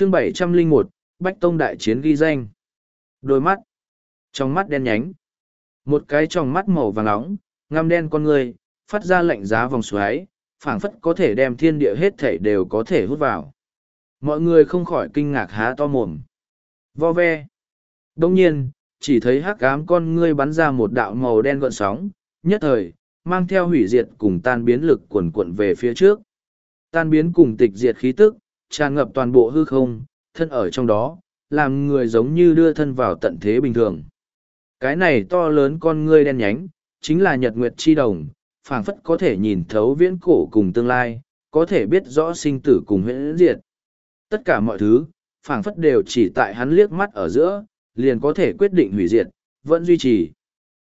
chương bảy trăm linh một Bách Tông Đại Chiến ghi danh. Đôi mắt. Trong mắt đen nhánh. Một cái tròng mắt màu vàng nóng, ngăm đen con người, phát ra lạnh giá vòng xoáy, phảng phất có thể đem thiên địa hết thảy đều có thể hút vào. Mọi người không khỏi kinh ngạc há to mồm. Vo ve. Đông nhiên, chỉ thấy hắc ám con ngươi bắn ra một đạo màu đen gọn sóng, nhất thời, mang theo hủy diệt cùng tan biến lực cuồn cuộn về phía trước. Tan biến cùng tịch diệt khí tức, tràn ngập toàn bộ hư không, thân ở trong đó, làm người giống như đưa thân vào tận thế bình thường. Cái này to lớn con ngươi đen nhánh, chính là nhật nguyệt chi đồng, phảng phất có thể nhìn thấu viễn cổ cùng tương lai, có thể biết rõ sinh tử cùng huyễn diệt. Tất cả mọi thứ, phảng phất đều chỉ tại hắn liếc mắt ở giữa, liền có thể quyết định hủy diệt, vẫn duy trì.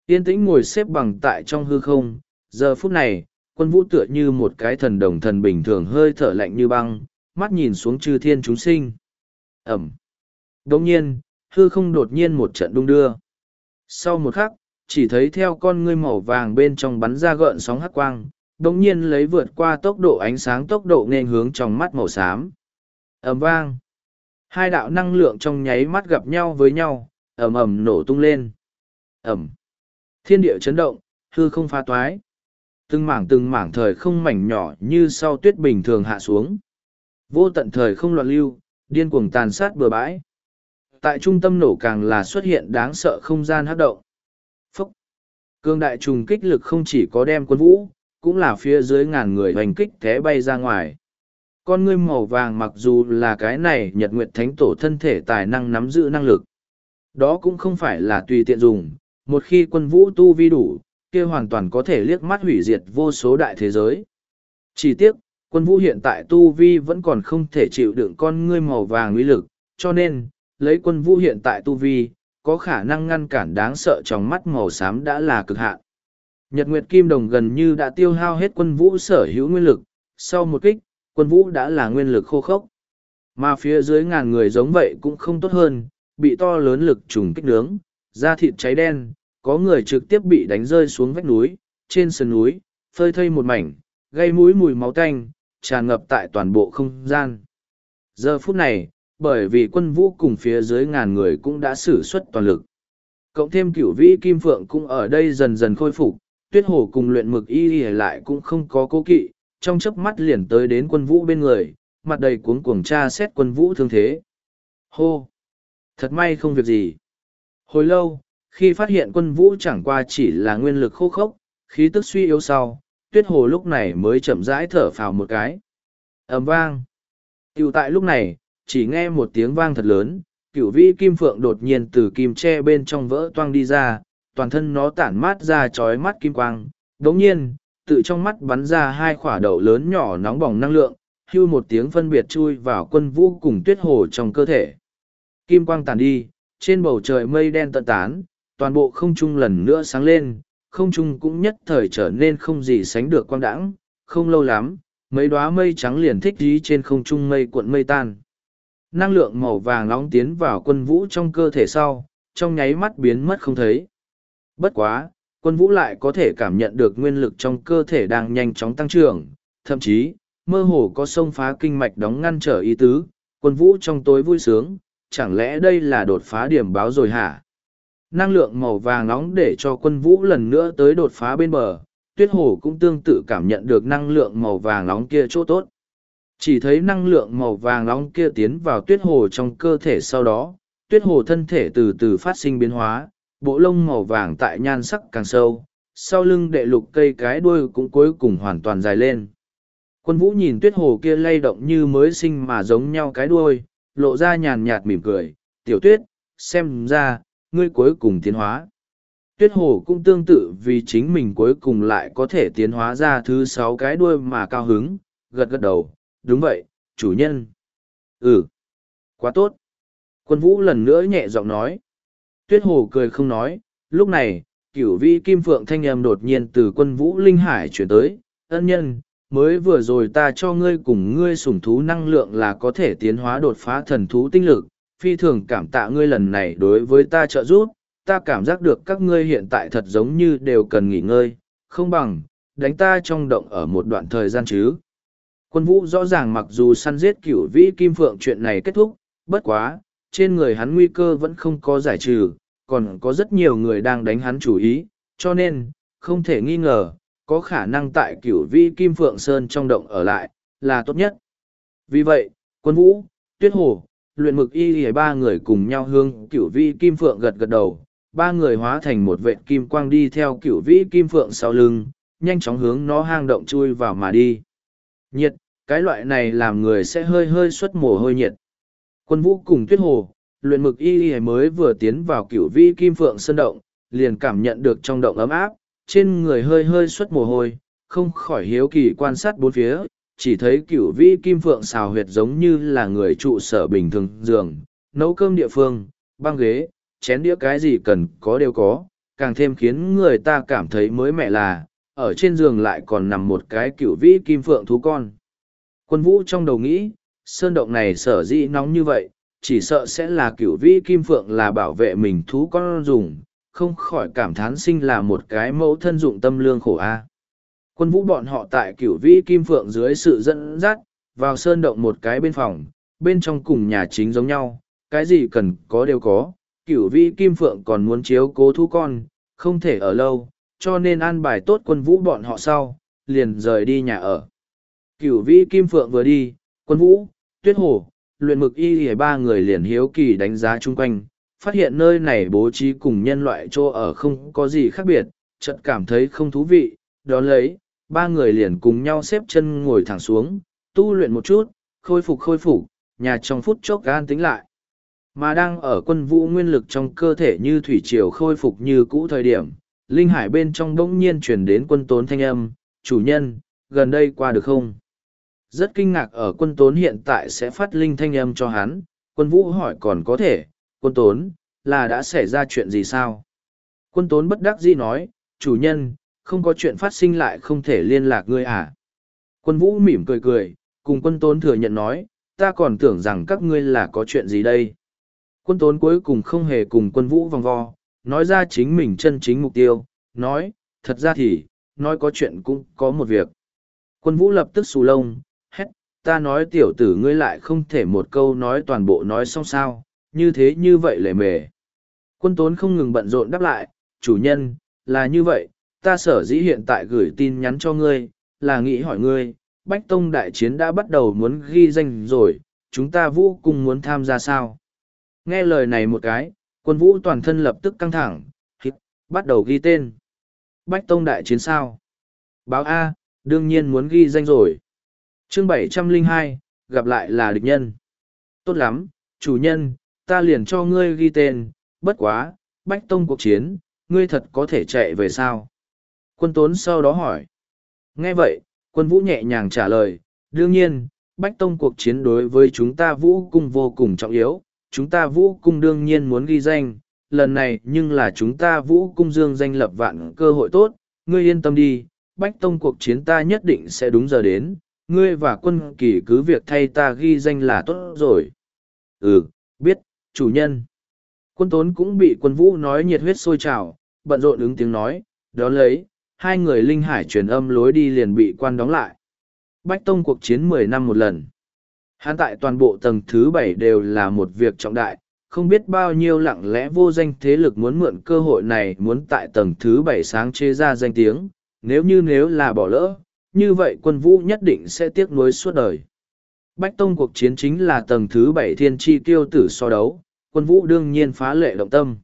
Yên tĩnh ngồi xếp bằng tại trong hư không, giờ phút này, quân vũ tựa như một cái thần đồng thần bình thường hơi thở lạnh như băng, mắt nhìn xuống chư thiên chúng sinh. Ẩm. Đồng nhiên, hư không đột nhiên một trận đung đưa. Sau một khắc, chỉ thấy theo con ngươi màu vàng bên trong bắn ra gợn sóng hắc quang, đồng nhiên lấy vượt qua tốc độ ánh sáng tốc độ nên hướng trong mắt màu xám. ầm vang. Hai đạo năng lượng trong nháy mắt gặp nhau với nhau, ầm ầm nổ tung lên. ầm. Thiên địa chấn động, hư không pha toái. Từng mảng từng mảng thời không mảnh nhỏ như sau tuyết bình thường hạ xuống. Vô tận thời không loạn lưu, điên cuồng tàn sát bừa bãi. Tại trung tâm nổ càng là xuất hiện đáng sợ không gian hát động. Phúc! Cương đại trùng kích lực không chỉ có đem quân vũ, cũng là phía dưới ngàn người hoành kích té bay ra ngoài. Con ngươi màu vàng mặc dù là cái này nhật nguyệt thánh tổ thân thể tài năng nắm giữ năng lực. Đó cũng không phải là tùy tiện dùng, một khi quân vũ tu vi đủ, kia hoàn toàn có thể liếc mắt hủy diệt vô số đại thế giới. Chỉ tiếc, quân vũ hiện tại tu vi vẫn còn không thể chịu đựng con ngươi màu vàng uy lực, cho nên, lấy quân vũ hiện tại tu vi, có khả năng ngăn cản đáng sợ trong mắt màu xám đã là cực hạn. Nhật Nguyệt Kim Đồng gần như đã tiêu hao hết quân vũ sở hữu nguyên lực, sau một kích, quân vũ đã là nguyên lực khô khốc. Mà phía dưới ngàn người giống vậy cũng không tốt hơn, bị to lớn lực trùng kích nướng, da thịt cháy đen, có người trực tiếp bị đánh rơi xuống vách núi, trên sườn núi, phơi thây một mảnh, gây mũi mùi máu tanh, tràn ngập tại toàn bộ không gian. Giờ phút này, bởi vì quân vũ cùng phía dưới ngàn người cũng đã sử xuất toàn lực. Cộng thêm cửu vĩ kim phượng cũng ở đây dần dần khôi phục, tuyết hồ cùng luyện mực y y lại cũng không có cố kỵ, trong chớp mắt liền tới đến quân vũ bên người, mặt đầy cuống cuồng tra xét quân vũ thương thế. Hô! Thật may không việc gì. Hồi lâu, khi phát hiện quân vũ chẳng qua chỉ là nguyên lực khô khốc, khí tức suy yếu sau, tuyết hồ lúc này mới chậm rãi thở phào một cái. ầm vang. Tiểu tại lúc này, chỉ nghe một tiếng vang thật lớn, cửu vĩ kim phượng đột nhiên từ kim tre bên trong vỡ toang đi ra, toàn thân nó tản mát ra chói mắt kim quang. Đống nhiên, tự trong mắt bắn ra hai quả đậu lớn nhỏ nóng bỏng năng lượng, hưu một tiếng phân biệt chui vào quân vũ cùng tuyết hồ trong cơ thể. Kim quang tàn đi, trên bầu trời mây đen tận tán, toàn bộ không trung lần nữa sáng lên, không trung cũng nhất thời trở nên không gì sánh được quang đãng, không lâu lắm, mấy đóa mây trắng liền thích dí trên không trung mây cuộn mây tan. Năng lượng màu vàng nóng tiến vào quân vũ trong cơ thể sau, trong nháy mắt biến mất không thấy. Bất quá, quân vũ lại có thể cảm nhận được nguyên lực trong cơ thể đang nhanh chóng tăng trưởng, thậm chí, mơ hồ có sông phá kinh mạch đóng ngăn trở ý tứ, quân vũ trong tối vui sướng, chẳng lẽ đây là đột phá điểm báo rồi hả? Năng lượng màu vàng nóng để cho quân vũ lần nữa tới đột phá bên bờ, tuyết hồ cũng tương tự cảm nhận được năng lượng màu vàng nóng kia chỗ tốt. Chỉ thấy năng lượng màu vàng nóng kia tiến vào tuyết hồ trong cơ thể sau đó, tuyết hồ thân thể từ từ phát sinh biến hóa, bộ lông màu vàng tại nhan sắc càng sâu, sau lưng đệ lục cây cái đuôi cũng cuối cùng hoàn toàn dài lên. Quân vũ nhìn tuyết hồ kia lay động như mới sinh mà giống nhau cái đuôi, lộ ra nhàn nhạt mỉm cười, tiểu tuyết, xem ra, ngươi cuối cùng tiến hóa. Tuyết hồ cũng tương tự vì chính mình cuối cùng lại có thể tiến hóa ra thứ sáu cái đuôi mà cao hứng, gật gật đầu, đúng vậy, chủ nhân. Ừ, quá tốt. Quân vũ lần nữa nhẹ giọng nói. Tuyết hồ cười không nói, lúc này, cửu vi kim phượng thanh âm đột nhiên từ quân vũ linh hải chuyển tới, ân nhân, mới vừa rồi ta cho ngươi cùng ngươi sủng thú năng lượng là có thể tiến hóa đột phá thần thú tinh lực, phi thường cảm tạ ngươi lần này đối với ta trợ giúp, ta cảm giác được các ngươi hiện tại thật giống như đều cần nghỉ ngơi, không bằng, đánh ta trong động ở một đoạn thời gian chứ. Quân vũ rõ ràng mặc dù săn giết cửu vĩ kim phượng chuyện này kết thúc, bất quá, trên người hắn nguy cơ vẫn không có giải trừ, còn có rất nhiều người đang đánh hắn chủ ý, cho nên, không thể nghi ngờ, có khả năng tại cửu vĩ kim phượng sơn trong động ở lại, là tốt nhất. Vì vậy, quân vũ, tuyết hồ, luyện mực y y ba người cùng nhau hương cửu vĩ kim phượng gật gật đầu, ba người hóa thành một vệ kim quang đi theo cửu vĩ kim phượng sau lưng, nhanh chóng hướng nó hang động chui vào mà đi. Nhiệt, cái loại này làm người sẽ hơi hơi xuất mồ hôi nhiệt. Quân vũ cùng tuyết hồ, luyện mực y y mới vừa tiến vào cửu vĩ kim phượng sơn động, liền cảm nhận được trong động ấm áp, trên người hơi hơi xuất mồ hôi, không khỏi hiếu kỳ quan sát bốn phía, chỉ thấy cửu vĩ kim phượng xào huyệt giống như là người trụ sở bình thường giường, nấu cơm địa phương, băng ghế, chén đĩa cái gì cần có đều có, càng thêm khiến người ta cảm thấy mới mẻ là, ở trên giường lại còn nằm một cái cửu vĩ kim phượng thú con. Quân vũ trong đầu nghĩ, sơn động này sở dĩ nóng như vậy, chỉ sợ sẽ là cửu vĩ kim phượng là bảo vệ mình thú con dùng, không khỏi cảm thán sinh là một cái mẫu thân dụng tâm lương khổ a. Quân vũ bọn họ tại cửu vĩ kim phượng dưới sự dẫn dắt, vào sơn động một cái bên phòng, bên trong cùng nhà chính giống nhau, cái gì cần có đều có, cửu vĩ kim phượng còn muốn chiếu cố thu con, không thể ở lâu, cho nên an bài tốt quân vũ bọn họ sau, liền rời đi nhà ở. Cửu vĩ kim phượng vừa đi, quân vũ, tuyết hồ, luyện mực y hề ba người liền hiếu kỳ đánh giá chung quanh, phát hiện nơi này bố trí cùng nhân loại chỗ ở không có gì khác biệt, chợt cảm thấy không thú vị, đó lấy, ba người liền cùng nhau xếp chân ngồi thẳng xuống, tu luyện một chút, khôi phục khôi phục, nhà trong phút chốc gan tính lại. Mà đang ở quân vũ nguyên lực trong cơ thể như thủy triều khôi phục như cũ thời điểm, linh hải bên trong bỗng nhiên truyền đến quân tốn thanh âm, chủ nhân, gần đây qua được không? Rất kinh ngạc ở quân tốn hiện tại sẽ phát linh thanh âm cho hắn, quân vũ hỏi còn có thể, quân tốn, là đã xảy ra chuyện gì sao? Quân tốn bất đắc dĩ nói, chủ nhân, không có chuyện phát sinh lại không thể liên lạc ngươi à? Quân vũ mỉm cười cười, cùng quân tốn thừa nhận nói, ta còn tưởng rằng các ngươi là có chuyện gì đây? Quân tốn cuối cùng không hề cùng quân vũ vòng vo, nói ra chính mình chân chính mục tiêu, nói, thật ra thì, nói có chuyện cũng có một việc. Quân vũ lập tức xù lông, hét, ta nói tiểu tử ngươi lại không thể một câu nói toàn bộ nói xong sao, như thế như vậy lệ mề. Quân tốn không ngừng bận rộn đáp lại, chủ nhân, là như vậy, ta sở dĩ hiện tại gửi tin nhắn cho ngươi, là nghĩ hỏi ngươi, Bách Tông đại chiến đã bắt đầu muốn ghi danh rồi, chúng ta vũ cùng muốn tham gia sao? Nghe lời này một cái, quân vũ toàn thân lập tức căng thẳng, hít, bắt đầu ghi tên. Bách Tông đại chiến sao? Báo A, đương nhiên muốn ghi danh rồi. Chương bảy trăm linh hai gặp lại là địch nhân. Tốt lắm, chủ nhân, ta liền cho ngươi ghi tên, bất quá, Bách Tông cuộc chiến, ngươi thật có thể chạy về sao? Quân tốn sau đó hỏi. Nghe vậy, quân vũ nhẹ nhàng trả lời, đương nhiên, Bách Tông cuộc chiến đối với chúng ta vũ cung vô cùng trọng yếu, chúng ta vũ cung đương nhiên muốn ghi danh, lần này nhưng là chúng ta vũ cung dương danh lập vạn cơ hội tốt, ngươi yên tâm đi, Bách Tông cuộc chiến ta nhất định sẽ đúng giờ đến, ngươi và quân kỳ cứ việc thay ta ghi danh là tốt rồi. Ừ, biết, chủ nhân. Quân tốn cũng bị quân vũ nói nhiệt huyết sôi trào, bận rộn ứng tiếng nói, đó lấy, hai người linh hải truyền âm lối đi liền bị quan đóng lại. Bách Tông cuộc chiến mười năm một lần. Hán tại toàn bộ tầng thứ bảy đều là một việc trọng đại, không biết bao nhiêu lặng lẽ vô danh thế lực muốn mượn cơ hội này muốn tại tầng thứ bảy sáng chế ra danh tiếng, nếu như nếu là bỏ lỡ, như vậy quân vũ nhất định sẽ tiếc nuối suốt đời. Bách Tông cuộc chiến chính là tầng thứ bảy thiên tri tiêu tử so đấu, quân vũ đương nhiên phá lệ động tâm.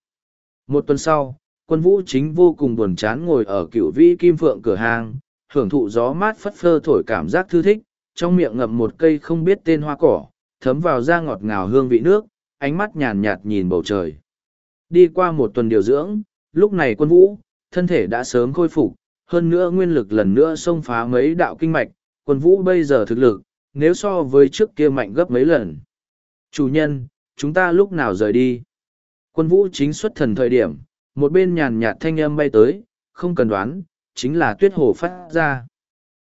Một tuần sau, quân vũ chính vô cùng buồn chán ngồi ở cựu vĩ kim phượng cửa hàng, hưởng thụ gió mát phất phơ thổi cảm giác thư thích, trong miệng ngậm một cây không biết tên hoa cỏ, thấm vào da ngọt ngào hương vị nước, ánh mắt nhàn nhạt nhìn bầu trời. Đi qua một tuần điều dưỡng, lúc này quân vũ, thân thể đã sớm khôi phục, hơn nữa nguyên lực lần nữa xông phá mấy đạo kinh mạch, quân vũ bây giờ thực lực, nếu so với trước kia mạnh gấp mấy lần. Chủ nhân, chúng ta lúc nào rời đi? Quân vũ chính xuất thần thời điểm, một bên nhàn nhạt thanh âm bay tới, không cần đoán, chính là tuyết hồ phát ra.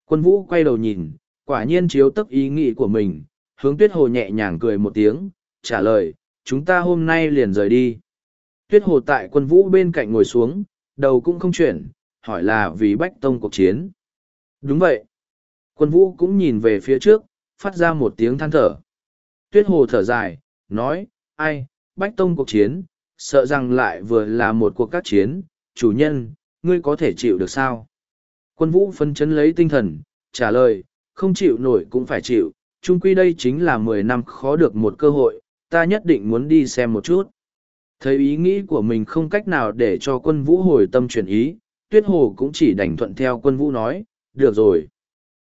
Quân vũ quay đầu nhìn, quả nhiên chiếu tức ý nghĩ của mình, hướng tuyết hồ nhẹ nhàng cười một tiếng, trả lời, chúng ta hôm nay liền rời đi. Tuyết hồ tại quân vũ bên cạnh ngồi xuống, đầu cũng không chuyển, hỏi là vì bách tông cuộc chiến. Đúng vậy. Quân vũ cũng nhìn về phía trước, phát ra một tiếng than thở. Tuyết hồ thở dài, nói, ai, bách tông cuộc chiến, sợ rằng lại vừa là một cuộc các chiến, chủ nhân, ngươi có thể chịu được sao? Quân vũ phân chấn lấy tinh thần, trả lời, không chịu nổi cũng phải chịu, chung quy đây chính là mười năm khó được một cơ hội, ta nhất định muốn đi xem một chút. Thấy ý nghĩ của mình không cách nào để cho quân vũ hồi tâm chuyển ý, tuyết hồ cũng chỉ đành thuận theo quân vũ nói, được rồi.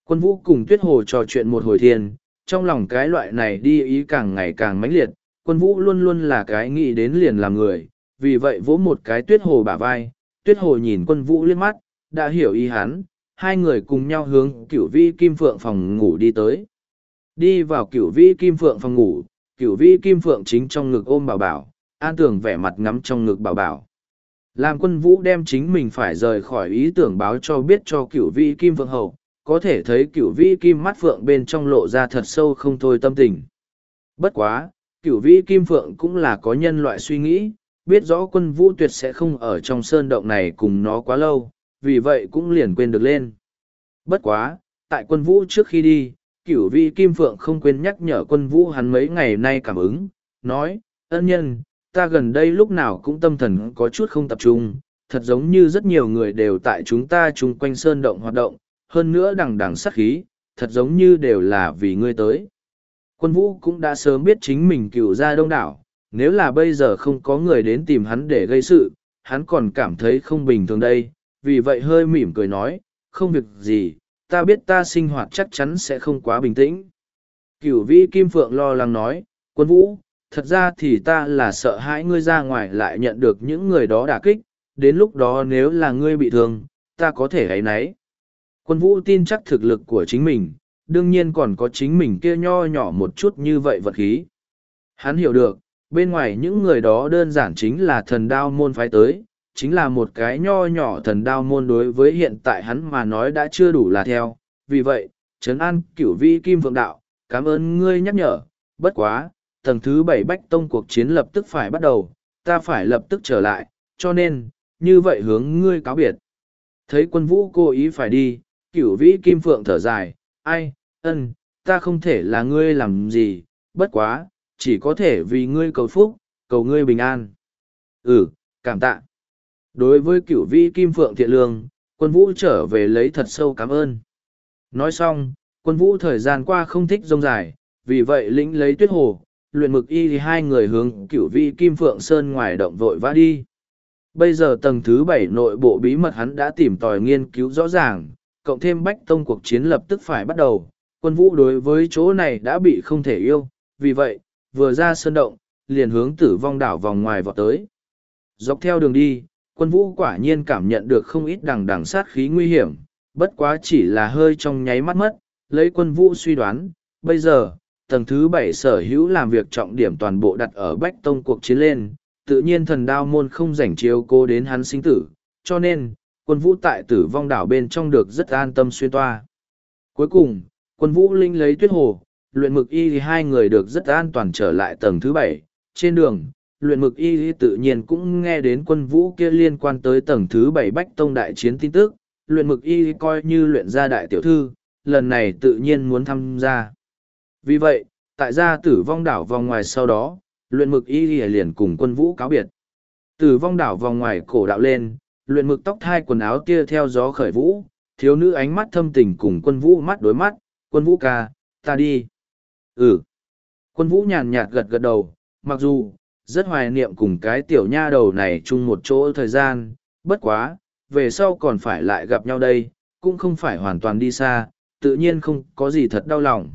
Quân vũ cùng tuyết hồ trò chuyện một hồi thiên, trong lòng cái loại này đi ý càng ngày càng mãnh liệt, quân vũ luôn luôn là cái nghĩ đến liền làm người, vì vậy vỗ một cái tuyết hồ bả vai, tuyết hồ nhìn quân vũ liếc mắt, đã hiểu ý hắn, hai người cùng nhau hướng cửu vi kim phượng phòng ngủ đi tới. Đi vào cửu vi kim phượng phòng ngủ, cửu vi kim phượng chính trong ngực ôm bảo bảo, an tưởng vẻ mặt ngắm trong ngực bảo bảo. Làm quân vũ đem chính mình phải rời khỏi ý tưởng báo cho biết cho cửu vi kim phượng hậu, có thể thấy cửu vi kim mắt phượng bên trong lộ ra thật sâu không thôi tâm tình. Bất quá, cửu Vĩ kim phượng cũng là có nhân loại suy nghĩ, biết rõ quân vũ tuyệt sẽ không ở trong sơn động này cùng nó quá lâu, vì vậy cũng liền quên được lên. Bất quá, tại quân vũ trước khi đi, cửu Vĩ kim phượng không quên nhắc nhở quân vũ hắn mấy ngày nay cảm ứng, nói, ân nhân, ta gần đây lúc nào cũng tâm thần có chút không tập trung, thật giống như rất nhiều người đều tại chúng ta chung quanh sơn động hoạt động, hơn nữa đằng đằng sát khí, thật giống như đều là vì ngươi tới. Quân vũ cũng đã sớm biết chính mình cựu ra đông đảo, nếu là bây giờ không có người đến tìm hắn để gây sự, hắn còn cảm thấy không bình thường đây, vì vậy hơi mỉm cười nói, không việc gì, ta biết ta sinh hoạt chắc chắn sẽ không quá bình tĩnh. Cửu vĩ Kim Phượng lo lắng nói, quân vũ, thật ra thì ta là sợ hãi ngươi ra ngoài lại nhận được những người đó đả kích, đến lúc đó nếu là ngươi bị thương, ta có thể ấy nấy. Quân vũ tin chắc thực lực của chính mình, đương nhiên còn có chính mình kia nho nhỏ một chút như vậy vật khí. Hắn hiểu được, bên ngoài những người đó đơn giản chính là thần đao môn phái tới, chính là một cái nho nhỏ thần đao môn đối với hiện tại hắn mà nói đã chưa đủ là theo. Vì vậy, Trấn An cửu vi kim vượng đạo, cảm ơn ngươi nhắc nhở, bất quá, tầng thứ bảy bách tông cuộc chiến lập tức phải bắt đầu, ta phải lập tức trở lại, cho nên, như vậy hướng ngươi cáo biệt. Thấy quân vũ cố ý phải đi, cửu vĩ kim phượng thở dài, ai, ân, ta không thể là ngươi làm gì, bất quá, chỉ có thể vì ngươi cầu phúc, cầu ngươi bình an. Ừ, cảm tạ. Đối với cửu vĩ kim phượng thiện lương, quân vũ trở về lấy thật sâu cảm ơn. Nói xong, quân vũ thời gian qua không thích rông dài, vì vậy lĩnh lấy tuyết hồ, luyện mực y thì hai người hướng cửu vĩ kim phượng sơn ngoài động vội vã đi. Bây giờ tầng thứ bảy nội bộ bí mật hắn đã tìm tòi nghiên cứu rõ ràng, cộng thêm bách tông cuộc chiến lập tức phải bắt đầu, quân vũ đối với chỗ này đã bị không thể yêu, vì vậy, vừa ra sơn động, liền hướng tử vong đảo vòng ngoài vọt tới. Dọc theo đường đi, quân vũ quả nhiên cảm nhận được không ít đằng đằng sát khí nguy hiểm, bất quá chỉ là hơi trong nháy mắt mất, lấy quân vũ suy đoán, bây giờ, tầng thứ bảy sở hữu làm việc trọng điểm toàn bộ đặt ở bách tông cuộc chiến lên, tự nhiên thần đao môn không rảnh chiếu cô đến hắn sinh tử, cho nên, quân vũ tại tử vong đảo bên trong được rất an tâm xuyên toa. Cuối cùng, quân vũ linh lấy tuyết hồ, luyện mực y thì hai người được rất an toàn trở lại tầng thứ bảy. Trên đường, luyện mực y tự nhiên cũng nghe đến quân vũ kia liên quan tới tầng thứ bảy bách tông đại chiến tin tức, luyện mực y coi như luyện gia đại tiểu thư, lần này tự nhiên muốn tham gia. Vì vậy, tại gia tử vong đảo vòng ngoài sau đó, luyện mực y liền cùng quân vũ cáo biệt. Tử vong đảo vòng ngoài cổ đạo lên, luyện mực tóc thai quần áo tia theo gió khởi vũ, thiếu nữ ánh mắt thâm tình cùng quân vũ mắt đối mắt, quân vũ ca, ta đi. Ừ. Quân vũ nhàn nhạt gật gật đầu, mặc dù, rất hoài niệm cùng cái tiểu nha đầu này chung một chỗ thời gian, bất quá, về sau còn phải lại gặp nhau đây, cũng không phải hoàn toàn đi xa, tự nhiên không có gì thật đau lòng.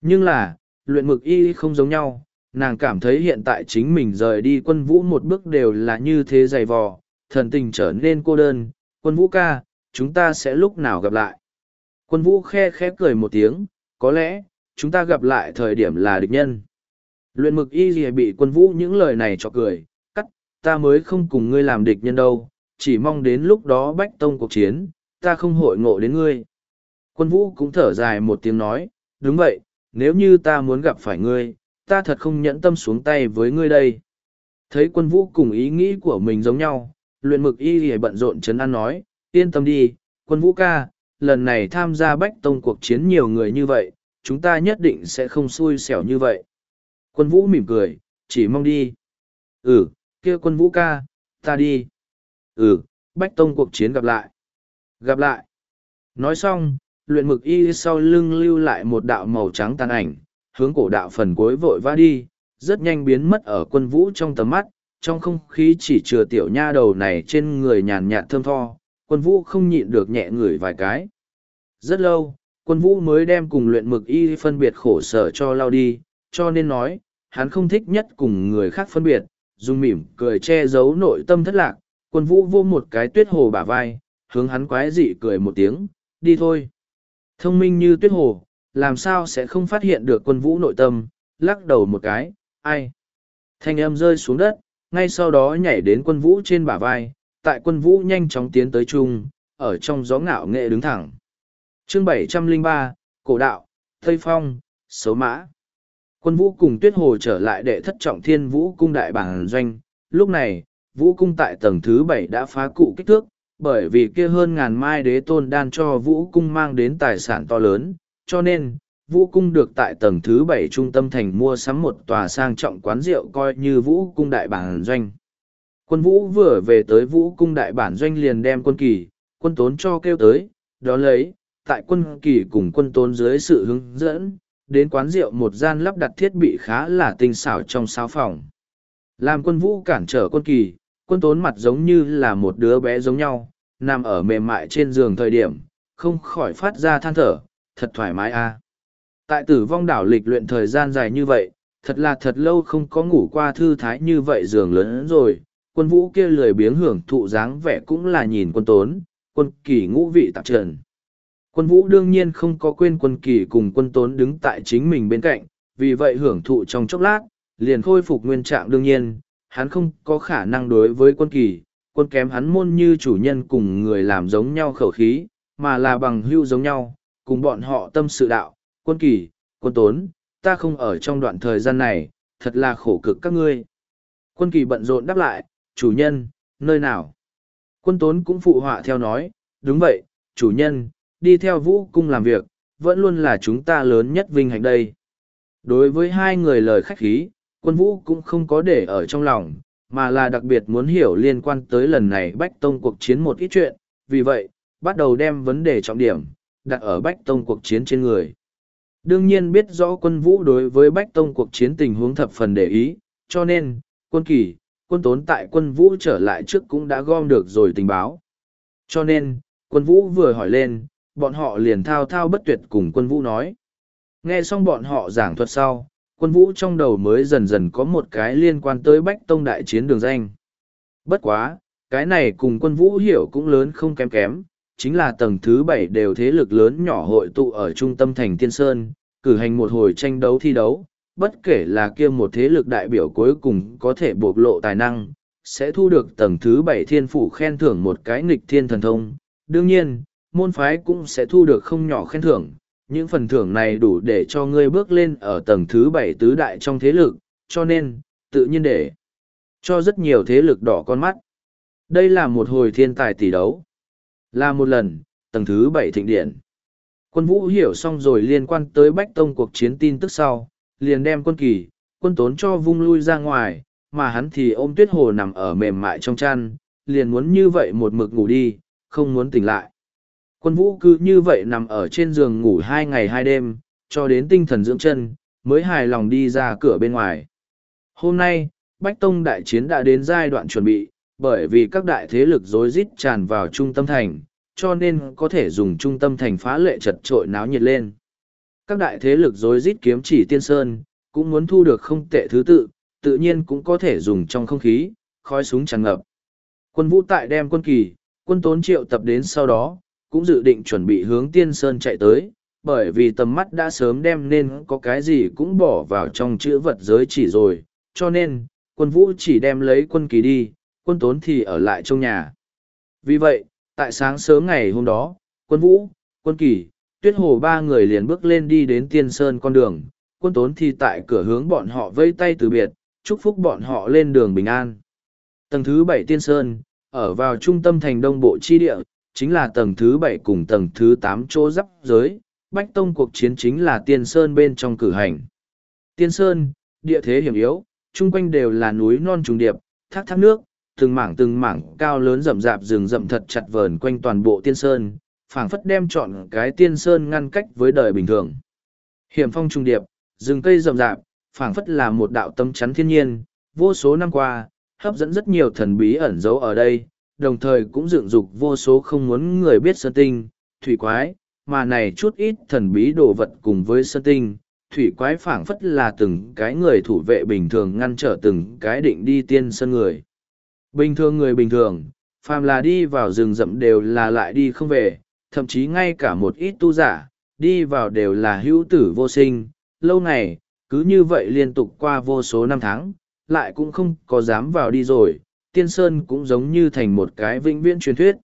Nhưng là, luyện mực y không giống nhau, nàng cảm thấy hiện tại chính mình rời đi quân vũ một bước đều là như thế dày vò, thần tình trở nên cô đơn, quân vũ ca, chúng ta sẽ lúc nào gặp lại. Quân vũ khe khẽ cười một tiếng, có lẽ, chúng ta gặp lại thời điểm là địch nhân. Luyện mực y gì bị quân vũ những lời này cho cười, cắt, ta mới không cùng ngươi làm địch nhân đâu, chỉ mong đến lúc đó bách tông cuộc chiến, ta không hội ngộ đến ngươi. Quân vũ cũng thở dài một tiếng nói, đúng vậy, nếu như ta muốn gặp phải ngươi, ta thật không nhẫn tâm xuống tay với ngươi đây. Thấy quân vũ cùng ý nghĩ của mình giống nhau, luyện mực y gì bận rộn chấn an nói, yên tâm đi, quân vũ ca, lần này tham gia bách tông cuộc chiến nhiều người như vậy, chúng ta nhất định sẽ không xui xẻo như vậy. Quân vũ mỉm cười, chỉ mong đi. Ừ, kia quân vũ ca, ta đi. Ừ, bách tông cuộc chiến gặp lại. Gặp lại. Nói xong, luyện mực y sau lưng lưu lại một đạo màu trắng tàn ảnh, hướng cổ đạo phần cuối vội vã đi, rất nhanh biến mất ở quân vũ trong tầm mắt, trong không khí chỉ chừa tiểu nha đầu này trên người nhàn nhạt thơm tho, quân vũ không nhịn được nhẹ ngửi vài cái. Rất lâu, quân vũ mới đem cùng luyện mực y phân biệt khổ sở cho lao đi, cho nên nói, hắn không thích nhất cùng người khác phân biệt, dùng mỉm cười che giấu nội tâm thất lạc, quân vũ vô một cái tuyết hồ bả vai, hướng hắn quái dị cười một tiếng, đi thôi. Thông minh như tuyết hồ, làm sao sẽ không phát hiện được quân vũ nội tâm, lắc đầu một cái, ai. Thanh âm rơi xuống đất, ngay sau đó nhảy đến quân vũ trên bả vai, tại quân vũ nhanh chóng tiến tới chung, ở trong gió ngạo nghệ đứng thẳng. Chương bảy trăm linh ba Cổ đạo, Tây Phong, Số Mã. Quân vũ cùng tuyết hồ trở lại đệ thất trọng thiên vũ cung đại bản doanh, lúc này, vũ cung tại tầng thứ bảy đã phá cụ kích thước, bởi vì kia hơn ngàn mai đế tôn đan cho vũ cung mang đến tài sản to lớn, cho nên, vũ cung được tại tầng thứ bảy trung tâm thành mua sắm một tòa sang trọng quán rượu coi như vũ cung đại bản doanh. Quân vũ vừa về tới vũ cung đại bản doanh liền đem quân kỳ, quân tốn cho kêu tới, đó lấy, tại quân kỳ cùng quân tốn dưới sự hướng dẫn, đến quán rượu một gian lắp đặt thiết bị khá là tinh xảo trong sáu phòng. Làm quân vũ cản trở quân kỳ, quân tốn mặt giống như là một đứa bé giống nhau, nằm ở mềm mại trên giường thời điểm, không khỏi phát ra than thở, thật thoải mái a. Tại tử vong đảo lịch luyện thời gian dài như vậy, thật là thật lâu không có ngủ qua thư thái như vậy giường lớn rồi, quân vũ kia lười biếng hưởng thụ dáng vẻ cũng là nhìn quân tốn, quân kỳ ngũ vị tạp trần. Quân vũ đương nhiên không có quên quân kỳ cùng quân tốn đứng tại chính mình bên cạnh, vì vậy hưởng thụ trong chốc lát, liền khôi phục nguyên trạng đương nhiên, hắn không có khả năng đối với quân kỳ, quân kém hắn môn như chủ nhân cùng người làm giống nhau khẩu khí, mà là bằng hưu giống nhau, cùng bọn họ tâm sự đạo, quân kỳ, quân tốn, ta không ở trong đoạn thời gian này, thật là khổ cực các ngươi. Quân kỳ bận rộn đáp lại, chủ nhân, nơi nào? Quân tốn cũng phụ họa theo nói, đúng vậy, chủ nhân, đi theo vũ cung làm việc, vẫn luôn là chúng ta lớn nhất vinh hạnh đây. Đối với hai người lời khách khí, quân vũ cũng không có để ở trong lòng, mà là đặc biệt muốn hiểu liên quan tới lần này Bách Tông cuộc chiến một ít chuyện, vì vậy, bắt đầu đem vấn đề trọng điểm, đặt ở Bách Tông cuộc chiến trên người. Đương nhiên biết rõ quân vũ đối với Bách Tông cuộc chiến tình huống thập phần để ý, cho nên, quân kỳ, quân tốn tại quân vũ trở lại trước cũng đã gom được rồi tình báo. Cho nên, quân vũ vừa hỏi lên, bọn họ liền thao thao bất tuyệt cùng quân vũ nói. Nghe xong bọn họ giảng thuật sau, quân vũ trong đầu mới dần dần có một cái liên quan tới Bách Tông đại chiến đường danh. Bất quá, cái này cùng quân vũ hiểu cũng lớn không kém kém, chính là tầng thứ bảy đều thế lực lớn nhỏ hội tụ ở trung tâm thành Tiên Sơn, cử hành một hồi tranh đấu thi đấu, bất kể là kia một thế lực đại biểu cuối cùng có thể bộc lộ tài năng, sẽ thu được tầng thứ bảy thiên phủ khen thưởng một cái nghịch thiên thần thông. Đương nhiên, môn phái cũng sẽ thu được không nhỏ khen thưởng, những phần thưởng này đủ để cho ngươi bước lên ở tầng thứ bảy tứ đại trong thế lực, cho nên, tự nhiên để cho rất nhiều thế lực đỏ con mắt. Đây là một hồi thiên tài tỷ đấu. Là một lần, tầng thứ bảy thịnh điện. Quân vũ hiểu xong rồi liên quan tới Bách Tông cuộc chiến tin tức sau, liền đem quân kỳ, quân tốn cho vung lui ra ngoài, mà hắn thì ôm tuyết hồ nằm ở mềm mại trong chăn, liền muốn như vậy một mực ngủ đi, không muốn tỉnh lại. Quân vũ cứ như vậy nằm ở trên giường ngủ hai ngày hai đêm, cho đến tinh thần dưỡng chân, mới hài lòng đi ra cửa bên ngoài. Hôm nay, Bách Tông đại chiến đã đến giai đoạn chuẩn bị, bởi vì các đại thế lực rối rít tràn vào trung tâm thành, cho nên có thể dùng trung tâm thành phá lệ chật trội náo nhiệt lên. Các đại thế lực dối rít kiếm chỉ tiên sơn, cũng muốn thu được không tệ thứ tự, tự nhiên cũng có thể dùng trong không khí, khói súng tràn ngập. Quân vũ tại đem quân kỳ, quân tốn triệu tập đến sau đó, cũng dự định chuẩn bị hướng tiên sơn chạy tới, bởi vì tầm mắt đã sớm đem nên có cái gì cũng bỏ vào trong chữ vật giới chỉ rồi, cho nên, quân vũ chỉ đem lấy quân kỳ đi, quân tốn thì ở lại trong nhà. Vì vậy, tại sáng sớm ngày hôm đó, quân vũ, quân kỳ, tuyết hồ ba người liền bước lên đi đến tiên sơn con đường, quân tốn thì tại cửa hướng bọn họ vây tay từ biệt, chúc phúc bọn họ lên đường bình an. Tầng thứ bảy tiên sơn, ở vào trung tâm thành đông bộ chi địa, chính là tầng thứ bảy cùng tầng thứ tám chỗ giáp giới, Bách Tông cuộc chiến chính là Tiên Sơn bên trong cử hành. Tiên Sơn, địa thế hiểm yếu, chung quanh đều là núi non trùng điệp, thác thác nước, từng mảng từng mảng cao lớn rậm rạp rừng rậm thật chặt vờn quanh toàn bộ Tiên Sơn, phảng phất đem chọn cái Tiên Sơn ngăn cách với đời bình thường. Hiểm phong trùng điệp, rừng cây rậm rạp, phảng phất là một đạo tâm chắn thiên nhiên, vô số năm qua, hấp dẫn rất nhiều thần bí ẩn giấu ở đây, đồng thời cũng dựng dục vô số không muốn người biết sơn tinh, thủy quái, mà này chút ít thần bí đồ vật cùng với sơn tinh, thủy quái phảng phất là từng cái người thủ vệ bình thường ngăn trở từng cái định đi tiên sơn người. Bình thường người bình thường, phàm là đi vào rừng rậm đều là lại đi không về, thậm chí ngay cả một ít tu giả, đi vào đều là hữu tử vô sinh, lâu ngày, cứ như vậy liên tục qua vô số năm tháng, lại cũng không có dám vào đi rồi, tiên sơn cũng giống như thành một cái vĩnh viễn truyền thuyết.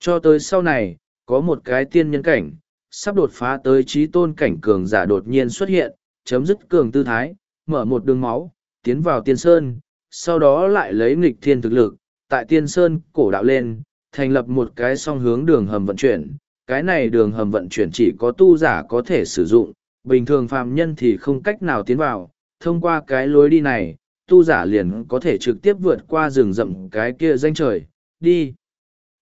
Cho tới sau này, có một cái tiên nhân cảnh, sắp đột phá tới trí tôn cảnh cường giả đột nhiên xuất hiện, chấm dứt cường tư thái, mở một đường máu, tiến vào tiên sơn, sau đó lại lấy nghịch thiên thực lực, tại tiên sơn cổ đạo lên, thành lập một cái song hướng đường hầm vận chuyển. Cái này đường hầm vận chuyển chỉ có tu giả có thể sử dụng, bình thường phàm nhân thì không cách nào tiến vào, thông qua cái lối đi này, tu giả liền có thể trực tiếp vượt qua rừng rậm cái kia danh trời, đi.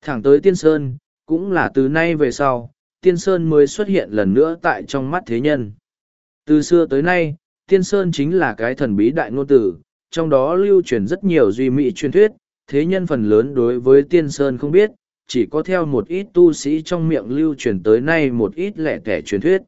Thẳng tới tiên sơn, cũng là từ nay về sau, tiên sơn mới xuất hiện lần nữa tại trong mắt thế nhân. Từ xưa tới nay, tiên sơn chính là cái thần bí đại ngôn tử, trong đó lưu truyền rất nhiều duy mỹ truyền thuyết, thế nhân phần lớn đối với tiên sơn không biết, chỉ có theo một ít tu sĩ trong miệng lưu truyền tới nay một ít lẻ tẻ truyền thuyết.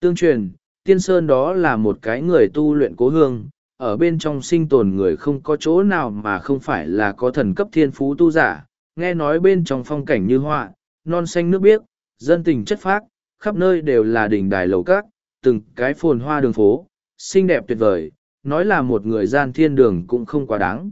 Tương truyền, tiên sơn đó là một cái người tu luyện cố hương, ở bên trong sinh tồn người không có chỗ nào mà không phải là có thần cấp thiên phú tu giả, nghe nói bên trong phong cảnh như họa, non xanh nước biếc, dân tình chất phác, khắp nơi đều là đỉnh đài lầu cát, từng cái phồn hoa đường phố, xinh đẹp tuyệt vời, nói là một người gian thiên đường cũng không quá đáng.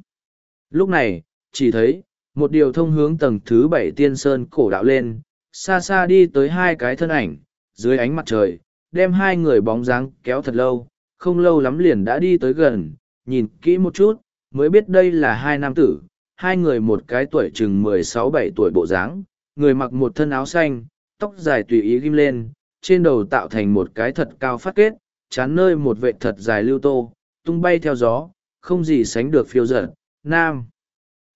Lúc này, chỉ thấy, một điều thông hướng tầng thứ bảy tiên sơn cổ đạo lên, xa xa đi tới hai cái thân ảnh, dưới ánh mặt trời, đem hai người bóng dáng kéo thật lâu, không lâu lắm liền đã đi tới gần, nhìn kỹ một chút, mới biết đây là hai nam tử, hai người một cái tuổi chừng mười sáu bảy tuổi bộ dáng, người mặc một thân áo xanh, tóc dài tùy ý ghim lên, trên đầu tạo thành một cái thật cao phát kết, chán nơi một vệ thật dài lưu tô, tung bay theo gió, không gì sánh được phiêu dở. Nam.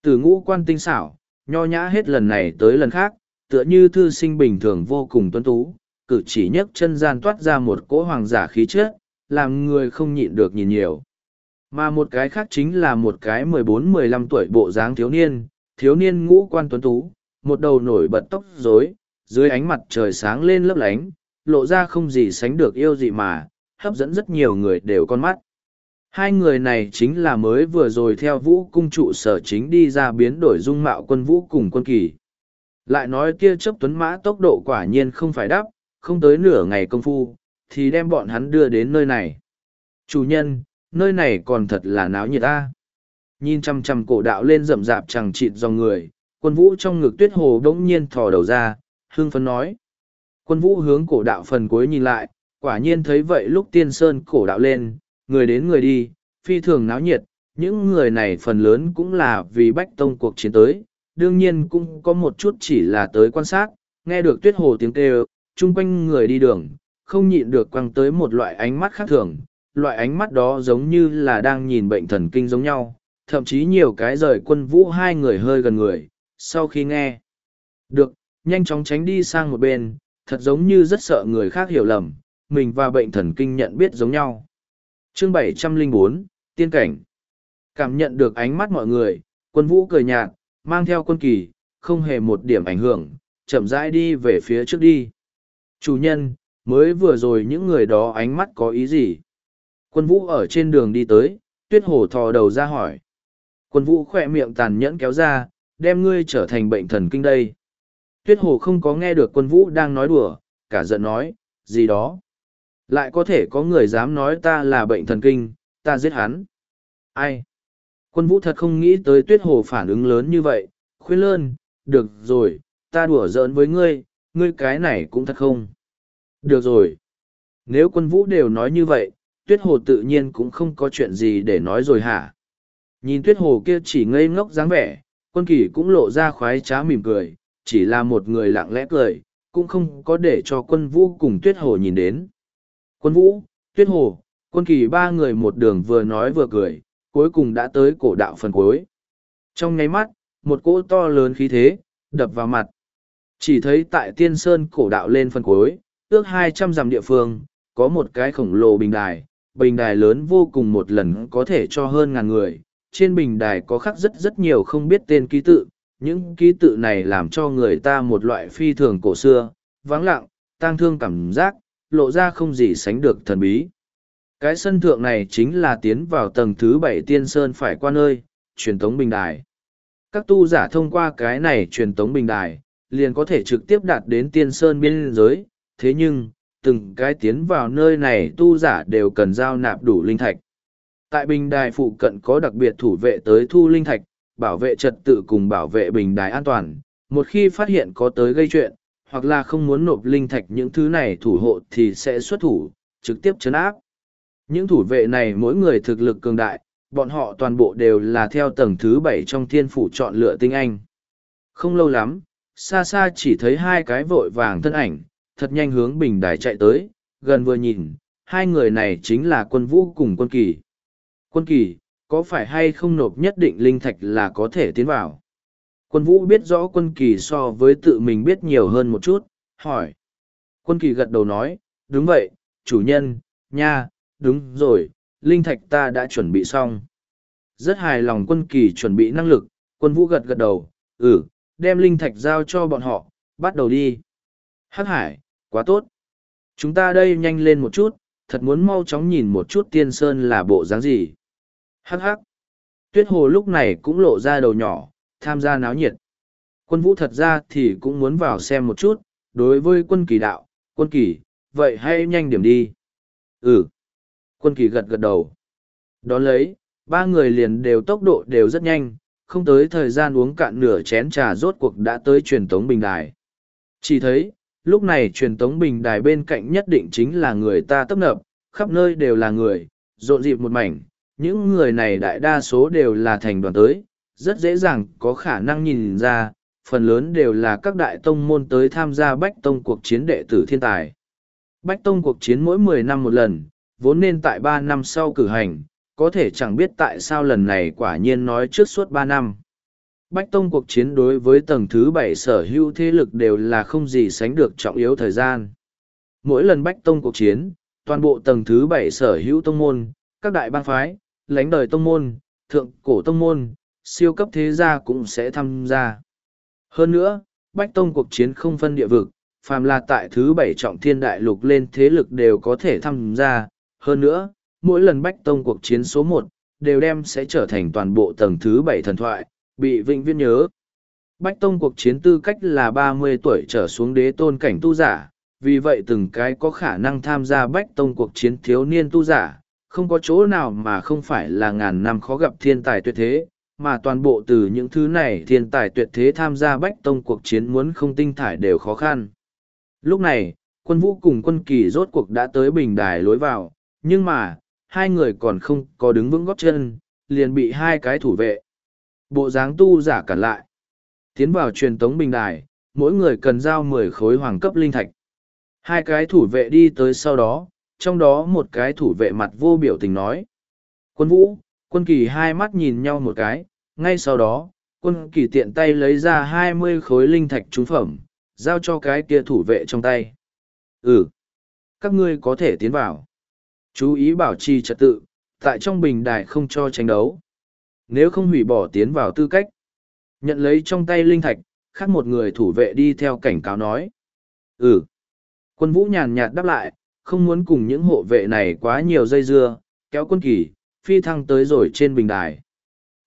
Từ ngũ quan tinh xảo, nho nhã hết lần này tới lần khác, tựa như thư sinh bình thường vô cùng tuấn tú, cử chỉ nhấc chân gian toát ra một cỗ hoàng giả khí chất, làm người không nhịn được nhìn nhiều. Mà một cái khác chính là một cái mười bốn mười lăm tuổi bộ dáng thiếu niên, thiếu niên ngũ quan tuấn tú, một đầu nổi bật tóc rối, dưới ánh mặt trời sáng lên lấp lánh, lộ ra không gì sánh được yêu dị mà, hấp dẫn rất nhiều người đều con mắt. Hai người này chính là mới vừa rồi theo vũ cung trụ sở chính đi ra biến đổi dung mạo quân vũ cùng quân kỳ. Lại nói kia chấp tuấn mã tốc độ quả nhiên không phải đắp, không tới nửa ngày công phu, thì đem bọn hắn đưa đến nơi này. Chủ nhân, nơi này còn thật là náo nhiệt ta. Nhìn chăm chăm cổ đạo lên rậm rạp chẳng chịt dòng người, quân vũ trong ngực tuyết hồ đống nhiên thò đầu ra, hương phấn nói. Quân vũ hướng cổ đạo phần cuối nhìn lại, quả nhiên thấy vậy lúc tiên sơn cổ đạo lên, người đến người đi, phi thường náo nhiệt, những người này phần lớn cũng là vì bách tông cuộc chiến tới, đương nhiên cũng có một chút chỉ là tới quan sát, nghe được tuyết hồ tiếng kêu, chung quanh người đi đường, không nhịn được quăng tới một loại ánh mắt khác thường, loại ánh mắt đó giống như là đang nhìn bệnh thần kinh giống nhau, thậm chí nhiều cái rời quân vũ hai người hơi gần người, sau khi nghe. Được, nhanh chóng tránh đi sang một bên, thật giống như rất sợ người khác hiểu lầm, mình và bệnh thần kinh nhận biết giống nhau. Chương 704, Tiên Cảnh Cảm nhận được ánh mắt mọi người, quân vũ cười nhạt, mang theo quân kỳ, không hề một điểm ảnh hưởng, chậm rãi đi về phía trước đi. Chủ nhân, mới vừa rồi những người đó ánh mắt có ý gì? Quân vũ ở trên đường đi tới, tuyết hồ thò đầu ra hỏi. Quân vũ khỏe miệng tàn nhẫn kéo ra, đem ngươi trở thành bệnh thần kinh đây. Tuyết hồ không có nghe được quân vũ đang nói đùa, cả giận nói, gì đó. Lại có thể có người dám nói ta là bệnh thần kinh, ta giết hắn. Ai? Quân vũ thật không nghĩ tới tuyết hồ phản ứng lớn như vậy, khuyên lơn, được rồi, ta đùa giỡn với ngươi, ngươi cái này cũng thật không. Được rồi. Nếu quân vũ đều nói như vậy, tuyết hồ tự nhiên cũng không có chuyện gì để nói rồi hả? Nhìn tuyết hồ kia chỉ ngây ngốc dáng vẻ, quân kỳ cũng lộ ra khoái trá mỉm cười, chỉ là một người lặng lẽ cười, cũng không có để cho quân vũ cùng tuyết hồ nhìn đến. Quân vũ, tuyết hồ, quân kỳ ba người một đường vừa nói vừa cười, cuối cùng đã tới cổ đạo phần cuối. Trong nháy mắt, một cỗ to lớn khí thế, đập vào mặt. Chỉ thấy tại tiên sơn cổ đạo lên phần cuối, ước hai trăm dặm địa phương, có một cái khổng lồ bình đài, bình đài lớn vô cùng một lần có thể cho hơn ngàn người. Trên bình đài có khắc rất rất nhiều không biết tên ký tự, những ký tự này làm cho người ta một loại phi thường cổ xưa, vắng lặng, tang thương cảm giác, lộ ra không gì sánh được thần bí. Cái sân thượng này chính là tiến vào tầng thứ bảy tiên sơn phải qua nơi, truyền tống bình đài. Các tu giả thông qua cái này truyền tống bình đài, liền có thể trực tiếp đạt đến tiên sơn biên giới, thế nhưng, từng cái tiến vào nơi này tu giả đều cần giao nạp đủ linh thạch. Tại bình đài phụ cận có đặc biệt thủ vệ tới thu linh thạch, bảo vệ trật tự cùng bảo vệ bình đài an toàn. Một khi phát hiện có tới gây chuyện, hoặc là không muốn nộp linh thạch những thứ này thủ hộ thì sẽ xuất thủ, trực tiếp chấn áp. Những thủ vệ này mỗi người thực lực cường đại, bọn họ toàn bộ đều là theo tầng thứ bảy trong thiên phủ chọn lựa tinh anh. Không lâu lắm, xa xa chỉ thấy hai cái vội vàng thân ảnh, thật nhanh hướng bình đài chạy tới, gần vừa nhìn, hai người này chính là quân vũ cùng quân kỳ. Quân kỳ, có phải hay không nộp nhất định linh thạch là có thể tiến vào? Quân vũ biết rõ quân kỳ so với tự mình biết nhiều hơn một chút, hỏi. Quân kỳ gật đầu nói, đúng vậy, chủ nhân, nha, đúng rồi, linh thạch ta đã chuẩn bị xong. Rất hài lòng quân kỳ chuẩn bị năng lực, quân vũ gật gật đầu, ừ, đem linh thạch giao cho bọn họ, bắt đầu đi. Hắc hải, quá tốt. Chúng ta đây nhanh lên một chút, thật muốn mau chóng nhìn một chút tiên sơn là bộ dáng gì. Hắc hắc. Tuyết hồ lúc này cũng lộ ra đầu nhỏ, tham gia náo nhiệt. Quân vũ thật ra thì cũng muốn vào xem một chút, đối với quân kỳ đạo, quân kỳ, vậy hãy nhanh điểm đi. Ừ. Quân kỳ gật gật đầu. Đón lấy, ba người liền đều tốc độ đều rất nhanh, không tới thời gian uống cạn nửa chén trà rốt cuộc đã tới truyền tống bình đài. Chỉ thấy, lúc này truyền tống bình đài bên cạnh nhất định chính là người ta tấp nập, khắp nơi đều là người, rộn rịp một mảnh, những người này đại đa số đều là thành đoàn tới, rất dễ dàng có khả năng nhìn ra, phần lớn đều là các đại tông môn tới tham gia bách tông cuộc chiến đệ tử thiên tài. Bách tông cuộc chiến mỗi mười năm một lần, vốn nên tại ba năm sau cử hành, có thể chẳng biết tại sao lần này quả nhiên nói trước suốt ba năm. Bách tông cuộc chiến đối với tầng thứ bảy sở hữu thế lực đều là không gì sánh được trọng yếu thời gian. Mỗi lần bách tông cuộc chiến, toàn bộ tầng thứ bảy sở hữu tông môn, các đại bang phái, lãnh đời tông môn, thượng cổ tông môn, siêu cấp thế gia cũng sẽ tham gia. Hơn nữa, Bách Tông cuộc chiến không phân địa vực, phàm là tại thứ bảy trọng thiên đại lục lên thế lực đều có thể tham gia. Hơn nữa, mỗi lần Bách Tông cuộc chiến số một đều đem sẽ trở thành toàn bộ tầng thứ bảy thần thoại, bị vĩnh viễn nhớ. Bách Tông cuộc chiến tư cách là ba mươi tuổi trở xuống đế tôn cảnh tu giả, vì vậy từng cái có khả năng tham gia Bách Tông cuộc chiến thiếu niên tu giả, không có chỗ nào mà không phải là ngàn năm khó gặp thiên tài tuyệt thế, mà toàn bộ từ những thứ này thiên tài tuyệt thế tham gia bách tông cuộc chiến muốn không tinh thải đều khó khăn. Lúc này, quân vũ cùng quân kỳ rốt cuộc đã tới bình đài lối vào, nhưng mà, hai người còn không có đứng vững góp chân, liền bị hai cái thủ vệ. Bộ dáng tu giả cản lại. Tiến vào truyền tống bình đài, mỗi người cần giao mười khối hoàng cấp linh thạch. Hai cái thủ vệ đi tới sau đó, trong đó một cái thủ vệ mặt vô biểu tình nói. Quân vũ, quân kỳ hai mắt nhìn nhau một cái, ngay sau đó, quân kỳ tiện tay lấy ra hai mươi khối linh thạch trúng phẩm, giao cho cái kia thủ vệ trong tay. Ừ, các ngươi có thể tiến vào. Chú ý bảo trì trật tự, tại trong bình đài không cho tranh đấu. Nếu không hủy bỏ tiến vào tư cách, nhận lấy trong tay linh thạch, khác một người thủ vệ đi theo cảnh cáo nói. Ừ. Quân vũ nhàn nhạt đáp lại, không muốn cùng những hộ vệ này quá nhiều dây dưa, kéo quân kỳ, phi thăng tới rồi trên bình đài.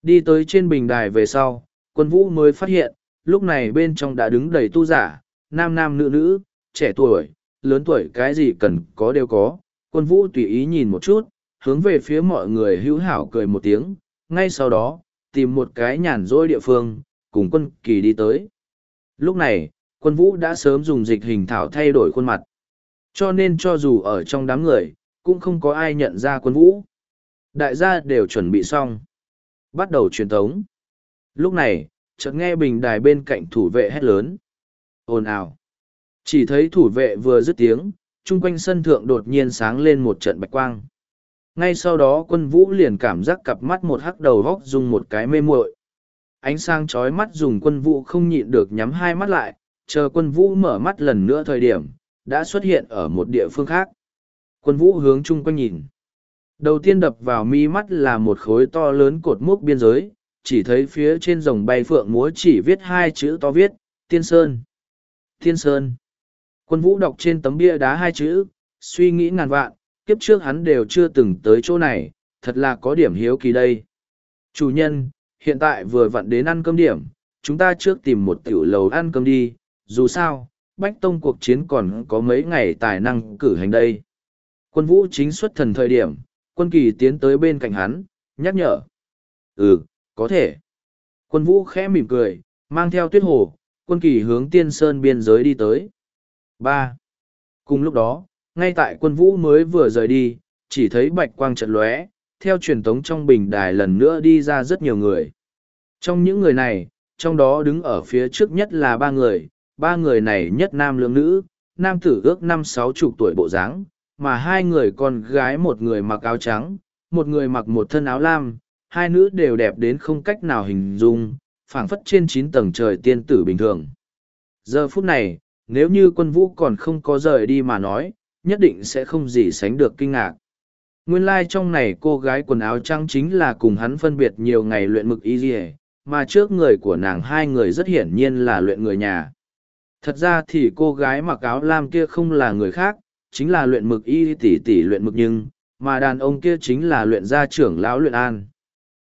Đi tới trên bình đài về sau, quân vũ mới phát hiện, lúc này bên trong đã đứng đầy tu giả, nam nam nữ nữ, trẻ tuổi, lớn tuổi cái gì cần có đều có. Quân vũ tùy ý nhìn một chút, hướng về phía mọi người hữu hảo cười một tiếng, ngay sau đó, tìm một cái nhàn rỗi địa phương, cùng quân kỳ đi tới. Lúc này, quân vũ đã sớm dùng dịch hình thảo thay đổi khuôn mặt. Cho nên cho dù ở trong đám người, cũng không có ai nhận ra quân vũ. Đại gia đều chuẩn bị xong. Bắt đầu truyền tống. Lúc này, chợt nghe bình đài bên cạnh thủ vệ hét lớn. ồn ào. Chỉ thấy thủ vệ vừa dứt tiếng, chung quanh sân thượng đột nhiên sáng lên một trận bạch quang. Ngay sau đó quân vũ liền cảm giác cặp mắt một hắc đầu góc dùng một cái mê muội. Ánh sáng chói mắt dùng quân vũ không nhịn được nhắm hai mắt lại, chờ quân vũ mở mắt lần nữa thời điểm, đã xuất hiện ở một địa phương khác. Quân vũ hướng chung quanh nhìn. Đầu tiên đập vào mi mắt là một khối to lớn cột mốc biên giới, chỉ thấy phía trên dòng bay phượng múa chỉ viết hai chữ to viết, Tiên Sơn. Tiên Sơn. Quân vũ đọc trên tấm bia đá hai chữ, suy nghĩ ngàn vạn, kiếp trước hắn đều chưa từng tới chỗ này, thật là có điểm hiếu kỳ đây. Chủ nhân, hiện tại vừa vặn đến ăn cơm điểm, chúng ta trước tìm một tiểu lầu ăn cơm đi, dù sao, Bách Tông cuộc chiến còn có mấy ngày tài năng cử hành đây. Quân vũ chính xuất thần thời điểm, quân kỳ tiến tới bên cạnh hắn, nhắc nhở. Ừ, có thể. Quân vũ khẽ mỉm cười, mang theo tuyết hồ, quân kỳ hướng tiên sơn biên giới đi tới. ba Cùng lúc đó, ngay tại quân vũ mới vừa rời đi, chỉ thấy bạch quang trận lóe, theo truyền tống trong bình đài lần nữa đi ra rất nhiều người. Trong những người này, trong đó đứng ở phía trước nhất là ba người, ba người này nhất nam lương nữ, nam tử ước năm sáu chục tuổi bộ dáng, mà hai người con gái một người mặc áo trắng, một người mặc một thân áo lam, hai nữ đều đẹp đến không cách nào hình dung, phảng phất trên chín tầng trời tiên tử bình thường. Giờ phút này, nếu như quân vũ còn không có rời đi mà nói, nhất định sẽ không gì sánh được kinh ngạc. Nguyên lai like trong này cô gái quần áo trắng chính là cùng hắn phân biệt nhiều ngày luyện mực y dì mà trước người của nàng hai người rất hiển nhiên là luyện người nhà. Thật ra thì cô gái mặc áo lam kia không là người khác, chính là luyện mực y tỷ tỷ luyện mực nhưng, mà đàn ông kia chính là luyện gia trưởng lão luyện an.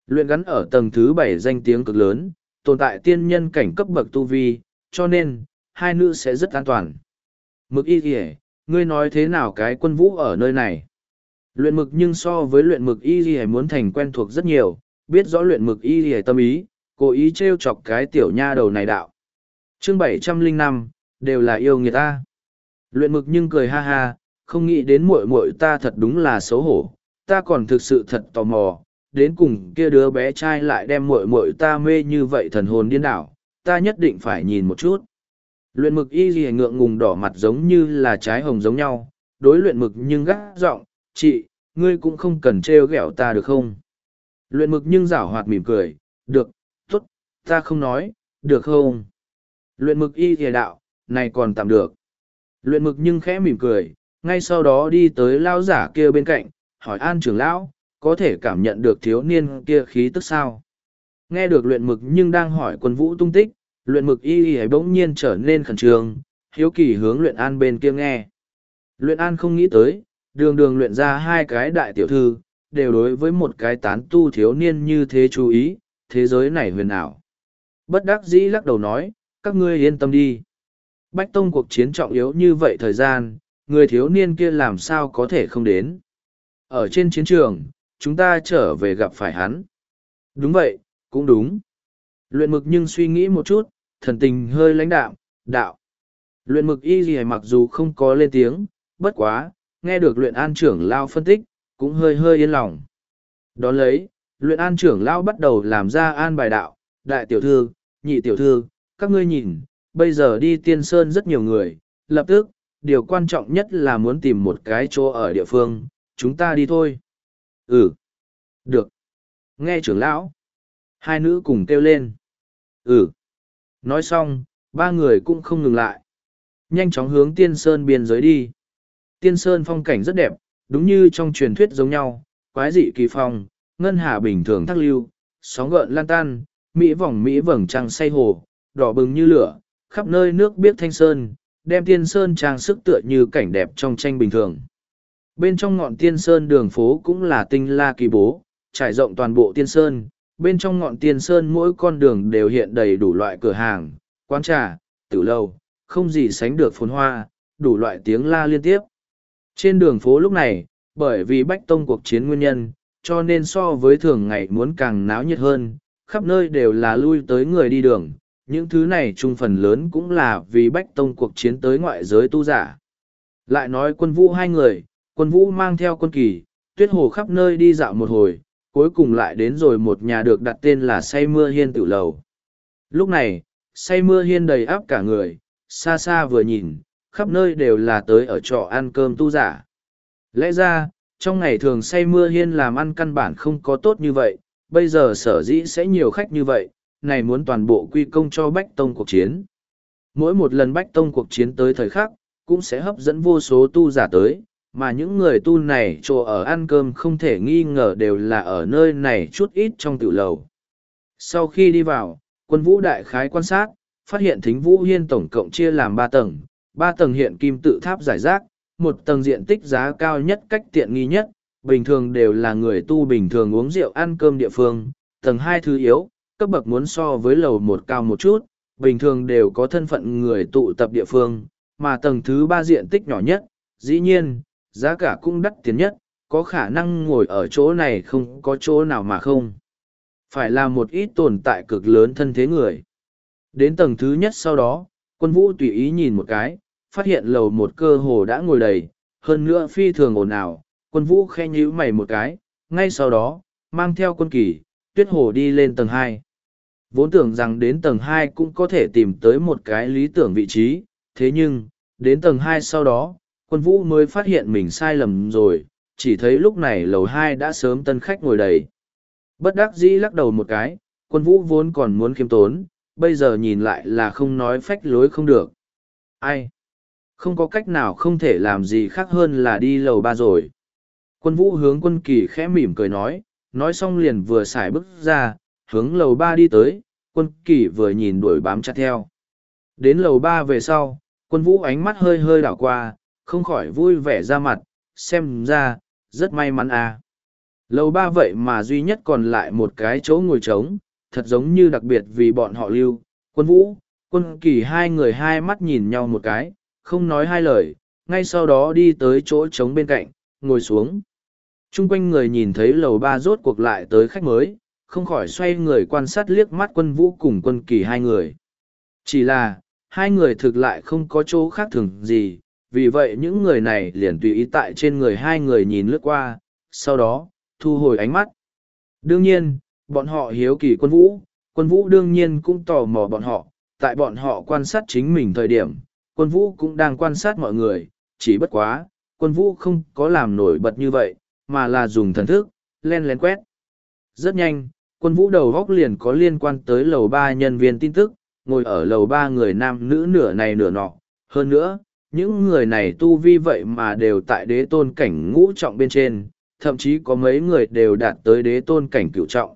Luyện gắn ở tầng thứ bảy danh tiếng cực lớn, tồn tại tiên nhân cảnh cấp bậc tu vi, cho nên, hai nữ sẽ rất an toàn. Mực y kìa, ngươi nói thế nào cái quân vũ ở nơi này? Luyện mực nhưng so với luyện mực y kìa muốn thành quen thuộc rất nhiều, biết rõ luyện mực y kìa tâm ý, cố ý treo chọc cái tiểu nha đầu này đạo. Chương bảy trăm linh năm đều là yêu người ta. Luyện mực nhưng cười ha ha, không nghĩ đến muội muội ta thật đúng là xấu hổ, ta còn thực sự thật tò mò, đến cùng kia đứa bé trai lại đem muội muội ta mê như vậy thần hồn điên đảo, ta nhất định phải nhìn một chút. Luyện mực y gì ngượng ngùng đỏ mặt giống như là trái hồng giống nhau, đối luyện mực nhưng gắt giọng, chị, ngươi cũng không cần trêu ghẹo ta được không? Luyện mực nhưng rảo hoạt mỉm cười, được, tốt, ta không nói, được không? Luyện mực y thìa đạo, này còn tạm được. Luyện mực nhưng khẽ mỉm cười, ngay sau đó đi tới lao giả kia bên cạnh, hỏi an trưởng lão, có thể cảm nhận được thiếu niên kia khí tức sao? Nghe được luyện mực nhưng đang hỏi quân vũ tung tích, luyện mực y y bỗng nhiên trở nên khẩn trương, hiếu kỳ hướng luyện an bên kia nghe. Luyện an không nghĩ tới, đường đường luyện ra hai cái đại tiểu thư, đều đối với một cái tán tu thiếu niên như thế chú ý, thế giới này huyền ảo. Bất đắc dĩ lắc đầu nói, các ngươi yên tâm đi. Bách Tông cuộc chiến trọng yếu như vậy thời gian, người thiếu niên kia làm sao có thể không đến. Ở trên chiến trường, chúng ta trở về gặp phải hắn. Đúng vậy, cũng đúng. Luyện mực nhưng suy nghĩ một chút, thần tình hơi lãnh đạm, đạo. Luyện mực y gì mặc dù không có lên tiếng, bất quá, nghe được luyện an trưởng lao phân tích, cũng hơi hơi yên lòng. Đón lấy, luyện an trưởng lao bắt đầu làm ra an bài đạo, đại tiểu thư, nhị tiểu thư, các ngươi nhìn, bây giờ đi tiên sơn rất nhiều người, lập tức, điều quan trọng nhất là muốn tìm một cái chỗ ở địa phương, chúng ta đi thôi. Ừ. Được. Nghe trưởng lão. Hai nữ cùng kêu lên. Ừ. Nói xong, ba người cũng không ngừng lại. Nhanh chóng hướng tiên sơn biên giới đi. Tiên sơn phong cảnh rất đẹp, đúng như trong truyền thuyết giống nhau, quái dị kỳ phong, ngân hà bình thường thác lưu, sóng gợn lan tan, mỹ vòng mỹ vầng trăng say hồ, đỏ bừng như lửa, khắp nơi nước biếc thanh sơn, đem tiên sơn trang sức tựa như cảnh đẹp trong tranh bình thường. Bên trong ngọn tiên sơn đường phố cũng là tinh la kỳ bố, trải rộng toàn bộ tiên sơn, bên trong ngọn tiên sơn mỗi con đường đều hiện đầy đủ loại cửa hàng, quán trà, tử lâu, không gì sánh được phồn hoa, đủ loại tiếng la liên tiếp. Trên đường phố lúc này, bởi vì bách tông cuộc chiến nguyên nhân, cho nên so với thường ngày muốn càng náo nhiệt hơn, khắp nơi đều là lui tới người đi đường, những thứ này chung phần lớn cũng là vì bách tông cuộc chiến tới ngoại giới tu giả. Lại nói quân vũ hai người, quân vũ mang theo quân kỳ, tuyết hồ khắp nơi đi dạo một hồi, cuối cùng lại đến rồi một nhà được đặt tên là say mưa hiên tự lầu. Lúc này, say mưa hiên đầy áp cả người, xa xa vừa nhìn, khắp nơi đều là tới ở trọ ăn cơm tu giả. Lẽ ra, trong ngày thường say mưa hiên làm ăn căn bản không có tốt như vậy, bây giờ sở dĩ sẽ nhiều khách như vậy, này muốn toàn bộ quy công cho Bách Tông cuộc chiến. Mỗi một lần Bách Tông cuộc chiến tới thời khắc, cũng sẽ hấp dẫn vô số tu giả tới, mà những người tu này chỗ ở ăn cơm không thể nghi ngờ đều là ở nơi này chút ít trong tiểu lầu. Sau khi đi vào, quân vũ đại khái quan sát, phát hiện thính vũ hiên tổng cộng chia làm ba tầng, ba tầng hiện kim tự tháp giải rác, một tầng diện tích giá cao nhất cách tiện nghi nhất, bình thường đều là người tu bình thường uống rượu ăn cơm địa phương, tầng hai thứ yếu, cấp bậc muốn so với lầu một cao một chút, bình thường đều có thân phận người tụ tập địa phương, mà tầng thứ ba diện tích nhỏ nhất, dĩ nhiên, giá cả cũng đắt tiền nhất, có khả năng ngồi ở chỗ này không có chỗ nào mà không. Phải là một ít tồn tại cực lớn thân thế người. Đến tầng thứ nhất sau đó, quân vũ tùy ý nhìn một cái, phát hiện lầu một cơ hồ đã ngồi đầy, hơn nữa phi thường ồn ào, quân vũ khe nhíu mày một cái, ngay sau đó, mang theo quân kỳ, tuyết hồ đi lên tầng hai. Vốn tưởng rằng đến tầng hai cũng có thể tìm tới một cái lý tưởng vị trí, thế nhưng, đến tầng hai sau đó, quân vũ mới phát hiện mình sai lầm rồi, chỉ thấy lúc này lầu hai đã sớm tân khách ngồi đầy. Bất đắc dĩ lắc đầu một cái, quân vũ vốn còn muốn khiêm tốn, bây giờ nhìn lại là không nói phách lối không được. Ai? Không có cách nào không thể làm gì khác hơn là đi lầu ba rồi. Quân vũ hướng quân kỳ khẽ mỉm cười nói, nói xong liền vừa xài bước ra, hướng lầu ba đi tới, quân kỳ vừa nhìn đuổi bám chặt theo. Đến lầu ba về sau, quân vũ ánh mắt hơi hơi đảo qua, không khỏi vui vẻ ra mặt, xem ra, rất may mắn à. Lầu ba vậy mà duy nhất còn lại một cái chỗ ngồi trống, thật giống như đặc biệt vì bọn họ lưu. Quân vũ, quân kỳ hai người hai mắt nhìn nhau một cái, không nói hai lời, ngay sau đó đi tới chỗ trống bên cạnh, ngồi xuống. Trung quanh người nhìn thấy lầu ba rốt cuộc lại tới khách mới, không khỏi xoay người quan sát liếc mắt quân vũ cùng quân kỳ hai người. Chỉ là, hai người thực lại không có chỗ khác thường gì, vì vậy những người này liền tùy ý tại trên người hai người nhìn lướt qua, sau đó, thu hồi ánh mắt. Đương nhiên, bọn họ hiếu kỳ quân vũ, quân vũ đương nhiên cũng tò mò bọn họ, tại bọn họ quan sát chính mình thời điểm, quân vũ cũng đang quan sát mọi người, chỉ bất quá, quân vũ không có làm nổi bật như vậy, mà là dùng thần thức, len lén quét. Rất nhanh, quân vũ đầu góc liền có liên quan tới lầu ba nhân viên tin tức, ngồi ở lầu ba người nam nữ nửa này nửa nọ. Hơn nữa, những người này tu vi vậy mà đều tại đế tôn cảnh ngũ trọng bên trên, thậm chí có mấy người đều đạt tới đế tôn cảnh cửu trọng.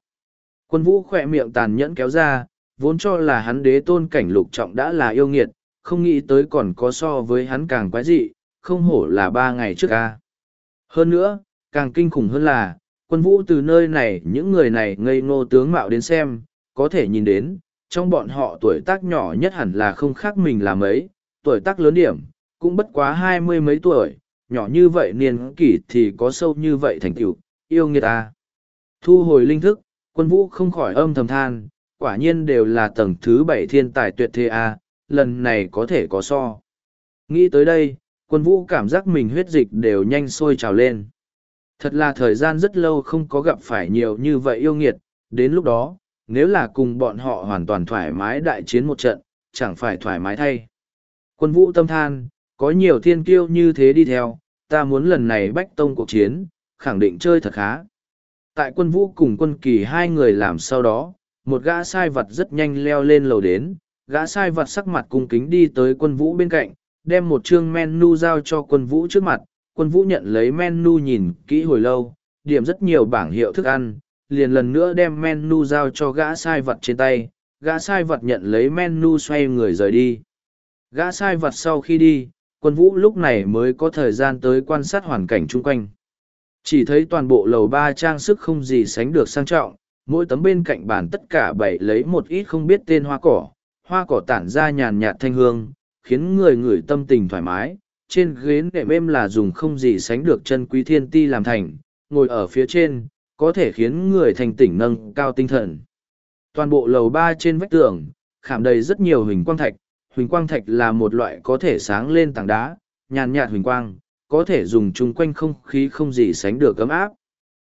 Quân vũ khỏe miệng tàn nhẫn kéo ra, vốn cho là hắn đế tôn cảnh lục trọng đã là yêu nghiệt, không nghĩ tới còn có so với hắn càng quái dị, không hổ là ba ngày trước ca. Hơn nữa, càng kinh khủng hơn là, quân vũ từ nơi này những người này ngây ngô tướng mạo đến xem, có thể nhìn đến, trong bọn họ tuổi tác nhỏ nhất hẳn là không khác mình là mấy, tuổi tác lớn điểm, cũng bất quá hai mươi mấy tuổi, nhỏ như vậy niên kỷ thì có sâu như vậy thành tựu, yêu nghiệt ta. Thu hồi linh thức, quân vũ không khỏi âm thầm than, quả nhiên đều là tầng thứ bảy thiên tài tuyệt thế a, lần này có thể có so. Nghĩ tới đây, quân vũ cảm giác mình huyết dịch đều nhanh sôi trào lên. Thật là thời gian rất lâu không có gặp phải nhiều như vậy yêu nghiệt, đến lúc đó, nếu là cùng bọn họ hoàn toàn thoải mái đại chiến một trận, chẳng phải thoải mái thay. Quân vũ tâm than, có nhiều thiên kiêu như thế đi theo, ta muốn lần này bách tông cuộc chiến, khẳng định chơi thật khá. Tại quân vũ cùng quân kỳ hai người làm sau đó, một gã sai vật rất nhanh leo lên lầu đến, gã sai vật sắc mặt cung kính đi tới quân vũ bên cạnh, đem một chương menu giao cho quân vũ trước mặt, quân vũ nhận lấy menu nhìn kỹ hồi lâu, điểm rất nhiều bảng hiệu thức ăn, liền lần nữa đem menu giao cho gã sai vật trên tay, gã sai vật nhận lấy menu xoay người rời đi. Gã sai vật sau khi đi, quân vũ lúc này mới có thời gian tới quan sát hoàn cảnh chung quanh. Chỉ thấy toàn bộ lầu ba trang sức không gì sánh được sang trọng, mỗi tấm bên cạnh bàn tất cả bảy lấy một ít không biết tên hoa cỏ, hoa cỏ tản ra nhàn nhạt thanh hương, khiến người ngửi tâm tình thoải mái. Trên ghế nệm êm là dùng không gì sánh được chân quý thiên ti làm thành, ngồi ở phía trên, có thể khiến người thành tỉnh nâng cao tinh thần. Toàn bộ lầu ba trên vách tường, khảm đầy rất nhiều huỳnh quang thạch. Huỳnh quang thạch là một loại có thể sáng lên tảng đá, nhàn nhạt huỳnh quang, có thể dùng chung quanh không khí không gì sánh được ấm áp.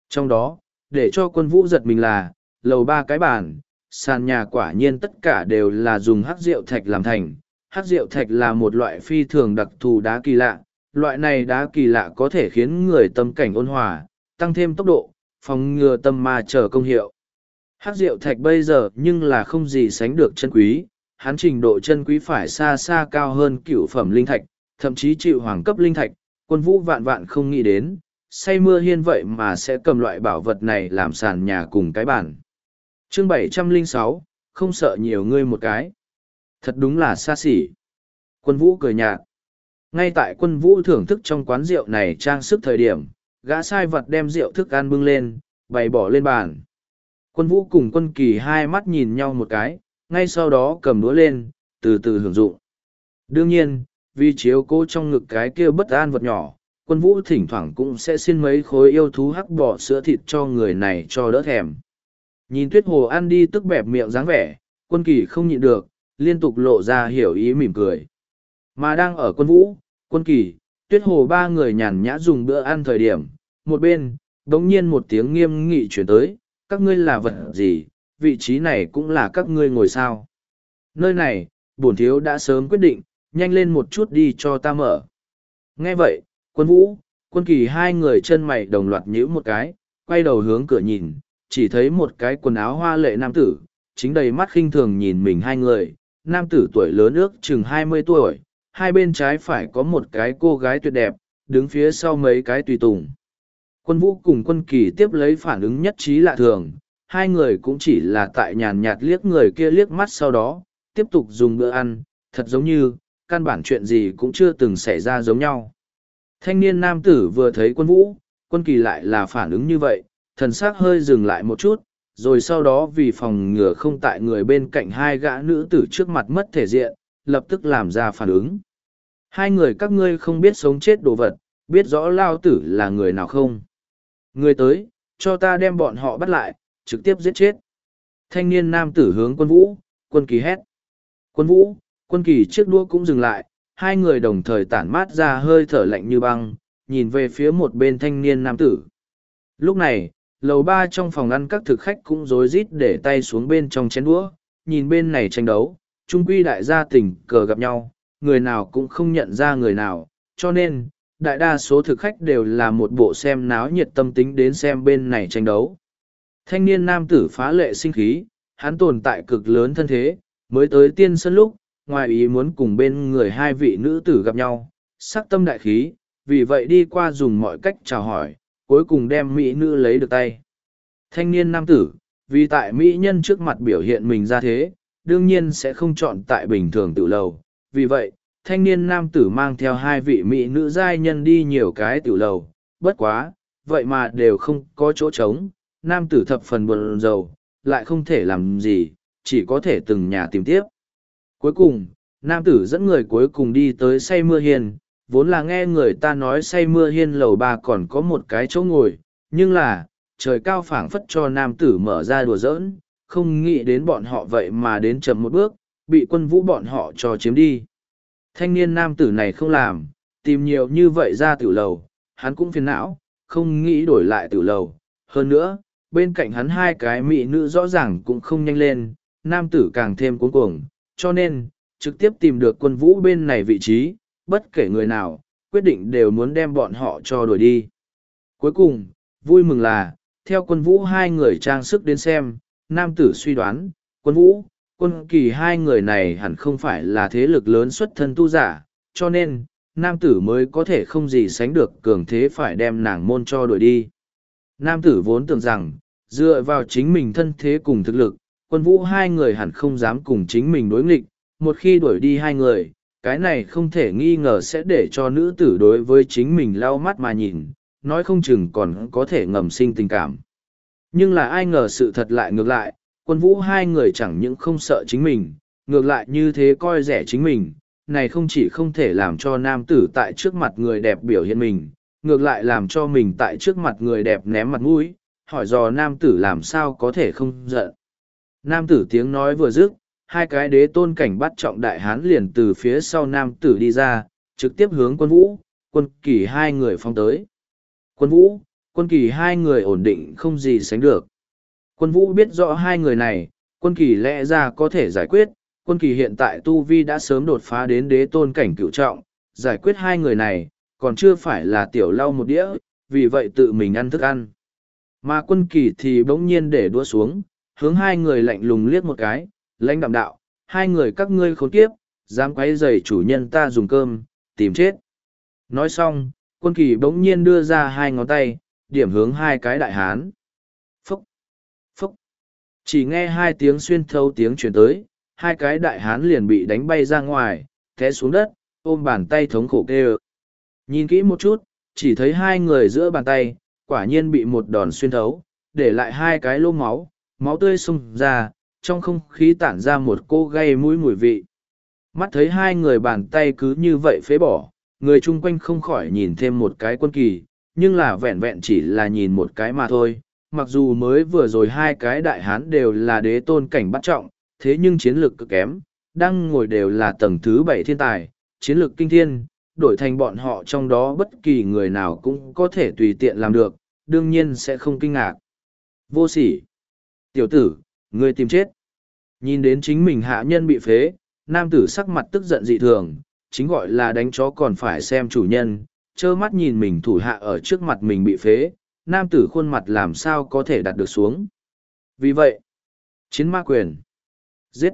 Trong đó, để cho quân vũ giật mình là, lầu ba cái bàn, sàn nhà quả nhiên tất cả đều là dùng hắc rượu thạch làm thành, hát rượu thạch là một loại phi thường đặc thù đá kỳ lạ, loại này đá kỳ lạ có thể khiến người tâm cảnh ôn hòa, tăng thêm tốc độ, phòng ngừa tâm ma chờ công hiệu. Hát rượu thạch bây giờ nhưng là không gì sánh được chân quý, hắn trình độ chân quý phải xa xa cao hơn cựu phẩm linh thạch, thậm chí chịu hoàng cấp linh thạch, quân vũ vạn vạn không nghĩ đến, say mưa hiên vậy mà sẽ cầm loại bảo vật này làm sàn nhà cùng cái bản chương bảy trăm linh sáu, không sợ nhiều ngươi một cái thật đúng là xa xỉ. Quân vũ cười nhạt. Ngay tại quân vũ thưởng thức trong quán rượu này trang sức thời điểm, gã sai vật đem rượu thức ăn bưng lên, bày bỏ lên bàn. Quân vũ cùng quân kỳ hai mắt nhìn nhau một cái, ngay sau đó cầm đũa lên, từ từ hưởng dụng. Đương nhiên, vì chiếu cố trong ngực cái kia bất an vật nhỏ, quân vũ thỉnh thoảng cũng sẽ xin mấy khối yêu thú hắc bỏ sữa thịt cho người này cho đỡ thèm. Nhìn tuyết hồ ăn đi tức bẹp miệng dáng vẻ, quân kỳ không nhịn được liên tục lộ ra hiểu ý mỉm cười. Mà đang ở quân vũ, quân kỳ, tuyết hồ ba người nhàn nhã dùng bữa ăn thời điểm, một bên, đống nhiên một tiếng nghiêm nghị chuyển tới, các ngươi là vật gì, vị trí này cũng là các ngươi ngồi sao. Nơi này, bổn thiếu đã sớm quyết định, nhanh lên một chút đi cho ta mở. Nghe vậy, quân vũ, quân kỳ hai người chân mày đồng loạt nhíu một cái, quay đầu hướng cửa nhìn, chỉ thấy một cái quần áo hoa lệ nam tử, chính đầy mắt khinh thường nhìn mình hai người nam tử tuổi lớn ước chừng hai mươi tuổi, hai bên trái phải có một cái cô gái tuyệt đẹp, đứng phía sau mấy cái tùy tùng. Quân vũ cùng quân kỳ tiếp lấy phản ứng nhất trí lạ thường, hai người cũng chỉ là tại nhàn nhạt liếc người kia liếc mắt sau đó, tiếp tục dùng bữa ăn, thật giống như, căn bản chuyện gì cũng chưa từng xảy ra giống nhau. Thanh niên nam tử vừa thấy quân vũ, quân kỳ lại là phản ứng như vậy, thần sắc hơi dừng lại một chút rồi sau đó vì phòng ngừa không tại người bên cạnh hai gã nữ tử trước mặt mất thể diện, lập tức làm ra phản ứng. Hai người các ngươi không biết sống chết đồ vật, biết rõ lao tử là người nào không? Người tới, cho ta đem bọn họ bắt lại, trực tiếp giết chết. Thanh niên nam tử hướng quân vũ, quân kỳ hét. Quân vũ, quân kỳ chiếc đua cũng dừng lại, hai người đồng thời tản mát ra hơi thở lạnh như băng, nhìn về phía một bên thanh niên nam tử. Lúc này lầu ba trong phòng ăn các thực khách cũng rối rít để tay xuống bên trong chén đũa, nhìn bên này tranh đấu trung quy đại gia tình cờ gặp nhau, người nào cũng không nhận ra người nào, cho nên, đại đa số thực khách đều là một bộ xem náo nhiệt tâm tính đến xem bên này tranh đấu. Thanh niên nam tử phá lệ sinh khí, hắn tồn tại cực lớn thân thế, mới tới tiên sân lúc, ngoài ý muốn cùng bên người hai vị nữ tử gặp nhau, sắc tâm đại khí, vì vậy đi qua dùng mọi cách chào hỏi cuối cùng đem mỹ nữ lấy được tay. Thanh niên nam tử, vì tại mỹ nhân trước mặt biểu hiện mình ra thế, đương nhiên sẽ không chọn tại bình thường tự lầu. Vì vậy, thanh niên nam tử mang theo hai vị mỹ nữ giai nhân đi nhiều cái tiểu lầu. Bất quá, vậy mà đều không có chỗ trống. Nam tử thập phần buồn rầu, lại không thể làm gì, chỉ có thể từng nhà tìm tiếp. Cuối cùng, nam tử dẫn người cuối cùng đi tới say mưa hiền vốn là nghe người ta nói say mưa hiên lầu ba còn có một cái chỗ ngồi, nhưng là, trời cao phảng phất cho nam tử mở ra đùa giỡn, không nghĩ đến bọn họ vậy mà đến chậm một bước, bị quân vũ bọn họ cho chiếm đi. Thanh niên nam tử này không làm, tìm nhiều như vậy ra tiểu lầu, hắn cũng phiền não, không nghĩ đổi lại tiểu lầu. Hơn nữa, bên cạnh hắn hai cái mỹ nữ rõ ràng cũng không nhanh lên, nam tử càng thêm cuống cuồng, cho nên, trực tiếp tìm được quân vũ bên này vị trí bất kể người nào, quyết định đều muốn đem bọn họ cho đuổi đi. Cuối cùng, vui mừng là, theo quân vũ hai người trang sức đến xem, nam tử suy đoán, quân vũ, quân kỳ hai người này hẳn không phải là thế lực lớn xuất thân tu giả, cho nên, nam tử mới có thể không gì sánh được cường thế phải đem nàng môn cho đuổi đi. Nam tử vốn tưởng rằng, dựa vào chính mình thân thế cùng thực lực, quân vũ hai người hẳn không dám cùng chính mình đối nghịch, một khi đuổi đi hai người, cái này không thể nghi ngờ sẽ để cho nữ tử đối với chính mình lau mắt mà nhìn, nói không chừng còn có thể ngầm sinh tình cảm. Nhưng là ai ngờ sự thật lại ngược lại, quân vũ hai người chẳng những không sợ chính mình, ngược lại như thế coi rẻ chính mình, này không chỉ không thể làm cho nam tử tại trước mặt người đẹp biểu hiện mình, ngược lại làm cho mình tại trước mặt người đẹp ném mặt mũi, hỏi dò nam tử làm sao có thể không giận. Nam tử tiếng nói vừa dứt, hai cái đế tôn cảnh bắt trọng đại hán liền từ phía sau nam tử đi ra, trực tiếp hướng quân vũ, quân kỳ hai người phong tới. Quân vũ, quân kỳ hai người ổn định không gì sánh được. Quân vũ biết rõ hai người này, quân kỳ lẽ ra có thể giải quyết, quân kỳ hiện tại Tu Vi đã sớm đột phá đến đế tôn cảnh cựu trọng, giải quyết hai người này, còn chưa phải là tiểu lau một đĩa, vì vậy tự mình ăn thức ăn. Mà quân kỳ thì bỗng nhiên để đua xuống, hướng hai người lạnh lùng liếc một cái, lãnh đạm đạo, hai người các ngươi khốn kiếp, dám quấy rầy chủ nhân ta dùng cơm, tìm chết. Nói xong, quân kỳ bỗng nhiên đưa ra hai ngón tay, điểm hướng hai cái đại hán. Phúc! Phúc! Chỉ nghe hai tiếng xuyên thấu tiếng truyền tới, hai cái đại hán liền bị đánh bay ra ngoài, té xuống đất, ôm bàn tay thống khổ kêu. Nhìn kỹ một chút, chỉ thấy hai người giữa bàn tay, quả nhiên bị một đòn xuyên thấu, để lại hai cái lô máu, máu tươi sung ra, trong không khí tản ra một cô gây mũi mùi vị. Mắt thấy hai người bàn tay cứ như vậy phế bỏ, người chung quanh không khỏi nhìn thêm một cái quân kỳ, nhưng là vẹn vẹn chỉ là nhìn một cái mà thôi. Mặc dù mới vừa rồi hai cái đại hán đều là đế tôn cảnh bắt trọng, thế nhưng chiến lược cực kém, đang ngồi đều là tầng thứ bảy thiên tài, chiến lược kinh thiên, đổi thành bọn họ trong đó bất kỳ người nào cũng có thể tùy tiện làm được, đương nhiên sẽ không kinh ngạc. Vô sỉ. Tiểu tử, người tìm chết. Nhìn đến chính mình hạ nhân bị phế, nam tử sắc mặt tức giận dị thường, chính gọi là đánh chó còn phải xem chủ nhân, trơ mắt nhìn mình thủ hạ ở trước mặt mình bị phế, nam tử khuôn mặt làm sao có thể đặt được xuống. Vì vậy, chiến ma quyền, giết,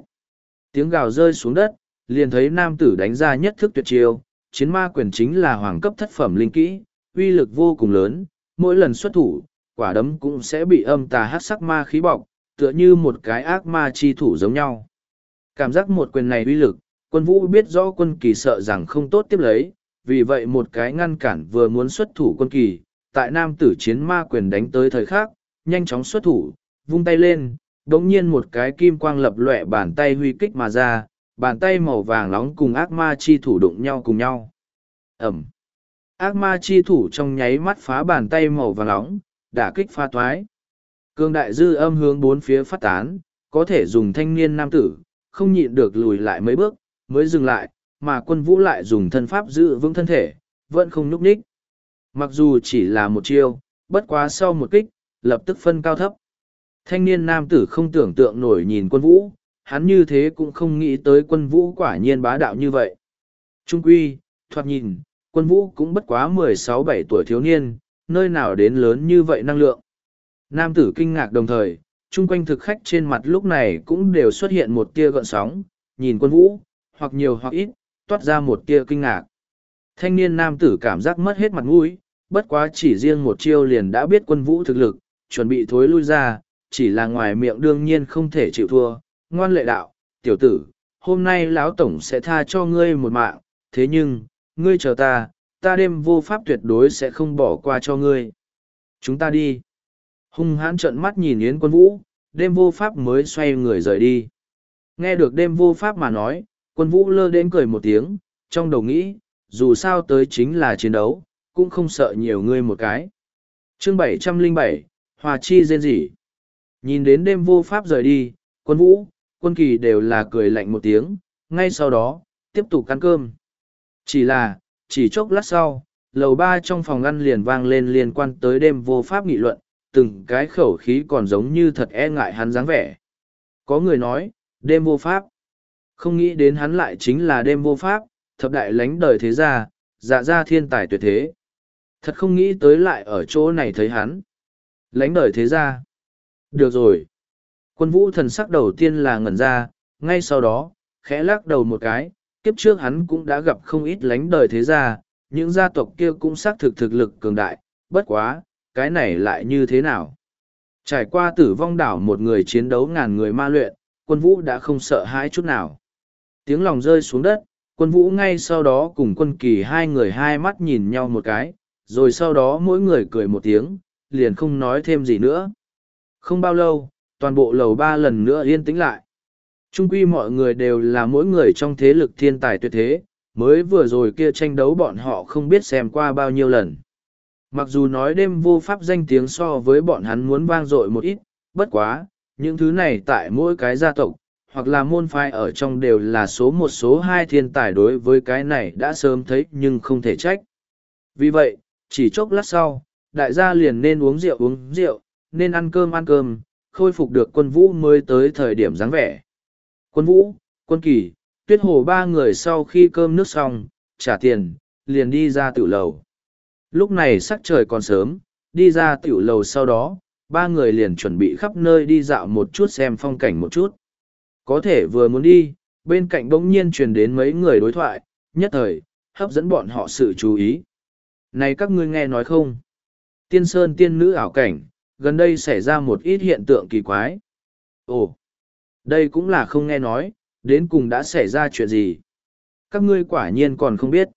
tiếng gào rơi xuống đất, liền thấy nam tử đánh ra nhất thức tuyệt chiêu, chiến ma quyền chính là hoàng cấp thất phẩm linh kỹ, uy lực vô cùng lớn, mỗi lần xuất thủ, quả đấm cũng sẽ bị âm tà hát sắc ma khí bọc, tựa như một cái ác ma chi thủ giống nhau. Cảm giác một quyền này uy lực, quân vũ biết rõ quân kỳ sợ rằng không tốt tiếp lấy, vì vậy một cái ngăn cản vừa muốn xuất thủ quân kỳ, tại nam tử chiến ma quyền đánh tới thời khắc, nhanh chóng xuất thủ, vung tay lên, đống nhiên một cái kim quang lập lệ bàn tay huy kích mà ra, bàn tay màu vàng nóng cùng ác ma chi thủ đụng nhau cùng nhau. Ẩm. Ác ma chi thủ trong nháy mắt phá bàn tay màu vàng nóng, đả kích pha toái. Cương đại dư âm hướng bốn phía phát tán, có thể dùng thanh niên nam tử, không nhịn được lùi lại mấy bước, mới dừng lại, mà quân vũ lại dùng thân pháp giữ vững thân thể, vẫn không nhúc nhích. Mặc dù chỉ là một chiêu, bất quá sau một kích, lập tức phân cao thấp. Thanh niên nam tử không tưởng tượng nổi nhìn quân vũ, hắn như thế cũng không nghĩ tới quân vũ quả nhiên bá đạo như vậy. Trung quy, thoạt nhìn, quân vũ cũng bất quá mười sáu bảy tuổi thiếu niên, nơi nào đến lớn như vậy năng lượng. Nam tử kinh ngạc đồng thời, chung quanh thực khách trên mặt lúc này cũng đều xuất hiện một tia gợn sóng, nhìn quân vũ, hoặc nhiều hoặc ít, toát ra một tia kinh ngạc. Thanh niên nam tử cảm giác mất hết mặt mũi, bất quá chỉ riêng một chiêu liền đã biết quân vũ thực lực, chuẩn bị thối lui ra, chỉ là ngoài miệng đương nhiên không thể chịu thua. Ngoan lệ đạo, tiểu tử, hôm nay lão tổng sẽ tha cho ngươi một mạng, thế nhưng, ngươi chờ ta, ta đêm vô pháp tuyệt đối sẽ không bỏ qua cho ngươi. Chúng ta đi. Hung hãn trợn mắt nhìn Yến quân vũ, đêm vô pháp mới xoay người rời đi. Nghe được đêm vô pháp mà nói, quân vũ lơ đến cười một tiếng, trong đầu nghĩ, dù sao tới chính là chiến đấu, cũng không sợ nhiều người một cái. Chương bảy trăm linh bảy, Hòa Chi rên rỉ. Nhìn đến đêm vô pháp rời đi, quân vũ, quân kỳ đều là cười lạnh một tiếng, ngay sau đó, tiếp tục ăn cơm. Chỉ là, chỉ chốc lát sau, lầu ba trong phòng ăn liền vang lên liên quan tới đêm vô pháp nghị luận, từng cái khẩu khí còn giống như thật e ngại hắn dáng vẻ. Có người nói, đêm vô pháp. Không nghĩ đến hắn lại chính là đêm vô pháp, thập đại lánh đời thế gia, dạ ra thiên tài tuyệt thế. Thật không nghĩ tới lại ở chỗ này thấy hắn. Lánh đời thế gia. Được rồi. Quân vũ thần sắc đầu tiên là ngẩn ra, ngay sau đó, khẽ lắc đầu một cái, kiếp trước hắn cũng đã gặp không ít lánh đời thế gia, những gia tộc kia cũng xác thực thực lực cường đại, bất quá, cái này lại như thế nào? Trải qua tử vong đảo một người chiến đấu ngàn người ma luyện, quân vũ đã không sợ hãi chút nào. Tiếng lòng rơi xuống đất, quân vũ ngay sau đó cùng quân kỳ hai người hai mắt nhìn nhau một cái, rồi sau đó mỗi người cười một tiếng, liền không nói thêm gì nữa. Không bao lâu, toàn bộ lầu ba lần nữa yên tĩnh lại. Trung quy mọi người đều là mỗi người trong thế lực thiên tài tuyệt thế, mới vừa rồi kia tranh đấu bọn họ không biết xem qua bao nhiêu lần. Mặc dù nói đêm vô pháp danh tiếng so với bọn hắn muốn vang dội một ít, bất quá, những thứ này tại mỗi cái gia tộc, hoặc là môn phái ở trong đều là số một số hai thiên tài đối với cái này đã sớm thấy nhưng không thể trách. Vì vậy, chỉ chốc lát sau, đại gia liền nên uống rượu uống rượu, nên ăn cơm ăn cơm, khôi phục được quân vũ mới tới thời điểm dáng vẻ. Quân vũ, Quân kỳ, tuyết hồ ba người sau khi cơm nước xong, trả tiền, liền đi ra tự lầu. Lúc này sắc trời còn sớm, đi ra tiểu lầu sau đó, ba người liền chuẩn bị khắp nơi đi dạo một chút xem phong cảnh một chút. Có thể vừa muốn đi, bên cạnh bỗng nhiên truyền đến mấy người đối thoại, nhất thời, hấp dẫn bọn họ sự chú ý. Này các ngươi nghe nói không? Tiên sơn tiên nữ ảo cảnh, gần đây xảy ra một ít hiện tượng kỳ quái. Ồ, đây cũng là không nghe nói, đến cùng đã xảy ra chuyện gì? Các ngươi quả nhiên còn không biết.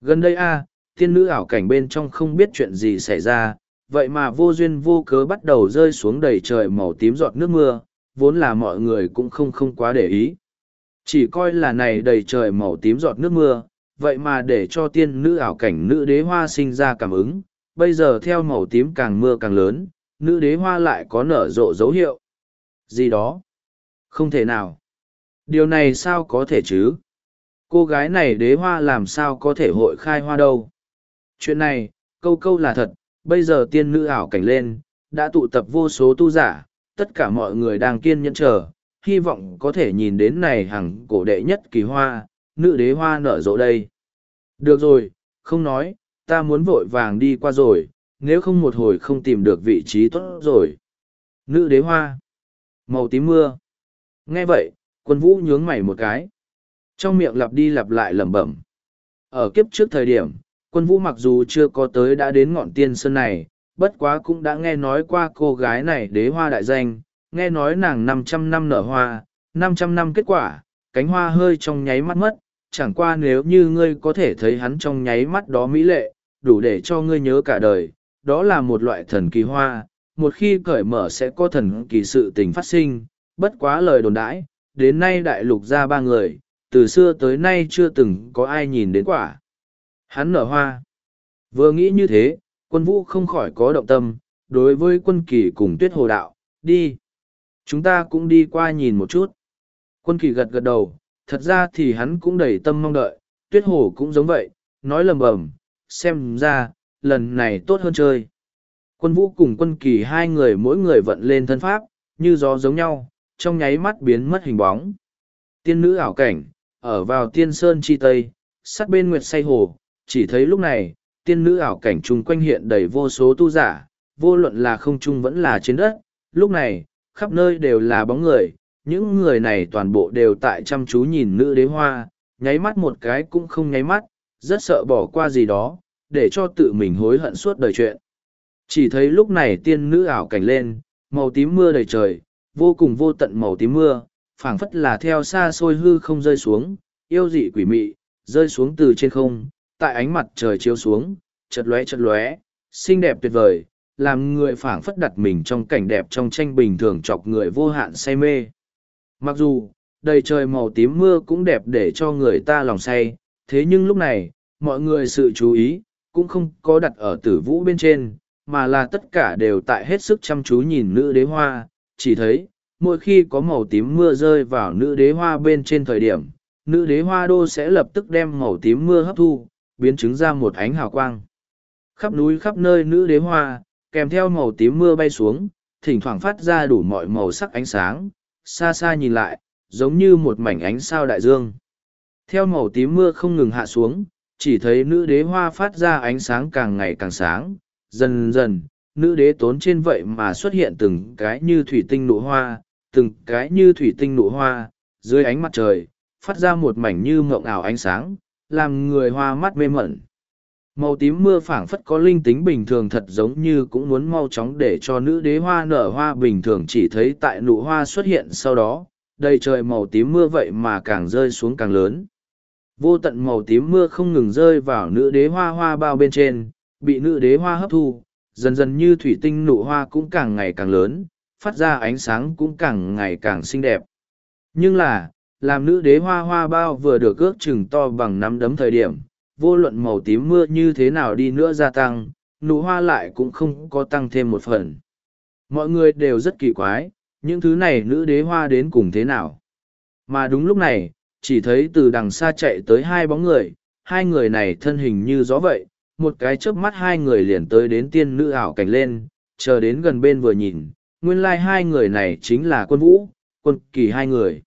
Gần đây a, tiên nữ ảo cảnh bên trong không biết chuyện gì xảy ra, vậy mà vô duyên vô cớ bắt đầu rơi xuống đầy trời màu tím giọt nước mưa, vốn là mọi người cũng không không quá để ý. Chỉ coi là này đầy trời màu tím giọt nước mưa, vậy mà để cho tiên nữ ảo cảnh nữ đế hoa sinh ra cảm ứng, bây giờ theo màu tím càng mưa càng lớn, nữ đế hoa lại có nở rộ dấu hiệu. Gì đó? Không thể nào. Điều này sao có thể chứ? Cô gái này đế hoa làm sao có thể hội khai hoa đâu? Chuyện này, câu câu là thật, bây giờ tiên nữ ảo cảnh lên, đã tụ tập vô số tu giả, tất cả mọi người đang kiên nhẫn chờ, hy vọng có thể nhìn đến này hằng cổ đệ nhất kỳ hoa, nữ đế hoa nở rộ đây. Được rồi, không nói, ta muốn vội vàng đi qua rồi, nếu không một hồi không tìm được vị trí tốt rồi. Nữ đế hoa. Màu tím mưa. Nghe vậy, quân vũ nhướng mày một cái. Trong miệng lặp đi lặp lại lẩm bẩm. Ở kiếp trước thời điểm, quân vũ mặc dù chưa có tới đã đến ngọn tiên sơn này, bất quá cũng đã nghe nói qua cô gái này đế hoa đại danh, nghe nói nàng năm trăm năm nở hoa, năm trăm năm kết quả, cánh hoa hơi trong nháy mắt mất, chẳng qua nếu như ngươi có thể thấy hắn trong nháy mắt đó mỹ lệ, đủ để cho ngươi nhớ cả đời, đó là một loại thần kỳ hoa, một khi cởi mở sẽ có thần kỳ sự tình phát sinh, bất quá lời đồn đãi, đến nay đại lục ra ba người, từ xưa tới nay chưa từng có ai nhìn đến quả. Hắn nở hoa. Vừa nghĩ như thế, quân vũ không khỏi có động tâm, đối với quân kỳ cùng tuyết hồ đạo, đi. Chúng ta cũng đi qua nhìn một chút. Quân kỳ gật gật đầu, thật ra thì hắn cũng đầy tâm mong đợi, tuyết hồ cũng giống vậy, nói lầm bầm, xem ra, lần này tốt hơn chơi. Quân vũ cùng quân kỳ hai người mỗi người vận lên thân pháp, như gió giống nhau, trong nháy mắt biến mất hình bóng. Tiên nữ ảo cảnh, ở vào tiên sơn chi tây, sát bên nguyệt say hồ, chỉ thấy lúc này, tiên nữ ảo cảnh chung quanh hiện đầy vô số tu giả, vô luận là không trung vẫn là trên đất, lúc này, khắp nơi đều là bóng người, những người này toàn bộ đều tại chăm chú nhìn nữ đế hoa, nháy mắt một cái cũng không nháy mắt, rất sợ bỏ qua gì đó, để cho tự mình hối hận suốt đời chuyện. Chỉ thấy lúc này tiên nữ ảo cảnh lên, màu tím mưa đầy trời, vô cùng vô tận màu tím mưa, phảng phất là theo xa xôi hư không rơi xuống, yêu dị quỷ mị, rơi xuống từ trên không, tại ánh mặt trời chiếu xuống, chật lóe chật lóe, xinh đẹp tuyệt vời, làm người phảng phất đặt mình trong cảnh đẹp trong tranh bình thường chọc người vô hạn say mê. Mặc dù, đầy trời màu tím mưa cũng đẹp để cho người ta lòng say, thế nhưng lúc này, mọi người sự chú ý, cũng không có đặt ở tử vũ bên trên, mà là tất cả đều tại hết sức chăm chú nhìn nữ đế hoa, chỉ thấy, mỗi khi có màu tím mưa rơi vào nữ đế hoa bên trên thời điểm, nữ đế hoa đô sẽ lập tức đem màu tím mưa hấp thu, biến chứng ra một ánh hào quang. Khắp núi khắp nơi nữ đế hoa, kèm theo màu tím mưa bay xuống, thỉnh thoảng phát ra đủ mọi màu sắc ánh sáng, xa xa nhìn lại, giống như một mảnh ánh sao đại dương. Theo màu tím mưa không ngừng hạ xuống, chỉ thấy nữ đế hoa phát ra ánh sáng càng ngày càng sáng, dần dần, nữ đế tốn trên vậy mà xuất hiện từng cái như thủy tinh nụ hoa, từng cái như thủy tinh nụ hoa, dưới ánh mặt trời, phát ra một mảnh như mộng ảo ánh sáng, làm người hoa mắt mê mẩn. Màu tím mưa phảng phất có linh tính bình thường thật giống như cũng muốn mau chóng để cho nữ đế hoa nở hoa bình thường chỉ thấy tại nụ hoa xuất hiện sau đó, đầy trời màu tím mưa vậy mà càng rơi xuống càng lớn. Vô tận màu tím mưa không ngừng rơi vào nữ đế hoa hoa bao bên trên, bị nữ đế hoa hấp thu, dần dần như thủy tinh nụ hoa cũng càng ngày càng lớn, phát ra ánh sáng cũng càng ngày càng xinh đẹp. Nhưng là, làm nữ đế hoa hoa bao vừa được ước chừng to bằng nắm đấm thời điểm, vô luận màu tím mưa như thế nào đi nữa gia tăng, nụ hoa lại cũng không có tăng thêm một phần. Mọi người đều rất kỳ quái, những thứ này nữ đế hoa đến cùng thế nào. Mà đúng lúc này, chỉ thấy từ đằng xa chạy tới hai bóng người, hai người này thân hình như gió vậy, một cái chớp mắt hai người liền tới đến tiên nữ ảo cảnh lên, chờ đến gần bên vừa nhìn, nguyên lai like hai người này chính là quân vũ, quân kỳ hai người.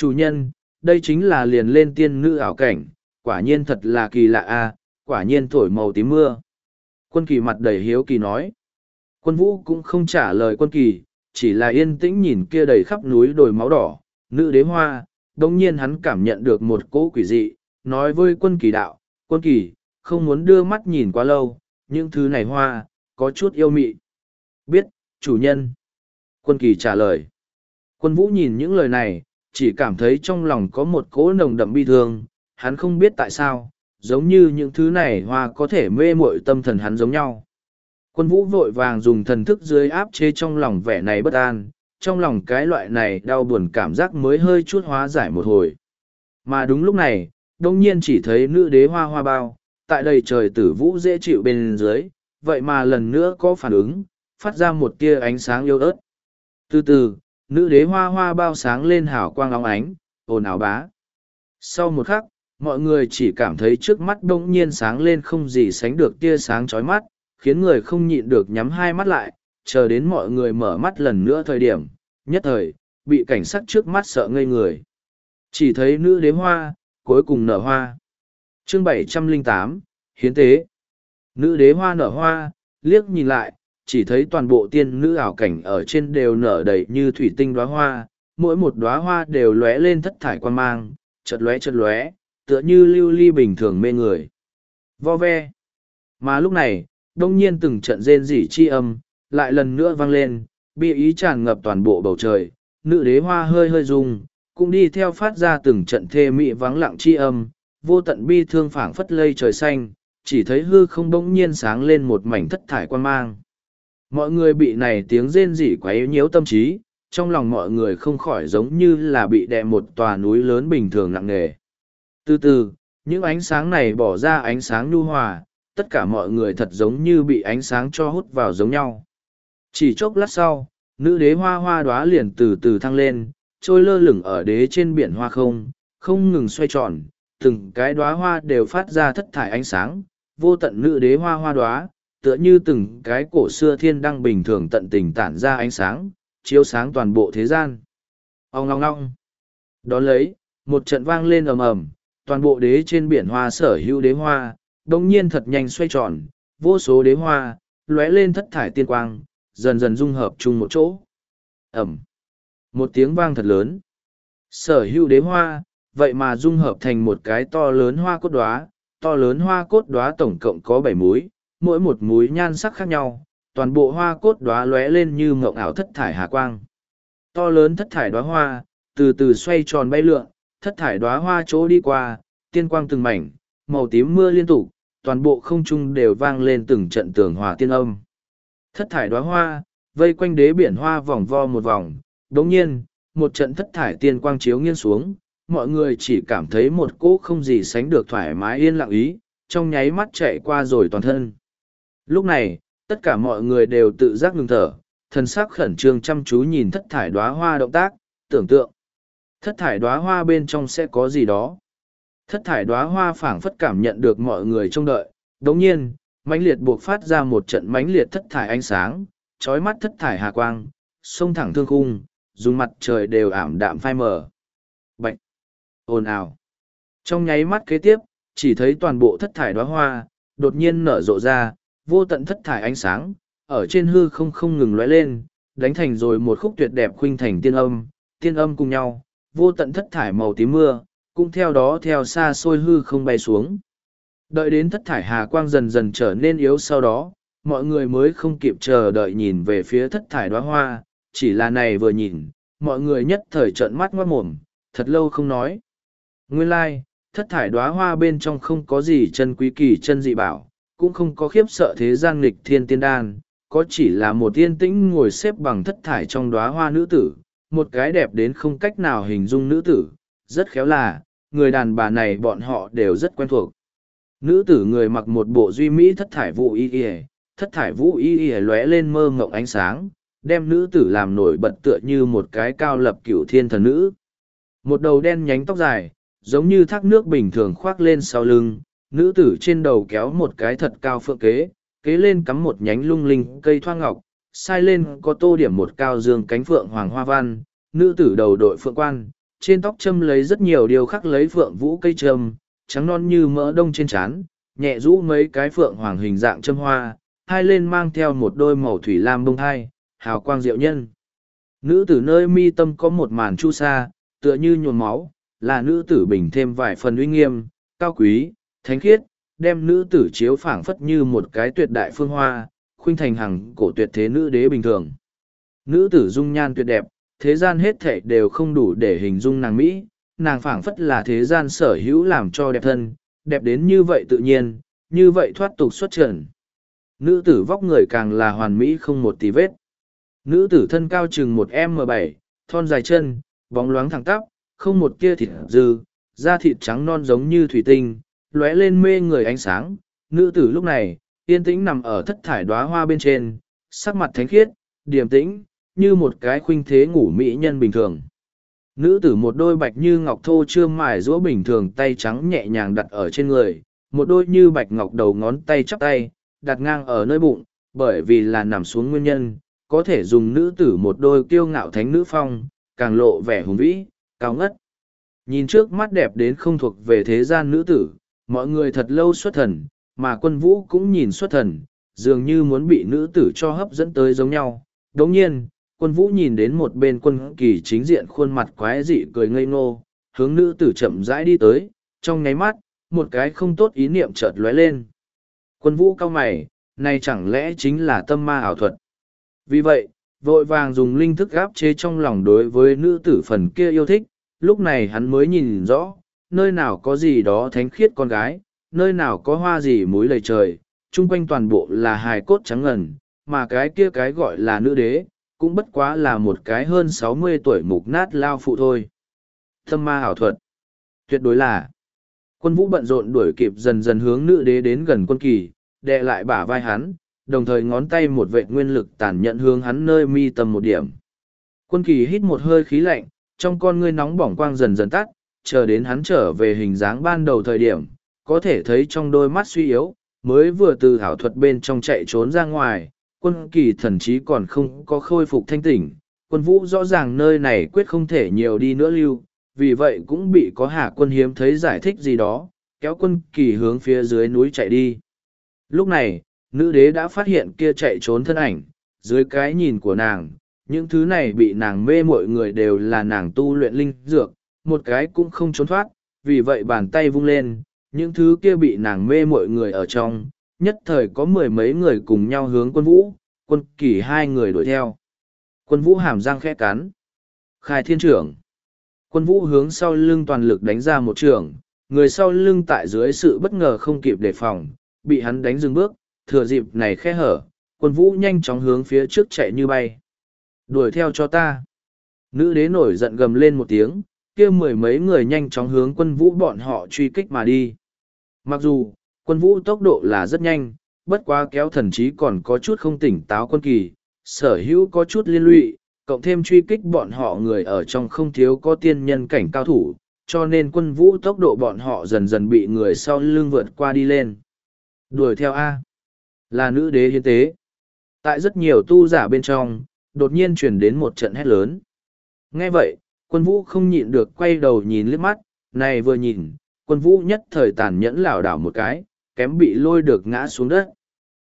Chủ nhân, đây chính là liền lên tiên nữ ảo cảnh, quả nhiên thật là kỳ lạ a quả nhiên thổi màu tím mưa. Quân kỳ mặt đầy hiếu kỳ nói. Quân vũ cũng không trả lời quân kỳ, chỉ là yên tĩnh nhìn kia đầy khắp núi đồi máu đỏ, nữ đế hoa, đồng nhiên hắn cảm nhận được một cỗ quỷ dị, nói với quân kỳ đạo, quân kỳ, không muốn đưa mắt nhìn quá lâu, những thứ này hoa, có chút yêu mị. Biết, chủ nhân. Quân kỳ trả lời. Quân vũ nhìn những lời này, chỉ cảm thấy trong lòng có một cỗ nồng đậm bi thương, hắn không biết tại sao, giống như những thứ này hoa có thể mê muội tâm thần hắn giống nhau. Quân vũ vội vàng dùng thần thức dưới áp chế trong lòng vẻ này bất an, trong lòng cái loại này đau buồn cảm giác mới hơi chút hóa giải một hồi. Mà đúng lúc này, đông nhiên chỉ thấy nữ đế hoa hoa bao, tại đây trời tử vũ dễ chịu bên dưới, vậy mà lần nữa có phản ứng, phát ra một tia ánh sáng yêu ớt. Từ từ, nữ đế hoa hoa bao sáng lên hào quang óng ánh, ồn ào bá. Sau một khắc, mọi người chỉ cảm thấy trước mắt đông nhiên sáng lên không gì sánh được tia sáng chói mắt, khiến người không nhịn được nhắm hai mắt lại, chờ đến mọi người mở mắt lần nữa thời điểm, nhất thời, bị cảnh sát trước mắt sợ ngây người. Chỉ thấy nữ đế hoa, cuối cùng nở hoa. chương bảy trăm linh tám Hiến tế. Nữ đế hoa nở hoa, liếc nhìn lại, chỉ thấy toàn bộ tiên nữ ảo cảnh ở trên đều nở đầy như thủy tinh đóa hoa, mỗi một đóa hoa đều lóe lên thất thải quan mang, chật lóe chật lóe, tựa như lưu ly bình thường mê người. Vo ve. Mà lúc này, đông nhiên từng trận rên rỉ chi âm, lại lần nữa vang lên, bi ý tràn ngập toàn bộ bầu trời, nữ đế hoa hơi hơi rung, cũng đi theo phát ra từng trận thê mị vắng lặng chi âm, vô tận bi thương phảng phất lây trời xanh, chỉ thấy hư không bỗng nhiên sáng lên một mảnh thất thải quan mang. Mọi người bị này tiếng rên rỉ quấy nhiễu tâm trí, trong lòng mọi người không khỏi giống như là bị đè một tòa núi lớn bình thường nặng nề. Từ từ, những ánh sáng này bỏ ra ánh sáng nhu hòa, tất cả mọi người thật giống như bị ánh sáng cho hút vào giống nhau. Chỉ chốc lát sau, nữ đế hoa hoa đoá liền từ từ thăng lên, trôi lơ lửng ở đế trên biển hoa không, không ngừng xoay tròn, từng cái đoá hoa đều phát ra thất thải ánh sáng, vô tận nữ đế hoa hoa đoá, tựa như từng cái cổ xưa thiên đăng bình thường tận tình tản ra ánh sáng, chiếu sáng toàn bộ thế gian. Ông ngong ngong. Đón lấy, một trận vang lên ầm ầm, toàn bộ đế trên biển hoa sở hữu đế hoa, đồng nhiên thật nhanh xoay tròn, vô số đế hoa, lóe lên thất thải tiên quang, dần dần dung hợp chung một chỗ. Ẩm. Một tiếng vang thật lớn. Sở hữu đế hoa, vậy mà dung hợp thành một cái to lớn hoa cốt đóa, to lớn hoa cốt đóa tổng cộng có bảy múi, mỗi một múi nhan sắc khác nhau, toàn bộ hoa cốt đóa lóe lên như mộng ảo thất thải hà quang. To lớn thất thải đóa hoa, từ từ xoay tròn bay lượn, thất thải đóa hoa chỗ đi qua, tiên quang từng mảnh, màu tím mưa liên tục, toàn bộ không trung đều vang lên từng trận tường hòa tiên âm. Thất thải đóa hoa, vây quanh đế biển hoa vòng vo một vòng, đồng nhiên, một trận thất thải tiên quang chiếu nghiêng xuống, mọi người chỉ cảm thấy một cỗ không gì sánh được thoải mái yên lặng ý, trong nháy mắt chạy qua rồi toàn thân. Lúc này, tất cả mọi người đều tự giác ngừng thở, thần sắc khẩn trương chăm chú nhìn thất thải đóa hoa động tác, tưởng tượng. Thất thải đóa hoa bên trong sẽ có gì đó. Thất thải đóa hoa phảng phất cảm nhận được mọi người trông đợi, đồng nhiên, mãnh liệt buộc phát ra một trận mãnh liệt thất thải ánh sáng, trói mắt thất thải hà quang, sông thẳng thương khung, dùng mặt trời đều ảm đạm phai mờ. bệnh ồn ào. Trong nháy mắt kế tiếp, chỉ thấy toàn bộ thất thải đóa hoa, đột nhiên nở rộ ra, vô tận thất thải ánh sáng, ở trên hư không không ngừng lóe lên, đánh thành rồi một khúc tuyệt đẹp khuynh thành tiên âm, tiên âm cùng nhau, vô tận thất thải màu tím mưa, cũng theo đó theo xa xôi hư không bay xuống. Đợi đến thất thải hà quang dần dần trở nên yếu sau đó, mọi người mới không kịp chờ đợi nhìn về phía thất thải đóa hoa, chỉ là này vừa nhìn, mọi người nhất thời trợn mắt ngoát mồm, thật lâu không nói. Nguyên lai, like, thất thải đóa hoa bên trong không có gì chân quý kỳ chân dị bảo, cũng không có khiếp sợ thế gian nghịch thiên tiên đan, có chỉ là một tiên tĩnh ngồi xếp bằng thất thải trong đóa hoa nữ tử, một cái đẹp đến không cách nào hình dung nữ tử, rất khéo là, người đàn bà này bọn họ đều rất quen thuộc. Nữ tử người mặc một bộ duy mỹ thất thải vũ y y, thất thải vũ y y lóe lên mơ ngộng ánh sáng, đem nữ tử làm nổi bật tựa như một cái cao lập cửu thiên thần nữ. Một đầu đen nhánh tóc dài, giống như thác nước bình thường khoác lên sau lưng, nữ tử trên đầu kéo một cái thật cao phượng kế, kế lên cắm một nhánh lung linh cây thoa ngọc, sai lên có tô điểm một cao dương cánh phượng hoàng hoa văn, nữ tử đầu đội phượng quan, trên tóc châm lấy rất nhiều điều khắc lấy phượng vũ cây trầm, trắng non như mỡ đông trên trán, nhẹ rũ mấy cái phượng hoàng hình dạng châm hoa, hai lên mang theo một đôi màu thủy lam bông hai, hào quang diệu nhân. Nữ tử nơi mi tâm có một màn chu sa, tựa như nhuồn máu, là nữ tử bình thêm vài phần uy nghiêm, cao quý, thánh khiết, đem nữ tử chiếu phảng phất như một cái tuyệt đại phương hoa, khuynh thành hằng cổ tuyệt thế nữ đế bình thường. Nữ tử dung nhan tuyệt đẹp, thế gian hết thảy đều không đủ để hình dung nàng Mỹ, nàng phảng phất là thế gian sở hữu làm cho đẹp thân, đẹp đến như vậy tự nhiên, như vậy thoát tục xuất trần. Nữ tử vóc người càng là hoàn mỹ không một tí vết. Nữ tử thân cao chừng một m bảy, thon dài chân, bóng loáng thẳng tắp, không một kia thịt dư, da thịt trắng non giống như thủy tinh, lóe lên mê người ánh sáng. Nữ tử lúc này, yên tĩnh nằm ở thất thải đóa hoa bên trên, sắc mặt thánh khiết, điềm tĩnh, như một cái khuynh thế ngủ mỹ nhân bình thường. Nữ tử một đôi bạch như ngọc thô chưa mài rũa bình thường tay trắng nhẹ nhàng đặt ở trên người, một đôi như bạch ngọc đầu ngón tay chắp tay, đặt ngang ở nơi bụng, bởi vì là nằm xuống nguyên nhân, có thể dùng nữ tử một đôi kiêu ngạo thánh nữ phong, càng lộ vẻ hùng vĩ, cao ngất. Nhìn trước mắt đẹp đến không thuộc về thế gian nữ tử, mọi người thật lâu xuất thần, mà quân vũ cũng nhìn xuất thần, dường như muốn bị nữ tử cho hấp dẫn tới giống nhau. đống nhiên, quân vũ nhìn đến một bên quân kỳ chính diện khuôn mặt quái dị cười ngây ngô, hướng nữ tử chậm rãi đi tới, trong nháy mắt, một cái không tốt ý niệm chợt lóe lên. Quân vũ cao mày, này chẳng lẽ chính là tâm ma ảo thuật. Vì vậy, vội vàng dùng linh thức gáp chế trong lòng đối với nữ tử phần kia yêu thích, lúc này hắn mới nhìn rõ, nơi nào có gì đó thánh khiết con gái, nơi nào có hoa gì mối lầy trời, chung quanh toàn bộ là hài cốt trắng ngần, mà cái kia cái gọi là nữ đế, cũng bất quá là một cái hơn sáu mươi tuổi mục nát lao phụ thôi. Thâm ma hảo thuật. Tuyệt đối là. Quân vũ bận rộn đuổi kịp dần dần hướng nữ đế đến gần quân kỳ, đè lại bả vai hắn, đồng thời ngón tay một vệ nguyên lực tàn nhận hướng hắn nơi mi tâm một điểm. Quân kỳ hít một hơi khí lạnh, trong con ngươi nóng bỏng quang dần dần tắt, chờ đến hắn trở về hình dáng ban đầu thời điểm, có thể thấy trong đôi mắt suy yếu, mới vừa từ thảo thuật bên trong chạy trốn ra ngoài, quân kỳ thần chí còn không có khôi phục thanh tỉnh, quân vũ rõ ràng nơi này quyết không thể nhiều đi nữa lưu, vì vậy cũng bị có hạ quân hiếm thấy giải thích gì đó, kéo quân kỳ hướng phía dưới núi chạy đi. Lúc này, nữ đế đã phát hiện kia chạy trốn thân ảnh, dưới cái nhìn của nàng, những thứ này bị nàng mê mọi người đều là nàng tu luyện linh dược, một cái cũng không trốn thoát, vì vậy bàn tay vung lên, những thứ kia bị nàng mê mọi người ở trong, nhất thời có mười mấy người cùng nhau hướng quân vũ, quân kỳ hai người đuổi theo. Quân vũ hàm răng khẽ cắn. Khai thiên trưởng. Quân vũ hướng sau lưng toàn lực đánh ra một trường, người sau lưng tại dưới sự bất ngờ không kịp đề phòng, bị hắn đánh dừng bước, thừa dịp này khe hở, quân vũ nhanh chóng hướng phía trước chạy như bay. Đuổi theo cho ta. Nữ đế nổi giận gầm lên một tiếng, kia mười mấy người nhanh chóng hướng quân vũ bọn họ truy kích mà đi. Mặc dù, quân vũ tốc độ là rất nhanh, bất quá kéo thần trí còn có chút không tỉnh táo quân kỳ, sở hữu có chút liên lụy, cộng thêm truy kích bọn họ người ở trong không thiếu có tiên nhân cảnh cao thủ, cho nên quân vũ tốc độ bọn họ dần dần bị người sau lưng vượt qua đi lên. Đuổi theo A. Là nữ đế hiến tế. Tại rất nhiều tu giả bên trong, đột nhiên truyền đến một trận hét lớn. Nghe vậy, quân vũ không nhịn được quay đầu nhìn liếc mắt, này vừa nhìn, quân vũ nhất thời tàn nhẫn lảo đảo một cái, kém bị lôi được ngã xuống đất.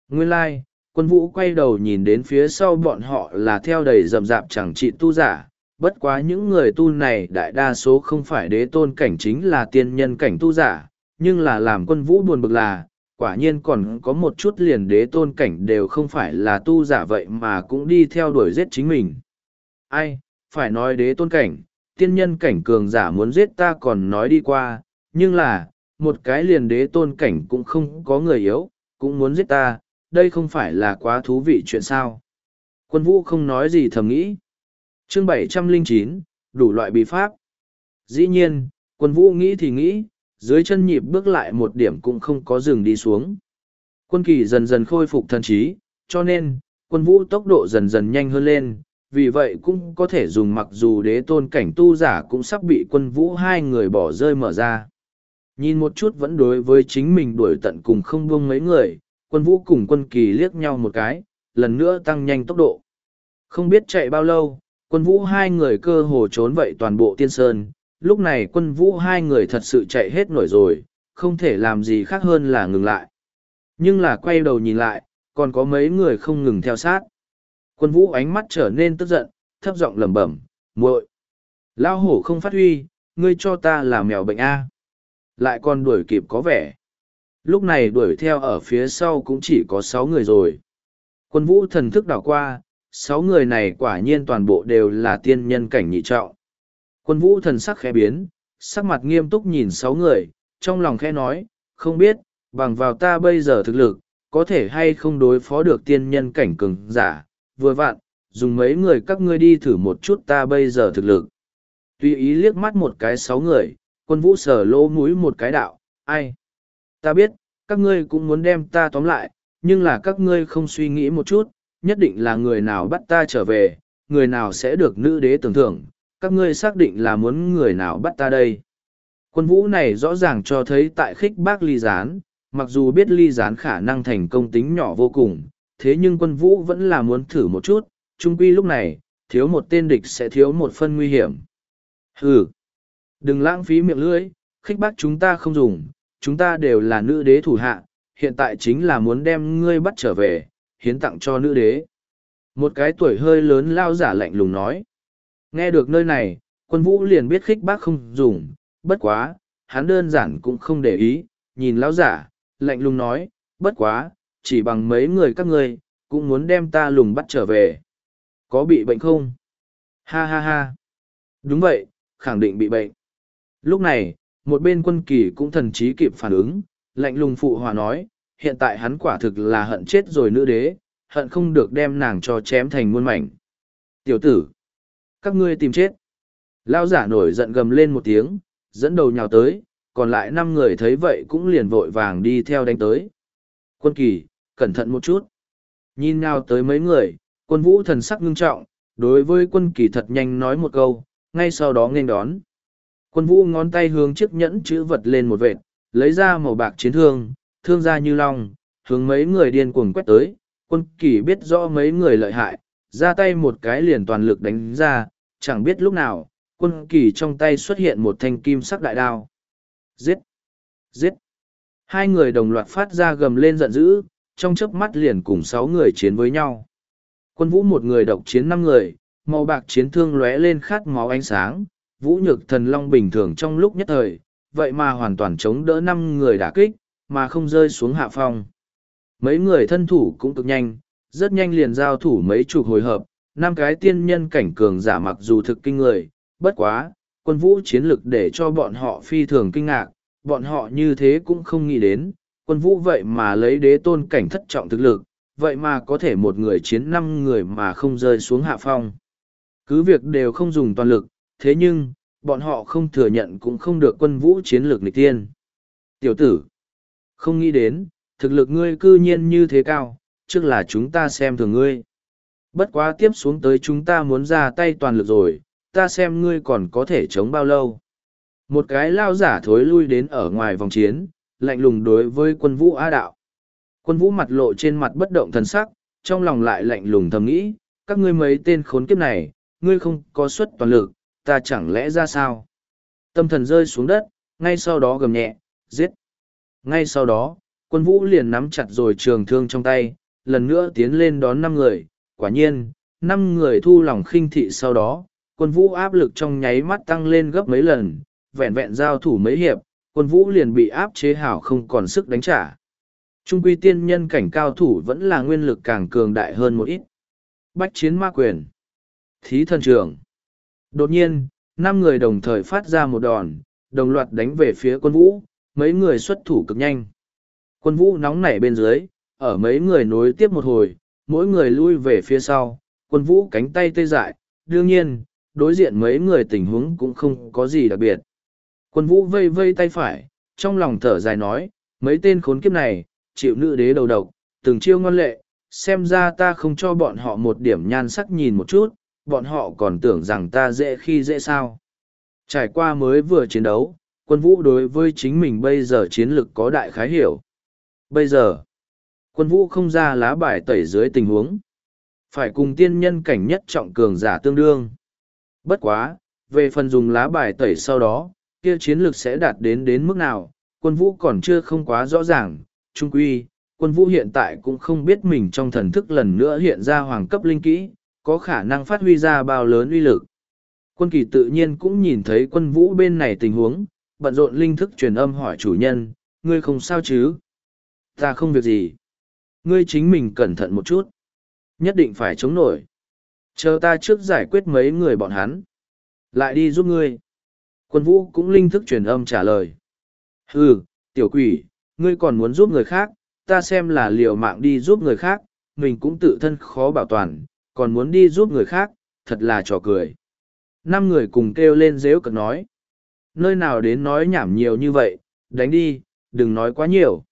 Nguyên lai, like, quân vũ quay đầu nhìn đến phía sau bọn họ là theo đầy rầm rạp chẳng trị tu giả, bất quá những người tu này đại đa số không phải đế tôn cảnh chính là tiên nhân cảnh tu giả, nhưng là làm quân vũ buồn bực là, quả nhiên còn có một chút liền đế tôn cảnh đều không phải là tu giả vậy mà cũng đi theo đuổi giết chính mình. Ai, phải nói đế tôn cảnh, tiên nhân cảnh cường giả muốn giết ta còn nói đi qua, nhưng là, một cái liền đế tôn cảnh cũng không có người yếu, cũng muốn giết ta, đây không phải là quá thú vị chuyện sao. Quân vũ không nói gì thầm nghĩ. Chương bảy trăm linh chín đủ loại bí pháp. Dĩ nhiên, quân vũ nghĩ thì nghĩ, dưới chân nhịp bước lại một điểm cũng không có dừng đi xuống. Quân kỳ dần dần khôi phục thần trí, cho nên, quân vũ tốc độ dần dần nhanh hơn lên, vì vậy cũng có thể dùng mặc dù đế tôn cảnh tu giả cũng sắp bị quân vũ hai người bỏ rơi mở ra. Nhìn một chút vẫn đối với chính mình đuổi tận cùng không buông mấy người, quân vũ cùng quân kỳ liếc nhau một cái, lần nữa tăng nhanh tốc độ. Không biết chạy bao lâu, quân vũ hai người cơ hồ trốn vậy toàn bộ tiên sơn, lúc này quân vũ hai người thật sự chạy hết nổi rồi, không thể làm gì khác hơn là ngừng lại. Nhưng là quay đầu nhìn lại, còn có mấy người không ngừng theo sát. Quân vũ ánh mắt trở nên tức giận, thấp giọng lẩm bẩm, muội, lao hổ không phát huy, ngươi cho ta là mèo bệnh a, lại còn đuổi kịp có vẻ. Lúc này đuổi theo ở phía sau cũng chỉ có sáu người rồi. Quân vũ thần thức đảo qua, sáu người này quả nhiên toàn bộ đều là tiên nhân cảnh nhị trọng. Quân vũ thần sắc khẽ biến, sắc mặt nghiêm túc nhìn sáu người, trong lòng khẽ nói, không biết, bằng vào ta bây giờ thực lực, có thể hay không đối phó được tiên nhân cảnh cường giả, vừa vặn, dùng mấy người các ngươi đi thử một chút ta bây giờ thực lực. Tuy ý liếc mắt một cái sáu người, quân vũ sở lỗ mũi một cái đạo, ai? Ta biết, các ngươi cũng muốn đem ta tóm lại, nhưng là các ngươi không suy nghĩ một chút, nhất định là người nào bắt ta trở về, người nào sẽ được nữ đế tưởng thưởng, các ngươi xác định là muốn người nào bắt ta đây. Quân vũ này rõ ràng cho thấy tại khích bác ly gián, mặc dù biết ly gián khả năng thành công tính nhỏ vô cùng, thế nhưng quân vũ vẫn là muốn thử một chút, trung quy lúc này, thiếu một tên địch sẽ thiếu một phân nguy hiểm. Hừ, đừng lãng phí miệng lưỡi, khích bác chúng ta không dùng, chúng ta đều là nữ đế thủ hạ, hiện tại chính là muốn đem ngươi bắt trở về, hiến tặng cho nữ đế. Một cái tuổi hơi lớn lao giả lạnh lùng nói. Nghe được nơi này, quân vũ liền biết khích bác không dùng, bất quá, hắn đơn giản cũng không để ý, nhìn lao giả, lạnh lùng nói, bất quá, chỉ bằng mấy người các ngươi, cũng muốn đem ta lùng bắt trở về. Có bị bệnh không? Ha ha ha. Đúng vậy, khẳng định bị bệnh. Lúc này, một bên quân kỳ cũng thần trí kịp phản ứng, lạnh lùng phụ hòa nói, hiện tại hắn quả thực là hận chết rồi nữ đế, hận không được đem nàng cho chém thành muôn mảnh. Tiểu tử, các ngươi tìm chết. Lao giả nổi giận gầm lên một tiếng, dẫn đầu nhào tới, còn lại năm người thấy vậy cũng liền vội vàng đi theo đánh tới. Quân kỳ, cẩn thận một chút. Nhìn nào tới mấy người, quân vũ thần sắc ngưng trọng, đối với quân kỳ thật nhanh nói một câu, ngay sau đó nghênh đón. Quân vũ ngón tay hướng chiếc nhẫn chữ vật lên một vệt, lấy ra màu bạc chiến thương, thương ra như long, hướng mấy người điên cuồng quét tới. Quân kỳ biết rõ mấy người lợi hại, ra tay một cái liền toàn lực đánh ra, chẳng biết lúc nào, quân kỳ trong tay xuất hiện một thanh kim sắc đại đao. Giết! Giết! Hai người đồng loạt phát ra gầm lên giận dữ, trong chớp mắt liền cùng sáu người chiến với nhau. Quân vũ một người độc chiến năm người, màu bạc chiến thương lóe lên khát máu ánh sáng, vũ nhược thần long bình thường trong lúc nhất thời, vậy mà hoàn toàn chống đỡ năm người đả kích, mà không rơi xuống hạ phong. Mấy người thân thủ cũng cực nhanh, rất nhanh liền giao thủ mấy chục hồi hợp, năm cái tiên nhân cảnh cường giả mặc dù thực kinh người, bất quá, quân vũ chiến lực để cho bọn họ phi thường kinh ngạc, bọn họ như thế cũng không nghĩ đến, quân vũ vậy mà lấy đế tôn cảnh thất trọng thực lực, vậy mà có thể một người chiến năm người mà không rơi xuống hạ phong. Cứ việc đều không dùng toàn lực, thế nhưng, bọn họ không thừa nhận cũng không được quân vũ chiến lược nịch tiên. Tiểu tử, không nghĩ đến, thực lực ngươi cư nhiên như thế cao, trước là chúng ta xem thường ngươi. Bất quá tiếp xuống tới chúng ta muốn ra tay toàn lực rồi, ta xem ngươi còn có thể chống bao lâu. Một cái lao giả thối lui đến ở ngoài vòng chiến, lạnh lùng đối với quân vũ a đạo. Quân vũ mặt lộ trên mặt bất động thần sắc, trong lòng lại lạnh lùng thầm nghĩ, các ngươi mấy tên khốn kiếp này, ngươi không có suất toàn lực, ta chẳng lẽ ra sao? Tâm thần rơi xuống đất, ngay sau đó gầm nhẹ, giết. Ngay sau đó, quân vũ liền nắm chặt rồi trường thương trong tay, lần nữa tiến lên đón năm người, quả nhiên, năm người thu lòng khinh thị sau đó, quân vũ áp lực trong nháy mắt tăng lên gấp mấy lần, vẹn vẹn giao thủ mấy hiệp, quân vũ liền bị áp chế hảo không còn sức đánh trả. Trung quy tiên nhân cảnh cao thủ vẫn là nguyên lực càng cường đại hơn một ít. Bách chiến ma quyền. Thí thần trường. Đột nhiên, năm người đồng thời phát ra một đòn, đồng loạt đánh về phía quân vũ, mấy người xuất thủ cực nhanh. Quân vũ nóng nảy bên dưới, ở mấy người nối tiếp một hồi, mỗi người lui về phía sau, quân vũ cánh tay tê dại, đương nhiên, đối diện mấy người tình huống cũng không có gì đặc biệt. Quân vũ vây vây tay phải, trong lòng thở dài nói, mấy tên khốn kiếp này, chịu nữ đế đầu độc, từng chiêu ngon lệ, xem ra ta không cho bọn họ một điểm nhan sắc nhìn một chút, bọn họ còn tưởng rằng ta dễ khi dễ sao. Trải qua mới vừa chiến đấu, quân vũ đối với chính mình bây giờ chiến lực có đại khái hiểu. Bây giờ, quân vũ không ra lá bài tẩy dưới tình huống. Phải cùng tiên nhân cảnh nhất trọng cường giả tương đương. Bất quá, về phần dùng lá bài tẩy sau đó, kia chiến lược sẽ đạt đến đến mức nào, quân vũ còn chưa không quá rõ ràng, trung quy, quân vũ hiện tại cũng không biết mình trong thần thức lần nữa hiện ra hoàng cấp linh kỹ, có khả năng phát huy ra bao lớn uy lực. Quân kỳ tự nhiên cũng nhìn thấy quân vũ bên này tình huống, bận rộn linh thức truyền âm hỏi chủ nhân, ngươi không sao chứ? Ta không việc gì. Ngươi chính mình cẩn thận một chút. Nhất định phải chống nổi. Chờ ta trước giải quyết mấy người bọn hắn. Lại đi giúp ngươi. Quân vũ cũng linh thức truyền âm trả lời. Hừ, tiểu quỷ, ngươi còn muốn giúp người khác, ta xem là liều mạng đi giúp người khác, mình cũng tự thân khó bảo toàn, còn muốn đi giúp người khác, thật là trò cười. Năm người cùng kêu lên dễu cợt nói. Nơi nào đến nói nhảm nhiều như vậy, đánh đi, đừng nói quá nhiều.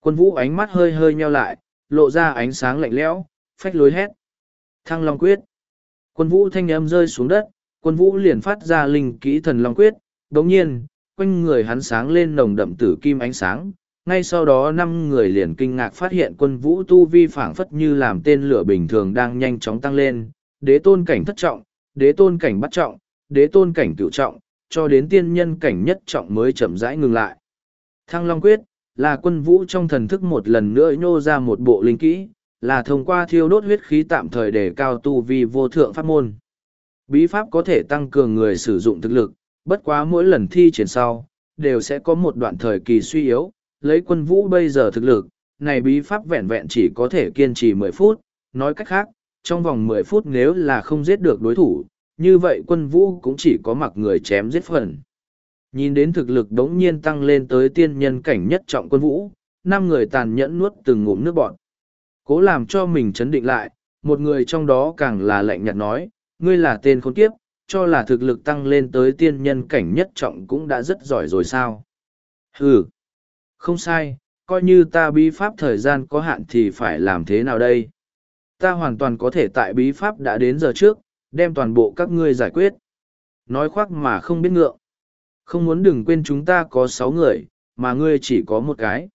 Quân vũ ánh mắt hơi hơi nheo lại, lộ ra ánh sáng lạnh lẽo, phách lối hét. Thăng Long Quyết. Quân vũ thanh âm rơi xuống đất, quân vũ liền phát ra linh kỹ thần Long Quyết, đồng nhiên, quanh người hắn sáng lên nồng đậm tử kim ánh sáng. Ngay sau đó năm người liền kinh ngạc phát hiện quân vũ tu vi phảng phất như làm tên lửa bình thường đang nhanh chóng tăng lên, đế tôn cảnh thất trọng, đế tôn cảnh bắt trọng, đế tôn cảnh cửu trọng, cho đến tiên nhân cảnh nhất trọng mới chậm rãi ngừng lại. Thăng Long Quyết, là quân vũ trong thần thức một lần nữa nhô ra một bộ linh kỹ, là thông qua thiêu đốt huyết khí tạm thời để cao tu vi vô thượng pháp môn. Bí pháp có thể tăng cường người sử dụng thực lực, bất quá mỗi lần thi triển sau, đều sẽ có một đoạn thời kỳ suy yếu, lấy quân vũ bây giờ thực lực, này bí pháp vẹn vẹn chỉ có thể kiên trì mười phút, nói cách khác, trong vòng mười phút nếu là không giết được đối thủ, như vậy quân vũ cũng chỉ có mặc người chém giết phần. Nhìn đến thực lực đống nhiên tăng lên tới tiên nhân cảnh nhất trọng quân vũ, năm người tàn nhẫn nuốt từng ngụm nước bọt. Cố làm cho mình chấn định lại, một người trong đó càng là lạnh nhạt nói, ngươi là tên khốn kiếp, cho là thực lực tăng lên tới tiên nhân cảnh nhất trọng cũng đã rất giỏi rồi sao. Hừ, không sai, coi như ta bí pháp thời gian có hạn thì phải làm thế nào đây? Ta hoàn toàn có thể tại bí pháp đã đến giờ trước, đem toàn bộ các ngươi giải quyết. Nói khoác mà không biết ngượng. Không muốn đừng quên chúng ta có sáu người, mà ngươi chỉ có một cái.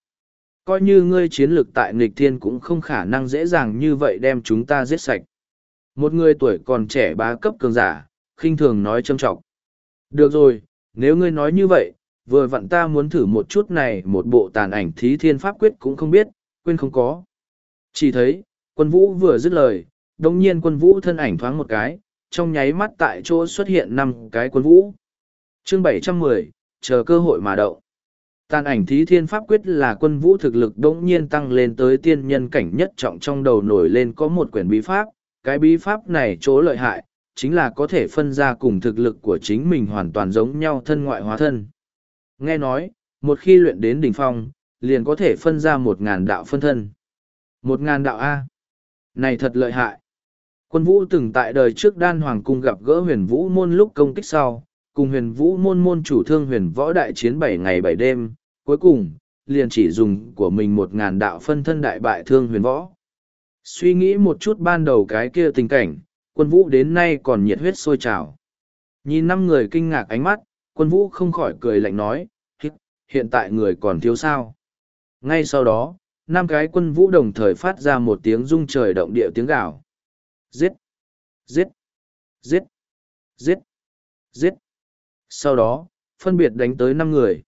Coi như ngươi chiến lược tại nghịch thiên cũng không khả năng dễ dàng như vậy đem chúng ta giết sạch. Một người tuổi còn trẻ bá cấp cường giả, khinh thường nói châm trọng. Được rồi, nếu ngươi nói như vậy, vừa vặn ta muốn thử một chút này một bộ tàn ảnh thí thiên pháp quyết cũng không biết, quên không có. Chỉ thấy, quân vũ vừa dứt lời, đồng nhiên quân vũ thân ảnh thoáng một cái, trong nháy mắt tại chỗ xuất hiện năm cái quân vũ. Chương 710, chờ cơ hội mà đậu. Tàn ảnh thí thiên pháp quyết là quân vũ thực lực đống nhiên tăng lên tới tiên nhân cảnh nhất trọng trong đầu nổi lên có một quyển bí pháp. Cái bí pháp này chỗ lợi hại, chính là có thể phân ra cùng thực lực của chính mình hoàn toàn giống nhau thân ngoại hóa thân. Nghe nói, một khi luyện đến đỉnh phong, liền có thể phân ra một ngàn đạo phân thân. Một ngàn đạo A. Này thật lợi hại. Quân vũ từng tại đời trước đan hoàng cung gặp gỡ huyền vũ môn lúc công kích sau, cùng huyền vũ môn môn chủ thương huyền võ đại chiến bảy ngày bảy đêm, cuối cùng, liền chỉ dùng của mình một ngàn đạo phân thân đại bại thương huyền võ. Suy nghĩ một chút ban đầu cái kia tình cảnh, quân vũ đến nay còn nhiệt huyết sôi trào. Nhìn năm người kinh ngạc ánh mắt, quân vũ không khỏi cười lạnh nói, hiện tại người còn thiếu sao. Ngay sau đó, năm cái quân vũ đồng thời phát ra một tiếng rung trời động địa tiếng gào. Giết! Giết! Giết! Giết! Giết! Sau đó, phân biệt đánh tới năm người.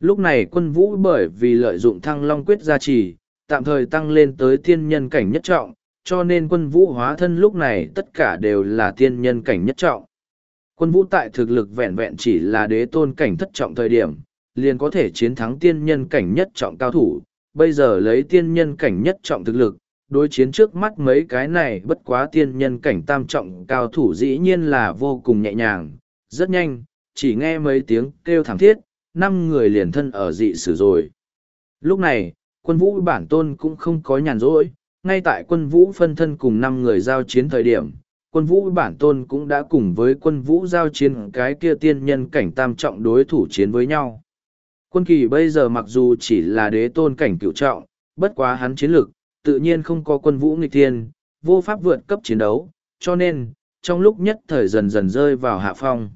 Lúc này quân vũ bởi vì lợi dụng thăng long quyết gia trì, tạm thời tăng lên tới tiên nhân cảnh nhất trọng, cho nên quân vũ hóa thân lúc này tất cả đều là tiên nhân cảnh nhất trọng. Quân vũ tại thực lực vẹn vẹn chỉ là đế tôn cảnh thất trọng thời điểm, liền có thể chiến thắng tiên nhân cảnh nhất trọng cao thủ, bây giờ lấy tiên nhân cảnh nhất trọng thực lực, đối chiến trước mắt mấy cái này bất quá tiên nhân cảnh tam trọng cao thủ dĩ nhiên là vô cùng nhẹ nhàng, rất nhanh, chỉ nghe mấy tiếng kêu thảm thiết, năm người liền thân ở dị sử rồi. Lúc này, quân vũ bản tôn cũng không có nhàn rỗi, ngay tại quân vũ phân thân cùng năm người giao chiến thời điểm, quân vũ bản tôn cũng đã cùng với quân vũ giao chiến cái kia tiên nhân cảnh tam trọng đối thủ chiến với nhau. Quân kỳ bây giờ mặc dù chỉ là đế tôn cảnh cửu trọng, bất quá hắn chiến lực, tự nhiên không có quân vũ nghịch thiên, vô pháp vượt cấp chiến đấu, cho nên, trong lúc nhất thời dần dần rơi vào hạ phong.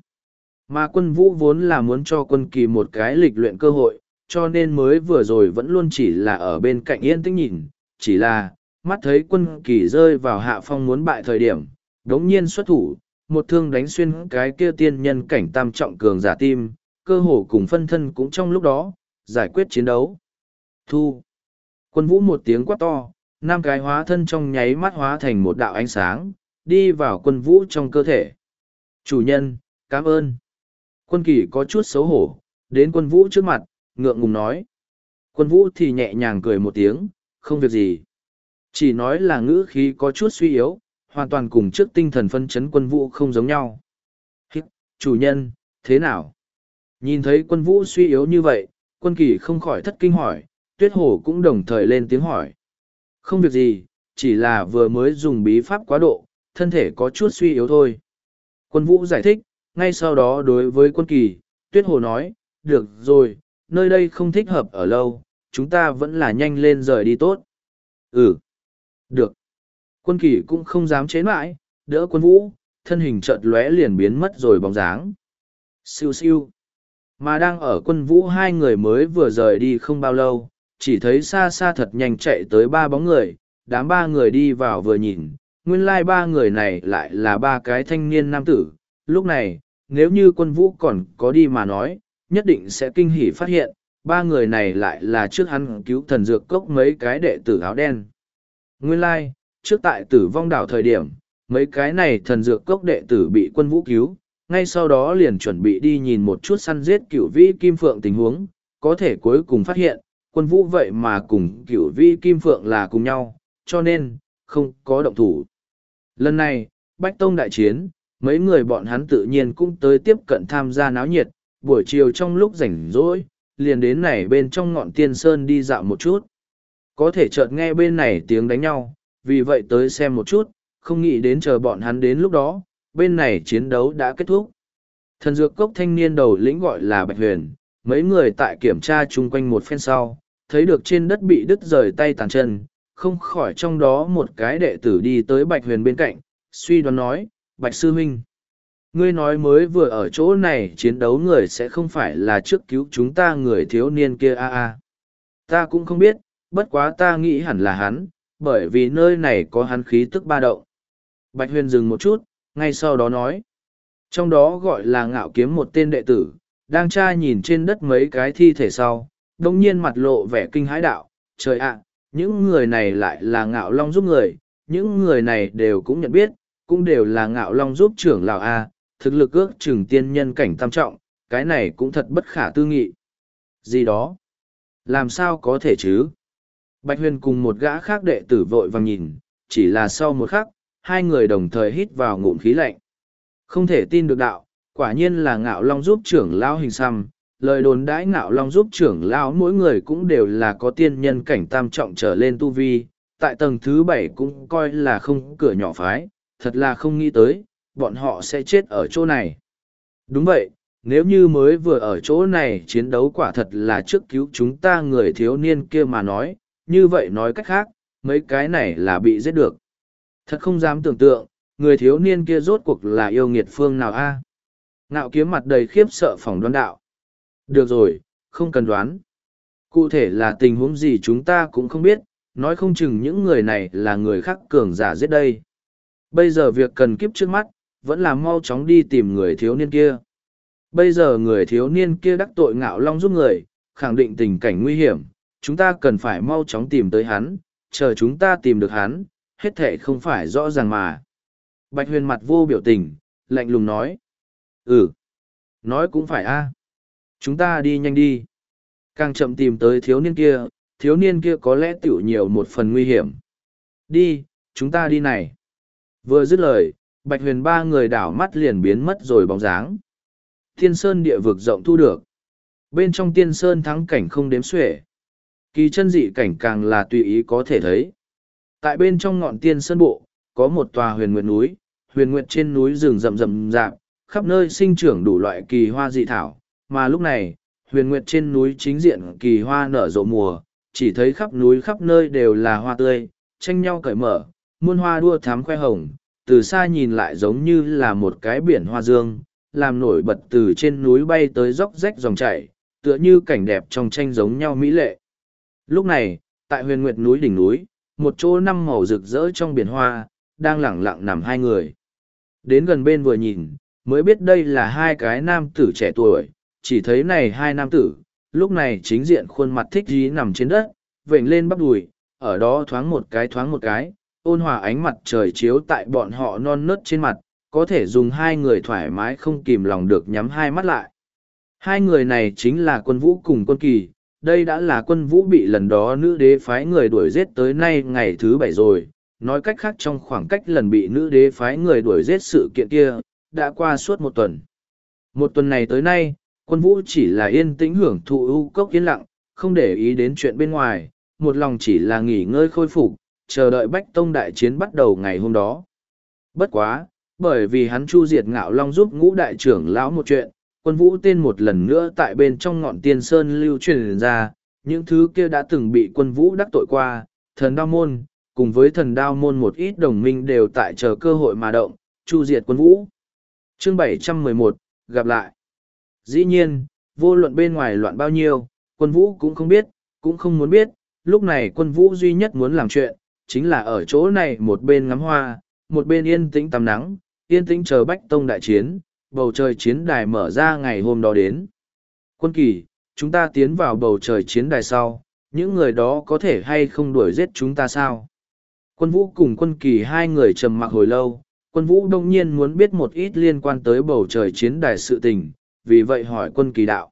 Mà quân vũ vốn là muốn cho quân kỳ một cái lịch luyện cơ hội, cho nên mới vừa rồi vẫn luôn chỉ là ở bên cạnh yên tĩnh nhìn, chỉ là, mắt thấy quân kỳ rơi vào hạ phong muốn bại thời điểm, đống nhiên xuất thủ, một thương đánh xuyên cái kia tiên nhân cảnh tam trọng cường giả tim, cơ hồ cùng phân thân cũng trong lúc đó, giải quyết chiến đấu. Thu. Quân vũ một tiếng quát to, năm cái hóa thân trong nháy mắt hóa thành một đạo ánh sáng, đi vào quân vũ trong cơ thể. Chủ nhân, cảm ơn. Quân kỳ có chút xấu hổ, đến quân vũ trước mặt, ngượng ngùng nói. Quân vũ thì nhẹ nhàng cười một tiếng, không việc gì. Chỉ nói là ngữ khí có chút suy yếu, hoàn toàn cùng trước tinh thần phân chấn quân vũ không giống nhau. Hít, chủ nhân, thế nào? Nhìn thấy quân vũ suy yếu như vậy, quân kỳ không khỏi thất kinh hỏi, tuyết hổ cũng đồng thời lên tiếng hỏi. Không việc gì, chỉ là vừa mới dùng bí pháp quá độ, thân thể có chút suy yếu thôi. Quân vũ giải thích, ngay sau đó đối với quân kỳ, tuyết hồ nói, được rồi, nơi đây không thích hợp ở lâu, chúng ta vẫn là nhanh lên rời đi tốt. Ừ, được. Quân kỳ cũng không dám chế mãi, đỡ quân vũ, thân hình chợt lóe liền biến mất rồi bóng dáng. Siêu siêu. Mà đang ở quân vũ hai người mới vừa rời đi không bao lâu, chỉ thấy xa xa thật nhanh chạy tới ba bóng người, đám ba người đi vào vừa nhìn, nguyên lai like ba người này lại là ba cái thanh niên nam tử. Lúc này, nếu như quân vũ còn có đi mà nói, nhất định sẽ kinh hỉ phát hiện, ba người này lại là trước hắn cứu thần dược cốc mấy cái đệ tử áo đen. Nguyên lai, like, trước tại tử vong đảo thời điểm, mấy cái này thần dược cốc đệ tử bị quân vũ cứu, ngay sau đó liền chuẩn bị đi nhìn một chút săn giết cửu vĩ kim phượng tình huống, có thể cuối cùng phát hiện, quân vũ vậy mà cùng cửu vĩ kim phượng là cùng nhau, cho nên, không có động thủ. Lần này, Bách Tông đại chiến, mấy người bọn hắn tự nhiên cũng tới tiếp cận tham gia náo nhiệt, buổi chiều trong lúc rảnh rỗi, liền đến này bên trong ngọn tiên sơn đi dạo một chút. Có thể chợt nghe bên này tiếng đánh nhau, vì vậy tới xem một chút, không nghĩ đến chờ bọn hắn đến lúc đó, bên này chiến đấu đã kết thúc. Thần dược cốc thanh niên đầu lĩnh gọi là Bạch Huyền, mấy người tại kiểm tra chung quanh một phen sau, thấy được trên đất bị đứt rời tay tàn chân, không khỏi trong đó một cái đệ tử đi tới Bạch Huyền bên cạnh, suy đoán nói, Bạch Sư huynh. Ngươi nói mới vừa ở chỗ này chiến đấu người sẽ không phải là trước cứu chúng ta người thiếu niên kia a a. Ta cũng không biết, bất quá ta nghĩ hẳn là hắn, bởi vì nơi này có hắn khí tức ba động. Bạch Huyền dừng một chút, ngay sau đó nói. Trong đó gọi là ngạo kiếm một tên đệ tử, đang tra nhìn trên đất mấy cái thi thể sau, đồng nhiên mặt lộ vẻ kinh hãi đạo, trời ạ, những người này lại là ngạo long giúp người, những người này đều cũng nhận biết, cũng đều là ngạo long giúp trưởng lão A, thực lực ước chừng tiên nhân cảnh tam trọng, cái này cũng thật bất khả tư nghị. Gì đó? Làm sao có thể chứ? Bạch Huyền cùng một gã khác đệ tử vội vàng nhìn, chỉ là sau một khắc, hai người đồng thời hít vào ngụm khí lạnh. Không thể tin được đạo, quả nhiên là ngạo long giúp trưởng lão hình xăm, lời đồn đãi ngạo long giúp trưởng lão mỗi người cũng đều là có tiên nhân cảnh tam trọng trở lên tu vi, tại tầng thứ bảy cũng coi là không cửa nhỏ phái, thật là không nghĩ tới, bọn họ sẽ chết ở chỗ này. Đúng vậy, nếu như mới vừa ở chỗ này chiến đấu quả thật là trước cứu chúng ta người thiếu niên kia mà nói, như vậy nói cách khác, mấy cái này là bị giết được. Thật không dám tưởng tượng, người thiếu niên kia rốt cuộc là yêu nghiệt phương nào a? Ngạo kiếm mặt đầy khiếp sợ phỏng đoán đạo. Được rồi, không cần đoán. Cụ thể là tình huống gì chúng ta cũng không biết, nói không chừng những người này là người khác cường giả giết đây. Bây giờ việc cần kiếp trước mắt, vẫn là mau chóng đi tìm người thiếu niên kia. Bây giờ người thiếu niên kia đắc tội ngạo long giúp người, khẳng định tình cảnh nguy hiểm, chúng ta cần phải mau chóng tìm tới hắn, chờ chúng ta tìm được hắn, hết thể không phải rõ ràng mà. Bạch huyền mặt vô biểu tình, lạnh lùng nói. Ừ, nói cũng phải a. Chúng ta đi nhanh đi. Càng chậm tìm tới thiếu niên kia, thiếu niên kia có lẽ tiểu nhiều một phần nguy hiểm. Đi, chúng ta đi này. Vừa dứt lời, Bạch huyền ba người đảo mắt liền biến mất rồi bóng dáng. Thiên sơn địa vực rộng thu được. Bên trong tiên sơn thắng cảnh không đếm xuể. Kỳ chân dị cảnh càng là tùy ý có thể thấy. Tại bên trong ngọn tiên sơn bộ, có một tòa huyền nguyện núi, huyền nguyện trên núi rừng rậm rậm rạp, khắp nơi sinh trưởng đủ loại kỳ hoa dị thảo, mà lúc này, huyền nguyện trên núi chính diện kỳ hoa nở rộ mùa, chỉ thấy khắp núi khắp nơi đều là hoa tươi, tranh nhau cởi mở, muôn hoa đua thám khoe hồng, từ xa nhìn lại giống như là một cái biển hoa dương, làm nổi bật từ trên núi bay tới dốc rách dòng chảy, tựa như cảnh đẹp trong tranh giống nhau mỹ lệ. Lúc này, tại huyền nguyệt núi đỉnh núi, một chỗ năm màu rực rỡ trong biển hoa, đang lẳng lặng nằm hai người. Đến gần bên vừa nhìn, mới biết đây là hai cái nam tử trẻ tuổi, chỉ thấy này hai nam tử, lúc này chính diện khuôn mặt thích dí nằm trên đất, vểnh lên bắp đùi, ở đó thoáng một cái thoáng một cái, ôn hòa ánh mặt trời chiếu tại bọn họ non nớt trên mặt, có thể dùng hai người thoải mái không kìm lòng được nhắm hai mắt lại. Hai người này chính là quân vũ cùng quân kỳ, đây đã là quân vũ bị lần đó nữ đế phái người đuổi giết tới nay ngày thứ bảy rồi, nói cách khác trong khoảng cách lần bị nữ đế phái người đuổi giết sự kiện kia, đã qua suốt một tuần. Một tuần này tới nay, quân vũ chỉ là yên tĩnh hưởng thụ ưu cốc yên lặng, không để ý đến chuyện bên ngoài, một lòng chỉ là nghỉ ngơi khôi phục, chờ đợi Bách Tông đại chiến bắt đầu ngày hôm đó. Bất quá, bởi vì hắn chu diệt ngạo long giúp ngũ đại trưởng lão một chuyện, quân vũ tên một lần nữa tại bên trong ngọn tiên sơn lưu truyền ra, những thứ kia đã từng bị quân vũ đắc tội qua, thần đao môn, cùng với thần đao môn một ít đồng minh đều tại chờ cơ hội mà động, chu diệt quân vũ. Chương 711, gặp lại. Dĩ nhiên, vô luận bên ngoài loạn bao nhiêu, quân vũ cũng không biết, cũng không muốn biết, lúc này quân vũ duy nhất muốn làm chuyện, chính là ở chỗ này một bên ngắm hoa, một bên yên tĩnh tắm nắng, yên tĩnh chờ bách tông đại chiến, bầu trời chiến đài mở ra ngày hôm đó đến. Quân kỳ, chúng ta tiến vào bầu trời chiến đài sau, những người đó có thể hay không đuổi giết chúng ta sao? Quân vũ cùng quân kỳ hai người trầm mặc hồi lâu, quân vũ đông nhiên muốn biết một ít liên quan tới bầu trời chiến đài sự tình, vì vậy hỏi quân kỳ đạo.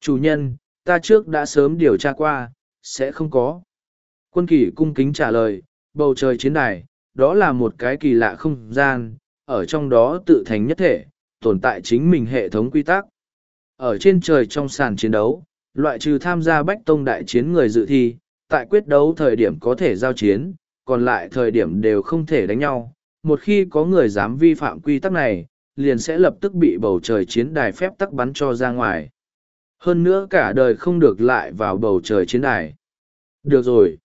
Chủ nhân, ta trước đã sớm điều tra qua, sẽ không có. Quân kỳ cung kính trả lời, bầu trời chiến đài, đó là một cái kỳ lạ không gian, ở trong đó tự thành nhất thể, tồn tại chính mình hệ thống quy tắc. Ở trên trời trong sàn chiến đấu, loại trừ tham gia bách tông đại chiến người dự thi, tại quyết đấu thời điểm có thể giao chiến, còn lại thời điểm đều không thể đánh nhau. Một khi có người dám vi phạm quy tắc này, liền sẽ lập tức bị bầu trời chiến đài phép tắc bắn cho ra ngoài. Hơn nữa cả đời không được lại vào bầu trời chiến đài. Được rồi.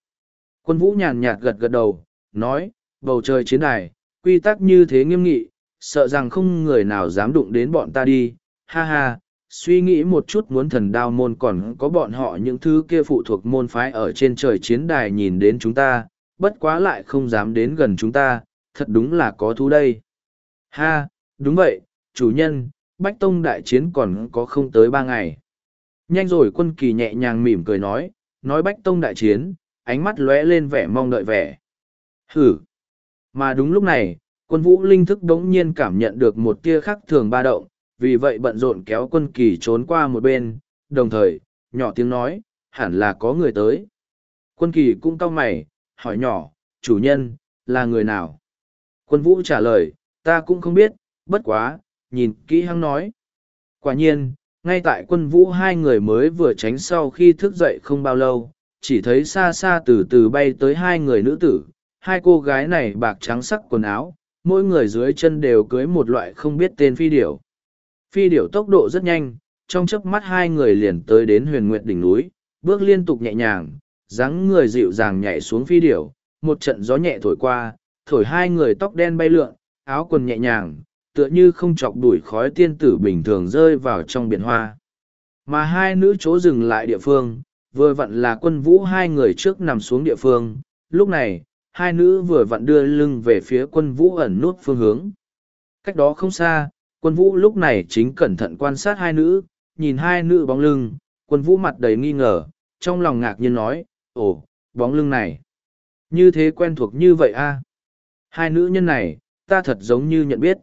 Quân vũ nhàn nhạt gật gật đầu, nói, bầu trời chiến đài, quy tắc như thế nghiêm nghị, sợ rằng không người nào dám đụng đến bọn ta đi, ha ha, suy nghĩ một chút muốn thần đao môn còn có bọn họ những thứ kia phụ thuộc môn phái ở trên trời chiến đài nhìn đến chúng ta, bất quá lại không dám đến gần chúng ta, thật đúng là có thú đây. Ha, đúng vậy, chủ nhân, Bách Tông đại chiến còn có không tới ba ngày. Nhanh rồi quân kỳ nhẹ nhàng mỉm cười nói, nói Bách Tông đại chiến, ánh mắt lóe lên vẻ mong đợi vẻ. Hử! Mà đúng lúc này, quân vũ linh thức đống nhiên cảm nhận được một tia khắc thường ba động, vì vậy bận rộn kéo quân kỳ trốn qua một bên, đồng thời, nhỏ tiếng nói, hẳn là có người tới. Quân kỳ cũng cau mày, hỏi nhỏ, chủ nhân, là người nào? Quân vũ trả lời, ta cũng không biết, bất quá, nhìn kỹ hăng nói. Quả nhiên, ngay tại quân vũ hai người mới vừa tránh sau khi thức dậy không bao lâu, chỉ thấy xa xa từ từ bay tới hai người nữ tử, hai cô gái này bạc trắng sắc quần áo, mỗi người dưới chân đều cưới một loại không biết tên phi điểu. Phi điểu tốc độ rất nhanh, trong chớp mắt hai người liền tới đến huyền nguyện đỉnh núi, bước liên tục nhẹ nhàng, dáng người dịu dàng nhảy xuống phi điểu, một trận gió nhẹ thổi qua, thổi hai người tóc đen bay lượn, áo quần nhẹ nhàng, tựa như không chọc đuổi khói tiên tử bình thường rơi vào trong biển hoa. Mà hai nữ chỗ dừng lại địa phương, vừa vặn là quân vũ hai người trước nằm xuống địa phương, lúc này, hai nữ vừa vặn đưa lưng về phía quân vũ ẩn nút phương hướng. Cách đó không xa, quân vũ lúc này chính cẩn thận quan sát hai nữ, nhìn hai nữ bóng lưng, quân vũ mặt đầy nghi ngờ, trong lòng ngạc nhiên nói, ồ, bóng lưng này, như thế quen thuộc như vậy a Hai nữ nhân này, ta thật giống như nhận biết.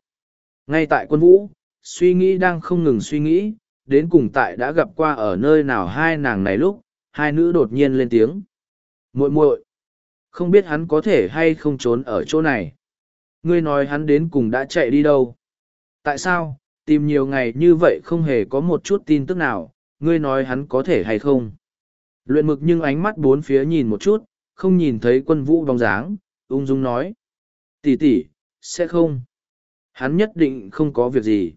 Ngay tại quân vũ, suy nghĩ đang không ngừng suy nghĩ, đến cùng tại đã gặp qua ở nơi nào hai nàng này lúc, hai nữ đột nhiên lên tiếng. muội muội không biết hắn có thể hay không trốn ở chỗ này. Ngươi nói hắn đến cùng đã chạy đi đâu? Tại sao, tìm nhiều ngày như vậy không hề có một chút tin tức nào, ngươi nói hắn có thể hay không? Luyện mực nhưng ánh mắt bốn phía nhìn một chút, không nhìn thấy quân vũ bóng dáng, ung dung nói. Tỷ tỷ, sẽ không. Hắn nhất định không có việc gì.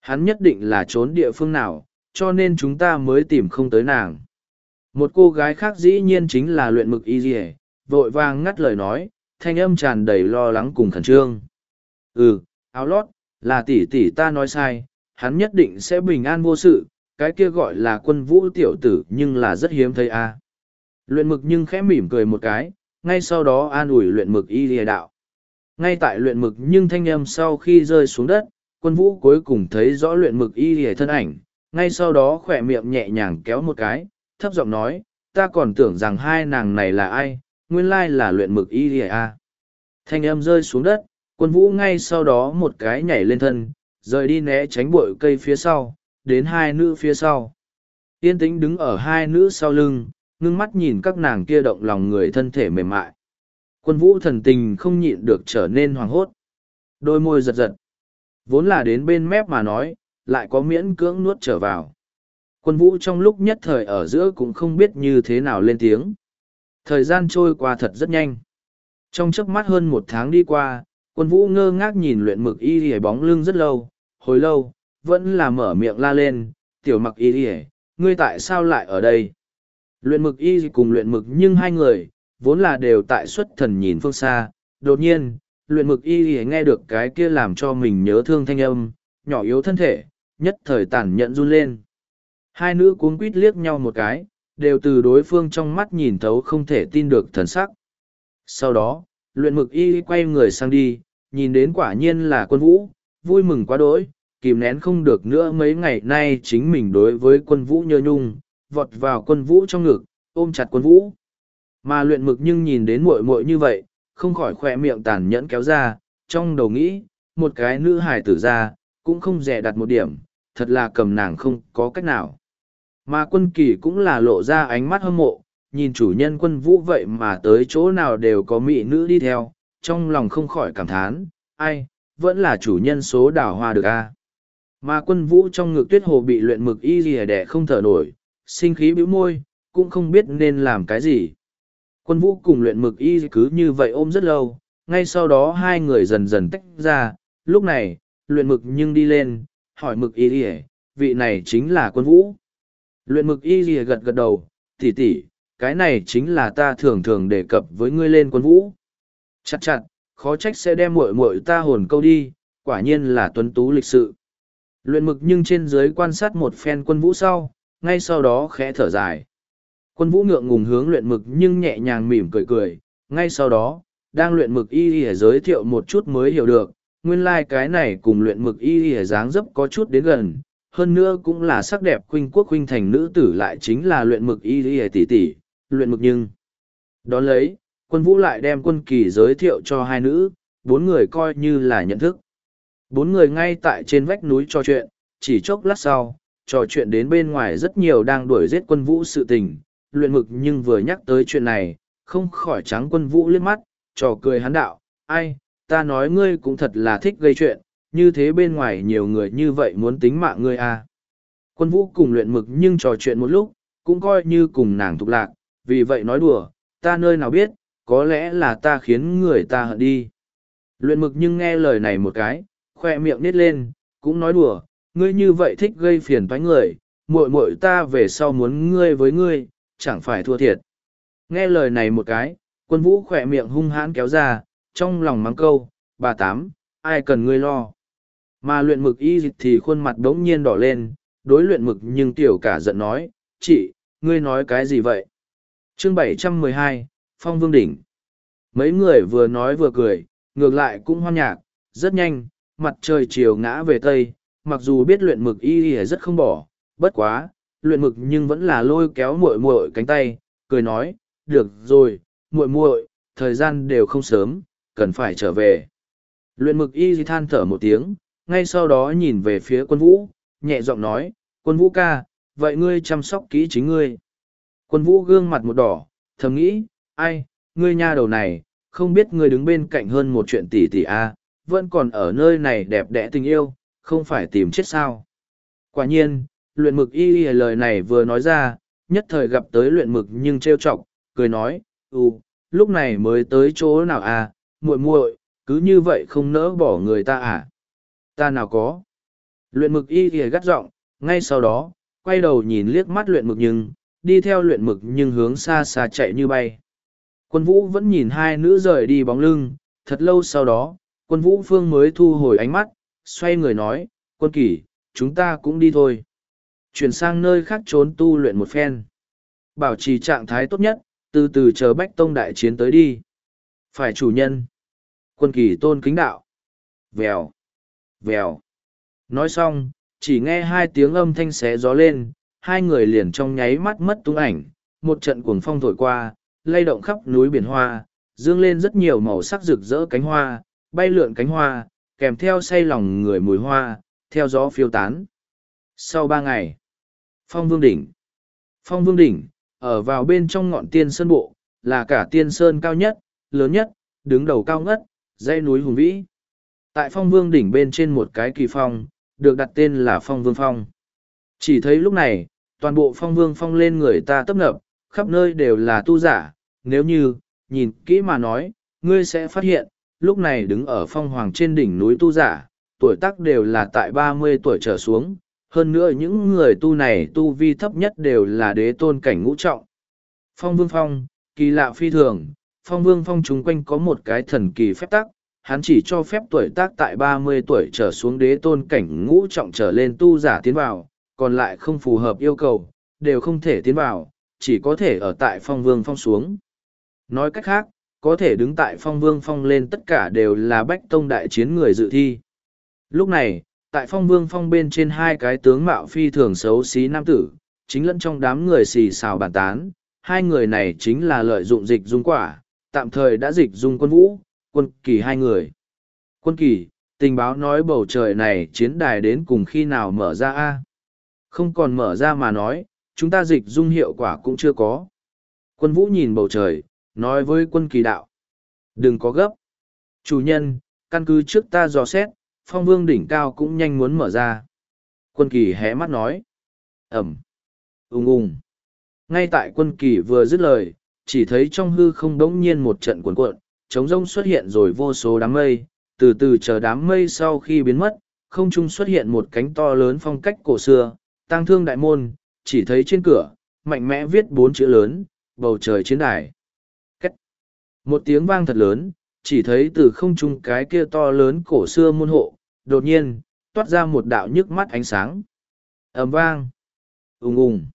Hắn nhất định là trốn địa phương nào, cho nên chúng ta mới tìm không tới nàng. Một cô gái khác dĩ nhiên chính là luyện mực y dỉa vội vàng ngắt lời nói, thanh âm tràn đầy lo lắng cùng khẩn trương. Ừ, áo lót, là tỷ tỷ ta nói sai, hắn nhất định sẽ bình an vô sự, cái kia gọi là quân vũ tiểu tử nhưng là rất hiếm thấy a. Luyện mực nhưng khẽ mỉm cười một cái, ngay sau đó an ủi luyện mực y lìa đạo. ngay tại luyện mực nhưng thanh âm sau khi rơi xuống đất quân vũ cuối cùng thấy rõ luyện mực y lìa thân ảnh ngay sau đó khỏe miệng nhẹ nhàng kéo một cái thấp giọng nói, ta còn tưởng rằng hai nàng này là ai, nguyên lai là luyện mực y hề a. Thanh âm rơi xuống đất, quân vũ ngay sau đó một cái nhảy lên thân, rời đi né tránh bụi cây phía sau, đến hai nữ phía sau. Yên tĩnh đứng ở hai nữ sau lưng, ngưng mắt nhìn các nàng kia động lòng người thân thể mềm mại. Quân vũ thần tình không nhịn được trở nên hoàng hốt. Đôi môi giật giật. Vốn là đến bên mép mà nói, lại có miễn cưỡng nuốt trở vào quân vũ trong lúc nhất thời ở giữa cũng không biết như thế nào lên tiếng. Thời gian trôi qua thật rất nhanh. Trong chớp mắt hơn một tháng đi qua, quân vũ ngơ ngác nhìn luyện mực y ỉa bóng lưng rất lâu, hồi lâu, vẫn là mở miệng la lên, tiểu mặc y ỉa ngươi tại sao lại ở đây? Luyện mực y cùng luyện mực nhưng hai người, vốn là đều tại xuất thần nhìn phương xa. Đột nhiên, luyện mực y nghe được cái kia làm cho mình nhớ thương thanh âm, nhỏ yếu thân thể, nhất thời tản nhẫn run lên hai nữ cuống quít liếc nhau một cái, đều từ đối phương trong mắt nhìn thấu không thể tin được thần sắc. Sau đó, luyện mực y quay người sang đi, nhìn đến quả nhiên là quân vũ, vui mừng quá đỗi, kìm nén không được nữa mấy ngày nay chính mình đối với quân vũ nhơ nhung, vọt vào quân vũ trong ngực, ôm chặt quân vũ. Mà luyện mực nhưng nhìn đến muội muội như vậy, không khỏi khoe miệng tàn nhẫn kéo ra, trong đầu nghĩ, một cái nữ hài tử ra, cũng không rẻ đặt một điểm, thật là cầm nàng không có cách nào mà quân kỳ cũng là lộ ra ánh mắt hâm mộ, nhìn chủ nhân quân vũ vậy mà tới chỗ nào đều có mỹ nữ đi theo, trong lòng không khỏi cảm thán, ai, vẫn là chủ nhân số đào hoa được a. Mà quân vũ trong ngực tuyết hồ bị luyện mực y gì đẻ không thở nổi, sinh khí bĩu môi, cũng không biết nên làm cái gì. Quân vũ cùng luyện mực y cứ như vậy ôm rất lâu, ngay sau đó hai người dần dần tách ra, lúc này, luyện mực nhưng đi lên, hỏi mực y ỉa vị này chính là quân vũ luyện mực y gì gật gật đầu tỷ tỷ, cái này chính là ta thường thường đề cập với ngươi lên quân vũ. Chặt chặt khó trách sẽ đem muội muội ta hồn câu đi quả nhiên là tuấn tú lịch sự. Luyện mực nhưng trên dưới quan sát một phen quân vũ sau ngay sau đó khẽ thở dài. Quân vũ ngượng ngùng hướng luyện mực nhưng nhẹ nhàng mỉm cười cười ngay sau đó đang luyện mực y y giới thiệu một chút mới hiểu được nguyên lai like cái này cùng luyện mực y y dáng dấp có chút đến gần hơn nữa cũng là sắc đẹp khuynh quốc khuynh thành nữ tử lại chính là luyện mực y y tỷ tỷ, luyện mực nhưng. Đón lấy, quân vũ lại đem quân kỳ giới thiệu cho hai nữ, bốn người coi như là nhận thức. Bốn người ngay tại trên vách núi trò chuyện, chỉ chốc lát sau, trò chuyện đến bên ngoài rất nhiều đang đuổi giết quân vũ sự tình, luyện mực nhưng vừa nhắc tới chuyện này, không khỏi trắng quân vũ liếc mắt, trò cười hắn đạo, ai, ta nói ngươi cũng thật là thích gây chuyện như thế bên ngoài nhiều người như vậy muốn tính mạng ngươi à. quân vũ cùng luyện mực nhưng trò chuyện một lúc, cũng coi như cùng nàng thục lạc, vì vậy nói đùa, ta nơi nào biết, có lẽ là ta khiến người ta hận đi. Luyện mực nhưng nghe lời này một cái, khoe miệng nít lên, cũng nói đùa, ngươi như vậy thích gây phiền toái người, muội muội ta về sau muốn ngươi với ngươi, chẳng phải thua thiệt. Nghe lời này một cái, quân vũ khoe miệng hung hãn kéo ra, trong lòng mắng câu, bà tám, ai cần ngươi lo? Mà luyện mực y thì khuôn mặt đống nhiên đỏ lên, đối luyện mực nhưng tiểu cả giận nói, chị, ngươi nói cái gì vậy? Chương bảy trăm mười hai, phong vương đỉnh. Mấy người vừa nói vừa cười, ngược lại cũng hoan nhạc, rất nhanh, mặt trời chiều ngã về tây, mặc dù biết luyện mực y y rất không bỏ, bất quá, luyện mực nhưng vẫn là lôi kéo muội muội cánh tay, cười nói, được rồi, muội muội, thời gian đều không sớm, cần phải trở về. Luyện mực y than thở một tiếng ngay sau đó nhìn về phía quân vũ, nhẹ giọng nói, quân vũ ca, vậy ngươi chăm sóc kỹ chính ngươi. Quân vũ gương mặt một đỏ, thầm nghĩ, ai, ngươi nha đầu này, không biết ngươi đứng bên cạnh hơn một chuyện tỷ tỷ a à, vẫn còn ở nơi này đẹp đẽ tình yêu, không phải tìm chết sao? Quả nhiên, luyện mực y y lời này vừa nói ra, nhất thời gặp tới luyện mực nhưng trêu chọc, cười nói ừ lúc này mới tới chỗ nào à muội muội, cứ như vậy không nỡ bỏ người ta à? Ta nào có luyện mực y y gắt giọng ngay sau đó quay đầu nhìn liếc mắt luyện mực nhưng đi theo luyện mực nhưng hướng xa xa chạy như bay quân vũ vẫn nhìn hai nữ rời đi bóng lưng thật lâu sau đó quân vũ phương mới thu hồi ánh mắt xoay người nói quân kỷ chúng ta cũng đi thôi chuyển sang nơi khác trốn tu luyện một phen. Bảo trì trạng thái tốt nhất, từ từ chờ Bách Tông đại chiến tới đi. Phải chủ nhân. Quân kỳ tôn kính đạo. Vèo, vèo. Nói xong, chỉ nghe hai tiếng âm thanh xé gió lên, hai người liền trong nháy mắt mất tung ảnh, một trận cuồng phong thổi qua, lay động khắp núi biển hoa, dương lên rất nhiều màu sắc rực rỡ cánh hoa, bay lượn cánh hoa, kèm theo say lòng người mùi hoa, theo gió phiêu tán. Sau ba ngày, Phong Vương Đỉnh Phong Vương Đỉnh, ở vào bên trong ngọn tiên sơn bộ, là cả tiên sơn cao nhất, lớn nhất, đứng đầu cao ngất, dãy núi hùng vĩ. Tại Phong Vương Đỉnh bên trên một cái kỳ phong, được đặt tên là Phong Vương Phong. Chỉ thấy lúc này, toàn bộ Phong Vương Phong lên người ta tấp nập, khắp nơi đều là tu giả, nếu như, nhìn kỹ mà nói, ngươi sẽ phát hiện, lúc này đứng ở Phong Hoàng trên đỉnh núi tu giả, tuổi tác đều là tại ba mươi tuổi trở xuống, hơn nữa những người tu này tu vi thấp nhất đều là đế tôn cảnh ngũ trọng. Phong Vương Phong, kỳ lạ phi thường, Phong Vương Phong chung quanh có một cái thần kỳ phép tắc, hắn chỉ cho phép tuổi tác tại ba mươi tuổi trở xuống đế tôn cảnh ngũ trọng trở lên tu giả tiến vào, còn lại không phù hợp yêu cầu, đều không thể tiến vào, chỉ có thể ở tại phong vương phong xuống. Nói cách khác, có thể đứng tại phong vương phong lên tất cả đều là bách tông đại chiến người dự thi. Lúc này, tại phong vương phong bên trên hai cái tướng mạo phi thường xấu xí nam tử, chính lẫn trong đám người xì xào bàn tán, hai người này chính là lợi dụng dịch dung quả, tạm thời đã dịch dung quân vũ, quân kỳ hai người. Quân kỳ, tình báo nói bầu trời này chiến đài đến cùng khi nào mở ra a Không còn mở ra mà nói, chúng ta dịch dung hiệu quả cũng chưa có. Quân vũ nhìn bầu trời, nói với quân kỳ đạo. Đừng có gấp. Chủ nhân, căn cứ trước ta dò xét, phong vương đỉnh cao cũng nhanh muốn mở ra. Quân kỳ hé mắt nói. Ẩm. Ung ung. Ngay tại quân kỳ vừa dứt lời, chỉ thấy trong hư không đống nhiên một trận cuộn cuộn, trống rông xuất hiện rồi vô số đám mây, từ từ chờ đám mây sau khi biến mất, không trung xuất hiện một cánh to lớn phong cách cổ xưa, tăng thương đại môn, chỉ thấy trên cửa, mạnh mẽ viết bốn chữ lớn, bầu trời chiến đài. Cách. Một tiếng vang thật lớn, chỉ thấy từ không trung cái kia to lớn cổ xưa môn hộ, đột nhiên, toát ra một đạo nhức mắt ánh sáng. ầm vang. ùng ùng.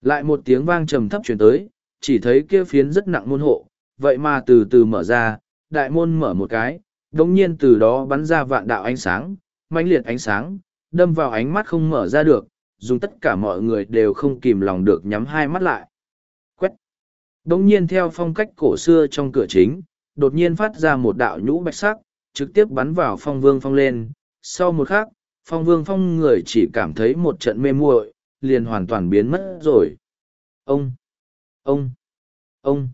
Lại một tiếng vang trầm thấp chuyển tới, chỉ thấy kia phiến rất nặng môn hộ, vậy mà từ từ mở ra, đại môn mở một cái, đống nhiên từ đó bắn ra vạn đạo ánh sáng, mãnh liệt ánh sáng, đâm vào ánh mắt không mở ra được, dùng tất cả mọi người đều không kìm lòng được nhắm hai mắt lại. Quét. Đống nhiên theo phong cách cổ xưa trong cửa chính, đột nhiên phát ra một đạo nhũ bạch sắc, trực tiếp bắn vào phong vương phong lên. Sau một khắc, phong vương phong người chỉ cảm thấy một trận mê muội, liền hoàn toàn biến mất rồi. Ông! Ông! Ông!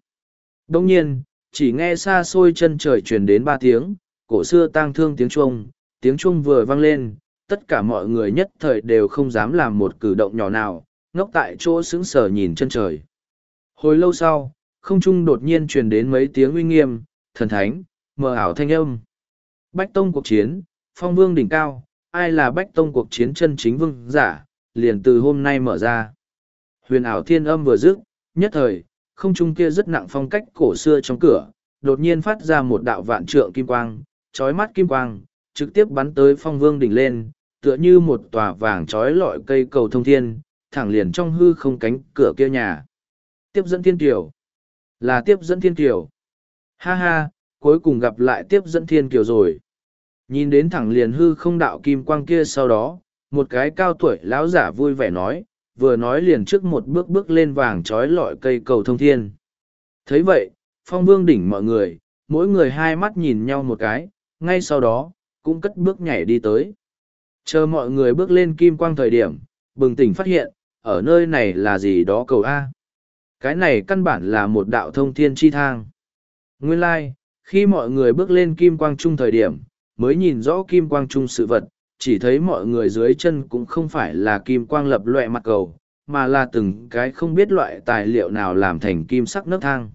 Đông nhiên, chỉ nghe xa xôi chân trời truyền đến ba tiếng, cổ xưa tang thương tiếng chuông, tiếng chuông vừa vang lên, tất cả mọi người nhất thời đều không dám làm một cử động nhỏ nào, ngốc tại chỗ sững sờ nhìn chân trời. Hồi lâu sau, không trung đột nhiên truyền đến mấy tiếng uy nghiêm, thần thánh, mờ ảo thanh âm. Bách tông cuộc chiến, phong vương đỉnh cao, ai là bách tông cuộc chiến chân chính vương giả, liền từ hôm nay mở ra. Huyền ảo thiên âm vừa dứt, nhất thời, không trung kia rất nặng phong cách cổ xưa trong cửa, đột nhiên phát ra một đạo vạn trượng kim quang, chói mắt kim quang, trực tiếp bắn tới phong vương đỉnh lên, tựa như một tòa vàng trói lọi cây cầu thông thiên, thẳng liền trong hư không cánh cửa kia nhà. Tiếp dẫn thiên tiểu, Là tiếp dẫn thiên tiểu. Ha ha, cuối cùng gặp lại tiếp dẫn thiên kiều rồi. Nhìn đến thẳng liền hư không đạo kim quang kia sau đó, một cái cao tuổi lão giả vui vẻ nói, vừa nói liền trước một bước bước lên vàng trói lọi cây cầu thông thiên. thấy vậy, phong vương đỉnh mọi người, mỗi người hai mắt nhìn nhau một cái, ngay sau đó, cũng cất bước nhảy đi tới. Chờ mọi người bước lên kim quang thời điểm, bừng tỉnh phát hiện, ở nơi này là gì đó cầu A. Cái này căn bản là một đạo thông thiên chi thang. Nguyên lai, like, khi mọi người bước lên kim quang trung thời điểm, mới nhìn rõ kim quang trung sự vật, chỉ thấy mọi người dưới chân cũng không phải là kim quang lập loẹ mặt cầu, mà là từng cái không biết loại tài liệu nào làm thành kim sắc nấc thang.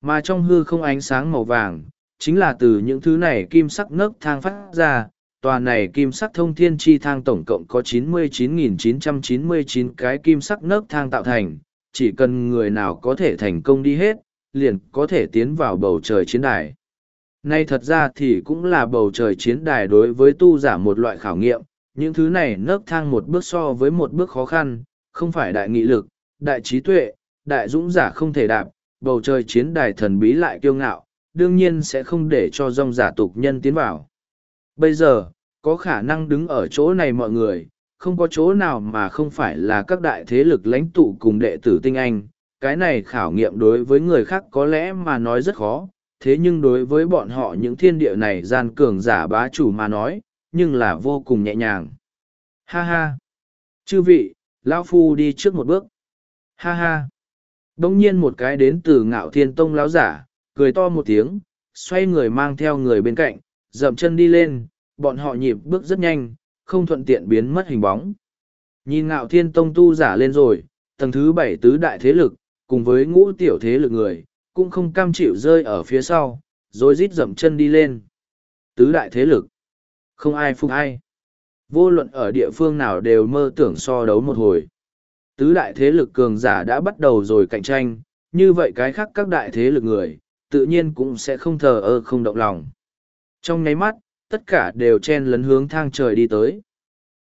Mà trong hư không ánh sáng màu vàng, chính là từ những thứ này kim sắc nấc thang phát ra, tòa này kim sắc thông thiên chi thang tổng cộng có 99.999 cái kim sắc nấc thang tạo thành, chỉ cần người nào có thể thành công đi hết, liền có thể tiến vào bầu trời chiến đài. Nay thật ra thì cũng là bầu trời chiến đài đối với tu giả một loại khảo nghiệm, những thứ này nấc thang một bước so với một bước khó khăn, không phải đại nghị lực, đại trí tuệ, đại dũng giả không thể đạp, bầu trời chiến đài thần bí lại kiêu ngạo, đương nhiên sẽ không để cho dòng giả tục nhân tiến vào. Bây giờ, có khả năng đứng ở chỗ này mọi người, không có chỗ nào mà không phải là các đại thế lực lãnh tụ cùng đệ tử tinh anh. Cái này khảo nghiệm đối với người khác có lẽ mà nói rất khó, thế nhưng đối với bọn họ những thiên địa này gian cường giả bá chủ mà nói, nhưng là vô cùng nhẹ nhàng. Ha ha! Chư vị, Lão Phu đi trước một bước. Ha ha! Đông nhiên một cái đến từ ngạo thiên tông lão giả, cười to một tiếng, xoay người mang theo người bên cạnh, dậm chân đi lên, bọn họ nhịp bước rất nhanh, không thuận tiện biến mất hình bóng. Nhìn ngạo thiên tông tu giả lên rồi, tầng thứ bảy tứ đại thế lực, cùng với ngũ tiểu thế lực người, cũng không cam chịu rơi ở phía sau, rồi rít dậm chân đi lên. Tứ đại thế lực, không ai phục ai. Vô luận ở địa phương nào đều mơ tưởng so đấu một hồi. Tứ đại thế lực cường giả đã bắt đầu rồi cạnh tranh, như vậy cái khác các đại thế lực người, tự nhiên cũng sẽ không thờ ơ không động lòng. Trong nháy mắt, tất cả đều chen lấn hướng thang trời đi tới.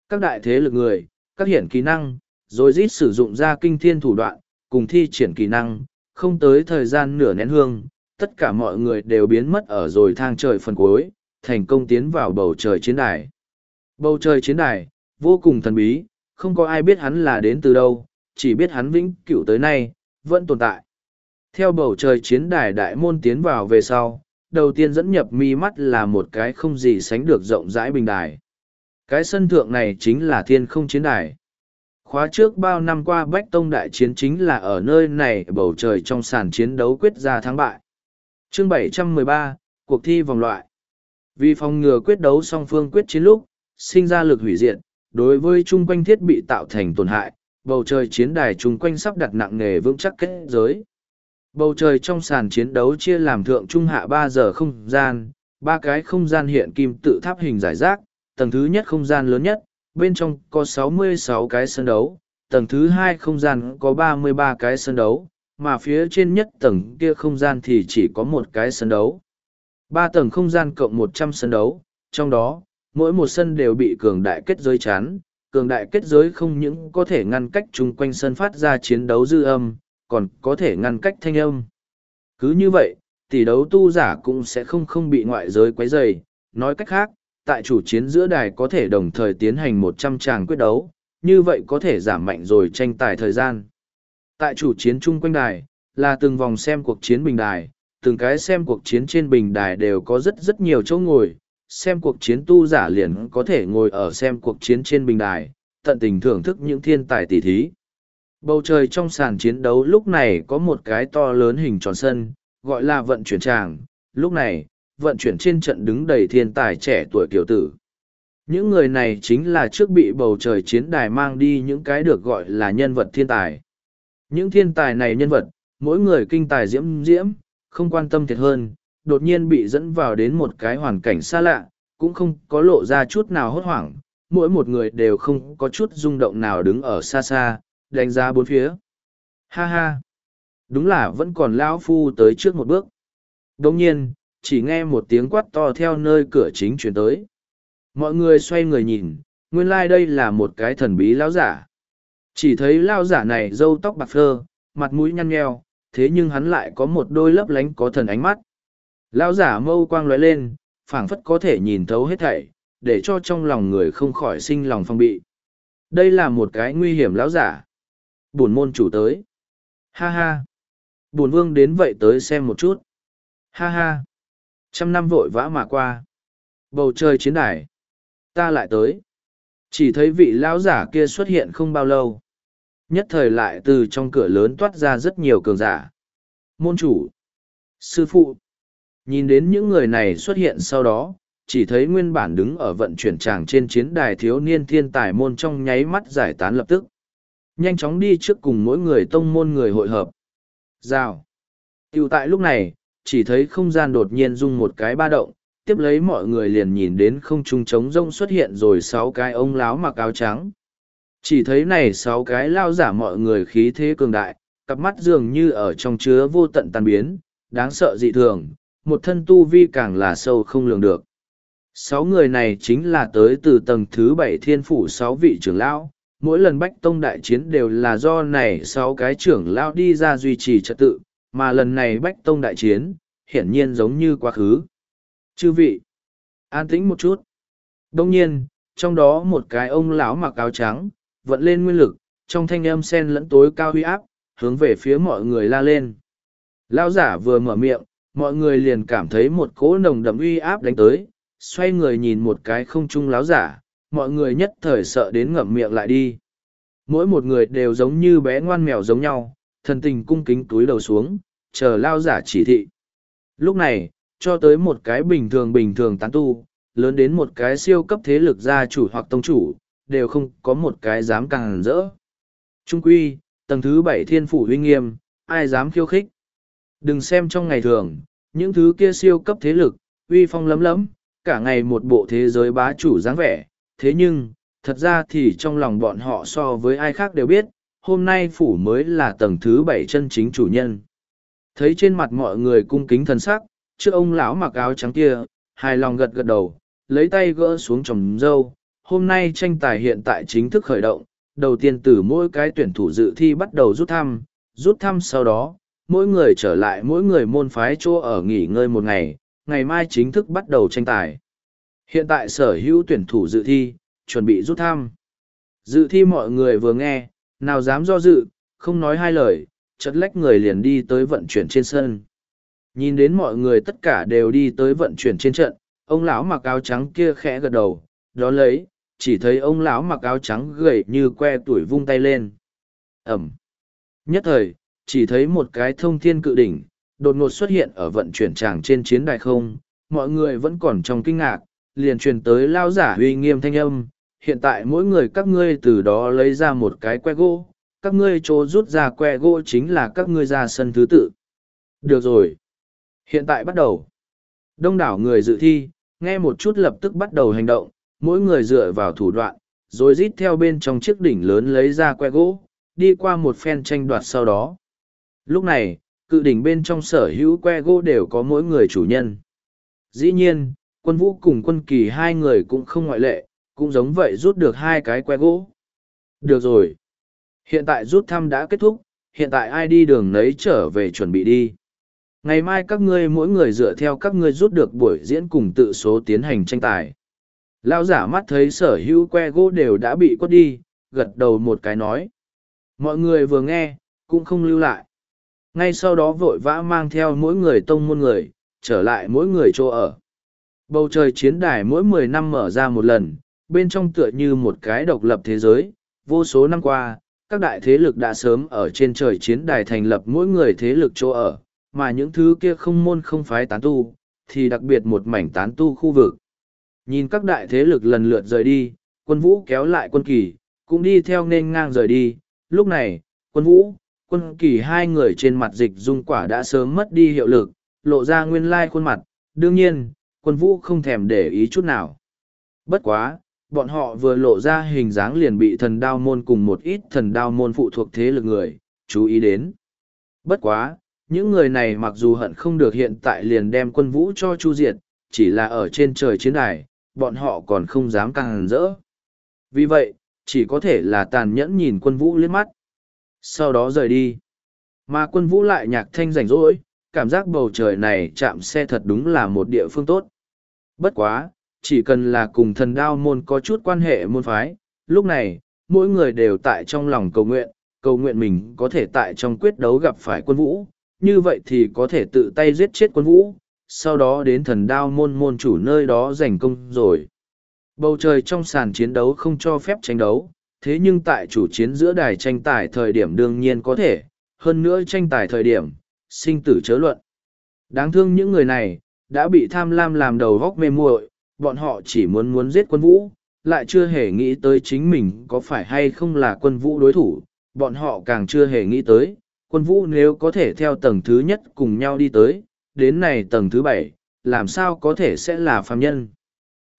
Các đại thế lực người, các hiển kỹ năng, rồi rít sử dụng ra kinh thiên thủ đoạn, cùng thi triển kỹ năng, không tới thời gian nửa nén hương, tất cả mọi người đều biến mất ở rồi thang trời phần cuối, thành công tiến vào bầu trời chiến đài. Bầu trời chiến đài, vô cùng thần bí, không có ai biết hắn là đến từ đâu, chỉ biết hắn vĩnh cửu tới nay, vẫn tồn tại. Theo bầu trời chiến đài đại môn tiến vào về sau, đầu tiên dẫn nhập mi mắt là một cái không gì sánh được rộng rãi bình đài. Cái sân thượng này chính là thiên không chiến đài. Khóa trước bao năm qua Bách Tông Đại Chiến chính là ở nơi này bầu trời trong sàn chiến đấu quyết ra thắng bại. Chương 713, Cuộc thi vòng loại. Vì phòng ngừa quyết đấu song phương quyết chiến lúc, sinh ra lực hủy diệt, đối với chung quanh thiết bị tạo thành tổn hại, bầu trời chiến đài chung quanh sắp đặt nặng nề vững chắc kết giới. Bầu trời trong sàn chiến đấu chia làm thượng trung hạ ba giờ không gian, ba cái không gian hiện kim tự tháp hình giải rác, tầng thứ nhất không gian lớn nhất, bên trong có 66 cái sân đấu, tầng thứ hai không gian có 33 cái sân đấu, mà phía trên nhất tầng kia không gian thì chỉ có một cái sân đấu. Ba tầng không gian cộng 100 sân đấu, trong đó, mỗi một sân đều bị cường đại kết giới chán, cường đại kết giới không những có thể ngăn cách chung quanh sân phát ra chiến đấu dư âm, còn có thể ngăn cách thanh âm. Cứ như vậy, tỷ đấu tu giả cũng sẽ không không bị ngoại giới quấy rầy. Nói cách khác, tại chủ chiến giữa đài có thể đồng thời tiến hành một trăm tràng quyết đấu, như vậy có thể giảm mạnh rồi tranh tài thời gian. Tại chủ chiến chung quanh đài, là từng vòng xem cuộc chiến bình đài, từng cái xem cuộc chiến trên bình đài đều có rất rất nhiều chỗ ngồi, xem cuộc chiến tu giả liền có thể ngồi ở xem cuộc chiến trên bình đài, tận tình thưởng thức những thiên tài tỷ thí. Bầu trời trong sàn chiến đấu lúc này có một cái to lớn hình tròn sân, gọi là vận chuyển tràng. Lúc này, vận chuyển trên trận đứng đầy thiên tài trẻ tuổi kiểu tử. Những người này chính là trước bị bầu trời chiến đài mang đi những cái được gọi là nhân vật thiên tài. Những thiên tài này nhân vật, mỗi người kinh tài diễm diễm, không quan tâm thiệt hơn, đột nhiên bị dẫn vào đến một cái hoàn cảnh xa lạ, cũng không có lộ ra chút nào hốt hoảng, mỗi một người đều không có chút rung động nào đứng ở xa xa, đánh giá bốn phía. Ha ha! Đúng là vẫn còn lão phu tới trước một bước. Đồng nhiên, chỉ nghe một tiếng quát to theo nơi cửa chính chuyển tới. Mọi người xoay người nhìn, nguyên lai like đây là một cái thần bí lão giả. Chỉ thấy lão giả này râu tóc bạc phơ, mặt mũi nhăn nheo, thế nhưng hắn lại có một đôi lấp lánh có thần ánh mắt. Lão giả mâu quang lóe lên, phảng phất có thể nhìn thấu hết thảy, để cho trong lòng người không khỏi sinh lòng phong bị. Đây là một cái nguy hiểm lão giả. Buồn môn chủ tới. Ha ha. Buồn vương đến vậy tới xem một chút. Ha ha. Trăm năm vội vã mà qua. Bầu trời chiến đài. Ta lại tới. Chỉ thấy vị lão giả kia xuất hiện không bao lâu. Nhất thời lại từ trong cửa lớn toát ra rất nhiều cường giả. Môn chủ. Sư phụ. Nhìn đến những người này xuất hiện sau đó, chỉ thấy nguyên bản đứng ở vận chuyển tràng trên chiến đài thiếu niên thiên tài môn trong nháy mắt giải tán lập tức nhanh chóng đi trước cùng mỗi người tông môn người hội hợp. Rào. Tiểu tại lúc này, chỉ thấy không gian đột nhiên rung một cái ba động, tiếp lấy mọi người liền nhìn đến không trung trống rông xuất hiện rồi sáu cái ông láo mặc áo trắng. Chỉ thấy này sáu cái lao giả mọi người khí thế cường đại, cặp mắt dường như ở trong chứa vô tận tàn biến, đáng sợ dị thường, một thân tu vi càng là sâu không lường được. Sáu người này chính là tới từ tầng thứ bảy thiên phủ sáu vị trưởng lão, mỗi lần bách tông đại chiến đều là do này sáu cái trưởng lão đi ra duy trì trật tự mà lần này bách tông đại chiến hiển nhiên giống như quá khứ. Chư vị, an tĩnh một chút. Đông nhiên, trong đó một cái ông lão mặc áo trắng, vận lên nguyên lực, trong thanh âm sen lẫn tối cao huy áp, hướng về phía mọi người la lên. Lão giả vừa mở miệng, mọi người liền cảm thấy một cỗ nồng đậm uy áp đánh tới, xoay người nhìn một cái không trung lão giả, mọi người nhất thời sợ đến ngậm miệng lại đi. Mỗi một người đều giống như bé ngoan mèo giống nhau, thần tình cung kính túi đầu xuống, chờ lao giả chỉ thị. Lúc này, cho tới một cái bình thường bình thường tán tu, lớn đến một cái siêu cấp thế lực gia chủ hoặc tông chủ, đều không có một cái dám càng rỡ. Trung quy, tầng thứ bảy thiên phủ uy nghiêm, ai dám khiêu khích. Đừng xem trong ngày thường, những thứ kia siêu cấp thế lực, uy phong lấm lấm, cả ngày một bộ thế giới bá chủ dáng vẻ. Thế nhưng, thật ra thì trong lòng bọn họ so với ai khác đều biết, hôm nay phủ mới là tầng thứ bảy chân chính chủ nhân. Thấy trên mặt mọi người cung kính thần sắc, trước ông lão mặc áo trắng kia, hài lòng gật gật đầu, lấy tay gỡ xuống trồng dâu. Hôm nay tranh tài hiện tại chính thức khởi động, đầu tiên từ mỗi cái tuyển thủ dự thi bắt đầu rút thăm, rút thăm sau đó, mỗi người trở lại mỗi người môn phái chỗ ở nghỉ ngơi một ngày, ngày mai chính thức bắt đầu tranh tài. Hiện tại sở hữu tuyển thủ dự thi, chuẩn bị rút thăm. Dự thi mọi người vừa nghe, nào dám do dự, không nói hai lời, chật lách người liền đi tới vận chuyển trên sân. Nhìn đến mọi người tất cả đều đi tới vận chuyển trên trận, ông lão mặc áo trắng kia khẽ gật đầu, đó lấy, chỉ thấy ông lão mặc áo trắng gầy như que tuổi vung tay lên. Ẩm. Nhất thời, chỉ thấy một cái thông thiên cự đỉnh, đột ngột xuất hiện ở vận chuyển tràng trên chiến đài không, mọi người vẫn còn trong kinh ngạc, liền truyền tới lao giả uy nghiêm thanh âm, hiện tại mỗi người các ngươi từ đó lấy ra một cái que gỗ, các ngươi chỗ rút ra que gỗ chính là các ngươi ra sân thứ tự. Được rồi. Hiện tại bắt đầu. Đông đảo người dự thi, nghe một chút lập tức bắt đầu hành động, mỗi người dựa vào thủ đoạn, rồi rít theo bên trong chiếc đỉnh lớn lấy ra que gỗ, đi qua một phen tranh đoạt sau đó. Lúc này, cự đỉnh bên trong sở hữu que gỗ đều có mỗi người chủ nhân. Dĩ nhiên, quân vũ cùng quân kỳ hai người cũng không ngoại lệ, cũng giống vậy rút được hai cái que gỗ. Được rồi. Hiện tại rút thăm đã kết thúc, hiện tại ai đi đường nấy trở về chuẩn bị đi. Ngày mai các ngươi mỗi người dựa theo các ngươi rút được buổi diễn cùng tự số tiến hành tranh tài. Lão giả mắt thấy sở hữu que gỗ đều đã bị quất đi, gật đầu một cái nói. Mọi người vừa nghe, cũng không lưu lại. Ngay sau đó vội vã mang theo mỗi người tông môn người, trở lại mỗi người chỗ ở. Bầu trời chiến đài mỗi mười năm mở ra một lần, bên trong tựa như một cái độc lập thế giới, vô số năm qua, các đại thế lực đã sớm ở trên trời chiến đài thành lập mỗi người thế lực chỗ ở, mà những thứ kia không môn không phái tán tu, thì đặc biệt một mảnh tán tu khu vực. Nhìn các đại thế lực lần lượt rời đi, quân vũ kéo lại quân kỳ, cũng đi theo nên ngang rời đi. Lúc này, quân vũ, quân kỳ hai người trên mặt dịch dung quả đã sớm mất đi hiệu lực, lộ ra nguyên lai khuôn mặt. Đương nhiên, quân vũ không thèm để ý chút nào. Bất quá, bọn họ vừa lộ ra hình dáng liền bị thần đao môn cùng một ít thần đao môn phụ thuộc thế lực người, chú ý đến. Bất quá, những người này mặc dù hận không được hiện tại liền đem quân vũ cho chu diệt, chỉ là ở trên trời chiến đài, bọn họ còn không dám càng rỡ. Vì vậy, chỉ có thể là tàn nhẫn nhìn quân vũ liếc mắt. Sau đó rời đi. Mà quân vũ lại nhạc thanh rảnh rỗi, cảm giác bầu trời này chạm xe thật đúng là một địa phương tốt. Bất quá, chỉ cần là cùng thần đao môn có chút quan hệ môn phái, lúc này, mỗi người đều tại trong lòng cầu nguyện, cầu nguyện mình có thể tại trong quyết đấu gặp phải quân vũ, như vậy thì có thể tự tay giết chết quân vũ, sau đó đến thần đao môn môn chủ nơi đó giành công rồi. Bầu trời trong sàn chiến đấu không cho phép tranh đấu, thế nhưng tại chủ chiến giữa đài tranh tài thời điểm đương nhiên có thể, hơn nữa tranh tài thời điểm, sinh tử chớ luận. Đáng thương những người này, đã bị tham lam làm đầu góc mê muội, bọn họ chỉ muốn muốn giết quân vũ, lại chưa hề nghĩ tới chính mình có phải hay không là quân vũ đối thủ, bọn họ càng chưa hề nghĩ tới, quân vũ nếu có thể theo tầng thứ nhất cùng nhau đi tới, đến này tầng thứ bảy, làm sao có thể sẽ là phàm nhân.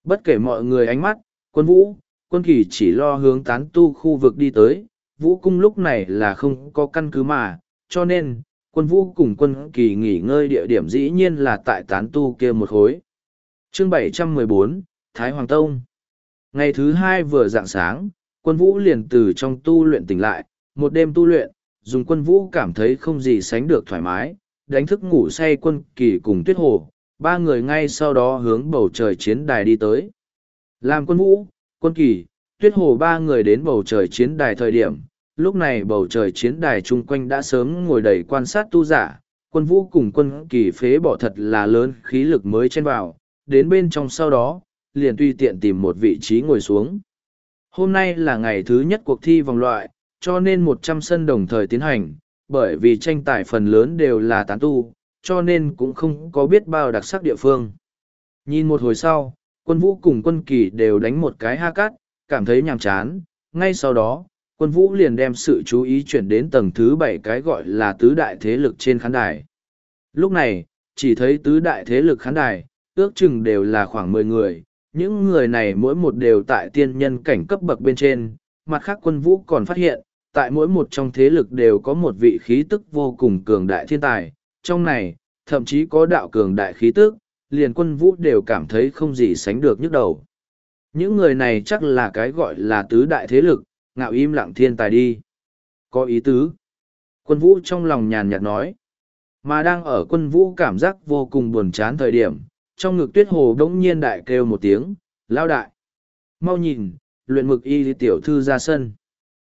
Bất kể mọi người ánh mắt, quân vũ, quân kỳ chỉ lo hướng tán tu khu vực đi tới, vũ cung lúc này là không có căn cứ mà, cho nên, quân vũ cùng quân kỳ nghỉ ngơi địa điểm dĩ nhiên là tại tán tu kia một khối. Chương 714, Thái Hoàng Tông. Ngày thứ hai vừa dạng sáng, quân vũ liền từ trong tu luyện tỉnh lại, một đêm tu luyện, dùng quân vũ cảm thấy không gì sánh được thoải mái, đánh thức ngủ say quân kỳ cùng tuyết hồ, ba người ngay sau đó hướng bầu trời chiến đài đi tới. Làm quân vũ, quân kỳ, tuyết hồ ba người đến bầu trời chiến đài thời điểm, lúc này bầu trời chiến đài chung quanh đã sớm ngồi đầy quan sát tu giả, quân vũ cùng quân kỳ phế bỏ thật là lớn khí lực mới chen vào, đến bên trong sau đó, liền tùy tiện tìm một vị trí ngồi xuống. Hôm nay là ngày thứ nhất cuộc thi vòng loại, cho nên một trăm sân đồng thời tiến hành, bởi vì tranh tài phần lớn đều là tán tu, cho nên cũng không có biết bao đặc sắc địa phương. Nhìn một hồi sau, quân vũ cùng quân kỳ đều đánh một cái ha cát, cảm thấy nhàm chán, ngay sau đó, quân vũ liền đem sự chú ý chuyển đến tầng thứ bảy cái gọi là tứ đại thế lực trên khán đài. Lúc này, chỉ thấy tứ đại thế lực khán đài, ước chừng đều là khoảng mười người, những người này mỗi một đều tại tiên nhân cảnh cấp bậc bên trên, mặt khác quân vũ còn phát hiện, tại mỗi một trong thế lực đều có một vị khí tức vô cùng cường đại thiên tài, trong này, thậm chí có đạo cường đại khí tức, liền quân vũ đều cảm thấy không gì sánh được nhức đầu. Những người này chắc là cái gọi là tứ đại thế lực, ngạo im lặng thiên tài đi. Có ý tứ. Quân vũ trong lòng nhàn nhạt nói. Mà đang ở quân vũ cảm giác vô cùng buồn chán thời điểm, trong ngực tuyết hồ đống nhiên đại kêu một tiếng, lao đại. Mau nhìn, luyện mực y tiểu thư ra sân.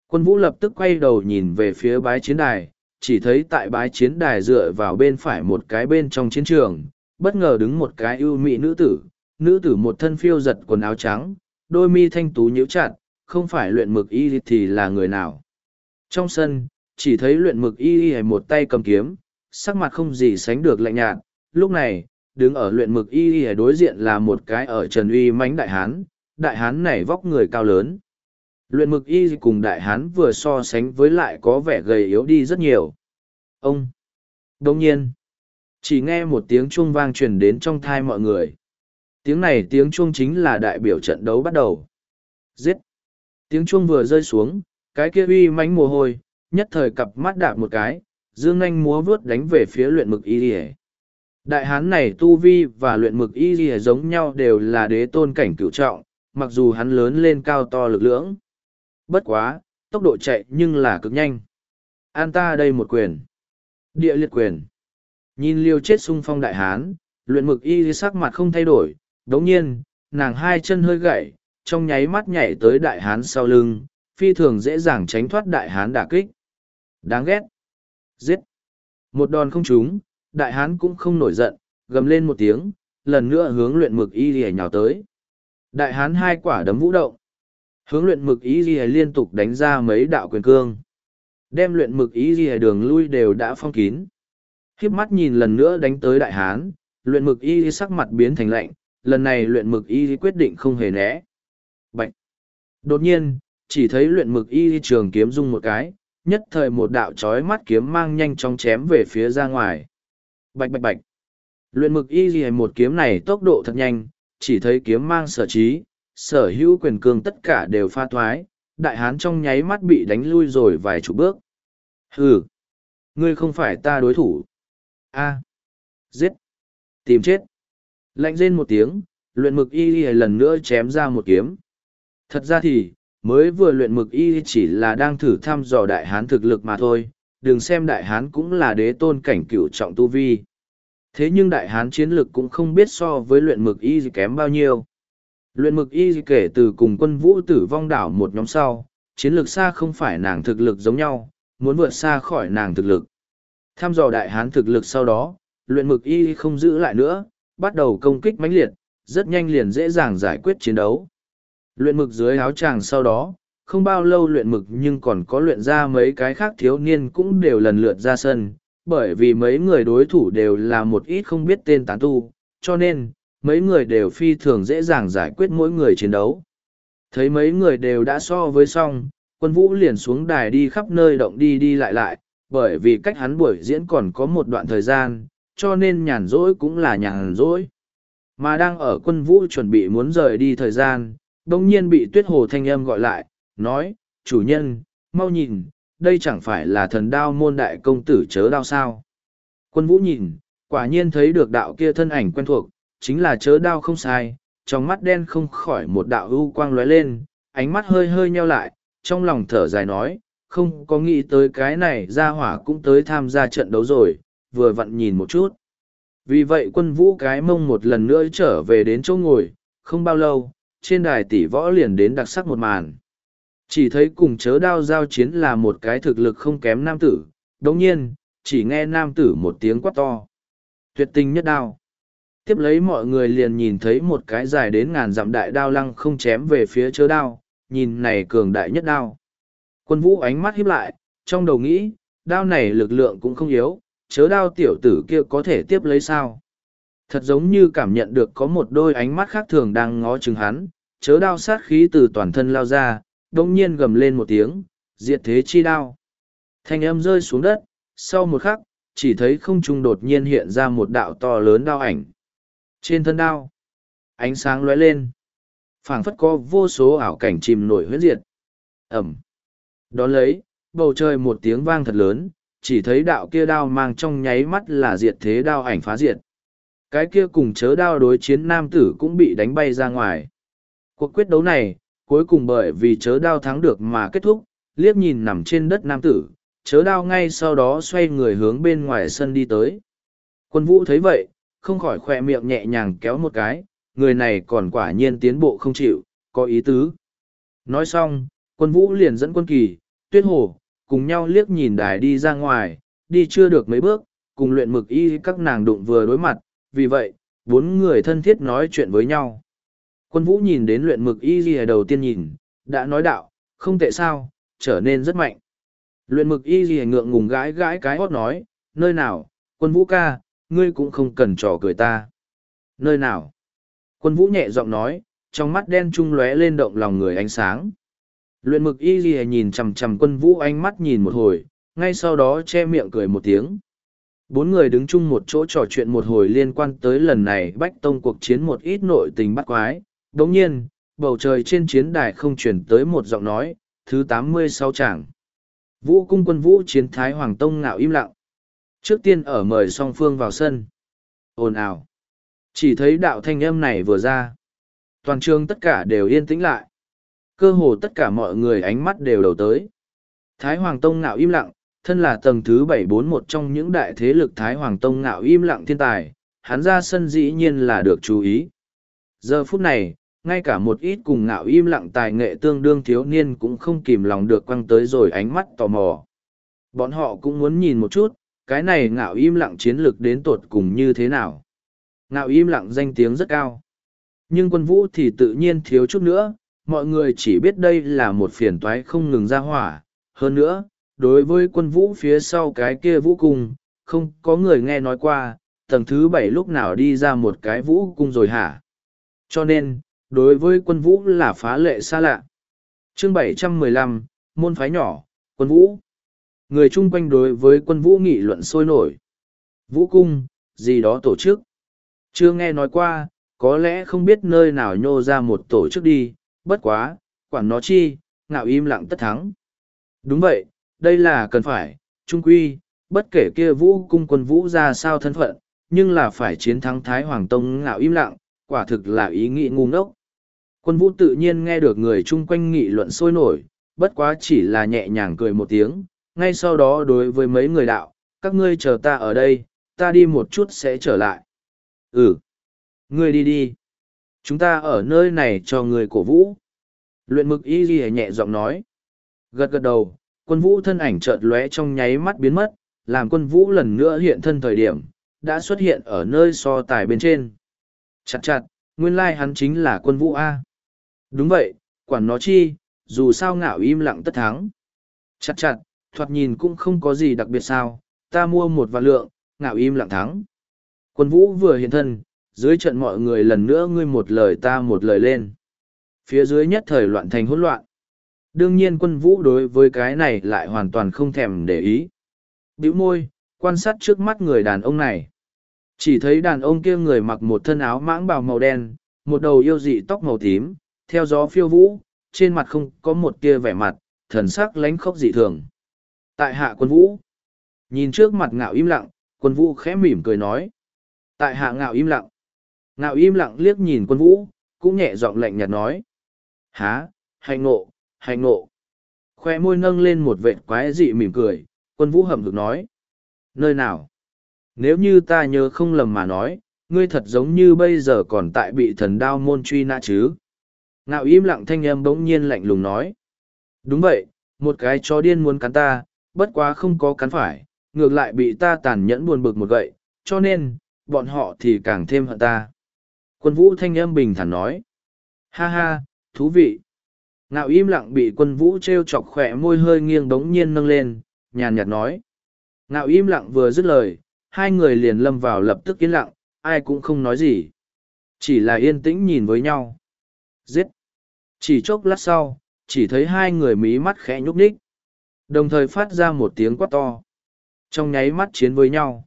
Quân vũ lập tức quay đầu nhìn về phía bái chiến đài, chỉ thấy tại bái chiến đài dựa vào bên phải một cái bên trong chiến trường, bất ngờ đứng một cái ưu mỹ nữ tử, nữ tử một thân phiêu giật quần áo trắng, đôi mi thanh tú nhíu chặt, không phải luyện mực y thì là người nào. Trong sân, chỉ thấy luyện mực y y một tay cầm kiếm, sắc mặt không gì sánh được lạnh nhạt, lúc này, đứng ở luyện mực y y đối diện là một cái ở trần uy mãnh đại hán, đại hán này vóc người cao lớn. Luyện mực y cùng đại hán vừa so sánh với lại có vẻ gầy yếu đi rất nhiều. Ông! Đông nhiên! Chỉ nghe một tiếng chuông vang truyền đến trong thai mọi người. Tiếng này tiếng chuông chính là đại biểu trận đấu bắt đầu. Giết! Tiếng chuông vừa rơi xuống, cái kia uy mãnh mồ hôi, nhất thời cặp mắt đạp một cái, dương anh múa vướt đánh về phía luyện mực y lìa. Đại hán này tu vi và luyện mực y gì giống nhau đều là đế tôn cảnh cửu trọng, mặc dù hắn lớn lên cao to lực lưỡng. Bất quá, tốc độ chạy nhưng là cực nhanh. An ta đây một quyền. Địa liệt quyền. Nhìn liêu chết sung phong đại hán, luyện mực y sắc mặt không thay đổi, đống nhiên, nàng hai chân hơi gãy, trong nháy mắt nhảy tới đại hán sau lưng, phi thường dễ dàng tránh thoát đại hán đả kích. Đáng ghét. Giết. Một đòn không trúng, đại hán cũng không nổi giận, gầm lên một tiếng, lần nữa hướng luyện mực y lìa nhào tới. Đại hán hai quả đấm vũ động. Hướng luyện mực y lìa liên tục đánh ra mấy đạo quyền cương. Đem luyện mực y lìa đường lui đều đã phong kín. Khiếp mắt nhìn lần nữa đánh tới đại hán, luyện mực y sắc mặt biến thành lạnh, lần này luyện mực y quyết định không hề né. Bạch! Đột nhiên, chỉ thấy luyện mực y trường kiếm dung một cái, nhất thời một đạo trói mắt kiếm mang nhanh chóng chém về phía ra ngoài. Bạch bạch bạch! Luyện mực y gì một kiếm này tốc độ thật nhanh, chỉ thấy kiếm mang sở trí, sở hữu quyền cương tất cả đều pha thoái, đại hán trong nháy mắt bị đánh lui rồi vài chục bước. Hừ! Ngươi không phải ta đối thủ. A! Giết! Tìm chết! Lạnh rên một tiếng, luyện mực y lần nữa chém ra một kiếm. Thật ra thì, mới vừa luyện mực y chỉ là đang thử thăm dò đại hán thực lực mà thôi, đừng xem đại hán cũng là đế tôn cảnh cựu trọng tu vi. Thế nhưng đại hán chiến lực cũng không biết so với luyện mực y kém bao nhiêu. Luyện mực y kể từ cùng quân vũ tử vong đảo một nhóm sau, chiến lược xa không phải nàng thực lực giống nhau, muốn vượt xa khỏi nàng thực lực. Thăm dò đại hán thực lực sau đó, luyện mực y không giữ lại nữa, bắt đầu công kích mãnh liệt, rất nhanh liền dễ dàng giải quyết chiến đấu. Luyện mực dưới áo tràng sau đó, không bao lâu luyện mực nhưng còn có luyện ra mấy cái khác thiếu niên cũng đều lần lượt ra sân, bởi vì mấy người đối thủ đều là một ít không biết tên tán tu, cho nên, mấy người đều phi thường dễ dàng giải quyết mỗi người chiến đấu. Thấy mấy người đều đã so với xong, quân vũ liền xuống đài đi khắp nơi động đi đi lại lại, bởi vì cách hắn buổi diễn còn có một đoạn thời gian, cho nên nhàn rỗi cũng là nhàn rỗi. Mà đang ở quân vũ chuẩn bị muốn rời đi thời gian, đồng nhiên bị tuyết hồ thanh âm gọi lại, nói, chủ nhân, mau nhìn, đây chẳng phải là thần đao môn đại công tử chớ đao sao. Quân vũ nhìn, quả nhiên thấy được đạo kia thân ảnh quen thuộc, chính là chớ đao không sai, trong mắt đen không khỏi một đạo ưu quang lóe lên, ánh mắt hơi hơi nheo lại, trong lòng thở dài nói, không có nghĩ tới cái này ra hỏa cũng tới tham gia trận đấu rồi, vừa vặn nhìn một chút. Vì vậy quân vũ cái mông một lần nữa trở về đến chỗ ngồi, không bao lâu, trên đài tỷ võ liền đến đặc sắc một màn. Chỉ thấy cùng chớ đao giao chiến là một cái thực lực không kém nam tử, đồng nhiên, chỉ nghe nam tử một tiếng quát to. Tuyệt tình nhất đao. Tiếp lấy mọi người liền nhìn thấy một cái dài đến ngàn dặm đại đao lăng không chém về phía chớ đao, nhìn này cường đại nhất đao. Quân vũ ánh mắt híp lại, trong đầu nghĩ, đao này lực lượng cũng không yếu, chớ đao tiểu tử kia có thể tiếp lấy sao. Thật giống như cảm nhận được có một đôi ánh mắt khác thường đang ngó chừng hắn, chớ đao sát khí từ toàn thân lao ra, đông nhiên gầm lên một tiếng, diệt thế chi đao. Thanh âm rơi xuống đất, sau một khắc, chỉ thấy không trung đột nhiên hiện ra một đạo to lớn đao ảnh. Trên thân đao, ánh sáng lóe lên, phảng phất có vô số ảo cảnh chìm nổi huyết diệt. Ẩm. Đón lấy, bầu trời một tiếng vang thật lớn, chỉ thấy đạo kia đao mang trong nháy mắt là diệt thế đao ảnh phá diệt. Cái kia cùng chớ đao đối chiến nam tử cũng bị đánh bay ra ngoài. Cuộc quyết đấu này, cuối cùng bởi vì chớ đao thắng được mà kết thúc, liếc nhìn nằm trên đất nam tử, chớ đao ngay sau đó xoay người hướng bên ngoài sân đi tới. Quân vũ thấy vậy, không khỏi khoe miệng nhẹ nhàng kéo một cái, người này còn quả nhiên tiến bộ không chịu, có ý tứ. Nói xong, quân vũ liền dẫn quân kỳ, tuyết hồ, cùng nhau liếc nhìn đài đi ra ngoài, đi chưa được mấy bước, cùng luyện mực y các nàng đụng vừa đối mặt, vì vậy, bốn người thân thiết nói chuyện với nhau. Quân vũ nhìn đến luyện mực y gì đầu tiên nhìn, đã nói đạo, không tệ sao, trở nên rất mạnh. Luyện mực y gì ngượng ngùng gãi gãi cái hót nói, nơi nào, quân vũ ca, ngươi cũng không cần trò cười ta. Nơi nào? Quân vũ nhẹ giọng nói, trong mắt đen trung lóe lên động lòng người ánh sáng. Luyện mực y gì nhìn chầm chầm quân vũ ánh mắt nhìn một hồi, ngay sau đó che miệng cười một tiếng. Bốn người đứng chung một chỗ trò chuyện một hồi liên quan tới lần này bách tông cuộc chiến một ít nội tình bắt quái. Đồng nhiên, bầu trời trên chiến đài không chuyển tới một giọng nói, thứ tám mươi sáu trảng. Vũ cung quân vũ chiến thái hoàng tông ngạo im lặng. Trước tiên ở mời song phương vào sân. ồn ào. Chỉ thấy đạo thanh âm này vừa ra. Toàn trường tất cả đều yên tĩnh lại. Cơ hồ tất cả mọi người ánh mắt đều đầu tới. Thái Hoàng Tông ngạo im lặng, thân là tầng thứ bảy bốn một trong những đại thế lực Thái Hoàng Tông ngạo im lặng thiên tài, hắn ra sân dĩ nhiên là được chú ý. Giờ phút này, ngay cả một ít cùng ngạo im lặng tài nghệ tương đương thiếu niên cũng không kìm lòng được quăng tới rồi ánh mắt tò mò. Bọn họ cũng muốn nhìn một chút, cái này ngạo im lặng chiến lược đến tột cùng như thế nào. Ngạo im lặng danh tiếng rất cao. Nhưng quân vũ thì tự nhiên thiếu chút nữa, mọi người chỉ biết đây là một phiền toái không ngừng ra hỏa. Hơn nữa, đối với quân vũ phía sau cái kia vũ cung, không có người nghe nói qua, tầng thứ bảy lúc nào đi ra một cái vũ cung rồi hả? Cho nên, đối với quân vũ là phá lệ xa lạ. Chương bảy trăm mười lăm môn phái nhỏ, quân vũ. Người chung quanh đối với quân vũ nghị luận sôi nổi. Vũ cung, gì đó tổ chức. Chưa nghe nói qua, có lẽ không biết nơi nào nhô ra một tổ chức đi, bất quá, quản nó chi, ngạo im lặng tất thắng. Đúng vậy, đây là cần phải, trung quy, bất kể kia vũ cung quân vũ ra sao thân phận, nhưng là phải chiến thắng Thái Hoàng Tông ngạo im lặng, quả thực là ý nghĩ ngu ngốc. Quân vũ tự nhiên nghe được người chung quanh nghị luận sôi nổi, bất quá chỉ là nhẹ nhàng cười một tiếng, ngay sau đó đối với mấy người đạo, các ngươi chờ ta ở đây, ta đi một chút sẽ trở lại. Ừ, ngươi đi đi. Chúng ta ở nơi này cho người cổ vũ. Luyện mực y ghi nhẹ giọng nói. Gật gật đầu, quân vũ thân ảnh chợt lóe trong nháy mắt biến mất, làm quân vũ lần nữa hiện thân thời điểm, đã xuất hiện ở nơi so tài bên trên. Chặt chặt, nguyên lai like hắn chính là quân vũ A. Đúng vậy, quản nó chi, dù sao ngạo im lặng tất thắng. Chặt chặt, thoạt nhìn cũng không có gì đặc biệt sao, ta mua một vạn lượng, ngạo im lặng thắng. Quân vũ vừa hiện thân, dưới trận mọi người lần nữa ngươi một lời ta một lời lên. Phía dưới nhất thời loạn thành hỗn loạn. Đương nhiên quân vũ đối với cái này lại hoàn toàn không thèm để ý. Biểu môi, quan sát trước mắt người đàn ông này. Chỉ thấy đàn ông kia người mặc một thân áo mãng bào màu đen, một đầu yêu dị tóc màu tím, theo gió phiêu vũ, trên mặt không có một tia vẻ mặt, thần sắc lánh khóc dị thường. Tại hạ quân vũ. Nhìn trước mặt ngạo im lặng, quân vũ khẽ mỉm cười nói. Tại hạ ngạo im lặng. Ngạo im lặng liếc nhìn quân vũ, cũng nhẹ giọng lạnh nhạt nói. Há, hành ngộ, hành ngộ. Khoe môi nâng lên một vệt quái dị mỉm cười, quân vũ hầm hực nói. Nơi nào? Nếu như ta nhớ không lầm mà nói, ngươi thật giống như bây giờ còn tại bị thần đao môn truy nã chứ. Ngạo im lặng thanh âm bỗng nhiên lạnh lùng nói. Đúng vậy, một cái chó điên muốn cắn ta, bất quá không có cắn phải, ngược lại bị ta tàn nhẫn buồn bực một gậy, cho nên, bọn họ thì càng thêm hận ta. Quân vũ thanh âm bình thản nói. Ha ha, thú vị. Ngạo im lặng bị quân vũ treo chọc khỏe môi hơi nghiêng đống nhiên nâng lên, nhàn nhạt nói. Ngạo im lặng vừa dứt lời, hai người liền lâm vào lập tức yên lặng, ai cũng không nói gì. Chỉ là yên tĩnh nhìn với nhau. Giết! Chỉ chốc lát sau, chỉ thấy hai người mí mắt khẽ nhúc nhích. Đồng thời phát ra một tiếng quát to. Trong nháy mắt chiến với nhau.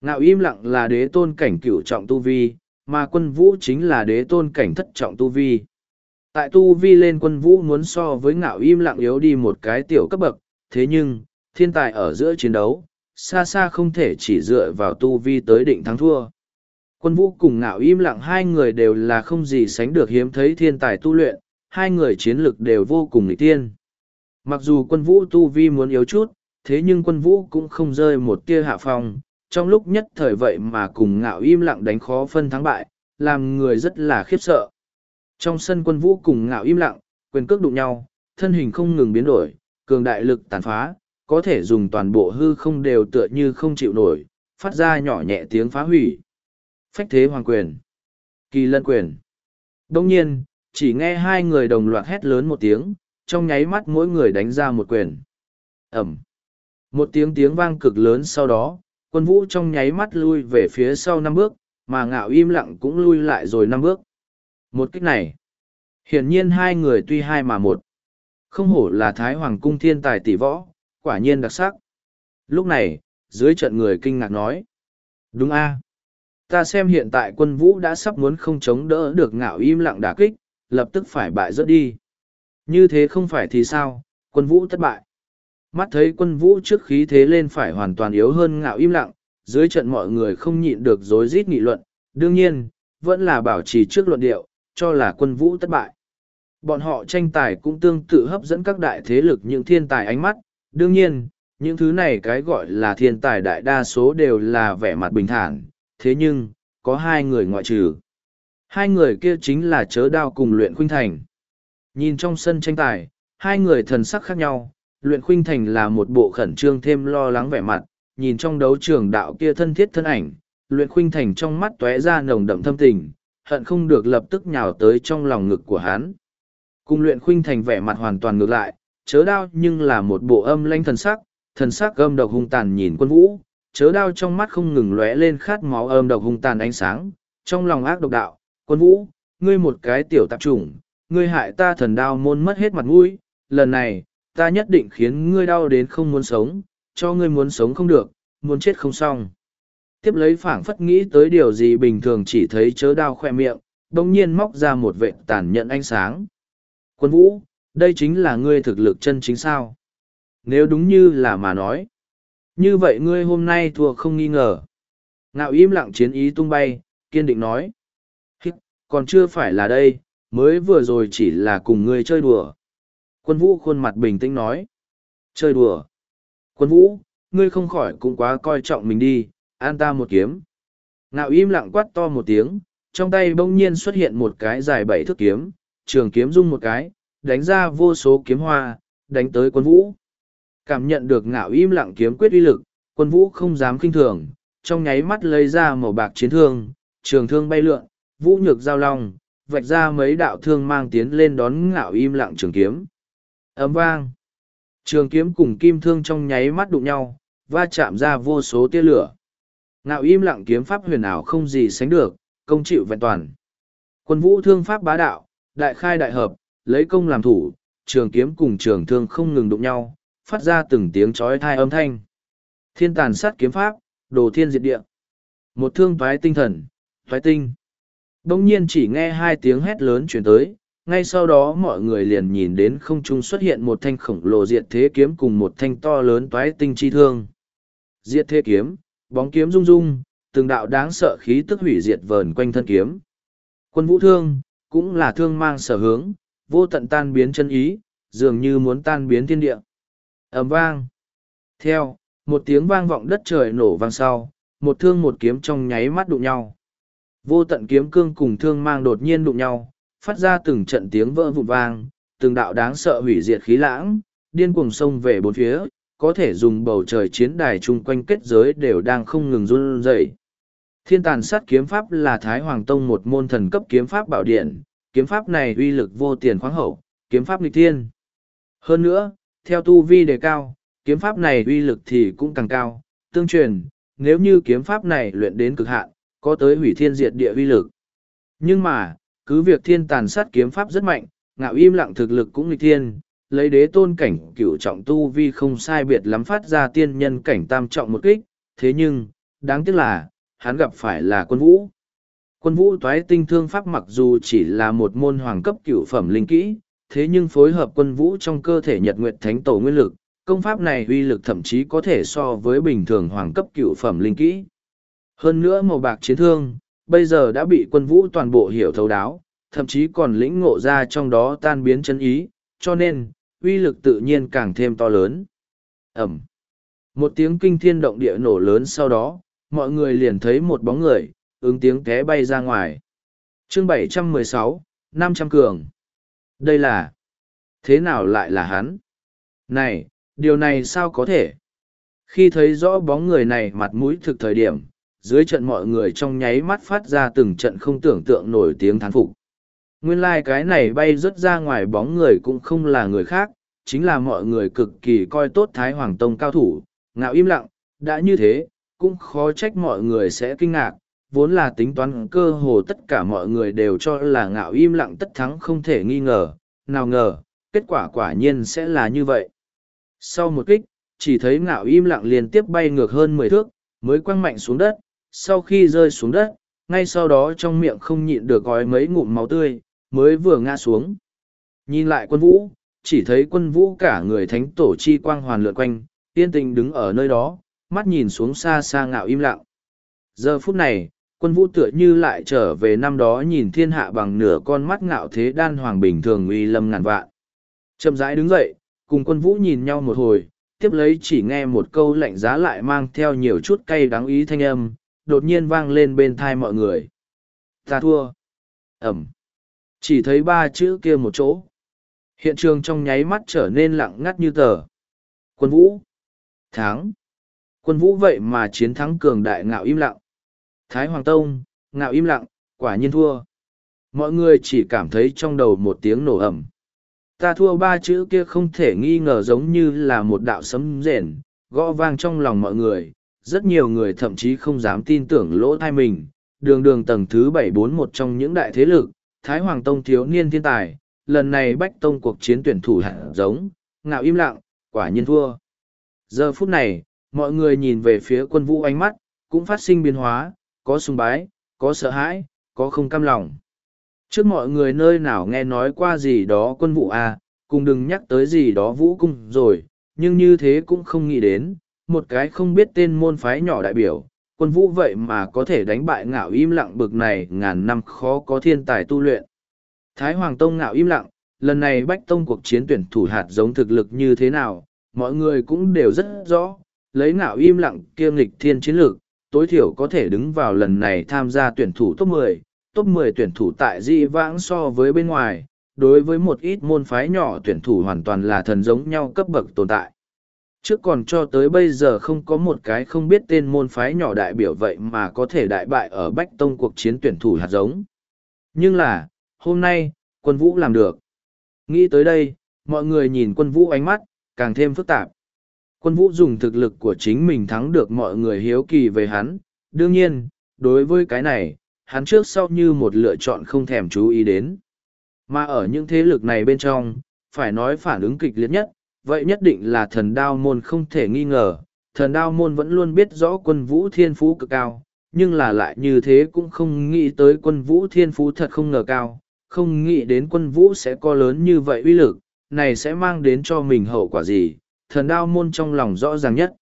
Ngạo im lặng là đế tôn cảnh cửu trọng tu vi, mà quân vũ chính là đế tôn cảnh thất trọng tu vi. Tại tu vi lên quân vũ muốn so với ngạo im lặng yếu đi một cái tiểu cấp bậc, thế nhưng, thiên tài ở giữa chiến đấu, xa xa không thể chỉ dựa vào tu vi tới định thắng thua. Quân vũ cùng ngạo im lặng hai người đều là không gì sánh được hiếm thấy thiên tài tu luyện, hai người chiến lực đều vô cùng nghịch tiên. Mặc dù quân vũ tu vi muốn yếu chút, thế nhưng quân vũ cũng không rơi một tia hạ phong, trong lúc nhất thời vậy mà cùng ngạo im lặng đánh khó phân thắng bại, làm người rất là khiếp sợ. Trong sân quân vũ cùng ngạo im lặng, quyền cước đụng nhau, thân hình không ngừng biến đổi, cường đại lực tàn phá, có thể dùng toàn bộ hư không đều tựa như không chịu nổi, phát ra nhỏ nhẹ tiếng phá hủy. Phách thế hoàng quyền. Kỳ lân quyền. Đông nhiên, chỉ nghe hai người đồng loạt hét lớn một tiếng, trong nháy mắt mỗi người đánh ra một quyền. Ẩm. Một tiếng tiếng vang cực lớn sau đó, quân vũ trong nháy mắt lui về phía sau năm bước, mà ngạo im lặng cũng lui lại rồi năm bước. Một kích này. Hiển nhiên hai người tuy hai mà một. Không hổ là Thái Hoàng cung thiên tài tỷ võ, quả nhiên đặc sắc. Lúc này, dưới trận người kinh ngạc nói. Đúng a Ta xem hiện tại quân vũ đã sắp muốn không chống đỡ được ngạo im lặng đả kích, lập tức phải bại rớt đi. Như thế không phải thì sao, quân vũ thất bại. Mắt thấy quân vũ trước khí thế lên phải hoàn toàn yếu hơn ngạo im lặng, dưới trận mọi người không nhịn được rối rít nghị luận, đương nhiên, vẫn là bảo trì trước luận điệu, cho là quân vũ thất bại. Bọn họ tranh tài cũng tương tự hấp dẫn các đại thế lực những thiên tài ánh mắt, đương nhiên, những thứ này cái gọi là thiên tài đại đa số đều là vẻ mặt bình thản, thế nhưng, có hai người ngoại trừ. Hai người kia chính là chớ đao cùng luyện khuynh thành. Nhìn trong sân tranh tài, hai người thần sắc khác nhau, luyện khuynh thành là một bộ khẩn trương thêm lo lắng vẻ mặt, nhìn trong đấu trường đạo kia thân thiết thân ảnh, luyện khuynh thành trong mắt tóe ra nồng đậm thâm tình, hận không được lập tức nhào tới trong lòng ngực của hắn. Cùng luyện khuynh thành vẻ mặt hoàn toàn ngược lại, chớ đao nhưng là một bộ âm lanh thần sắc, thần sắc âm độc hung tàn nhìn quân vũ, chớ đao trong mắt không ngừng lóe lên khát máu âm độc hung tàn ánh sáng, trong lòng ác độc đạo, quân vũ, ngươi một cái tiểu tạp chủng, ngươi hại ta thần đao môn mất hết mặt mũi, lần này, ta nhất định khiến ngươi đau đến không muốn sống, cho ngươi muốn sống không được, muốn chết không xong. Tiếp lấy phảng phất nghĩ tới điều gì bình thường chỉ thấy chớ đao khoe miệng, đồng nhiên móc ra một vệ tàn nhận ánh sáng. Quân vũ, đây chính là ngươi thực lực chân chính sao. Nếu đúng như là mà nói. Như vậy ngươi hôm nay thua không nghi ngờ. Ngạo im lặng chiến ý tung bay, kiên định nói. Hít, còn chưa phải là đây, mới vừa rồi chỉ là cùng ngươi chơi đùa. Quân vũ khuôn mặt bình tĩnh nói. Chơi đùa. Quân vũ, ngươi không khỏi cũng quá coi trọng mình đi, an ta một kiếm. Ngạo im lặng quát to một tiếng, trong tay bỗng nhiên xuất hiện một cái dài bảy thước kiếm, trường kiếm rung một cái, đánh ra vô số kiếm hoa, đánh tới quân vũ. Cảm nhận được ngạo im lặng kiếm quyết uy lực, quân vũ không dám kinh thường, trong nháy mắt lấy ra màu bạc chiến thương, trường thương bay lượn, vũ nhược giao long, vạch ra mấy đạo thương mang tiến lên đón ngạo im lặng trường kiếm. Ấm vang. Trường kiếm cùng kim thương trong nháy mắt đụng nhau, va chạm ra vô số tia lửa. Ngạo im lặng kiếm pháp huyền ảo không gì sánh được, công chịu vẹn toàn. Quân vũ thương pháp bá đạo, đại khai đại hợp, lấy công làm thủ, trường kiếm cùng trường thương không ngừng đụng nhau, phát ra từng tiếng chói thai âm thanh. Thiên tàn sát kiếm pháp, đồ thiên diệt địa. Một thương toái tinh thần, toái tinh. Đông nhiên chỉ nghe hai tiếng hét lớn chuyển tới, ngay sau đó mọi người liền nhìn đến không trung xuất hiện một thanh khổng lồ diệt thế kiếm cùng một thanh to lớn toái tinh chi thương. Diệt thế kiếm, bóng kiếm rung rung, từng đạo đáng sợ khí tức hủy diệt vờn quanh thân kiếm. Quân vũ thương, cũng là thương mang sở hướng, vô tận tan biến chân ý, dường như muốn tan biến thiên địa ầm vang. Theo, một tiếng vang vọng đất trời nổ vang sau, một thương một kiếm trong nháy mắt đụng nhau. Vô tận kiếm cương cùng thương mang đột nhiên đụng nhau, phát ra từng trận tiếng vỡ vụn vang, từng đạo đáng sợ hủy diệt khí lãng, điên cuồng sông về bốn phía, có thể dùng bầu trời chiến đài chung quanh kết giới đều đang không ngừng run rẩy. Thiên tàn sát kiếm pháp là Thái Hoàng Tông một môn thần cấp kiếm pháp bảo điện, kiếm pháp này uy lực vô tiền khoáng hậu, kiếm pháp nghịch thiên. Hơn nữa, theo tu vi đề cao, kiếm pháp này uy lực thì cũng càng cao, tương truyền, nếu như kiếm pháp này luyện đến cực hạn, có tới hủy thiên diệt địa uy lực. Nhưng mà, cứ việc thiên tàn sát kiếm pháp rất mạnh, ngạo im lặng thực lực cũng nghịch thiên, lấy đế tôn cảnh cửu trọng tu vi không sai biệt lắm phát ra tiên nhân cảnh tam trọng một kích, thế nhưng, đáng tiếc là, hắn gặp phải là quân vũ. Quân vũ toái tinh thương pháp mặc dù chỉ là một môn hoàng cấp cửu phẩm linh kỹ, thế nhưng phối hợp quân vũ trong cơ thể nhật nguyệt thánh tổ nguyên lực, công pháp này uy lực thậm chí có thể so với bình thường hoàng cấp cựu phẩm linh kỹ. Hơn nữa màu bạc chiến thương, bây giờ đã bị quân vũ toàn bộ hiểu thấu đáo, thậm chí còn lĩnh ngộ ra trong đó tan biến chân ý, cho nên, uy lực tự nhiên càng thêm to lớn. Ẩm. Một tiếng kinh thiên động địa nổ lớn sau đó, mọi người liền thấy một bóng người, ứng tiếng té bay ra ngoài. chương 716, 500 cường. Đây là... Thế nào lại là hắn? Này, điều này sao có thể? Khi thấy rõ bóng người này mặt mũi thực thời điểm, dưới trận mọi người trong nháy mắt phát ra từng trận không tưởng tượng nổi tiếng thán phục. Nguyên lai like cái này bay rớt ra ngoài bóng người cũng không là người khác, chính là mọi người cực kỳ coi tốt Thái Hoàng Tông cao thủ, ngạo im lặng, đã như thế, cũng khó trách mọi người sẽ kinh ngạc, vốn là tính toán cơ hồ tất cả mọi người đều cho là ngạo im lặng tất thắng không thể nghi ngờ, nào ngờ, kết quả quả nhiên sẽ là như vậy. Sau một kích, chỉ thấy ngạo im lặng liên tiếp bay ngược hơn mười thước, mới quăng mạnh xuống đất, sau khi rơi xuống đất, ngay sau đó trong miệng không nhịn được gói mấy ngụm máu tươi, mới vừa ngã xuống. Nhìn lại quân vũ, chỉ thấy quân vũ cả người thánh tổ chi quang hoàn lượn quanh, tiên tình đứng ở nơi đó, mắt nhìn xuống xa xa ngạo im lặng. Giờ phút này, quân vũ tựa như lại trở về năm đó nhìn thiên hạ bằng nửa con mắt ngạo thế đan hoàng bình thường uy lâm ngàn vạn. Chậm rãi đứng dậy, cùng quân vũ nhìn nhau một hồi, tiếp lấy chỉ nghe một câu lạnh giá lại mang theo nhiều chút cay đắng ý thanh âm, đột nhiên vang lên bên tai mọi người. Ta thua. Ẩm. Chỉ thấy ba chữ kia một chỗ. Hiện trường trong nháy mắt trở nên lặng ngắt như tờ. Quân vũ. Thắng. Quân vũ vậy mà chiến thắng cường đại ngạo im lặng. Thái Hoàng Tông, ngạo im lặng, quả nhiên thua. Mọi người chỉ cảm thấy trong đầu một tiếng nổ ầm. Ta thua ba chữ kia không thể nghi ngờ giống như là một đạo sấm rền, gõ vang trong lòng mọi người. Rất nhiều người thậm chí không dám tin tưởng lỗ thai mình. Đường đường tầng thứ bảy bốn một trong những đại thế lực, Thái Hoàng Tông thiếu niên thiên tài, lần này Bách Tông cuộc chiến tuyển thủ hạt giống, ngạo im lặng, quả nhiên thua. Giờ phút này, mọi người nhìn về phía quân vũ ánh mắt, cũng phát sinh biến hóa, có sùng bái, có sợ hãi, có không cam lòng. Trước mọi người nơi nào nghe nói qua gì đó quân vụ à, cùng đừng nhắc tới gì đó vũ cung rồi, nhưng như thế cũng không nghĩ đến, một cái không biết tên môn phái nhỏ đại biểu, quân vũ vậy mà có thể đánh bại ngạo im lặng bực này ngàn năm khó có thiên tài tu luyện. Thái Hoàng Tông ngạo im lặng, lần này Bách Tông cuộc chiến tuyển thủ hạt giống thực lực như thế nào, mọi người cũng đều rất rõ, lấy ngạo im lặng kiêm lịch thiên chiến lược, tối thiểu có thể đứng vào lần này tham gia tuyển thủ top 10, top 10 tuyển thủ tại di vãng so với bên ngoài, đối với một ít môn phái nhỏ tuyển thủ hoàn toàn là thần giống nhau cấp bậc tồn tại. Trước còn cho tới bây giờ không có một cái không biết tên môn phái nhỏ đại biểu vậy mà có thể đại bại ở Bách Tông cuộc chiến tuyển thủ hạt giống. Nhưng là, hôm nay, quân vũ làm được. Nghĩ tới đây, mọi người nhìn quân vũ ánh mắt, càng thêm phức tạp. Quân vũ dùng thực lực của chính mình thắng được mọi người hiếu kỳ về hắn, đương nhiên, đối với cái này, hắn trước sau như một lựa chọn không thèm chú ý đến. Mà ở những thế lực này bên trong, phải nói phản ứng kịch liệt nhất, vậy nhất định là thần đao môn không thể nghi ngờ, thần đao môn vẫn luôn biết rõ quân vũ thiên phú cực cao, nhưng là lại như thế cũng không nghĩ tới quân vũ thiên phú thật không ngờ cao, không nghĩ đến quân vũ sẽ có lớn như vậy uy lực, này sẽ mang đến cho mình hậu quả gì, thần đao môn trong lòng rõ ràng nhất.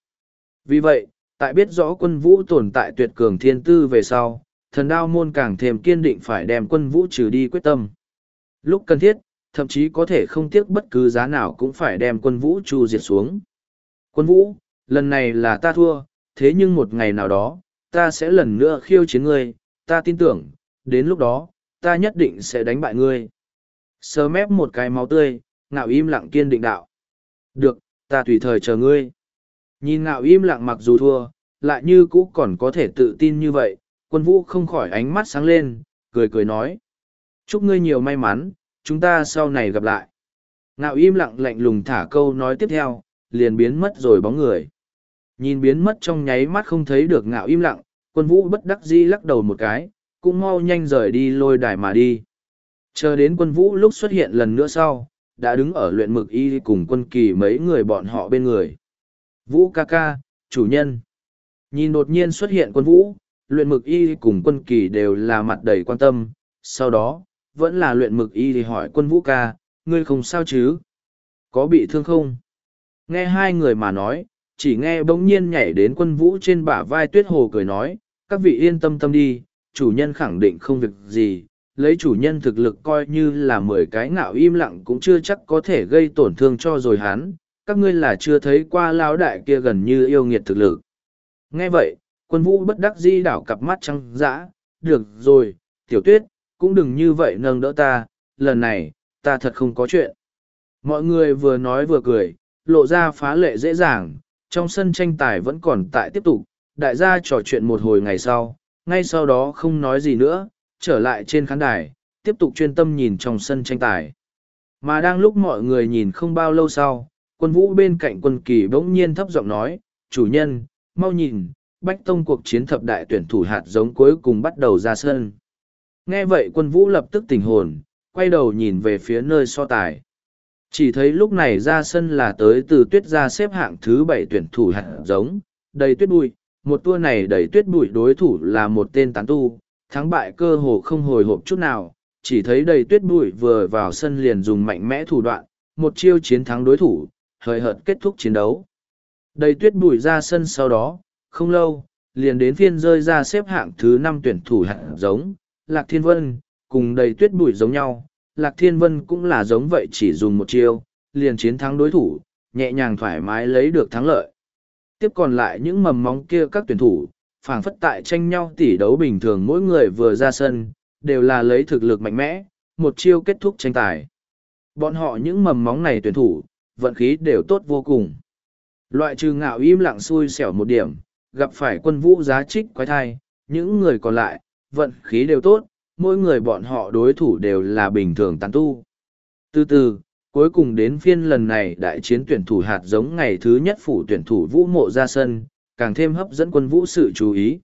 Vì vậy, tại biết rõ quân vũ tồn tại tuyệt cường thiên tư về sau, thần đao môn càng thêm kiên định phải đem quân vũ trừ đi quyết tâm. Lúc cần thiết, thậm chí có thể không tiếc bất cứ giá nào cũng phải đem quân vũ chu diệt xuống. Quân vũ, lần này là ta thua, thế nhưng một ngày nào đó, ta sẽ lần nữa khiêu chiến ngươi, ta tin tưởng, đến lúc đó, ta nhất định sẽ đánh bại ngươi. Sờ mép một cái máu tươi, ngạo im lặng kiên định đạo. Được, ta tùy thời chờ ngươi. Nhìn ngạo im lặng mặc dù thua, lại như cũ còn có thể tự tin như vậy, quân vũ không khỏi ánh mắt sáng lên, cười cười nói. Chúc ngươi nhiều may mắn, chúng ta sau này gặp lại. Ngạo im lặng lạnh lùng thả câu nói tiếp theo, liền biến mất rồi bóng người. Nhìn biến mất trong nháy mắt không thấy được ngạo im lặng, quân vũ bất đắc dĩ lắc đầu một cái, cũng mau nhanh rời đi lôi đài mà đi. Chờ đến quân vũ lúc xuất hiện lần nữa sau, đã đứng ở luyện mực y cùng quân kỳ mấy người bọn họ bên người. Vũ ca ca, chủ nhân. Nhìn đột nhiên xuất hiện quân vũ, luyện mực y cùng quân kỳ đều là mặt đầy quan tâm, sau đó, vẫn là luyện mực y thì hỏi quân vũ ca, ngươi không sao chứ? Có bị thương không? Nghe hai người mà nói, chỉ nghe bỗng nhiên nhảy đến quân vũ trên bả vai tuyết hồ cười nói, các vị yên tâm tâm đi, chủ nhân khẳng định không việc gì, lấy chủ nhân thực lực coi như là mười cái ngạo im lặng cũng chưa chắc có thể gây tổn thương cho rồi hắn, các ngươi là chưa thấy qua lão đại kia gần như yêu nghiệt thực lực. Nghe vậy, quân vũ bất đắc dĩ đảo cặp mắt trắng dã, được rồi, tiểu tuyết, cũng đừng như vậy nâng đỡ ta, lần này, ta thật không có chuyện. Mọi người vừa nói vừa cười, lộ ra phá lệ dễ dàng, trong sân tranh tài vẫn còn tại tiếp tục, đại gia trò chuyện một hồi ngày sau, ngay sau đó không nói gì nữa, trở lại trên khán đài, tiếp tục chuyên tâm nhìn trong sân tranh tài. Mà đang lúc mọi người nhìn không bao lâu sau, quân vũ bên cạnh quân kỳ bỗng nhiên thấp giọng nói, chủ nhân, mau nhìn, bách tông cuộc chiến thập đại tuyển thủ hạt giống cuối cùng bắt đầu ra sân. Nghe vậy quân vũ lập tức tỉnh hồn, quay đầu nhìn về phía nơi so tài. Chỉ thấy lúc này ra sân là tới từ tuyết ra xếp hạng thứ bảy tuyển thủ hạt giống, đầy tuyết bụi, một tour này đầy tuyết bụi đối thủ là một tên tán tu, thắng bại cơ hồ không hồi hộp chút nào, chỉ thấy đầy tuyết bụi vừa vào sân liền dùng mạnh mẽ thủ đoạn, một chiêu chiến thắng đối thủ, hời hợt kết thúc chiến đấu. Đầy tuyết bụi ra sân sau đó, không lâu, liền đến phiên rơi ra xếp hạng thứ năm tuyển thủ hạng giống, Lạc Thiên Vân, cùng đầy tuyết bụi giống nhau, Lạc Thiên Vân cũng là giống vậy chỉ dùng một chiêu, liền chiến thắng đối thủ, nhẹ nhàng thoải mái lấy được thắng lợi. Tiếp còn lại những mầm móng kia các tuyển thủ, phảng phất tại tranh nhau tỉ đấu bình thường mỗi người vừa ra sân, đều là lấy thực lực mạnh mẽ, một chiêu kết thúc tranh tài. Bọn họ những mầm móng này tuyển thủ, vận khí đều tốt vô cùng. Loại trừ ngạo im lặng xui xẻo một điểm, gặp phải quân vũ giá trích quái thai, những người còn lại, vận khí đều tốt, mỗi người bọn họ đối thủ đều là bình thường tán tu. Từ từ, cuối cùng đến phiên lần này đại chiến tuyển thủ hạt giống ngày thứ nhất phủ tuyển thủ vũ mộ ra sân, càng thêm hấp dẫn quân vũ sự chú ý.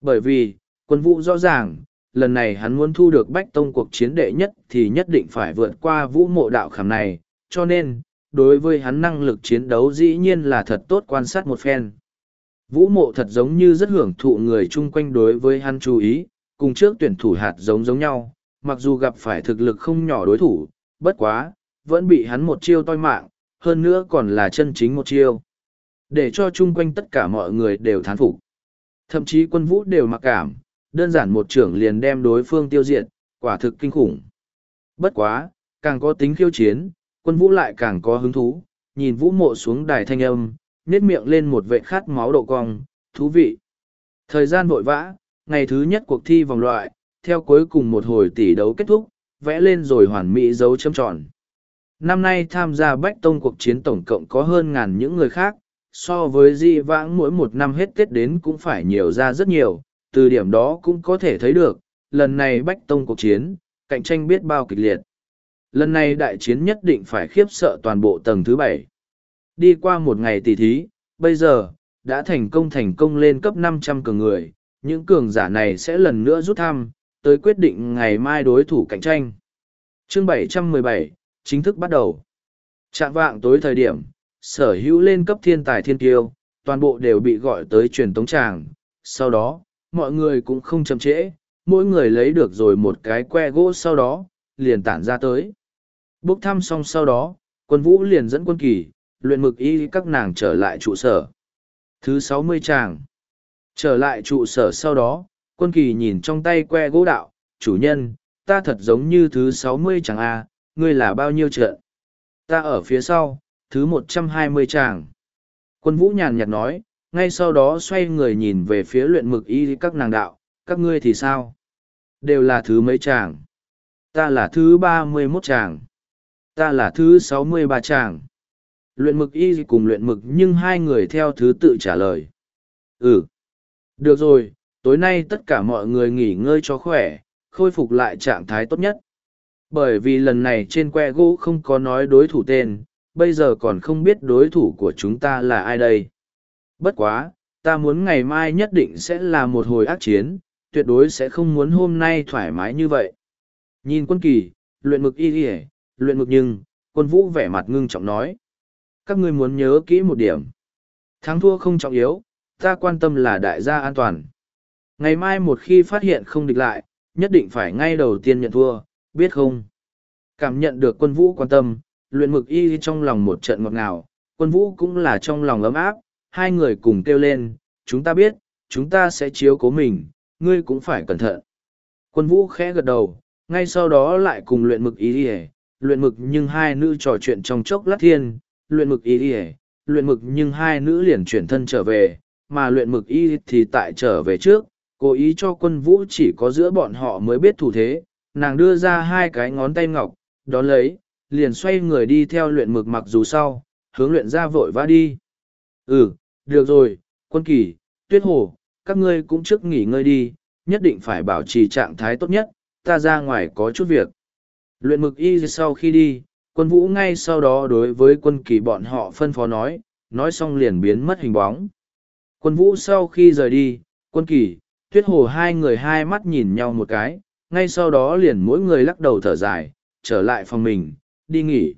Bởi vì, quân vũ rõ ràng, lần này hắn muốn thu được bách tông cuộc chiến đệ nhất thì nhất định phải vượt qua vũ mộ đạo khảm này, cho nên, đối với hắn năng lực chiến đấu dĩ nhiên là thật tốt quan sát một phen. Vũ mộ thật giống như rất hưởng thụ người chung quanh đối với hắn chú ý, cùng trước tuyển thủ hạt giống giống nhau, mặc dù gặp phải thực lực không nhỏ đối thủ, bất quá, vẫn bị hắn một chiêu toi mạng, hơn nữa còn là chân chính một chiêu. Để cho chung quanh tất cả mọi người đều thán phục. Thậm chí quân vũ đều mặc cảm, đơn giản một trưởng liền đem đối phương tiêu diệt, quả thực kinh khủng. Bất quá, càng có tính khiêu chiến, quân vũ lại càng có hứng thú, nhìn vũ mộ xuống đài thanh âm, nét miệng lên một vệ khát máu độ cong, thú vị. Thời gian vội vã, ngày thứ nhất cuộc thi vòng loại, theo cuối cùng một hồi tỷ đấu kết thúc, vẽ lên rồi hoàn mỹ dấu châm tròn. Năm nay tham gia Bách Tông cuộc chiến tổng cộng có hơn ngàn những người khác, so với di vãng mỗi một năm hết Tết đến cũng phải nhiều ra rất nhiều, từ điểm đó cũng có thể thấy được, lần này Bách Tông cuộc chiến, cạnh tranh biết bao kịch liệt. Lần này đại chiến nhất định phải khiếp sợ toàn bộ tầng thứ bảy. Đi qua một ngày tỷ thí, bây giờ, đã thành công thành công lên cấp 500 cường người, những cường giả này sẽ lần nữa rút thăm, tới quyết định ngày mai đối thủ cạnh tranh. Chương 717, chính thức bắt đầu. Trạng vạng tối thời điểm, sở hữu lên cấp thiên tài thiên kiêu, toàn bộ đều bị gọi tới truyền tống tràng. Sau đó, mọi người cũng không chậm trễ, mỗi người lấy được rồi một cái que gỗ sau đó, liền tản ra tới. Bốc thăm xong sau đó, quân vũ liền dẫn quân kỳ, luyện mực y các nàng trở lại trụ sở. Thứ sáu mươi tràng. Trở lại trụ sở sau đó, quân kỳ nhìn trong tay que gỗ đạo, chủ nhân, ta thật giống như thứ sáu mươi tràng A, ngươi là bao nhiêu trận? Ta ở phía sau, thứ một trăm hai mươi tràng. Quân vũ nhàn nhạt nói, ngay sau đó xoay người nhìn về phía luyện mực y các nàng đạo, các ngươi thì sao? Đều là thứ mấy chàng? Ta là thứ ba mươi 31 chàng. Ta là thứ sáu mươi ba chàng. Luyện mực y cùng luyện mực nhưng hai người theo thứ tự trả lời. Ừ. Được rồi, tối nay tất cả mọi người nghỉ ngơi cho khỏe, khôi phục lại trạng thái tốt nhất. Bởi vì lần này trên que gỗ không có nói đối thủ tên, bây giờ còn không biết đối thủ của chúng ta là ai đây. Bất quá, ta muốn ngày mai nhất định sẽ là một hồi ác chiến, tuyệt đối sẽ không muốn hôm nay thoải mái như vậy. Nhìn quân kỳ, luyện mực y y luyện mực nhưng, quân vũ vẻ mặt ngưng trọng nói. Các ngươi muốn nhớ kỹ một điểm. Thắng thua không trọng yếu, ta quan tâm là đại gia an toàn. Ngày mai một khi phát hiện không địch lại, nhất định phải ngay đầu tiên nhận thua, biết không? Cảm nhận được quân vũ quan tâm, luyện mực y trong lòng một trận ngọt ngào, quân vũ cũng là trong lòng ấm áp, hai người cùng kêu lên, chúng ta biết, chúng ta sẽ chiếu cố mình, ngươi cũng phải cẩn thận. Quân vũ khẽ gật đầu, ngay sau đó lại cùng luyện mực y đi luyện mực nhưng hai nữ trò chuyện trong chốc lát thiên, luyện mực y đi luyện mực nhưng hai nữ liền chuyển thân trở về, mà luyện mực y thì tại trở về trước, cố ý cho quân vũ chỉ có giữa bọn họ mới biết thủ thế, nàng đưa ra hai cái ngón tay ngọc, đón lấy, liền xoay người đi theo luyện mực mặc dù sau, hướng luyện ra vội vã đi. Ừ, được rồi, quân kỳ, tuyết hồ, các ngươi cũng trước nghỉ ngơi đi, nhất định phải bảo trì trạng thái tốt nhất, ta ra ngoài có chút việc. Luyện mực y sau khi đi, quân vũ ngay sau đó đối với quân kỳ bọn họ phân phó nói, nói xong liền biến mất hình bóng. Quân vũ sau khi rời đi, quân kỳ, tuyết hồ hai người hai mắt nhìn nhau một cái, ngay sau đó liền mỗi người lắc đầu thở dài, trở lại phòng mình, đi nghỉ.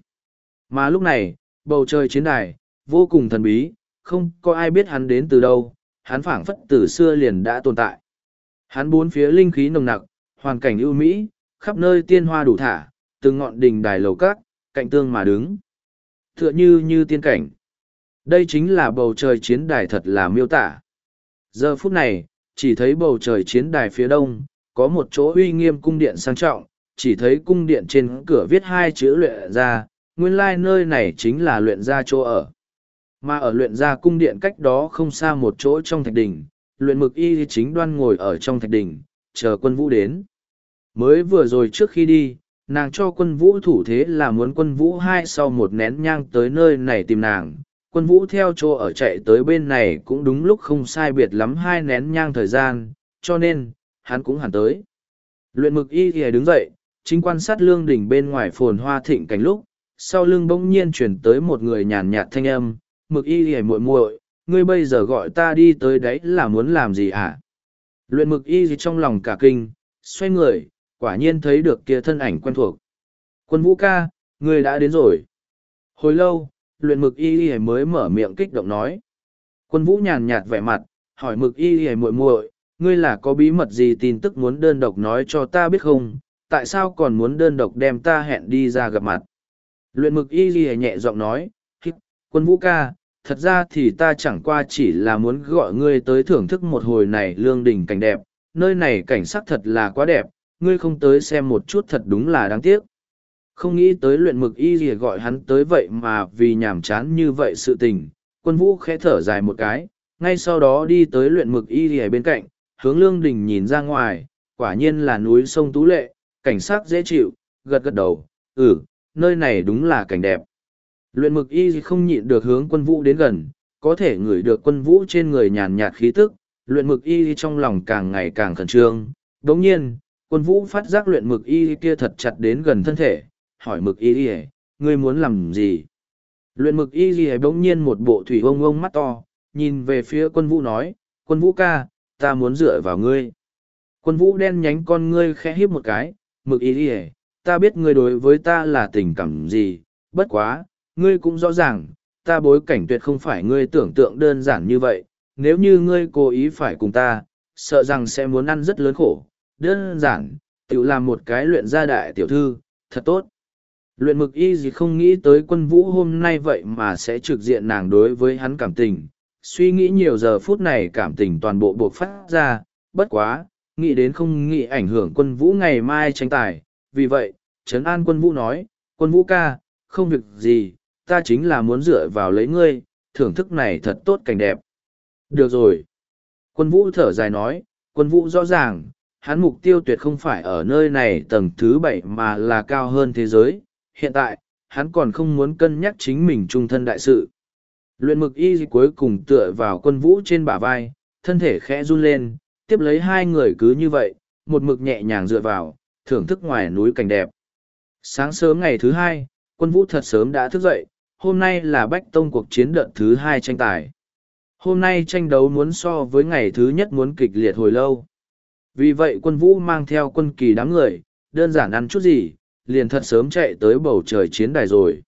Mà lúc này, bầu trời chiến đài, vô cùng thần bí, không có ai biết hắn đến từ đâu, hắn phảng phất từ xưa liền đã tồn tại. Hắn bốn phía linh khí nồng nặc, hoàn cảnh ưu mỹ, khắp nơi tiên hoa đủ thả, từng ngọn đỉnh đài lầu cát, cạnh tương mà đứng. Tựa như như tiên cảnh. Đây chính là bầu trời chiến đài thật là miêu tả. Giờ phút này, chỉ thấy bầu trời chiến đài phía đông, có một chỗ uy nghiêm cung điện sang trọng, chỉ thấy cung điện trên cửa viết hai chữ luyện ra, nguyên lai nơi này chính là luyện ra chỗ ở. Mà ở luyện ra cung điện cách đó không xa một chỗ trong thạch đỉnh, luyện mực y chính đoan ngồi ở trong thạch đỉnh, chờ quân vũ đến. Mới vừa rồi trước khi đi, nàng cho quân vũ thủ thế là muốn quân vũ hai sau một nén nhang tới nơi này tìm nàng. Quân vũ theo chỗ ở chạy tới bên này cũng đúng lúc không sai biệt lắm hai nén nhang thời gian, cho nên, hắn cũng hẳn tới. Luyện mực y thì đứng dậy, chính quan sát lương đỉnh bên ngoài phồn hoa thịnh cảnh lúc, sau lưng bỗng nhiên chuyển tới một người nhàn nhạt thanh âm, mực y hề muội muội, ngươi bây giờ gọi ta đi tới đấy là muốn làm gì hả? Luyện mực y gì trong lòng cả kinh, xoay người, quả nhiên thấy được kia thân ảnh quen thuộc. Quân vũ ca, ngươi đã đến rồi. Hồi lâu, luyện mực y y mới mở miệng kích động nói. Quân vũ nhàn nhạt vẻ mặt, hỏi mực y y muội muội, ngươi là có bí mật gì tin tức muốn đơn độc nói cho ta biết không, tại sao còn muốn đơn độc đem ta hẹn đi ra gặp mặt. Luyện mực y y nhẹ giọng nói, quân vũ ca, thật ra thì ta chẳng qua chỉ là muốn gọi ngươi tới thưởng thức một hồi này lương đình cảnh đẹp, nơi này cảnh sắc thật là quá đẹp, ngươi không tới xem một chút thật đúng là đáng tiếc. Không nghĩ tới luyện mực y ghi gọi hắn tới vậy mà vì nhàm chán như vậy sự tình, quân vũ khẽ thở dài một cái, ngay sau đó đi tới luyện mực y ghi bên cạnh, hướng lương đình nhìn ra ngoài, quả nhiên là núi sông Tú Lệ, cảnh sát dễ chịu, gật gật đầu, ừ, nơi này đúng là cảnh đẹp. Luyện mực y không nhịn được hướng quân vũ đến gần, có thể ngửi được quân vũ trên người nhàn nhạt khí tức, luyện mực y trong lòng càng ngày càng khẩn trương. Đồng nhiên, quân vũ phát giác luyện mực y kia thật chặt đến gần thân thể, hỏi mực y y ngươi muốn làm gì? Luyện mực y y bỗng nhiên một bộ thủy ông ông mắt to, nhìn về phía quân vũ nói, quân vũ ca, ta muốn dựa vào ngươi. Quân vũ đen nhánh con ngươi khẽ híp một cái, mực y y ta biết ngươi đối với ta là tình cảm gì, bất quá, ngươi cũng rõ ràng, ta bối cảnh tuyệt không phải ngươi tưởng tượng đơn giản như vậy, nếu như ngươi cố ý phải cùng ta, sợ rằng sẽ muốn ăn rất lớn khổ, đơn giản, tự làm một cái luyện gia đại tiểu thư, thật tốt. Luyện mực y gì không nghĩ tới quân vũ hôm nay vậy mà sẽ trực diện nàng đối với hắn cảm tình, suy nghĩ nhiều giờ phút này cảm tình toàn bộ buộc phát ra, bất quá, nghĩ đến không nghĩ ảnh hưởng quân vũ ngày mai tranh tài, vì vậy, Trấn An quân vũ nói, quân vũ ca, không việc gì, ta chính là muốn dựa vào lấy ngươi, thưởng thức này thật tốt cảnh đẹp. Được rồi. Quân vũ thở dài nói, quân vũ rõ ràng, hắn mục tiêu tuyệt không phải ở nơi này tầng thứ bảy mà là cao hơn thế giới. Hiện tại, hắn còn không muốn cân nhắc chính mình trung thân đại sự. Luyện mực y cuối cùng tựa vào quân vũ trên bả vai, thân thể khẽ run lên, tiếp lấy hai người cứ như vậy, một mực nhẹ nhàng dựa vào, thưởng thức ngoài núi cảnh đẹp. Sáng sớm ngày thứ hai, quân vũ thật sớm đã thức dậy, hôm nay là bách tông cuộc chiến đợt thứ hai tranh tài. Hôm nay tranh đấu muốn so với ngày thứ nhất muốn kịch liệt hồi lâu. Vì vậy quân vũ mang theo quân kỳ đám người, đơn giản ăn chút gì, liền thật sớm chạy tới bầu trời chiến đài rồi.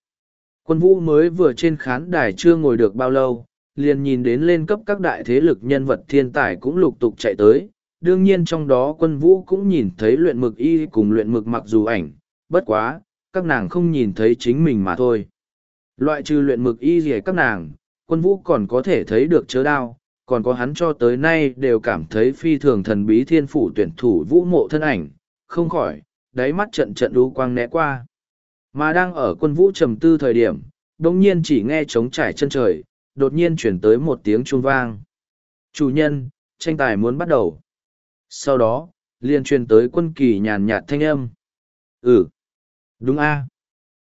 Quân vũ mới vừa trên khán đài chưa ngồi được bao lâu, liền nhìn đến lên cấp các đại thế lực nhân vật thiên tài cũng lục tục chạy tới. Đương nhiên trong đó quân vũ cũng nhìn thấy luyện mực y cùng luyện mực mặc dù ảnh, bất quá, các nàng không nhìn thấy chính mình mà thôi. Loại trừ luyện mực y gì các nàng, quân vũ còn có thể thấy được chớ đao, còn có hắn cho tới nay đều cảm thấy phi thường thần bí thiên phủ tuyển thủ vũ mộ thân ảnh, không khỏi, đáy mắt trận trận đu quang né qua. Mà đang ở quân vũ trầm tư thời điểm, đồng nhiên chỉ nghe trống trải chân trời, đột nhiên chuyển tới một tiếng chuông vang. Chủ nhân, tranh tài muốn bắt đầu. Sau đó, liền truyền tới quân kỳ nhàn nhạt thanh âm. Ừ. Đúng a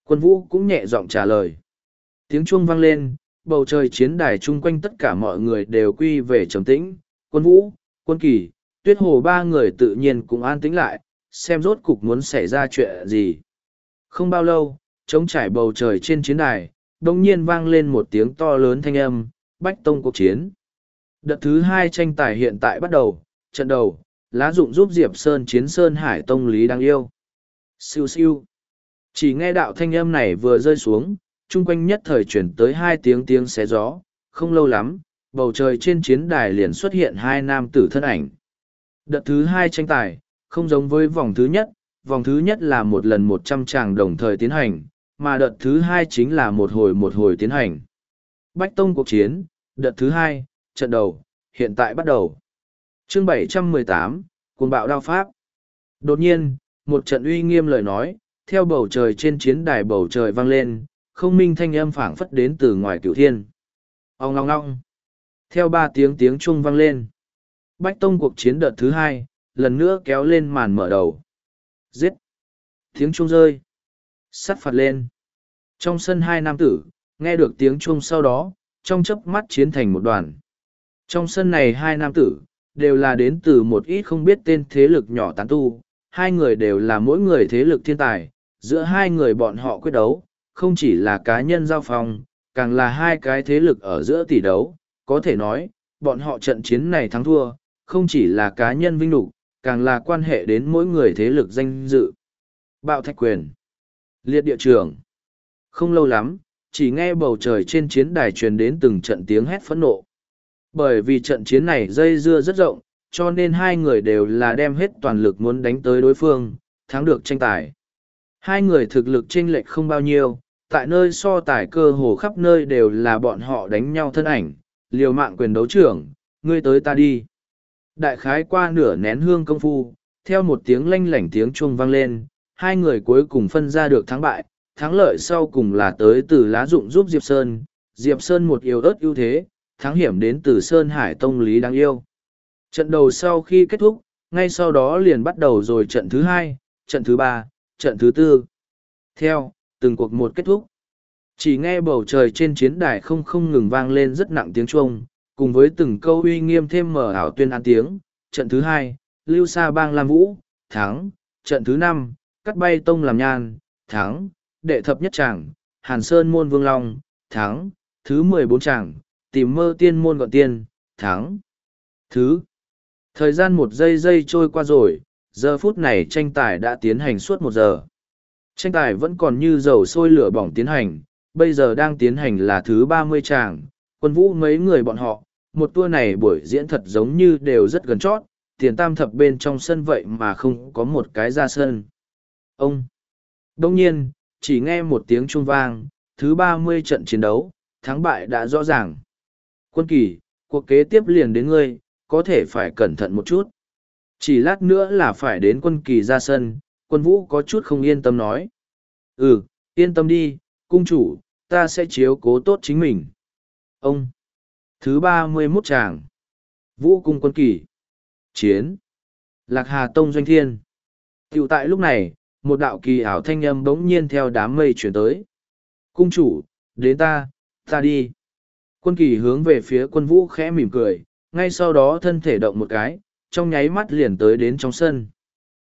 Quân vũ cũng nhẹ giọng trả lời. Tiếng chuông vang lên, bầu trời chiến đài chung quanh tất cả mọi người đều quy về trầm tĩnh. Quân vũ, quân kỳ, tuyết hồ ba người tự nhiên cũng an tĩnh lại, xem rốt cục muốn xảy ra chuyện gì. Không bao lâu, trống trải bầu trời trên chiến đài, đồng nhiên vang lên một tiếng to lớn thanh âm, bách tông cuộc chiến. Đợt thứ hai tranh tài hiện tại bắt đầu, trận đầu, lá dụng giúp Diệp Sơn chiến Sơn Hải Tông Lý đang yêu. Siêu siêu. Chỉ nghe đạo thanh âm này vừa rơi xuống, chung quanh nhất thời chuyển tới hai tiếng tiếng xé gió, không lâu lắm, bầu trời trên chiến đài liền xuất hiện hai nam tử thân ảnh. Đợt thứ hai tranh tài, không giống với vòng thứ nhất, vòng thứ nhất là một lần một trăm tràng đồng thời tiến hành, mà đợt thứ hai chính là một hồi một hồi tiến hành. Bách Tông cuộc chiến, đợt thứ hai, trận đầu, hiện tại bắt đầu. Chương 718, Cuồng bạo đao pháp. Đột nhiên, một trận uy nghiêm lời nói, theo bầu trời trên chiến đài bầu trời vang lên, không minh thanh âm phảng phất đến từ ngoài cửu thiên. Ông ngong ngong. Theo ba tiếng tiếng chuông vang lên. Bách Tông cuộc chiến đợt thứ hai, lần nữa kéo lên màn mở đầu. Giết! Tiếng chuông rơi. Sắt phạt lên. Trong sân hai nam tử, nghe được tiếng chuông sau đó, trong chớp mắt chiến thành một đoàn. Trong sân này hai nam tử, đều là đến từ một ít không biết tên thế lực nhỏ tán tu. Hai người đều là mỗi người thế lực thiên tài, giữa hai người bọn họ quyết đấu, không chỉ là cá nhân giao phong, càng là hai cái thế lực ở giữa tỷ đấu. Có thể nói, bọn họ trận chiến này thắng thua, không chỉ là cá nhân vinh lục, càng là quan hệ đến mỗi người thế lực danh dự. Bạo thạch quyền. Liệt địa trường. Không lâu lắm, chỉ nghe bầu trời trên chiến đài truyền đến từng trận tiếng hét phẫn nộ. Bởi vì trận chiến này dây dưa rất rộng, cho nên hai người đều là đem hết toàn lực muốn đánh tới đối phương, thắng được tranh tài. Hai người thực lực chênh lệch không bao nhiêu, tại nơi so tài cơ hồ khắp nơi đều là bọn họ đánh nhau thân ảnh, liều mạng quyền đấu trưởng, ngươi tới ta đi. Đại khái qua nửa nén hương công phu, theo một tiếng lanh lảnh tiếng chuông vang lên, hai người cuối cùng phân ra được thắng bại, thắng lợi sau cùng là tới từ lá dụng giúp Diệp Sơn, Diệp Sơn một yêu ớt ưu thế, thắng hiểm đến từ Sơn Hải Tông Lý đáng yêu. Trận đầu sau khi kết thúc, ngay sau đó liền bắt đầu rồi trận thứ hai, trận thứ ba, trận thứ tư. Theo, từng cuộc một kết thúc. Chỉ nghe bầu trời trên chiến đài không không ngừng vang lên rất nặng tiếng chuông, cùng với từng câu uy nghiêm thêm mở ảo tuyên án tiếng. Trận thứ hai, Lưu Sa Bang Lam Vũ, thắng. Trận thứ năm, Cắt Bay Tông làm nhan, thắng. Đệ thập nhất tràng, Hàn Sơn Môn Vương Long, thắng. Thứ mười bốn tràng, Tìm mơ tiên môn gọn tiên, thắng. Thứ. Thời gian một giây giây trôi qua rồi, giờ phút này tranh tài đã tiến hành suốt một giờ. Tranh tài vẫn còn như dầu sôi lửa bỏng tiến hành, bây giờ đang tiến hành là thứ ba mươi tràng, quân vũ mấy người bọn họ, một tour này buổi diễn thật giống như đều rất gần chót, tiền tam thập bên trong sân vậy mà không có một cái ra sân. Ông! Đông nhiên, chỉ nghe một tiếng chuông vang, thứ ba mươi trận chiến đấu, thắng bại đã rõ ràng. Quân kỳ, cuộc kế tiếp liền đến ngươi, có thể phải cẩn thận một chút. Chỉ lát nữa là phải đến quân kỳ ra sân, quân vũ có chút không yên tâm nói. Ừ, yên tâm đi, cung chủ, ta sẽ chiếu cố tốt chính mình. Ông! Thứ ba mươi 31 tràng. Vũ cung quân kỳ. Chiến. Lạc Hà Tông Doanh Thiên. Tiểu tại lúc này, một đạo kỳ ảo thanh âm bỗng nhiên theo đám mây chuyển tới. Cung chủ, đến ta, ta đi. Quân kỳ hướng về phía quân vũ khẽ mỉm cười, ngay sau đó thân thể động một cái, trong nháy mắt liền tới đến trong sân.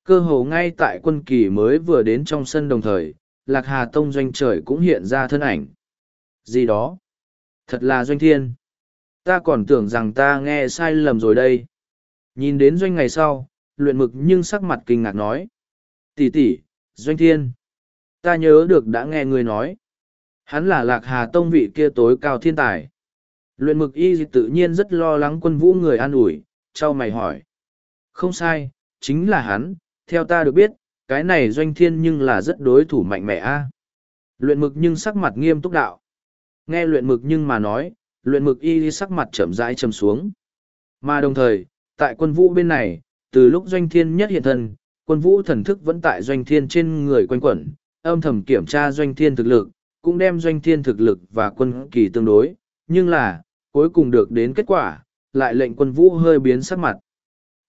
Cơ hồ ngay tại quân kỳ mới vừa đến trong sân đồng thời, Lạc Hà Tông doanh trời cũng hiện ra thân ảnh. Gì đó? Thật là doanh thiên. Ta còn tưởng rằng ta nghe sai lầm rồi đây. Nhìn đến doanh ngày sau, luyện mực nhưng sắc mặt kinh ngạc nói. Tỷ tỷ, doanh thiên. Ta nhớ được đã nghe người nói. Hắn là Lạc Hà Tông vị kia tối cao thiên tài. Luyện mực y tự nhiên rất lo lắng quân vũ người an ủi, trao mày hỏi. Không sai, chính là hắn, theo ta được biết, cái này doanh thiên nhưng là rất đối thủ mạnh mẽ a. Luyện mực nhưng sắc mặt nghiêm túc đạo. Nghe luyện mực nhưng mà nói, luyện mực y sắc mặt chậm rãi chầm xuống. Mà đồng thời, tại quân vũ bên này, từ lúc doanh thiên nhất hiện thân, quân vũ thần thức vẫn tại doanh thiên trên người quanh quẩn, âm thầm kiểm tra doanh thiên thực lực, cũng đem doanh thiên thực lực và quân kỳ tương đối, nhưng là, cuối cùng được đến kết quả, lại lệnh quân vũ hơi biến sắc mặt.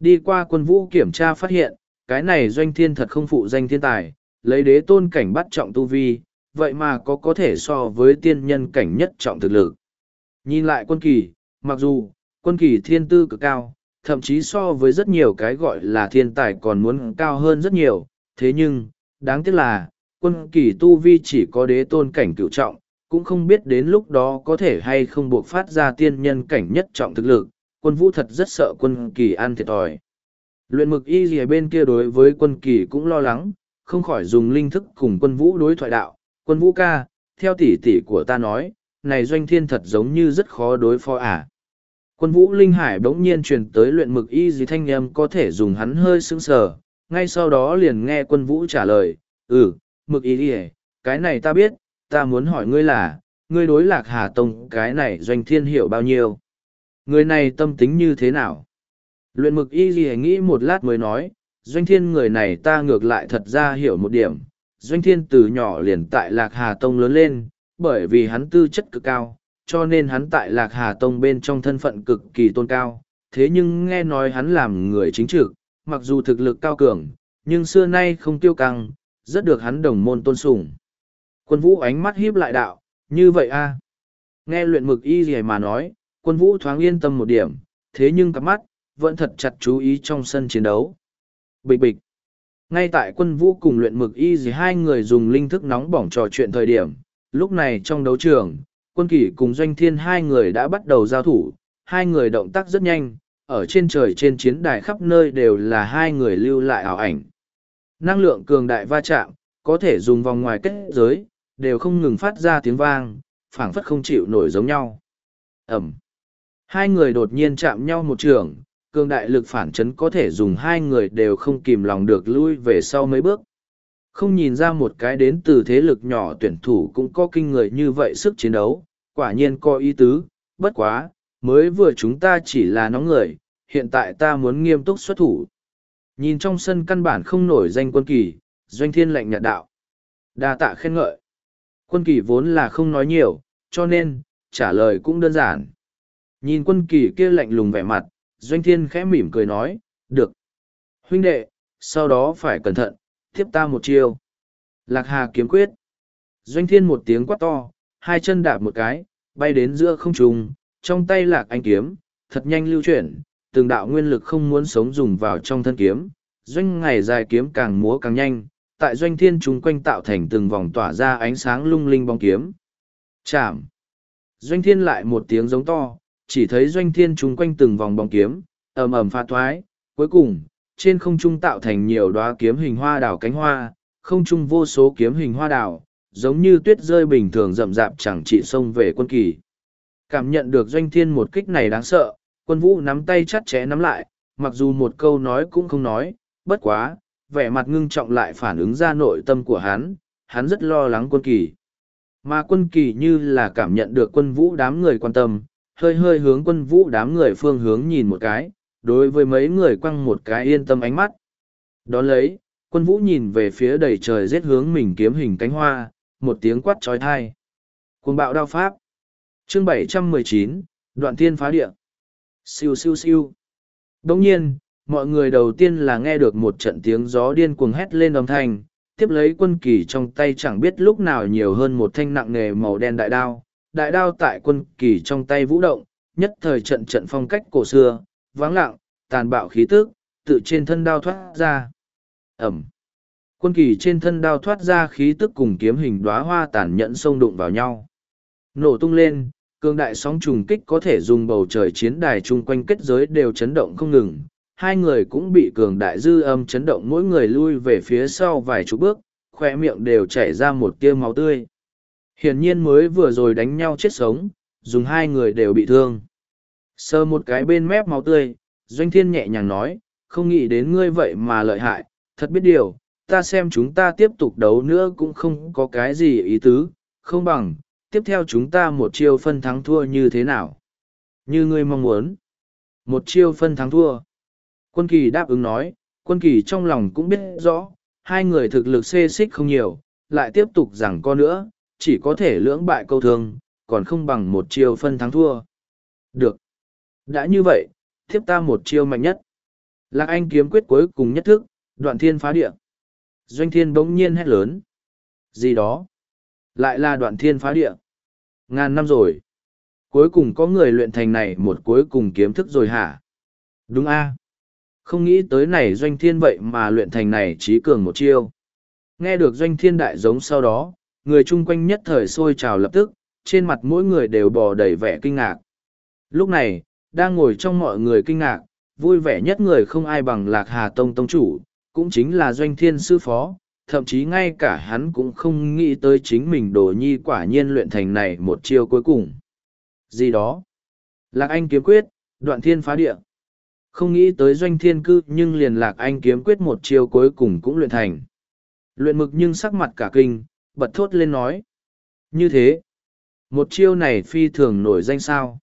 Đi qua quân vũ kiểm tra phát hiện, cái này doanh thiên thật không phụ danh thiên tài, lấy đế tôn cảnh bắt trọng tu vi, vậy mà có có thể so với tiên nhân cảnh nhất trọng thực lực. Nhìn lại quân kỳ, mặc dù, quân kỳ thiên tư cực cao, thậm chí so với rất nhiều cái gọi là thiên tài còn muốn cao hơn rất nhiều, thế nhưng, đáng tiếc là, quân kỳ tu vi chỉ có đế tôn cảnh cựu trọng, cũng không biết đến lúc đó có thể hay không buộc phát ra tiên nhân cảnh nhất trọng thực lực, quân vũ thật rất sợ quân kỳ ăn thiệt thòi. Luyện mực y gì bên kia đối với quân kỳ cũng lo lắng, không khỏi dùng linh thức cùng quân vũ đối thoại đạo, quân vũ ca, theo tỷ tỷ của ta nói, này doanh thiên thật giống như rất khó đối phó à. Quân vũ linh hải bỗng nhiên truyền tới luyện mực y gì thanh âm có thể dùng hắn hơi sững sờ, ngay sau đó liền nghe quân vũ trả lời, ừ, mực y gì, cái này ta biết, ta muốn hỏi ngươi là, ngươi đối lạc hà tông cái này doanh thiên hiểu bao nhiêu? Người này tâm tính như thế nào? Luyện mực y gì nghĩ một lát mới nói, doanh thiên người này ta ngược lại thật ra hiểu một điểm. Doanh thiên từ nhỏ liền tại Lạc Hà Tông lớn lên, bởi vì hắn tư chất cực cao, cho nên hắn tại Lạc Hà Tông bên trong thân phận cực kỳ tôn cao. Thế nhưng nghe nói hắn làm người chính trực, mặc dù thực lực cao cường, nhưng xưa nay không tiêu căng, rất được hắn đồng môn tôn sùng. Quân vũ ánh mắt híp lại đạo, như vậy a Nghe luyện mực y gì mà nói, quân vũ thoáng yên tâm một điểm, thế nhưng cặp mắt, vẫn thật chặt chú ý trong sân chiến đấu. Bịch bịch. Ngay tại quân vũ cùng luyện mực y gì hai người dùng linh thức nóng bỏng trò chuyện thời điểm, lúc này trong đấu trường, quân kỷ cùng doanh thiên hai người đã bắt đầu giao thủ, hai người động tác rất nhanh, ở trên trời trên chiến đài khắp nơi đều là hai người lưu lại ảo ảnh. Năng lượng cường đại va chạm, có thể dùng vòng ngoài kết giới, đều không ngừng phát ra tiếng vang, phảng phất không chịu nổi giống nhau. Ẩm. Hai người đột nhiên chạm nhau một trường, cường đại lực phản chấn có thể dùng hai người đều không kìm lòng được lui về sau mấy bước. Không nhìn ra một cái đến từ thế lực nhỏ tuyển thủ cũng có kinh người như vậy sức chiến đấu, quả nhiên có ý tứ, bất quá, mới vừa chúng ta chỉ là nóng người, hiện tại ta muốn nghiêm túc xuất thủ. Nhìn trong sân căn bản không nổi danh quân kỳ, doanh thiên lệnh nhạt đạo. đa tạ khen ngợi. Quân kỳ vốn là không nói nhiều, cho nên, trả lời cũng đơn giản. Nhìn quân kỳ kia lạnh lùng vẻ mặt, doanh thiên khẽ mỉm cười nói, được. Huynh đệ, sau đó phải cẩn thận, tiếp ta một chiêu. Lạc hà kiếm quyết. Doanh thiên một tiếng quát to, hai chân đạp một cái, bay đến giữa không trung, trong tay lạc anh kiếm, thật nhanh lưu chuyển, từng đạo nguyên lực không muốn sống dùng vào trong thân kiếm. Doanh ngày dài kiếm càng múa càng nhanh, tại doanh thiên chúng quanh tạo thành từng vòng tỏa ra ánh sáng lung linh bóng kiếm. Chạm. Doanh thiên lại một tiếng giống to, chỉ thấy doanh thiên chúng quanh từng vòng bóng kiếm, ầm ầm pha thoái, cuối cùng, trên không trung tạo thành nhiều đóa kiếm hình hoa đảo cánh hoa, không trung vô số kiếm hình hoa đảo, giống như tuyết rơi bình thường rậm rạp chẳng trị xông về quân kỳ. Cảm nhận được doanh thiên một kích này đáng sợ, quân vũ nắm tay chắt chẽ nắm lại, mặc dù một câu nói cũng không nói, bất quá, vẻ mặt ngưng trọng lại phản ứng ra nội tâm của hắn, hắn rất lo lắng quân kỳ. Mà quân kỳ như là cảm nhận được quân vũ đám người quan tâm, hơi hơi hướng quân vũ đám người phương hướng nhìn một cái, đối với mấy người quăng một cái yên tâm ánh mắt. Đón lấy, quân vũ nhìn về phía đầy trời giết hướng mình kiếm hình cánh hoa, một tiếng quát trói thai. Cuồng bạo đao pháp. Chương 719, Đoạn thiên phá địa. Siêu siêu siêu. Đồng nhiên, mọi người đầu tiên là nghe được một trận tiếng gió điên cuồng hét lên âm thanh, tiếp lấy quân kỳ trong tay chẳng biết lúc nào nhiều hơn một thanh nặng nề màu đen đại đao. Đại đao tại quân kỳ trong tay vũ động, nhất thời trận trận phong cách cổ xưa, vắng lặng, tàn bạo khí tức, tự trên thân đao thoát ra. Ẩm. Quân kỳ trên thân đao thoát ra khí tức cùng kiếm hình đóa hoa tàn nhẫn xông đụng vào nhau. Nổ tung lên, cường đại sóng trùng kích có thể dùng bầu trời chiến đài chung quanh kết giới đều chấn động không ngừng. Hai người cũng bị cường đại dư âm chấn động mỗi người lui về phía sau vài chục bước, khoe miệng đều chảy ra một tia máu tươi. Hiển nhiên mới vừa rồi đánh nhau chết sống, dùng hai người đều bị thương sờ một cái bên mép máu tươi, Doanh Thiên nhẹ nhàng nói, không nghĩ đến ngươi vậy mà lợi hại, thật biết điều, ta xem chúng ta tiếp tục đấu nữa cũng không có cái gì ý tứ, không bằng, tiếp theo chúng ta một chiêu phân thắng thua như thế nào? Như ngươi mong muốn. Một chiêu phân thắng thua. Quân kỳ đáp ứng nói, quân kỳ trong lòng cũng biết rõ, hai người thực lực xê xích không nhiều, lại tiếp tục rằng co nữa, chỉ có thể lưỡng bại câu thương, còn không bằng một chiêu phân thắng thua. Được. Đã như vậy, thiếp ta một chiêu mạnh nhất. Lạc Anh kiếm quyết cuối cùng nhất thức, đoạn thiên phá địa. Doanh thiên bỗng nhiên hét lớn. Gì đó? Lại là đoạn thiên phá địa. Ngàn năm rồi. Cuối cùng có người luyện thành này một cuối cùng kiếm thức rồi hả? Đúng a Không nghĩ tới này doanh thiên vậy mà luyện thành này trí cường một chiêu. Nghe được doanh thiên đại giống sau đó, người chung quanh nhất thời sôi trào lập tức, trên mặt mỗi người đều bò đầy vẻ kinh ngạc. Lúc này, đang ngồi trong mọi người kinh ngạc, vui vẻ nhất người không ai bằng lạc hà tông tông chủ, cũng chính là doanh thiên sư phó, thậm chí ngay cả hắn cũng không nghĩ tới chính mình đồ nhi quả nhiên luyện thành này một chiêu cuối cùng. Gì đó? Lạc Anh kiếm quyết, đoạn thiên phá địa. Không nghĩ tới doanh thiên cư nhưng liền Lạc Anh kiếm quyết một chiêu cuối cùng cũng luyện thành. Luyện mực nhưng sắc mặt cả kinh, bật thốt lên nói. Như thế, một chiêu này phi thường nổi danh sao.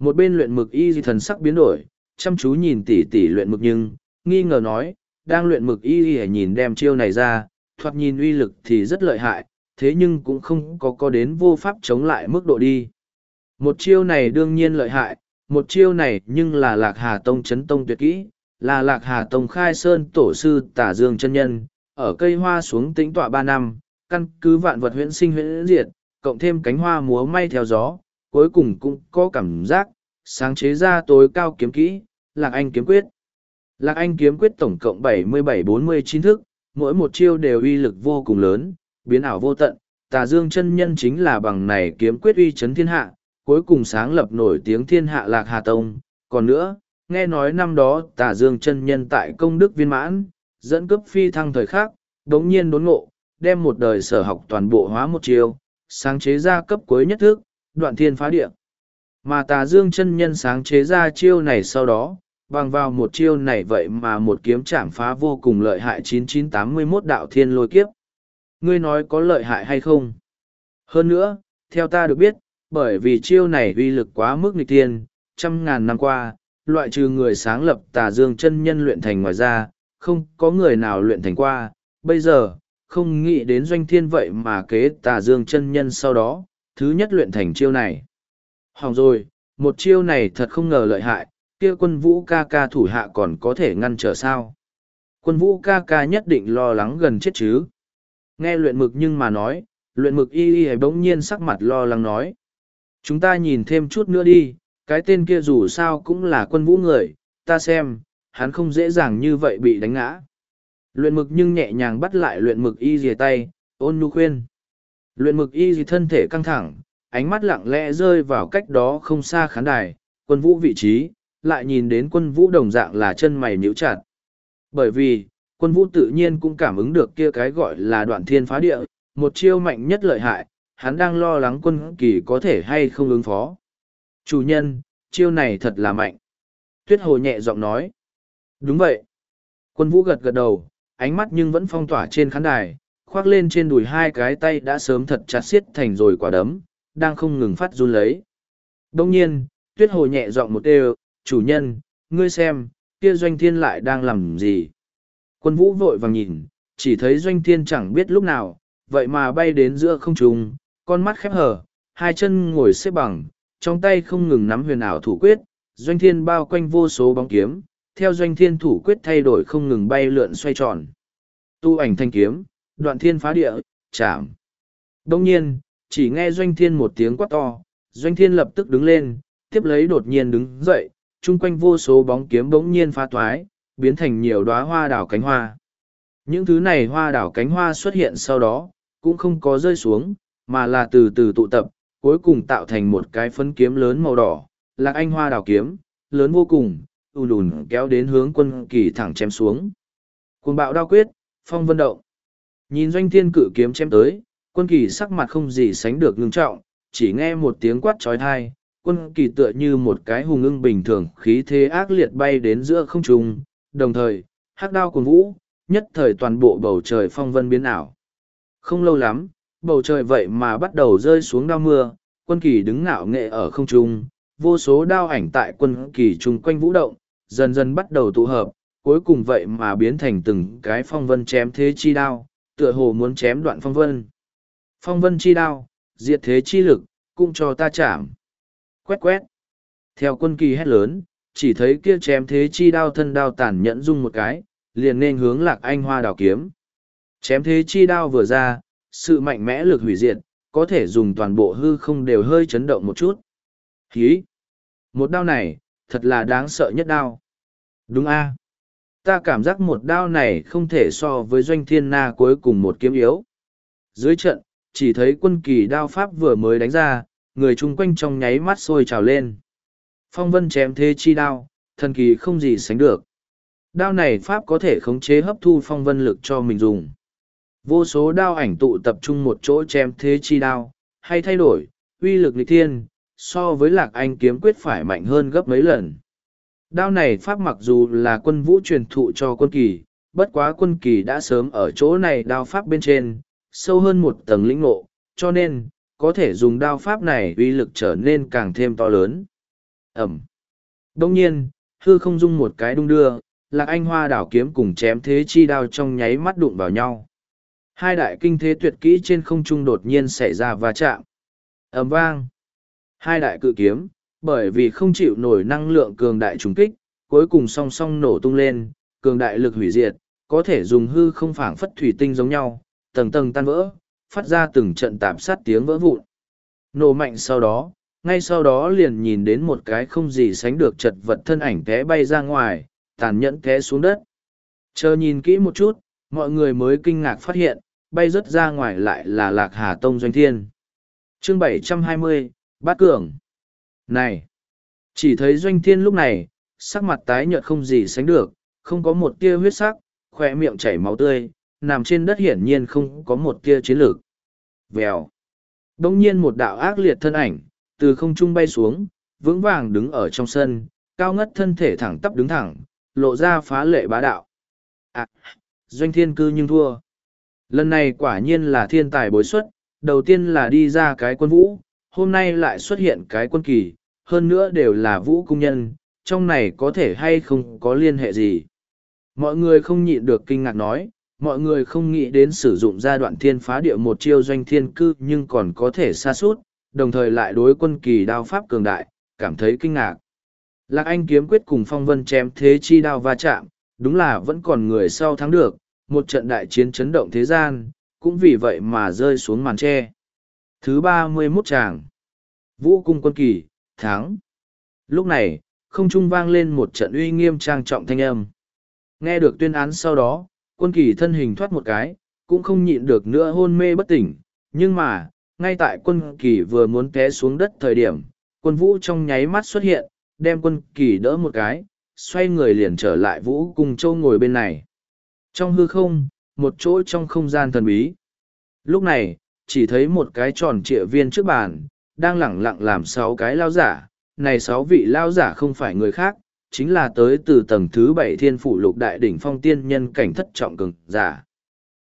Một bên luyện mực y di thần sắc biến đổi, chăm chú nhìn tỉ tỉ luyện mực nhưng, nghi ngờ nói, đang luyện mực y y nhìn đem chiêu này ra, thoạt nhìn uy lực thì rất lợi hại, thế nhưng cũng không có có đến vô pháp chống lại mức độ đi. Một chiêu này đương nhiên lợi hại, một chiêu này nhưng là lạc hà tông chấn tông tuyệt kỹ, là lạc hà tông khai sơn tổ sư tả dương chân nhân, ở cây hoa xuống tĩnh tọa ba năm, căn cứ vạn vật huyễn sinh huyễn diệt, cộng thêm cánh hoa múa may theo gió, cuối cùng cũng có cảm giác, sáng chế ra tối cao kiếm kỹ, lạc anh kiếm quyết. Lạc anh kiếm quyết tổng cộng 77-49 thức, mỗi một chiêu đều uy lực vô cùng lớn, biến ảo vô tận, tà dương chân nhân chính là bằng này kiếm quyết uy chấn thiên hạ, cuối cùng sáng lập nổi tiếng thiên hạ lạc hà tông. Còn nữa, nghe nói năm đó tà dương chân nhân tại công đức viên mãn, dẫn cấp phi thăng thời khắc, đống nhiên đốn ngộ, đem một đời sở học toàn bộ hóa một chiêu, sáng chế ra cấp cuối nhất thức, đoạn thiên phá địa. Mà tà dương chân nhân sáng chế ra chiêu này sau đó, bằng vào một chiêu này vậy mà một kiếm chạm phá vô cùng lợi hại 9981 đạo thiên lôi kiếp. Ngươi nói có lợi hại hay không? Hơn nữa, theo ta được biết, bởi vì chiêu này uy lực quá mức nghịch tiên, trăm ngàn năm qua, loại trừ người sáng lập tà dương chân nhân luyện thành ngoài ra, không có người nào luyện thành qua. Bây giờ, không nghĩ đến doanh thiên vậy mà kế tà dương chân nhân sau đó, thứ nhất luyện thành chiêu này. Hỏng rồi, một chiêu này thật không ngờ lợi hại, kia quân vũ ca ca thủ hạ còn có thể ngăn trở sao. Quân vũ ca ca nhất định lo lắng gần chết chứ. Nghe luyện mực nhưng mà nói, luyện mực y y bỗng nhiên sắc mặt lo lắng nói. Chúng ta nhìn thêm chút nữa đi, cái tên kia dù sao cũng là quân vũ người, ta xem, hắn không dễ dàng như vậy bị đánh ngã. Luyện mực nhưng nhẹ nhàng bắt lại luyện mực y dìa tay, ôn nhu khuyên. Luyện mực y gì thân thể căng thẳng, ánh mắt lặng lẽ rơi vào cách đó không xa khán đài, quân vũ vị trí, lại nhìn đến quân vũ đồng dạng là chân mày nhíu chặt. Bởi vì, quân vũ tự nhiên cũng cảm ứng được kia cái gọi là đoạn thiên phá địa, một chiêu mạnh nhất lợi hại, hắn đang lo lắng quân kỳ có thể hay không ứng phó. Chủ nhân, chiêu này thật là mạnh. Tuyết hồ nhẹ giọng nói. Đúng vậy. Quân vũ gật gật đầu, ánh mắt nhưng vẫn phong tỏa trên khán đài, khoác lên trên đùi hai cái tay đã sớm thật chặt xiết thành rồi quả đấm, đang không ngừng phát run lấy. Đông nhiên, tuyết hồ nhẹ giọng một đều, chủ nhân, ngươi xem, kia doanh thiên lại đang làm gì. Quân vũ vội vàng nhìn, chỉ thấy doanh thiên chẳng biết lúc nào, vậy mà bay đến giữa không trung, con mắt khép hờ, hai chân ngồi xếp bằng, trong tay không ngừng nắm huyền ảo thủ quyết, doanh thiên bao quanh vô số bóng kiếm, theo doanh thiên thủ quyết thay đổi không ngừng bay lượn xoay tròn. Tu ảnh thanh kiếm, đoạn thiên phá địa, chạm. Đông nhiên, chỉ nghe doanh thiên một tiếng quát to, doanh thiên lập tức đứng lên, tiếp lấy đột nhiên đứng dậy, chung quanh vô số bóng kiếm bỗng nhiên phá toái, biến thành nhiều đóa hoa đảo cánh hoa. Những thứ này hoa đảo cánh hoa xuất hiện sau đó, cũng không có rơi xuống, mà là từ từ tụ tập, cuối cùng tạo thành một cái phấn kiếm lớn màu đỏ, lạc anh hoa đảo kiếm, lớn vô cùng, ù lùn kéo đến hướng quân kỳ thẳng chém xuống. Cuồng bạo đao quyết, phong vân động. Nhìn doanh thiên cự kiếm chém tới, quân kỳ sắc mặt không gì sánh được ngưng trọng, chỉ nghe một tiếng quát trói thai, quân kỳ tựa như một cái hùng ưng bình thường khí thế ác liệt bay đến giữa không trung, đồng thời, hắc đao cuồng vũ, nhất thời toàn bộ bầu trời phong vân biến ảo. Không lâu lắm, bầu trời vậy mà bắt đầu rơi xuống đao mưa, quân kỳ đứng ngạo nghệ ở không trung, vô số đao ảnh tại quân kỳ chung quanh vũ động, dần dần bắt đầu tụ hợp, cuối cùng vậy mà biến thành từng cái phong vân chém thế chi đao, tựa hồ muốn chém đoạn phong vân. Phong vân chi đao, diệt thế chi lực, cũng cho ta chạm. Quét quét. Theo quân kỳ hét lớn, chỉ thấy kia chém thế chi đao thân đao tàn nhẫn dung một cái, liền nên hướng lạc anh hoa đào kiếm. Chém thế chi đao vừa ra, sự mạnh mẽ lực hủy diệt, có thể dùng toàn bộ hư không đều hơi chấn động một chút. Hí! Một đao này, thật là đáng sợ nhất đao. Đúng a Ta cảm giác một đao này không thể so với doanh thiên na cuối cùng một kiếm yếu. Dưới trận, chỉ thấy quân kỳ đao pháp vừa mới đánh ra, người chung quanh trong nháy mắt sôi trào lên. Phong vân chém thế chi đao, thần kỳ không gì sánh được. Đao này pháp có thể khống chế hấp thu phong vân lực cho mình dùng. Vô số đao ảnh tụ tập trung một chỗ chém thế chi đao, hay thay đổi, uy lực lịch thiên, so với lạc anh kiếm quyết phải mạnh hơn gấp mấy lần. Đao này pháp mặc dù là quân vũ truyền thụ cho quân kỳ, bất quá quân kỳ đã sớm ở chỗ này đao pháp bên trên, sâu hơn một tầng lĩnh ngộ, cho nên, có thể dùng đao pháp này uy lực trở nên càng thêm to lớn. Ẩm. Đông nhiên, hư không dung một cái đung đưa, lạc anh hoa đảo kiếm cùng chém thế chi đao trong nháy mắt đụng vào nhau. Hai đại kinh thế tuyệt kỹ trên không trung đột nhiên xảy ra va chạm. ầm vang. Hai đại cự kiếm, bởi vì không chịu nổi năng lượng cường đại trùng kích, cuối cùng song song nổ tung lên, cường đại lực hủy diệt, có thể dùng hư không phảng phất thủy tinh giống nhau, tầng tầng tan vỡ, phát ra từng trận tạp sát tiếng vỡ vụn. Nổ mạnh sau đó, ngay sau đó liền nhìn đến một cái không gì sánh được chật vật thân ảnh té bay ra ngoài, tàn nhẫn té xuống đất. Chờ nhìn kỹ một chút, mọi người mới kinh ngạc phát hiện, bay rớt ra ngoài lại là Lạc Hà Tông Doanh Thiên. chương 720, Bát Cường. Này! Chỉ thấy Doanh Thiên lúc này, sắc mặt tái nhợt không gì sánh được, không có một tia huyết sắc, khỏe miệng chảy máu tươi, nằm trên đất hiển nhiên không có một tia chiến lược. Vèo. Đông nhiên một đạo ác liệt thân ảnh, từ không trung bay xuống, vững vàng đứng ở trong sân, cao ngất thân thể thẳng tắp đứng thẳng, lộ ra phá lệ bá đạo. À, doanh thiên cư nhưng thua. Lần này quả nhiên là thiên tài bối xuất, đầu tiên là đi ra cái quân vũ, hôm nay lại xuất hiện cái quân kỳ, hơn nữa đều là vũ cung nhân, trong này có thể hay không có liên hệ gì. Mọi người không nhịn được kinh ngạc nói, mọi người không nghĩ đến sử dụng giai đoạn thiên phá địa một chiêu doanh thiên cư nhưng còn có thể xa suốt, đồng thời lại đối quân kỳ đao pháp cường đại, cảm thấy kinh ngạc. Lạc Anh kiếm quyết cùng phong vân chém thế chi đao va chạm, đúng là vẫn còn người sau thắng được, một trận đại chiến chấn động thế gian, cũng vì vậy mà rơi xuống màn tre. Thứ ba mươi 31 tràng. Vũ cung quân kỳ, thắng. Lúc này, không trung vang lên một trận uy nghiêm trang trọng thanh âm. Nghe được tuyên án sau đó, quân kỳ thân hình thoát một cái, cũng không nhịn được nữa hôn mê bất tỉnh, nhưng mà, ngay tại quân kỳ vừa muốn té xuống đất thời điểm, quân vũ trong nháy mắt xuất hiện, đem quân kỳ đỡ một cái, xoay người liền trở lại vũ cùng châu ngồi bên này. Trong hư không, một chỗ trong không gian thần bí. Lúc này, chỉ thấy một cái tròn trịa viên trước bàn, đang lẳng lặng làm sáu cái lao giả. Này sáu vị lao giả không phải người khác, chính là tới từ tầng thứ bảy thiên phủ lục đại đỉnh phong tiên nhân cảnh thất trọng cường giả.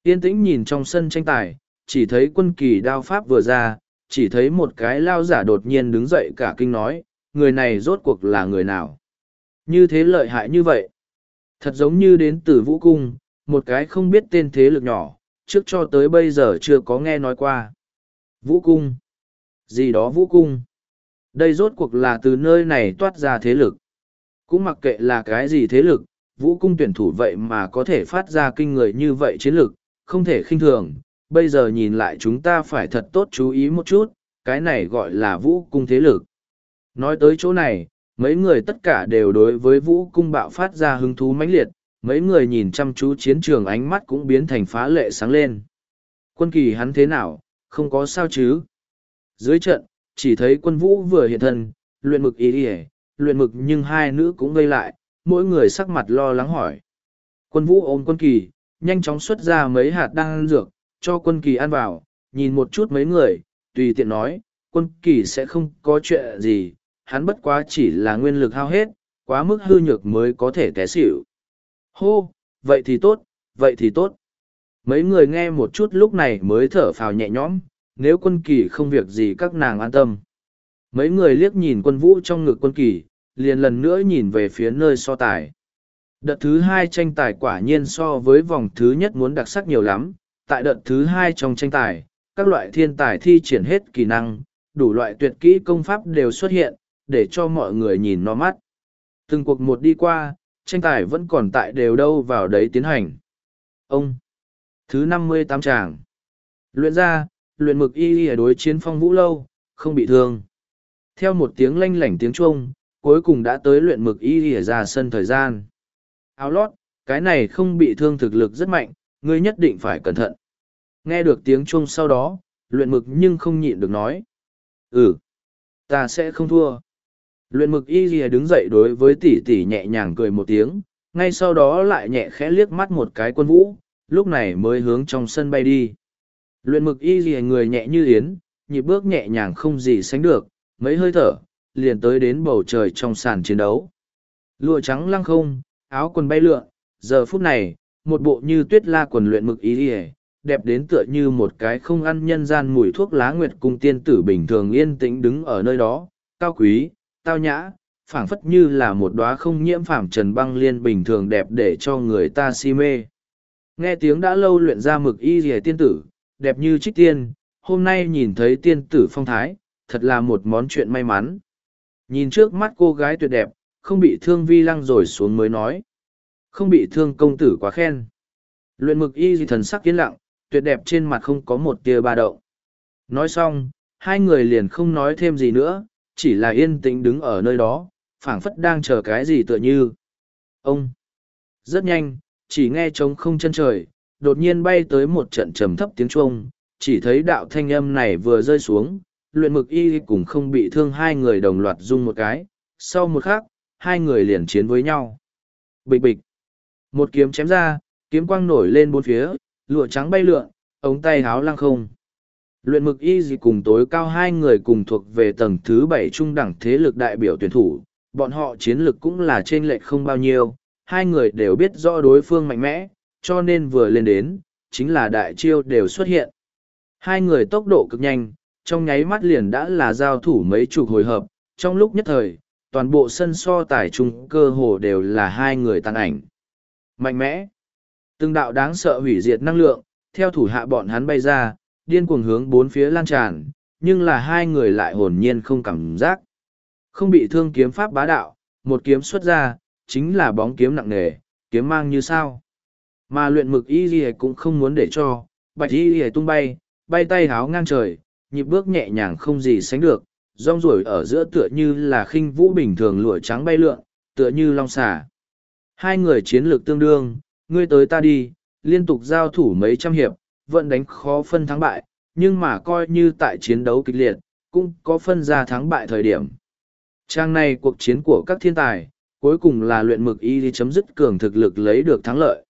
Yên tĩnh nhìn trong sân tranh tài, chỉ thấy quân kỳ đao pháp vừa ra, chỉ thấy một cái lao giả đột nhiên đứng dậy cả kinh nói, người này rốt cuộc là người nào? Như thế lợi hại như vậy. Thật giống như đến từ vũ cung, một cái không biết tên thế lực nhỏ, trước cho tới bây giờ chưa có nghe nói qua. Vũ cung. Gì đó vũ cung. Đây rốt cuộc là từ nơi này toát ra thế lực. Cũng mặc kệ là cái gì thế lực, vũ cung tuyển thủ vậy mà có thể phát ra kinh người như vậy chiến lực, không thể khinh thường. Bây giờ nhìn lại chúng ta phải thật tốt chú ý một chút, cái này gọi là vũ cung thế lực. Nói tới chỗ này, mấy người tất cả đều đối với vũ cung bạo phát ra hứng thú mãnh liệt, mấy người nhìn chăm chú chiến trường ánh mắt cũng biến thành phá lệ sáng lên. Quân kỳ hắn thế nào, không có sao chứ. Dưới trận, chỉ thấy quân vũ vừa hiện thân, luyện mực ý ý, luyện mực nhưng hai nữ cũng gây lại, mỗi người sắc mặt lo lắng hỏi. Quân vũ ôm quân kỳ, nhanh chóng xuất ra mấy hạt đan dược, cho quân kỳ ăn vào, nhìn một chút mấy người, tùy tiện nói, quân kỳ sẽ không có chuyện gì, hắn bất quá chỉ là nguyên lực hao hết, quá mức hư nhược mới có thể té xỉu. Hô, vậy thì tốt, vậy thì tốt. Mấy người nghe một chút lúc này mới thở phào nhẹ nhõm, nếu quân kỳ không việc gì các nàng an tâm. Mấy người liếc nhìn quân vũ trong ngực quân kỳ, liền lần nữa nhìn về phía nơi so tài. Đợt thứ hai tranh tài quả nhiên so với vòng thứ nhất muốn đặc sắc nhiều lắm. Tại đợt thứ hai trong tranh tài, các loại thiên tài thi triển hết kỹ năng, đủ loại tuyệt kỹ công pháp đều xuất hiện, để cho mọi người nhìn nó mắt. Từng cuộc một đi qua, tranh tài vẫn còn tại đều đâu vào đấy tiến hành. Ông. Thứ năm mươi tám tràng. Luyện ra, luyện mực y y đối chiến phong vũ lâu, không bị thương. Theo một tiếng lanh lảnh tiếng chuông, cuối cùng đã tới luyện mực y y ra sân thời gian. Áo lót, cái này không bị thương thực lực rất mạnh, ngươi nhất định phải cẩn thận. Nghe được tiếng chuông sau đó, luyện mực nhưng không nhịn được nói. Ừ, ta sẽ không thua. Luyện mực y y đứng dậy đối với tỷ tỷ nhẹ nhàng cười một tiếng, ngay sau đó lại nhẹ khẽ liếc mắt một cái quân vũ, lúc này mới hướng trong sân bay đi. Luyện mực y ghi người nhẹ như yến, nhịp bước nhẹ nhàng không gì sánh được, mấy hơi thở, liền tới đến bầu trời trong sàn chiến đấu. Lụa trắng lăng không, áo quần bay lượn, giờ phút này, một bộ như tuyết la quần luyện mực y ghi, đẹp đến tựa như một cái không ăn nhân gian mùi thuốc lá nguyệt cung tiên tử bình thường yên tĩnh đứng ở nơi đó, cao quý, tao nhã, phảng phất như là một đóa không nhiễm phàm trần băng liên bình thường đẹp để cho người ta si mê. Nghe tiếng đã lâu luyện ra mực y rìa tiên tử, đẹp như trích tiên, hôm nay nhìn thấy tiên tử phong thái, thật là một món chuyện may mắn. Nhìn trước mắt cô gái tuyệt đẹp, không bị thương vi lăng rồi xuống mới nói. Không bị thương công tử quá khen. Luyện mực y gì thần sắc yên lặng, tuyệt đẹp trên mặt không có một tia ba đậu. Nói xong, hai người liền không nói thêm gì nữa, chỉ là yên tĩnh đứng ở nơi đó, phảng phất đang chờ cái gì tựa như. Ông! Rất nhanh, chỉ nghe trống không chân trời, đột nhiên bay tới một trận trầm thấp tiếng chuông, chỉ thấy đạo thanh âm này vừa rơi xuống, luyện mực y cùng không bị thương hai người đồng loạt rung một cái, sau một khắc, hai người liền chiến với nhau. Bịch bịch! Một kiếm chém ra, kiếm quang nổi lên bốn phía, lụa trắng bay lượn, ống tay háo lăng không. Luyện mực y gì cùng tối cao hai người cùng thuộc về tầng thứ bảy trung đẳng thế lực đại biểu tuyển thủ, bọn họ chiến lực cũng là trên lệch không bao nhiêu, hai người đều biết rõ đối phương mạnh mẽ, cho nên vừa lên đến, chính là đại chiêu đều xuất hiện. Hai người tốc độ cực nhanh, trong nháy mắt liền đã là giao thủ mấy chục hồi hợp, trong lúc nhất thời, toàn bộ sân so tài chung cơ hồ đều là hai người tăng ảnh. Mạnh mẽ, từng đạo đáng sợ hủy diệt năng lượng, theo thủ hạ bọn hắn bay ra, điên cuồng hướng bốn phía lan tràn, nhưng là hai người lại hồn nhiên không cảm giác. Không bị thương kiếm pháp bá đạo, một kiếm xuất ra, chính là bóng kiếm nặng nề, kiếm mang như sao. Mà luyện mực y ghi cũng không muốn để cho, bạch y ghi tung bay, bay tay háo ngang trời, nhịp bước nhẹ nhàng không gì sánh được, rong ruổi ở giữa tựa như là khinh vũ bình thường lụa trắng bay lượn, tựa như long xà. Hai người chiến lược tương đương, ngươi tới ta đi, liên tục giao thủ mấy trăm hiệp, vẫn đánh khó phân thắng bại, nhưng mà coi như tại chiến đấu kịch liệt, cũng có phân ra thắng bại thời điểm. Trang này cuộc chiến của các thiên tài, cuối cùng là luyện mực y đi chấm dứt cường thực lực lấy được thắng lợi.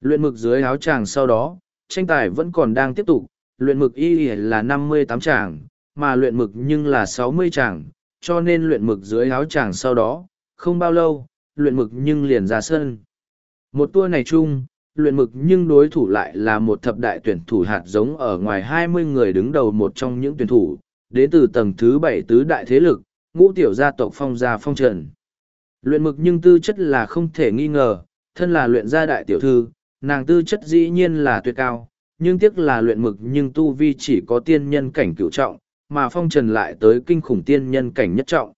Luyện mực dưới áo tràng sau đó, tranh tài vẫn còn đang tiếp tục, luyện mực y là năm mươi tám tràng, mà luyện mực nhưng là sáu mươi tràng, cho nên luyện mực dưới áo tràng sau đó, không bao lâu, luyện mực nhưng liền ra sân. Một tour này chung, luyện mực nhưng đối thủ lại là một thập đại tuyển thủ hạt giống ở ngoài hai mươi người đứng đầu một trong những tuyển thủ, đến từ tầng thứ bảy tứ đại thế lực, ngũ tiểu gia tộc phong gia phong trần. Luyện mực nhưng tư chất là không thể nghi ngờ, thân là luyện gia đại tiểu thư, nàng tư chất dĩ nhiên là tuyệt cao, nhưng tiếc là luyện mực nhưng tu vi chỉ có tiên nhân cảnh cựu trọng, mà phong trần lại tới kinh khủng tiên nhân cảnh nhất trọng.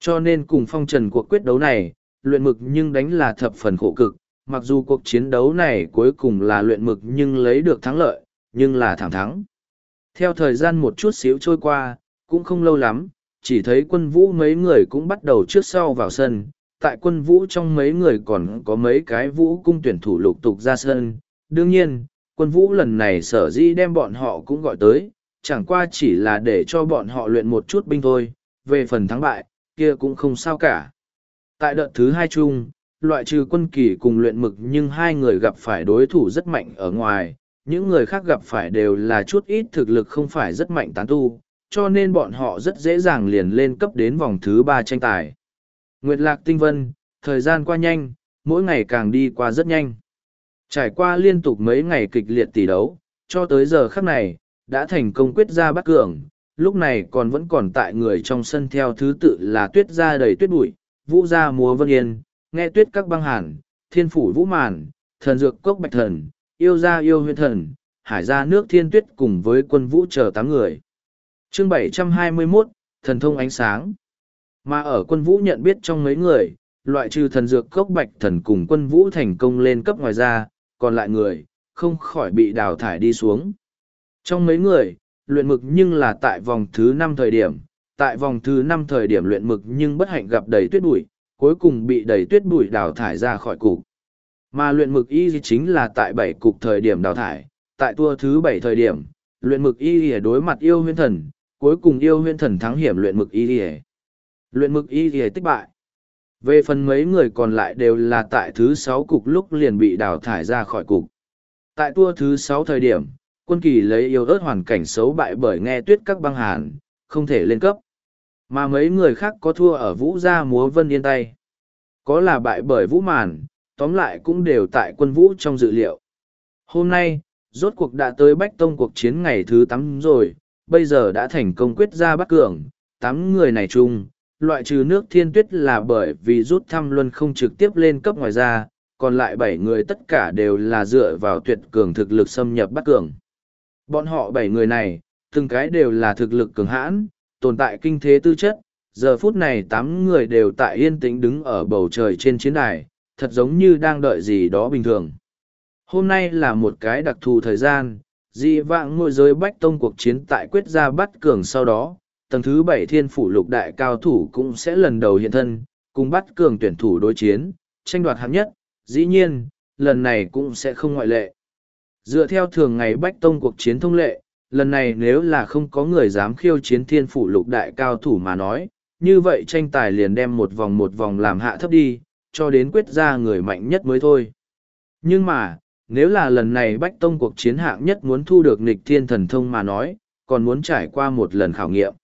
Cho nên cùng phong trần cuộc quyết đấu này, luyện mực nhưng đánh là thập phần khổ cực, mặc dù cuộc chiến đấu này cuối cùng là luyện mực nhưng lấy được thắng lợi, nhưng là thẳng thắng. Theo thời gian một chút xíu trôi qua, cũng không lâu lắm, chỉ thấy quân vũ mấy người cũng bắt đầu trước sau vào sân. Tại quân vũ trong mấy người còn có mấy cái vũ cung tuyển thủ lục tục ra sân. Đương nhiên, quân vũ lần này sở dĩ đem bọn họ cũng gọi tới, chẳng qua chỉ là để cho bọn họ luyện một chút binh thôi, về phần thắng bại, kia cũng không sao cả. Tại đợt thứ hai chung, loại trừ quân kỳ cùng luyện mực nhưng hai người gặp phải đối thủ rất mạnh ở ngoài, những người khác gặp phải đều là chút ít thực lực không phải rất mạnh tán tu, cho nên bọn họ rất dễ dàng liền lên cấp đến vòng thứ ba tranh tài. Nguyệt Lạc Tinh Vân, thời gian qua nhanh, mỗi ngày càng đi qua rất nhanh. Trải qua liên tục mấy ngày kịch liệt tỷ đấu, cho tới giờ khắc này, đã thành công quyết ra bắt cường, lúc này còn vẫn còn tại người trong sân theo thứ tự là tuyết ra đầy tuyết bụi, vũ ra múa vân yên, nghe tuyết các băng hàn, thiên phủ vũ màn, thần dược cốc bạch thần, yêu ra yêu huyên thần, hải ra nước thiên tuyết cùng với quân vũ chờ tám người. Chương 721, Thần thông ánh sáng. Mà ở quân vũ nhận biết trong mấy người, loại trừ thần dược cốc bạch thần cùng quân vũ thành công lên cấp ngoài ra, còn lại người, không khỏi bị đào thải đi xuống. Trong mấy người, luyện mực nhưng là tại vòng thứ năm thời điểm, tại vòng thứ năm thời điểm luyện mực nhưng bất hạnh gặp đầy tuyết bụi, cuối cùng bị đầy tuyết bụi đào thải ra khỏi cục. Mà luyện mực y chính là tại bảy cục thời điểm đào thải, tại tour thứ bảy thời điểm, luyện mực y đối mặt yêu huyên thần, cuối cùng yêu huyên thần thắng hiểm luyện mực y Luyện mực y tích bại. Về phần mấy người còn lại đều là tại thứ sáu cục lúc liền bị đào thải ra khỏi cục. Tại tour thứ sáu thời điểm, quân kỳ lấy yêu ớt hoàn cảnh xấu bại bởi nghe tuyết các băng hàn, không thể lên cấp. Mà mấy người khác có thua ở vũ gia múa vân yên tay. Có là bại bởi vũ màn, tóm lại cũng đều tại quân vũ trong dự liệu. Hôm nay, rốt cuộc đã tới Bách Tông cuộc chiến ngày thứ tám rồi, bây giờ đã thành công quyết ra bắt cường, tám người này chung, loại trừ nước thiên tuyết là bởi vì rút thăm luân không trực tiếp lên cấp ngoài ra, còn lại bảy người tất cả đều là dựa vào tuyệt cường thực lực xâm nhập bắt cường. Bọn họ bảy người này, từng cái đều là thực lực cường hãn, tồn tại kinh thế tư chất, giờ phút này tám người đều tại yên tĩnh đứng ở bầu trời trên chiến đài, thật giống như đang đợi gì đó bình thường. Hôm nay là một cái đặc thù thời gian, dị vãng ngôi giới bách tông cuộc chiến tại quyết ra bắt cường sau đó, tầng thứ bảy thiên phủ lục đại cao thủ cũng sẽ lần đầu hiện thân, cùng bắt cường tuyển thủ đối chiến, tranh đoạt hạng nhất, dĩ nhiên, lần này cũng sẽ không ngoại lệ. Dựa theo thường ngày bách tông cuộc chiến thông lệ, lần này nếu là không có người dám khiêu chiến thiên phủ lục đại cao thủ mà nói, như vậy tranh tài liền đem một vòng một vòng làm hạ thấp đi, cho đến quyết ra người mạnh nhất mới thôi. Nhưng mà, nếu là lần này Bách Tông cuộc chiến hạng nhất muốn thu được nghịch thiên thần thông mà nói, còn muốn trải qua một lần khảo nghiệm.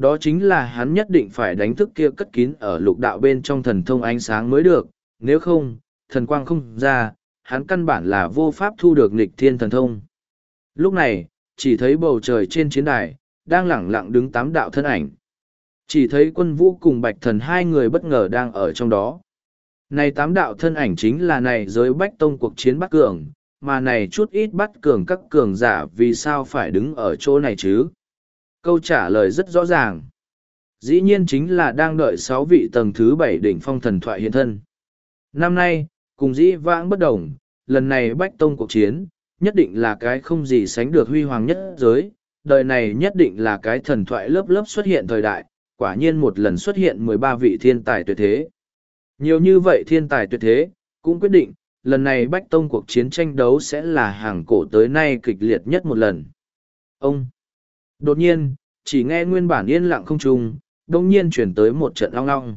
Đó chính là hắn nhất định phải đánh thức kia cất kín ở lục đạo bên trong thần thông ánh sáng mới được, nếu không, thần quang không ra, hắn căn bản là vô pháp thu được nghịch thiên thần thông. Lúc này, chỉ thấy bầu trời trên chiến đài, đang lẳng lặng đứng tám đạo thân ảnh. Chỉ thấy quân vũ cùng bạch thần hai người bất ngờ đang ở trong đó. Này tám đạo thân ảnh chính là này giới bách tông cuộc chiến bắt cường, mà này chút ít bắt cường các cường giả vì sao phải đứng ở chỗ này chứ? Câu trả lời rất rõ ràng. Dĩ nhiên chính là đang đợi sáu vị tầng thứ bảy đỉnh phong thần thoại hiện thân. Năm nay, cùng dĩ vãng bất đồng, lần này bách tông cuộc chiến, nhất định là cái không gì sánh được huy hoàng nhất giới, đời này nhất định là cái thần thoại lớp lớp xuất hiện thời đại, quả nhiên một lần xuất hiện mười ba vị thiên tài tuyệt thế. Nhiều như vậy thiên tài tuyệt thế, cũng quyết định, lần này Bách Tông cuộc chiến tranh đấu sẽ là hàng cổ tới nay kịch liệt nhất một lần. Ông! Đột nhiên, chỉ nghe nguyên bản yên lặng không trùng, đông nhiên chuyển tới một trận long long.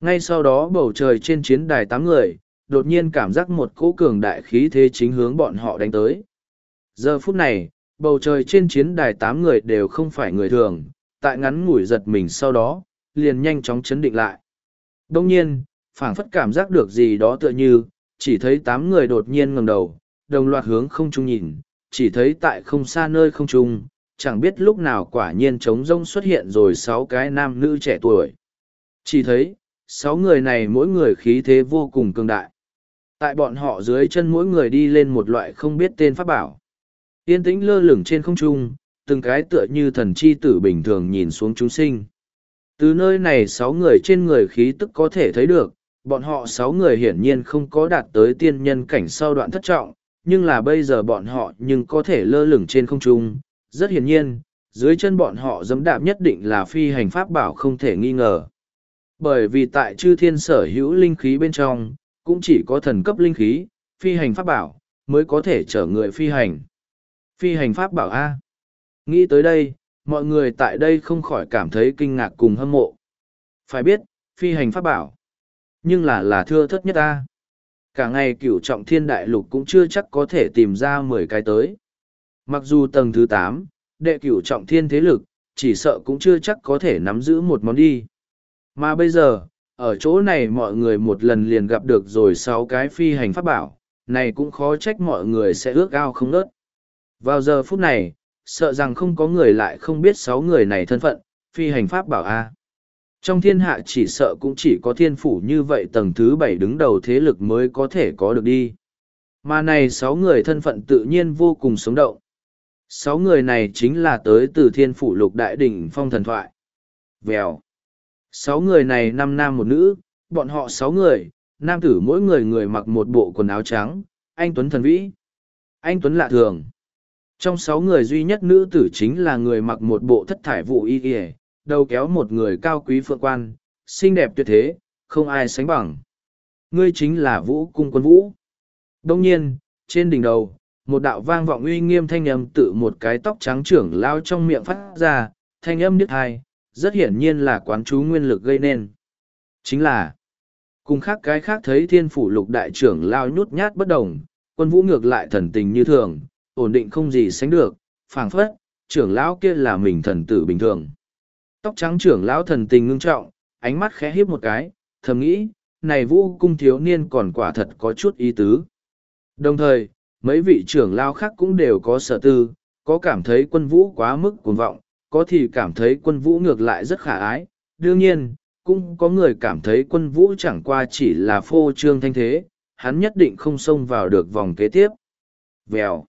Ngay sau đó bầu trời trên chiến đài tám người, đột nhiên cảm giác một cỗ cường đại khí thế chính hướng bọn họ đánh tới. Giờ phút này, bầu trời trên chiến đài tám người đều không phải người thường, tại ngắn ngủi giật mình sau đó, liền nhanh chóng chấn định lại. Đông nhiên, phảng phất cảm giác được gì đó tựa như, chỉ thấy tám người đột nhiên ngẩng đầu, đồng loạt hướng không trung nhìn, chỉ thấy tại không xa nơi không trung, chẳng biết lúc nào quả nhiên trống rông xuất hiện rồi sáu cái nam nữ trẻ tuổi. Chỉ thấy, sáu người này mỗi người khí thế vô cùng cường đại. Tại bọn họ dưới chân mỗi người đi lên một loại không biết tên pháp bảo. Yên tĩnh lơ lửng trên không trung, từng cái tựa như thần chi tử bình thường nhìn xuống chúng sinh. Từ nơi này sáu người trên người khí tức có thể thấy được, bọn họ sáu người hiển nhiên không có đạt tới tiên nhân cảnh sau đoạn thất trọng, nhưng là bây giờ bọn họ nhưng có thể lơ lửng trên không trung. Rất hiển nhiên, dưới chân bọn họ dẫm đạp nhất định là phi hành pháp bảo không thể nghi ngờ. Bởi vì tại chư thiên sở hữu linh khí bên trong, cũng chỉ có thần cấp linh khí, phi hành pháp bảo, mới có thể chở người phi hành. Phi hành pháp bảo A. Nghĩ tới đây, mọi người tại đây không khỏi cảm thấy kinh ngạc cùng hâm mộ. Phải biết, phi hành pháp bảo. Nhưng là là thưa thất nhất ta. Cả ngày cửu trọng thiên đại lục cũng chưa chắc có thể tìm ra mười cái tới. Mặc dù tầng thứ tám đệ cửu trọng thiên thế lực, chỉ sợ cũng chưa chắc có thể nắm giữ một món đi. Mà bây giờ, ở chỗ này mọi người một lần liền gặp được rồi sáu cái phi hành pháp bảo, này cũng khó trách mọi người sẽ ước ao không nớt. Vào giờ phút này, sợ rằng không có người lại không biết sáu người này thân phận, phi hành pháp bảo A. Trong thiên hạ chỉ sợ cũng chỉ có thiên phủ như vậy tầng thứ bảy đứng đầu thế lực mới có thể có được đi. Mà này sáu người thân phận tự nhiên vô cùng sống động. Sáu người này chính là tới từ thiên phủ lục đại đỉnh phong thần thoại. Vèo. Sáu người này năm nam một nữ, bọn họ sáu người, nam tử mỗi người người mặc một bộ quần áo trắng, anh Tuấn thần vĩ. Anh Tuấn lạ thường. Trong sáu người duy nhất nữ tử chính là người mặc một bộ thất thải vụ y ỉa đầu kéo một người cao quý phượng quan, xinh đẹp tuyệt thế, không ai sánh bằng. Ngươi chính là vũ cung quân vũ. Đông nhiên, trên đỉnh đầu, một đạo vang vọng uy nghiêm thanh âm tự một cái tóc trắng trưởng lao trong miệng phát ra, thanh âm đứt hai, rất hiển nhiên là quán chú nguyên lực gây nên. Chính là, cùng khác cái khác thấy thiên phủ lục đại trưởng lao nhút nhát bất đồng, quân vũ ngược lại thần tình như thường, ổn định không gì sánh được, phảng phất, trưởng lão kia là mình thần tử bình thường. Tóc trắng trưởng lão thần tình ngưng trọng, ánh mắt khẽ híp một cái, thầm nghĩ, này vũ cung thiếu niên còn quả thật có chút ý tứ. Đồng thời, mấy vị trưởng lao khác cũng đều có sở tư, có cảm thấy quân vũ quá mức cuồng vọng, có thì cảm thấy quân vũ ngược lại rất khả ái. Đương nhiên, cũng có người cảm thấy quân vũ chẳng qua chỉ là phô trương thanh thế, hắn nhất định không xông vào được vòng kế tiếp. Vèo.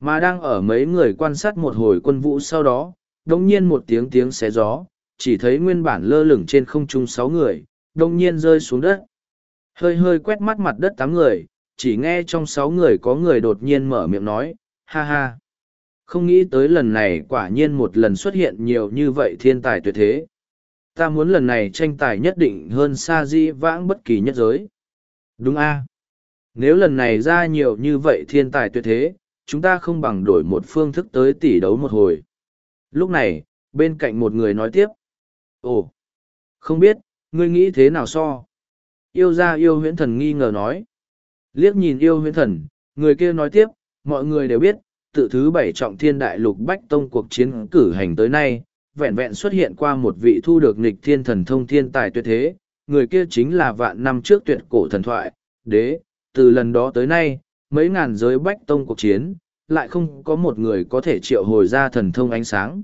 Mà đang ở mấy người quan sát một hồi quân vũ sau đó, đồng nhiên một tiếng tiếng xé gió, chỉ thấy nguyên bản lơ lửng trên không trung sáu người, đồng nhiên rơi xuống đất. Hơi hơi quét mắt mặt đất tám người, chỉ nghe trong sáu người có người đột nhiên mở miệng nói, ha ha. Không nghĩ tới lần này quả nhiên một lần xuất hiện nhiều như vậy thiên tài tuyệt thế. Ta muốn lần này tranh tài nhất định hơn xa di vãng bất kỳ nhất giới. Đúng a Nếu lần này ra nhiều như vậy thiên tài tuyệt thế, chúng ta không bằng đổi một phương thức tới tỷ đấu một hồi. Lúc này, bên cạnh một người nói tiếp. Ồ, không biết, ngươi nghĩ thế nào so? Yêu ra yêu huyễn thần nghi ngờ nói. Liếc nhìn yêu huyễn thần, người kia nói tiếp, mọi người đều biết, tự thứ bảy trọng thiên đại lục bách tông cuộc chiến cử hành tới nay, vẹn vẹn xuất hiện qua một vị thu được nghịch thiên thần thông thiên tài tuyệt thế, người kia chính là vạn năm trước tuyệt cổ thần thoại, đế, từ lần đó tới nay, mấy ngàn giới bách tông cuộc chiến, lại không có một người có thể triệu hồi ra thần thông ánh sáng.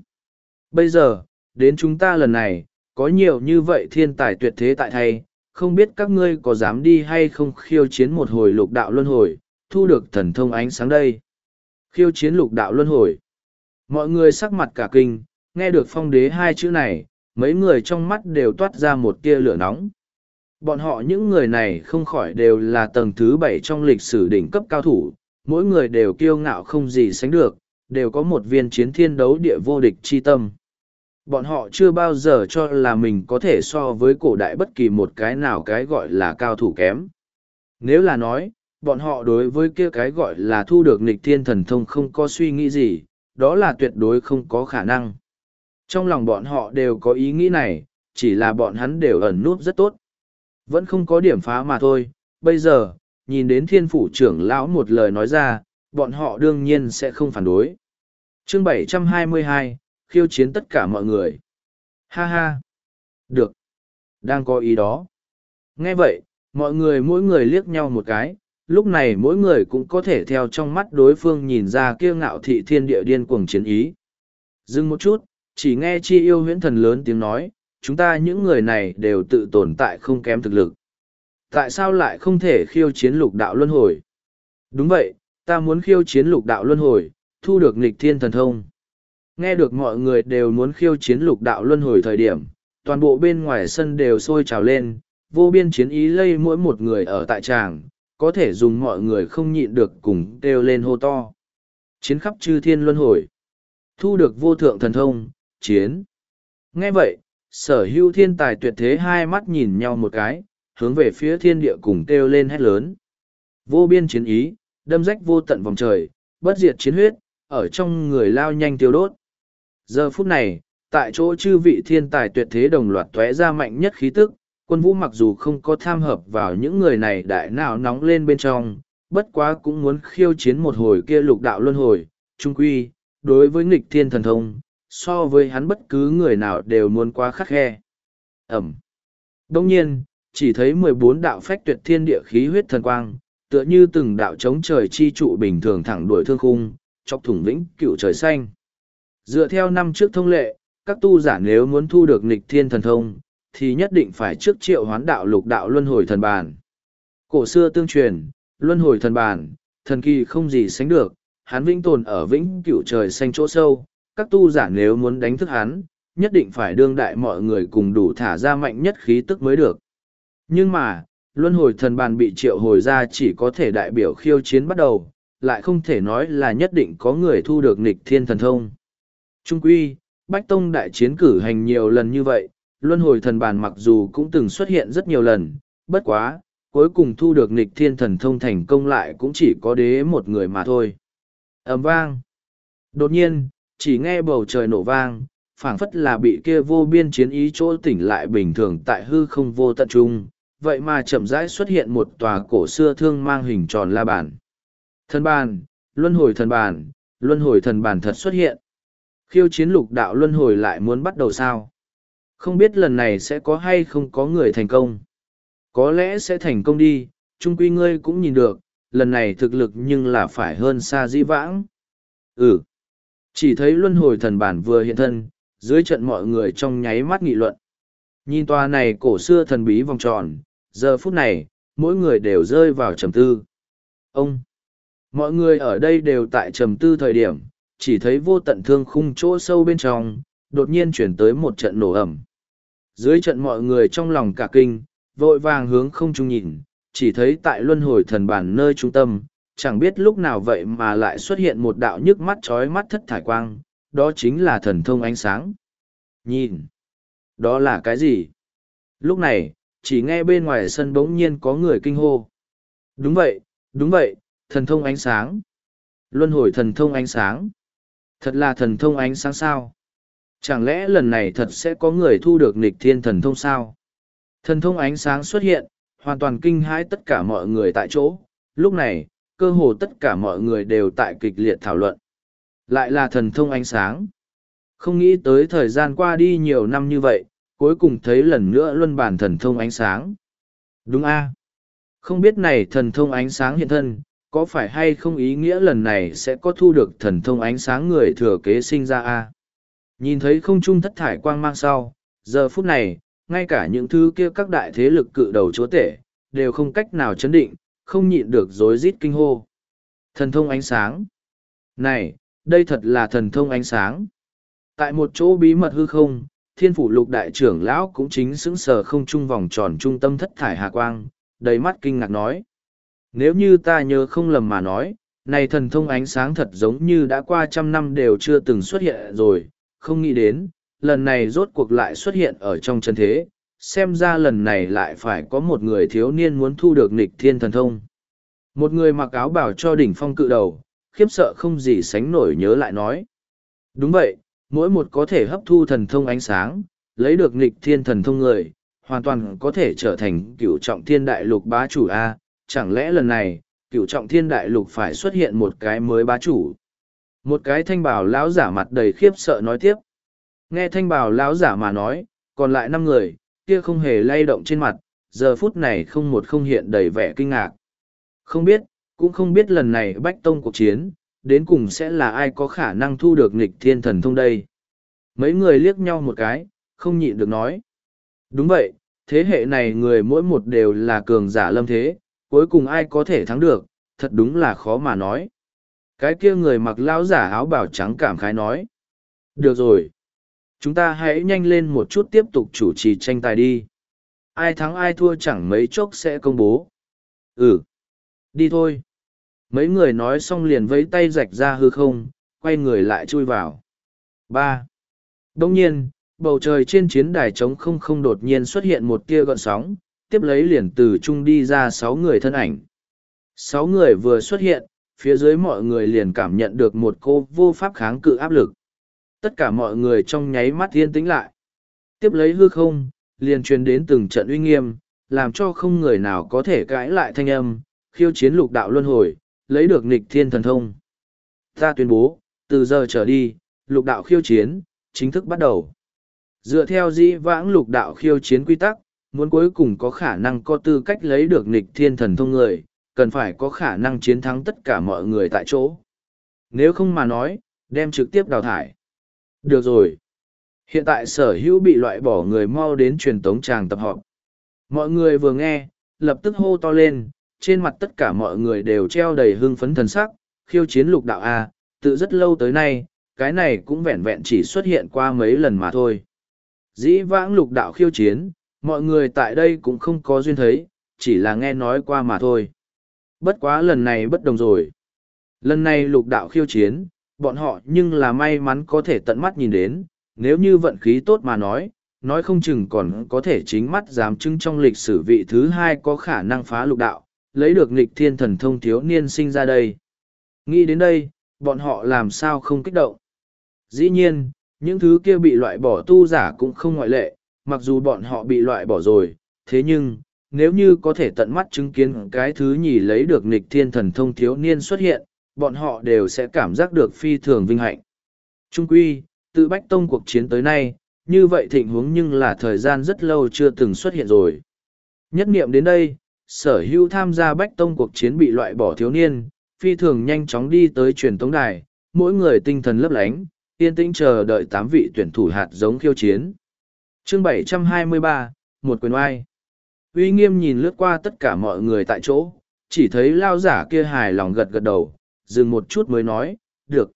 Bây giờ, đến chúng ta lần này, có nhiều như vậy thiên tài tuyệt thế tại thay, không biết các ngươi có dám đi hay không khiêu chiến một hồi lục đạo luân hồi, thu được thần thông ánh sáng đây. Khiêu chiến lục đạo luân hồi. Mọi người sắc mặt cả kinh, nghe được phong đế hai chữ này, mấy người trong mắt đều toát ra một tia lửa nóng. Bọn họ những người này không khỏi đều là tầng thứ bảy trong lịch sử đỉnh cấp cao thủ, mỗi người đều kiêu ngạo không gì sánh được, đều có một viên chiến thiên đấu địa vô địch chi tâm. Bọn họ chưa bao giờ cho là mình có thể so với cổ đại bất kỳ một cái nào cái gọi là cao thủ kém. Nếu là nói, bọn họ đối với kia cái gọi là thu được nịch thiên thần thông không có suy nghĩ gì, đó là tuyệt đối không có khả năng. Trong lòng bọn họ đều có ý nghĩ này, chỉ là bọn hắn đều ẩn núp rất tốt. Vẫn không có điểm phá mà thôi, bây giờ, nhìn đến thiên phủ trưởng lão một lời nói ra, bọn họ đương nhiên sẽ không phản đối. chương 722, khiêu chiến tất cả mọi người. Ha ha! Được! Đang có ý đó. Nghe vậy, mọi người mỗi người liếc nhau một cái, lúc này mỗi người cũng có thể theo trong mắt đối phương nhìn ra kia ngạo thị thiên địa điên cuồng chiến ý. Dừng một chút, chỉ nghe chi yêu huyễn thần lớn tiếng nói, chúng ta những người này đều tự tồn tại không kém thực lực. Tại sao lại không thể khiêu chiến lục đạo luân hồi? Đúng vậy, ta muốn khiêu chiến lục đạo luân hồi, thu được nghịch thiên thần thông. Nghe được mọi người đều muốn khiêu chiến lục đạo luân hồi thời điểm, toàn bộ bên ngoài sân đều sôi trào lên, vô biên chiến ý lây mỗi một người ở tại tràng, có thể dùng mọi người không nhịn được cùng kêu lên hô to. Chiến khắp chư thiên luân hồi. Thu được vô thượng thần thông, chiến. Nghe vậy, sở hữu thiên tài tuyệt thế hai mắt nhìn nhau một cái, hướng về phía thiên địa cùng kêu lên hét lớn. Vô biên chiến ý, đâm rách vô tận vòng trời, bất diệt chiến huyết, ở trong người lao nhanh tiêu đốt. Giờ phút này, tại chỗ chư vị thiên tài tuyệt thế đồng loạt tóe ra mạnh nhất khí tức, quân vũ mặc dù không có tham hợp vào những người này đại nào nóng lên bên trong, bất quá cũng muốn khiêu chiến một hồi kia lục đạo luân hồi, trung quy, đối với nghịch thiên thần thông, so với hắn bất cứ người nào đều muốn quá khắc khe. Ẩm. Đông nhiên, chỉ thấy mười bốn đạo phách tuyệt thiên địa khí huyết thần quang, tựa như từng đạo chống trời chi trụ bình thường thẳng đuổi thương khung, chọc thủng vĩnh cựu trời xanh. Dựa theo năm trước thông lệ, các tu giả nếu muốn thu được nghịch thiên thần thông, thì nhất định phải trước triệu hoán đạo lục đạo luân hồi thần bàn. Cổ xưa tương truyền, luân hồi thần bàn, thần kỳ không gì sánh được, hắn vĩnh tồn ở vĩnh cửu trời xanh chỗ sâu, các tu giả nếu muốn đánh thức hắn, nhất định phải đương đại mọi người cùng đủ thả ra mạnh nhất khí tức mới được. Nhưng mà, luân hồi thần bàn bị triệu hồi ra chỉ có thể đại biểu khiêu chiến bắt đầu, lại không thể nói là nhất định có người thu được nghịch thiên thần thông. Trung quy, Bách Tông đại chiến cử hành nhiều lần như vậy, luân hồi thần bàn mặc dù cũng từng xuất hiện rất nhiều lần, bất quá, cuối cùng thu được nghịch thiên thần thông thành công lại cũng chỉ có đế một người mà thôi. ầm vang. Đột nhiên, chỉ nghe bầu trời nổ vang, phảng phất là bị kia vô biên chiến ý chỗ tỉnh lại bình thường tại hư không vô tận trung, vậy mà chậm rãi xuất hiện một tòa cổ xưa thương mang hình tròn la bàn. Thần bàn, luân hồi thần bàn, luân hồi thần bàn thật xuất hiện. Khiêu chiến lục đạo luân hồi lại muốn bắt đầu sao? Không biết lần này sẽ có hay không có người thành công. Có lẽ sẽ thành công đi, trung quy ngươi cũng nhìn được, lần này thực lực nhưng là phải hơn xa dĩ vãng. Ừ. Chỉ thấy luân hồi thần bản vừa hiện thân, dưới trận mọi người trong nháy mắt nghị luận. Nhìn tòa này cổ xưa thần bí vòng tròn, giờ phút này, mỗi người đều rơi vào trầm tư. Ông! Mọi người ở đây đều tại trầm tư thời điểm, chỉ thấy vô tận thương khung chỗ sâu bên trong, đột nhiên chuyển tới một trận nổ ẩm. Dưới trận mọi người trong lòng cả kinh, vội vàng hướng không trung nhìn, chỉ thấy tại luân hồi thần bản nơi trung tâm, chẳng biết lúc nào vậy mà lại xuất hiện một đạo nhức mắt trói mắt thất thải quang, đó chính là thần thông ánh sáng. Nhìn! Đó là cái gì? Lúc này, chỉ nghe bên ngoài sân bỗng nhiên có người kinh hô. Đúng vậy, đúng vậy, thần thông ánh sáng. Luân hồi thần thông ánh sáng. Thật là thần thông ánh sáng sao? Chẳng lẽ lần này thật sẽ có người thu được nịch thiên thần thông sao? Thần thông ánh sáng xuất hiện, hoàn toàn kinh hãi tất cả mọi người tại chỗ. Lúc này, cơ hồ tất cả mọi người đều tại kịch liệt thảo luận. Lại là thần thông ánh sáng. Không nghĩ tới thời gian qua đi nhiều năm như vậy, cuối cùng thấy lần nữa luân bản thần thông ánh sáng. Đúng a Không biết này thần thông ánh sáng hiện thân, có phải hay không ý nghĩa lần này sẽ có thu được thần thông ánh sáng người thừa kế sinh ra a Nhìn thấy không trung thất thải quang mang sau, giờ phút này, ngay cả những thứ kia các đại thế lực cự đầu chúa tể, đều không cách nào chấn định, không nhịn được rối rít kinh hô. Thần thông ánh sáng. Này, đây thật là thần thông ánh sáng. Tại một chỗ bí mật hư không, thiên phủ lục đại trưởng lão cũng chính sững sờ không trung vòng tròn trung tâm thất thải hà quang, đầy mắt kinh ngạc nói. Nếu như ta nhớ không lầm mà nói, này thần thông ánh sáng thật giống như đã qua trăm năm đều chưa từng xuất hiện rồi, không nghĩ đến, lần này rốt cuộc lại xuất hiện ở trong chân thế, xem ra lần này lại phải có một người thiếu niên muốn thu được nịch thiên thần thông. Một người mặc áo bảo cho đỉnh phong cự đầu, khiếp sợ không gì sánh nổi nhớ lại nói. Đúng vậy, mỗi một có thể hấp thu thần thông ánh sáng, lấy được nịch thiên thần thông người, hoàn toàn có thể trở thành cựu trọng thiên đại lục bá chủ A, chẳng lẽ lần này, cựu trọng thiên đại lục phải xuất hiện một cái mới bá chủ. Một cái thanh bảo lão giả mặt đầy khiếp sợ nói tiếp. Nghe thanh bảo lão giả mà nói, còn lại năm người, kia không hề lay động trên mặt, giờ phút này không một không hiện đầy vẻ kinh ngạc. Không biết, cũng không biết lần này bách tông cuộc chiến, đến cùng sẽ là ai có khả năng thu được nghịch thiên thần thông đây. Mấy người liếc nhau một cái, không nhịn được nói. Đúng vậy, thế hệ này người mỗi một đều là cường giả lâm thế, cuối cùng ai có thể thắng được, thật đúng là khó mà nói. Cái kia người mặc lão giả áo bảo trắng cảm khái nói. Được rồi. Chúng ta hãy nhanh lên một chút tiếp tục chủ trì tranh tài đi. Ai thắng ai thua chẳng mấy chốc sẽ công bố. Ừ. Đi thôi. Mấy người nói xong liền vẫy tay rạch ra hư không, quay người lại chui vào. ba Đông nhiên, bầu trời trên chiến đài trống không không đột nhiên xuất hiện một tia gợn sóng, tiếp lấy liền từ chung đi ra sáu người thân ảnh. Sáu người vừa xuất hiện, phía dưới mọi người liền cảm nhận được một cô vô pháp kháng cự áp lực. Tất cả mọi người trong nháy mắt yên tĩnh lại. Tiếp lấy hư không, liền truyền đến từng trận uy nghiêm, làm cho không người nào có thể cãi lại thanh âm, khiêu chiến lục đạo luân hồi, lấy được nghịch thiên thần thông. Ta tuyên bố, từ giờ trở đi, lục đạo khiêu chiến, chính thức bắt đầu. Dựa theo dĩ vãng lục đạo khiêu chiến quy tắc, muốn cuối cùng có khả năng có tư cách lấy được nghịch thiên thần thông người, cần phải có khả năng chiến thắng tất cả mọi người tại chỗ. Nếu không mà nói, đem trực tiếp đào thải. Được rồi. Hiện tại sở hữu bị loại bỏ người mau đến truyền tống tràng tập họp. Mọi người vừa nghe, lập tức hô to lên, trên mặt tất cả mọi người đều treo đầy hưng phấn thần sắc, khiêu chiến lục đạo A, tự rất lâu tới nay, cái này cũng vẹn vẹn chỉ xuất hiện qua mấy lần mà thôi. Dĩ vãng lục đạo khiêu chiến, mọi người tại đây cũng không có duyên thấy, chỉ là nghe nói qua mà thôi. Bất quá lần này bất đồng rồi. Lần này lục đạo khiêu chiến, bọn họ nhưng là may mắn có thể tận mắt nhìn đến, nếu như vận khí tốt mà nói, nói không chừng còn có thể chính mắt dám chứng trong lịch sử vị thứ hai có khả năng phá lục đạo, lấy được nghịch thiên thần thông thiếu niên sinh ra đây. Nghĩ đến đây, bọn họ làm sao không kích động. Dĩ nhiên, những thứ kia bị loại bỏ tu giả cũng không ngoại lệ, mặc dù bọn họ bị loại bỏ rồi, thế nhưng, nếu như có thể tận mắt chứng kiến cái thứ nhì lấy được Nịch thiên thần thông thiếu niên xuất hiện, bọn họ đều sẽ cảm giác được phi thường vinh hạnh. Trung quy, tự Bách Tông cuộc chiến tới nay, như vậy thịnh huống nhưng là thời gian rất lâu chưa từng xuất hiện rồi. Nhất niệm đến đây, sở hữu tham gia Bách Tông cuộc chiến bị loại bỏ thiếu niên, phi thường nhanh chóng đi tới truyền tống đài, mỗi người tinh thần lấp lánh, yên tĩnh chờ đợi tám vị tuyển thủ hạt giống khiêu chiến. Chương 723, một quyền oai. Uy nghiêm nhìn lướt qua tất cả mọi người tại chỗ, chỉ thấy lao giả kia hài lòng gật gật đầu, dừng một chút mới nói, được.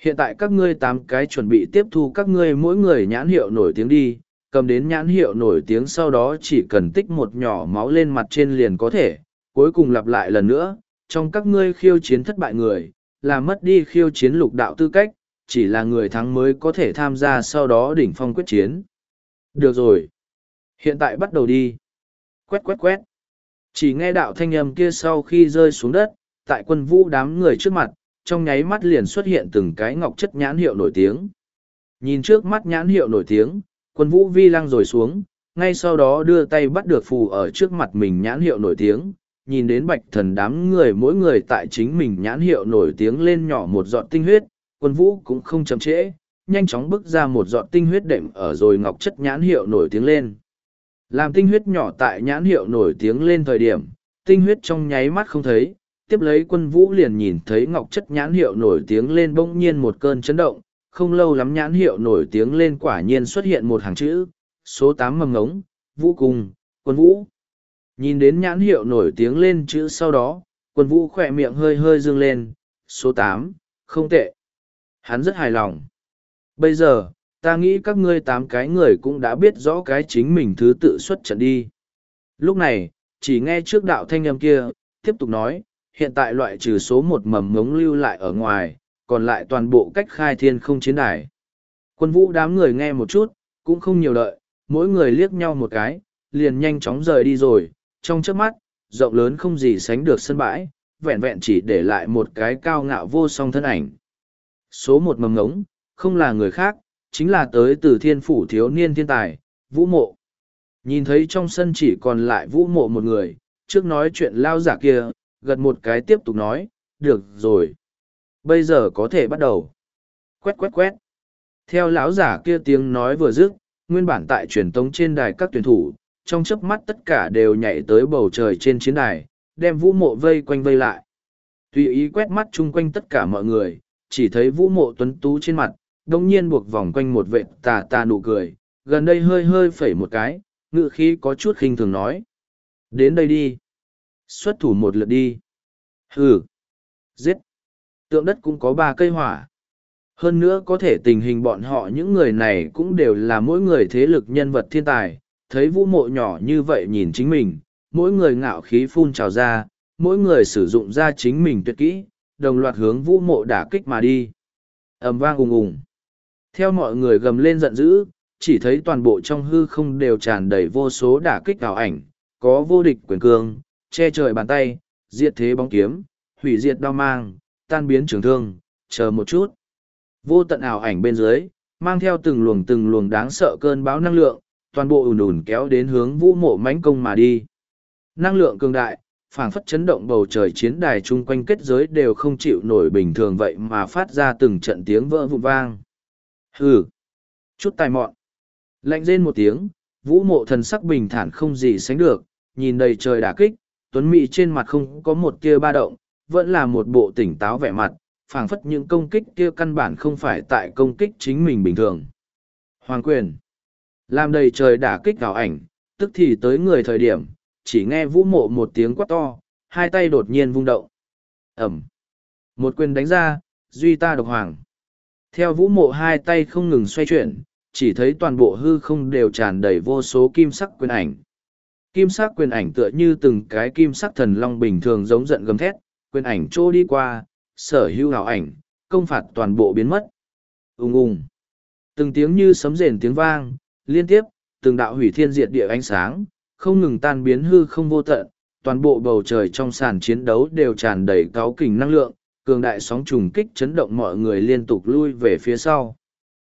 Hiện tại các ngươi tám cái chuẩn bị tiếp thu các ngươi mỗi người nhãn hiệu nổi tiếng đi, cầm đến nhãn hiệu nổi tiếng sau đó chỉ cần tích một nhỏ máu lên mặt trên liền có thể, cuối cùng lặp lại lần nữa, trong các ngươi khiêu chiến thất bại người, là mất đi khiêu chiến lục đạo tư cách, chỉ là người thắng mới có thể tham gia sau đó đỉnh phong quyết chiến. Được rồi. Hiện tại bắt đầu đi. Quét quét quét. Chỉ nghe đạo thanh âm kia sau khi rơi xuống đất, tại quân vũ đám người trước mặt, trong nháy mắt liền xuất hiện từng cái ngọc chất nhãn hiệu nổi tiếng. Nhìn trước mắt nhãn hiệu nổi tiếng, quân vũ vi lăng rồi xuống, ngay sau đó đưa tay bắt được phù ở trước mặt mình nhãn hiệu nổi tiếng, nhìn đến bạch thần đám người mỗi người tại chính mình nhãn hiệu nổi tiếng lên nhỏ một giọt tinh huyết, quân vũ cũng không chậm trễ, nhanh chóng bước ra một giọt tinh huyết đệm ở rồi ngọc chất nhãn hiệu nổi tiếng lên. Làm tinh huyết nhỏ tại nhãn hiệu nổi tiếng lên thời điểm, tinh huyết trong nháy mắt không thấy, tiếp lấy quân vũ liền nhìn thấy ngọc chất nhãn hiệu nổi tiếng lên bỗng nhiên một cơn chấn động, không lâu lắm nhãn hiệu nổi tiếng lên quả nhiên xuất hiện một hàng chữ, số tám mầm ngống, vũ cùng, quân vũ. Nhìn đến nhãn hiệu nổi tiếng lên chữ sau đó, quân vũ khỏe miệng hơi hơi dương lên, số tám không tệ. Hắn rất hài lòng. Bây giờ, ta nghĩ các ngươi tám cái người cũng đã biết rõ cái chính mình thứ tự xuất trận đi. Lúc này, chỉ nghe trước đạo thanh âm kia, tiếp tục nói, hiện tại loại trừ số một mầm ngống lưu lại ở ngoài, còn lại toàn bộ cách khai thiên không chiến đài. Quân vũ đám người nghe một chút, cũng không nhiều đợi, mỗi người liếc nhau một cái, liền nhanh chóng rời đi rồi, trong chớp mắt, rộng lớn không gì sánh được sân bãi, vẹn vẹn chỉ để lại một cái cao ngạo vô song thân ảnh. Số một mầm ngống, không là người khác, chính là tới từ thiên phủ thiếu niên thiên tài, vũ mộ. Nhìn thấy trong sân chỉ còn lại vũ mộ một người, trước nói chuyện lao giả kia, gật một cái tiếp tục nói, được rồi. Bây giờ có thể bắt đầu. Quét quét quét. Theo lão giả kia tiếng nói vừa dứt, nguyên bản tại truyền tống trên đài các tuyển thủ, trong chớp mắt tất cả đều nhảy tới bầu trời trên chiến đài, đem vũ mộ vây quanh vây lại. Tùy ý quét mắt chung quanh tất cả mọi người, chỉ thấy vũ mộ tuấn tú trên mặt, đông nhiên buộc vòng quanh một vệ tà tà nụ cười, gần đây hơi hơi phẩy một cái, ngự khí có chút khinh thường nói. Đến đây đi. Xuất thủ một lượt đi. Hừ. Giết. Tượng đất cũng có ba cây hỏa. Hơn nữa có thể tình hình bọn họ những người này cũng đều là mỗi người thế lực nhân vật thiên tài, thấy vũ mộ nhỏ như vậy nhìn chính mình, mỗi người ngạo khí phun trào ra, mỗi người sử dụng ra chính mình tuyệt kỹ, đồng loạt hướng vũ mộ đả kích mà đi. ầm vang ùng ùng. Theo mọi người gầm lên giận dữ, chỉ thấy toàn bộ trong hư không đều tràn đầy vô số đả kích ảo ảnh, có vô địch quyền cương, che trời bàn tay, diệt thế bóng kiếm, hủy diệt đao mang, tan biến trường thương, chờ một chút. Vô tận ảo ảnh bên dưới, mang theo từng luồng từng luồng đáng sợ cơn bão năng lượng, toàn bộ ùn ùn kéo đến hướng vũ mộ mãnh công mà đi. Năng lượng cường đại, phảng phất chấn động bầu trời chiến đài chung quanh kết giới đều không chịu nổi bình thường vậy mà phát ra từng trận tiếng vỡ vụn vang. Hừ! Chút tài mọn! Lạnh rên một tiếng, vũ mộ thần sắc bình thản không gì sánh được, nhìn đầy trời đả kích, tuấn mỹ trên mặt không có một tia ba động, vẫn là một bộ tỉnh táo vẻ mặt, phảng phất những công kích kia căn bản không phải tại công kích chính mình bình thường. Hoàng quyền! Làm đầy trời đả kích ảo ảnh, tức thì tới người thời điểm, chỉ nghe vũ mộ một tiếng quát to, hai tay đột nhiên vung động. Ẩm! Một quyền đánh ra, duy ta độc hoàng. Theo vũ mộ hai tay không ngừng xoay chuyển, chỉ thấy toàn bộ hư không đều tràn đầy vô số kim sắc quyền ảnh. Kim sắc quyền ảnh tựa như từng cái kim sắc thần long bình thường giống giận gầm thét, quyền ảnh trô đi qua, sở hữu hảo ảnh, công phạt toàn bộ biến mất. Ung ung. Từng tiếng như sấm rền tiếng vang, liên tiếp, từng đạo hủy thiên diệt địa ánh sáng, không ngừng tan biến hư không vô tận, toàn bộ bầu trời trong sàn chiến đấu đều tràn đầy cáo kình năng lượng, cường đại sóng trùng kích chấn động mọi người liên tục lui về phía sau.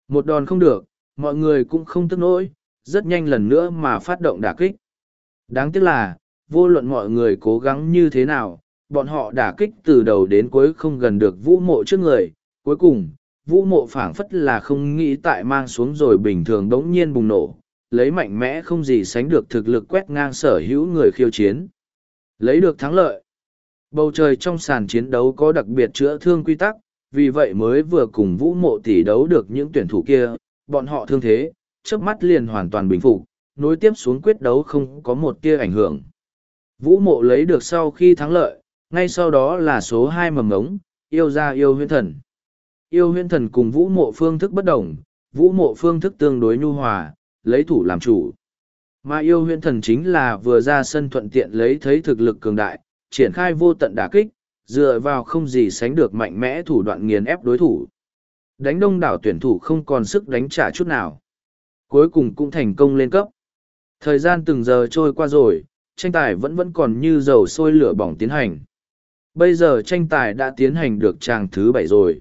Một đòn không được, mọi người cũng không tức nỗi, rất nhanh lần nữa mà phát động đả kích. Đáng tiếc là, vô luận mọi người cố gắng như thế nào, bọn họ đả kích từ đầu đến cuối không gần được vũ mộ trước người. Cuối cùng, vũ mộ phảng phất là không nghĩ tại mang xuống rồi bình thường đống nhiên bùng nổ, lấy mạnh mẽ không gì sánh được thực lực quét ngang sở hữu người khiêu chiến. Lấy được thắng lợi. Bầu trời trong sàn chiến đấu có đặc biệt chữa thương quy tắc, vì vậy mới vừa cùng vũ mộ tỷ đấu được những tuyển thủ kia, bọn họ thương thế, trước mắt liền hoàn toàn bình phục, nối tiếp xuống quyết đấu không có một tia ảnh hưởng. Vũ mộ lấy được sau khi thắng lợi, ngay sau đó là số hai mầm ống yêu ra yêu huyễn thần. Yêu huyễn thần cùng vũ mộ phương thức bất đồng, vũ mộ phương thức tương đối nhu hòa, lấy thủ làm chủ. Mà yêu huyễn thần chính là vừa ra sân thuận tiện lấy thấy thực lực cường đại, triển khai vô tận đả kích, dựa vào không gì sánh được mạnh mẽ thủ đoạn nghiền ép đối thủ. Đánh đông đảo tuyển thủ không còn sức đánh trả chút nào. Cuối cùng cũng thành công lên cấp. Thời gian từng giờ trôi qua rồi, tranh tài vẫn vẫn còn như dầu sôi lửa bỏng tiến hành. Bây giờ tranh tài đã tiến hành được tràng thứ bảy rồi.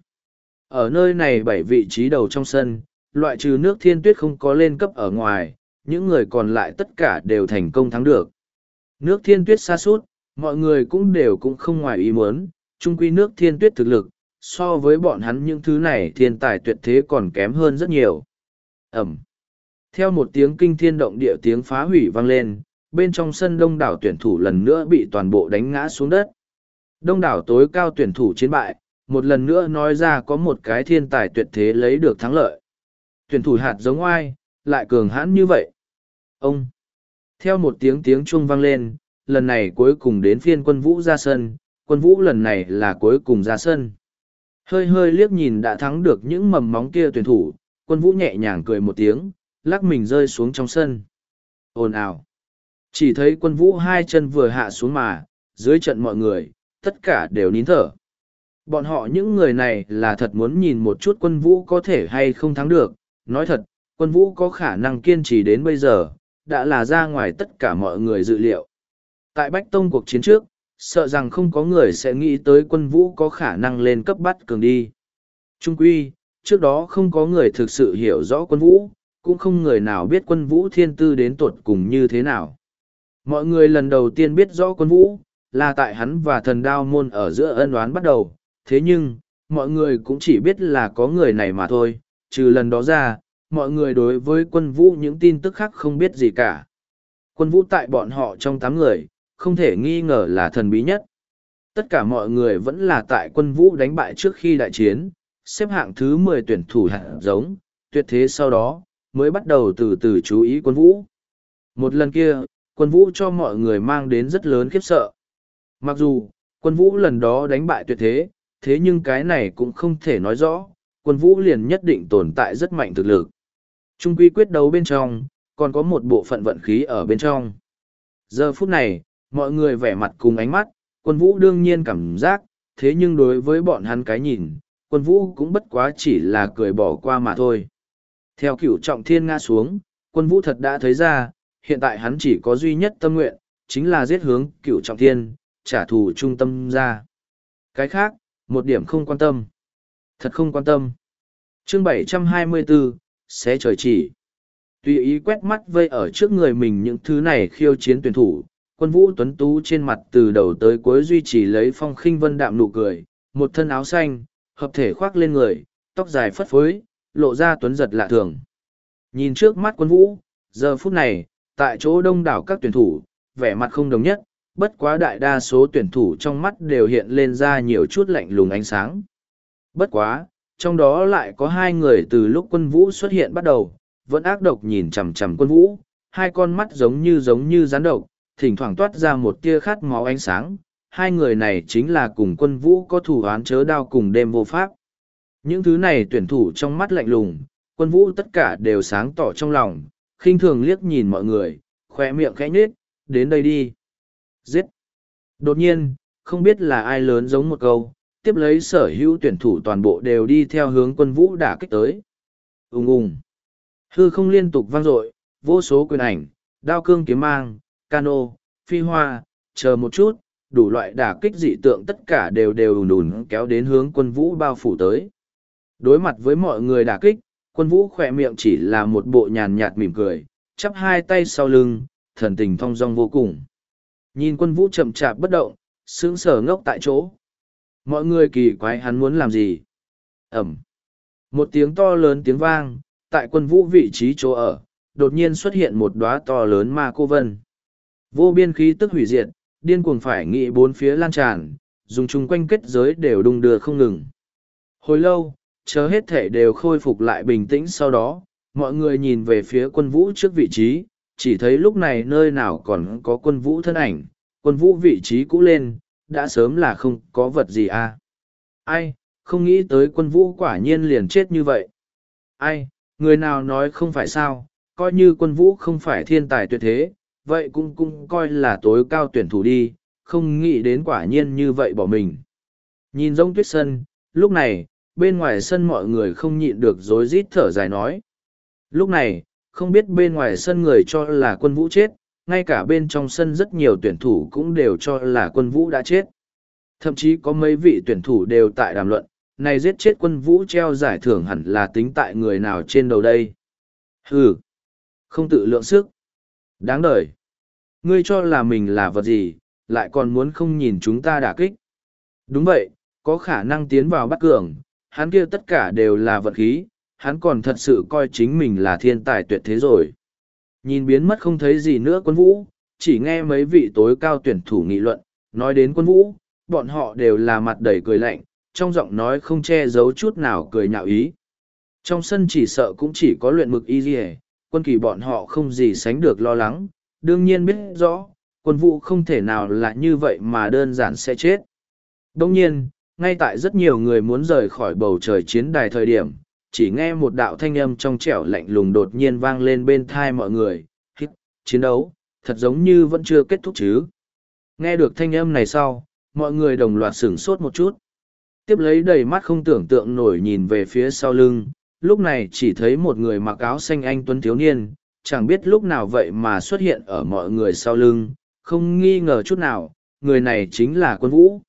Ở nơi này bảy vị trí đầu trong sân, loại trừ nước thiên tuyết không có lên cấp ở ngoài, những người còn lại tất cả đều thành công thắng được. Nước thiên tuyết xa suốt, mọi người cũng đều cũng không ngoài ý muốn, trung quy nước thiên tuyết thực lực, so với bọn hắn những thứ này thiên tài tuyệt thế còn kém hơn rất nhiều. Ẩm. Theo một tiếng kinh thiên động địa tiếng phá hủy vang lên, bên trong sân đông đảo tuyển thủ lần nữa bị toàn bộ đánh ngã xuống đất. Đông đảo tối cao tuyển thủ chiến bại, một lần nữa nói ra có một cái thiên tài tuyệt thế lấy được thắng lợi. Tuyển thủ hạt giống oai, lại cường hãn như vậy. Ông! Theo một tiếng tiếng chuông vang lên, lần này cuối cùng đến phiên quân vũ ra sân, quân vũ lần này là cuối cùng ra sân. Hơi hơi liếc nhìn đã thắng được những mầm móng kia tuyển thủ, quân vũ nhẹ nhàng cười một tiếng, lắc mình rơi xuống trong sân. Ồn ào! Chỉ thấy quân vũ hai chân vừa hạ xuống mà, dưới trận mọi người, tất cả đều nín thở. Bọn họ những người này là thật muốn nhìn một chút quân vũ có thể hay không thắng được, nói thật, quân vũ có khả năng kiên trì đến bây giờ, đã là ra ngoài tất cả mọi người dự liệu. Tại Bách Tông cuộc chiến trước, sợ rằng không có người sẽ nghĩ tới quân vũ có khả năng lên cấp bắt cường đi. Trung quy, trước đó không có người thực sự hiểu rõ quân vũ, cũng không người nào biết quân vũ thiên tư đến tuột cùng như thế nào. Mọi người lần đầu tiên biết rõ quân vũ, là tại hắn và thần đao môn ở giữa ân oán bắt đầu, thế nhưng, mọi người cũng chỉ biết là có người này mà thôi, trừ lần đó ra, mọi người đối với quân vũ những tin tức khác không biết gì cả. Quân vũ tại bọn họ trong tám người, không thể nghi ngờ là thần bí nhất. Tất cả mọi người vẫn là tại quân vũ đánh bại trước khi đại chiến, xếp hạng thứ mười tuyển thủ hạt giống, tuyệt thế sau đó, mới bắt đầu từ từ chú ý quân vũ. Một lần kia, quân vũ cho mọi người mang đến rất lớn khiếp sợ. Mặc dù, quân vũ lần đó đánh bại tuyệt thế, thế nhưng cái này cũng không thể nói rõ, quân vũ liền nhất định tồn tại rất mạnh thực lực. Trung quy quyết đấu bên trong, còn có một bộ phận vận khí ở bên trong. Giờ phút này, mọi người vẻ mặt cùng ánh mắt, quân vũ đương nhiên cảm giác, thế nhưng đối với bọn hắn cái nhìn, quân vũ cũng bất quá chỉ là cười bỏ qua mà thôi. Theo cửu trọng thiên nga xuống, quân vũ thật đã thấy ra, hiện tại hắn chỉ có duy nhất tâm nguyện, chính là giết hướng cửu trọng thiên, trả thù trung tâm ra. Cái khác, một điểm không quan tâm. Thật không quan tâm. Chương 724, xé trời chỉ. Tùy ý quét mắt vây ở trước người mình những thứ này khiêu chiến tuyển thủ, quân vũ tuấn tú trên mặt từ đầu tới cuối duy trì lấy phong khinh vân đạm nụ cười, một thân áo xanh, hợp thể khoác lên người, tóc dài phất phới, lộ ra tuấn giật lạ thường. Nhìn trước mắt quân vũ, giờ phút này, tại chỗ đông đảo các tuyển thủ, vẻ mặt không đồng nhất, bất quá đại đa số tuyển thủ trong mắt đều hiện lên ra nhiều chút lạnh lùng ánh sáng. Bất quá, trong đó lại có hai người từ lúc quân vũ xuất hiện bắt đầu, vẫn ác độc nhìn chằm chằm quân vũ, hai con mắt giống như giống như rắn độc, thỉnh thoảng toát ra một tia khát máu ánh sáng. Hai người này chính là cùng quân vũ có thủ án chớ đao cùng đêm vô pháp. Những thứ này tuyển thủ trong mắt lạnh lùng, quân vũ tất cả đều sáng tỏ trong lòng, khinh thường liếc nhìn mọi người, khỏe miệng khẽ nhếch, đến đây đi. Giết! Đột nhiên, không biết là ai lớn giống một câu, tiếp lấy sở hữu tuyển thủ toàn bộ đều đi theo hướng quân vũ đả kích tới. Ung ung! Hư không liên tục vang dội, vô số quyền ảnh, đao cương kiếm mang, cano, phi hoa, chờ một chút, đủ loại đả kích dị tượng tất cả đều đều ùn ùn kéo đến hướng quân vũ bao phủ tới. Đối mặt với mọi người đả kích, quân vũ khỏe miệng chỉ là một bộ nhàn nhạt mỉm cười, chắp hai tay sau lưng, thần tình thong dong vô cùng. Nhìn quân vũ chậm chạp bất động, sững sờ ngốc tại chỗ. Mọi người kỳ quái hắn muốn làm gì? Ẩm. Một tiếng to lớn tiếng vang, tại quân vũ vị trí chỗ ở, đột nhiên xuất hiện một đóa to lớn ma cô vân. Vô biên khí tức hủy diệt, điên cuồng phải nghị bốn phía lan tràn, dùng chung quanh kết giới đều đung đưa không ngừng. Hồi lâu, chờ hết thể đều khôi phục lại bình tĩnh sau đó, mọi người nhìn về phía quân vũ trước vị trí, chỉ thấy lúc này nơi nào còn có quân vũ thân ảnh, quân vũ vị trí cũ lên, đã sớm là không có vật gì à. Ai, không nghĩ tới quân vũ quả nhiên liền chết như vậy. Ai, người nào nói không phải sao, coi như quân vũ không phải thiên tài tuyệt thế, vậy cũng cũng coi là tối cao tuyển thủ đi, không nghĩ đến quả nhiên như vậy bỏ mình. Nhìn giống tuyết sân, lúc này, bên ngoài sân mọi người không nhịn được rối rít thở dài nói. Lúc này, không biết bên ngoài sân người cho là quân vũ chết, ngay cả bên trong sân rất nhiều tuyển thủ cũng đều cho là quân vũ đã chết. Thậm chí có mấy vị tuyển thủ đều tại đàm luận, này giết chết quân vũ treo giải thưởng hẳn là tính tại người nào trên đầu đây. Hừ, không tự lượng sức. Đáng đời. Ngươi cho là mình là vật gì, lại còn muốn không nhìn chúng ta đả kích. Đúng vậy, có khả năng tiến vào bắt cường, hắn kia tất cả đều là vật khí, hắn còn thật sự coi chính mình là thiên tài tuyệt thế rồi. Nhìn biến mất không thấy gì nữa quân vũ, chỉ nghe mấy vị tối cao tuyển thủ nghị luận, nói đến quân vũ, bọn họ đều là mặt đầy cười lạnh, trong giọng nói không che giấu chút nào cười nhạo ý. Trong sân chỉ sợ cũng chỉ có luyện mực y dì quân kỳ bọn họ không gì sánh được lo lắng, đương nhiên biết rõ, quân vụ không thể nào là như vậy mà đơn giản sẽ chết. Đồng nhiên, ngay tại rất nhiều người muốn rời khỏi bầu trời chiến đài thời điểm, chỉ nghe một đạo thanh âm trong trẻo lạnh lùng đột nhiên vang lên bên thai mọi người, hít, chiến đấu, thật giống như vẫn chưa kết thúc chứ. Nghe được thanh âm này sau, mọi người đồng loạt sửng sốt một chút. Tiếp lấy đầy mắt không tưởng tượng nổi nhìn về phía sau lưng, lúc này chỉ thấy một người mặc áo xanh anh tuấn thiếu niên, chẳng biết lúc nào vậy mà xuất hiện ở mọi người sau lưng, không nghi ngờ chút nào, người này chính là quân vũ.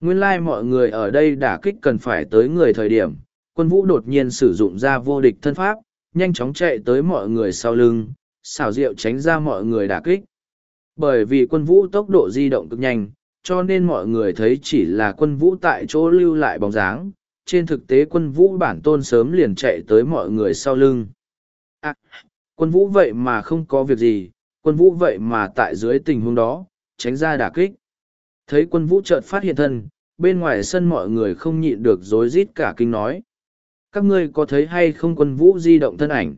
Nguyên lai like mọi người ở đây đả kích cần phải tới người thời điểm, quân vũ đột nhiên sử dụng ra vô địch thân pháp, nhanh chóng chạy tới mọi người sau lưng, xảo diệu tránh ra mọi người đả kích. Bởi vì quân vũ tốc độ di động cực nhanh, cho nên mọi người thấy chỉ là quân vũ tại chỗ lưu lại bóng dáng, trên thực tế quân vũ bản tôn sớm liền chạy tới mọi người sau lưng. À, quân vũ vậy mà không có việc gì, quân vũ vậy mà tại dưới tình huống đó, tránh ra đả kích. Thấy quân vũ chợt phát hiện thân, bên ngoài sân mọi người không nhịn được rối rít cả kinh nói. Các ngươi có thấy hay không quân vũ di động thân ảnh?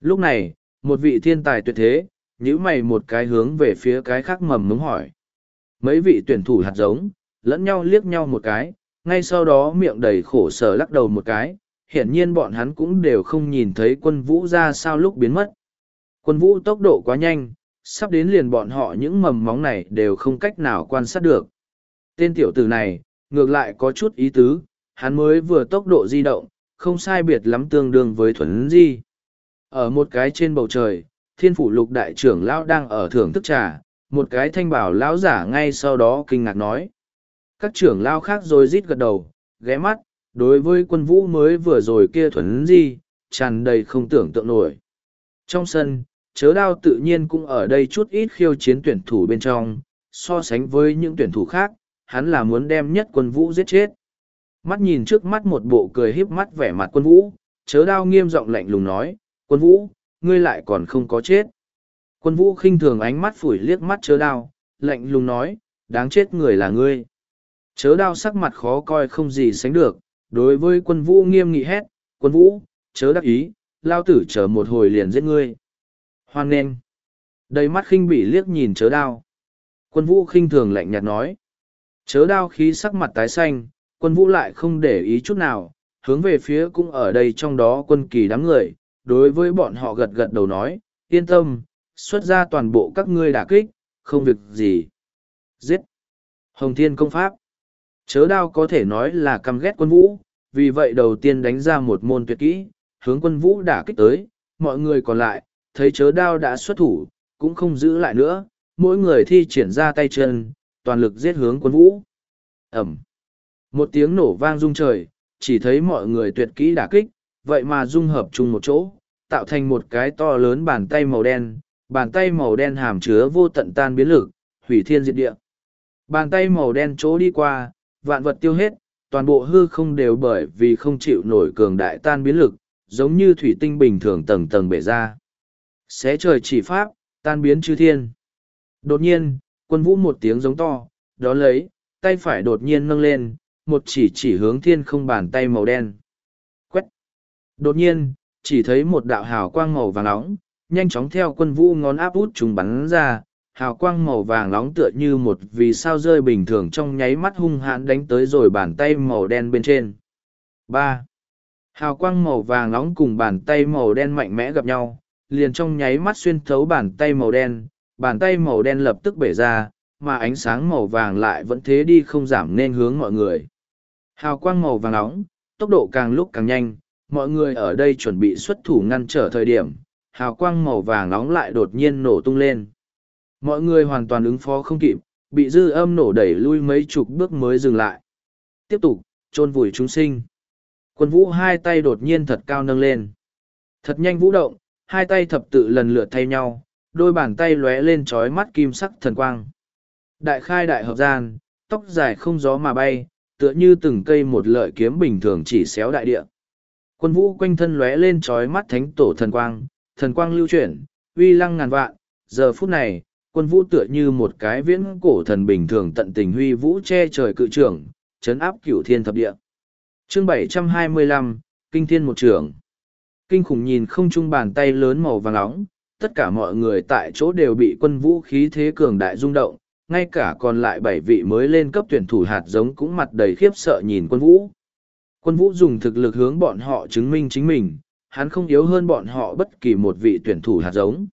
Lúc này, một vị thiên tài tuyệt thế, nhíu mày một cái hướng về phía cái khác mầm muốn hỏi. Mấy vị tuyển thủ hạt giống, lẫn nhau liếc nhau một cái, ngay sau đó miệng đầy khổ sở lắc đầu một cái, hiển nhiên bọn hắn cũng đều không nhìn thấy quân vũ ra sao lúc biến mất. Quân vũ tốc độ quá nhanh, sắp đến liền bọn họ những mầm móng này đều không cách nào quan sát được. Tên tiểu tử này, ngược lại có chút ý tứ, hắn mới vừa tốc độ di động, không sai biệt lắm tương đương với thuấn di. Ở một cái trên bầu trời, thiên phủ lục đại trưởng lão đang ở thưởng thức trà, một cái thanh bảo lão giả ngay sau đó kinh ngạc nói. Các trưởng lao khác rồi rít gật đầu, ghé mắt, đối với quân vũ mới vừa rồi kia thuần di, tràn đầy không tưởng tượng nổi. Trong sân, chớ đao tự nhiên cũng ở đây chút ít khiêu chiến tuyển thủ bên trong, so sánh với những tuyển thủ khác, hắn là muốn đem nhất quân vũ giết chết. Mắt nhìn trước mắt một bộ cười híp mắt vẻ mặt quân vũ, chớ đao nghiêm giọng lạnh lùng nói, quân vũ, ngươi lại còn không có chết. Quân vũ khinh thường ánh mắt phủi liếc mắt chớ đao, lạnh lùng nói, đáng chết người là ngươi. Chớ đao sắc mặt khó coi không gì sánh được, đối với quân vũ nghiêm nghị hét, quân vũ, chớ đắc ý, lao tử chờ một hồi liền giết ngươi. Hoan nên. Đầy mắt khinh bỉ liếc nhìn chớ đao. Quân vũ khinh thường lạnh nhạt nói. Chớ đao khí sắc mặt tái xanh, quân vũ lại không để ý chút nào, hướng về phía cũng ở đây trong đó quân kỳ đám người, đối với bọn họ gật gật đầu nói, yên tâm, xuất ra toàn bộ các ngươi đả kích, không việc gì. Giết! Hồng Thiên công pháp. Chớ đao có thể nói là căm ghét quân vũ, vì vậy đầu tiên đánh ra một môn tuyệt kỹ, hướng quân vũ đả kích tới, mọi người còn lại, thấy chớ đao đã xuất thủ, cũng không giữ lại nữa, mỗi người thi triển ra tay chân, toàn lực giết hướng quân vũ. Ẩm. Một tiếng nổ vang rung trời, chỉ thấy mọi người tuyệt kỹ đả kích, vậy mà dung hợp chung một chỗ, tạo thành một cái to lớn bàn tay màu đen, bàn tay màu đen hàm chứa vô tận tan biến lực, hủy thiên diệt địa. Bàn tay màu đen chỗ đi qua, vạn vật tiêu hết, toàn bộ hư không đều bởi vì không chịu nổi cường đại tan biến lực, giống như thủy tinh bình thường tầng tầng bể ra. Xé trời chỉ pháp, tan biến chư thiên. Đột nhiên, quân vũ một tiếng giống to, đó lấy, tay phải đột nhiên nâng lên, một chỉ chỉ hướng thiên không bàn tay màu đen. Quét. Đột nhiên, chỉ thấy một đạo hào quang màu vàng nóng, nhanh chóng theo quân vũ ngón áp út trùng bắn ra, hào quang màu vàng nóng tựa như một vì sao rơi bình thường trong nháy mắt hung hãn đánh tới rồi bàn tay màu đen bên trên. ba Hào quang màu vàng nóng cùng bàn tay màu đen mạnh mẽ gặp nhau, liền trong nháy mắt xuyên thấu bàn tay màu đen, bàn tay màu đen lập tức bể ra, mà ánh sáng màu vàng lại vẫn thế đi không giảm nên hướng mọi người. Hào quang màu vàng nóng, tốc độ càng lúc càng nhanh, mọi người ở đây chuẩn bị xuất thủ ngăn trở thời điểm, hào quang màu vàng nóng lại đột nhiên nổ tung lên. Mọi người hoàn toàn ứng phó không kịp, bị dư âm nổ đẩy lui mấy chục bước mới dừng lại. Tiếp tục, chôn vùi chúng sinh. Quân vũ hai tay đột nhiên thật cao nâng lên. Thật nhanh vũ động, hai tay thập tự lần lượt thay nhau, đôi bàn tay lóe lên trói mắt kim sắc thần quang. Đại khai đại hợp gian, tóc dài không gió mà bay, tựa như từng cây một lợi kiếm bình thường chỉ xéo đại địa. Quân vũ quanh thân lóe lên trói mắt thánh tổ thần quang, thần quang lưu chuyển, uy lăng ngàn vạn, giờ phút này, quân vũ tựa như một cái viễn cổ thần bình thường tận tình huy vũ che trời cự trưởng, chấn áp cửu thiên thập địa. Chương 725, Kinh Thiên một trưởng. Kinh khủng nhìn không trung bàn tay lớn màu vàng nóng, tất cả mọi người tại chỗ đều bị quân vũ khí thế cường đại rung động, ngay cả còn lại bảy vị mới lên cấp tuyển thủ hạt giống cũng mặt đầy khiếp sợ nhìn quân vũ. Quân vũ dùng thực lực hướng bọn họ chứng minh chính mình, hắn không yếu hơn bọn họ bất kỳ một vị tuyển thủ hạt giống.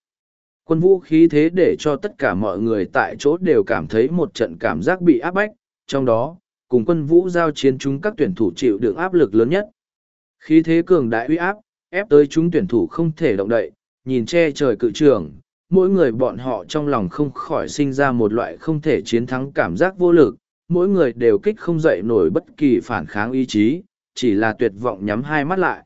Quân vũ khí thế để cho tất cả mọi người tại chỗ đều cảm thấy một trận cảm giác bị áp bách, trong đó, cùng quân vũ giao chiến chúng các tuyển thủ chịu được áp lực lớn nhất. Khí thế cường đại uy áp, ép tới chúng tuyển thủ không thể động đậy, nhìn che trời cự trường, mỗi người bọn họ trong lòng không khỏi sinh ra một loại không thể chiến thắng cảm giác vô lực, mỗi người đều kích không dậy nổi bất kỳ phản kháng ý chí, chỉ là tuyệt vọng nhắm hai mắt lại.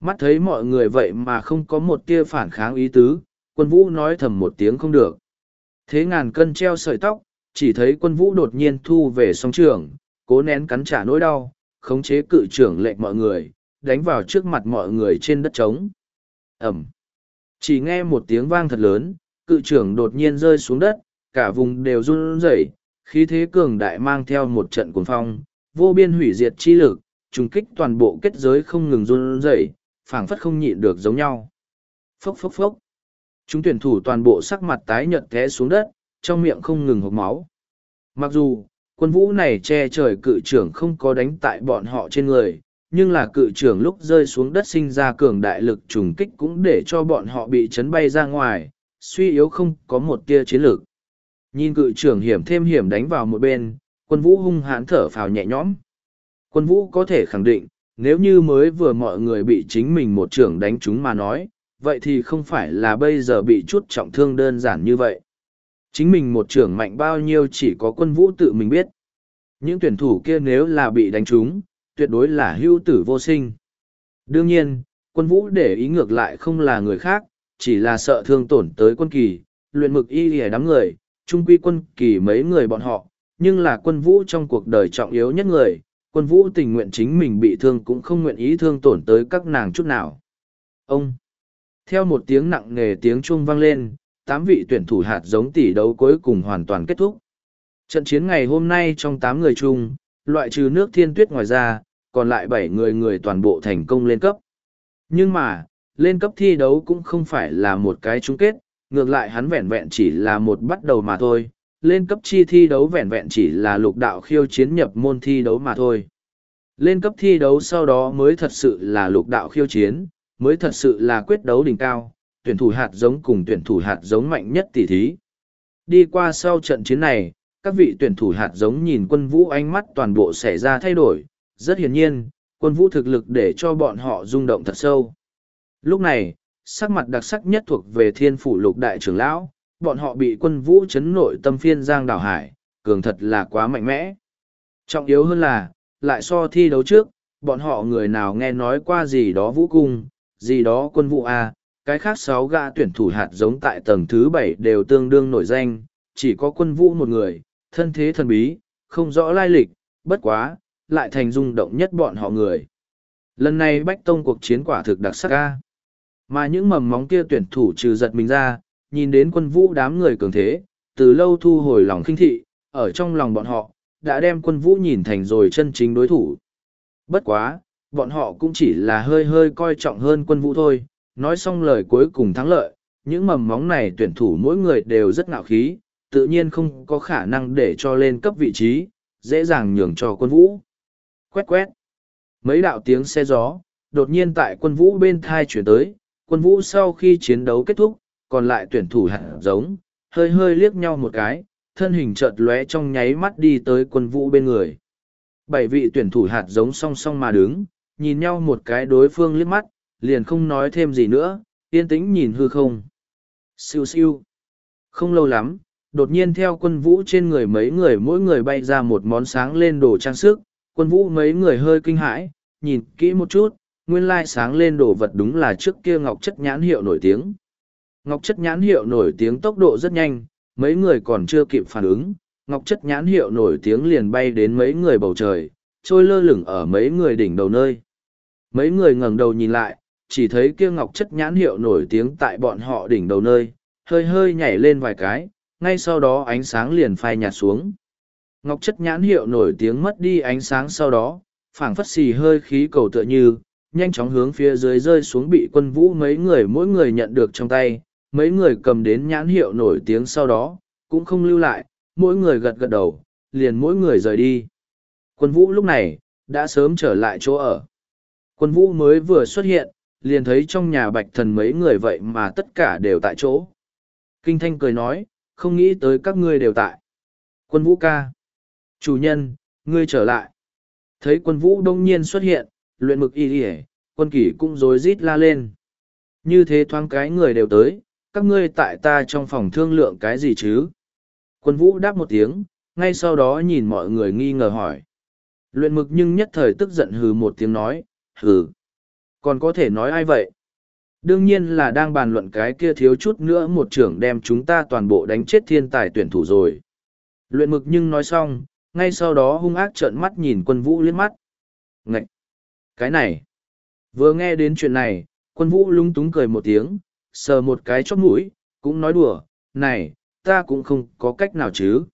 Mắt thấy mọi người vậy mà không có một tia phản kháng ý tứ, quân vũ nói thầm một tiếng không được. Thế ngàn cân treo sợi tóc, chỉ thấy quân vũ đột nhiên thu về song trường, cố nén cắn trả nỗi đau, khống chế cự trưởng lệnh mọi người, đánh vào trước mặt mọi người trên đất trống. Ẩm. Chỉ nghe một tiếng vang thật lớn, cự trưởng đột nhiên rơi xuống đất, cả vùng đều run rẩy, khí thế cường đại mang theo một trận cuồng phong, vô biên hủy diệt chi lực, trùng kích toàn bộ kết giới không ngừng run rẩy, phảng phất không nhịn được giống nhau. Phốc phốc phốc. Chúng tuyển thủ toàn bộ sắc mặt tái nhợt té xuống đất, trong miệng không ngừng hộc máu. Mặc dù, quân vũ này che trời cự trưởng không có đánh tại bọn họ trên người, nhưng là cự trưởng lúc rơi xuống đất sinh ra cường đại lực trùng kích cũng để cho bọn họ bị chấn bay ra ngoài, suy yếu không có một tia chiến lược. Nhìn cự trưởng hiểm thêm hiểm đánh vào một bên, quân vũ hung hãn thở phào nhẹ nhõm. Quân vũ có thể khẳng định, nếu như mới vừa mọi người bị chính mình một trưởng đánh chúng mà nói, vậy thì không phải là bây giờ bị chút trọng thương đơn giản như vậy. Chính mình một trưởng mạnh bao nhiêu chỉ có quân vũ tự mình biết. Những tuyển thủ kia nếu là bị đánh trúng, tuyệt đối là hưu tử vô sinh. Đương nhiên, quân vũ để ý ngược lại không là người khác, chỉ là sợ thương tổn tới quân kỳ, luyện mực y lìa đám người, trung quy quân kỳ mấy người bọn họ, nhưng là quân vũ trong cuộc đời trọng yếu nhất người, quân vũ tình nguyện chính mình bị thương cũng không nguyện ý thương tổn tới các nàng chút nào. Ông! Theo một tiếng nặng nề tiếng chuông vang lên, tám vị tuyển thủ hạt giống tỷ đấu cuối cùng hoàn toàn kết thúc. Trận chiến ngày hôm nay trong tám người chung, loại trừ nước thiên tuyết ngoài ra, còn lại bảy người người toàn bộ thành công lên cấp. Nhưng mà, lên cấp thi đấu cũng không phải là một cái chung kết, ngược lại hắn vẹn vẹn chỉ là một bắt đầu mà thôi, lên cấp chi thi đấu vẹn vẹn chỉ là lục đạo khiêu chiến nhập môn thi đấu mà thôi. Lên cấp thi đấu sau đó mới thật sự là lục đạo khiêu chiến, mới thật sự là quyết đấu đỉnh cao, tuyển thủ hạt giống cùng tuyển thủ hạt giống mạnh nhất tỷ thí. Đi qua sau trận chiến này, các vị tuyển thủ hạt giống nhìn quân vũ ánh mắt toàn bộ xảy ra thay đổi, rất hiển nhiên, quân vũ thực lực để cho bọn họ rung động thật sâu. Lúc này, sắc mặt đặc sắc nhất thuộc về thiên phủ lục đại trưởng lão, bọn họ bị quân vũ chấn nội tâm phiên giang đảo hải, cường thật là quá mạnh mẽ. Trọng yếu hơn là, lại so thi đấu trước, bọn họ người nào nghe nói qua gì đó vũ cung, gì đó quân vụ A, cái khác sáu gã tuyển thủ hạt giống tại tầng thứ bảy đều tương đương nổi danh, chỉ có quân vũ một người, thân thế thần bí, không rõ lai lịch, bất quá, lại thành rung động nhất bọn họ người. Lần này Bách Tông cuộc chiến quả thực đặc sắc A. Mà những mầm móng kia tuyển thủ trừ giật mình ra, nhìn đến quân vũ đám người cường thế, từ lâu thu hồi lòng khinh thị, ở trong lòng bọn họ, đã đem quân vũ nhìn thành rồi chân chính đối thủ. Bất quá, bọn họ cũng chỉ là hơi hơi coi trọng hơn quân vũ thôi, nói xong lời cuối cùng thắng lợi, những mầm móng này tuyển thủ mỗi người đều rất ngạo khí, tự nhiên không có khả năng để cho lên cấp vị trí, dễ dàng nhường cho quân vũ. Quét quét. Mấy đạo tiếng xe gió, đột nhiên tại quân vũ bên thai chuyển tới, quân vũ sau khi chiến đấu kết thúc, còn lại tuyển thủ hạt giống, hơi hơi liếc nhau một cái, thân hình chợt lóe trong nháy mắt đi tới quân vũ bên người. Bảy vị tuyển thủ hạt giống song song mà đứng, nhìn nhau một cái đối phương liếc mắt, liền không nói thêm gì nữa, yên tĩnh nhìn hư không. Siêu siêu. Không lâu lắm, đột nhiên theo quân vũ trên người mấy người mỗi người bay ra một món sáng lên đồ trang sức, quân vũ mấy người hơi kinh hãi, nhìn kỹ một chút, nguyên lai sáng lên đồ vật đúng là trước kia ngọc chất nhãn hiệu nổi tiếng. Ngọc chất nhãn hiệu nổi tiếng tốc độ rất nhanh, mấy người còn chưa kịp phản ứng, ngọc chất nhãn hiệu nổi tiếng liền bay đến mấy người bầu trời, trôi lơ lửng ở mấy người đỉnh đầu nơi. Mấy người ngẩng đầu nhìn lại, chỉ thấy kia ngọc chất nhãn hiệu nổi tiếng tại bọn họ đỉnh đầu nơi, hơi hơi nhảy lên vài cái, ngay sau đó ánh sáng liền phai nhạt xuống. Ngọc chất nhãn hiệu nổi tiếng mất đi ánh sáng sau đó, phảng phất xì hơi khí cầu tựa như, nhanh chóng hướng phía dưới rơi xuống bị quân vũ mấy người mỗi người nhận được trong tay, mấy người cầm đến nhãn hiệu nổi tiếng sau đó, cũng không lưu lại, mỗi người gật gật đầu, liền mỗi người rời đi. Quân vũ lúc này, đã sớm trở lại chỗ ở. Quân vũ mới vừa xuất hiện, liền thấy trong nhà bạch thần mấy người vậy mà tất cả đều tại chỗ. Kinh thanh cười nói, không nghĩ tới các ngươi đều tại. Quân vũ ca. Chủ nhân, ngươi trở lại. Thấy quân vũ đông nhiên xuất hiện, luyện mực y đi quân kỷ cũng rối rít la lên. Như thế thoáng cái người đều tới, các ngươi tại ta trong phòng thương lượng cái gì chứ? Quân vũ đáp một tiếng, ngay sau đó nhìn mọi người nghi ngờ hỏi. Luyện mực nhưng nhất thời tức giận hừ một tiếng nói, hừ. Còn có thể nói ai vậy? Đương nhiên là đang bàn luận cái kia thiếu chút nữa một trưởng đem chúng ta toàn bộ đánh chết thiên tài tuyển thủ rồi. Luyện mực nhưng nói xong, ngay sau đó hung ác trợn mắt nhìn quân vũ liếc mắt. Ngậy! Cái này! Vừa nghe đến chuyện này, quân vũ lung túng cười một tiếng, sờ một cái chóp mũi, cũng nói đùa, này, ta cũng không có cách nào chứ.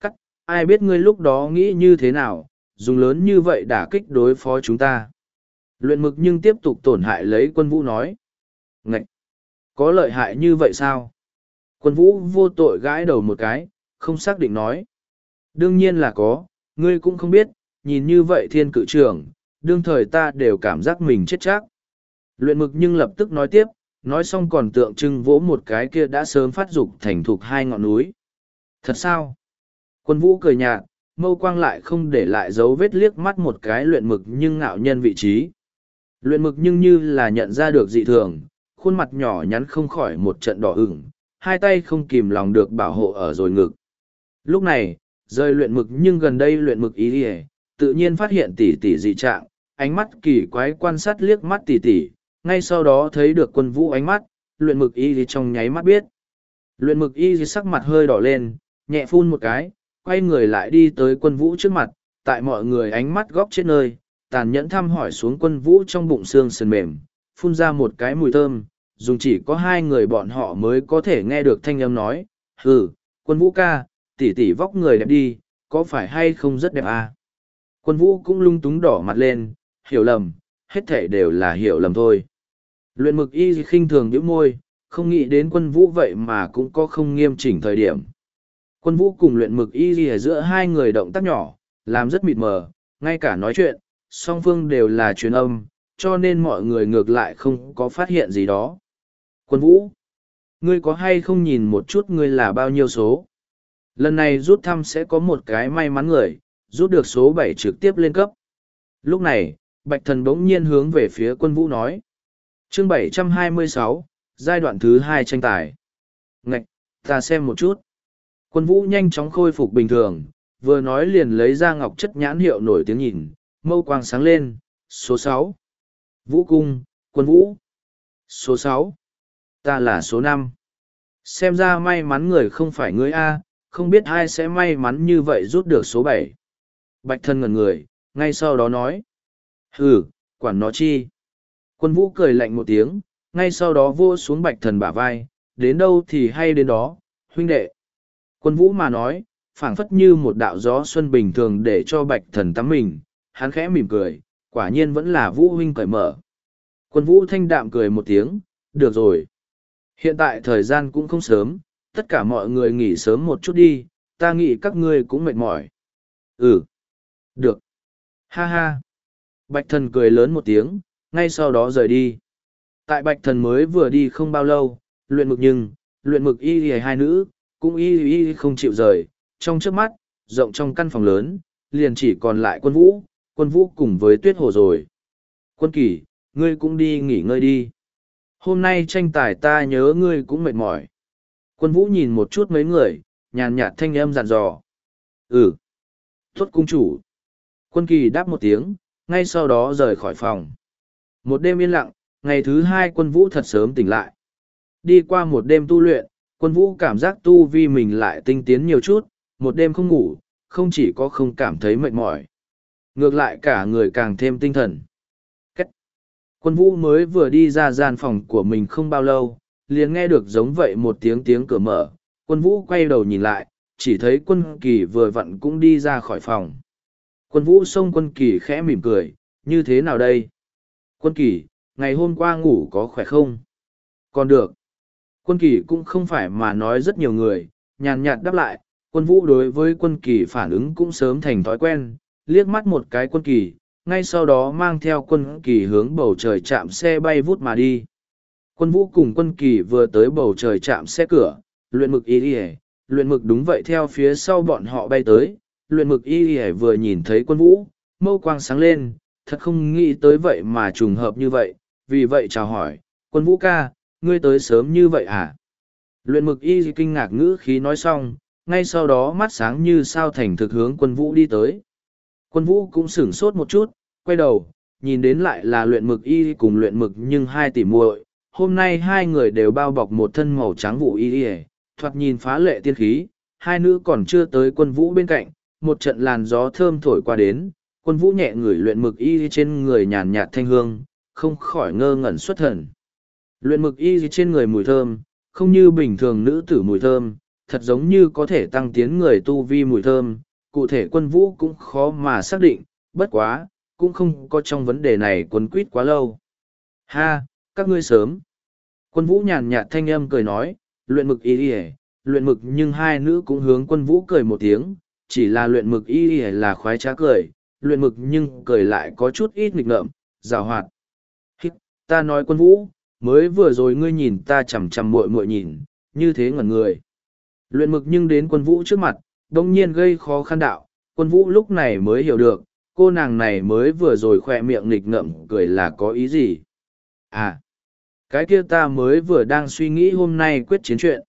Cắt, ai biết ngươi lúc đó nghĩ như thế nào, dùng lớn như vậy đả kích đối phó chúng ta. Luyện mực nhưng tiếp tục tổn hại lấy quân vũ nói. Ngậy! Có lợi hại như vậy sao? Quân vũ vô tội gãi đầu một cái, không xác định nói. Đương nhiên là có, ngươi cũng không biết, nhìn như vậy thiên cự trưởng, đương thời ta đều cảm giác mình chết chắc. Luyện mực nhưng lập tức nói tiếp, nói xong còn tượng trưng vỗ một cái kia đã sớm phát dục thành thục hai ngọn núi. Thật sao? Quân vũ cười nhạt, mâu quang lại không để lại dấu vết liếc mắt một cái luyện mực nhưng ngạo nhân vị trí. Luyện mực nhưng như là nhận ra được dị thường, khuôn mặt nhỏ nhắn không khỏi một trận đỏ ửng, hai tay không kìm lòng được bảo hộ ở rồi ngực. Lúc này, rơi luyện mực nhưng gần đây luyện mực ý đi tự nhiên phát hiện tỷ tỷ dị trạng, ánh mắt kỳ quái quan sát liếc mắt tỷ tỷ, ngay sau đó thấy được quân vũ ánh mắt, luyện mực y trong nháy mắt biết. Luyện mực y sắc mặt hơi đỏ lên, nhẹ phun một cái, quay người lại đi tới quân vũ trước mặt, tại mọi người ánh mắt góc chết nơi, tàn nhẫn thăm hỏi xuống quân vũ trong bụng xương sườn mềm, phun ra một cái mùi thơm, dùng chỉ có hai người bọn họ mới có thể nghe được thanh âm nói, hừ, quân vũ ca, tỷ tỷ vóc người đẹp đi, có phải hay không rất đẹp à? Quân vũ cũng lung túng đỏ mặt lên, hiểu lầm, hết thể đều là hiểu lầm thôi. Luyện mực y khinh thường nhíu môi, không nghĩ đến quân vũ vậy mà cũng có không nghiêm chỉnh thời điểm. Quân vũ cùng luyện mực y ở giữa hai người động tác nhỏ, làm rất mịt mờ, ngay cả nói chuyện, song phương đều là truyền âm, cho nên mọi người ngược lại không có phát hiện gì đó. Quân vũ, ngươi có hay không nhìn một chút ngươi là bao nhiêu số? Lần này rút thăm sẽ có một cái may mắn người, rút được số bảy trực tiếp lên cấp. Lúc này, Bạch Thần bỗng nhiên hướng về phía quân vũ nói. Chương bảy trăm hai mươi sáu, giai đoạn thứ hai tranh tài. Ngạch, ta xem một chút. Quân vũ nhanh chóng khôi phục bình thường, vừa nói liền lấy ra ngọc chất nhãn hiệu nổi tiếng nhìn, mâu quang sáng lên, số sáu, Vũ cung, quân vũ. Số sáu, Ta là số năm. Xem ra may mắn người không phải ngươi A, không biết ai sẽ may mắn như vậy rút được số bảy. Bạch thân ngẩn người, ngay sau đó nói. Hừ, quản nó chi. Quân vũ cười lạnh một tiếng, ngay sau đó vô xuống bạch thần bả vai, đến đâu thì hay đến đó, huynh đệ. Quân vũ mà nói, phảng phất như một đạo gió xuân bình thường để cho bạch thần tắm mình, hắn khẽ mỉm cười, quả nhiên vẫn là vũ huynh cởi mở. Quân vũ thanh đạm cười một tiếng, được rồi. Hiện tại thời gian cũng không sớm, tất cả mọi người nghỉ sớm một chút đi, ta nghĩ các ngươi cũng mệt mỏi. Ừ. Được. Ha ha. Bạch thần cười lớn một tiếng, ngay sau đó rời đi. Tại bạch thần mới vừa đi không bao lâu, luyện mực nhưng, luyện mực y hề hai nữ, cũng y y không chịu rời, trong trước mắt, rộng trong căn phòng lớn, liền chỉ còn lại quân vũ, quân vũ cùng với tuyết hồ rồi. Quân kỳ, ngươi cũng đi nghỉ ngơi đi. Hôm nay tranh tài ta nhớ ngươi cũng mệt mỏi. Quân vũ nhìn một chút mấy người, nhàn nhạt thanh âm dặn dò. Ừ. Tốt cung chủ. Quân kỳ đáp một tiếng, ngay sau đó rời khỏi phòng. Một đêm yên lặng, ngày thứ hai quân vũ thật sớm tỉnh lại. Đi qua một đêm tu luyện, quân vũ cảm giác tu vi mình lại tinh tiến nhiều chút, một đêm không ngủ, không chỉ có không cảm thấy mệt mỏi. Ngược lại cả người càng thêm tinh thần. Cách. Quân vũ mới vừa đi ra gian phòng của mình không bao lâu, liền nghe được giống vậy một tiếng tiếng cửa mở. Quân vũ quay đầu nhìn lại, chỉ thấy quân kỳ vừa vặn cũng đi ra khỏi phòng. Quân vũ xông quân kỳ khẽ mỉm cười, như thế nào đây? Quân kỳ, ngày hôm qua ngủ có khỏe không? Còn được. Quân kỳ cũng không phải mà nói rất nhiều người, nhàn nhạt đáp lại, quân vũ đối với quân kỳ phản ứng cũng sớm thành thói quen, liếc mắt một cái quân kỳ, ngay sau đó mang theo quân kỳ hướng bầu trời chạm xe bay vút mà đi. Quân vũ cùng quân kỳ vừa tới bầu trời chạm xe cửa, luyện mực y đi luyện mực đúng vậy theo phía sau bọn họ bay tới, luyện mực y đi vừa nhìn thấy quân vũ, mâu quang sáng lên, thật không nghĩ tới vậy mà trùng hợp như vậy, vì vậy chào hỏi, quân vũ ca, ngươi tới sớm như vậy à? Luyện mực y kinh ngạc ngữ khí nói xong, ngay sau đó mắt sáng như sao thành thực hướng quân vũ đi tới. Quân vũ cũng sửng sốt một chút, quay đầu, nhìn đến lại là luyện mực y cùng luyện mực nhưng hai tỷ muội. Hôm nay hai người đều bao bọc một thân màu trắng vụ y y, thoạt nhìn phá lệ tiên khí, hai nữ còn chưa tới quân vũ bên cạnh, một trận làn gió thơm thổi qua đến, quân vũ nhẹ ngửi luyện mực y trên người nhàn nhạt thanh hương, không khỏi ngơ ngẩn xuất thần. Luyện mực y trên người mùi thơm, không như bình thường nữ tử mùi thơm, thật giống như có thể tăng tiến người tu vi mùi thơm, cụ thể quân vũ cũng khó mà xác định, bất quá, cũng không có trong vấn đề này quấn quýt quá lâu. Ha, các ngươi sớm. Quân vũ nhàn nhạt thanh âm cười nói, luyện mực y y luyện mực nhưng hai nữ cũng hướng quân vũ cười một tiếng, chỉ là luyện mực y y là khoái trá cười, luyện mực nhưng cười lại có chút ít nghịch ngợm, rào hoạt. Hít, ta nói quân vũ, mới vừa rồi ngươi nhìn ta chằm chằm muội muội nhìn, như thế ngẩn người. Luyện mực nhưng đến quân vũ trước mặt, đồng nhiên gây khó khăn đạo, quân vũ lúc này mới hiểu được, cô nàng này mới vừa rồi khoe miệng nghịch ngậm cười là có ý gì. À, cái kia ta mới vừa đang suy nghĩ hôm nay quyết chiến chuyện.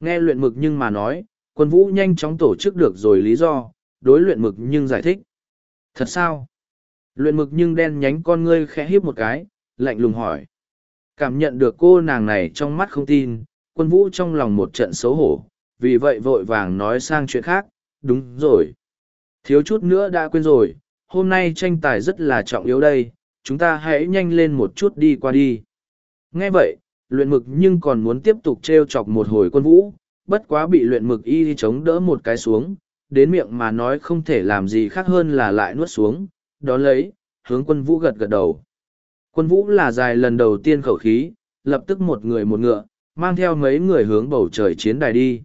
Nghe luyện mực nhưng mà nói, quân vũ nhanh chóng tổ chức được rồi lý do, đối luyện mực nhưng giải thích. Thật sao? Luyện mực nhưng đen nhánh con ngươi khẽ híp một cái, lạnh lùng hỏi. Cảm nhận được cô nàng này trong mắt không tin, quân vũ trong lòng một trận xấu hổ, vì vậy vội vàng nói sang chuyện khác, đúng rồi. Thiếu chút nữa đã quên rồi, hôm nay tranh tài rất là trọng yếu đây, chúng ta hãy nhanh lên một chút đi qua đi. Nghe vậy, luyện mực nhưng còn muốn tiếp tục treo chọc một hồi quân vũ, bất quá bị luyện mực y chống đỡ một cái xuống, đến miệng mà nói không thể làm gì khác hơn là lại nuốt xuống, đó lấy, hướng quân vũ gật gật đầu. Quân vũ là dài lần đầu tiên khẩu khí, lập tức một người một ngựa, mang theo mấy người hướng bầu trời chiến đài đi.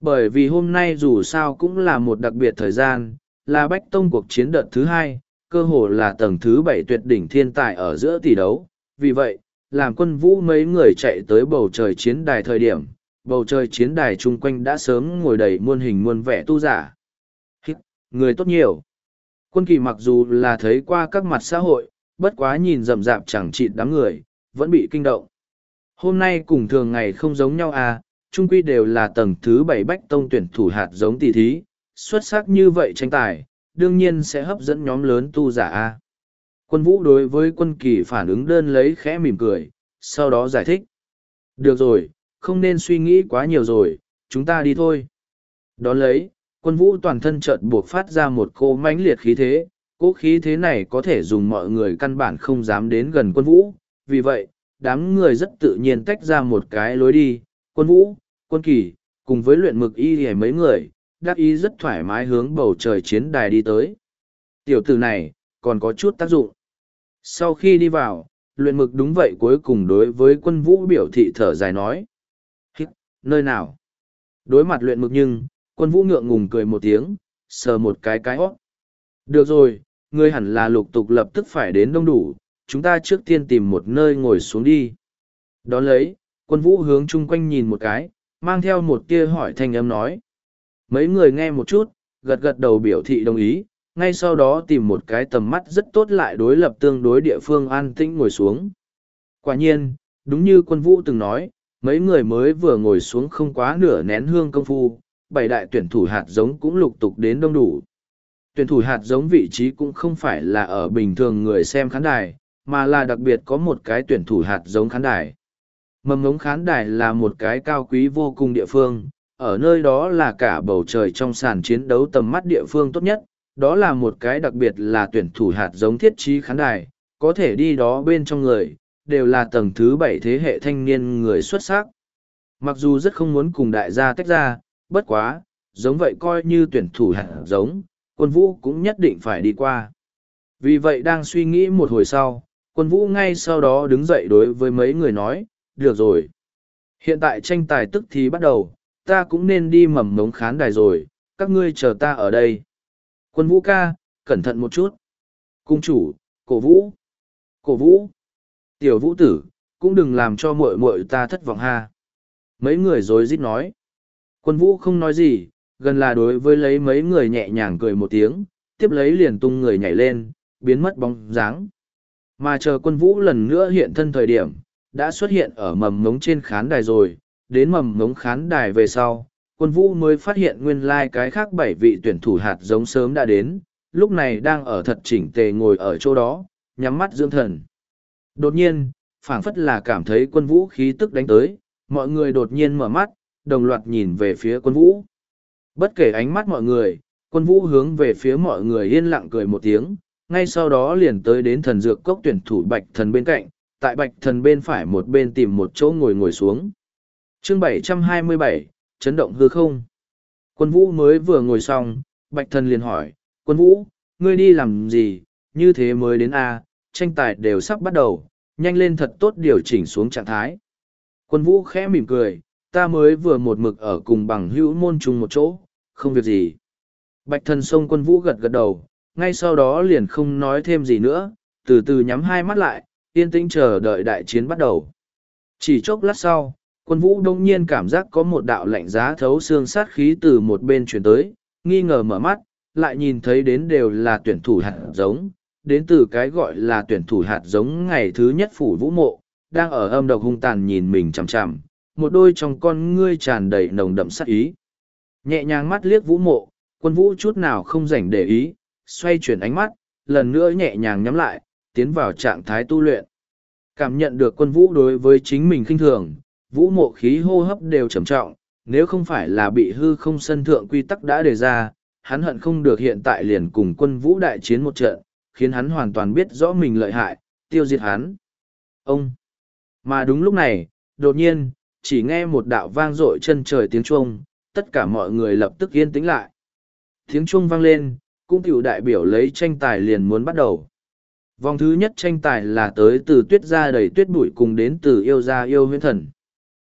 Bởi vì hôm nay dù sao cũng là một đặc biệt thời gian, là bách tông cuộc chiến đợt thứ hai, cơ hồ là tầng thứ bảy tuyệt đỉnh thiên tài ở giữa tỷ đấu. Vì vậy, làm quân vũ mấy người chạy tới bầu trời chiến đài thời điểm, bầu trời chiến đài chung quanh đã sớm ngồi đầy muôn hình muôn vẻ tu giả. Hít, người tốt nhiều. Quân kỳ mặc dù là thấy qua các mặt xã hội, bất quá nhìn rậm rạp chẳng chịt đám người, vẫn bị kinh động. Hôm nay cùng thường ngày không giống nhau à, trung quy đều là tầng thứ bảy bách tông tuyển thủ hạt giống tỷ thí, xuất sắc như vậy tranh tài, đương nhiên sẽ hấp dẫn nhóm lớn tu giả a. Quân vũ đối với quân kỳ phản ứng đơn lấy khẽ mỉm cười, sau đó giải thích. Được rồi, không nên suy nghĩ quá nhiều rồi, chúng ta đi thôi. Đón lấy, quân vũ toàn thân chợt buộc phát ra một cô mãnh liệt khí thế, cỗ khí thế này có thể dùng mọi người căn bản không dám đến gần quân vũ, vì vậy, đám người rất tự nhiên tách ra một cái lối đi, quân vũ, quân kỳ, cùng với luyện mực y hề mấy người, đắc ý rất thoải mái hướng bầu trời chiến đài đi tới. Tiểu tử này, còn có chút tác dụng. Sau khi đi vào, luyện mực đúng vậy cuối cùng đối với quân vũ biểu thị thở dài nói. Hít, nơi nào? Đối mặt luyện mực nhưng, quân vũ ngượng ngùng cười một tiếng, sờ một cái cái hót. Được rồi, ngươi hẳn là lục tục lập tức phải đến đông đủ, chúng ta trước tiên tìm một nơi ngồi xuống đi. Đón lấy, quân vũ hướng chung quanh nhìn một cái, mang theo một tia hỏi thanh âm nói. Mấy người nghe một chút, gật gật đầu biểu thị đồng ý, ngay sau đó tìm một cái tầm mắt rất tốt lại đối lập tương đối địa phương an tĩnh ngồi xuống. Quả nhiên, đúng như quân vũ từng nói, mấy người mới vừa ngồi xuống không quá nửa nén hương công phu, bảy đại tuyển thủ hạt giống cũng lục tục đến đông đủ. Tuyển thủ hạt giống vị trí cũng không phải là ở bình thường người xem khán đài, mà là đặc biệt có một cái tuyển thủ hạt giống khán đài. Mầm ngống khán đài là một cái cao quý vô cùng địa phương, ở nơi đó là cả bầu trời trong sàn chiến đấu tầm mắt địa phương tốt nhất, đó là một cái đặc biệt là tuyển thủ hạt giống thiết trí khán đài, có thể đi đó bên trong người, đều là tầng thứ bảy thế hệ thanh niên người xuất sắc. Mặc dù rất không muốn cùng đại gia tách ra, bất quá, giống vậy coi như tuyển thủ hạt giống, quân vũ cũng nhất định phải đi qua. Vì vậy đang suy nghĩ một hồi sau, quân vũ ngay sau đó đứng dậy đối với mấy người nói, được rồi. Hiện tại tranh tài tức thì bắt đầu, ta cũng nên đi mầm mống khán đài rồi, các ngươi chờ ta ở đây. Quân vũ ca, cẩn thận một chút. Cung chủ, cổ vũ. Cổ vũ. Tiểu vũ tử, cũng đừng làm cho muội muội ta thất vọng ha. Mấy người rối rít nói. Quân vũ không nói gì, gần là đối với lấy mấy người nhẹ nhàng cười một tiếng, tiếp lấy liền tung người nhảy lên, biến mất bóng dáng. Mà chờ quân vũ lần nữa hiện thân thời điểm, đã xuất hiện ở mầm ngống trên khán đài rồi, đến mầm ngống khán đài về sau, quân vũ mới phát hiện nguyên lai like cái khác bảy vị tuyển thủ hạt giống sớm đã đến, lúc này đang ở thật chỉnh tề ngồi ở chỗ đó, nhắm mắt dưỡng thần. Đột nhiên, phảng phất là cảm thấy quân vũ khí tức đánh tới, mọi người đột nhiên mở mắt, đồng loạt nhìn về phía quân vũ. Bất kể ánh mắt mọi người, quân vũ hướng về phía mọi người yên lặng cười một tiếng, ngay sau đó liền tới đến thần dược cốc tuyển thủ bạch thần bên cạnh, tại bạch thần bên phải một bên tìm một chỗ ngồi ngồi xuống. Chương 727, chấn động hư không. Quân vũ mới vừa ngồi xong, bạch thần liền hỏi, quân vũ, ngươi đi làm gì, như thế mới đến A, tranh tài đều sắp bắt đầu, nhanh lên thật tốt điều chỉnh xuống trạng thái. Quân vũ khẽ mỉm cười, ta mới vừa một mực ở cùng bằng hữu môn chung một chỗ, không việc gì. Bạch thần sông quân vũ gật gật đầu, ngay sau đó liền không nói thêm gì nữa, từ từ nhắm hai mắt lại, yên tĩnh chờ đợi đại chiến bắt đầu. Chỉ chốc lát sau, quân vũ đông nhiên cảm giác có một đạo lạnh giá thấu xương sát khí từ một bên truyền tới, nghi ngờ mở mắt, lại nhìn thấy đến đều là tuyển thủ hạt giống, đến từ cái gọi là tuyển thủ hạt giống ngày thứ nhất phủ vũ mộ, đang ở âm độc hung tàn nhìn mình chằm chằm, một đôi trong con ngươi tràn đầy nồng đậm sát ý. Nhẹ nhàng mắt liếc vũ mộ, quân vũ chút nào không rảnh để ý, xoay chuyển ánh mắt, lần nữa nhẹ nhàng nhắm lại, tiến vào trạng thái tu luyện. Cảm nhận được quân vũ đối với chính mình khinh thường, vũ mộ khí hô hấp đều trầm trọng, nếu không phải là bị hư không sân thượng quy tắc đã đề ra, hắn hận không được hiện tại liền cùng quân vũ đại chiến một trận, khiến hắn hoàn toàn biết rõ mình lợi hại, tiêu diệt hắn. Ông! Mà đúng lúc này, đột nhiên, chỉ nghe một đạo vang dội chân trời tiếng chuông, tất cả mọi người lập tức yên tĩnh lại. Tiếng chuông vang lên, cũng tiểu đại biểu lấy tranh tài liền muốn bắt đầu. Vòng thứ nhất tranh tài là tới từ tuyết ra đầy tuyết bụi cùng đến từ yêu gia yêu huyễn thần.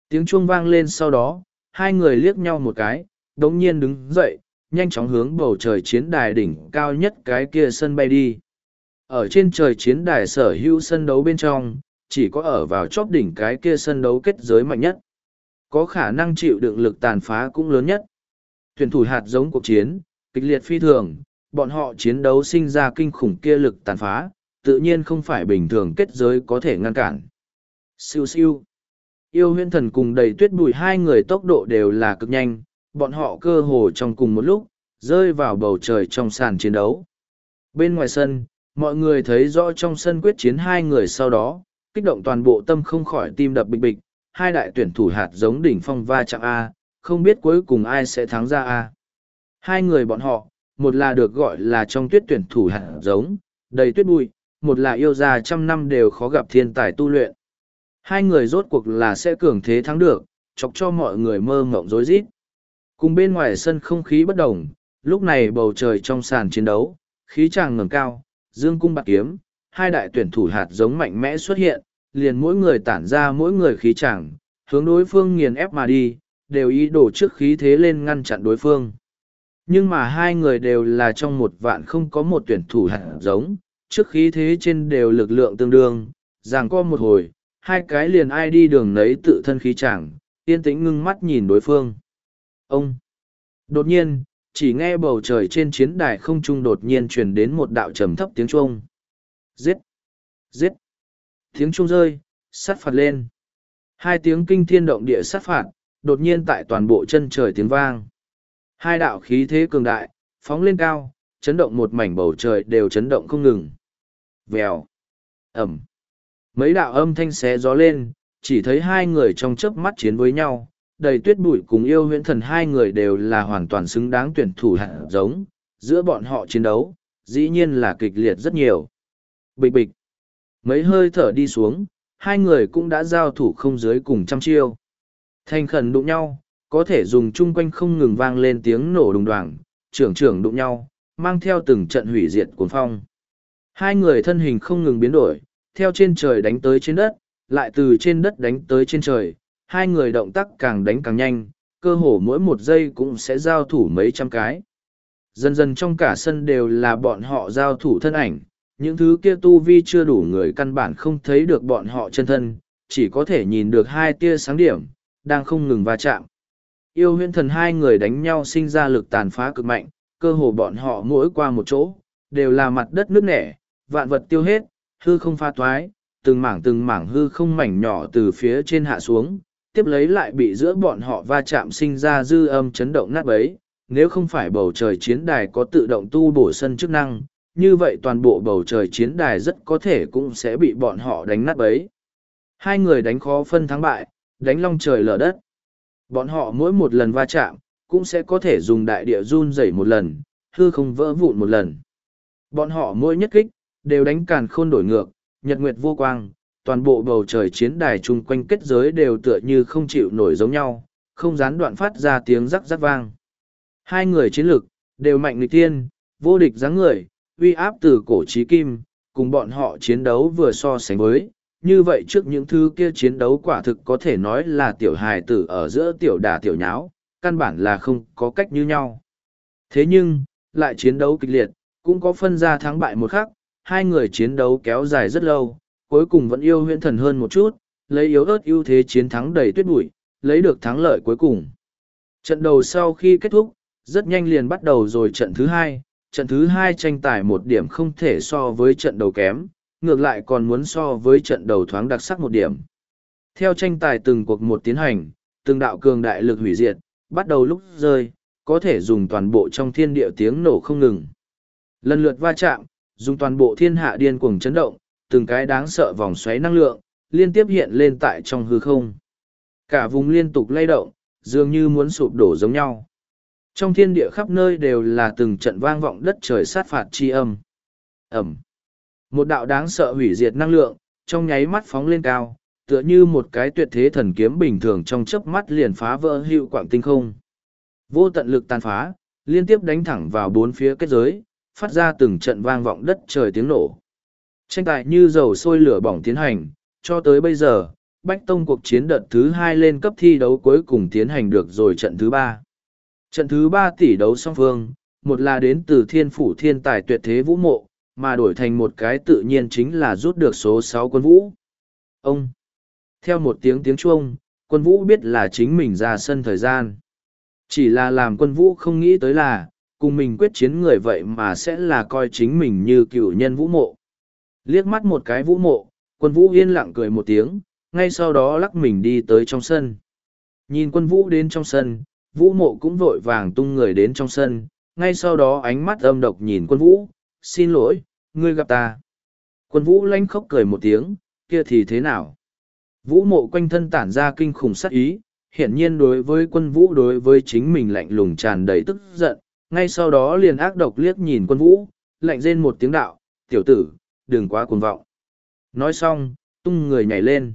Tiếng chuông vang lên sau đó, hai người liếc nhau một cái, đống nhiên đứng dậy, nhanh chóng hướng bầu trời chiến đài đỉnh cao nhất cái kia sân bay đi. Ở trên trời chiến đài sở hữu sân đấu bên trong, chỉ có ở vào chóp đỉnh cái kia sân đấu kết giới mạnh nhất. Có khả năng chịu đựng lực tàn phá cũng lớn nhất. Thuyền thủ hạt giống cuộc chiến, kịch liệt phi thường, bọn họ chiến đấu sinh ra kinh khủng kia lực tàn phá, tự nhiên không phải bình thường kết giới có thể ngăn cản. Siêu siêu. Yêu huyên thần cùng đầy tuyết bùi hai người tốc độ đều là cực nhanh, bọn họ cơ hồ trong cùng một lúc, rơi vào bầu trời trong sàn chiến đấu. Bên ngoài sân, mọi người thấy rõ trong sân quyết chiến hai người sau đó, kích động toàn bộ tâm không khỏi tim đập bịch bịch, hai đại tuyển thủ hạt giống đỉnh phong va chạm A, không biết cuối cùng ai sẽ thắng ra A. Hai người bọn họ, một là được gọi là trong tuyết tuyển thủ hạt giống, đầy tuyết bụi, một là yêu già trăm năm đều khó gặp thiên tài tu luyện. Hai người rốt cuộc là sẽ cường thế thắng được, chọc cho mọi người mơ mộng rối rít. Cùng bên ngoài sân không khí bất đồng, lúc này bầu trời trong sàn chiến đấu, khí tràng ngầm cao, dương cung bạc kiếm, hai đại tuyển thủ hạt giống mạnh mẽ xuất hiện, liền mỗi người tản ra mỗi người khí chẳng, hướng đối phương nghiền ép mà đi, đều ý đổ trước khí thế lên ngăn chặn đối phương. Nhưng mà hai người đều là trong một vạn không có một tuyển thủ hạt giống, trước khí thế trên đều lực lượng tương đương, ràng co một hồi, hai cái liền ai đi đường nấy tự thân khí chẳng, yên tĩnh ngưng mắt nhìn đối phương. Ông! Đột nhiên, chỉ nghe bầu trời trên chiến đài không trung đột nhiên truyền đến một đạo trầm thấp tiếng chuông. Giết! Giết! Tiếng chuông rơi, sát phạt lên. Hai tiếng kinh thiên động địa sát phạt, đột nhiên tại toàn bộ chân trời tiếng vang. Hai đạo khí thế cường đại, phóng lên cao, chấn động một mảnh bầu trời đều chấn động không ngừng. Vèo! Ẩm! Mấy đạo âm thanh xé gió lên, chỉ thấy hai người trong chớp mắt chiến với nhau, đầy tuyết bụi cùng yêu huyễn thần hai người đều là hoàn toàn xứng đáng tuyển thủ hạt giống, giữa bọn họ chiến đấu, dĩ nhiên là kịch liệt rất nhiều. Bịch bịch. Mấy hơi thở đi xuống, hai người cũng đã giao thủ không dưới cùng trăm chiêu. Thành khẩn đụng nhau, có thể dùng chung quanh không ngừng vang lên tiếng nổ đùng đoàng, trưởng trưởng đụng nhau, mang theo từng trận hủy diệt cuốn phong. Hai người thân hình không ngừng biến đổi, theo trên trời đánh tới trên đất, lại từ trên đất đánh tới trên trời, hai người động tác càng đánh càng nhanh, cơ hồ mỗi một giây cũng sẽ giao thủ mấy trăm cái. Dần dần trong cả sân đều là bọn họ giao thủ thân ảnh, những thứ kia tu vi chưa đủ người căn bản không thấy được bọn họ chân thân, chỉ có thể nhìn được hai tia sáng điểm, đang không ngừng va chạm. Yêu huyên thần hai người đánh nhau sinh ra lực tàn phá cực mạnh, cơ hồ bọn họ mỗi qua một chỗ, đều là mặt đất nước nẻ, vạn vật tiêu hết, hư không pha toái, từng mảng từng mảng hư không mảnh nhỏ từ phía trên hạ xuống, tiếp lấy lại bị giữa bọn họ va chạm sinh ra dư âm chấn động nát bấy. Nếu không phải bầu trời chiến đài có tự động tu bổ sân chức năng, như vậy toàn bộ bầu trời chiến đài rất có thể cũng sẽ bị bọn họ đánh nát bấy. Hai người đánh khó phân thắng bại, đánh long trời lở đất. Bọn họ mỗi một lần va chạm, cũng sẽ có thể dùng đại địa run rẩy một lần, hư không vỡ vụn một lần. Bọn họ mỗi nhất kích, đều đánh càn khôn đổi ngược, nhật nguyệt vô quang, toàn bộ bầu trời chiến đài chung quanh kết giới đều tựa như không chịu nổi giống nhau, không gián đoạn phát ra tiếng rắc rắc vang. Hai người chiến lực, đều mạnh nghịch tiên, vô địch dáng người, uy áp từ cổ trí kim, cùng bọn họ chiến đấu vừa so sánh với. Như vậy trước những thứ kia chiến đấu quả thực có thể nói là tiểu hài tử ở giữa tiểu đà tiểu nháo, căn bản là không có cách như nhau. Thế nhưng, lại chiến đấu kịch liệt, cũng có phân ra thắng bại một khắc, hai người chiến đấu kéo dài rất lâu, cuối cùng vẫn yêu huyễn thần hơn một chút, lấy yếu ớt ưu thế chiến thắng đầy tuyết bụi, lấy được thắng lợi cuối cùng. Trận đầu sau khi kết thúc, rất nhanh liền bắt đầu rồi trận thứ hai, trận thứ hai tranh tài một điểm không thể so với trận đầu kém, ngược lại còn muốn so với trận đầu thoáng đặc sắc một điểm. Theo tranh tài từng cuộc một tiến hành, từng đạo cường đại lực hủy diệt, bắt đầu lúc rơi, có thể dùng toàn bộ trong thiên địa tiếng nổ không ngừng. Lần lượt va chạm, dùng toàn bộ thiên hạ điên cuồng chấn động, từng cái đáng sợ vòng xoáy năng lượng, liên tiếp hiện lên tại trong hư không. Cả vùng liên tục lay động, dường như muốn sụp đổ giống nhau. Trong thiên địa khắp nơi đều là từng trận vang vọng đất trời sát phạt chi âm. Ẩm. Một đạo đáng sợ hủy diệt năng lượng, trong nháy mắt phóng lên cao, tựa như một cái tuyệt thế thần kiếm bình thường trong chớp mắt liền phá vỡ hữu quảng tinh không. Vô tận lực tàn phá, liên tiếp đánh thẳng vào bốn phía kết giới, phát ra từng trận vang vọng đất trời tiếng nổ. Tranh tài như dầu sôi lửa bỏng tiến hành, cho tới bây giờ, Bách Tông cuộc chiến đợt thứ hai lên cấp thi đấu cuối cùng tiến hành được rồi trận thứ ba. Trận thứ ba tỷ đấu song phương, một là đến từ thiên phủ thiên tài tuyệt thế vũ mộ, mà đổi thành một cái tự nhiên chính là rút được số sáu quân vũ. Ông! Theo một tiếng tiếng chuông, quân vũ biết là chính mình ra sân thời gian. Chỉ là làm quân vũ không nghĩ tới là, cùng mình quyết chiến người vậy mà sẽ là coi chính mình như cựu nhân vũ mộ. Liếc mắt một cái vũ mộ, quân vũ yên lặng cười một tiếng, ngay sau đó lắc mình đi tới trong sân. Nhìn quân vũ đến trong sân, vũ mộ cũng vội vàng tung người đến trong sân, ngay sau đó ánh mắt âm độc nhìn quân vũ, xin lỗi, ngươi gặp ta. Quân vũ lanh khóc cười một tiếng, kia thì thế nào? Vũ mộ quanh thân tản ra kinh khủng sát ý, hiển nhiên đối với quân vũ đối với chính mình lạnh lùng tràn đầy tức giận, ngay sau đó liền ác độc liếc nhìn quân vũ, lạnh rên một tiếng đạo, tiểu tử, đừng quá cuồng vọng. Nói xong, tung người nhảy lên.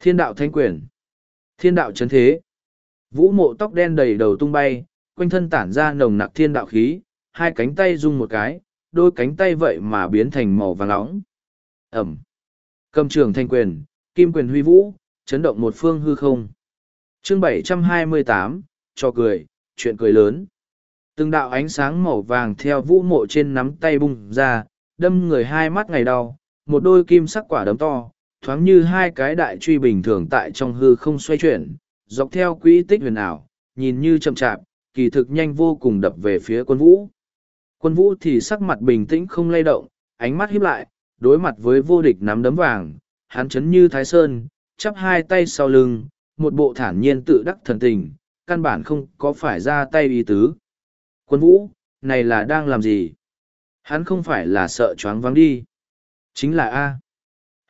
Thiên đạo thanh quyền. Thiên đạo chấn thế. Vũ mộ tóc đen đầy đầu tung bay, quanh thân tản ra nồng nặc thiên đạo khí, hai cánh tay rung một cái, đôi cánh tay vậy mà biến thành màu vàng nóng. Ẩm. Cầm trường thanh quyền, kim quyền huy vũ, chấn động một phương hư không. chương 728, cho cười, chuyện cười lớn. Từng đạo ánh sáng màu vàng theo vũ mộ trên nắm tay bung ra, đâm người hai mắt ngày đau, một đôi kim sắc quả đấm to, thoáng như hai cái đại truy bình thường tại trong hư không xoay chuyển, dọc theo quỹ tích huyền ảo, nhìn như chậm chạp, kỳ thực nhanh vô cùng đập về phía quân vũ. Quân vũ thì sắc mặt bình tĩnh không lay động, ánh mắt híp lại, đối mặt với vô địch nắm đấm vàng, hắn chấn như thái sơn, chắp hai tay sau lưng, một bộ thản nhiên tự đắc thần tình, căn bản không có phải ra tay ý tứ. Quân vũ, này là đang làm gì? Hắn không phải là sợ choáng vắng đi. Chính là A.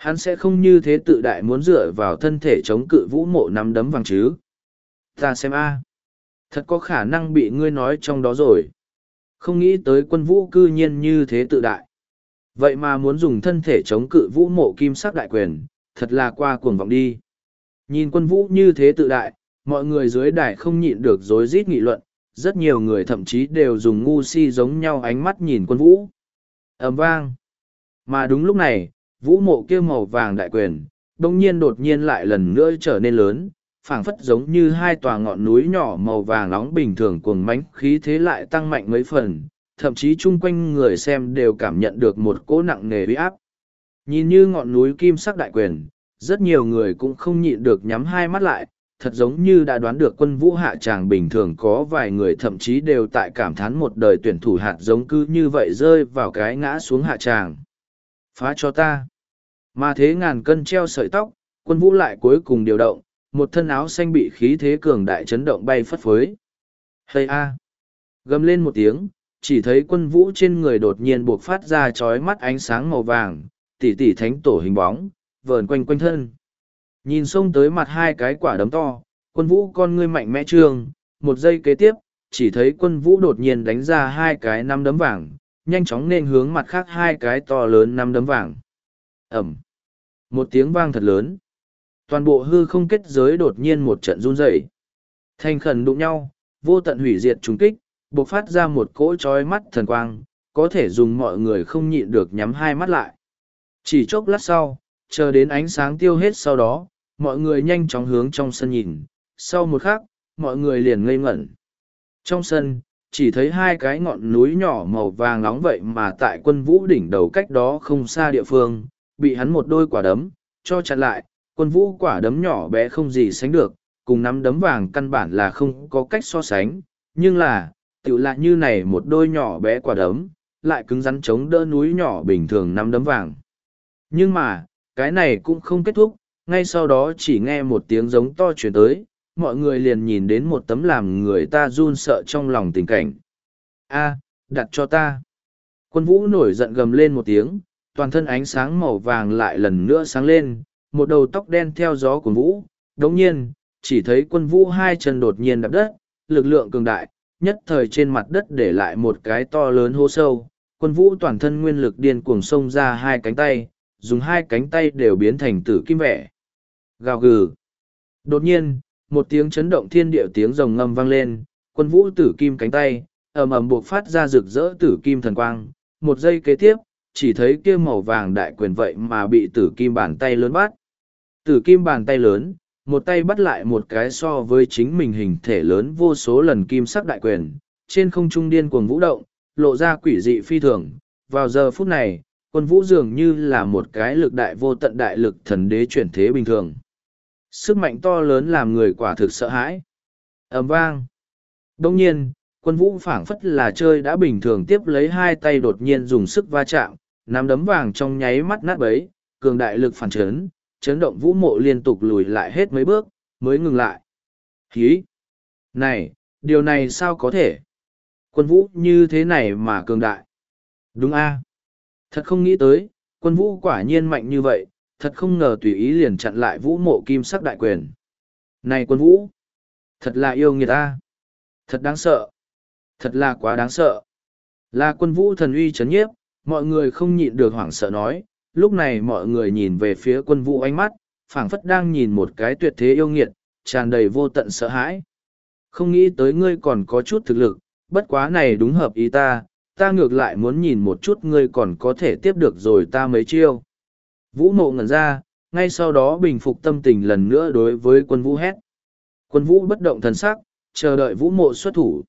Hắn sẽ không như thế tự đại muốn dựa vào thân thể chống cự vũ mộ nắm đấm vàng chứ. Ta xem A. Thật có khả năng bị ngươi nói trong đó rồi. Không nghĩ tới quân vũ cư nhiên như thế tự đại. Vậy mà muốn dùng thân thể chống cự vũ mộ kim sắc đại quyền, thật là qua cuồng vọng đi. Nhìn quân vũ như thế tự đại, mọi người dưới đài không nhịn được rối rít nghị luận, rất nhiều người thậm chí đều dùng ngu si giống nhau ánh mắt nhìn quân vũ. ầm vang. Mà đúng lúc này, vũ mộ kia màu vàng đại quyền, đông nhiên đột nhiên lại lần nữa trở nên lớn, phảng phất giống như hai tòa ngọn núi nhỏ màu vàng nóng bình thường cuồng mánh khí thế lại tăng mạnh mấy phần, thậm chí chung quanh người xem đều cảm nhận được một cỗ nặng nề uy áp. Nhìn như ngọn núi kim sắc đại quyền, rất nhiều người cũng không nhịn được nhắm hai mắt lại, thật giống như đã đoán được quân vũ hạ tràng bình thường có vài người thậm chí đều tại cảm thán một đời tuyển thủ hạt giống cứ như vậy rơi vào cái ngã xuống hạ tràng. Phá cho ta. Mà thế ngàn cân treo sợi tóc, quân vũ lại cuối cùng điều động, một thân áo xanh bị khí thế cường đại chấn động bay phất phới. Hây a! Gầm lên một tiếng, chỉ thấy quân vũ trên người đột nhiên buộc phát ra chói mắt ánh sáng màu vàng, tỉ tỉ thánh tổ hình bóng, vờn quanh quanh thân. Nhìn xông tới mặt hai cái quả đấm to, quân vũ con ngươi mạnh mẽ trương, một giây kế tiếp, chỉ thấy quân vũ đột nhiên đánh ra hai cái năm đấm vàng, nhanh chóng nên hướng mặt khác hai cái to lớn năm đấm vàng. Ẩm. Một tiếng vang thật lớn. Toàn bộ hư không kết giới đột nhiên một trận run rẩy. Thành khẩn đụng nhau, vô tận hủy diệt trùng kích, bộc phát ra một cỗ trói mắt thần quang, có thể dùng mọi người không nhịn được nhắm hai mắt lại. Chỉ chốc lát sau, chờ đến ánh sáng tiêu hết sau đó, mọi người nhanh chóng hướng trong sân nhìn, sau một khắc, mọi người liền ngây ngẩn. Trong sân, chỉ thấy hai cái ngọn núi nhỏ màu vàng nóng vậy mà tại quân vũ đỉnh đầu cách đó không xa địa phương, bị hắn một đôi quả đấm, cho chặn lại, quân vũ quả đấm nhỏ bé không gì sánh được, cùng nắm đấm vàng căn bản là không có cách so sánh, nhưng là, tự lại như này một đôi nhỏ bé quả đấm, lại cứng rắn chống đỡ núi nhỏ bình thường nắm đấm vàng. Nhưng mà, cái này cũng không kết thúc, ngay sau đó chỉ nghe một tiếng giống to chuyển tới, mọi người liền nhìn đến một tấm làm người ta run sợ trong lòng tình cảnh. A, đặt cho ta. Quân vũ nổi giận gầm lên một tiếng, toàn thân ánh sáng màu vàng lại lần nữa sáng lên, một đầu tóc đen theo gió của vũ. Đồng nhiên, chỉ thấy quân vũ hai chân đột nhiên đập đất, lực lượng cường đại, nhất thời trên mặt đất để lại một cái to lớn hố sâu. Quân vũ toàn thân nguyên lực điên cuồng xông ra hai cánh tay, dùng hai cánh tay đều biến thành tử kim vẻ. Gào gừ. Đột nhiên, một tiếng chấn động thiên địa tiếng rồng ngâm vang lên, quân vũ tử kim cánh tay, ầm ầm buộc phát ra rực rỡ tử kim thần quang. Một giây kế tiếp, chỉ thấy kia màu vàng đại quyền vậy mà bị tử kim bàn tay lớn bắt. Tử kim bàn tay lớn, một tay bắt lại một cái so với chính mình hình thể lớn vô số lần kim sắc đại quyền, trên không trung điên cuồng vũ động, lộ ra quỷ dị phi thường. Vào giờ phút này, quân vũ dường như là một cái lực đại vô tận đại lực thần đế chuyển thế bình thường. Sức mạnh to lớn làm người quả thực sợ hãi. ầm vang. Đông nhiên, quân vũ phảng phất là chơi đã bình thường tiếp lấy hai tay đột nhiên dùng sức va chạm, nắm đấm vàng trong nháy mắt nát bấy, cường đại lực phản chấn, chấn động vũ mộ liên tục lùi lại hết mấy bước, mới ngừng lại. Hí! Này, điều này sao có thể? Quân vũ như thế này mà cường đại. Đúng a Thật không nghĩ tới, quân vũ quả nhiên mạnh như vậy, thật không ngờ tùy ý liền chặn lại vũ mộ kim sắc đại quyền. Này quân vũ! Thật là yêu nghiệt ta! Thật đáng sợ! Thật là quá đáng sợ! Là quân vũ thần uy chấn nhiếp, mọi người không nhịn được hoảng sợ nói, lúc này mọi người nhìn về phía quân vũ ánh mắt, phảng phất đang nhìn một cái tuyệt thế yêu nghiệt, tràn đầy vô tận sợ hãi. Không nghĩ tới ngươi còn có chút thực lực, bất quá này đúng hợp ý ta, ta ngược lại muốn nhìn một chút ngươi còn có thể tiếp được rồi ta mấy chiêu. Vũ mộ ngẩn ra, ngay sau đó bình phục tâm tình lần nữa đối với quân vũ hét. Quân vũ bất động thần sắc, chờ đợi vũ mộ xuất thủ.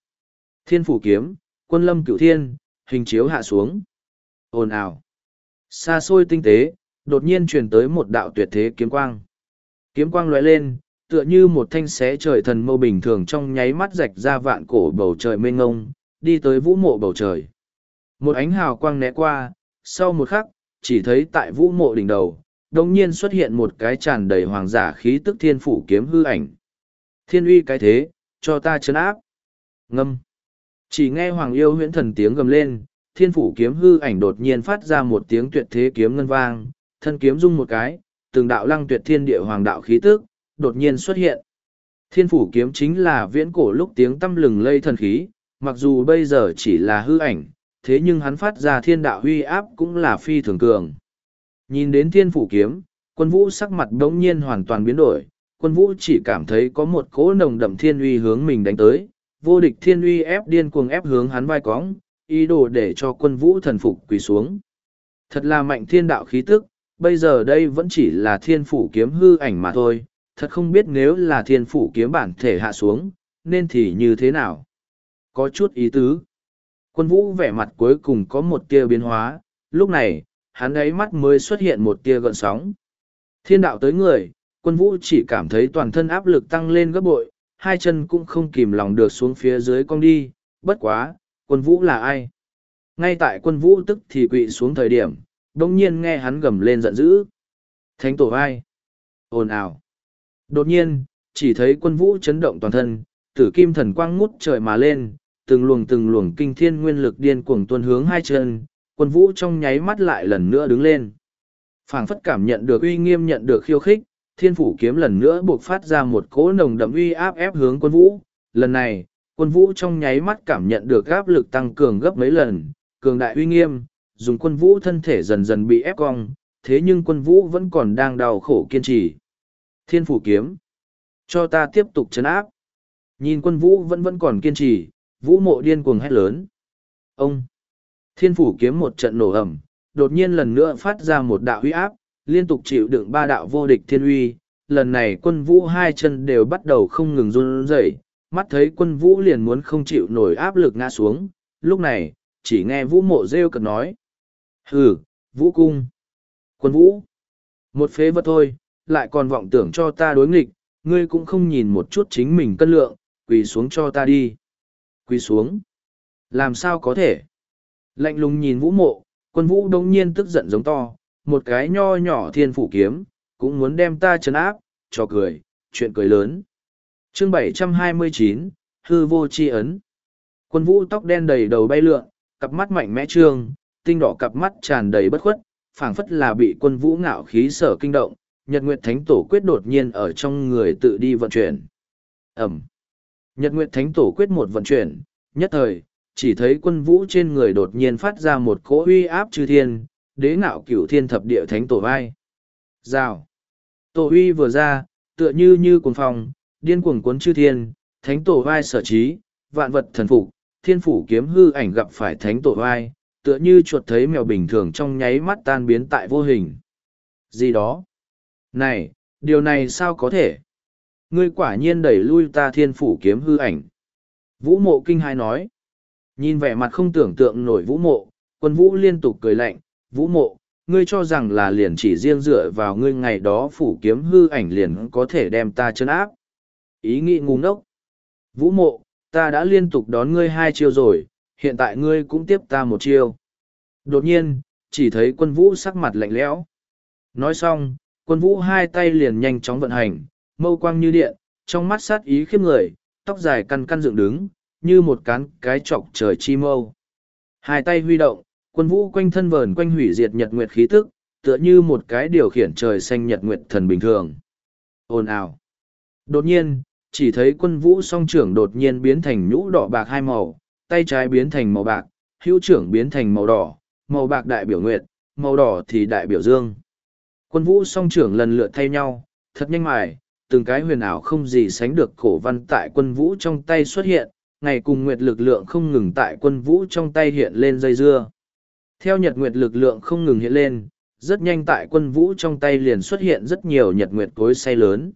Thiên phủ kiếm, quân lâm cửu thiên, hình chiếu hạ xuống ồn ào. Xa xôi tinh tế, đột nhiên truyền tới một đạo tuyệt thế kiếm quang. Kiếm quang lóe lên, tựa như một thanh xé trời thần mâu bình thường trong nháy mắt rạch ra vạn cổ bầu trời mênh ngông đi tới vũ mộ bầu trời. Một ánh hào quang né qua, sau một khắc, chỉ thấy tại vũ mộ đỉnh đầu đột nhiên xuất hiện một cái tràn đầy hoàng giả khí tức thiên phủ kiếm hư ảnh. Thiên uy cái thế, cho ta chấn áp. Ngâm. Chỉ nghe hoàng yêu huyễn thần tiếng gầm lên thiên phủ kiếm hư ảnh đột nhiên phát ra một tiếng tuyệt thế kiếm ngân vang, thân kiếm rung một cái, từng đạo lăng tuyệt thiên địa hoàng đạo khí tức, đột nhiên xuất hiện. Thiên phủ kiếm chính là viễn cổ lúc tiếng tâm lừng lây thần khí, mặc dù bây giờ chỉ là hư ảnh, thế nhưng hắn phát ra thiên đạo huy áp cũng là phi thường cường. Nhìn đến thiên phủ kiếm, quân vũ sắc mặt đống nhiên hoàn toàn biến đổi, quân vũ chỉ cảm thấy có một cỗ nồng đậm thiên uy hướng mình đánh tới, vô địch thiên uy ép điên cuồng ép hướng hắn vai cóng, ý đồ để cho quân vũ thần phục quỳ xuống. Thật là mạnh thiên đạo khí tức, bây giờ đây vẫn chỉ là thiên phủ kiếm hư ảnh mà thôi, thật không biết nếu là thiên phủ kiếm bản thể hạ xuống, nên thì như thế nào. Có chút ý tứ. Quân vũ vẻ mặt cuối cùng có một tia biến hóa, lúc này, hắn ấy mắt mới xuất hiện một tia gợn sóng. Thiên đạo tới người, quân vũ chỉ cảm thấy toàn thân áp lực tăng lên gấp bội, hai chân cũng không kìm lòng được xuống phía dưới cong đi, bất quá, quân vũ là ai? Ngay tại quân vũ tức thì quỵ xuống thời điểm, đồng nhiên nghe hắn gầm lên giận dữ. Thánh tổ ai? ồn ào. Đột nhiên, chỉ thấy quân vũ chấn động toàn thân, tử kim thần quang ngút trời mà lên, từng luồng từng luồng kinh thiên nguyên lực điên cuồng tuôn hướng hai chân, quân vũ trong nháy mắt lại lần nữa đứng lên. phảng phất cảm nhận được uy nghiêm nhận được khiêu khích, thiên phủ kiếm lần nữa buộc phát ra một cỗ nồng đậm uy áp ép hướng quân vũ. Lần này, quân vũ trong nháy mắt cảm nhận được áp lực tăng cường gấp mấy lần, cường đại uy nghiêm, dùng quân vũ thân thể dần dần bị ép cong, thế nhưng quân vũ vẫn còn đang đau khổ kiên trì. Thiên phủ kiếm, cho ta tiếp tục chấn áp. Nhìn quân vũ vẫn vẫn còn kiên trì, vũ mộ điên cuồng hét lớn. Ông, thiên phủ kiếm một trận nổ ầm, đột nhiên lần nữa phát ra một đạo uy áp, liên tục chịu đựng ba đạo vô địch thiên uy. Lần này quân vũ hai chân đều bắt đầu không ngừng run rẩy, mắt thấy quân vũ liền muốn không chịu nổi áp lực ngã xuống, lúc này, chỉ nghe vũ mộ rêu cực nói. Hừ, vũ cung. Quân vũ. Một phế vật thôi, lại còn vọng tưởng cho ta đối nghịch, ngươi cũng không nhìn một chút chính mình cân lượng, quỳ xuống cho ta đi. Quỳ xuống. Làm sao có thể? Lạnh lùng nhìn vũ mộ, quân vũ đông nhiên tức giận giống to, một cái nho nhỏ thiên phủ kiếm, cũng muốn đem ta chấn áp, cho cười, chuyện cười lớn. Chương 729, Hư vô chi ấn. Quân vũ tóc đen đầy đầu bay lượn, cặp mắt mạnh mẽ trương, tinh đỏ cặp mắt tràn đầy bất khuất, phảng phất là bị quân vũ ngạo khí sở kinh động, Nhật Nguyệt Thánh Tổ quyết đột nhiên ở trong người tự đi vận chuyển. ầm, Nhật Nguyệt Thánh Tổ quyết một vận chuyển, nhất thời, chỉ thấy quân vũ trên người đột nhiên phát ra một cỗ uy áp chư thiên, đế ngạo cửu thiên thập địa thánh tổ vai. Rào. Tổ uy vừa ra, tựa như như cuồng phong, điên cuồng cuốn chư thiên, thánh tổ vai sở trí, vạn vật thần phục, thiên phủ kiếm hư ảnh gặp phải thánh tổ vai, tựa như chuột thấy mèo bình thường trong nháy mắt tan biến tại vô hình. Gì đó? Này, điều này sao có thể? Ngươi quả nhiên đẩy lui ta thiên phủ kiếm hư ảnh. Vũ mộ kinh hai nói. Nhìn vẻ mặt không tưởng tượng nổi vũ mộ, quân vũ liên tục cười lạnh, vũ mộ, ngươi cho rằng là liền chỉ riêng dựa vào ngươi ngày đó phủ kiếm hư ảnh liền có thể đem ta chân áp. Ý nghĩ ngu ngốc. Vũ mộ, ta đã liên tục đón ngươi hai chiêu rồi, hiện tại ngươi cũng tiếp ta một chiêu. Đột nhiên, chỉ thấy quân vũ sắc mặt lạnh lẽo. Nói xong, quân vũ hai tay liền nhanh chóng vận hành, mâu quang như điện, trong mắt sát ý khiếp người, tóc dài căn căn dựng đứng, như một cán cái chọc trời chi mâu. Hai tay huy động, quân vũ quanh thân vờn quanh hủy diệt nhật nguyệt khí tức, tựa như một cái điều khiển trời xanh nhật nguyệt thần bình thường. Ồn ào. Đột nhiên, chỉ thấy quân vũ song trưởng đột nhiên biến thành nhũ đỏ bạc hai màu, tay trái biến thành màu bạc, hữu trưởng biến thành màu đỏ, màu bạc đại biểu nguyệt, màu đỏ thì đại biểu dương. Quân vũ song trưởng lần lượt thay nhau, thật nhanh mài, từng cái huyền ảo không gì sánh được cổ văn tại quân vũ trong tay xuất hiện, ngày cùng nguyệt lực lượng không ngừng tại quân vũ trong tay hiện lên dây dưa. Theo nhật nguyệt lực lượng không ngừng hiện lên, rất nhanh tại quân vũ trong tay liền xuất hiện rất nhiều nhật nguyệt cối say lớn.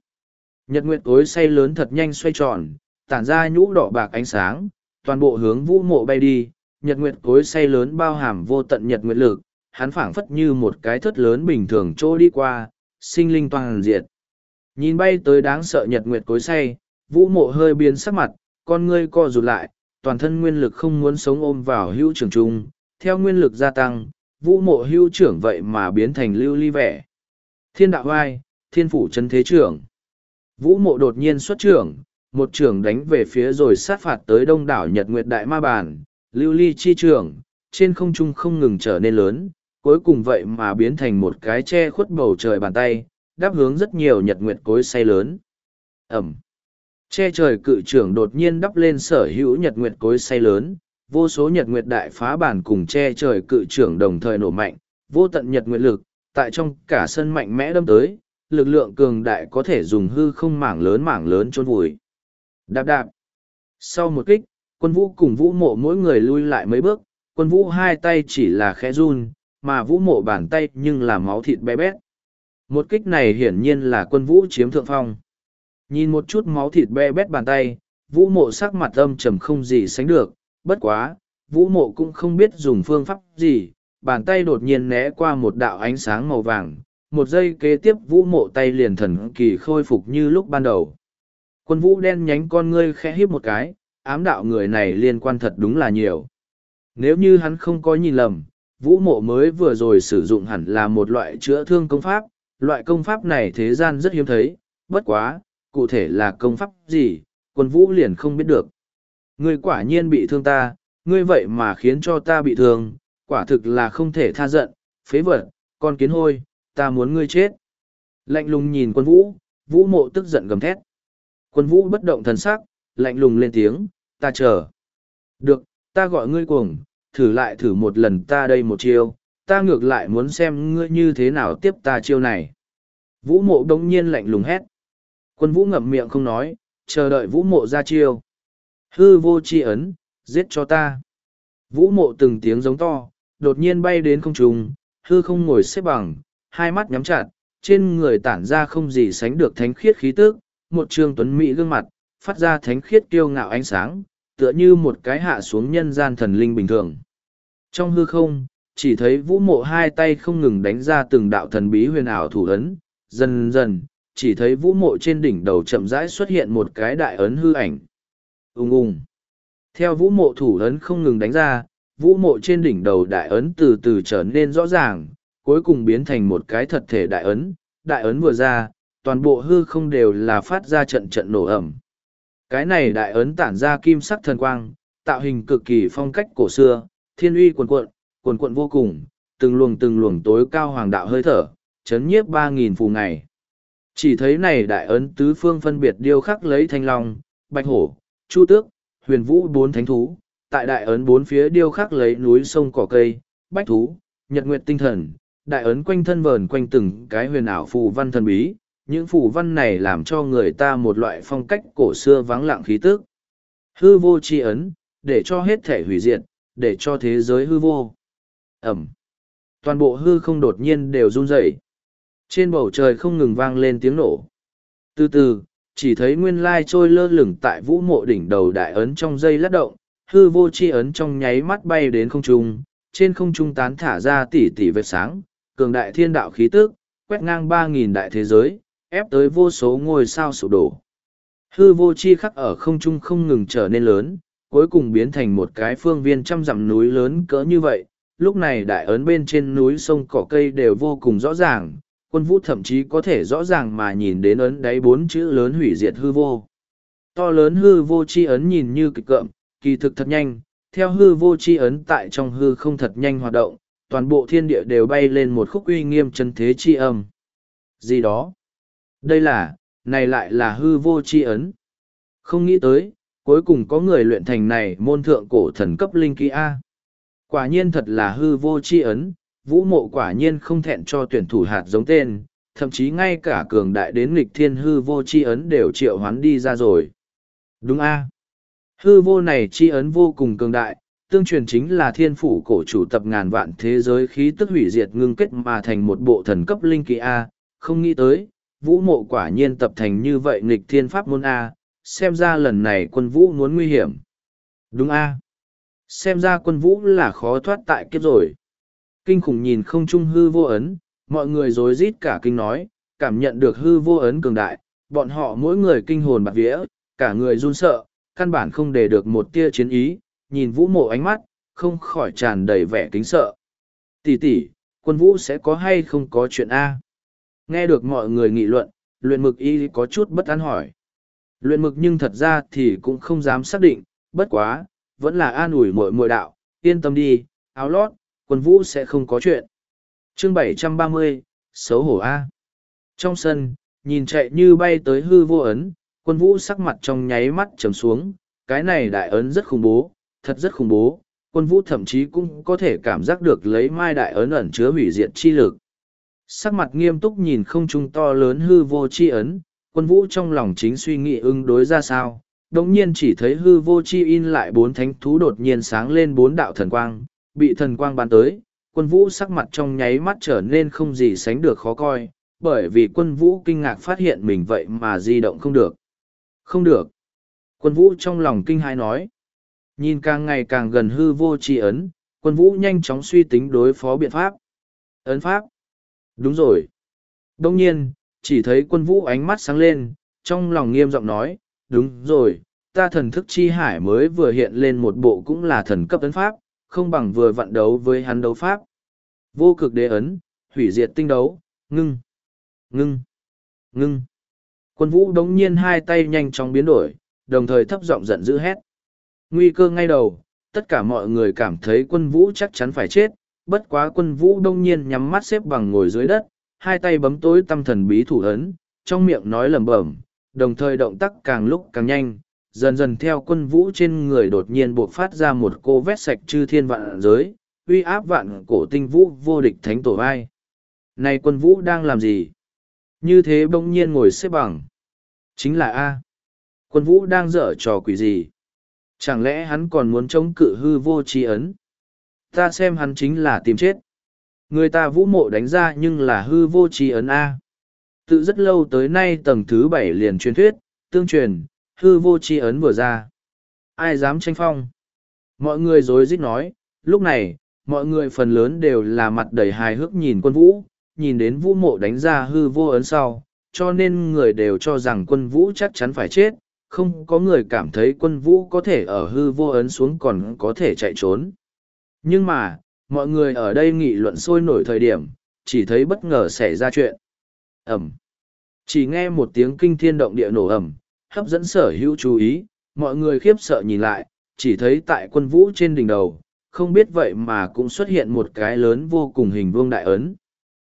Nhật nguyệt cối say lớn thật nhanh xoay tròn, tản ra nhũ đỏ bạc ánh sáng, toàn bộ hướng vũ mộ bay đi, nhật nguyệt cối say lớn bao hàm vô tận nhật nguyệt lực, hắn phảng phất như một cái thất lớn bình thường trôi đi qua, sinh linh toàn diệt. Nhìn bay tới đáng sợ nhật nguyệt cối say, vũ mộ hơi biến sắc mặt, con ngươi co rụt lại, toàn thân nguyên lực không muốn sống ôm vào hữu trưởng trung, theo nguyên lực gia tăng, vũ mộ hữu trưởng vậy mà biến thành lưu ly vẻ. Thiên đạo vai, thiên phủ chân thế trưởng. Vũ mộ đột nhiên xuất trưởng, một trưởng đánh về phía rồi sát phạt tới đông đảo Nhật Nguyệt Đại Ma Bản, lưu ly chi trưởng, trên không trung không ngừng trở nên lớn, cuối cùng vậy mà biến thành một cái che khuất bầu trời bàn tay, đáp hướng rất nhiều Nhật Nguyệt cối say lớn. Ẩm. Che trời cự trưởng đột nhiên đắp lên sở hữu nhật nguyệt cối say lớn, vô số nhật nguyệt đại phá bản cùng che trời cự trưởng đồng thời nổ mạnh, vô tận nhật nguyệt lực, tại trong cả sân mạnh mẽ đâm tới, lực lượng cường đại có thể dùng hư không mảng lớn mảng lớn trôn vùi. Đạp đạp. Sau một kích, quân vũ cùng vũ mộ mỗi người lui lại mấy bước, quân vũ hai tay chỉ là khẽ run, mà vũ mộ bàn tay nhưng là máu thịt bé bét. Một kích này hiển nhiên là quân vũ chiếm thượng phong. Nhìn một chút máu thịt bé bét bàn tay, vũ mộ sắc mặt âm trầm không gì sánh được, bất quá, vũ mộ cũng không biết dùng phương pháp gì, bàn tay đột nhiên né qua một đạo ánh sáng màu vàng, một giây kế tiếp vũ mộ tay liền thần kỳ khôi phục như lúc ban đầu. Quân vũ đen nhánh con ngươi khẽ híp một cái, ám đạo người này liên quan thật đúng là nhiều. Nếu như hắn không có nhìn lầm, vũ mộ mới vừa rồi sử dụng hẳn là một loại chữa thương công pháp, loại công pháp này thế gian rất hiếm thấy, bất quá, cụ thể là công pháp gì, quân vũ liền không biết được. Ngươi quả nhiên bị thương ta, ngươi vậy mà khiến cho ta bị thương, quả thực là không thể tha giận, phế vật, con kiến hôi, ta muốn ngươi chết. Lạnh lùng nhìn quân vũ, vũ mộ tức giận gầm thét. Quân vũ bất động thần sắc, lạnh lùng lên tiếng, ta chờ. Được, ta gọi ngươi cuồng, thử lại thử một lần ta đây một chiêu, ta ngược lại muốn xem ngươi như thế nào tiếp ta chiêu này. Vũ mộ đống nhiên lạnh lùng hét. Quân vũ ngậm miệng không nói, chờ đợi vũ mộ ra chiêu. Hư vô chi ấn, giết cho ta. Vũ mộ từng tiếng giống to, đột nhiên bay đến không trung, hư không ngồi xếp bằng, hai mắt nhắm chặt, trên người tản ra không gì sánh được thánh khiết khí tức, một trương tuấn mỹ gương mặt, phát ra thánh khiết kiêu ngạo ánh sáng, tựa như một cái hạ xuống nhân gian thần linh bình thường. Trong hư không, chỉ thấy vũ mộ hai tay không ngừng đánh ra từng đạo thần bí huyền ảo thủ ấn, dần dần, chỉ thấy vũ mộ trên đỉnh đầu chậm rãi xuất hiện một cái đại ấn hư ảnh. Ung ung. Theo vũ mộ thủ ấn không ngừng đánh ra, vũ mộ trên đỉnh đầu đại ấn từ từ trở nên rõ ràng, cuối cùng biến thành một cái thật thể đại ấn. Đại ấn vừa ra, toàn bộ hư không đều là phát ra trận trận nổ ẩm. Cái này đại ấn tản ra kim sắc thần quang, tạo hình cực kỳ phong cách cổ xưa, thiên uy cuồn cuộn, cuồn cuộn vô cùng, từng luồng từng luồng tối cao hoàng đạo hơi thở, chấn nhiếp ba nghìn phù ngày. Chỉ thấy này đại ấn tứ phương phân biệt điêu khắc lấy thanh long, bạch hổ, chu tước, huyền vũ bốn thánh thú, tại đại ấn bốn phía điêu khắc lấy núi sông cỏ cây, bách thú, nhật nguyệt tinh thần, đại ấn quanh thân vờn quanh từng cái huyền ảo phù văn thần bí, những phù văn này làm cho người ta một loại phong cách cổ xưa vắng lặng khí tức. Hư vô chi ấn, để cho hết thể hủy diệt, để cho thế giới hư vô. Ẩm. Toàn bộ hư không đột nhiên đều run rẩy. Trên bầu trời không ngừng vang lên tiếng nổ. Từ từ, chỉ thấy nguyên lai trôi lơ lửng tại vũ mộ đỉnh đầu đại ấn trong dây lát động, hư vô chi ấn trong nháy mắt bay đến không trung, trên không trung tán thả ra tỉ tỉ vệt sáng, cường đại thiên đạo khí tức, quét ngang ba nghìn đại thế giới, ép tới vô số ngôi sao sụp đổ. Hư vô chi khắc ở không trung không ngừng trở nên lớn, cuối cùng biến thành một cái phương viên trăm dặm núi lớn cỡ như vậy. Lúc này đại ấn bên trên núi sông cỏ cây đều vô cùng rõ ràng, quân vũ thậm chí có thể rõ ràng mà nhìn đến ấn đáy bốn chữ lớn hủy diệt hư vô. To lớn hư vô chi ấn nhìn như kịch cợm, kỳ thực thật nhanh, theo hư vô chi ấn tại trong hư không thật nhanh hoạt động, toàn bộ thiên địa đều bay lên một khúc uy nghiêm chân thế chi âm. Gì đó? Đây là, này lại là hư vô chi ấn. Không nghĩ tới, cuối cùng có người luyện thành này môn thượng cổ thần cấp linh kỹ A. Quả nhiên thật là hư vô chi ấn, vũ mộ quả nhiên không thẹn cho tuyển thủ hạt giống tên, thậm chí ngay cả cường đại đến nghịch thiên hư vô chi ấn đều triệu hoán đi ra rồi. Đúng A. Hư vô này chi ấn vô cùng cường đại, tương truyền chính là thiên phủ cổ chủ tập ngàn vạn thế giới khí tức hủy diệt ngưng kết mà thành một bộ thần cấp linh kỳ A, không nghĩ tới, vũ mộ quả nhiên tập thành như vậy nghịch thiên pháp môn A, xem ra lần này quân vũ muốn nguy hiểm. Đúng A. Xem ra quân vũ là khó thoát tại kiếp rồi. Kinh khủng nhìn không trung hư vô ấn, mọi người rối rít cả kinh nói, cảm nhận được hư vô ấn cường đại, bọn họ mỗi người kinh hồn bạc vía, cả người run sợ, căn bản không để được một tia chiến ý, nhìn vũ mộ ánh mắt, không khỏi tràn đầy vẻ kính sợ. Tỷ tỷ, quân vũ sẽ có hay không có chuyện A? Nghe được mọi người nghị luận, luyện mực y có chút bất an hỏi. Luyện mực nhưng thật ra thì cũng không dám xác định, bất quá, vẫn là an ủi mội mội đạo, yên tâm đi, áo lót, quân vũ sẽ không có chuyện. Chương 730, xấu hổ A. Trong sân, nhìn chạy như bay tới hư vô ấn, quân vũ sắc mặt trong nháy mắt trầm xuống, cái này đại ấn rất khủng bố, thật rất khủng bố, quân vũ thậm chí cũng có thể cảm giác được lấy mai đại ấn ẩn chứa hủy diệt chi lực. Sắc mặt nghiêm túc nhìn không trung to lớn hư vô chi ấn, quân vũ trong lòng chính suy nghĩ ứng đối ra sao, đồng nhiên chỉ thấy hư vô chi in lại bốn thánh thú đột nhiên sáng lên bốn đạo thần quang, bị thần quang ban tới, quân vũ sắc mặt trong nháy mắt trở nên không gì sánh được khó coi, bởi vì quân vũ kinh ngạc phát hiện mình vậy mà di động không được. Không được. Quân vũ trong lòng kinh hãi nói. Nhìn càng ngày càng gần hư vô chi ấn, quân vũ nhanh chóng suy tính đối phó biện pháp. Ấn pháp. Đúng rồi. Đông nhiên, chỉ thấy quân vũ ánh mắt sáng lên, trong lòng nghiêm giọng nói, đúng rồi, ta thần thức chi hải mới vừa hiện lên một bộ cũng là thần cấp ấn pháp, không bằng vừa vận đấu với hắn đấu pháp. Vô cực đế ấn, hủy diệt tinh đấu, ngưng, ngưng, ngưng. Quân vũ đống nhiên hai tay nhanh chóng biến đổi, đồng thời thấp giọng giận dữ hét. Nguy cơ ngay đầu, tất cả mọi người cảm thấy quân vũ chắc chắn phải chết, bất quá quân vũ đông nhiên nhắm mắt xếp bằng ngồi dưới đất, hai tay bấm tối tâm thần bí thủ ấn, trong miệng nói lẩm bẩm, đồng thời động tác càng lúc càng nhanh, dần dần theo quân vũ trên người đột nhiên bộc phát ra một cô vét sạch chư thiên vạn giới, uy áp vạn cổ tinh vũ vô địch thánh tổ vai. Này quân vũ đang làm gì? Như thế bỗng nhiên ngồi xếp bằng. Chính là A. Quân vũ đang dở trò quỷ gì? Chẳng lẽ hắn còn muốn chống cự hư vô trí ấn? Ta xem hắn chính là tìm chết. Người ta vũ mộ đánh ra nhưng là hư vô trí ấn A. Tự rất lâu tới nay tầng thứ bảy liền truyền thuyết, tương truyền, hư vô chi ấn vừa ra. Ai dám tranh phong? Mọi người rối rít nói, lúc này, mọi người phần lớn đều là mặt đầy hài hước nhìn quân vũ, nhìn đến vũ mộ đánh ra hư vô ấn sau, cho nên người đều cho rằng quân vũ chắc chắn phải chết, không có người cảm thấy quân vũ có thể ở hư vô ấn xuống còn có thể chạy trốn. Nhưng mà, mọi người ở đây nghị luận sôi nổi thời điểm, chỉ thấy bất ngờ xảy ra chuyện. Ẩm. Chỉ nghe một tiếng kinh thiên động địa nổ ẩm, hấp dẫn sở hữu chú ý, mọi người khiếp sợ nhìn lại, chỉ thấy tại quân vũ trên đỉnh đầu, không biết vậy mà cũng xuất hiện một cái lớn vô cùng hình vuông đại ấn.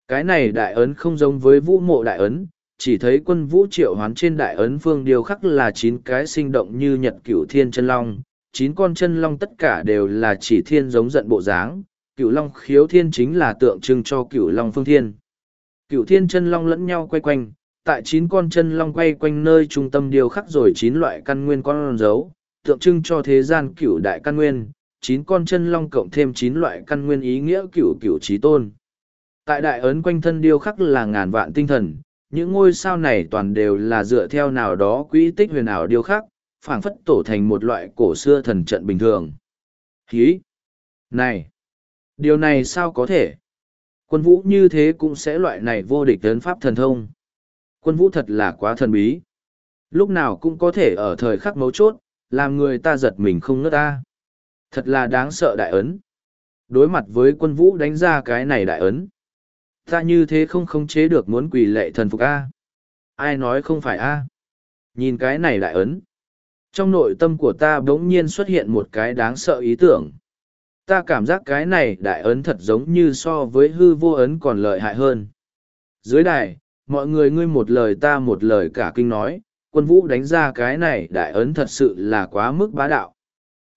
Cái này đại ấn không giống với vũ mộ đại ấn, chỉ thấy quân vũ triệu hoán trên đại ấn phương điều khắc là chín cái sinh động như nhật cửu thiên chân long, chín con chân long tất cả đều là chỉ thiên giống giận bộ dáng, cửu long khiếu thiên chính là tượng trưng cho cửu long phương thiên. Cửu thiên chân long lẫn nhau quay quanh, tại chín con chân long quay quanh nơi trung tâm điều khắc rồi chín loại căn nguyên con dấu, tượng trưng cho thế gian cửu đại căn nguyên, chín con chân long cộng thêm chín loại căn nguyên ý nghĩa cửu cửu trí tôn. Tại đại ấn quanh thân điêu khắc là ngàn vạn tinh thần, những ngôi sao này toàn đều là dựa theo nào đó quỹ tích huyền ảo điêu khắc, phảng phất tổ thành một loại cổ xưa thần trận bình thường. Hí! Này! Điều này sao có thể? Quân vũ như thế cũng sẽ loại này vô địch tấn pháp thần thông. Quân vũ thật là quá thần bí. Lúc nào cũng có thể ở thời khắc mấu chốt, làm người ta giật mình không ngớt ta. Thật là đáng sợ đại ấn. Đối mặt với quân vũ đánh ra cái này đại ấn. Ta như thế không khống chế được muốn quỳ lệ thần phục A. Ai nói không phải A. Nhìn cái này đại ấn. Trong nội tâm của ta bỗng nhiên xuất hiện một cái đáng sợ ý tưởng. Ta cảm giác cái này đại ấn thật giống như so với hư vô ấn còn lợi hại hơn. Dưới đài, mọi người ngươi một lời ta một lời cả kinh nói, quân vũ đánh ra cái này đại ấn thật sự là quá mức bá đạo.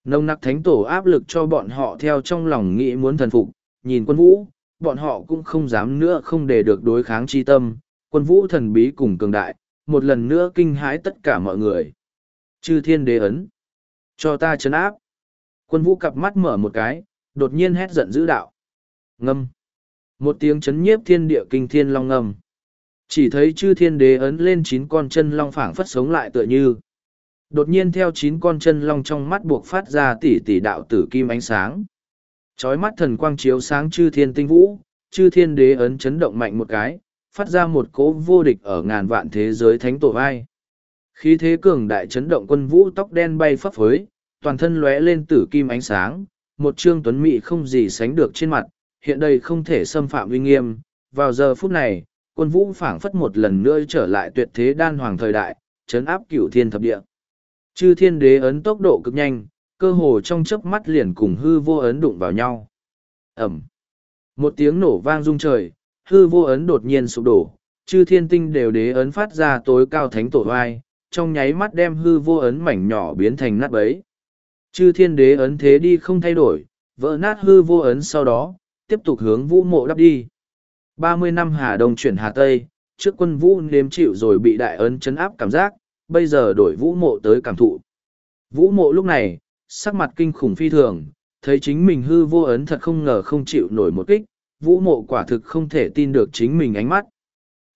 Nông nặc thánh tổ áp lực cho bọn họ theo trong lòng nghĩ muốn thần phục, nhìn quân vũ, bọn họ cũng không dám nữa không để được đối kháng chi tâm, quân vũ thần bí cùng cường đại, một lần nữa kinh hãi tất cả mọi người. Chư thiên đế ấn. Cho ta chấn áp. Quân vũ cặp mắt mở một cái, đột nhiên hét giận dữ đạo. Ngâm. Một tiếng chấn nhiếp thiên địa kinh thiên long ngâm. Chỉ thấy chư thiên đế ấn lên chín con chân long phảng phất sống lại tựa như. Đột nhiên theo chín con chân long trong mắt buộc phát ra tỷ tỷ đạo tử kim ánh sáng. Chói mắt thần quang chiếu sáng chư thiên tinh vũ, chư thiên đế ấn chấn động mạnh một cái, phát ra một cỗ vô địch ở ngàn vạn thế giới thánh tổ vai. Khí thế cường đại chấn động quân vũ tóc đen bay phấp phới, toàn thân lóe lên tử kim ánh sáng, một trương tuấn mỹ không gì sánh được trên mặt, hiện đây không thể xâm phạm uy nghiêm. Vào giờ phút này, quân vũ phảng phất một lần nữa trở lại tuyệt thế đan hoàng thời đại, chấn áp cửu thiên thập địa. Chư thiên đế ấn tốc độ cực nhanh, cơ hồ trong chớp mắt liền cùng hư vô ấn đụng vào nhau. Ẩm. Một tiếng nổ vang rung trời, hư vô ấn đột nhiên sụp đổ, chư thiên tinh đều đế ấn phát ra tối cao thánh tổ vai, trong nháy mắt đem hư vô ấn mảnh nhỏ biến thành nát bấy. Chư thiên đế ấn thế đi không thay đổi, vỡ nát hư vô ấn sau đó, tiếp tục hướng vũ mộ đắp đi. ba mươi năm Hà Đông chuyển Hà Tây, trước quân vũ nếm chịu rồi bị đại ấn chấn áp cảm giác, bây giờ đổi vũ mộ tới cảm thụ. Vũ mộ lúc này, sắc mặt kinh khủng phi thường, thấy chính mình hư vô ấn thật không ngờ không chịu nổi một kích, vũ mộ quả thực không thể tin được chính mình ánh mắt.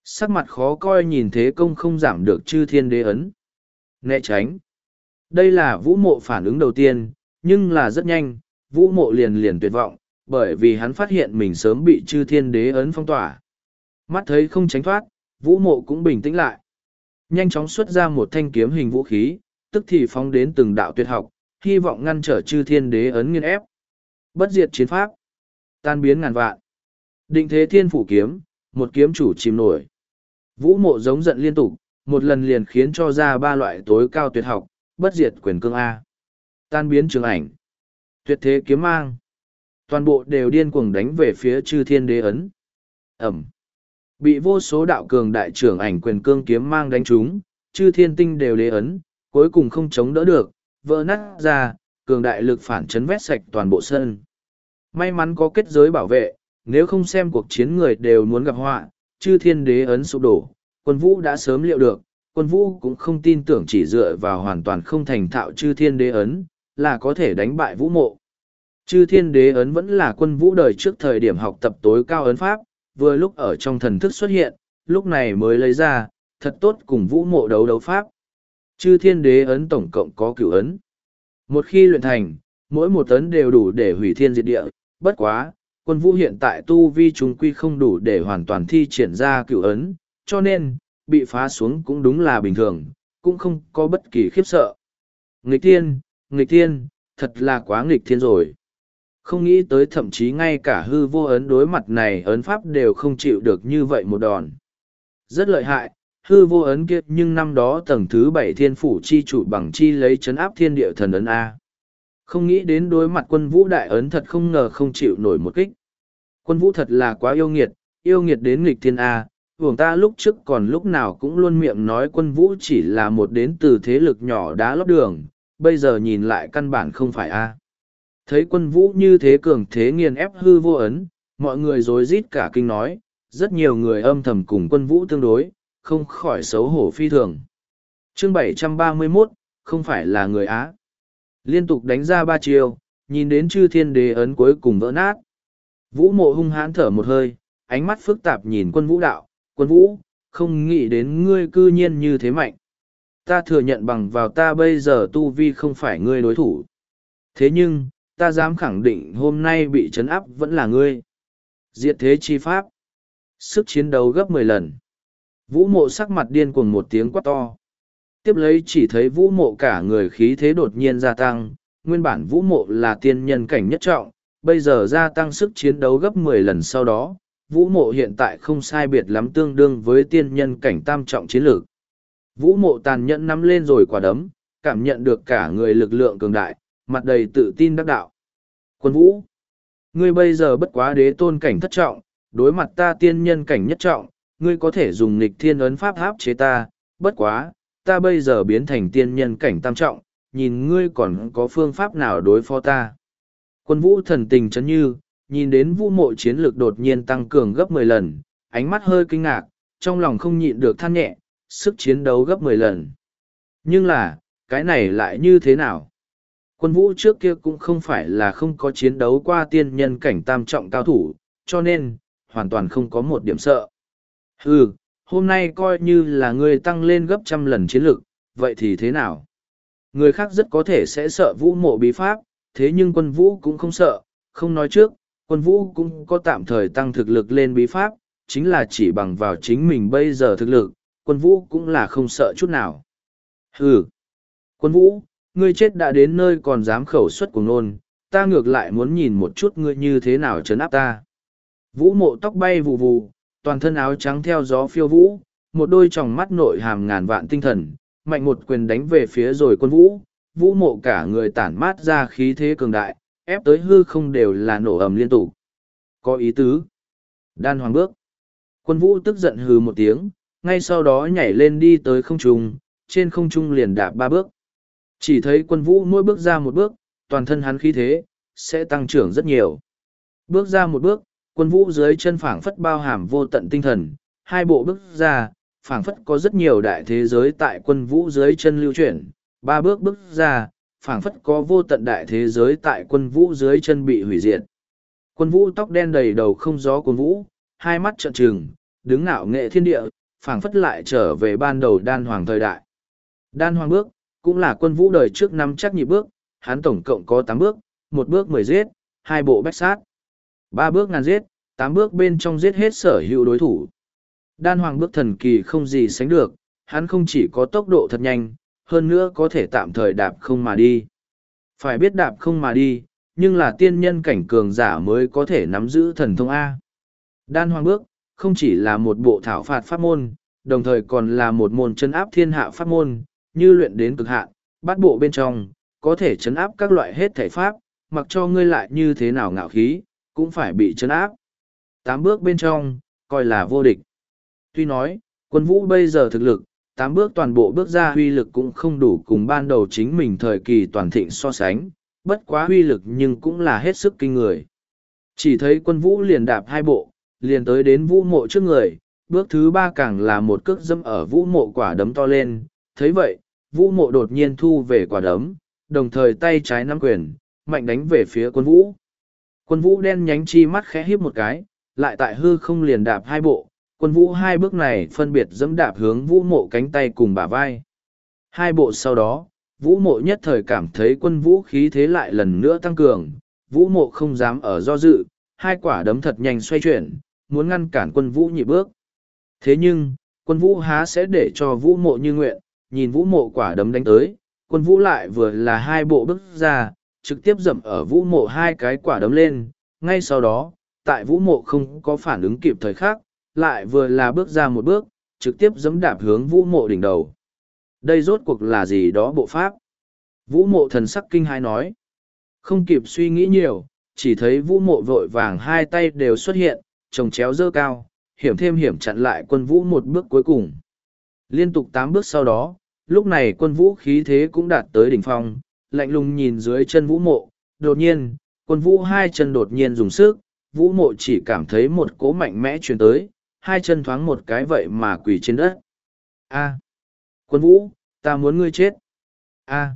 Sắc mặt khó coi nhìn thế công không giảm được chư thiên đế ấn. Né tránh. Đây là vũ mộ phản ứng đầu tiên, nhưng là rất nhanh, vũ mộ liền liền tuyệt vọng, bởi vì hắn phát hiện mình sớm bị chư thiên đế ấn phong tỏa. Mắt thấy không tránh thoát, vũ mộ cũng bình tĩnh lại. Nhanh chóng xuất ra một thanh kiếm hình vũ khí, tức thì phóng đến từng đạo tuyệt học, hy vọng ngăn trở chư thiên đế ấn nghiên ép. Bất diệt chiến pháp, tan biến ngàn vạn. Định thế thiên phủ kiếm, một kiếm chủ chìm nổi. Vũ mộ giống giận liên tục, một lần liền khiến cho ra ba loại tối cao tuyệt học, bất diệt quyền cương A. Tan biến trường ảnh. Tuyệt thế kiếm mang. Toàn bộ đều điên cuồng đánh về phía chư thiên đế ấn. Ẩm. Bị vô số đạo cường đại trưởng ảnh quyền cương kiếm mang đánh trúng, chư thiên tinh đều đế ấn, cuối cùng không chống đỡ được, vỡ nát ra, cường đại lực phản chấn vét sạch toàn bộ sân. May mắn có kết giới bảo vệ, nếu không xem cuộc chiến người đều muốn gặp họa, chư thiên đế ấn sụp đổ, quân vũ đã sớm liệu được, quân vũ cũng không tin tưởng chỉ dựa vào hoàn toàn không thành thạo chư thiên đế ấn, là có thể đánh bại vũ mộ. Chư thiên đế ấn vẫn là quân vũ đời trước thời điểm học tập tối cao ấn pháp, vừa lúc ở trong thần thức xuất hiện, lúc này mới lấy ra, thật tốt cùng vũ mộ đấu đấu pháp. Chư thiên đế ấn tổng cộng có cửu ấn. Một khi luyện thành, mỗi một ấn đều đủ để hủy thiên diệt địa, bất quá, quân vũ hiện tại tu vi chúng quy không đủ để hoàn toàn thi triển ra cửu ấn, cho nên, bị phá xuống cũng đúng là bình thường, cũng không có bất kỳ khiếp sợ. Nghịch thiên, nghịch thiên, thật là quá nghịch thiên rồi. Không nghĩ tới thậm chí ngay cả hư vô ấn đối mặt này ấn pháp đều không chịu được như vậy một đòn. Rất lợi hại, hư vô ấn kiệt nhưng năm đó tầng thứ bảy thiên phủ chi chủ bằng chi lấy chấn áp thiên địa thần ấn A. Không nghĩ đến đối mặt quân vũ đại ấn thật không ngờ không chịu nổi một kích. Quân vũ thật là quá yêu nghiệt, yêu nghiệt đến nghịch thiên A, vùng ta lúc trước còn lúc nào cũng luôn miệng nói quân vũ chỉ là một đến từ thế lực nhỏ đá lót đường, bây giờ nhìn lại căn bản không phải A. Thấy quân vũ như thế cường thế nghiền ép hư vô ấn, mọi người rối rít cả kinh nói, rất nhiều người âm thầm cùng quân vũ tương đối, không khỏi xấu hổ phi thường. Chương 731, không phải là người Á. Liên tục đánh ra ba chiều, nhìn đến chư thiên đế ấn cuối cùng vỡ nát. Vũ mộ hung hãn thở một hơi, ánh mắt phức tạp nhìn quân vũ đạo, quân vũ, không nghĩ đến ngươi cư nhiên như thế mạnh. Ta thừa nhận bằng vào ta bây giờ tu vi không phải ngươi đối thủ. Thế nhưng, ta dám khẳng định hôm nay bị chấn áp vẫn là ngươi. Diệt thế chi pháp. Sức chiến đấu gấp mười lần. Vũ mộ sắc mặt điên cuồng một tiếng quát to. Tiếp lấy chỉ thấy vũ mộ cả người khí thế đột nhiên gia tăng, nguyên bản vũ mộ là tiên nhân cảnh nhất trọng, bây giờ gia tăng sức chiến đấu gấp mười lần sau đó, vũ mộ hiện tại không sai biệt lắm tương đương với tiên nhân cảnh tam trọng chiến lược. Vũ mộ tàn nhẫn nắm lên rồi quả đấm, cảm nhận được cả người lực lượng cường đại, mặt đầy tự tin đắc đạo. Quân vũ, ngươi bây giờ bất quá đế tôn cảnh thất trọng, đối mặt ta tiên nhân cảnh nhất trọng, ngươi có thể dùng nghịch thiên ấn pháp áp chế ta, bất quá, ta bây giờ biến thành tiên nhân cảnh tam trọng, nhìn ngươi còn có phương pháp nào đối phó ta. Quân vũ thần tình chấn như, nhìn đến vũ mộ chiến lược đột nhiên tăng cường gấp mười lần, ánh mắt hơi kinh ngạc, trong lòng không nhịn được than nhẹ, sức chiến đấu gấp mười lần. Nhưng là, cái này lại như thế nào? Quân vũ trước kia cũng không phải là không có chiến đấu qua tiên nhân cảnh tam trọng cao thủ, cho nên, hoàn toàn không có một điểm sợ. Ừ, hôm nay coi như là ngươi tăng lên gấp trăm lần chiến lực, vậy thì thế nào? Người khác rất có thể sẽ sợ vũ mộ bí pháp, thế nhưng quân vũ cũng không sợ, không nói trước, quân vũ cũng có tạm thời tăng thực lực lên bí pháp, chính là chỉ bằng vào chính mình bây giờ thực lực, quân vũ cũng là không sợ chút nào. Hừ, quân vũ, ngươi chết đã đến nơi còn dám khẩu xuất của nôn, ta ngược lại muốn nhìn một chút ngươi như thế nào chấn áp ta. Vũ mộ tóc bay vù vù, toàn thân áo trắng theo gió phiêu vũ, một đôi tròng mắt nội hàm ngàn vạn tinh thần, mạnh một quyền đánh về phía rồi quân vũ, vũ mộ cả người tản mát ra khí thế cường đại, ép tới hư không đều là nổ ầm liên tục. Có ý tứ. Đan hoàng bước. Quân vũ tức giận hừ một tiếng, ngay sau đó nhảy lên đi tới không trung, trên không trung liền đạp ba bước. Chỉ thấy quân vũ mỗi bước ra một bước, toàn thân hắn khí thế, sẽ tăng trưởng rất nhiều. Bước ra một bước, quân vũ dưới chân phảng phất bao hàm vô tận tinh thần, hai bộ bước ra, phảng phất có rất nhiều đại thế giới tại quân vũ dưới chân lưu chuyển, ba bước bước ra, phảng phất có vô tận đại thế giới tại quân vũ dưới chân bị hủy diệt. Quân vũ tóc đen đầy đầu không gió quân vũ, hai mắt trợn trừng, đứng ngạo nghệ thiên địa, phảng phất lại trở về ban đầu đan hoàng thời đại. Đan hoàng bước, cũng là quân vũ đời trước năm chắc nhị bước, hắn tổng cộng có tám bước, một bước mười giết, hai bộ bách sát. Ba bước ngàn giết, tám bước bên trong giết hết sở hữu đối thủ. Đan hoàng bước thần kỳ không gì sánh được, hắn không chỉ có tốc độ thật nhanh, hơn nữa có thể tạm thời đạp không mà đi. Phải biết đạp không mà đi, nhưng là tiên nhân cảnh cường giả mới có thể nắm giữ thần thông A. Đan hoàng bước, không chỉ là một bộ thảo phạt pháp môn, đồng thời còn là một môn chân áp thiên hạ pháp môn, như luyện đến cực hạn, bắt bộ bên trong, có thể chấn áp các loại hết thể pháp, mặc cho ngươi lại như thế nào ngạo khí, cũng phải bị chấn áp. Tám bước bên trong, coi là vô địch. Tuy nói, quân vũ bây giờ thực lực, tám bước toàn bộ bước ra huy lực cũng không đủ cùng ban đầu chính mình thời kỳ toàn thịnh so sánh, bất quá huy lực nhưng cũng là hết sức kinh người. Chỉ thấy quân vũ liền đạp hai bộ, liền tới đến vũ mộ trước người, bước thứ ba càng là một cước dâm ở vũ mộ quả đấm to lên, thấy vậy, vũ mộ đột nhiên thu về quả đấm, đồng thời tay trái nắm quyền, mạnh đánh về phía quân vũ. Quân vũ đen nhánh chi mắt khẽ híp một cái, lại tại hư không liền đạp hai bộ, quân vũ hai bước này phân biệt dẫm đạp hướng vũ mộ cánh tay cùng bả vai. Hai bộ sau đó, vũ mộ nhất thời cảm thấy quân vũ khí thế lại lần nữa tăng cường, vũ mộ không dám ở do dự, hai quả đấm thật nhanh xoay chuyển, muốn ngăn cản quân vũ nhị bước. Thế nhưng, quân vũ há sẽ để cho vũ mộ như nguyện, nhìn vũ mộ quả đấm đánh tới, quân vũ lại vừa là hai bộ bước ra, trực tiếp dậm ở vũ mộ hai cái quả đấm lên, ngay sau đó, tại vũ mộ không có phản ứng kịp thời khác lại vừa là bước ra một bước, trực tiếp dẫm đạp hướng vũ mộ đỉnh đầu. Đây rốt cuộc là gì đó bộ pháp? Vũ mộ thần sắc kinh hai nói. Không kịp suy nghĩ nhiều, chỉ thấy vũ mộ vội vàng hai tay đều xuất hiện, trồng chéo dơ cao, hiểm thêm hiểm chặn lại quân vũ một bước cuối cùng. Liên tục tám bước sau đó, lúc này quân vũ khí thế cũng đạt tới đỉnh phong, lạnh lùng nhìn dưới chân vũ mộ, đột nhiên, quân vũ hai chân đột nhiên dùng sức, vũ mộ chỉ cảm thấy một cỗ mạnh mẽ truyền tới, hai chân thoáng một cái vậy mà quỳ trên đất. A. Quân vũ, ta muốn ngươi chết. A.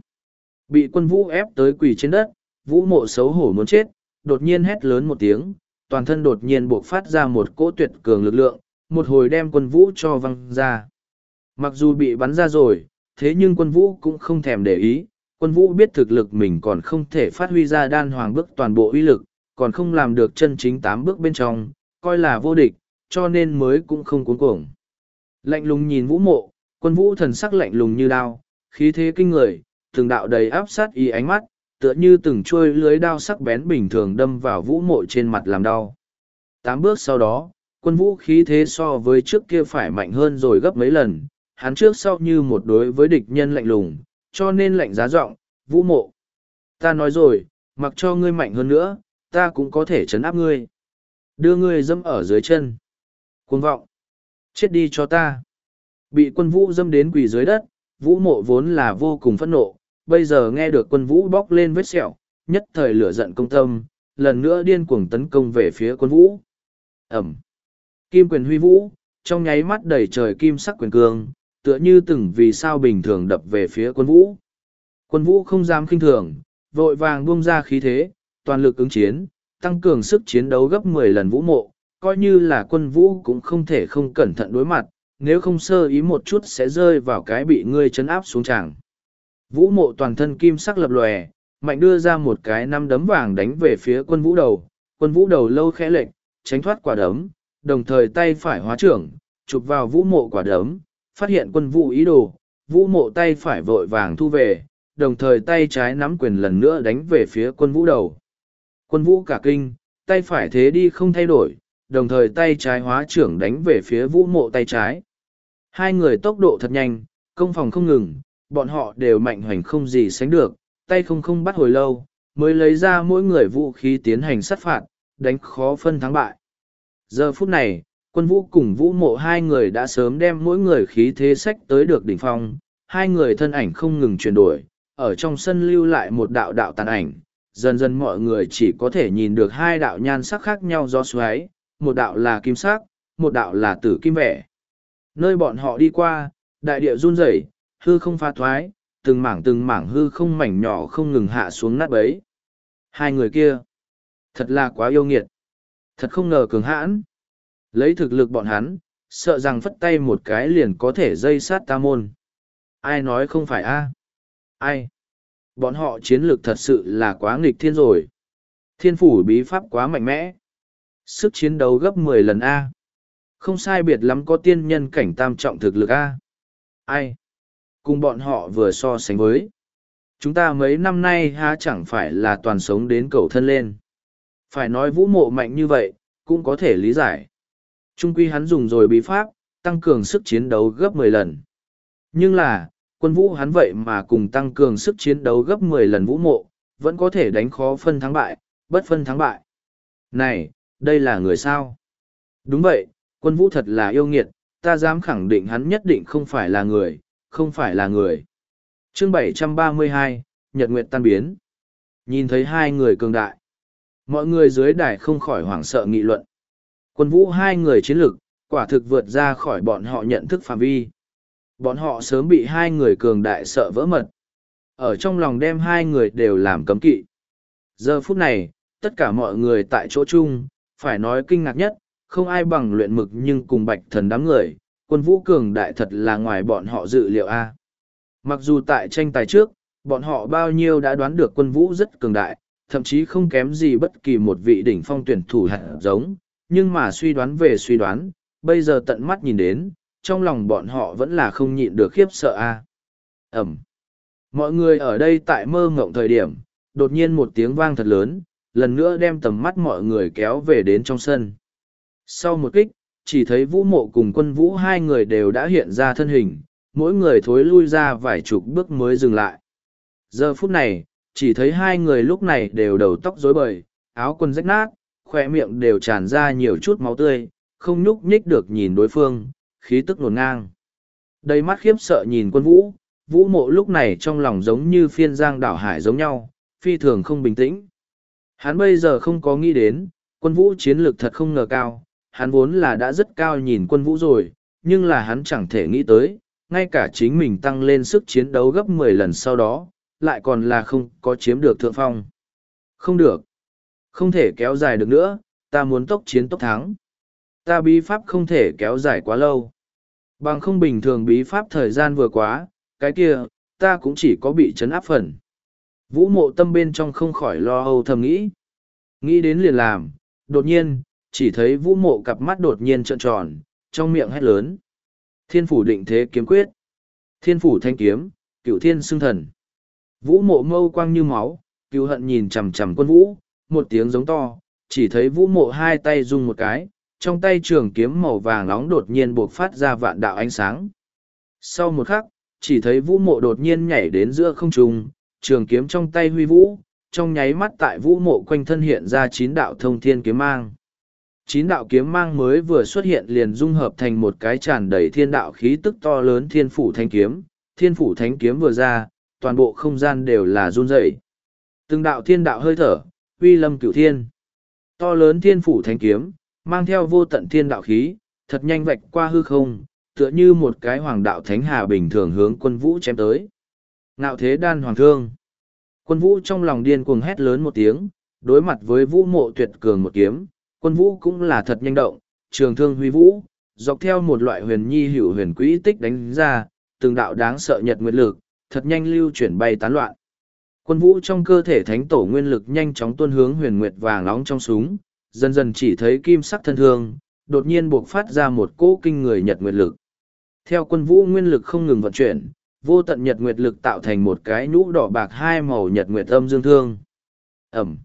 Bị quân vũ ép tới quỳ trên đất, vũ mộ xấu hổ muốn chết, đột nhiên hét lớn một tiếng, toàn thân đột nhiên buộc phát ra một cỗ tuyệt cường lực lượng, một hồi đem quân vũ cho văng ra. Mặc dù bị bắn ra rồi, thế nhưng quân vũ cũng không thèm để ý, quân vũ biết thực lực mình còn không thể phát huy ra đan hoàng bước toàn bộ uy lực, còn không làm được chân chính tám bước bên trong, coi là vô địch, cho nên mới cũng không cuốn cuồng. Lạnh lùng nhìn vũ mộ, quân vũ thần sắc lạnh lùng như đao, khí thế kinh người, từng đạo đầy áp sát ý ánh mắt, tựa như từng chuôi lưới đao sắc bén bình thường đâm vào vũ mộ trên mặt làm đau. Tám bước sau đó, quân vũ khí thế so với trước kia phải mạnh hơn rồi gấp mấy lần, hắn trước sau như một đối với địch nhân lạnh lùng, cho nên lạnh giá giọng, vũ mộ. Ta nói rồi, mặc cho ngươi mạnh hơn nữa, ta cũng có thể chấn áp ngươi. Đưa ngươi dâm ở dưới chân. côn vọng. Chết đi cho ta. Bị quân vũ dâm đến quỳ dưới đất, vũ mộ vốn là vô cùng phẫn nộ, bây giờ nghe được quân vũ bóc lên vết sẹo, nhất thời lửa giận công tâm, lần nữa điên cuồng tấn công về phía quân vũ. Ẩm. Kim quyền huy vũ, trong nháy mắt đầy trời kim sắc quyền cương, tựa như từng vì sao bình thường đập về phía quân vũ. Quân vũ không dám kinh thường, vội vàng buông ra khí thế, toàn lực ứng chiến, tăng cường sức chiến đấu gấp mười lần vũ mộ, coi như là quân vũ cũng không thể không cẩn thận đối mặt, nếu không sơ ý một chút sẽ rơi vào cái bị ngươi chấn áp xuống tràng. Vũ mộ toàn thân kim sắc lập lòe, mạnh đưa ra một cái năm đấm vàng đánh về phía quân vũ đầu, quân vũ đầu lâu khẽ lệch, tránh thoát quả đấm, đồng thời tay phải hóa trưởng, chụp vào vũ mộ quả đấm, phát hiện quân vũ ý đồ, vũ mộ tay phải vội vàng thu về, đồng thời tay trái nắm quyền lần nữa đánh về phía quân vũ đầu. Quân vũ cả kinh, tay phải thế đi không thay đổi, đồng thời tay trái hóa trưởng đánh về phía vũ mộ tay trái. Hai người tốc độ thật nhanh, công phòng không ngừng, bọn họ đều mạnh hoành không gì sánh được, tay không không bắt hồi lâu, mới lấy ra mỗi người vũ khí tiến hành sát phạt, đánh khó phân thắng bại. Giờ phút này, quân vũ cùng vũ mộ hai người đã sớm đem mỗi người khí thế sách tới được đỉnh phong, hai người thân ảnh không ngừng chuyển đổi, ở trong sân lưu lại một đạo đạo tàn ảnh, dần dần mọi người chỉ có thể nhìn được hai đạo nhan sắc khác nhau do xoáy, một đạo là kim sắc, một đạo là tử kim vẻ. Nơi bọn họ đi qua, đại địa run rẩy, hư không pha thoái, từng mảng từng mảng hư không mảnh nhỏ không ngừng hạ xuống nát bấy. Hai người kia, thật là quá yêu nghiệt. Thật không ngờ cường hãn. Lấy thực lực bọn hắn, sợ rằng phất tay một cái liền có thể dây sát ta môn. Ai nói không phải a? Ai? Bọn họ chiến lược thật sự là quá nghịch thiên rồi. Thiên phủ bí pháp quá mạnh mẽ. Sức chiến đấu gấp mười lần A. Không sai biệt lắm có tiên nhân cảnh tam trọng thực lực A. Ai? Cùng bọn họ vừa so sánh với. Chúng ta mấy năm nay há chẳng phải là toàn sống đến cầu thân lên. Phải nói vũ mộ mạnh như vậy, cũng có thể lý giải. Trung quy hắn dùng rồi bí pháp, tăng cường sức chiến đấu gấp mười lần. Nhưng là, quân vũ hắn vậy mà cùng tăng cường sức chiến đấu gấp mười lần vũ mộ, vẫn có thể đánh khó phân thắng bại, bất phân thắng bại. Này, đây là người sao? Đúng vậy, quân vũ thật là yêu nghiệt, ta dám khẳng định hắn nhất định không phải là người, không phải là người. Chương 732, Nhật Nguyệt tan biến. Nhìn thấy hai người cường đại. Mọi người dưới đài không khỏi hoảng sợ nghị luận. Quân vũ hai người chiến lực, quả thực vượt ra khỏi bọn họ nhận thức phạm vi. Bọn họ sớm bị hai người cường đại sợ vỡ mật. Ở trong lòng đem hai người đều làm cấm kỵ. Giờ phút này, tất cả mọi người tại chỗ chung, phải nói kinh ngạc nhất, không ai bằng luyện mực nhưng cùng bạch thần đám người, quân vũ cường đại thật là ngoài bọn họ dự liệu a. Mặc dù tại tranh tài trước, bọn họ bao nhiêu đã đoán được quân vũ rất cường đại, thậm chí không kém gì bất kỳ một vị đỉnh phong tuyển thủ hạt giống, nhưng mà suy đoán về suy đoán, bây giờ tận mắt nhìn đến, trong lòng bọn họ vẫn là không nhịn được khiếp sợ a. Ẩm. Mọi người ở đây tại mơ ngộng thời điểm, đột nhiên một tiếng vang thật lớn, lần nữa đem tầm mắt mọi người kéo về đến trong sân. Sau một kích, chỉ thấy vũ mộ cùng quân vũ hai người đều đã hiện ra thân hình, mỗi người thối lui ra vài chục bước mới dừng lại. Giờ phút này, chỉ thấy hai người lúc này đều đầu tóc rối bời, áo quần rách nát, khoe miệng đều tràn ra nhiều chút máu tươi, không nhúc nhích được nhìn đối phương, khí tức nổn ngang. Đầy mắt khiếp sợ nhìn quân vũ, vũ mộ lúc này trong lòng giống như phiên giang đảo hải giống nhau, phi thường không bình tĩnh. Hắn bây giờ không có nghĩ đến, quân vũ chiến lược thật không ngờ cao, hắn vốn là đã rất cao nhìn quân vũ rồi, nhưng là hắn chẳng thể nghĩ tới, ngay cả chính mình tăng lên sức chiến đấu gấp mười lần sau đó, lại còn là không có chiếm được thượng phong. Không được. Không thể kéo dài được nữa, ta muốn tốc chiến tốc thắng. Ta bí pháp không thể kéo dài quá lâu. Bằng không bình thường bí pháp thời gian vừa quá, cái kia, ta cũng chỉ có bị chấn áp phần. Vũ mộ tâm bên trong không khỏi lo âu thầm nghĩ. Nghĩ đến liền làm, đột nhiên, chỉ thấy vũ mộ cặp mắt đột nhiên trợn tròn, trong miệng hét lớn. Thiên phủ định thế kiếm quyết. Thiên phủ thanh kiếm, Cựu thiên xưng thần. Vũ mộ mâu quang như máu, cựu hận nhìn chằm chằm quân vũ, một tiếng giống to, chỉ thấy vũ mộ hai tay rung một cái, trong tay trường kiếm màu vàng nóng đột nhiên buộc phát ra vạn đạo ánh sáng. Sau một khắc, chỉ thấy vũ mộ đột nhiên nhảy đến giữa không trung, trường kiếm trong tay huy vũ, trong nháy mắt tại vũ mộ quanh thân hiện ra chín đạo thông thiên kiếm mang. Chín đạo kiếm mang mới vừa xuất hiện liền dung hợp thành một cái tràn đầy thiên đạo khí tức to lớn thiên phủ thanh kiếm. Thiên phủ thánh kiếm vừa ra, toàn bộ không gian đều là run rẩy. Từng đạo thiên đạo hơi thở, uy lâm cửu thiên. To lớn thiên phủ thanh kiếm, mang theo vô tận thiên đạo khí, thật nhanh vạch qua hư không, tựa như một cái hoàng đạo thánh hà bình thường hướng quân vũ chém tới. Ngạo thế đan hoàng thương. Quân vũ trong lòng điên cuồng hét lớn một tiếng, đối mặt với vũ mộ tuyệt cường một kiếm, quân vũ cũng là thật nhanh động, trường thương huy vũ, dọc theo một loại huyền nhi hữu huyền quỹ tích đánh ra, từng đạo đáng sợ nhật nguyệt lực, thật nhanh lưu chuyển bay tán loạn. Quân vũ trong cơ thể thánh tổ nguyên lực nhanh chóng tuôn hướng huyền nguyệt vàng nóng trong súng, dần dần chỉ thấy kim sắc thân thương, đột nhiên buộc phát ra một cỗ kinh người nhật nguyệt lực. Theo quân vũ nguyên lực không ngừng vận chuyển, vô tận nhật nguyệt lực tạo thành một cái nhũ đỏ bạc hai màu nhật nguyệt âm dương thương. Ẩm.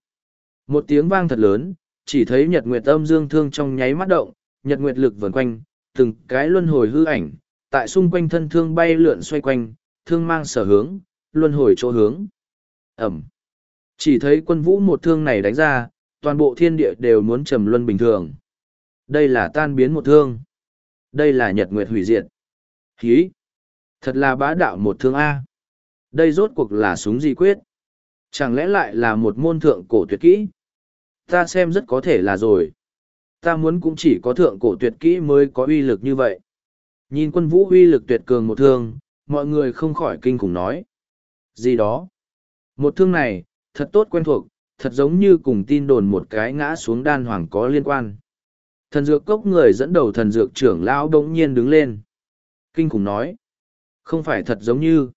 Một tiếng vang thật lớn, chỉ thấy nhật nguyệt âm dương thương trong nháy mắt động, nhật nguyệt lực vần quanh, từng cái luân hồi hư ảnh, tại xung quanh thân thương bay lượn xoay quanh, thương mang sở hướng, luân hồi chỗ hướng. Ẩm. Chỉ thấy quân vũ một thương này đánh ra, toàn bộ thiên địa đều muốn trầm luân bình thường. Đây là tan biến một thương. Đây là nhật nguyệt hủy diệt. Hí. Thật là bá đạo một thương A. Đây rốt cuộc là súng gì quyết? Chẳng lẽ lại là một môn thượng cổ tuyệt kỹ? Ta xem rất có thể là rồi. Ta muốn cũng chỉ có thượng cổ tuyệt kỹ mới có uy lực như vậy. Nhìn quân vũ uy lực tuyệt cường một thương, mọi người không khỏi kinh khủng nói. Gì đó? Một thương này, thật tốt quen thuộc, thật giống như cùng tin đồn một cái ngã xuống đan hoàng có liên quan. Thần dược cốc người dẫn đầu thần dược trưởng lão đống nhiên đứng lên. Kinh khủng nói. Không phải thật giống như.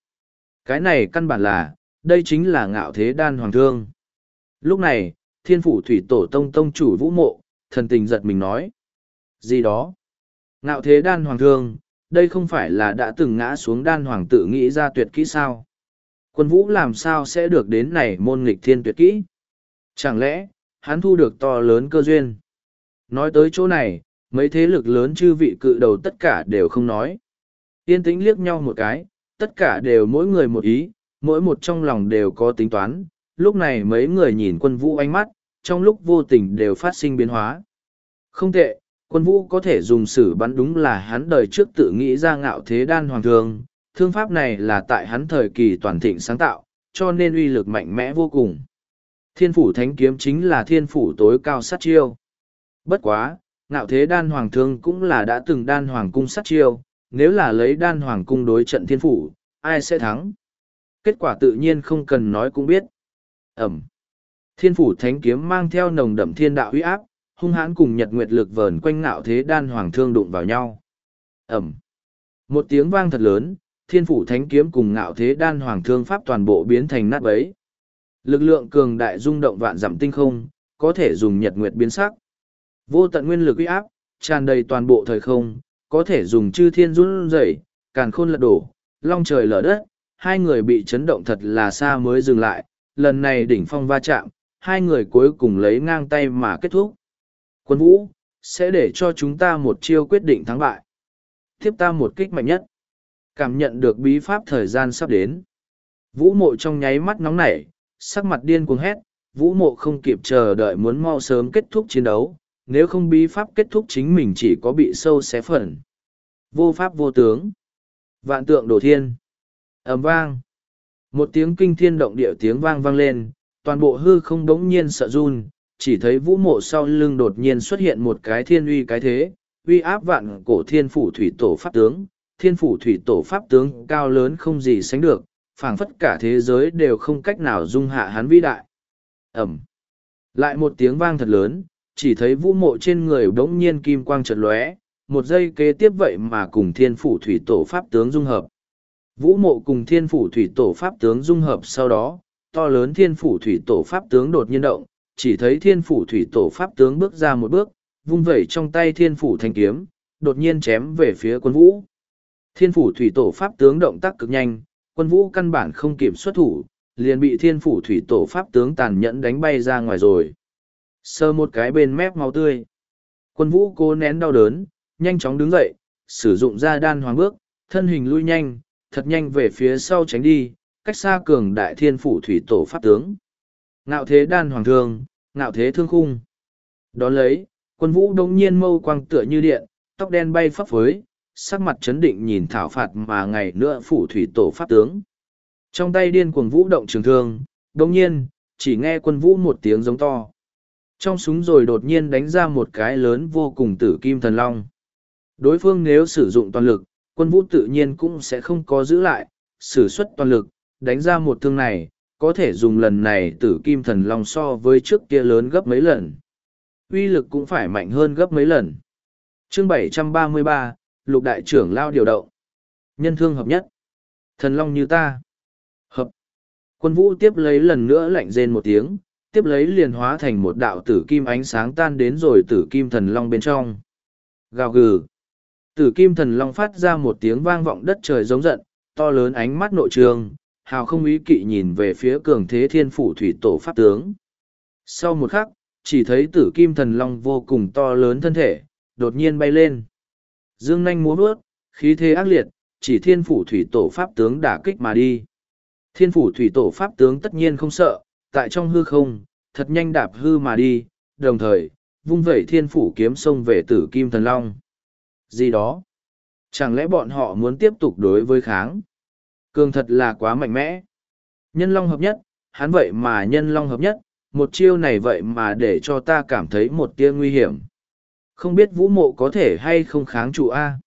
Cái này căn bản là, đây chính là ngạo thế đan hoàng thương. Lúc này, thiên phủ thủy tổ tông tông chủ vũ mộ, thần tình giật mình nói. Gì đó? Ngạo thế đan hoàng thương, đây không phải là đã từng ngã xuống đan hoàng tự nghĩ ra tuyệt kỹ sao? Quân vũ làm sao sẽ được đến này môn nghịch thiên tuyệt kỹ? Chẳng lẽ, hắn thu được to lớn cơ duyên? Nói tới chỗ này, mấy thế lực lớn chư vị cự đầu tất cả đều không nói. Yên tĩnh liếc nhau một cái, tất cả đều mỗi người một ý, mỗi một trong lòng đều có tính toán. Lúc này mấy người nhìn quân vũ ánh mắt, trong lúc vô tình đều phát sinh biến hóa. Không tệ, quân vũ có thể dùng sử bắn đúng là hắn đời trước tự nghĩ ra ngạo thế đan hoàng thường, thương pháp này là tại hắn thời kỳ toàn thịnh sáng tạo, cho nên uy lực mạnh mẽ vô cùng. Thiên phủ thánh kiếm chính là thiên phủ tối cao sát chiêu. Bất quá, ngạo thế đan hoàng thương cũng là đã từng đan hoàng cung sát chiêu, nếu là lấy đan hoàng cung đối trận thiên phủ, ai sẽ thắng? Kết quả tự nhiên không cần nói cũng biết. Ẩm. Thiên phủ thánh kiếm mang theo nồng đậm thiên đạo uy áp, hung hãn cùng nhật nguyệt lực vờn quanh ngạo thế đan hoàng thương đụng vào nhau. Ẩm. Một tiếng vang thật lớn, thiên phủ thánh kiếm cùng ngạo thế đan hoàng thương pháp toàn bộ biến thành nát bấy. Lực lượng cường đại rung động vạn dặm tinh không, có thể dùng nhật nguyệt biến sắc. Vô tận nguyên lực uy áp, tràn đầy toàn bộ thời không, có thể dùng chư thiên run rẩy, càn khôn lật đổ, long trời lở đất, hai người bị chấn động thật là xa mới dừng lại, lần này đỉnh phong va chạm, hai người cuối cùng lấy ngang tay mà kết thúc. Quân vũ, sẽ để cho chúng ta một chiêu quyết định thắng bại. Tiếp ta một kích mạnh nhất. Cảm nhận được bí pháp thời gian sắp đến. Vũ mộ trong nháy mắt nóng nảy, sắc mặt điên cuồng hét, vũ mộ không kịp chờ đợi muốn mau sớm kết thúc chiến đấu, nếu không bí pháp kết thúc chính mình chỉ có bị sâu xé phần. Vô pháp vô tướng. Vạn tượng đổ thiên. ầm vang. Một tiếng kinh thiên động địa tiếng vang vang lên, toàn bộ hư không đống nhiên sợ run, chỉ thấy vũ mộ sau lưng đột nhiên xuất hiện một cái thiên uy cái thế, uy áp vạn cổ thiên phủ thủy tổ pháp tướng, thiên phủ thủy tổ pháp tướng cao lớn không gì sánh được, phảng phất cả thế giới đều không cách nào dung hạ hắn vĩ đại. Ẩm. Lại một tiếng vang thật lớn, chỉ thấy vũ mộ trên người bỗng nhiên kim quang chợt lóe, một giây kế tiếp vậy mà cùng thiên phủ thủy tổ pháp tướng dung hợp. Vũ mộ cùng thiên phủ thủy tổ pháp tướng dung hợp sau đó, to lớn thiên phủ thủy tổ pháp tướng đột nhiên động, chỉ thấy thiên phủ thủy tổ pháp tướng bước ra một bước, vung vẩy trong tay thiên phủ thanh kiếm, đột nhiên chém về phía quân vũ. Thiên phủ thủy tổ pháp tướng động tác cực nhanh, quân vũ căn bản không kịp xuất thủ, liền bị thiên phủ thủy tổ pháp tướng tàn nhẫn đánh bay ra ngoài rồi. Sơ một cái bên mép máu tươi. Quân vũ cố nén đau đớn, nhanh chóng đứng dậy, sử dụng ra đan hoàng bước, thân hình lui nhanh, thật nhanh về phía sau tránh đi, cách xa cường đại thiên phủ thủy tổ pháp tướng. Ngạo thế đan hoàng thương, ngạo thế thương khung. Đón lấy, quân vũ đông nhiên mâu quang tựa như điện, tóc đen bay phấp phới, sắc mặt chấn định nhìn thảo phạt mà ngày nữa phủ thủy tổ pháp tướng. Trong tay điên cuồng vũ động trường thương, đồng nhiên, chỉ nghe quân vũ một tiếng giống to. Trong súng rồi đột nhiên đánh ra một cái lớn vô cùng tử kim thần long. Đối phương nếu sử dụng toàn lực, quân vũ tự nhiên cũng sẽ không có giữ lại, sử xuất toàn lực, đánh ra một thương này, có thể dùng lần này tử kim thần long so với trước kia lớn gấp mấy lần. Uy lực cũng phải mạnh hơn gấp mấy lần. Chương 733, lục đại trưởng lao điều động. Nhân thương hợp nhất. Thần long như ta. Hợp. Quân vũ tiếp lấy lần nữa lạnh rên một tiếng, tiếp lấy liền hóa thành một đạo tử kim ánh sáng tan đến rồi tử kim thần long bên trong. Gào gừ. Tử kim thần long phát ra một tiếng vang vọng đất trời giống giận, to lớn ánh mắt nội trường, hào không ý kỵ nhìn về phía cường thế thiên phủ thủy tổ pháp tướng. Sau một khắc, chỉ thấy tử kim thần long vô cùng to lớn thân thể, đột nhiên bay lên. Dương nanh múa bước, khí thế ác liệt, chỉ thiên phủ thủy tổ pháp tướng đả kích mà đi. Thiên phủ thủy tổ pháp tướng tất nhiên không sợ, tại trong hư không, thật nhanh đạp hư mà đi, đồng thời, vung vẩy thiên phủ kiếm sông về tử kim thần long. Gì đó? Chẳng lẽ bọn họ muốn tiếp tục đối với kháng? Cường thật là quá mạnh mẽ. Nhân long hợp nhất, hắn vậy mà nhân long hợp nhất, một chiêu này vậy mà để cho ta cảm thấy một tia nguy hiểm. Không biết vũ mộ có thể hay không kháng trụ A.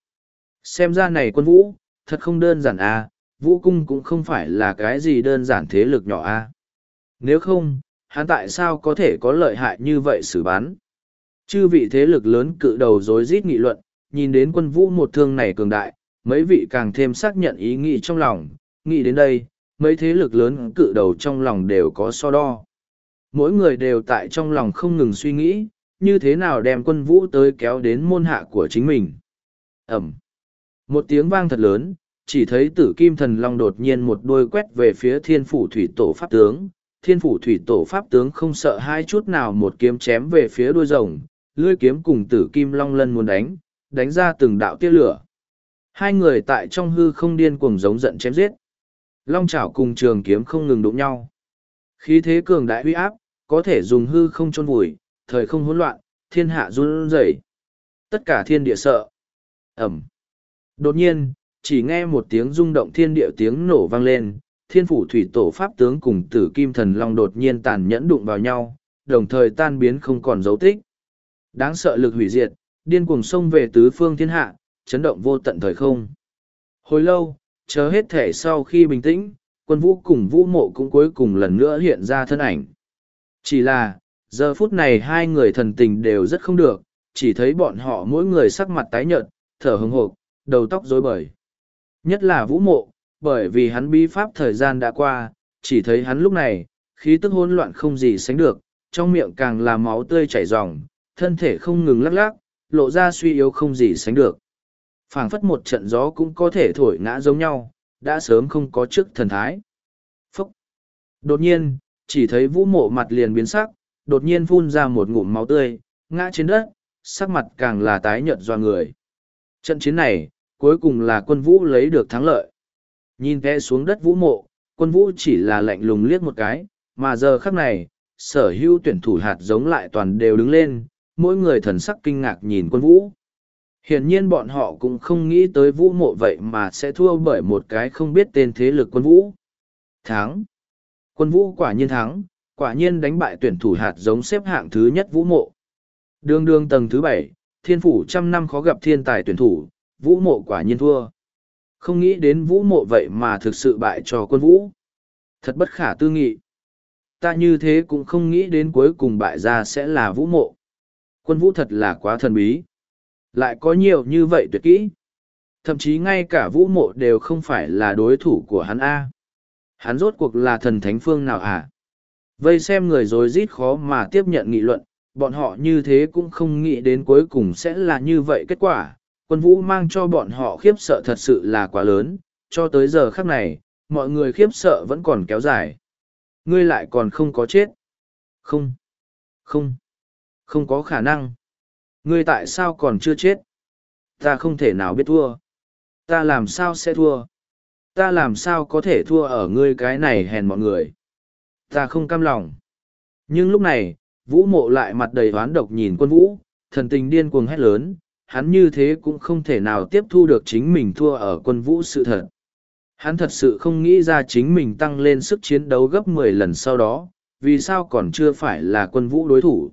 Xem ra này quân vũ, thật không đơn giản A, vũ cung cũng không phải là cái gì đơn giản thế lực nhỏ A. Nếu không, hắn tại sao có thể có lợi hại như vậy xử bán? Chư vị thế lực lớn cự đầu rối rít nghị luận, nhìn đến quân vũ một thương này cường đại, mấy vị càng thêm xác nhận ý nghĩ trong lòng, nghĩ đến đây, mấy thế lực lớn cự đầu trong lòng đều có so đo. Mỗi người đều tại trong lòng không ngừng suy nghĩ, như thế nào đem quân vũ tới kéo đến môn hạ của chính mình. Ẩm. Một tiếng vang thật lớn, chỉ thấy tử kim thần long đột nhiên một đôi quét về phía thiên phủ thủy tổ pháp tướng. Thiên phủ thủy tổ pháp tướng không sợ hai chút nào một kiếm chém về phía đuôi rồng, lưỡi kiếm cùng tử kim long lân muốn đánh, đánh ra từng đạo tia lửa. Hai người tại trong hư không điên cuồng giống giận chém giết. Long chảo cùng trường kiếm không ngừng đụng nhau. Khí thế cường đại uy áp, có thể dùng hư không chôn vùi, thời không hỗn loạn, thiên hạ run rẩy. Tất cả thiên địa sợ. Ẩm. Đột nhiên, chỉ nghe một tiếng rung động thiên địa tiếng nổ vang lên, thiên phủ thủy tổ pháp tướng cùng tử kim thần long đột nhiên tàn nhẫn đụng vào nhau, đồng thời tan biến không còn dấu tích. Đáng sợ lực hủy diệt, điên cuồng xông về tứ phương thiên hạ, chấn động vô tận thời không. Hồi lâu, chờ hết thể sau khi bình tĩnh, quân vũ cùng vũ mộ cũng cuối cùng lần nữa hiện ra thân ảnh. Chỉ là, giờ phút này hai người thần tình đều rất không được, chỉ thấy bọn họ mỗi người sắc mặt tái nhợt, thở hừng hộp, đầu tóc rối bời. Nhất là vũ mộ, Bởi vì hắn bí pháp thời gian đã qua, chỉ thấy hắn lúc này, khí tức hỗn loạn không gì sánh được, trong miệng càng là máu tươi chảy ròng, thân thể không ngừng lắc lắc, lộ ra suy yếu không gì sánh được. phảng phất một trận gió cũng có thể thổi ngã giống nhau, đã sớm không có chức thần thái. Phúc! Đột nhiên, chỉ thấy vũ mộ mặt liền biến sắc, đột nhiên phun ra một ngụm máu tươi, ngã trên đất, sắc mặt càng là tái nhợt do người. Trận chiến này, cuối cùng là quân vũ lấy được thắng lợi. Nhìn vẽ xuống đất vũ mộ, quân vũ chỉ là lạnh lùng liếc một cái, mà giờ khắc này, sở hữu tuyển thủ hạt giống lại toàn đều đứng lên, mỗi người thần sắc kinh ngạc nhìn quân vũ. Hiển nhiên bọn họ cũng không nghĩ tới vũ mộ vậy mà sẽ thua bởi một cái không biết tên thế lực quân vũ. Thắng. Quân vũ quả nhiên thắng, quả nhiên đánh bại tuyển thủ hạt giống xếp hạng thứ nhất vũ mộ. Đường đường tầng thứ bảy, thiên phủ trăm năm khó gặp thiên tài tuyển thủ, vũ mộ quả nhiên thua. Không nghĩ đến vũ mộ vậy mà thực sự bại cho quân vũ. Thật bất khả tư nghị. Ta như thế cũng không nghĩ đến cuối cùng bại ra sẽ là vũ mộ. Quân vũ thật là quá thần bí. Lại có nhiều như vậy tuyệt kỹ. Thậm chí ngay cả vũ mộ đều không phải là đối thủ của hắn A. Hắn rốt cuộc là thần thánh phương nào à? Vây xem người rối rít khó mà tiếp nhận nghị luận, bọn họ như thế cũng không nghĩ đến cuối cùng sẽ là như vậy kết quả. Quân vũ mang cho bọn họ khiếp sợ thật sự là quá lớn, cho tới giờ khắc này, mọi người khiếp sợ vẫn còn kéo dài. Ngươi lại còn không có chết. Không. Không. Không có khả năng. Ngươi tại sao còn chưa chết? Ta không thể nào biết thua. Ta làm sao sẽ thua? Ta làm sao có thể thua ở ngươi cái này hèn mọi người? Ta không cam lòng. Nhưng lúc này, vũ mộ lại mặt đầy oán độc nhìn quân vũ, thần tình điên cuồng hét lớn, hắn như thế cũng không thể nào tiếp thu được chính mình thua ở quân vũ sự thật. Hắn thật sự không nghĩ ra chính mình tăng lên sức chiến đấu gấp mười lần sau đó, vì sao còn chưa phải là quân vũ đối thủ.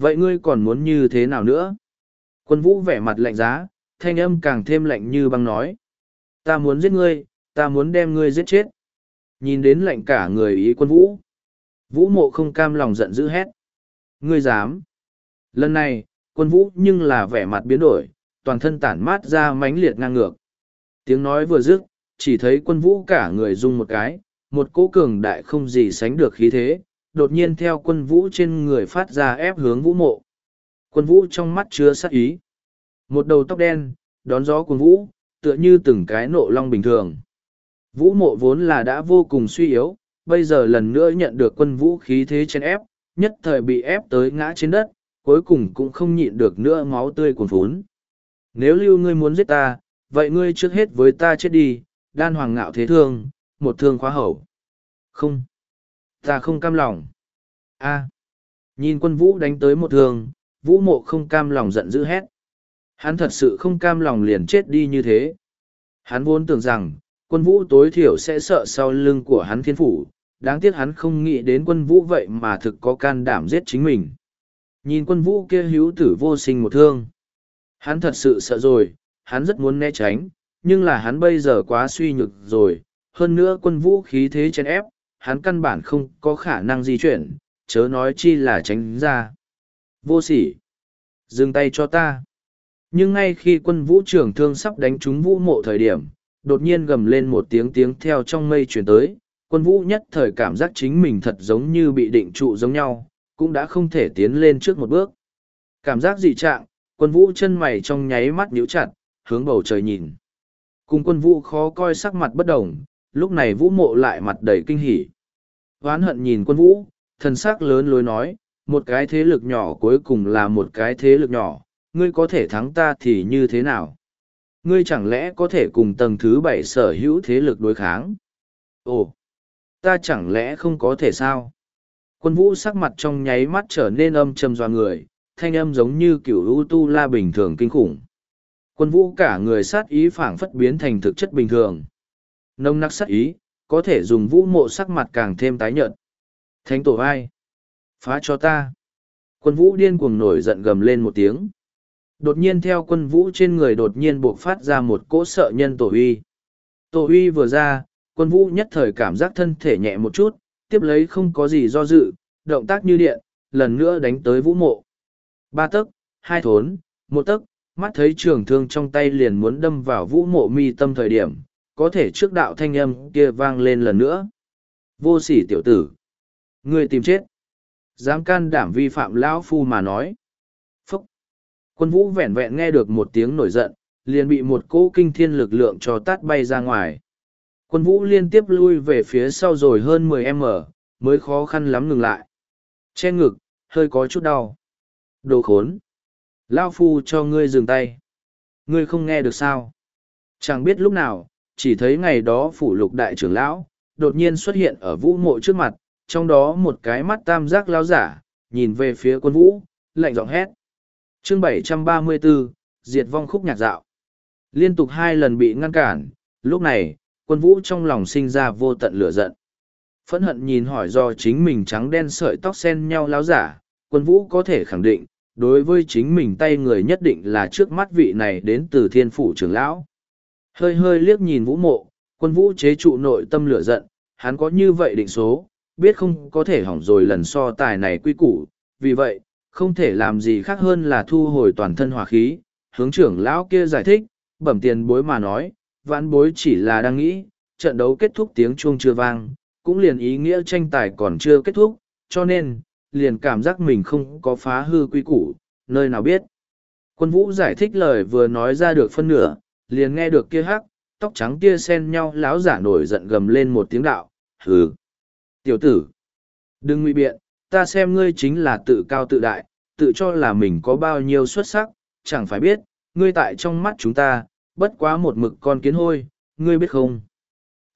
Vậy ngươi còn muốn như thế nào nữa? Quân vũ vẻ mặt lạnh giá, thanh âm càng thêm lạnh như băng nói. Ta muốn giết ngươi, ta muốn đem ngươi giết chết. Nhìn đến lạnh cả người ý quân vũ. Vũ mộ không cam lòng giận dữ hét. Ngươi dám. Lần này, quân vũ nhưng là vẻ mặt biến đổi, toàn thân tản mát ra mãnh liệt ngang ngược. Tiếng nói vừa dứt, chỉ thấy quân vũ cả người rung một cái, một cỗ cường đại không gì sánh được khí thế, đột nhiên theo quân vũ trên người phát ra ép hướng vũ mộ. Quân vũ trong mắt chứa sát ý. Một đầu tóc đen, đón gió quân vũ, tựa như từng cái nộ long bình thường. Vũ mộ vốn là đã vô cùng suy yếu, bây giờ lần nữa nhận được quân vũ khí thế trên ép, nhất thời bị ép tới ngã trên đất, cuối cùng cũng không nhịn được nữa máu tươi cuồn phún. Nếu lưu ngươi muốn giết ta, vậy ngươi trước hết với ta chết đi, đan hoàng ngạo thế thương, một thương khóa hậu. Không. Ta không cam lòng. A. Nhìn quân vũ đánh tới một thương vũ mộ không cam lòng giận dữ hét. Hắn thật sự không cam lòng liền chết đi như thế. Hắn vốn tưởng rằng quân vũ tối thiểu sẽ sợ sau lưng của hắn thiên phủ đáng tiếc hắn không nghĩ đến quân vũ vậy mà thực có can đảm giết chính mình nhìn quân vũ kia hữu tử vô sinh một thương hắn thật sự sợ rồi hắn rất muốn né tránh nhưng là hắn bây giờ quá suy nhược rồi hơn nữa quân vũ khí thế chen ép hắn căn bản không có khả năng di chuyển, chớ nói chi là tránh ra. Vô sỉ! Dừng tay cho ta! Nhưng ngay khi quân vũ trưởng thương sắp đánh trúng vũ mộ thời điểm, đột nhiên gầm lên một tiếng tiếng theo trong mây chuyển tới, quân vũ nhất thời cảm giác chính mình thật giống như bị định trụ giống nhau, cũng đã không thể tiến lên trước một bước. Cảm giác dị trạng, quân vũ chân mày trong nháy mắt nhíu chặt, hướng bầu trời nhìn. Cùng quân vũ khó coi sắc mặt bất động, lúc này vũ mộ lại mặt đầy kinh hỉ. Hoán hận nhìn quân vũ, thần sắc lớn lối nói, một cái thế lực nhỏ cuối cùng là một cái thế lực nhỏ, ngươi có thể thắng ta thì như thế nào? Ngươi chẳng lẽ có thể cùng tầng thứ bảy sở hữu thế lực đối kháng? Ồ, ta chẳng lẽ không có thể sao? Quân vũ sắc mặt trong nháy mắt trở nên âm trầm doa người, thanh âm giống như kiểu u tu la bình thường kinh khủng. Quân vũ cả người sát ý phảng phất biến thành thực chất bình thường nông nặc sát ý, có thể dùng vũ mộ sắc mặt càng thêm tái nhợt. Thánh tổ ai? Phá cho ta! Quân vũ điên cuồng nổi giận gầm lên một tiếng. Đột nhiên theo quân vũ trên người đột nhiên buộc phát ra một cỗ sợ nhân tổ uy. Tổ uy vừa ra, quân vũ nhất thời cảm giác thân thể nhẹ một chút, tiếp lấy không có gì do dự, động tác như điện, lần nữa đánh tới vũ mộ. Ba tấc, hai thốn, một tấc, mắt thấy trường thương trong tay liền muốn đâm vào vũ mộ mi tâm thời điểm, có thể trước đạo thanh âm kia vang lên lần nữa. Vô sỉ tiểu tử. Ngươi tìm chết. Dám can đảm vi phạm lão phu mà nói. Quân vũ vẹn vẹn nghe được một tiếng nổi giận, liền bị một cỗ kinh thiên lực lượng cho tát bay ra ngoài. Quân vũ liên tiếp lui về phía sau rồi hơn 10m, mới khó khăn lắm ngừng lại. Che ngực, hơi có chút đau. Đồ khốn. Lao phu cho ngươi dừng tay. Ngươi không nghe được sao. Chẳng biết lúc nào, chỉ thấy ngày đó phủ lục đại trưởng lão, đột nhiên xuất hiện ở vũ mộ trước mặt, trong đó một cái mắt tam giác lao giả, nhìn về phía quân vũ, lạnh giọng hét. Chương 734, Diệt vong khúc nhạc dạo. Liên tục hai lần bị ngăn cản, lúc này, quân vũ trong lòng sinh ra vô tận lửa giận. Phẫn hận nhìn hỏi do chính mình trắng đen sợi tóc xen nhau láo giả, quân vũ có thể khẳng định, đối với chính mình tay người nhất định là trước mắt vị này đến từ thiên phủ trưởng lão. Hơi hơi liếc nhìn vũ mộ, quân vũ chế trụ nội tâm lửa giận, hắn có như vậy định số, biết không có thể hỏng rồi lần so tài này quy củ, vì vậy, không thể làm gì khác hơn là thu hồi toàn thân hỏa khí, hướng trưởng lão kia giải thích, bẩm tiền bối mà nói, vãn bối chỉ là đang nghĩ, trận đấu kết thúc tiếng chuông chưa vang, cũng liền ý nghĩa tranh tài còn chưa kết thúc, cho nên, liền cảm giác mình không có phá hư quy củ, nơi nào biết. Quân vũ giải thích lời vừa nói ra được phân nửa, liền nghe được kia hắc, tóc trắng kia xen nhau lão giả nổi giận gầm lên một tiếng đạo, hừ. Tiểu tử, đừng nguy biện, ta xem ngươi chính là tự cao tự đại, tự cho là mình có bao nhiêu xuất sắc, chẳng phải biết, ngươi tại trong mắt chúng ta, bất quá một mực con kiến hôi, ngươi biết không?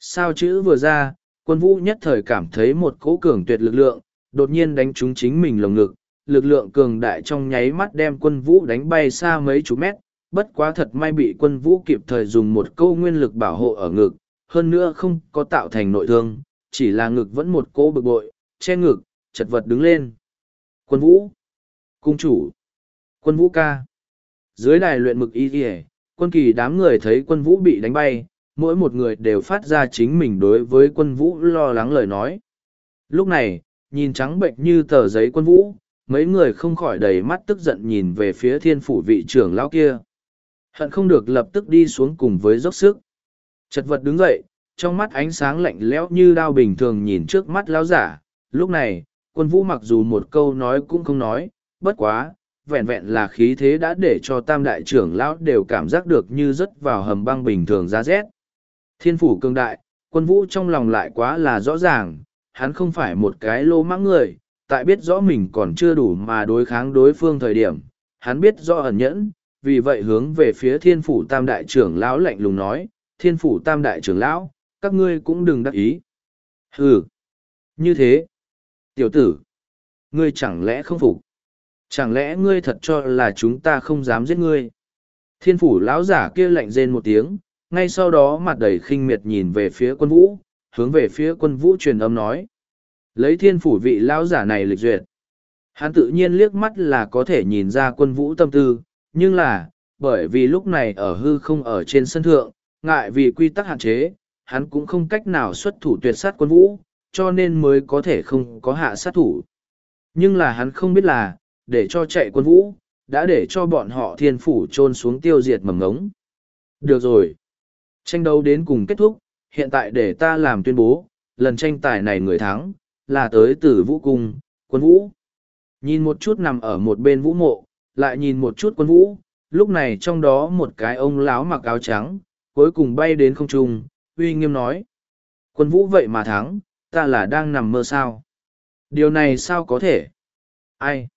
Sao chữ vừa ra, quân vũ nhất thời cảm thấy một cỗ cường tuyệt lực lượng, đột nhiên đánh trúng chính mình lồng ngực, lực lượng cường đại trong nháy mắt đem quân vũ đánh bay xa mấy chục mét, bất quá thật may bị quân vũ kịp thời dùng một câu nguyên lực bảo hộ ở ngực, hơn nữa không có tạo thành nội thương, chỉ là ngực vẫn một cỗ bực bội, che ngực, chật vật đứng lên. Quân vũ, cung chủ, quân vũ ca. Dưới đài luyện mực y kìa, quân kỳ đám người thấy quân vũ bị đánh bay, mỗi một người đều phát ra chính mình đối với quân vũ lo lắng lời nói. Lúc này, nhìn trắng bệnh như tờ giấy quân vũ, mấy người không khỏi đầy mắt tức giận nhìn về phía thiên phủ vị trưởng lão kia. Hận không được lập tức đi xuống cùng với dốc sức. Chật vật đứng dậy, trong mắt ánh sáng lạnh lẽo như đao bình thường nhìn trước mắt lão giả. Lúc này, quân vũ mặc dù một câu nói cũng không nói, bất quá, vẹn vẹn là khí thế đã để cho tam đại trưởng lão đều cảm giác được như rớt vào hầm băng bình thường ra rét. Thiên phủ cương đại, quân vũ trong lòng lại quá là rõ ràng, hắn không phải một cái lô mãng người, tại biết rõ mình còn chưa đủ mà đối kháng đối phương thời điểm, hắn biết rõ ẩn nhẫn, vì vậy hướng về phía thiên phủ tam đại trưởng lão lạnh lùng nói, thiên phủ tam đại trưởng lão, các ngươi cũng đừng đắc ý. Hừ, như thế, tiểu tử, ngươi chẳng lẽ không phục? Chẳng lẽ ngươi thật cho là chúng ta không dám giết ngươi? Thiên phủ lão giả kia lạnh rên một tiếng, ngay sau đó mặt đầy khinh miệt nhìn về phía quân vũ, hướng về phía quân vũ truyền âm nói. Lấy thiên phủ vị lão giả này lịch duyệt. Hắn tự nhiên liếc mắt là có thể nhìn ra quân vũ tâm tư, nhưng là, bởi vì lúc này ở hư không ở trên sân thượng, ngại vì quy tắc hạn chế, hắn cũng không cách nào xuất thủ tuyệt sát quân vũ, cho nên mới có thể không có hạ sát thủ. Nhưng là hắn không biết là, để cho chạy quân vũ, đã để cho bọn họ thiên phủ trôn xuống tiêu diệt mầm ngống. Được rồi. Tranh đấu đến cùng kết thúc, hiện tại để ta làm tuyên bố, lần tranh tài này người thắng, là tới từ vũ cung, quân vũ. Nhìn một chút nằm ở một bên vũ mộ, lại nhìn một chút quân vũ, lúc này trong đó một cái ông láo mặc áo trắng, cuối cùng bay đến không trung, uy nghiêm nói. Quân vũ vậy mà thắng, ta là đang nằm mơ sao? Điều này sao có thể? Ai?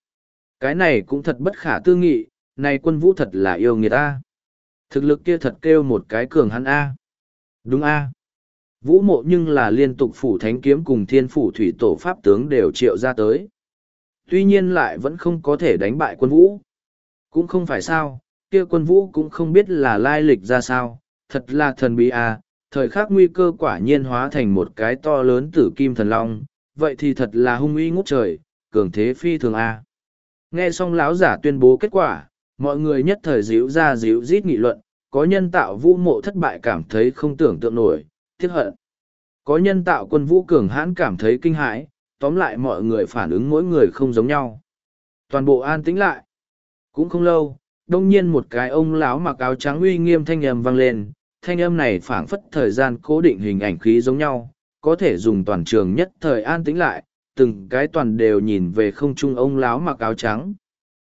Cái này cũng thật bất khả tư nghị, này quân vũ thật là yêu người ta. Thực lực kia thật kêu một cái cường hắn A. Đúng A. Vũ mộ nhưng là liên tục phủ thánh kiếm cùng thiên phủ thủy tổ pháp tướng đều triệu ra tới. Tuy nhiên lại vẫn không có thể đánh bại quân vũ. Cũng không phải sao, kia quân vũ cũng không biết là lai lịch ra sao, thật là thần bí a thời khắc nguy cơ quả nhiên hóa thành một cái to lớn tử kim thần long, vậy thì thật là hung uy ngút trời, cường thế phi thường a. Nghe xong lão giả tuyên bố kết quả, mọi người nhất thời díu ra díu rít nghị luận, có nhân tạo vũ mộ thất bại cảm thấy không tưởng tượng nổi, tiếc hận. Có nhân tạo quân vũ cường hãn cảm thấy kinh hãi, tóm lại mọi người phản ứng mỗi người không giống nhau. Toàn bộ an tĩnh lại. Cũng không lâu, đông nhiên một cái ông lão mặc áo trắng uy nghiêm thanh nhầm vang lên, thanh âm này phảng phất thời gian cố định hình ảnh khí giống nhau, có thể dùng toàn trường nhất thời an tĩnh lại, từng cái toàn đều nhìn về không trung ông lão mặc áo trắng.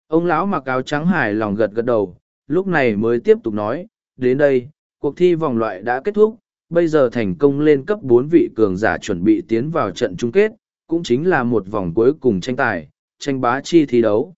Ông lão mặc áo trắng hài lòng gật gật đầu, lúc này mới tiếp tục nói, đến đây, cuộc thi vòng loại đã kết thúc, bây giờ thành công lên cấp bốn vị cường giả chuẩn bị tiến vào trận chung kết, cũng chính là một vòng cuối cùng tranh tài, tranh bá chi thi đấu.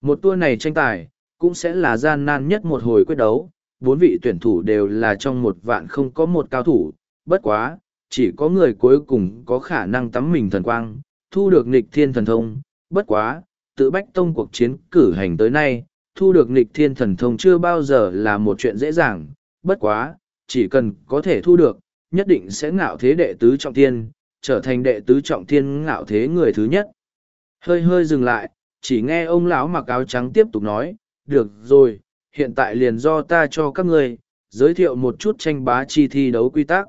Một tour này tranh tài, cũng sẽ là gian nan nhất một hồi quyết đấu, bốn vị tuyển thủ đều là trong một vạn không có một cao thủ, bất quá, chỉ có người cuối cùng có khả năng tắm mình thần quang, thu được nịch thiên thần thông, bất quá, tự bách tông cuộc chiến cử hành tới nay, thu được nịch thiên thần thông chưa bao giờ là một chuyện dễ dàng, bất quá, chỉ cần có thể thu được, nhất định sẽ ngạo thế đệ tứ trọng thiên, trở thành đệ tứ trọng thiên ngạo thế người thứ nhất. Hơi hơi dừng lại, chỉ nghe ông lão mặc áo trắng tiếp tục nói, được rồi, hiện tại liền do ta cho các ngươi giới thiệu một chút tranh bá chi thi đấu quy tắc.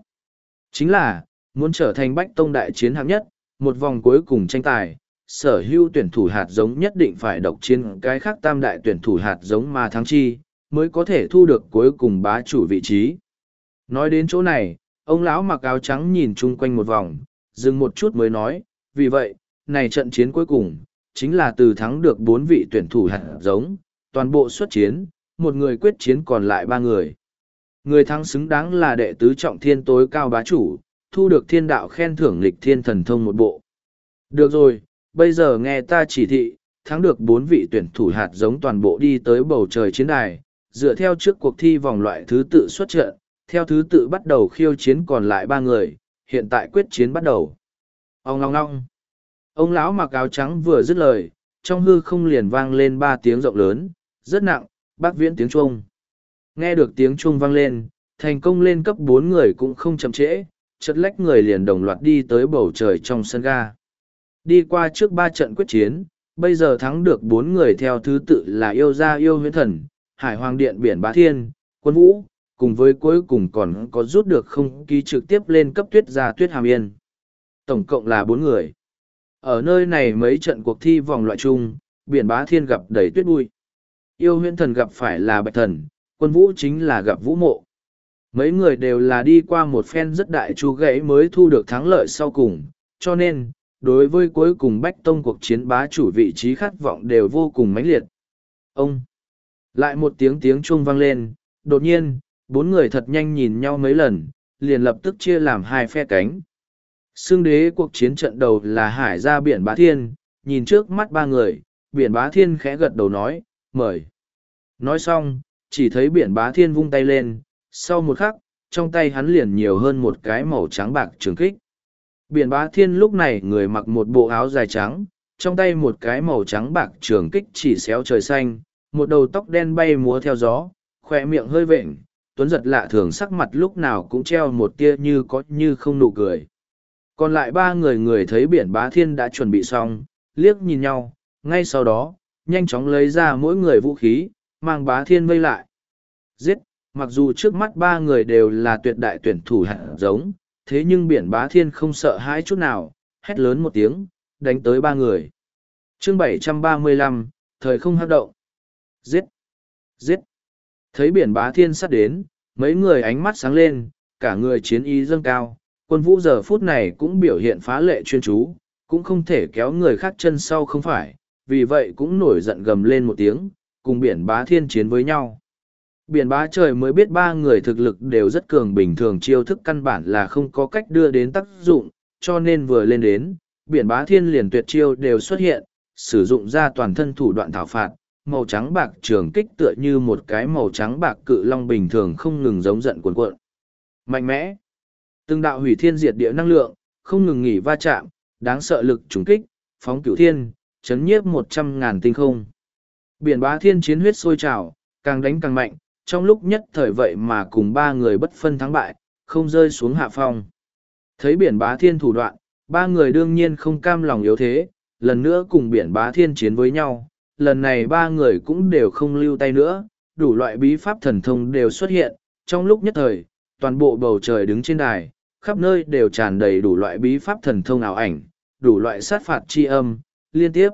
Chính là, muốn trở thành bách tông đại chiến hạng nhất, một vòng cuối cùng tranh tài, sở hữu tuyển thủ hạt giống nhất định phải độc chiến cái khác tam đại tuyển thủ hạt giống mà thắng chi, mới có thể thu được cuối cùng bá chủ vị trí. Nói đến chỗ này, ông lão mặc áo trắng nhìn chung quanh một vòng, dừng một chút mới nói, vì vậy, này trận chiến cuối cùng, chính là từ thắng được bốn vị tuyển thủ hạt giống, toàn bộ xuất chiến, một người quyết chiến còn lại ba người. Người thắng xứng đáng là đệ tứ trọng thiên tối cao bá chủ, thu được thiên đạo khen thưởng lịch thiên thần thông một bộ. Được rồi, bây giờ nghe ta chỉ thị, thắng được bốn vị tuyển thủ hạt giống toàn bộ đi tới bầu trời chiến đài, dựa theo trước cuộc thi vòng loại thứ tự xuất trận, theo thứ tự bắt đầu khiêu chiến còn lại ba người, hiện tại quyết chiến bắt đầu. Ông ngong ngong. Ông lão mặc áo trắng vừa dứt lời, trong hư không liền vang lên ba tiếng rộng lớn, rất nặng, bác viễn tiếng chuông. Nghe được tiếng chuông vang lên, thành công lên cấp bốn người cũng không chậm trễ, chất lách người liền đồng loạt đi tới bầu trời trong sân ga. Đi qua trước ba trận quyết chiến, bây giờ thắng được bốn người theo thứ tự là yêu gia yêu huyễn thần, hải hoàng điện biển bá thiên, quân vũ, cùng với cuối cùng còn có rút được không ký trực tiếp lên cấp tuyết gia tuyết hàm yên. Tổng cộng là bốn người. Ở nơi này mấy trận cuộc thi vòng loại chung, biển bá thiên gặp đầy tuyết bụi. Yêu huyễn thần gặp phải là bạch thần, quân vũ chính là gặp vũ mộ. Mấy người đều là đi qua một phen rất đại chú gãy mới thu được thắng lợi sau cùng, cho nên, đối với cuối cùng bách tông cuộc chiến bá chủ vị trí khát vọng đều vô cùng mãnh liệt. Ông! Lại một tiếng tiếng chuông vang lên, đột nhiên, bốn người thật nhanh nhìn nhau mấy lần, liền lập tức chia làm hai phe cánh. Xương đế cuộc chiến trận đầu là hải ra biển bá thiên, nhìn trước mắt ba người, biển bá thiên khẽ gật đầu nói, mời. Nói xong, chỉ thấy biển bá thiên vung tay lên, sau một khắc, trong tay hắn liền nhiều hơn một cái màu trắng bạc trường kích. Biển bá thiên lúc này người mặc một bộ áo dài trắng, trong tay một cái màu trắng bạc trường kích chỉ xéo trời xanh, một đầu tóc đen bay múa theo gió, khỏe miệng hơi vệnh, tuấn giật lạ thường sắc mặt lúc nào cũng treo một tia như có như không nụ cười. Còn lại ba người người thấy biển bá thiên đã chuẩn bị xong, liếc nhìn nhau, ngay sau đó, nhanh chóng lấy ra mỗi người vũ khí, mang bá thiên vây lại. Giết, mặc dù trước mắt ba người đều là tuyệt đại tuyển thủ hạt giống, thế nhưng biển bá thiên không sợ hãi chút nào, hét lớn một tiếng, đánh tới ba người. chương 735, thời không hát động. Giết! Giết! Thấy biển bá thiên sắp đến, mấy người ánh mắt sáng lên, cả người chiến ý dâng cao, quân vũ giờ phút này cũng biểu hiện phá lệ chuyên chú, cũng không thể kéo người khác chân sau không phải, vì vậy cũng nổi giận gầm lên một tiếng, cùng biển bá thiên chiến với nhau. Biển bá trời mới biết ba người thực lực đều rất cường bình thường chiêu thức căn bản là không có cách đưa đến tác dụng, cho nên vừa lên đến, biển bá thiên liền tuyệt chiêu đều xuất hiện, sử dụng ra toàn thân thủ đoạn thảo phạt, màu trắng bạc trường kích tựa như một cái màu trắng bạc cự long bình thường không ngừng giống giận cuộn cuộn. Mạnh mẽ. Từng đạo hủy thiên diệt địa năng lượng, không ngừng nghỉ va chạm, đáng sợ lực trùng kích, phóng cửu thiên, chấn nhiếp một trăm ngàn tinh không. Biển bá thiên chiến huyết sôi trào, càng đánh càng mạnh, trong lúc nhất thời vậy mà cùng ba người bất phân thắng bại, không rơi xuống hạ phong. Thấy biển bá thiên thủ đoạn, ba người đương nhiên không cam lòng yếu thế, lần nữa cùng biển bá thiên chiến với nhau, lần này ba người cũng đều không lưu tay nữa, đủ loại bí pháp thần thông đều xuất hiện, trong lúc nhất thời, toàn bộ bầu trời đứng trên đài, khắp nơi đều tràn đầy đủ loại bí pháp thần thông ảo ảnh, đủ loại sát phạt chi âm, liên tiếp.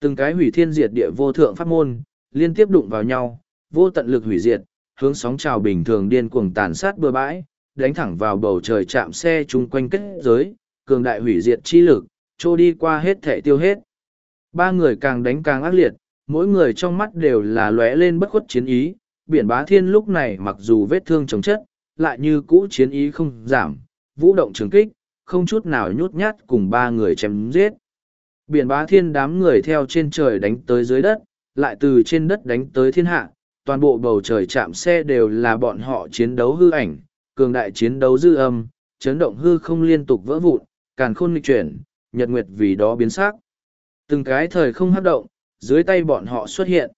Từng cái hủy thiên diệt địa vô thượng pháp môn, liên tiếp đụng vào nhau, vô tận lực hủy diệt, hướng sóng trào bình thường điên cuồng tàn sát bừa bãi, đánh thẳng vào bầu trời chạm xe chung quanh kết giới, cường đại hủy diệt chi lực, trô đi qua hết thể tiêu hết. Ba người càng đánh càng ác liệt, mỗi người trong mắt đều là lóe lên bất khuất chiến ý, biển bá thiên lúc này mặc dù vết thương chống chất, lại như cũ chiến ý không giảm, vũ động trường kích, không chút nào nhút nhát cùng ba người chém giết. Biển bá thiên đám người theo trên trời đánh tới dưới đất, lại từ trên đất đánh tới thiên hạ, toàn bộ bầu trời chạm xe đều là bọn họ chiến đấu hư ảnh, cường đại chiến đấu dư âm, chấn động hư không liên tục vỡ vụn, càn khôn nghịch chuyển, nhật nguyệt vì đó biến sắc. Từng cái thời không hấp động, dưới tay bọn họ xuất hiện.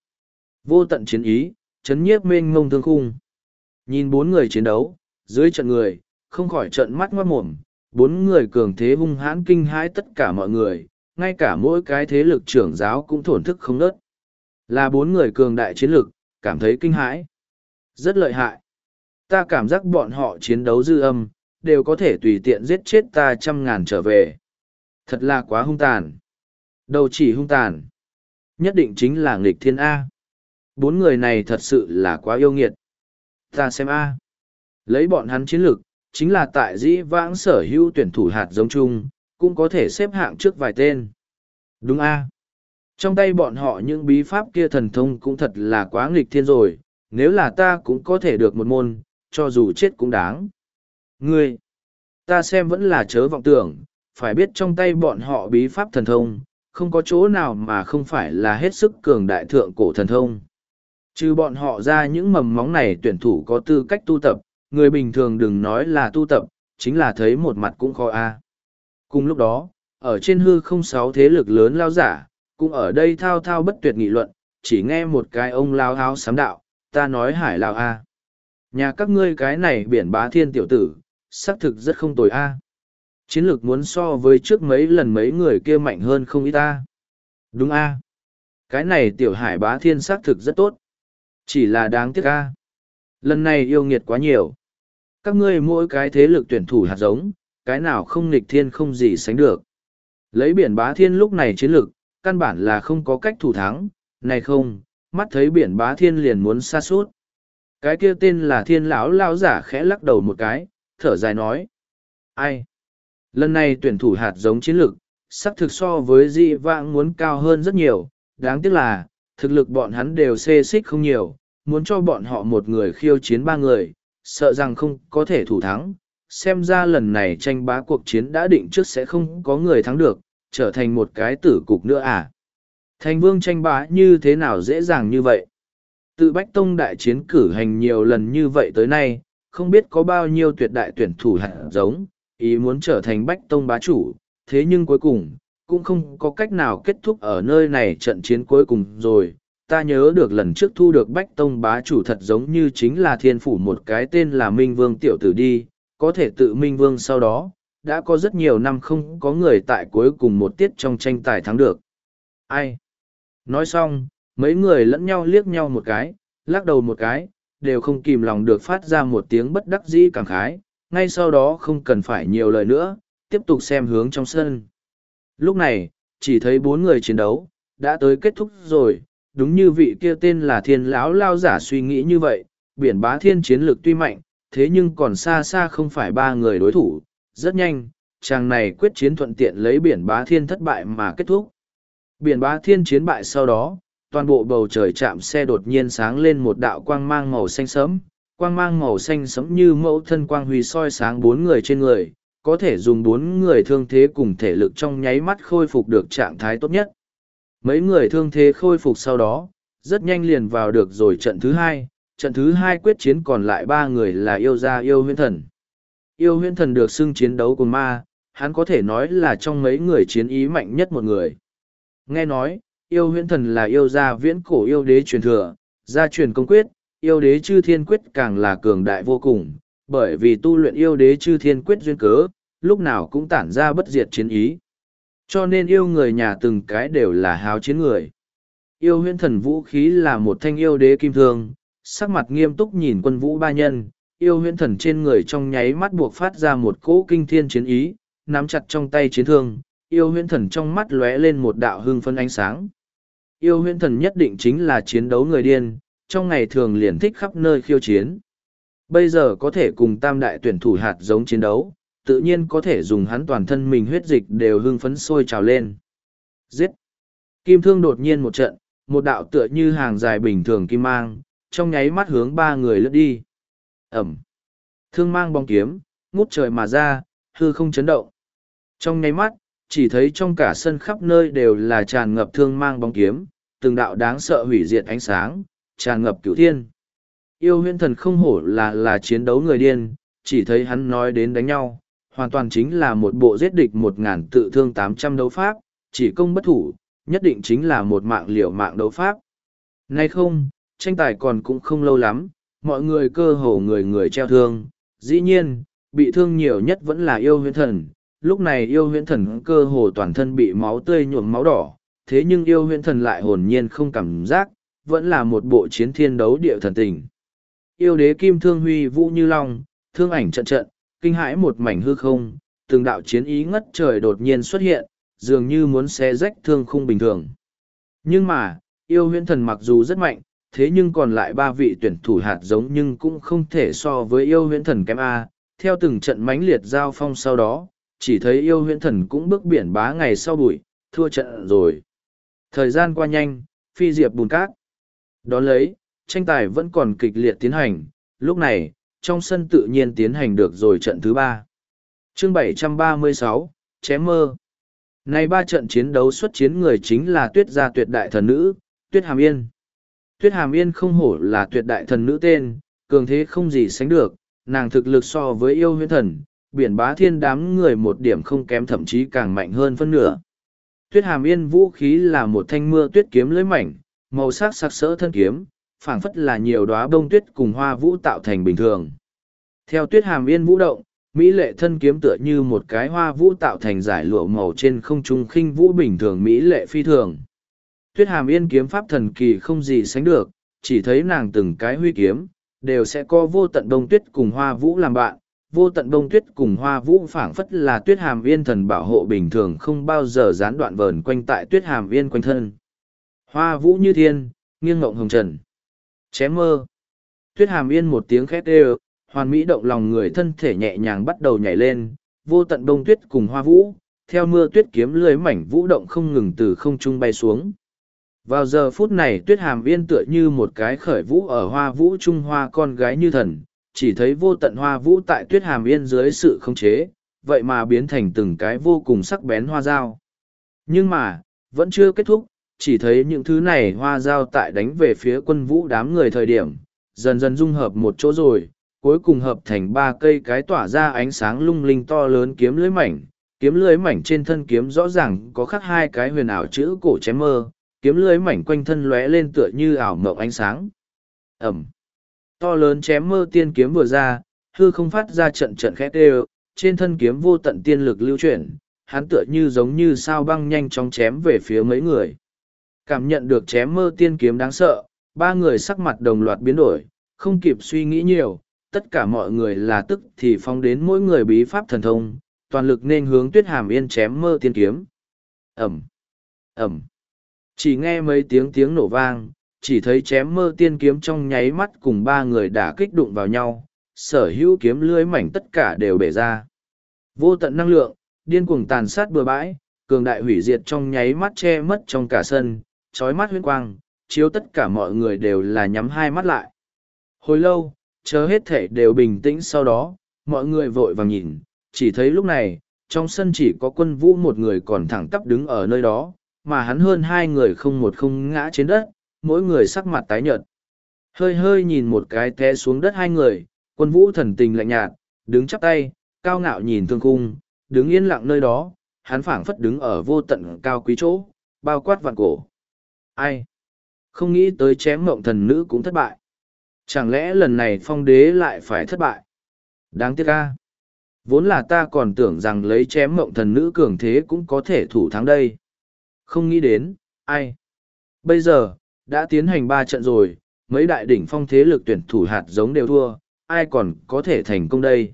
Vô tận chiến ý, chấn nhiếp mênh ngông thương khung. Nhìn bốn người chiến đấu, dưới trận người, không khỏi trận mắt ngoát mồm, bốn người cường thế hung hãn kinh hãi tất cả mọi người, ngay cả mỗi cái thế lực trưởng giáo cũng thổn thức không nớt. Là bốn người cường đại chiến lực, cảm thấy kinh hãi. Rất lợi hại. Ta cảm giác bọn họ chiến đấu dư âm, đều có thể tùy tiện giết chết ta trăm ngàn trở về. Thật là quá hung tàn. Đầu chỉ hung tàn. Nhất định chính là nghịch thiên A. Bốn người này thật sự là quá yêu nghiệt. Ta xem A. Lấy bọn hắn chiến lực, chính là tại dĩ vãng sở hữu tuyển thủ hạt giống chung, cũng có thể xếp hạng trước vài tên. Đúng A. Trong tay bọn họ những bí pháp kia thần thông cũng thật là quá nghịch thiên rồi, nếu là ta cũng có thể được một môn, cho dù chết cũng đáng. Ngươi, ta xem vẫn là chớ vọng tưởng, phải biết trong tay bọn họ bí pháp thần thông, không có chỗ nào mà không phải là hết sức cường đại thượng cổ thần thông. Trừ bọn họ ra những mầm móng này tuyển thủ có tư cách tu tập, người bình thường đừng nói là tu tập, chính là thấy một mặt cũng khó a. Cùng lúc đó, ở trên hư không sáu thế lực lớn lao giả, cũng ở đây thao thao bất tuyệt nghị luận, chỉ nghe một cái ông lao háo sám đạo, ta nói hải lao a. Nhà các ngươi cái này biển bá thiên tiểu tử, xác thực rất không tồi a. Chiến lược muốn so với trước mấy lần mấy người kia mạnh hơn không ít ta. Đúng a. Cái này tiểu hải bá thiên xác thực rất tốt. Chỉ là đáng tiếc a. Lần này yêu nghiệt quá nhiều. Các ngươi mỗi cái thế lực tuyển thủ hạt giống, cái nào không nghịch thiên không gì sánh được. Lấy biển bá thiên lúc này chiến lực căn bản là không có cách thủ thắng, này không, mắt thấy biển bá thiên liền muốn xa suốt. Cái kia tên là thiên lão lao giả khẽ lắc đầu một cái, thở dài nói. Ai? Lần này tuyển thủ hạt giống chiến lực sắc thực so với dị vãng muốn cao hơn rất nhiều, đáng tiếc là, thực lực bọn hắn đều xê xích không nhiều, muốn cho bọn họ một người khiêu chiến ba người, sợ rằng không có thể thủ thắng. Xem ra lần này tranh bá cuộc chiến đã định trước sẽ không có người thắng được, trở thành một cái tử cục nữa à. Thành vương tranh bá như thế nào dễ dàng như vậy? Tự Bách Tông đại chiến cử hành nhiều lần như vậy tới nay, không biết có bao nhiêu tuyệt đại tuyển thủ hạt giống, ý muốn trở thành Bách Tông bá chủ, thế nhưng cuối cùng, cũng không có cách nào kết thúc ở nơi này trận chiến cuối cùng rồi. Ta nhớ được lần trước thu được Bách Tông bá chủ thật giống như chính là thiên phủ một cái tên là Minh Vương Tiểu Tử đi, có thể tự Minh Vương sau đó, đã có rất nhiều năm không có người tại cuối cùng một tiết trong tranh tài thắng được. Ai? Nói xong, mấy người lẫn nhau liếc nhau một cái, lắc đầu một cái, đều không kìm lòng được phát ra một tiếng bất đắc dĩ cảm khái, ngay sau đó không cần phải nhiều lời nữa, tiếp tục xem hướng trong sân. Lúc này, chỉ thấy bốn người chiến đấu, đã tới kết thúc rồi, đúng như vị kia tên là thiên lão lao giả suy nghĩ như vậy, biển bá thiên chiến lược tuy mạnh, thế nhưng còn xa xa không phải ba người đối thủ, rất nhanh, chàng này quyết chiến thuận tiện lấy biển bá thiên thất bại mà kết thúc. Biển bá thiên chiến bại sau đó, toàn bộ bầu trời chạm xe đột nhiên sáng lên một đạo quang mang màu xanh sẫm, quang mang màu xanh sẫm như mẫu thân quang huy soi sáng bốn người trên người, có thể dùng bốn người thương thế cùng thể lực trong nháy mắt khôi phục được trạng thái tốt nhất. Mấy người thương thế khôi phục sau đó, rất nhanh liền vào được rồi trận thứ hai, trận thứ hai quyết chiến còn lại ba người là yêu gia yêu huyễn thần. Yêu huyễn thần được xưng chiến đấu cùng ma, hắn có thể nói là trong mấy người chiến ý mạnh nhất một người. Nghe nói, yêu huyễn thần là yêu gia viễn cổ yêu đế truyền thừa, gia truyền công quyết, yêu đế chư thiên quyết càng là cường đại vô cùng, bởi vì tu luyện yêu đế chư thiên quyết duyên cớ, lúc nào cũng tản ra bất diệt chiến ý. Cho nên yêu người nhà từng cái đều là háo chiến người. Yêu huyễn thần vũ khí là một thanh yêu đế kim thương, sắc mặt nghiêm túc nhìn quân vũ ba nhân, yêu huyễn thần trên người trong nháy mắt buộc phát ra một cỗ kinh thiên chiến ý, nắm chặt trong tay chiến thương, yêu huyễn thần trong mắt lóe lên một đạo hưng phân ánh sáng. Yêu huyễn thần nhất định chính là chiến đấu người điên, trong ngày thường liền thích khắp nơi khiêu chiến. Bây giờ có thể cùng tam đại tuyển thủ hạt giống chiến đấu, tự nhiên có thể dùng hắn toàn thân mình huyết dịch đều hưng phấn sôi trào lên. Giết! Kim thương đột nhiên một trận, một đạo tựa như hàng dài bình thường kim mang, trong nháy mắt hướng ba người lướt đi. Ẩm! Thương mang bóng kiếm, ngút trời mà ra, hư không chấn động. Trong nháy mắt, chỉ thấy trong cả sân khắp nơi đều là tràn ngập thương mang bóng kiếm, từng đạo đáng sợ hủy diệt ánh sáng, tràn ngập cửu thiên. Yêu huyễn thần không hổ là là chiến đấu người điên, chỉ thấy hắn nói đến đánh nhau, hoàn toàn chính là một bộ giết địch một ngàn tự thương tám trăm đấu pháp, chỉ công bất thủ, nhất định chính là một mạng liệu mạng đấu pháp. Nay không, tranh tài còn cũng không lâu lắm, mọi người cơ hồ người người treo thương, dĩ nhiên, bị thương nhiều nhất vẫn là yêu huyễn thần. Lúc này yêu huyễn thần cơ hồ toàn thân bị máu tươi nhuộm máu đỏ, thế nhưng yêu huyễn thần lại hồn nhiên không cảm giác, vẫn là một bộ chiến thiên đấu địa thần tình. Yêu đế kim thương huy vũ như long, thương ảnh trận trận, kinh hãi một mảnh hư không, từng đạo chiến ý ngất trời đột nhiên xuất hiện, dường như muốn xé rách thương khung bình thường. Nhưng mà, yêu huyễn thần mặc dù rất mạnh, thế nhưng còn lại ba vị tuyển thủ hạt giống nhưng cũng không thể so với yêu huyễn thần kém A. Theo từng trận mãnh liệt giao phong sau đó, chỉ thấy yêu huyễn thần cũng bước biển bá ngày sau bụi, thua trận rồi. Thời gian qua nhanh, phi diệp bùn cát. Đón lấy, tranh tài vẫn còn kịch liệt tiến hành, lúc này, trong sân tự nhiên tiến hành được rồi trận thứ ba. chương 736, chém mơ. nay ba trận chiến đấu xuất chiến người chính là tuyết gia tuyệt đại thần nữ, tuyết hàm yên. Tuyết hàm yên không hổ là tuyệt đại thần nữ tên, cường thế không gì sánh được, nàng thực lực so với yêu huyễn thần, biển bá thiên đám người một điểm không kém thậm chí càng mạnh hơn phân nửa. Tuyết hàm yên vũ khí là một thanh mưa tuyết kiếm lưới mảnh, màu sắc sặc sỡ thân kiếm, phảng phất là nhiều đóa bông tuyết cùng hoa vũ tạo thành bình thường. Theo tuyết hàm yên vũ động, Mỹ lệ thân kiếm tựa như một cái hoa vũ tạo thành giải lụa màu trên không trung khinh vũ bình thường Mỹ lệ phi thường. Tuyết hàm yên kiếm pháp thần kỳ không gì sánh được, chỉ thấy nàng từng cái huy kiếm, đều sẽ có vô tận đông tuyết cùng hoa vũ làm bạn. Vô tận đông tuyết cùng hoa vũ phảng phất là tuyết hàm yên thần bảo hộ bình thường không bao giờ gián đoạn vờn quanh tại tuyết hàm yên quanh thân. Hoa vũ như thiên, nghiêng ngộng hồng trần. Chém mơ. Tuyết hàm yên một tiếng khét đều, hoàn mỹ động lòng người thân thể nhẹ nhàng bắt đầu nhảy lên, vô tận đông tuyết cùng hoa vũ, theo mưa tuyết kiếm lưới mảnh vũ động không ngừng từ không trung bay xuống. Vào giờ phút này tuyết hàm yên tựa như một cái khởi vũ ở hoa vũ trung hoa con gái như thần, chỉ thấy vô tận hoa vũ tại tuyết hàm yên dưới sự khống chế, vậy mà biến thành từng cái vô cùng sắc bén hoa dao. Nhưng mà, vẫn chưa kết thúc, chỉ thấy những thứ này hoa dao tại đánh về phía quân vũ đám người thời điểm, dần dần dung hợp một chỗ rồi, cuối cùng hợp thành ba cây cái tỏa ra ánh sáng lung linh to lớn kiếm lưới mảnh. Kiếm lưới mảnh trên thân kiếm rõ ràng có khắc hai cái huyền ảo chữ cổ chém mơ, kiếm lưới mảnh quanh thân lóe lên tựa như ảo mộng ánh sáng. Ẩm. To lớn chém mơ tiên kiếm vừa ra, hư không phát ra trận trận khét đều, trên thân kiếm vô tận tiên lực lưu chuyển, hắn tựa như giống như sao băng nhanh chóng chém về phía mấy người. Cảm nhận được chém mơ tiên kiếm đáng sợ, ba người sắc mặt đồng loạt biến đổi, không kịp suy nghĩ nhiều, tất cả mọi người là tức thì phong đến mỗi người bí pháp thần thông, toàn lực nên hướng tuyết hàm yên chém mơ tiên kiếm. Ẩm, Ẩm. Chỉ nghe mấy tiếng tiếng nổ vang, chỉ thấy chém mơ tiên kiếm trong nháy mắt cùng ba người đã kích đụng vào nhau, sở hữu kiếm lưới mảnh tất cả đều bể ra. Vô tận năng lượng, điên cuồng tàn sát bừa bãi, cường đại hủy diệt trong nháy mắt che mất trong cả sân, trói mắt huyên quang, chiếu tất cả mọi người đều là nhắm hai mắt lại. Hồi lâu, chờ hết thể đều bình tĩnh sau đó, mọi người vội vàng nhìn, chỉ thấy lúc này, trong sân chỉ có quân vũ một người còn thẳng tắp đứng ở nơi đó, mà hắn hơn hai người không một không ngã trên đất, mỗi người sắc mặt tái nhợt. Hơi hơi nhìn một cái té xuống đất hai người, quân vũ thần tình lạnh nhạt, đứng chắp tay, cao ngạo nhìn thương cung, đứng yên lặng nơi đó, hắn phảng phất đứng ở vô tận cao quý chỗ, bao quát vạn cổ. Ai? Không nghĩ tới chém mộng thần nữ cũng thất bại. Chẳng lẽ lần này phong đế lại phải thất bại? Đáng tiếc ca. Vốn là ta còn tưởng rằng lấy chém mộng thần nữ cường thế cũng có thể thủ thắng đây. Không nghĩ đến, ai? Bây giờ, đã tiến hành ba trận rồi, mấy đại đỉnh phong thế lực tuyển thủ hạt giống đều thua, ai còn có thể thành công đây?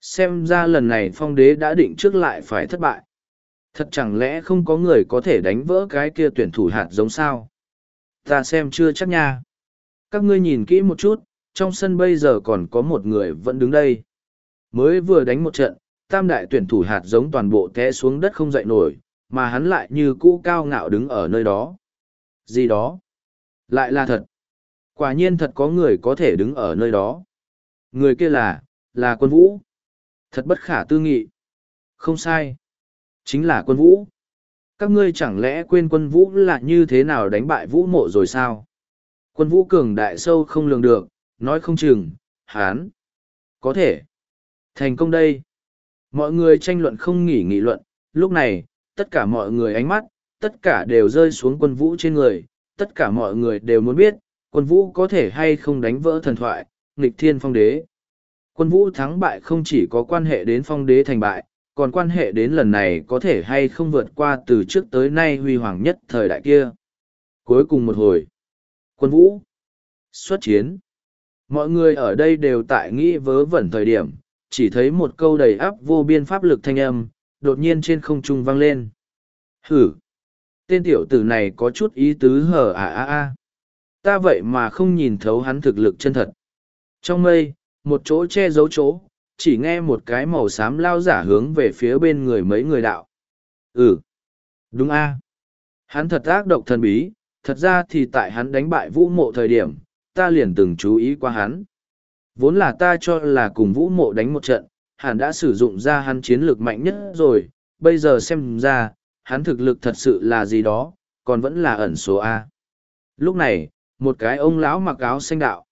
Xem ra lần này phong đế đã định trước lại phải thất bại. Thật chẳng lẽ không có người có thể đánh vỡ cái kia tuyển thủ hạt giống sao? Ta xem chưa chắc nha. Các ngươi nhìn kỹ một chút, trong sân bây giờ còn có một người vẫn đứng đây. Mới vừa đánh một trận, tam đại tuyển thủ hạt giống toàn bộ té xuống đất không dậy nổi, mà hắn lại như cũ cao ngạo đứng ở nơi đó. Gì đó? Lại là thật. Quả nhiên thật có người có thể đứng ở nơi đó. Người kia là, là quân vũ. Thật bất khả tư nghị. Không sai. Chính là quân vũ. Các ngươi chẳng lẽ quên quân vũ là như thế nào đánh bại vũ mộ rồi sao? Quân vũ cường đại sâu không lường được, nói không chừng, hán. Có thể. Thành công đây. Mọi người tranh luận không nghỉ nghị luận, lúc này, tất cả mọi người ánh mắt, tất cả đều rơi xuống quân vũ trên người, tất cả mọi người đều muốn biết, quân vũ có thể hay không đánh vỡ thần thoại, nghịch thiên phong đế. Quân vũ thắng bại không chỉ có quan hệ đến phong đế thành bại, còn quan hệ đến lần này có thể hay không vượt qua từ trước tới nay huy hoàng nhất thời đại kia. Cuối cùng một hồi, quân vũ xuất chiến. Mọi người ở đây đều tại nghĩ vớ vẩn thời điểm, chỉ thấy một câu đầy áp vô biên pháp lực thanh âm, đột nhiên trên không trung vang lên. Hử! Tên tiểu tử này có chút ý tứ hở à à à. Ta vậy mà không nhìn thấu hắn thực lực chân thật. Trong mây, một chỗ che giấu chỗ, chỉ nghe một cái màu xám lao giả hướng về phía bên người mấy người đạo. Ừ! Đúng a Hắn thật ác độc thần bí, thật ra thì tại hắn đánh bại vũ mộ thời điểm, ta liền từng chú ý qua hắn. Vốn là ta cho là cùng vũ mộ đánh một trận, hắn đã sử dụng ra hắn chiến lược mạnh nhất rồi, bây giờ xem ra, hắn thực lực thật sự là gì đó, còn vẫn là ẩn số A. Lúc này, một cái ông lão mặc áo xanh đạo.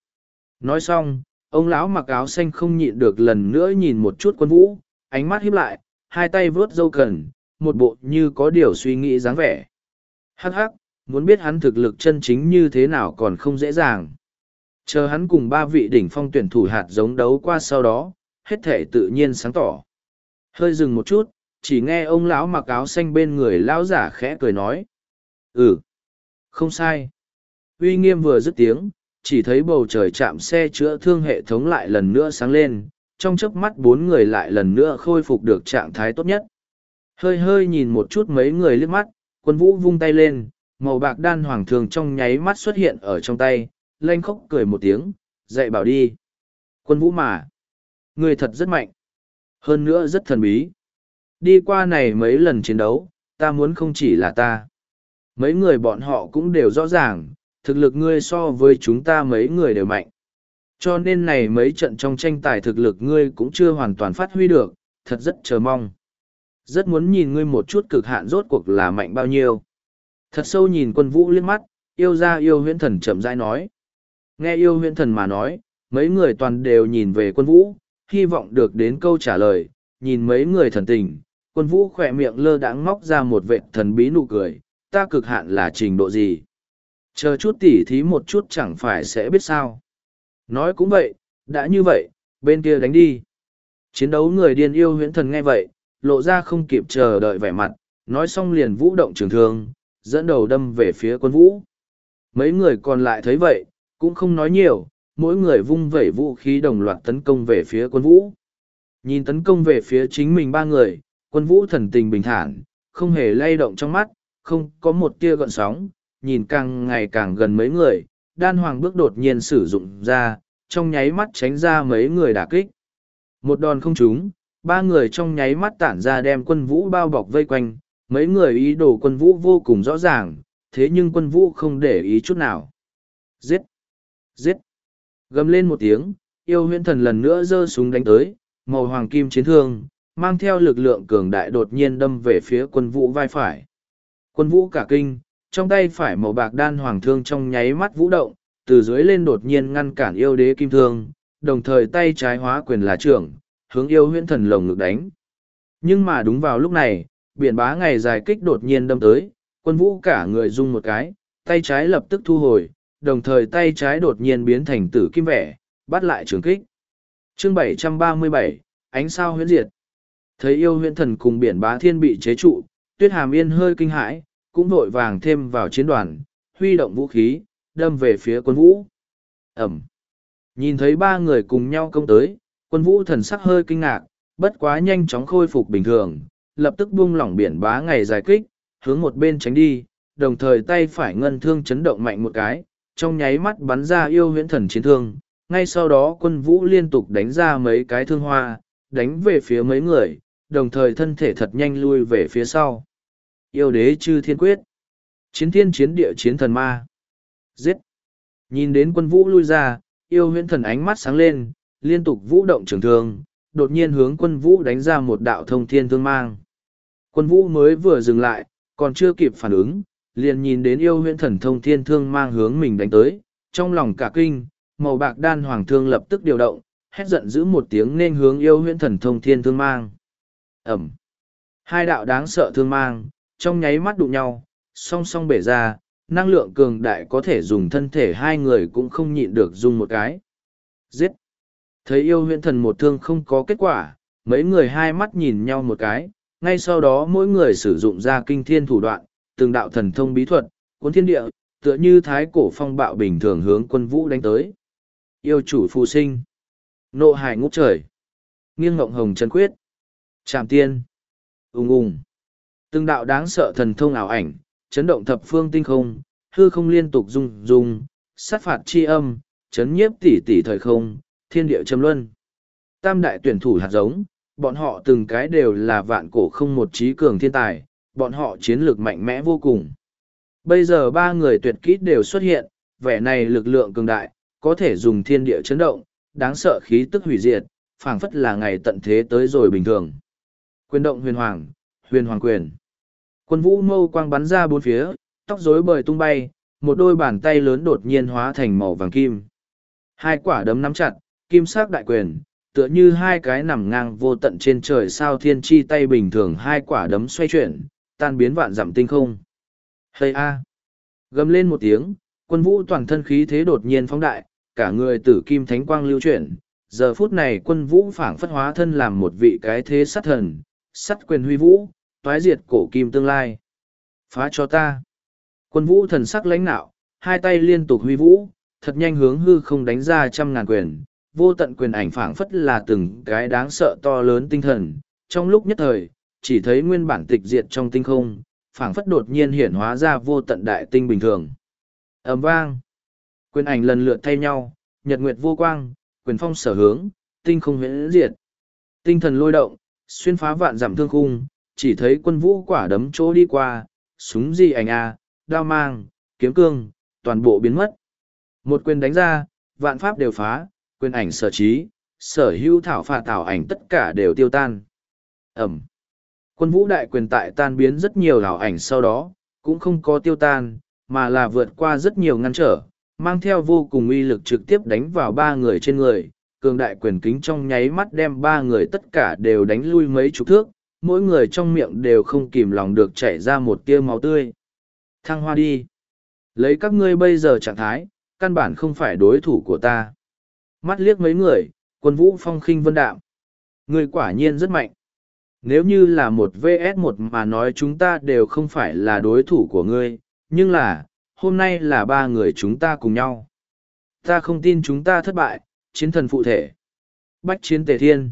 Nói xong, ông lão mặc áo xanh không nhịn được lần nữa nhìn một chút quân vũ, ánh mắt híp lại, hai tay vướt dâu cần, một bộ như có điều suy nghĩ dáng vẻ. Hắc hắc, muốn biết hắn thực lực chân chính như thế nào còn không dễ dàng. Chờ hắn cùng ba vị đỉnh phong tuyển thủ hạt giống đấu qua sau đó, hết thể tự nhiên sáng tỏ. Hơi dừng một chút, chỉ nghe ông lão mặc áo xanh bên người lão giả khẽ cười nói. Ừ, không sai. Uy nghiêm vừa dứt tiếng, chỉ thấy bầu trời chạm xe chữa thương hệ thống lại lần nữa sáng lên, trong chớp mắt bốn người lại lần nữa khôi phục được trạng thái tốt nhất. Hơi hơi nhìn một chút mấy người liếc mắt, quân vũ vung tay lên, màu bạc đan hoàng thường trong nháy mắt xuất hiện ở trong tay, lanh khóc cười một tiếng, dạy bảo đi. Quân vũ mà, Ngươi thật rất mạnh, hơn nữa rất thần bí. Đi qua này mấy lần chiến đấu, ta muốn không chỉ là ta. Mấy người bọn họ cũng đều rõ ràng, thực lực ngươi so với chúng ta mấy người đều mạnh. Cho nên này mấy trận trong tranh tài thực lực ngươi cũng chưa hoàn toàn phát huy được, thật rất chờ mong. Rất muốn nhìn ngươi một chút cực hạn rốt cuộc là mạnh bao nhiêu. Thật sâu nhìn quân vũ liếc mắt, yêu ra yêu huyễn thần chậm rãi nói. Nghe yêu huyễn thần mà nói, mấy người toàn đều nhìn về quân vũ, hy vọng được đến câu trả lời, nhìn mấy người thần tình, quân vũ khỏe miệng lơ đãng ngóc ra một vệ thần bí nụ cười, ta cực hạn là trình độ gì. Chờ chút tỉ thí một chút chẳng phải sẽ biết sao. Nói cũng vậy, đã như vậy, bên kia đánh đi. Chiến đấu người điên yêu huyễn thần nghe vậy, lộ ra không kịp chờ đợi vẻ mặt, nói xong liền vũ động trường thương, dẫn đầu đâm về phía quân vũ. Mấy người còn lại thấy vậy, cũng không nói nhiều, mỗi người vung vẩy vũ khí đồng loạt tấn công về phía quân vũ. Nhìn tấn công về phía chính mình ba người, quân vũ thần tình bình thản, không hề lay động trong mắt, không có một tia gợn sóng, nhìn càng ngày càng gần mấy người, đan hoàng bước đột nhiên sử dụng ra, trong nháy mắt tránh ra mấy người đả kích. Một đòn không trúng, ba người trong nháy mắt tản ra đem quân vũ bao bọc vây quanh, mấy người ý đồ quân vũ vô cùng rõ ràng, thế nhưng quân vũ không để ý chút nào. Giết! Giết! Gầm lên một tiếng, yêu huyễn thần lần nữa giơ súng đánh tới, màu hoàng kim chiến thương, mang theo lực lượng cường đại đột nhiên đâm về phía quân vũ vai phải. Quân vũ cả kinh, trong tay phải màu bạc đan hoàng thương trong nháy mắt vũ động, từ dưới lên đột nhiên ngăn cản yêu đế kim thương, đồng thời tay trái hóa quyền là trưởng, hướng yêu huyễn thần lồng ngực đánh. Nhưng mà đúng vào lúc này, biển bá ngày dài kích đột nhiên đâm tới, quân vũ cả người rung một cái, tay trái lập tức thu hồi, đồng thời tay trái đột nhiên biến thành tử kim vẻ, bắt lại trường kích. Chương 737, ánh sao huyễn diệt. Thấy yêu huyễn thần cùng biển bá thiên bị chế trụ, tuyết hàm yên hơi kinh hãi, cũng vội vàng thêm vào chiến đoàn, huy động vũ khí, đâm về phía quân vũ. Ẩm. Nhìn thấy ba người cùng nhau công tới, quân vũ thần sắc hơi kinh ngạc, bất quá nhanh chóng khôi phục bình thường, lập tức buông lỏng biển bá ngày dài kích, hướng một bên tránh đi, đồng thời tay phải ngân thương chấn động mạnh một cái, trong nháy mắt bắn ra yêu huyễn thần chiến thương, ngay sau đó quân vũ liên tục đánh ra mấy cái thương hoa, đánh về phía mấy người, đồng thời thân thể thật nhanh lui về phía sau. Yêu đế chư thiên quyết. Chiến thiên chiến địa chiến thần ma. Giết. Nhìn đến quân vũ lui ra, yêu huyễn thần ánh mắt sáng lên, liên tục vũ động trường thương, đột nhiên hướng quân vũ đánh ra một đạo thông thiên thương mang. Quân vũ mới vừa dừng lại, còn chưa kịp phản ứng, liền nhìn đến yêu huyễn thần thông thiên thương mang hướng mình đánh tới, trong lòng cả kinh, màu bạc đan hoàng thương lập tức điều động, hét giận dữ một tiếng nên hướng yêu huyễn thần thông thiên thương mang. Ẩm. Hai đạo đáng sợ thương mang, trong nháy mắt đụng nhau, song song bể ra, năng lượng cường đại có thể dùng thân thể hai người cũng không nhịn được dùng một cái. Giết! Thấy yêu huyễn thần một thương không có kết quả, mấy người hai mắt nhìn nhau một cái, ngay sau đó mỗi người sử dụng ra kinh thiên thủ đoạn, từng đạo thần thông bí thuật, cuốn thiên địa, tựa như thái cổ phong bạo bình thường hướng quân vũ đánh tới. Yêu chủ phù sinh. Nộ hải ngút trời. Nghiêng ngộng hồng chân quyết. chạm tiên. Ung ung. Từng đạo đáng sợ thần thông ảo ảnh, chấn động thập phương tinh không, hư không liên tục rung rung, sát phạt chi âm, chấn nhiếp tỷ tỷ thời không, thiên địa châm luân. Tam đại tuyển thủ hạt giống, bọn họ từng cái đều là vạn cổ không một trí cường thiên tài, bọn họ chiến lược mạnh mẽ vô cùng. Bây giờ ba người tuyệt kỹ đều xuất hiện, vẻ này lực lượng cường đại, có thể dùng thiên địa chấn động, đáng sợ khí tức hủy diệt, phảng phất là ngày tận thế tới rồi bình thường. Quyền động huyền hoàng, huyền hoàng quyền. Quân vũ mâu quang bắn ra bốn phía, tóc rối bời tung bay, một đôi bàn tay lớn đột nhiên hóa thành màu vàng kim. Hai quả đấm nắm chặt, kim sắc đại quyền, tựa như hai cái nằm ngang vô tận trên trời sao thiên chi tay bình thường hai quả đấm xoay chuyển, tan biến vạn giảm tinh không. Hây a! Gầm lên một tiếng, quân vũ toàn thân khí thế đột nhiên phóng đại, cả người tử kim thánh quang lưu chuyển. Giờ phút này quân vũ phảng phất hóa thân làm một vị cái thế sát thần, sắt quyền huy vũ, toái diệt cổ kim tương lai. Phá cho ta. Quân vũ thần sắc lãnh nạo, hai tay liên tục huy vũ, thật nhanh hướng hư không đánh ra trăm ngàn quyền, vô tận quyền ảnh phảng phất là từng cái đáng sợ to lớn tinh thần. Trong lúc nhất thời, chỉ thấy nguyên bản tịch diệt trong tinh không, phảng phất đột nhiên hiển hóa ra vô tận đại tinh bình thường. ầm vang. Quyền ảnh lần lượt thay nhau, nhật nguyệt vô quang, quyền phong sở hướng, tinh không huyễn diệt. Tinh thần lôi động, xuyên phá vạn giảm thương khung, chỉ thấy quân vũ quả đấm chỗ đi qua, súng gì ảnh a, đao mang, kiếm cương, toàn bộ biến mất. Một quyền đánh ra, vạn pháp đều phá, quyền ảnh sở trí, sở hữu thảo phạt thảo ảnh tất cả đều tiêu tan. Ẩm. Quân vũ đại quyền tại tan biến rất nhiều thảo ảnh sau đó, cũng không có tiêu tan, mà là vượt qua rất nhiều ngăn trở, mang theo vô cùng uy lực trực tiếp đánh vào ba người trên người. Cường đại quyền kính trong nháy mắt đem ba người tất cả đều đánh lui mấy chục thước, mỗi người trong miệng đều không kìm lòng được chảy ra một tia máu tươi. Thăng hoa đi. Lấy các ngươi bây giờ trạng thái, căn bản không phải đối thủ của ta. Mắt liếc mấy người, quân vũ phong khinh vân đạm. Ngươi quả nhiên rất mạnh. Nếu như là một vs một mà nói chúng ta đều không phải là đối thủ của ngươi, nhưng là, hôm nay là ba người chúng ta cùng nhau. Ta không tin chúng ta thất bại, chiến thần phụ thể. Bách chiến tề thiên.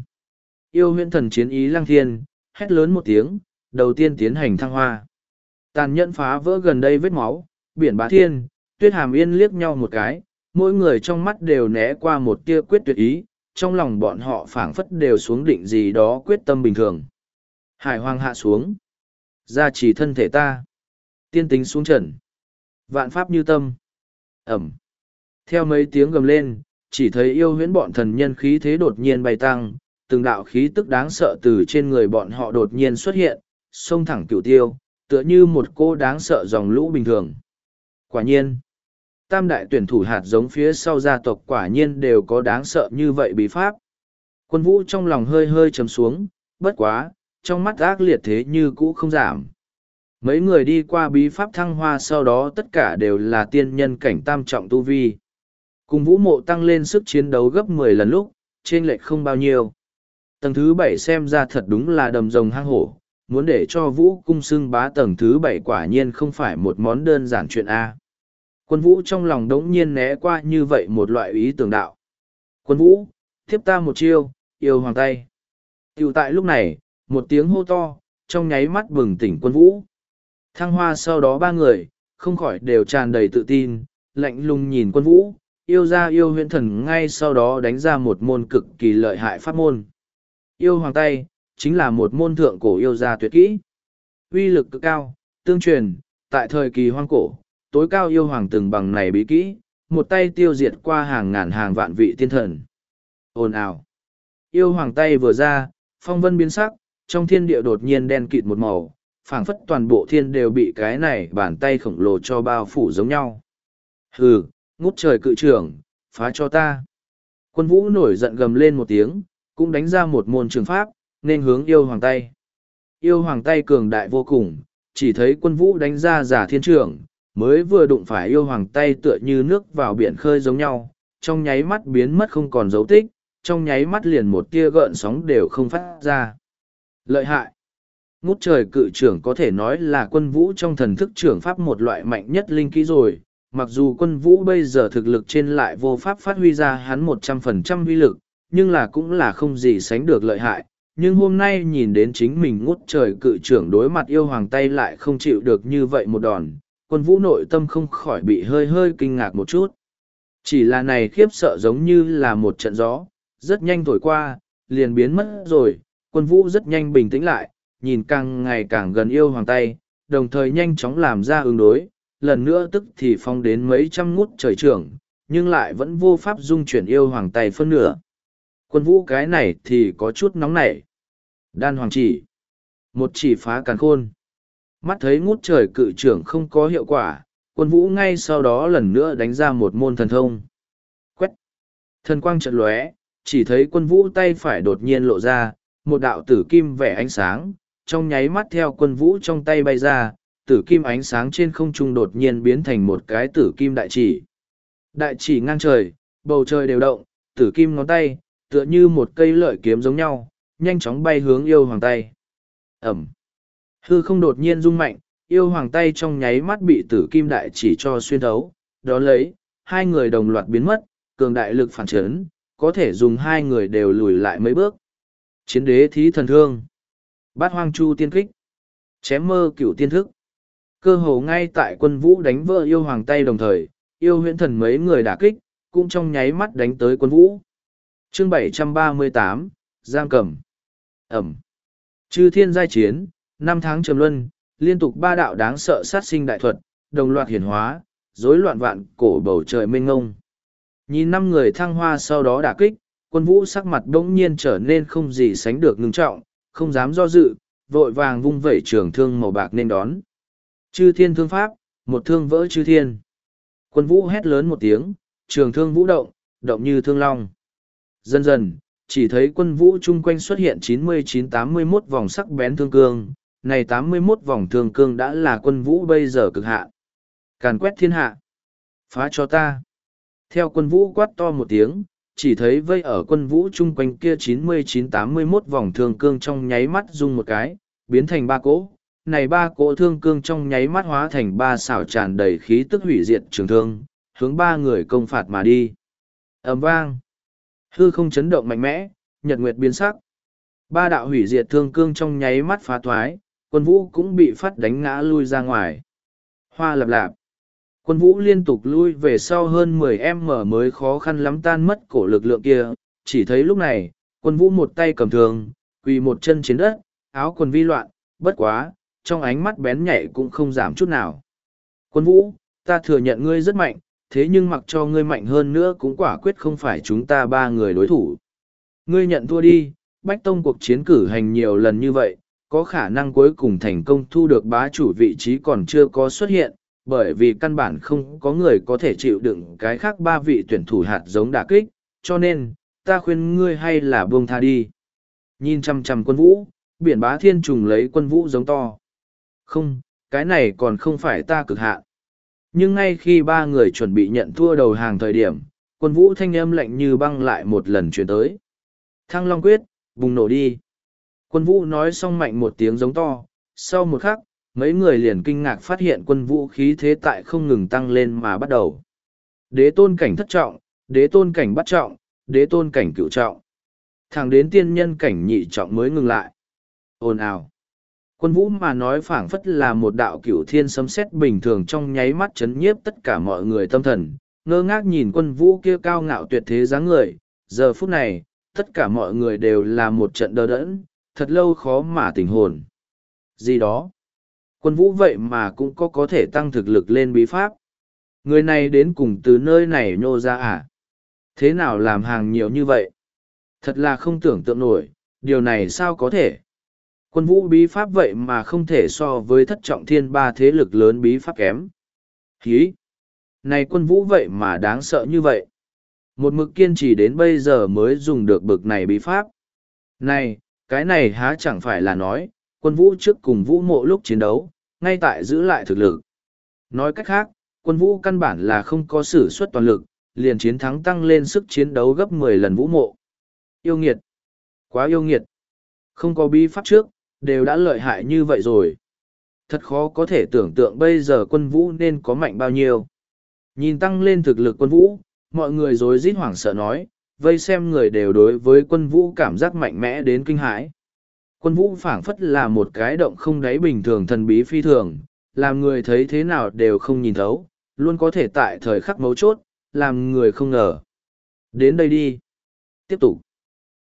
Yêu huyễn thần chiến ý lăng thiên, hét lớn một tiếng, đầu tiên tiến hành thăng hoa. Tàn nhẫn phá vỡ gần đây vết máu, biển bá thiên, tuyết hàm yên liếc nhau một cái, mỗi người trong mắt đều né qua một tia quyết tuyệt ý, trong lòng bọn họ phảng phất đều xuống định gì đó quyết tâm bình thường. Hải hoang hạ xuống. Gia trì thân thể ta. Tiên tính xuống trần. Vạn pháp như tâm. Ẩm. Theo mấy tiếng gầm lên, chỉ thấy yêu huyễn bọn thần nhân khí thế đột nhiên bay tăng, từng đạo khí tức đáng sợ từ trên người bọn họ đột nhiên xuất hiện, xông thẳng cửu tiêu, tựa như một cô đáng sợ dòng lũ bình thường. Quả nhiên, tam đại tuyển thủ hạt giống phía sau gia tộc quả nhiên đều có đáng sợ như vậy bí pháp. Quân vũ trong lòng hơi hơi chấm xuống, bất quá, trong mắt ác liệt thế như cũ không giảm. Mấy người đi qua bí pháp thăng hoa sau đó tất cả đều là tiên nhân cảnh tam trọng tu vi. Cùng vũ mộ tăng lên sức chiến đấu gấp mười lần lúc, trên lệch không bao nhiêu. Tầng thứ bảy xem ra thật đúng là đầm rồng hang hổ, muốn để cho vũ cung xưng bá tầng thứ bảy quả nhiên không phải một món đơn giản chuyện A. Quân vũ trong lòng đống nhiên né qua như vậy một loại ý tưởng đạo. Quân vũ, tiếp ta một chiêu, yêu hoàng tay. Tiểu tại lúc này, một tiếng hô to, trong nháy mắt bừng tỉnh quân vũ. Thăng hoa sau đó ba người, không khỏi đều tràn đầy tự tin, lạnh lùng nhìn quân vũ, yêu ra yêu huyễn thần ngay sau đó đánh ra một môn cực kỳ lợi hại pháp môn. Yêu hoàng tay, chính là một môn thượng cổ yêu gia tuyệt kỹ. Uy lực cực cao, tương truyền, tại thời kỳ hoang cổ, tối cao yêu hoàng từng bằng này bí kỹ, một tay tiêu diệt qua hàng ngàn hàng vạn vị tiên thần. Ồn ào! Yêu hoàng tay vừa ra, phong vân biến sắc, trong thiên địa đột nhiên đen kịt một màu, phảng phất toàn bộ thiên đều bị cái này bàn tay khổng lồ cho bao phủ giống nhau. Hừ, ngút trời cự trưởng, phá cho ta. Quân vũ nổi giận gầm lên một tiếng, cũng đánh ra một môn trường pháp, nên hướng yêu hoàng tay. Yêu hoàng tay cường đại vô cùng, chỉ thấy quân vũ đánh ra giả thiên trưởng, mới vừa đụng phải yêu hoàng tay tựa như nước vào biển khơi giống nhau, trong nháy mắt biến mất không còn dấu tích, trong nháy mắt liền một tia gợn sóng đều không phát ra. Lợi hại! Ngút trời cự trưởng có thể nói là quân vũ trong thần thức trưởng pháp một loại mạnh nhất linh kỹ rồi, mặc dù quân vũ bây giờ thực lực trên lại vô pháp phát huy ra hắn một trăm phần trăm uy lực, nhưng là cũng là không gì sánh được lợi hại. Nhưng hôm nay nhìn đến chính mình ngút trời cự trưởng đối mặt yêu hoàng tay lại không chịu được như vậy một đòn, quân vũ nội tâm không khỏi bị hơi hơi kinh ngạc một chút. Chỉ là này khiếp sợ giống như là một trận gió, rất nhanh thổi qua, liền biến mất rồi, quân vũ rất nhanh bình tĩnh lại, nhìn càng ngày càng gần yêu hoàng tay, đồng thời nhanh chóng làm ra ứng đối, lần nữa tức thì phong đến mấy trăm ngút trời trưởng, nhưng lại vẫn vô pháp dung chuyển yêu hoàng tay phân nửa. Quân vũ cái này thì có chút nóng nảy. Đan hoàng chỉ. Một chỉ phá càn khôn. Mắt thấy ngút trời cự trưởng không có hiệu quả, quân vũ ngay sau đó lần nữa đánh ra một môn thần thông. Quét. Thần quang trận lóe, chỉ thấy quân vũ tay phải đột nhiên lộ ra, một đạo tử kim vẻ ánh sáng, trong nháy mắt theo quân vũ trong tay bay ra, tử kim ánh sáng trên không trung đột nhiên biến thành một cái tử kim đại chỉ. Đại chỉ ngang trời, bầu trời đều động, tử kim ngón tay, tựa như một cây lợi kiếm giống nhau, nhanh chóng bay hướng yêu hoàng tay. Ẩm. Hư không đột nhiên rung mạnh, yêu hoàng tay trong nháy mắt bị tử kim đại chỉ cho xuyên thấu, đó lấy, hai người đồng loạt biến mất, cường đại lực phản chấn, có thể dùng hai người đều lùi lại mấy bước. Chiến đế thí thần thương. Bát hoang chu tiên kích. Chém mơ cửu tiên thức. Cơ hồ ngay tại quân vũ đánh vỡ yêu hoàng tay đồng thời, yêu huyễn thần mấy người đả kích, cũng trong nháy mắt đánh tới quân vũ. Chương 738, Giang cẩm Ẩm. Chư thiên giai chiến, năm tháng trầm luân, liên tục ba đạo đáng sợ sát sinh đại thuật, đồng loạt hiển hóa, rối loạn vạn cổ bầu trời mênh ngông. Nhìn năm người thăng hoa sau đó đả kích, quân vũ sắc mặt đống nhiên trở nên không gì sánh được ngưng trọng, không dám do dự, vội vàng vung vẩy trường thương màu bạc nên đón. Chư thiên thương pháp, một thương vỡ chư thiên. Quân vũ hét lớn một tiếng, trường thương vũ động, động như thương long. Dần dần, chỉ thấy quân vũ chung quanh xuất hiện 99-81 vòng sắc bén thương cương, này 81 vòng thương cương đã là quân vũ bây giờ cực hạn. Càn quét thiên hạ. Phá cho ta. Theo quân vũ quát to một tiếng, chỉ thấy vây ở quân vũ chung quanh kia 99-81 vòng thương cương trong nháy mắt rung một cái, biến thành ba cỗ. Này ba cỗ thương cương trong nháy mắt hóa thành ba xảo tràn đầy khí tức hủy diệt trường thương, hướng ba người công phạt mà đi. ầm vang. Hư không chấn động mạnh mẽ, nhật nguyệt biến sắc. Ba đạo hủy diệt thương cương trong nháy mắt phá thoái, quân vũ cũng bị phát đánh ngã lui ra ngoài. Hoa lập lạp. Quân vũ liên tục lui về sau hơn 10 em mở mới khó khăn lắm tan mất cổ lực lượng kia, chỉ thấy lúc này, quân vũ một tay cầm thường, quỳ một chân trên đất, áo quần vi loạn, bất quá, trong ánh mắt bén nhạy cũng không giảm chút nào. Quân vũ, ta thừa nhận ngươi rất mạnh, thế nhưng mặc cho ngươi mạnh hơn nữa cũng quả quyết không phải chúng ta ba người đối thủ. Ngươi nhận thua đi, Bách Tông cuộc chiến cử hành nhiều lần như vậy, có khả năng cuối cùng thành công thu được bá chủ vị trí còn chưa có xuất hiện, bởi vì căn bản không có người có thể chịu đựng cái khác ba vị tuyển thủ hạt giống đả kích, cho nên, ta khuyên ngươi hay là buông tha đi. Nhìn chăm chăm quân vũ, biển bá thiên trùng lấy quân vũ giống to. Không, cái này còn không phải ta cực hạn. Nhưng ngay khi ba người chuẩn bị nhận thua đầu hàng thời điểm, quân vũ thanh âm lạnh như băng lại một lần truyền tới. Thăng Long Quyết, bùng nổ đi. Quân vũ nói xong mạnh một tiếng giống to, sau một khắc, mấy người liền kinh ngạc phát hiện quân vũ khí thế tại không ngừng tăng lên mà bắt đầu. Đế tôn cảnh thất trọng, đế tôn cảnh bắt trọng, đế tôn cảnh cửu trọng. Thẳng đến tiên nhân cảnh nhị trọng mới ngừng lại. Ồn ào. Quân vũ mà nói phảng phất là một đạo cửu thiên sấm sét bình thường trong nháy mắt chấn nhiếp tất cả mọi người tâm thần, ngơ ngác nhìn quân vũ kia cao ngạo tuyệt thế dáng người, giờ phút này, tất cả mọi người đều là một trận đờ đẫn, thật lâu khó mà tỉnh hồn. Gì đó? Quân vũ vậy mà cũng có có thể tăng thực lực lên bí pháp. Người này đến cùng từ nơi này nhô ra à? Thế nào làm hàng nhiều như vậy? Thật là không tưởng tượng nổi, điều này sao có thể? Quân vũ bí pháp vậy mà không thể so với thất trọng thiên ba thế lực lớn bí pháp kém. Hí! Này quân vũ vậy mà đáng sợ như vậy. Một mực kiên trì đến bây giờ mới dùng được bực này bí pháp. Này, cái này há chẳng phải là nói, quân vũ trước cùng vũ mộ lúc chiến đấu, ngay tại giữ lại thực lực. Nói cách khác, quân vũ căn bản là không có sử xuất toàn lực, liền chiến thắng tăng lên sức chiến đấu gấp mười lần vũ mộ. Yêu nghiệt! Quá yêu nghiệt! Không có bí pháp trước, đều đã lợi hại như vậy rồi. Thật khó có thể tưởng tượng bây giờ quân vũ nên có mạnh bao nhiêu. Nhìn tăng lên thực lực quân vũ, mọi người rối rít hoảng sợ nói, vây xem người đều đối với quân vũ cảm giác mạnh mẽ đến kinh hãi. Quân vũ phảng phất là một cái động không đáy bình thường thần bí phi thường, làm người thấy thế nào đều không nhìn thấu, luôn có thể tại thời khắc mấu chốt, làm người không ngờ. Đến đây đi. Tiếp tục.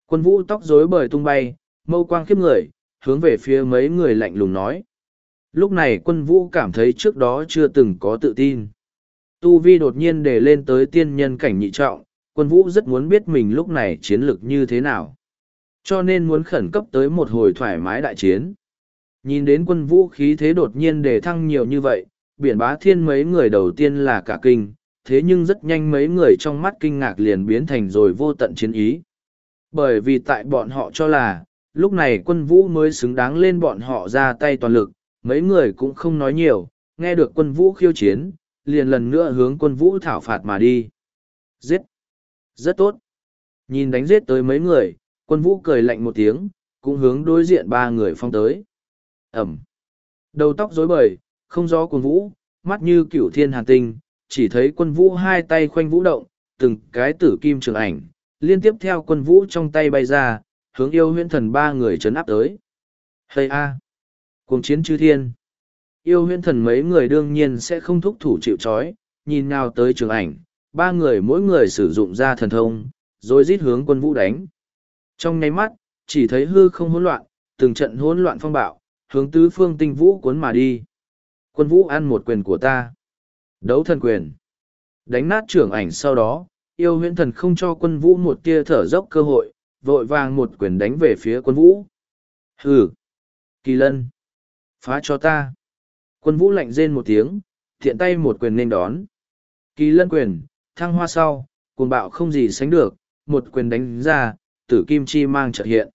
Quân vũ tóc rối bời tung bay, mâu quang khiếp người, hướng về phía mấy người lạnh lùng nói. Lúc này quân vũ cảm thấy trước đó chưa từng có tự tin. Tu Vi đột nhiên để lên tới tiên nhân cảnh nhị trọng, quân vũ rất muốn biết mình lúc này chiến lực như thế nào. Cho nên muốn khẩn cấp tới một hồi thoải mái đại chiến. Nhìn đến quân vũ khí thế đột nhiên đề thăng nhiều như vậy, biển bá thiên mấy người đầu tiên là cả kinh, thế nhưng rất nhanh mấy người trong mắt kinh ngạc liền biến thành rồi vô tận chiến ý. Bởi vì tại bọn họ cho là, lúc này quân vũ mới xứng đáng lên bọn họ ra tay toàn lực, mấy người cũng không nói nhiều, nghe được quân vũ khiêu chiến, liền lần nữa hướng quân vũ thảo phạt mà đi. Giết! Rất tốt! Nhìn đánh giết tới mấy người, quân vũ cười lạnh một tiếng, cũng hướng đối diện ba người phong tới. Ẩm! Đầu tóc rối bời, không gió quân vũ, mắt như cửu thiên hàn tinh, chỉ thấy quân vũ hai tay khoanh vũ động, từng cái tử kim trường ảnh, liên tiếp theo quân vũ trong tay bay ra, hướng yêu huyễn thần ba người chấn áp tới. Hây a! À. Cùng chiến chư thiên! Yêu huyễn thần mấy người đương nhiên sẽ không thúc thủ chịu chói, nhìn nào tới trường ảnh, ba người mỗi người sử dụng ra thần thông, rồi rít hướng quân vũ đánh. Trong nháy mắt, chỉ thấy hư không hỗn loạn, từng trận hỗn loạn phong bạo, hướng tứ phương tinh vũ cuốn mà đi. Quân vũ ăn một quyền của ta. Đấu thần quyền. Đánh nát trưởng ảnh sau đó, yêu huyễn thần không cho quân vũ một tia thở dốc cơ hội, vội vàng một quyền đánh về phía quân vũ. Hừ! Kỳ lân! Phá cho ta! Quân vũ lạnh rên một tiếng, thiện tay một quyền nên đón. Kỳ lân quyền, thăng hoa sau, cuồng bạo không gì sánh được, một quyền đánh ra, tử kim chi mang chợt hiện.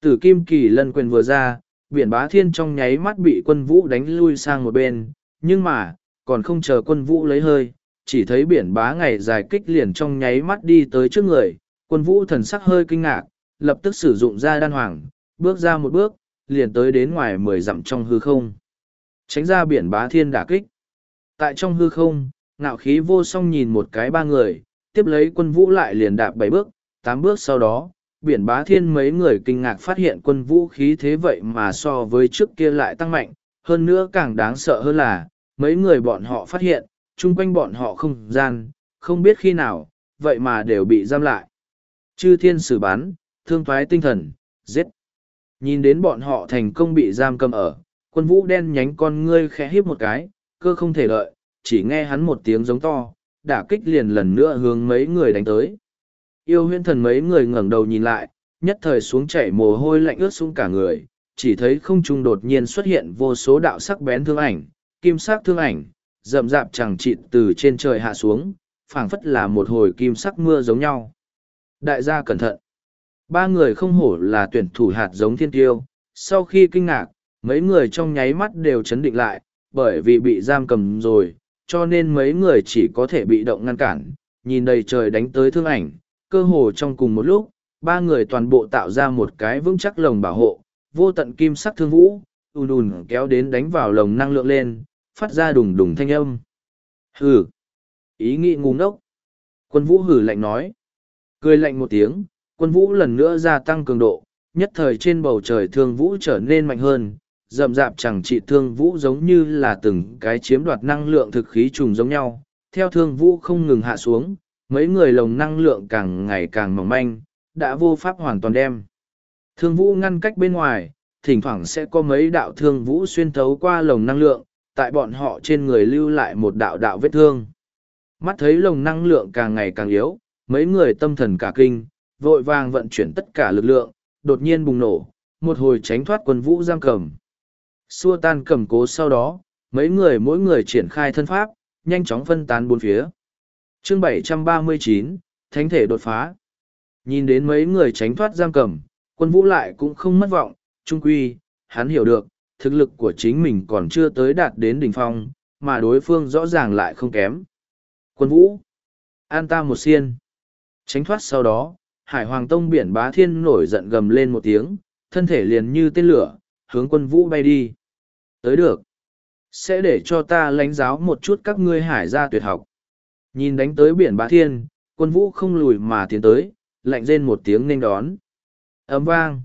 Tử kim kỳ lân quyền vừa ra, biển bá thiên trong nháy mắt bị quân vũ đánh lui sang một bên, nhưng mà, còn không chờ quân vũ lấy hơi, chỉ thấy biển bá ngày dài kích liền trong nháy mắt đi tới trước người, quân vũ thần sắc hơi kinh ngạc, lập tức sử dụng ra đan hoàng, bước ra một bước, liền tới đến ngoài mười dặm trong hư không. Tránh ra biển bá thiên đả kích. Tại trong hư không, ngạo khí vô song nhìn một cái ba người, tiếp lấy quân vũ lại liền đạp bảy bước, tám bước sau đó, biển bá thiên mấy người kinh ngạc phát hiện quân vũ khí thế vậy mà so với trước kia lại tăng mạnh, hơn nữa càng đáng sợ hơn là, mấy người bọn họ phát hiện, chung quanh bọn họ không gian, không biết khi nào, vậy mà đều bị giam lại. Chư thiên xử bán, thương thoái tinh thần, giết. Nhìn đến bọn họ thành công bị giam cầm ở, quân vũ đen nhánh con ngươi khẽ híp một cái, cơ không thể lợi, chỉ nghe hắn một tiếng giống to, đả kích liền lần nữa hướng mấy người đánh tới. Yêu huyên thần mấy người ngẩng đầu nhìn lại, nhất thời xuống chảy mồ hôi lạnh ướt xuống cả người, chỉ thấy không trung đột nhiên xuất hiện vô số đạo sắc bén thương ảnh, kim sắc thương ảnh, rậm rạp chẳng chịt từ trên trời hạ xuống, phảng phất là một hồi kim sắc mưa giống nhau. Đại gia cẩn thận. Ba người không hổ là tuyển thủ hạt giống thiên tiêu, sau khi kinh ngạc, mấy người trong nháy mắt đều chấn định lại, bởi vì bị giam cầm rồi, cho nên mấy người chỉ có thể bị động ngăn cản, nhìn đầy trời đánh tới thương ảnh, cơ hồ trong cùng một lúc, ba người toàn bộ tạo ra một cái vững chắc lồng bảo hộ, vô tận kim sắc thương vũ, ùn ùn kéo đến đánh vào lồng năng lượng lên, phát ra đùng đùng thanh âm. Hừ! Ý nghĩ ngu ngốc! Quân vũ hử lạnh nói. Cười lạnh một tiếng, quân vũ lần nữa gia tăng cường độ, nhất thời trên bầu trời thương vũ trở nên mạnh hơn, rậm rạp chẳng trị thương vũ giống như là từng cái chiếm đoạt năng lượng thực khí trùng giống nhau. Theo thương vũ không ngừng hạ xuống, mấy người lồng năng lượng càng ngày càng mỏng manh, đã vô pháp hoàn toàn đem. Thương vũ ngăn cách bên ngoài, thỉnh thoảng sẽ có mấy đạo thương vũ xuyên thấu qua lồng năng lượng, tại bọn họ trên người lưu lại một đạo đạo vết thương. Mắt thấy lồng năng lượng càng ngày càng yếu, mấy người tâm thần cả kinh, vội vàng vận chuyển tất cả lực lượng, đột nhiên bùng nổ, một hồi tránh thoát quân vũ giam cầm. Xua tan cầm cố sau đó, mấy người mỗi người triển khai thân pháp, nhanh chóng phân tán bốn phía. Chương 739, Thánh thể đột phá. Nhìn đến mấy người tránh thoát giam cầm, quân vũ lại cũng không mất vọng, trung quy, hắn hiểu được, thực lực của chính mình còn chưa tới đạt đến đỉnh phong, mà đối phương rõ ràng lại không kém. Quân vũ, an ta một xiên. Tránh thoát sau đó, Hải Hoàng Tông biển bá thiên nổi giận gầm lên một tiếng, thân thể liền như tên lửa, hướng quân vũ bay đi. Tới được. Sẽ để cho ta lãnh giáo một chút các ngươi hải gia tuyệt học. Nhìn đánh tới biển bá thiên, quân vũ không lùi mà tiến tới, lạnh rên một tiếng nên đón. Ấm vang.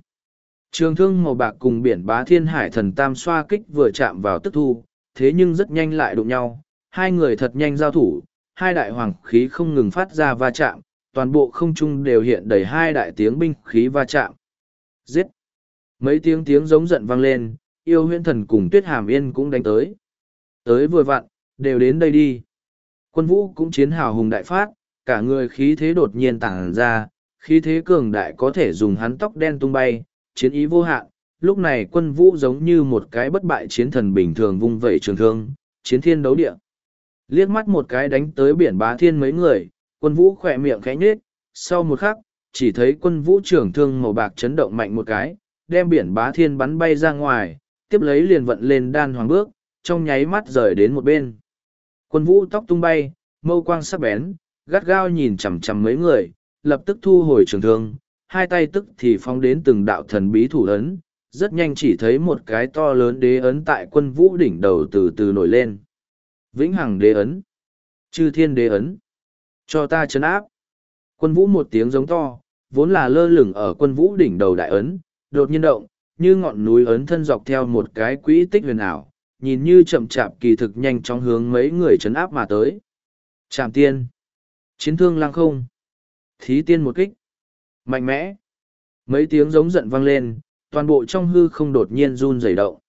Trường thương màu bạc cùng biển bá thiên hải thần tam xoa kích vừa chạm vào tức thu, thế nhưng rất nhanh lại đụng nhau, hai người thật nhanh giao thủ, hai đại hoàng khí không ngừng phát ra va chạm, toàn bộ không trung đều hiện đầy hai đại tiếng binh khí va chạm. Giết! Mấy tiếng tiếng giống giận vang lên, yêu huyễn thần cùng tuyết hàm yên cũng đánh tới. Tới vừa vặn, đều đến đây đi. Quân vũ cũng chiến hào hùng đại phát, cả người khí thế đột nhiên tàng ra, khí thế cường đại có thể dùng hắn tóc đen tung bay, chiến ý vô hạn. Lúc này quân vũ giống như một cái bất bại chiến thần bình thường vung vẩy trường thương, chiến thiên đấu địa. Liếc mắt một cái đánh tới biển bá thiên mấy người, quân vũ khỏe miệng khẽ nhếch, sau một khắc, chỉ thấy quân vũ trường thương màu bạc chấn động mạnh một cái, đem biển bá thiên bắn bay ra ngoài, tiếp lấy liền vận lên đan hoàng bước, trong nháy mắt rời đến một bên. Quân vũ tóc tung bay, mâu quang sắc bén, gắt gao nhìn chằm chằm mấy người, lập tức thu hồi trường thương, hai tay tức thì phóng đến từng đạo thần bí thủ ấn, rất nhanh chỉ thấy một cái to lớn đế ấn tại quân vũ đỉnh đầu từ từ nổi lên. Vĩnh hằng đế ấn, chư thiên đế ấn, cho ta chấn áp. Quân vũ một tiếng giống to, vốn là lơ lửng ở quân vũ đỉnh đầu đại ấn, đột nhiên động, như ngọn núi ấn thân dọc theo một cái quỹ tích huyền ảo, nhìn như chậm chạp kỳ thực nhanh chóng hướng mấy người chấn áp mà tới. Trạm tiên, chiến thương lăng không, thí tiên một kích, mạnh mẽ. Mấy tiếng giống giận vang lên, toàn bộ trong hư không đột nhiên run rẩy động.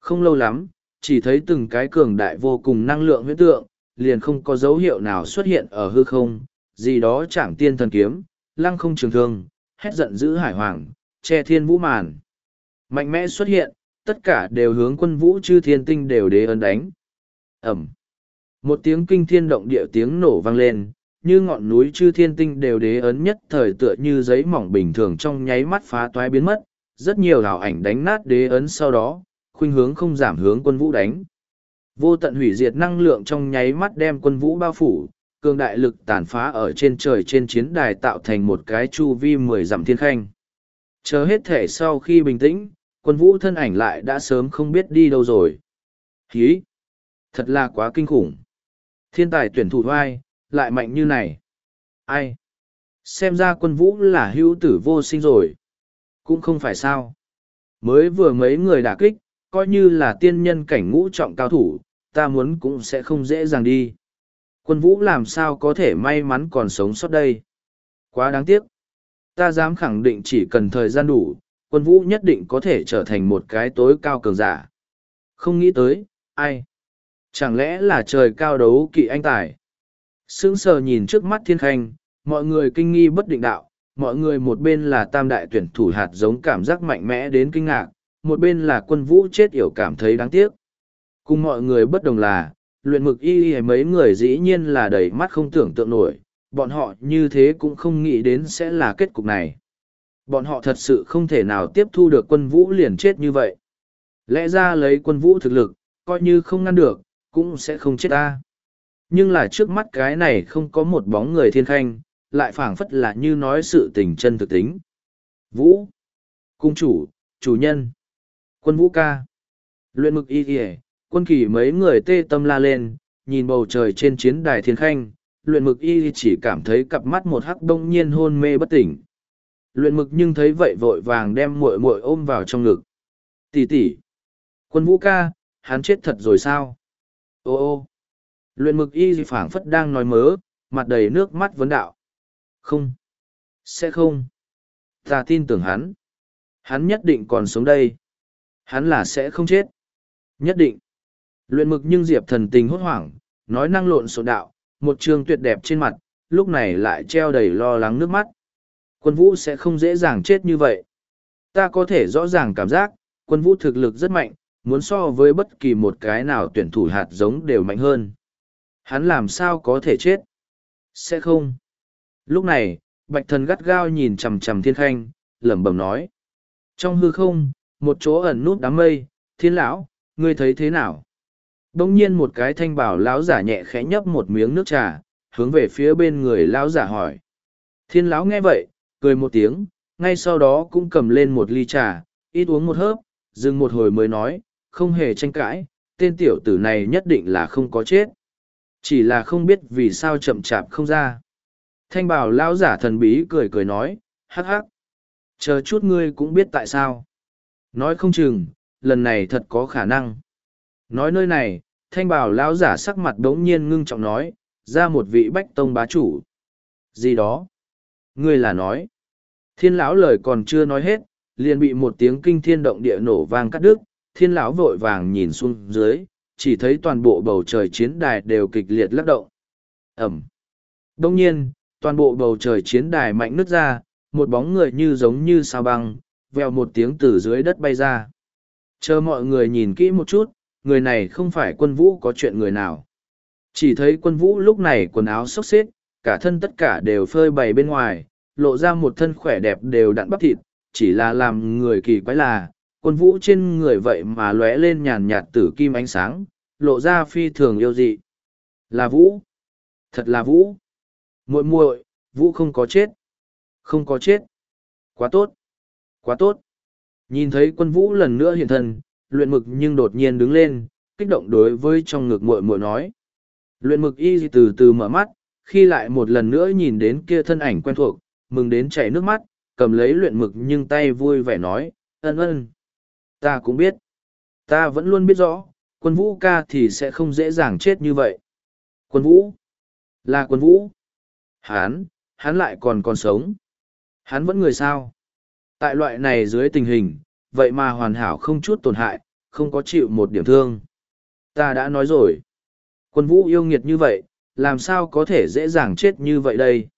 Không lâu lắm, chỉ thấy từng cái cường đại vô cùng năng lượng huyết tượng, liền không có dấu hiệu nào xuất hiện ở hư không, gì đó chạm tiên thần kiếm, lăng không trường thương, hét giận dữ hải hoàng, che thiên vũ màn. Mạnh mẽ xuất hiện, tất cả đều hướng quân vũ chư thiên tinh đều đế ấn đánh. Ẩm. Một tiếng kinh thiên động địa tiếng nổ vang lên, như ngọn núi chư thiên tinh đều đế ấn nhất thời tựa như giấy mỏng bình thường trong nháy mắt phá toái biến mất, rất nhiều hào ảnh đánh nát đế ấn sau đó, khuynh hướng không giảm hướng quân vũ đánh. Vô tận hủy diệt năng lượng trong nháy mắt đem quân vũ bao phủ, cường đại lực tàn phá ở trên trời trên chiến đài tạo thành một cái chu vi mười dặm thiên khanh. Chờ hết thể sau khi bình tĩnh, quân vũ thân ảnh lại đã sớm không biết đi đâu rồi. Hí! Thật là quá kinh khủng. Thiên tài tuyển thủ vai, lại mạnh như này. Ai? Xem ra quân vũ là hữu tử vô sinh rồi. Cũng không phải sao. Mới vừa mấy người đả kích, coi như là tiên nhân cảnh ngũ trọng cao thủ, ta muốn cũng sẽ không dễ dàng đi. Quân vũ làm sao có thể may mắn còn sống sót đây? Quá đáng tiếc. Ta dám khẳng định chỉ cần thời gian đủ, quân vũ nhất định có thể trở thành một cái tối cao cường giả. Không nghĩ tới, ai? Chẳng lẽ là trời cao đấu kỵ anh tài? Sững sờ nhìn trước mắt thiên khanh, mọi người kinh nghi bất định đạo, mọi người một bên là tam đại tuyển thủ hạt giống cảm giác mạnh mẽ đến kinh ngạc, một bên là quân vũ chết yểu cảm thấy đáng tiếc. Cùng mọi người bất đồng là, luyện mực y y mấy người dĩ nhiên là đầy mắt không tưởng tượng nổi, bọn họ như thế cũng không nghĩ đến sẽ là kết cục này. Bọn họ thật sự không thể nào tiếp thu được quân vũ liền chết như vậy. Lẽ ra lấy quân vũ thực lực, coi như không ngăn được, cũng sẽ không chết ta. Nhưng là trước mắt cái này không có một bóng người thiên khanh, lại phảng phất là như nói sự tình chân thực tính. Vũ, cung chủ, chủ nhân, quân vũ ca, luyện mực y kìa, quân kỳ mấy người tê tâm la lên, nhìn bầu trời trên chiến đài thiên khanh, luyện mực y chỉ cảm thấy cặp mắt một hắc đông nhiên hôn mê bất tỉnh. Luyện mực nhưng thấy vậy vội vàng đem muội muội ôm vào trong ngực. Tỷ tỷ, Quân vũ ca, hắn chết thật rồi sao? Ô ô! Luyện mực y phảng phất đang nói mớ, mặt đầy nước mắt vấn đạo. Không! Sẽ không! Ta tin tưởng hắn. Hắn nhất định còn sống đây. Hắn là sẽ không chết. Nhất định. Luyện mực nhưng Diệp thần tình hốt hoảng, nói năng lộn xộn đạo, một trường tuyệt đẹp trên mặt, lúc này lại treo đầy lo lắng nước mắt. Quân vũ sẽ không dễ dàng chết như vậy. Ta có thể rõ ràng cảm giác, quân vũ thực lực rất mạnh, muốn so với bất kỳ một cái nào tuyển thủ hạt giống đều mạnh hơn. Hắn làm sao có thể chết? Sẽ không. Lúc này, bạch thần gắt gao nhìn chằm chằm thiên khanh, lẩm bẩm nói. Trong hư không, một chỗ ẩn nút đám mây, thiên lão, ngươi thấy thế nào? Đông nhiên một cái thanh bảo lão giả nhẹ khẽ nhấp một miếng nước trà, hướng về phía bên người lão giả hỏi. Thiên lão nghe vậy, cười một tiếng, ngay sau đó cũng cầm lên một ly trà, ít uống một hớp, dừng một hồi mới nói, không hề tranh cãi, tên tiểu tử này nhất định là không có chết. Chỉ là không biết vì sao chậm chạp không ra. Thanh bảo lão giả thần bí cười cười nói, hắc hắc. Chờ chút ngươi cũng biết tại sao. Nói không chừng, lần này thật có khả năng. Nói nơi này, thanh bảo lão giả sắc mặt đống nhiên ngưng trọng nói, ra một vị bách tông bá chủ. Gì đó? Ngươi là nói. Thiên lão lời còn chưa nói hết, liền bị một tiếng kinh thiên động địa nổ vang cắt đứt, thiên lão vội vàng nhìn xuống dưới, chỉ thấy toàn bộ bầu trời chiến đài đều kịch liệt lắc động. Ẩm. Đông nhiên, toàn bộ bầu trời chiến đài mạnh nứt ra, một bóng người như giống như sao băng, vèo một tiếng từ dưới đất bay ra. Chờ mọi người nhìn kỹ một chút, người này không phải quân vũ có chuyện người nào. Chỉ thấy quân vũ lúc này quần áo xốc xếp, cả thân tất cả đều phơi bày bên ngoài, lộ ra một thân khỏe đẹp đều đặn bắp thịt, chỉ là làm người kỳ quái là, quân vũ trên người vậy mà lóe lên nhàn nhạt tử kim ánh sáng, lộ ra phi thường yêu dị. Là vũ. Thật là vũ. muội muội, vũ không có chết. Không có chết. Quá tốt. Quá tốt. Nhìn thấy quân vũ lần nữa hiện thân, luyện mực nhưng đột nhiên đứng lên, kích động đối với trong ngực muội muội nói. Luyện mực y từ từ mở mắt, khi lại một lần nữa nhìn đến kia thân ảnh quen thuộc, mừng đến chảy nước mắt, cầm lấy luyện mực nhưng tay vui vẻ nói, ân ân. Ta cũng biết. Ta vẫn luôn biết rõ, quân vũ ca thì sẽ không dễ dàng chết như vậy. Quân vũ? Là quân vũ? Hán, hắn lại còn còn sống. Hắn vẫn người sao? Tại loại này dưới tình hình, vậy mà hoàn hảo không chút tổn hại, không có chịu một điểm thương. Ta đã nói rồi. Quân vũ yêu nghiệt như vậy, làm sao có thể dễ dàng chết như vậy đây?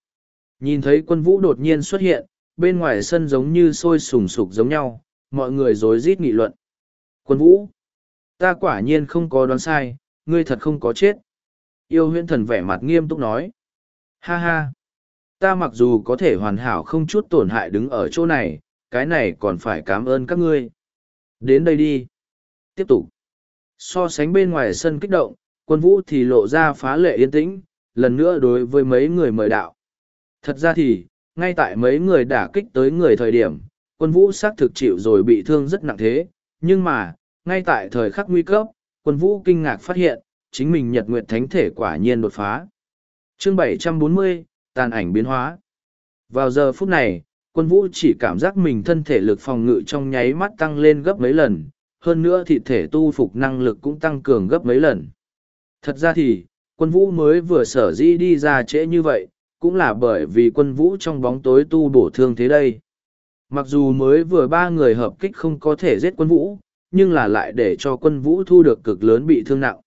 Nhìn thấy quân vũ đột nhiên xuất hiện, bên ngoài sân giống như sôi sùng sục giống nhau, mọi người rối rít nghị luận. Quân vũ, ta quả nhiên không có đoán sai, ngươi thật không có chết. Yêu huyễn thần vẻ mặt nghiêm túc nói. Ha ha, ta mặc dù có thể hoàn hảo không chút tổn hại đứng ở chỗ này, cái này còn phải cảm ơn các ngươi. Đến đây đi. Tiếp tục. So sánh bên ngoài sân kích động, quân vũ thì lộ ra phá lệ yên tĩnh, lần nữa đối với mấy người mời đạo. Thật ra thì, ngay tại mấy người đả kích tới người thời điểm, quân vũ xác thực chịu rồi bị thương rất nặng thế, nhưng mà, ngay tại thời khắc nguy cấp, quân vũ kinh ngạc phát hiện, chính mình nhật nguyệt thánh thể quả nhiên đột phá. Chương 740, tàn ảnh biến hóa. Vào giờ phút này, quân vũ chỉ cảm giác mình thân thể lực phòng ngự trong nháy mắt tăng lên gấp mấy lần, hơn nữa thì thể tu phục năng lực cũng tăng cường gấp mấy lần. Thật ra thì, quân vũ mới vừa sở dĩ đi ra trễ như vậy, cũng là bởi vì quân vũ trong bóng tối tu bổ thương thế đây. Mặc dù mới vừa ba người hợp kích không có thể giết quân vũ, nhưng là lại để cho quân vũ thu được cực lớn bị thương nặng.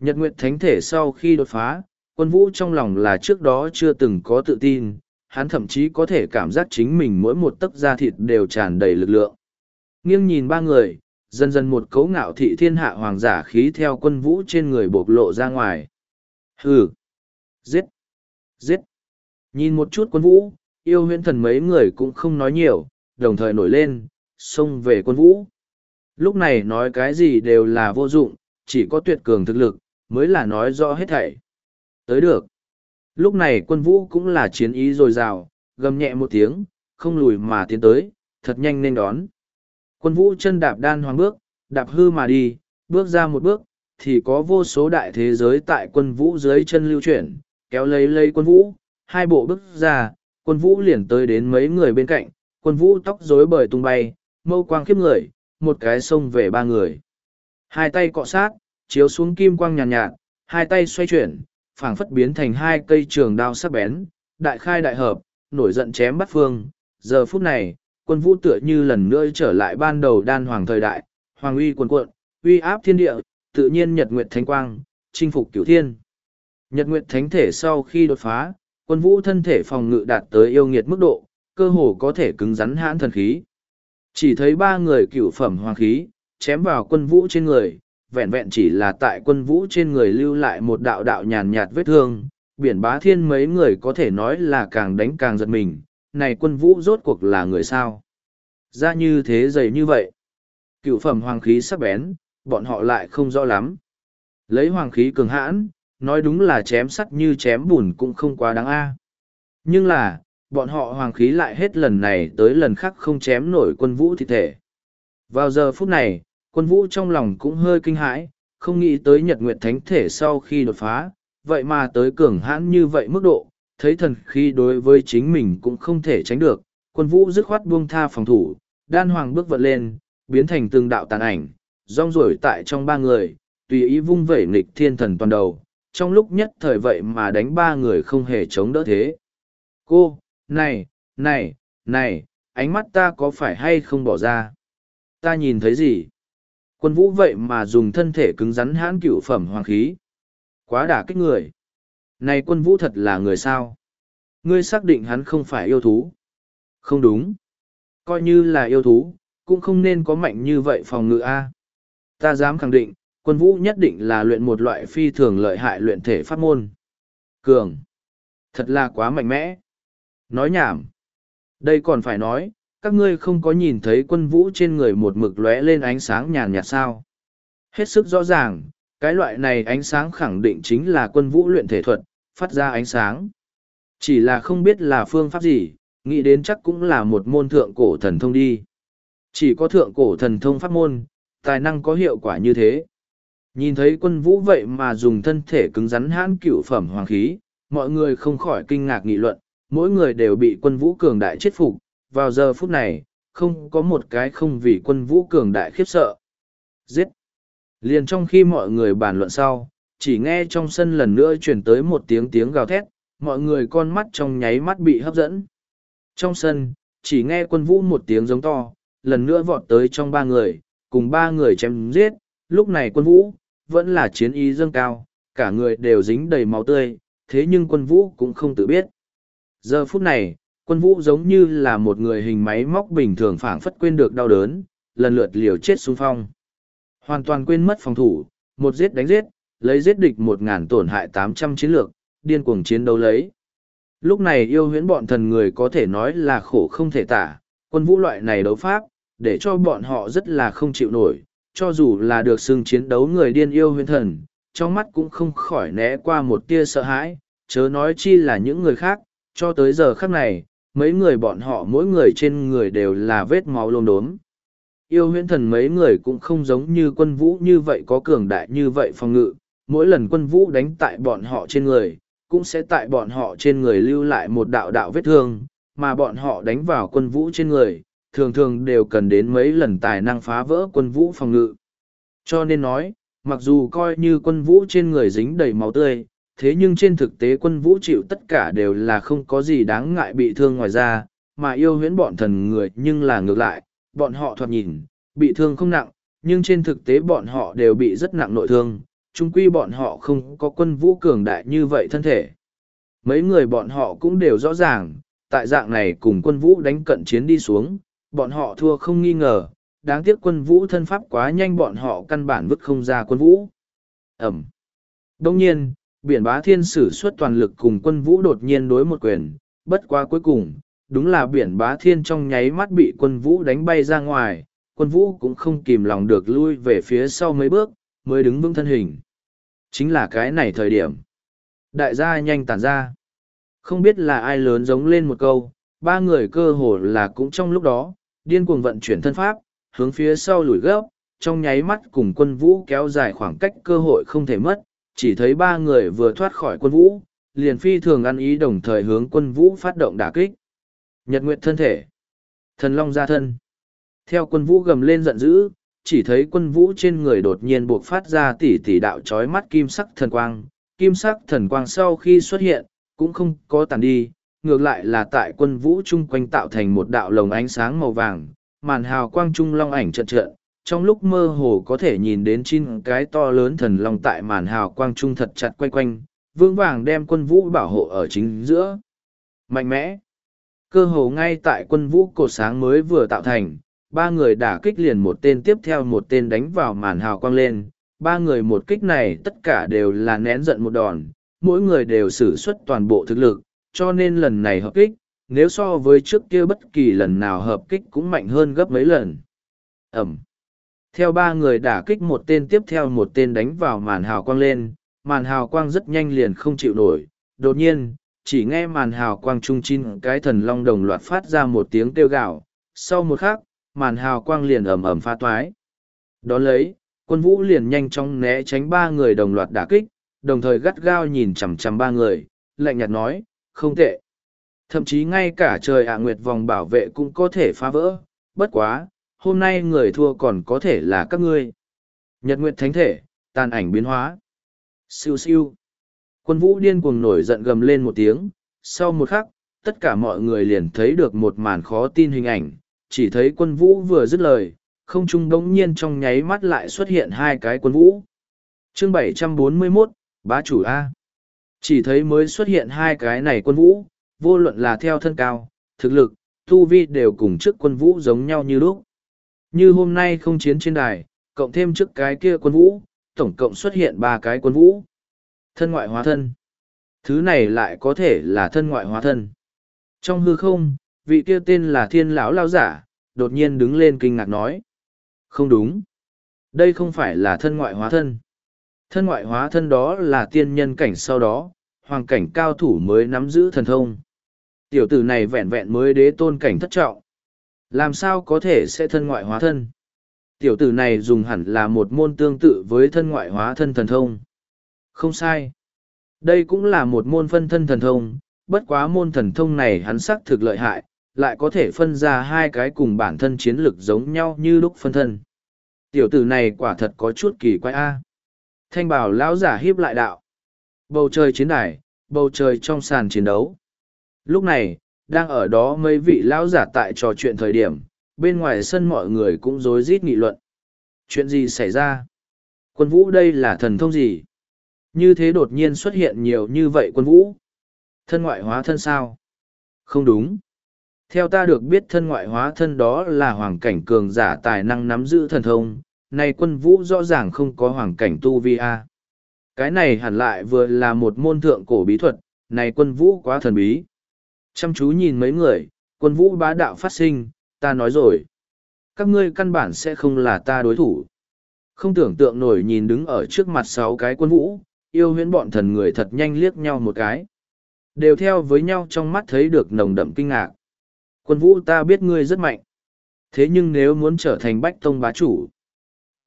Nhật Nguyệt Thánh Thể sau khi đột phá, quân vũ trong lòng là trước đó chưa từng có tự tin, hắn thậm chí có thể cảm giác chính mình mỗi một tấc da thịt đều tràn đầy lực lượng. Nghiêng nhìn ba người, dần dần một cấu ngạo thị thiên hạ hoàng giả khí theo quân vũ trên người bộc lộ ra ngoài. Hừ! Giết! Giết! Nhìn một chút quân vũ, yêu huyễn thần mấy người cũng không nói nhiều, đồng thời nổi lên, xông về quân vũ. Lúc này nói cái gì đều là vô dụng, chỉ có tuyệt cường thực lực, mới là nói rõ hết thảy. Tới được. Lúc này quân vũ cũng là chiến ý rồi rào, gầm nhẹ một tiếng, không lùi mà tiến tới, thật nhanh nên đón. Quân vũ chân đạp đan hoàng bước, đạp hư mà đi, bước ra một bước, thì có vô số đại thế giới tại quân vũ dưới chân lưu chuyển, kéo lấy lấy quân vũ, hai bộ bước ra, quân vũ liền tới đến mấy người bên cạnh, quân vũ tóc rối bời tung bay, mâu quang khiếp người, một cái xông về ba người. Hai tay cọ sát, chiếu xuống kim quang nhàn nhạt, nhạt, hai tay xoay chuyển, phảng phất biến thành hai cây trường đao sắc bén, đại khai đại hợp, nổi giận chém bắt phương. Giờ phút này, quân vũ tựa như lần nữa trở lại ban đầu đan hoàng thời đại, hoàng uy quần cuộn, uy áp thiên địa, tự nhiên nhật nguyệt thánh quang, chinh phục cửu thiên. Nhật nguyệt thánh thể sau khi đột phá, quân vũ thân thể phòng ngự đạt tới yêu nghiệt mức độ, cơ hồ có thể cứng rắn hãn thần khí. Chỉ thấy ba người cửu phẩm hoàng khí, chém vào quân vũ trên người, vẹn vẹn chỉ là tại quân vũ trên người lưu lại một đạo đạo nhàn nhạt vết thương, biển bá thiên mấy người có thể nói là càng đánh càng giật mình, này quân vũ rốt cuộc là người sao? Ra như thế dày như vậy. Cựu phẩm hoàng khí sắc bén, bọn họ lại không rõ lắm. Lấy hoàng khí cường hãn, nói đúng là chém sắt như chém bùn cũng không quá đáng a. Nhưng là, bọn họ hoàng khí lại hết lần này tới lần khác không chém nổi quân vũ thi thể. Vào giờ phút này, quân vũ trong lòng cũng hơi kinh hãi, không nghĩ tới nhật nguyệt thánh thể sau khi đột phá, vậy mà tới cường hãn như vậy mức độ, thấy thần khí đối với chính mình cũng không thể tránh được, quân vũ dứt khoát buông tha phòng thủ, đan hoàng bước vận lên, biến thành từng đạo tàn ảnh, rong ruổi tại trong ba người, tùy ý vung vẩy nghịch thiên thần toàn đầu, trong lúc nhất thời vậy mà đánh ba người không hề chống đỡ thế. Cô, này, này, này, ánh mắt ta có phải hay không bỏ ra? Ta nhìn thấy gì? Quân vũ vậy mà dùng thân thể cứng rắn hãn cựu phẩm hoàng khí. Quá đả kích người. Này quân vũ thật là người sao? Ngươi xác định hắn không phải yêu thú. Không đúng. Coi như là yêu thú, cũng không nên có mạnh như vậy phòng ngự A. Ta dám khẳng định, quân vũ nhất định là luyện một loại phi thường lợi hại luyện thể pháp môn. Cường. Thật là quá mạnh mẽ. Nói nhảm. Đây còn phải nói, các ngươi không có nhìn thấy quân vũ trên người một mực lóe lên ánh sáng nhàn nhạt sao. Hết sức rõ ràng, cái loại này ánh sáng khẳng định chính là quân vũ luyện thể thuật, phát ra ánh sáng. Chỉ là không biết là phương pháp gì, nghĩ đến chắc cũng là một môn thượng cổ thần thông đi. Chỉ có thượng cổ thần thông pháp môn, tài năng có hiệu quả như thế. Nhìn thấy quân vũ vậy mà dùng thân thể cứng rắn hãn cựu phẩm hoàng khí, mọi người không khỏi kinh ngạc nghị luận, mỗi người đều bị quân vũ cường đại chết phục, vào giờ phút này, không có một cái không vì quân vũ cường đại khiếp sợ. Giết! Liền trong khi mọi người bàn luận sau, chỉ nghe trong sân lần nữa truyền tới một tiếng tiếng gào thét, mọi người con mắt trong nháy mắt bị hấp dẫn. Trong sân, chỉ nghe quân vũ một tiếng giống to, lần nữa vọt tới trong ba người, cùng ba người chém giết, lúc này quân vũ, vẫn là chiến ý dâng cao, cả người đều dính đầy máu tươi, thế nhưng quân vũ cũng không tự biết. Giờ phút này, quân vũ giống như là một người hình máy móc bình thường phảng phất quên được đau đớn, lần lượt liều chết xung phong. Hoàn toàn quên mất phòng thủ, một giết đánh giết, lấy giết địch một ngàn tổn hại tám trăm chiến lược, điên cuồng chiến đấu lấy. Lúc này yêu huyễn bọn thần người có thể nói là khổ không thể tả, quân vũ loại này đấu pháp, để cho bọn họ rất là không chịu nổi, cho dù là được xưng chiến đấu người điên yêu huyễn thần, trong mắt cũng không khỏi né qua một tia sợ hãi, chớ nói chi là những người khác, cho tới giờ khắc này, mấy người bọn họ mỗi người trên người đều là vết máu lôm đốm. Yêu huyễn thần mấy người cũng không giống như quân vũ như vậy có cường đại như vậy phòng ngự, mỗi lần quân vũ đánh tại bọn họ trên người, cũng sẽ tại bọn họ trên người lưu lại một đạo đạo vết thương, mà bọn họ đánh vào quân vũ trên người, thường thường đều cần đến mấy lần tài năng phá vỡ quân vũ phòng ngự. Cho nên nói, mặc dù coi như quân vũ trên người dính đầy máu tươi, thế nhưng trên thực tế quân vũ chịu tất cả đều là không có gì đáng ngại bị thương ngoài ra, mà yêu huyễn bọn thần người nhưng là ngược lại, bọn họ thoạt nhìn, bị thương không nặng, nhưng trên thực tế bọn họ đều bị rất nặng nội thương, chung quy bọn họ không có quân vũ cường đại như vậy thân thể. Mấy người bọn họ cũng đều rõ ràng, tại dạng này cùng quân vũ đánh cận chiến đi xuống, bọn họ thua không nghi ngờ, đáng tiếc quân vũ thân pháp quá nhanh bọn họ căn bản vứt không ra quân vũ. Ẩm. Đông nhiên, biển bá thiên sử xuất toàn lực cùng quân vũ đột nhiên đối một quyền, bất quá cuối cùng, đúng là biển bá thiên trong nháy mắt bị quân vũ đánh bay ra ngoài, quân vũ cũng không kìm lòng được lui về phía sau mấy bước, mới đứng vững thân hình. Chính là cái này thời điểm. Đại gia nhanh tản ra. Không biết là ai lớn giống lên một câu, ba người cơ hồ là cũng trong lúc đó, điên cuồng vận chuyển thân pháp, hướng phía sau lùi gấp, trong nháy mắt cùng quân vũ kéo dài khoảng cách cơ hội không thể mất, chỉ thấy ba người vừa thoát khỏi quân vũ, liền phi thường ăn ý đồng thời hướng quân vũ phát động đả kích. Nhật Nguyệt thân thể, thần long ra thân. Theo quân vũ gầm lên giận dữ, chỉ thấy quân vũ trên người đột nhiên buộc phát ra tỷ tỷ đạo chói mắt kim sắc thần quang. Kim sắc thần quang sau khi xuất hiện, cũng không có tàn đi, ngược lại là tại quân vũ chung quanh tạo thành một đạo lồng ánh sáng màu vàng, màn hào quang trung long ảnh trận trận, trong lúc mơ hồ có thể nhìn đến chín cái to lớn thần long tại màn hào quang trung thật chặt quay quanh, vương vàng đem quân vũ bảo hộ ở chính giữa. Mạnh mẽ. Cơ hồ ngay tại quân vũ cột sáng mới vừa tạo thành, ba người đả kích liền một tên tiếp theo một tên đánh vào màn hào quang lên. Ba người một kích này tất cả đều là nén giận một đòn, mỗi người đều sử xuất toàn bộ thực lực, cho nên lần này hợp kích, nếu so với trước kia bất kỳ lần nào hợp kích cũng mạnh hơn gấp mấy lần. Ẩm. Theo ba người đả kích một tên tiếp theo một tên đánh vào màn hào quang lên, màn hào quang rất nhanh liền không chịu nổi. Đột nhiên, chỉ nghe màn hào quang trung chín cái thần long đồng loạt phát ra một tiếng kêu gạo. Sau một khắc, màn hào quang liền ầm ầm pha toái. Đón lấy, quân vũ liền nhanh chóng né tránh ba người đồng loạt đả kích, đồng thời gắt gao nhìn chằm chằm ba người, lạnh nhạt nói, không tệ. Thậm chí ngay cả trời ạ nguyệt vòng bảo vệ cũng có thể phá vỡ, bất quá, hôm nay người thua còn có thể là các ngươi. Nhật nguyệt thánh thể, tàn ảnh biến hóa. Siêu siêu. Quân vũ điên cuồng nổi giận gầm lên một tiếng, sau một khắc, tất cả mọi người liền thấy được một màn khó tin hình ảnh, chỉ thấy quân vũ vừa dứt lời, không trung đống nhiên trong nháy mắt lại xuất hiện hai cái quân vũ. Chương 741, Bá chủ A. Chỉ thấy mới xuất hiện hai cái này quân vũ, vô luận là theo thân cao, thực lực, tu vi đều cùng trước quân vũ giống nhau như lúc. Như hôm nay không chiến trên đài, cộng thêm trước cái kia quân vũ, tổng cộng xuất hiện ba cái quân vũ. Thân ngoại hóa thân. Thứ này lại có thể là thân ngoại hóa thân. Trong hư không, vị kia tên là thiên lão lao giả, đột nhiên đứng lên kinh ngạc nói. Không đúng. Đây không phải là thân ngoại hóa thân. Thân ngoại hóa thân đó là tiên nhân cảnh sau đó, hoàng cảnh cao thủ mới nắm giữ thần thông. Tiểu tử này vẹn vẹn mới đế tôn cảnh thất trọng. Làm sao có thể sẽ thân ngoại hóa thân? Tiểu tử này dùng hẳn là một môn tương tự với thân ngoại hóa thân thần thông. Không sai. Đây cũng là một môn phân thân thần thông, bất quá môn thần thông này hắn sắc thực lợi hại, lại có thể phân ra hai cái cùng bản thân chiến lực giống nhau như lúc phân thân. Tiểu tử này quả thật có chút kỳ quái a. Thanh bảo lão giả hiếp lại đạo. Bầu trời chiến đài, bầu trời trong sàn chiến đấu. Lúc này, đang ở đó mấy vị lão giả tại trò chuyện thời điểm, bên ngoài sân mọi người cũng rối rít nghị luận. Chuyện gì xảy ra? Quân vũ đây là thần thông gì? Như thế đột nhiên xuất hiện nhiều như vậy quân vũ. Thân ngoại hóa thân sao? Không đúng. Theo ta được biết thân ngoại hóa thân đó là hoàng cảnh cường giả tài năng nắm giữ thần thông, này quân vũ rõ ràng không có hoàng cảnh tu vi a. Cái này hẳn lại vừa là một môn thượng cổ bí thuật, này quân vũ quá thần bí. Chăm chú nhìn mấy người, quân vũ bá đạo phát sinh, ta nói rồi. Các ngươi căn bản sẽ không là ta đối thủ. Không tưởng tượng nổi nhìn đứng ở trước mặt sáu cái quân vũ, yêu huyễn bọn thần người thật nhanh liếc nhau một cái. Đều theo với nhau trong mắt thấy được nồng đậm kinh ngạc. Quân vũ ta biết ngươi rất mạnh. Thế nhưng nếu muốn trở thành bách tông bá chủ,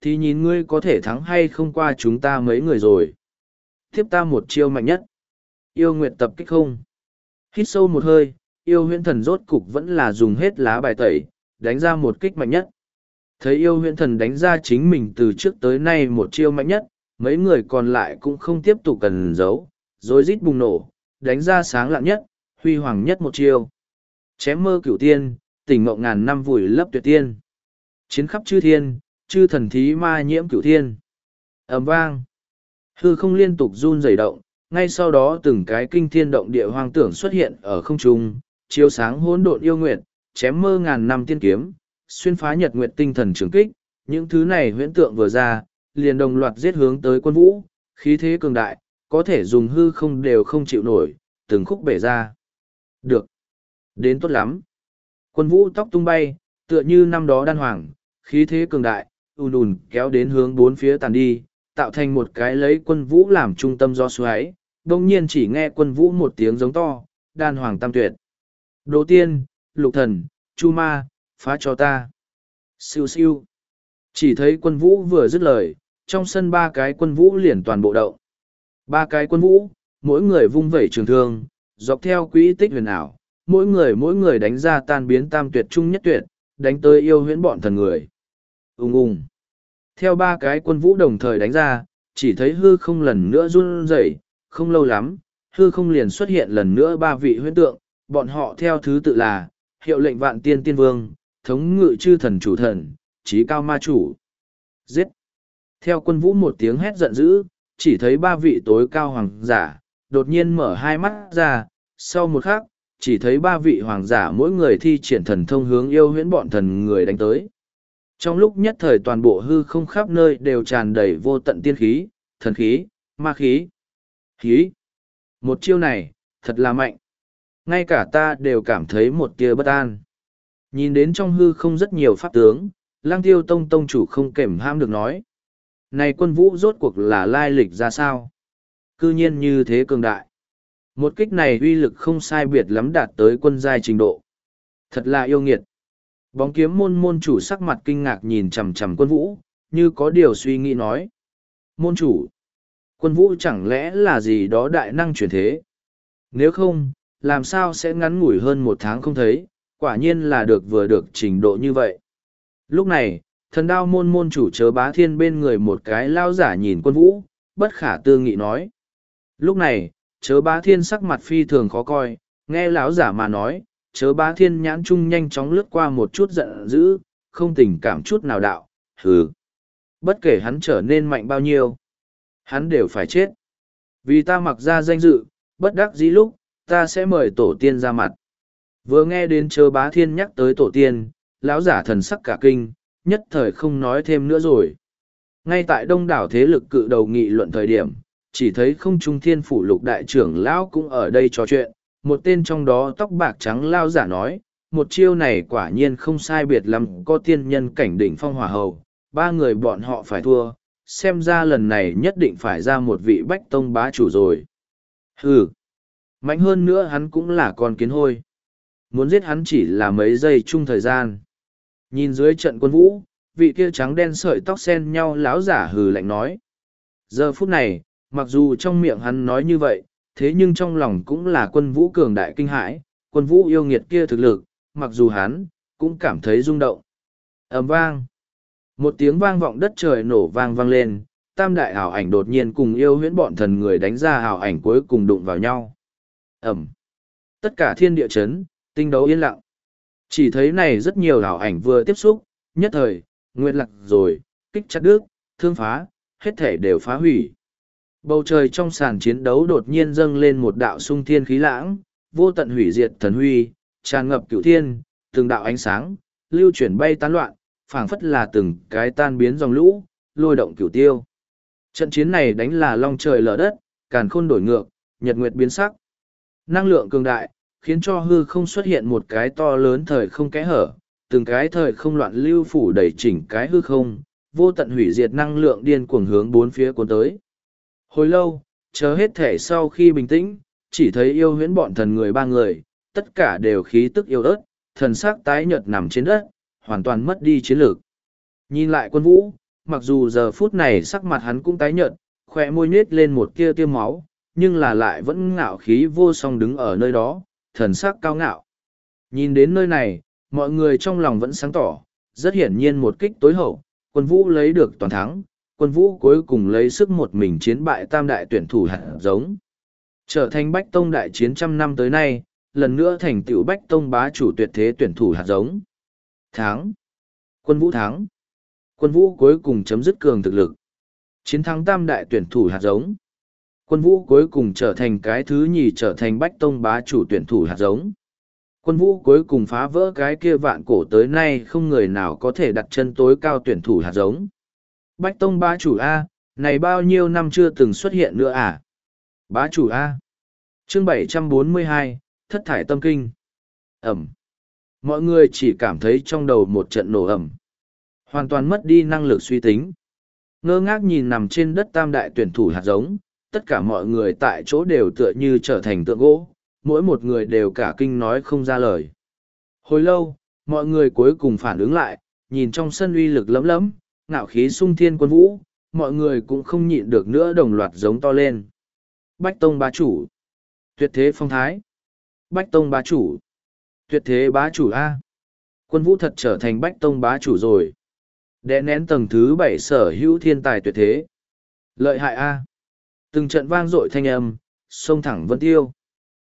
thì nhìn ngươi có thể thắng hay không qua chúng ta mấy người rồi. Tiếp ta một chiêu mạnh nhất. Yêu nguyệt tập kích không. Hít sâu một hơi, yêu huyễn thần rốt cục vẫn là dùng hết lá bài tẩy, đánh ra một kích mạnh nhất. Thấy yêu huyễn thần đánh ra chính mình từ trước tới nay một chiêu mạnh nhất, mấy người còn lại cũng không tiếp tục cần giấu, rồi rít bùng nổ, đánh ra sáng lạng nhất, huy hoàng nhất một chiêu. Chém mơ cửu tiên, tỉnh mộng ngàn năm vùi lấp tuyệt tiên. Chiến khắp chư thiên, chư thần thí ma nhiễm cửu thiên. ầm vang. Hư không liên tục run rẩy động, ngay sau đó từng cái kinh thiên động địa hoang tưởng xuất hiện ở không trung, chiếu sáng hỗn độn yêu nguyệt, chém mơ ngàn năm tiên kiếm, xuyên phá nhật nguyệt tinh thần trường kích, những thứ này huyễn tượng vừa ra, liền đồng loạt giết hướng tới quân vũ, khí thế cường đại, có thể dùng hư không đều không chịu nổi, từng khúc bể ra. Được. Đến tốt lắm. Quân vũ tóc tung bay, tựa như năm đó đan hoàng, khí thế cường đại, ùn ùn kéo đến hướng bốn phía tàn đi, tạo thành một cái lấy quân vũ làm trung tâm do xoáy, đồng nhiên chỉ nghe quân vũ một tiếng giống to, đan hoàng tam tuyệt. Đỗ tiên, lục thần, chu ma, phá cho ta. Siêu siêu. Chỉ thấy quân vũ vừa dứt lời, trong sân ba cái quân vũ liền toàn bộ động. Ba cái quân vũ, mỗi người vung vẩy trường thương, dọc theo quỹ tích huyền ảo, mỗi người mỗi người đánh ra tan biến tam tuyệt trung nhất tuyệt, đánh tới yêu huyễn bọn thần người. Ung ung. Theo ba cái quân vũ đồng thời đánh ra, chỉ thấy hư không lần nữa run rẩy, không lâu lắm, hư không liền xuất hiện lần nữa ba vị huyễn tượng, bọn họ theo thứ tự là, hiệu lệnh vạn tiên tiên vương, thống ngự chư thần chủ thần, trí cao ma chủ. Giết! Theo quân vũ một tiếng hét giận dữ, chỉ thấy ba vị tối cao hoàng giả, đột nhiên mở hai mắt ra, sau một khắc, chỉ thấy ba vị hoàng giả mỗi người thi triển thần thông hướng yêu huyễn bọn thần người đánh tới. Trong lúc nhất thời toàn bộ hư không khắp nơi đều tràn đầy vô tận tiên khí, thần khí, ma khí. Khí! Một chiêu này, thật là mạnh. Ngay cả ta đều cảm thấy một tia bất an. Nhìn đến trong hư không rất nhiều pháp tướng, lang tiêu tông tông chủ không kềm ham được nói. Này quân vũ rốt cuộc là lai lịch ra sao? Cư nhiên như thế cường đại. Một kích này uy lực không sai biệt lắm đạt tới quân giai trình độ. Thật là yêu nghiệt. Bóng kiếm môn môn chủ sắc mặt kinh ngạc nhìn chằm chằm quân vũ, như có điều suy nghĩ nói. Môn chủ, quân vũ chẳng lẽ là gì đó đại năng chuyển thế? Nếu không, làm sao sẽ ngắn ngủi hơn một tháng không thấy, quả nhiên là được vừa được trình độ như vậy. Lúc này, thần đao môn môn chủ chớ bá thiên bên người một cái lao giả nhìn quân vũ, bất khả tư nghị nói. Lúc này, chớ bá thiên sắc mặt phi thường khó coi, nghe lão giả mà nói, chớ bá thiên nhãn trung nhanh chóng lướt qua một chút giận dữ, không tình cảm chút nào đạo, hừ. Bất kể hắn trở nên mạnh bao nhiêu, hắn đều phải chết. Vì ta mặc ra danh dự, bất đắc dĩ lúc, ta sẽ mời tổ tiên ra mặt. Vừa nghe đến chớ bá thiên nhắc tới tổ tiên, lão giả thần sắc cả kinh, nhất thời không nói thêm nữa rồi. Ngay tại đông đảo thế lực cự đầu nghị luận thời điểm, chỉ thấy không trung thiên phủ lục đại trưởng lão cũng ở đây trò chuyện, một tên trong đó tóc bạc trắng lao giả nói, một chiêu này quả nhiên không sai biệt lắm có tiên nhân cảnh đỉnh phong hỏa hầu, ba người bọn họ phải thua, xem ra lần này nhất định phải ra một vị bách tông bá chủ rồi. Hừ, mạnh hơn nữa hắn cũng là con kiến hôi. Muốn giết hắn chỉ là mấy giây chung thời gian. Nhìn dưới trận quân vũ, vị kia trắng đen sợi tóc xen nhau láo giả hừ lạnh nói. Giờ phút này, mặc dù trong miệng hắn nói như vậy, thế nhưng trong lòng cũng là quân vũ cường đại kinh hãi, quân vũ yêu nghiệt kia thực lực, mặc dù hắn, cũng cảm thấy rung động. ầm vang. Một tiếng vang vọng đất trời nổ vang vang lên, tam đại ảo ảnh đột nhiên cùng yêu huyễn bọn thần người đánh ra ảo ảnh cuối cùng đụng vào nhau. ầm. Tất cả thiên địa chấn, tinh đấu yên lặng. Chỉ thấy này rất nhiều ảo ảnh vừa tiếp xúc, nhất thời, nguyện lạc rồi, kích chặt đứt, thương phá, hết thể đều phá hủy. Bầu trời trong sàn chiến đấu đột nhiên dâng lên một đạo sung thiên khí lãng, vô tận hủy diệt thần huy, tràn ngập cửu thiên, từng đạo ánh sáng, lưu chuyển bay tán loạn, phảng phất là từng cái tan biến dòng lũ, lôi động cửu tiêu. Trận chiến này đánh là long trời lở đất, càn khôn đổi ngược, nhật nguyệt biến sắc. Năng lượng cường đại, khiến cho hư không xuất hiện một cái to lớn thời không kẽ hở, từng cái thời không loạn lưu phủ đẩy chỉnh cái hư không, vô tận hủy diệt năng lượng điên cuồng hướng bốn phía cuốn tới. Hồi lâu, chờ hết thể sau khi bình tĩnh, chỉ thấy yêu huyễn bọn thần người ba người, tất cả đều khí tức yêu ớt, thần sắc tái nhợt nằm trên đất, hoàn toàn mất đi chiến lược. Nhìn lại quân vũ, mặc dù giờ phút này sắc mặt hắn cũng tái nhợt, khoe môi nết lên một kia tiêm máu, nhưng là lại vẫn ngạo khí vô song đứng ở nơi đó, thần sắc cao ngạo. Nhìn đến nơi này, mọi người trong lòng vẫn sáng tỏ, rất hiển nhiên một kích tối hậu, quân vũ lấy được toàn thắng, quân vũ cuối cùng lấy sức một mình chiến bại tam đại tuyển thủ hạt giống. Trở thành Bách Tông đại chiến trăm năm tới nay, lần nữa thành tựu Bách Tông bá chủ tuyệt thế tuyển thủ hạt giống. Thắng. Quân vũ thắng. Quân vũ cuối cùng chấm dứt cường thực lực. Chiến thắng tam đại tuyển thủ hạt giống. Quân vũ cuối cùng trở thành cái thứ nhì trở thành Bách Tông bá chủ tuyển thủ hạt giống. Quân vũ cuối cùng phá vỡ cái kia vạn cổ tới nay không người nào có thể đặt chân tối cao tuyển thủ hạt giống. Bách Tông bá chủ A, này bao nhiêu năm chưa từng xuất hiện nữa à? Bá chủ A. Chương 742, Thất thải tâm kinh. Ẩm. Mọi người chỉ cảm thấy trong đầu một trận nổ ẩm. Hoàn toàn mất đi năng lực suy tính. Ngơ ngác nhìn nằm trên đất tam đại tuyển thủ hạt giống, tất cả mọi người tại chỗ đều tựa như trở thành tượng gỗ, mỗi một người đều cả kinh nói không ra lời. Hồi lâu, mọi người cuối cùng phản ứng lại, nhìn trong sân uy lực lấm lấm, ngạo khí sung thiên quân vũ, mọi người cũng không nhịn được nữa đồng loạt giống to lên. Bách Tông bá chủ. Tuyệt thế phong thái. Bách Tông bá chủ. Tuyệt thế bá chủ A. Quân vũ thật trở thành Bách Tông bá chủ rồi. Đẽ nén tầng thứ bảy sở hữu thiên tài tuyệt thế. Lợi hại A. Từng trận vang dội thanh âm, sông thẳng vân tiêu.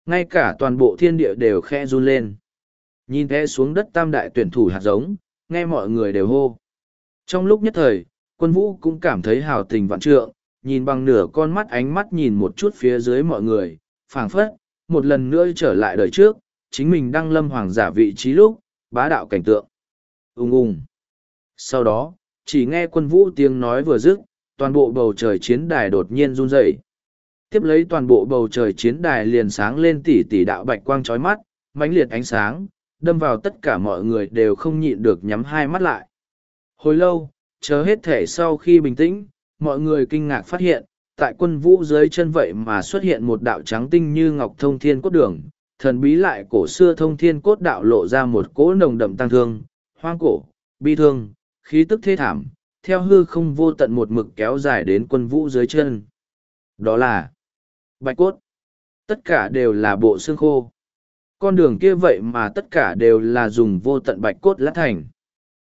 Ngay cả toàn bộ thiên địa đều khe run lên. Nhìn thế xuống đất tam đại tuyển thủ hạt giống, nghe mọi người đều hô. Trong lúc nhất thời, quân vũ cũng cảm thấy hào tình vạn trượng, nhìn bằng nửa con mắt ánh mắt nhìn một chút phía dưới mọi người, phảng phất, một lần nữa trở lại đời trước, chính mình đang lâm hoàng giả vị trí lúc, bá đạo cảnh tượng. Ung ung. Sau đó, chỉ nghe quân vũ tiếng nói vừa dứt, toàn bộ bầu trời chiến đài đột nhiên run rẩy. Tiếp lấy toàn bộ bầu trời chiến đài liền sáng lên tỉ tỉ đạo bạch quang chói mắt, mãnh liệt ánh sáng, đâm vào tất cả mọi người đều không nhịn được nhắm hai mắt lại. Hồi lâu, chờ hết thể sau khi bình tĩnh, mọi người kinh ngạc phát hiện, tại quân vũ dưới chân vậy mà xuất hiện một đạo trắng tinh như ngọc thông thiên cốt đường, thần bí lại cổ xưa thông thiên cốt đạo lộ ra một cỗ nồng đậm tăng thương, hoang cổ, bi thương, khí tức thê thảm, theo hư không vô tận một mực kéo dài đến quân vũ dưới chân. Đó là bạch cốt. Tất cả đều là bộ xương khô. Con đường kia vậy mà tất cả đều là dùng vô tận bạch cốt lát thành.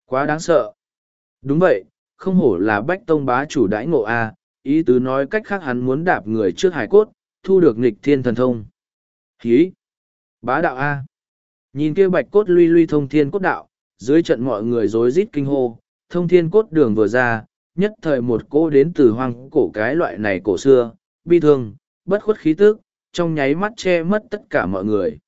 Quá đáng sợ. Đúng vậy, không hổ là bách tông bá chủ đãi ngộ A, ý tứ nói cách khác hắn muốn đạp người trước hải cốt, thu được nghịch thiên thần thông. Hí! Bá đạo A! Nhìn kia bạch cốt luy luy thông thiên cốt đạo, dưới trận mọi người rối rít kinh hô, thông thiên cốt đường vừa ra, nhất thời một cô đến từ hoang cổ cái loại này cổ xưa, bi thương, bất khuất khí tức, trong nháy mắt che mất tất cả mọi người.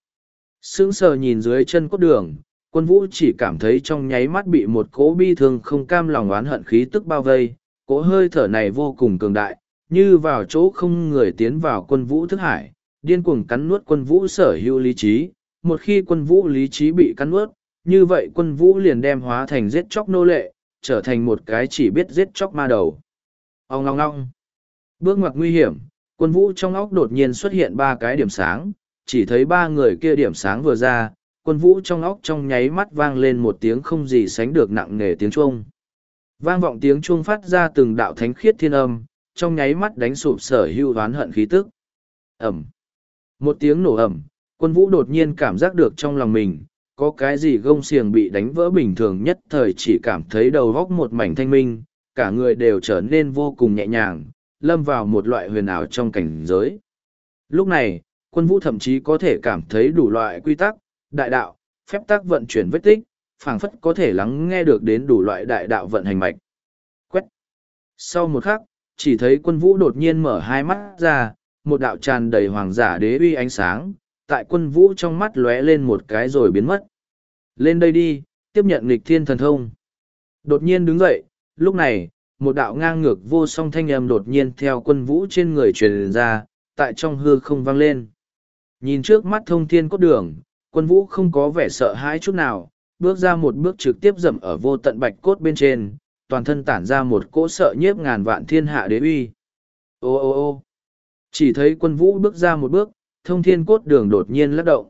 Sững sờ nhìn dưới chân cốt đường, quân vũ chỉ cảm thấy trong nháy mắt bị một cỗ bi thương không cam lòng oán hận khí tức bao vây, cỗ hơi thở này vô cùng cường đại, như vào chỗ không người tiến vào quân vũ thức hải, điên cuồng cắn nuốt quân vũ sở hữu lý trí, một khi quân vũ lý trí bị cắn nuốt, như vậy quân vũ liền đem hóa thành giết chóc nô lệ, trở thành một cái chỉ biết giết chóc ma đầu. Ông ngong ngong. Bước ngoặt nguy hiểm, quân vũ trong óc đột nhiên xuất hiện ba cái điểm sáng, chỉ thấy ba người kia điểm sáng vừa ra, quân vũ trong óc trong nháy mắt vang lên một tiếng không gì sánh được nặng nề tiếng chuông. Vang vọng tiếng chuông phát ra từng đạo thánh khiết thiên âm, trong nháy mắt đánh sụp sở hưu oán hận khí tức. Ẩm. Một tiếng nổ ẩm, quân vũ đột nhiên cảm giác được trong lòng mình, có cái gì gông xiềng bị đánh vỡ bình thường nhất thời chỉ cảm thấy đầu góc một mảnh thanh minh, cả người đều trở nên vô cùng nhẹ nhàng, lâm vào một loại huyền ảo trong cảnh giới. Lúc này, quân vũ thậm chí có thể cảm thấy đủ loại quy tắc, đại đạo, phép tác vận chuyển vết tích, phảng phất có thể lắng nghe được đến đủ loại đại đạo vận hành mạch. Quét. Sau một khắc, chỉ thấy quân vũ đột nhiên mở hai mắt ra, một đạo tràn đầy hoàng giả đế uy ánh sáng, tại quân vũ trong mắt lóe lên một cái rồi biến mất. Lên đây đi, tiếp nhận nghịch thiên thần thông. Đột nhiên đứng dậy, lúc này, một đạo ngang ngược vô song thanh âm đột nhiên theo quân vũ trên người truyền ra, tại trong hư không vang lên. Nhìn trước mắt thông thiên cốt đường, quân vũ không có vẻ sợ hãi chút nào, bước ra một bước trực tiếp dậm ở vô tận bạch cốt bên trên, toàn thân tản ra một cỗ sợ nhiếp ngàn vạn thiên hạ đế uy. Ô ô ô chỉ thấy quân vũ bước ra một bước, thông thiên cốt đường đột nhiên lắc động.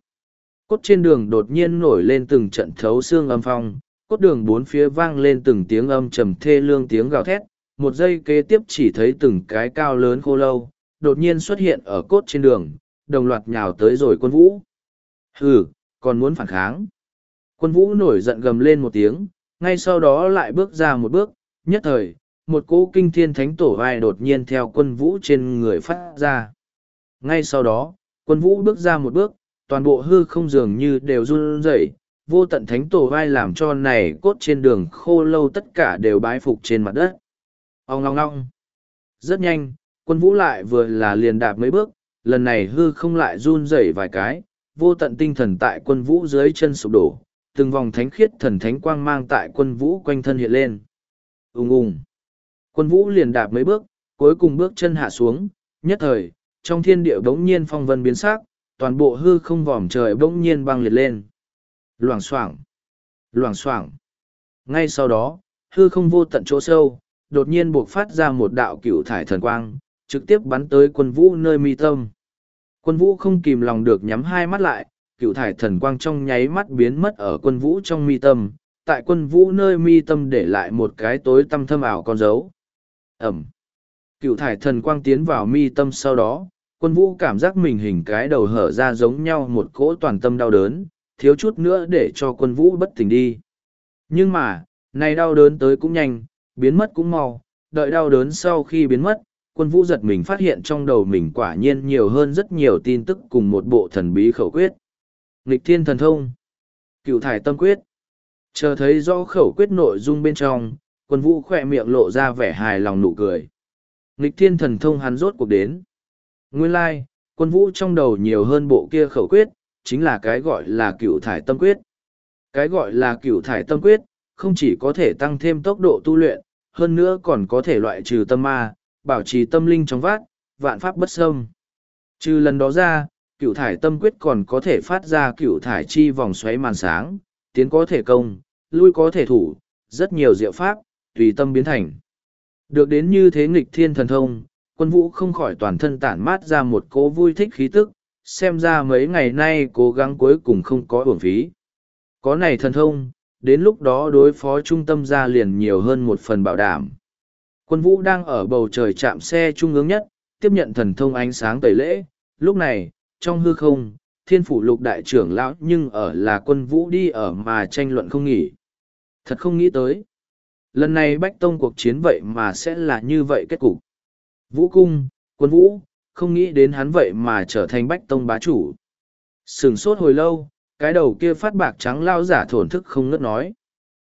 Cốt trên đường đột nhiên nổi lên từng trận thấu xương âm phong, cốt đường bốn phía vang lên từng tiếng âm trầm thê lương tiếng gào thét, một giây kế tiếp chỉ thấy từng cái cao lớn khô lâu, đột nhiên xuất hiện ở cốt trên đường, đồng loạt nhào tới rồi quân vũ. Hừ, còn muốn phản kháng. Quân vũ nổi giận gầm lên một tiếng, ngay sau đó lại bước ra một bước, nhất thời, một cỗ kinh thiên thánh tổ vai đột nhiên theo quân vũ trên người phát ra. Ngay sau đó, quân vũ bước ra một bước, toàn bộ hư không dường như đều run rẩy, vô tận thánh tổ vai làm cho này cốt trên đường khô lâu tất cả đều bái phục trên mặt đất. Ông ngong ngong. Rất nhanh, quân vũ lại vừa là liền đạp mấy bước, lần này hư không lại run rẩy vài cái, vô tận tinh thần tại quân vũ dưới chân sụp đổ, từng vòng thánh khiết thần thánh quang mang tại quân vũ quanh thân hiện lên. Ung ung. Quân vũ liền đạp mấy bước, cuối cùng bước chân hạ xuống, nhất thời, trong thiên địa bỗng nhiên phong vân biến sắc, toàn bộ hư không vòm trời bỗng nhiên băng liệt lên. Loảng xoảng, loảng xoảng. Ngay sau đó, hư không vô tận chỗ sâu, đột nhiên buộc phát ra một đạo cửu thải thần quang, trực tiếp bắn tới quân vũ nơi mi tâm. Quân vũ không kìm lòng được nhắm hai mắt lại, cựu thải thần quang trong nháy mắt biến mất ở quân vũ trong mi tâm, tại quân vũ nơi mi tâm để lại một cái tối tăm thâm ảo con dấu. Ẩm. Cựu thải thần quang tiến vào mi tâm sau đó, quân vũ cảm giác mình hình cái đầu hở ra giống nhau một cỗ toàn tâm đau đớn, thiếu chút nữa để cho quân vũ bất tỉnh đi. Nhưng mà, này đau đớn tới cũng nhanh, biến mất cũng mau, đợi đau đớn sau khi biến mất, quân vũ giật mình phát hiện trong đầu mình quả nhiên nhiều hơn rất nhiều tin tức cùng một bộ thần bí khẩu quyết. Nghịch thiên thần thông, cựu thải tâm quyết, chờ thấy rõ khẩu quyết nội dung bên trong, quân vũ khỏe miệng lộ ra vẻ hài lòng nụ cười. Nghịch thiên thần thông hắn rốt cuộc đến. Nguyên lai, like, quân vũ trong đầu nhiều hơn bộ kia khẩu quyết, chính là cái gọi là cựu thải tâm quyết. Cái gọi là cựu thải tâm quyết, không chỉ có thể tăng thêm tốc độ tu luyện, hơn nữa còn có thể loại trừ tâm ma, bảo trì tâm linh trong vát, vạn pháp bất xâm. Trừ lần đó ra, cựu thải tâm quyết còn có thể phát ra cựu thải chi vòng xoáy màn sáng, tiến có thể công, lui có thể thủ, rất nhiều diệu pháp, tùy tâm biến thành. Được đến như thế nghịch thiên thần thông, quân vũ không khỏi toàn thân tản mát ra một cố vui thích khí tức, xem ra mấy ngày nay cố gắng cuối cùng không có uổng phí. Có này thần thông, đến lúc đó đối phó trung tâm ra liền nhiều hơn một phần bảo đảm. Quân vũ đang ở bầu trời chạm xe trung ương nhất, tiếp nhận thần thông ánh sáng tẩy lễ, lúc này, trong hư không, thiên phủ lục đại trưởng lão nhưng ở là quân vũ đi ở mà tranh luận không nghỉ. Thật không nghĩ tới. Lần này Bách Tông cuộc chiến vậy mà sẽ là như vậy kết cục. Vũ cung, quân vũ, không nghĩ đến hắn vậy mà trở thành Bách Tông bá chủ. Sừng sốt hồi lâu, cái đầu kia phát bạc trắng lao giả thổn thức không ngớt nói.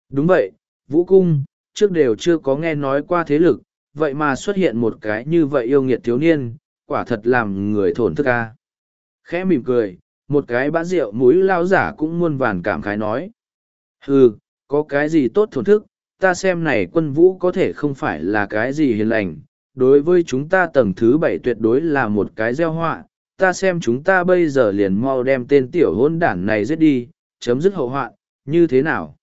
Đúng vậy, Vũ cung, trước đều chưa có nghe nói qua thế lực, vậy mà xuất hiện một cái như vậy yêu nghiệt thiếu niên, quả thật làm người thổn thức ca. Khẽ mỉm cười, một cái bã rượu mũi lao giả cũng muôn vàn cảm khái nói. Hừ, có cái gì tốt thổn thức, ta xem này quân vũ có thể không phải là cái gì hiền lành, đối với chúng ta tầng thứ bảy tuyệt đối là một cái gieo họa, ta xem chúng ta bây giờ liền mau đem tên tiểu hôn đản này giết đi, chấm dứt hậu hoạn, như thế nào?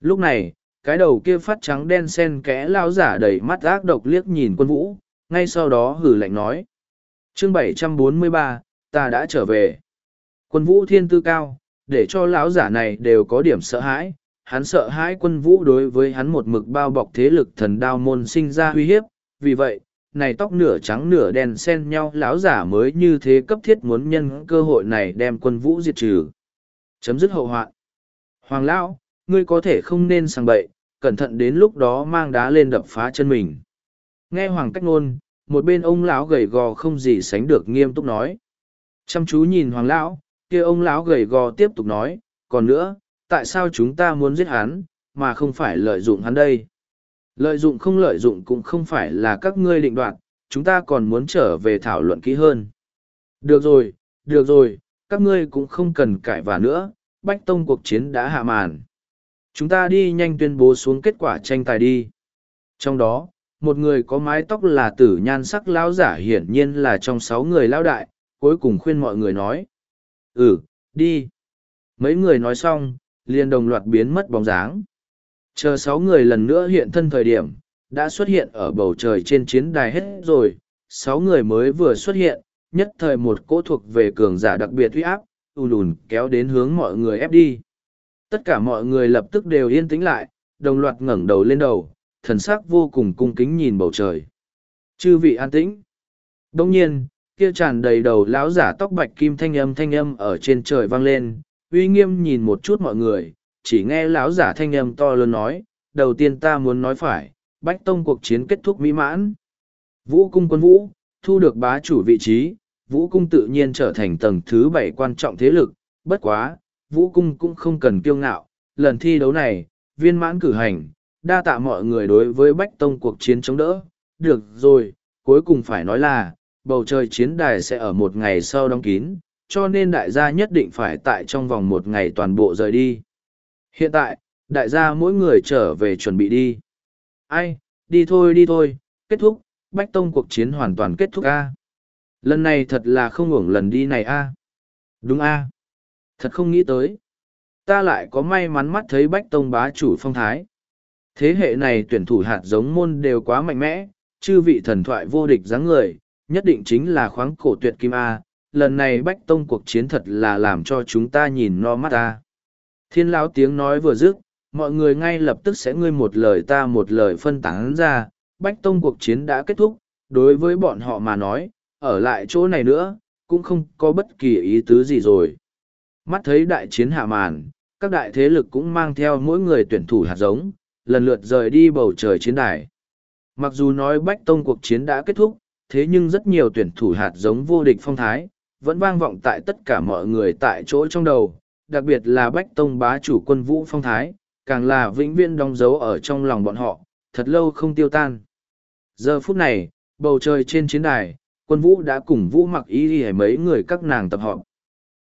Lúc này, cái đầu kia phát trắng đen sen kẽ lao giả đầy mắt ác độc liếc nhìn quân vũ, ngay sau đó hử lạnh nói. Chương 743, ta đã trở về. Quân vũ thiên tư cao, để cho lão giả này đều có điểm sợ hãi, hắn sợ hãi quân vũ đối với hắn một mực bao bọc thế lực thần đao môn sinh ra uy hiếp, vì vậy, này tóc nửa trắng nửa đen xen nhau lão giả mới như thế cấp thiết muốn nhân cơ hội này đem quân vũ diệt trừ. Chấm dứt hậu hoạn. Hoàng lão, ngươi có thể không nên sang bậy, cẩn thận đến lúc đó mang đá lên đập phá chân mình. Nghe hoàng cách ngôn, một bên ông lão gầy gò không gì sánh được nghiêm túc nói. Chăm chú nhìn hoàng lão, kia ông lão gầy gò tiếp tục nói, còn nữa, tại sao chúng ta muốn giết hắn, mà không phải lợi dụng hắn đây? Lợi dụng không lợi dụng cũng không phải là các ngươi định đoạt, chúng ta còn muốn trở về thảo luận kỹ hơn. Được rồi, được rồi, các ngươi cũng không cần cãi vả nữa, Bách Tông cuộc chiến đã hạ màn. Chúng ta đi nhanh tuyên bố xuống kết quả tranh tài đi. Trong đó, một người có mái tóc là tử nhan sắc lão giả hiển nhiên là trong sáu người lao đại, cuối cùng khuyên mọi người nói. Ừ, đi. Mấy người nói xong, liền đồng loạt biến mất bóng dáng. Chờ sáu người lần nữa hiện thân thời điểm, đã xuất hiện ở bầu trời trên chiến đài hết rồi, sáu người mới vừa xuất hiện, nhất thời một cỗ thuộc về cường giả đặc biệt uy áp, ù lùn kéo đến hướng mọi người ép đi. Tất cả mọi người lập tức đều yên tĩnh lại, đồng loạt ngẩng đầu lên đầu, thần sắc vô cùng cung kính nhìn bầu trời. Chư vị an tĩnh. Đông nhiên, kia tràn đầy đầu lão giả tóc bạch kim thanh âm thanh âm ở trên trời vang lên, uy nghiêm nhìn một chút mọi người, chỉ nghe lão giả thanh âm to lớn nói, đầu tiên ta muốn nói phải, bách tông cuộc chiến kết thúc mỹ mãn. Vũ cung quân vũ, thu được bá chủ vị trí, vũ cung tự nhiên trở thành tầng thứ bảy quan trọng thế lực, bất quá, vũ cung cũng không cần kiêu ngạo, lần thi đấu này, viên mãn cử hành, đa tạ mọi người đối với bách tông cuộc chiến chống đỡ, được rồi, cuối cùng phải nói là, bầu trời chiến đài sẽ ở một ngày sau đóng kín, cho nên đại gia nhất định phải tại trong vòng một ngày toàn bộ rời đi. Hiện tại, đại gia mỗi người trở về chuẩn bị đi. Ai, đi thôi đi thôi, kết thúc, Bách Tông cuộc chiến hoàn toàn kết thúc a. Lần này thật là không hưởng lần đi này a. Đúng a. Thật không nghĩ tới. Ta lại có may mắn mắt thấy Bách Tông bá chủ phong thái. Thế hệ này tuyển thủ hạt giống môn đều quá mạnh mẽ, chư vị thần thoại vô địch dáng người, nhất định chính là khoáng cổ tuyệt kim A. Lần này Bách Tông cuộc chiến thật là làm cho chúng ta nhìn no mắt ta. Thiên lão tiếng nói vừa dứt, mọi người ngay lập tức sẽ ngươi một lời ta một lời phân tán ra, Bách Tông cuộc chiến đã kết thúc, đối với bọn họ mà nói, ở lại chỗ này nữa, cũng không có bất kỳ ý tứ gì rồi. Mắt thấy đại chiến hạ màn, các đại thế lực cũng mang theo mỗi người tuyển thủ hạt giống, lần lượt rời đi bầu trời chiến đài. Mặc dù nói Bách Tông cuộc chiến đã kết thúc, thế nhưng rất nhiều tuyển thủ hạt giống vô địch phong thái, vẫn vang vọng tại tất cả mọi người tại chỗ trong đầu, đặc biệt là Bách Tông bá chủ quân vũ phong thái, càng là vĩnh viễn đóng dấu ở trong lòng bọn họ, thật lâu không tiêu tan. Giờ phút này, bầu trời trên chiến đài, quân vũ đã cùng vũ mặc ý đi mấy người các nàng tập họp.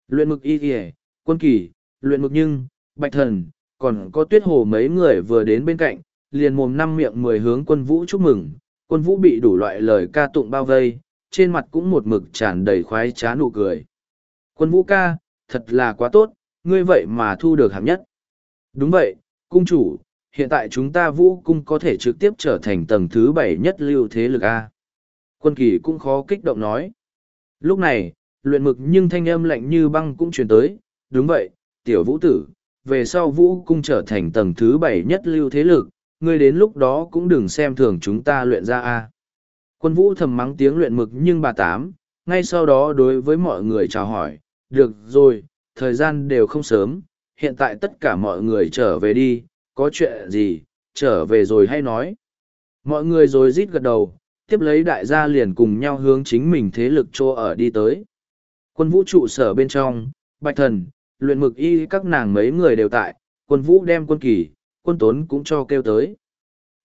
Luyện mực y y, quân kỳ, luyện mực nhưng, bạch thần, còn có tuyết hồ mấy người vừa đến bên cạnh, liền mồm năm miệng mười hướng quân vũ chúc mừng, quân vũ bị đủ loại lời ca tụng bao vây, trên mặt cũng một mực tràn đầy khoái trá nụ cười. Quân vũ ca, thật là quá tốt, ngươi vậy mà thu được hạng nhất. Đúng vậy, cung chủ, hiện tại chúng ta vũ cung có thể trực tiếp trở thành tầng thứ bảy nhất lưu thế lực A. Quân kỳ cũng khó kích động nói. Lúc này, luyện mực nhưng thanh âm lạnh như băng cũng truyền tới, đúng vậy, tiểu vũ tử, về sau vũ cung trở thành tầng thứ bảy nhất lưu thế lực, ngươi đến lúc đó cũng đừng xem thường chúng ta luyện ra A. Quân vũ thầm mắng tiếng luyện mực nhưng bà tám, ngay sau đó đối với mọi người chào hỏi, được rồi, thời gian đều không sớm, hiện tại tất cả mọi người trở về đi, có chuyện gì, trở về rồi hay nói. Mọi người rồi rít gật đầu, tiếp lấy đại gia liền cùng nhau hướng chính mình thế lực chỗ ở đi tới. Quân vũ trụ sở bên trong, bạch thần, luyện mực y các nàng mấy người đều tại, quân vũ đem quân kỳ, quân tốn cũng cho kêu tới.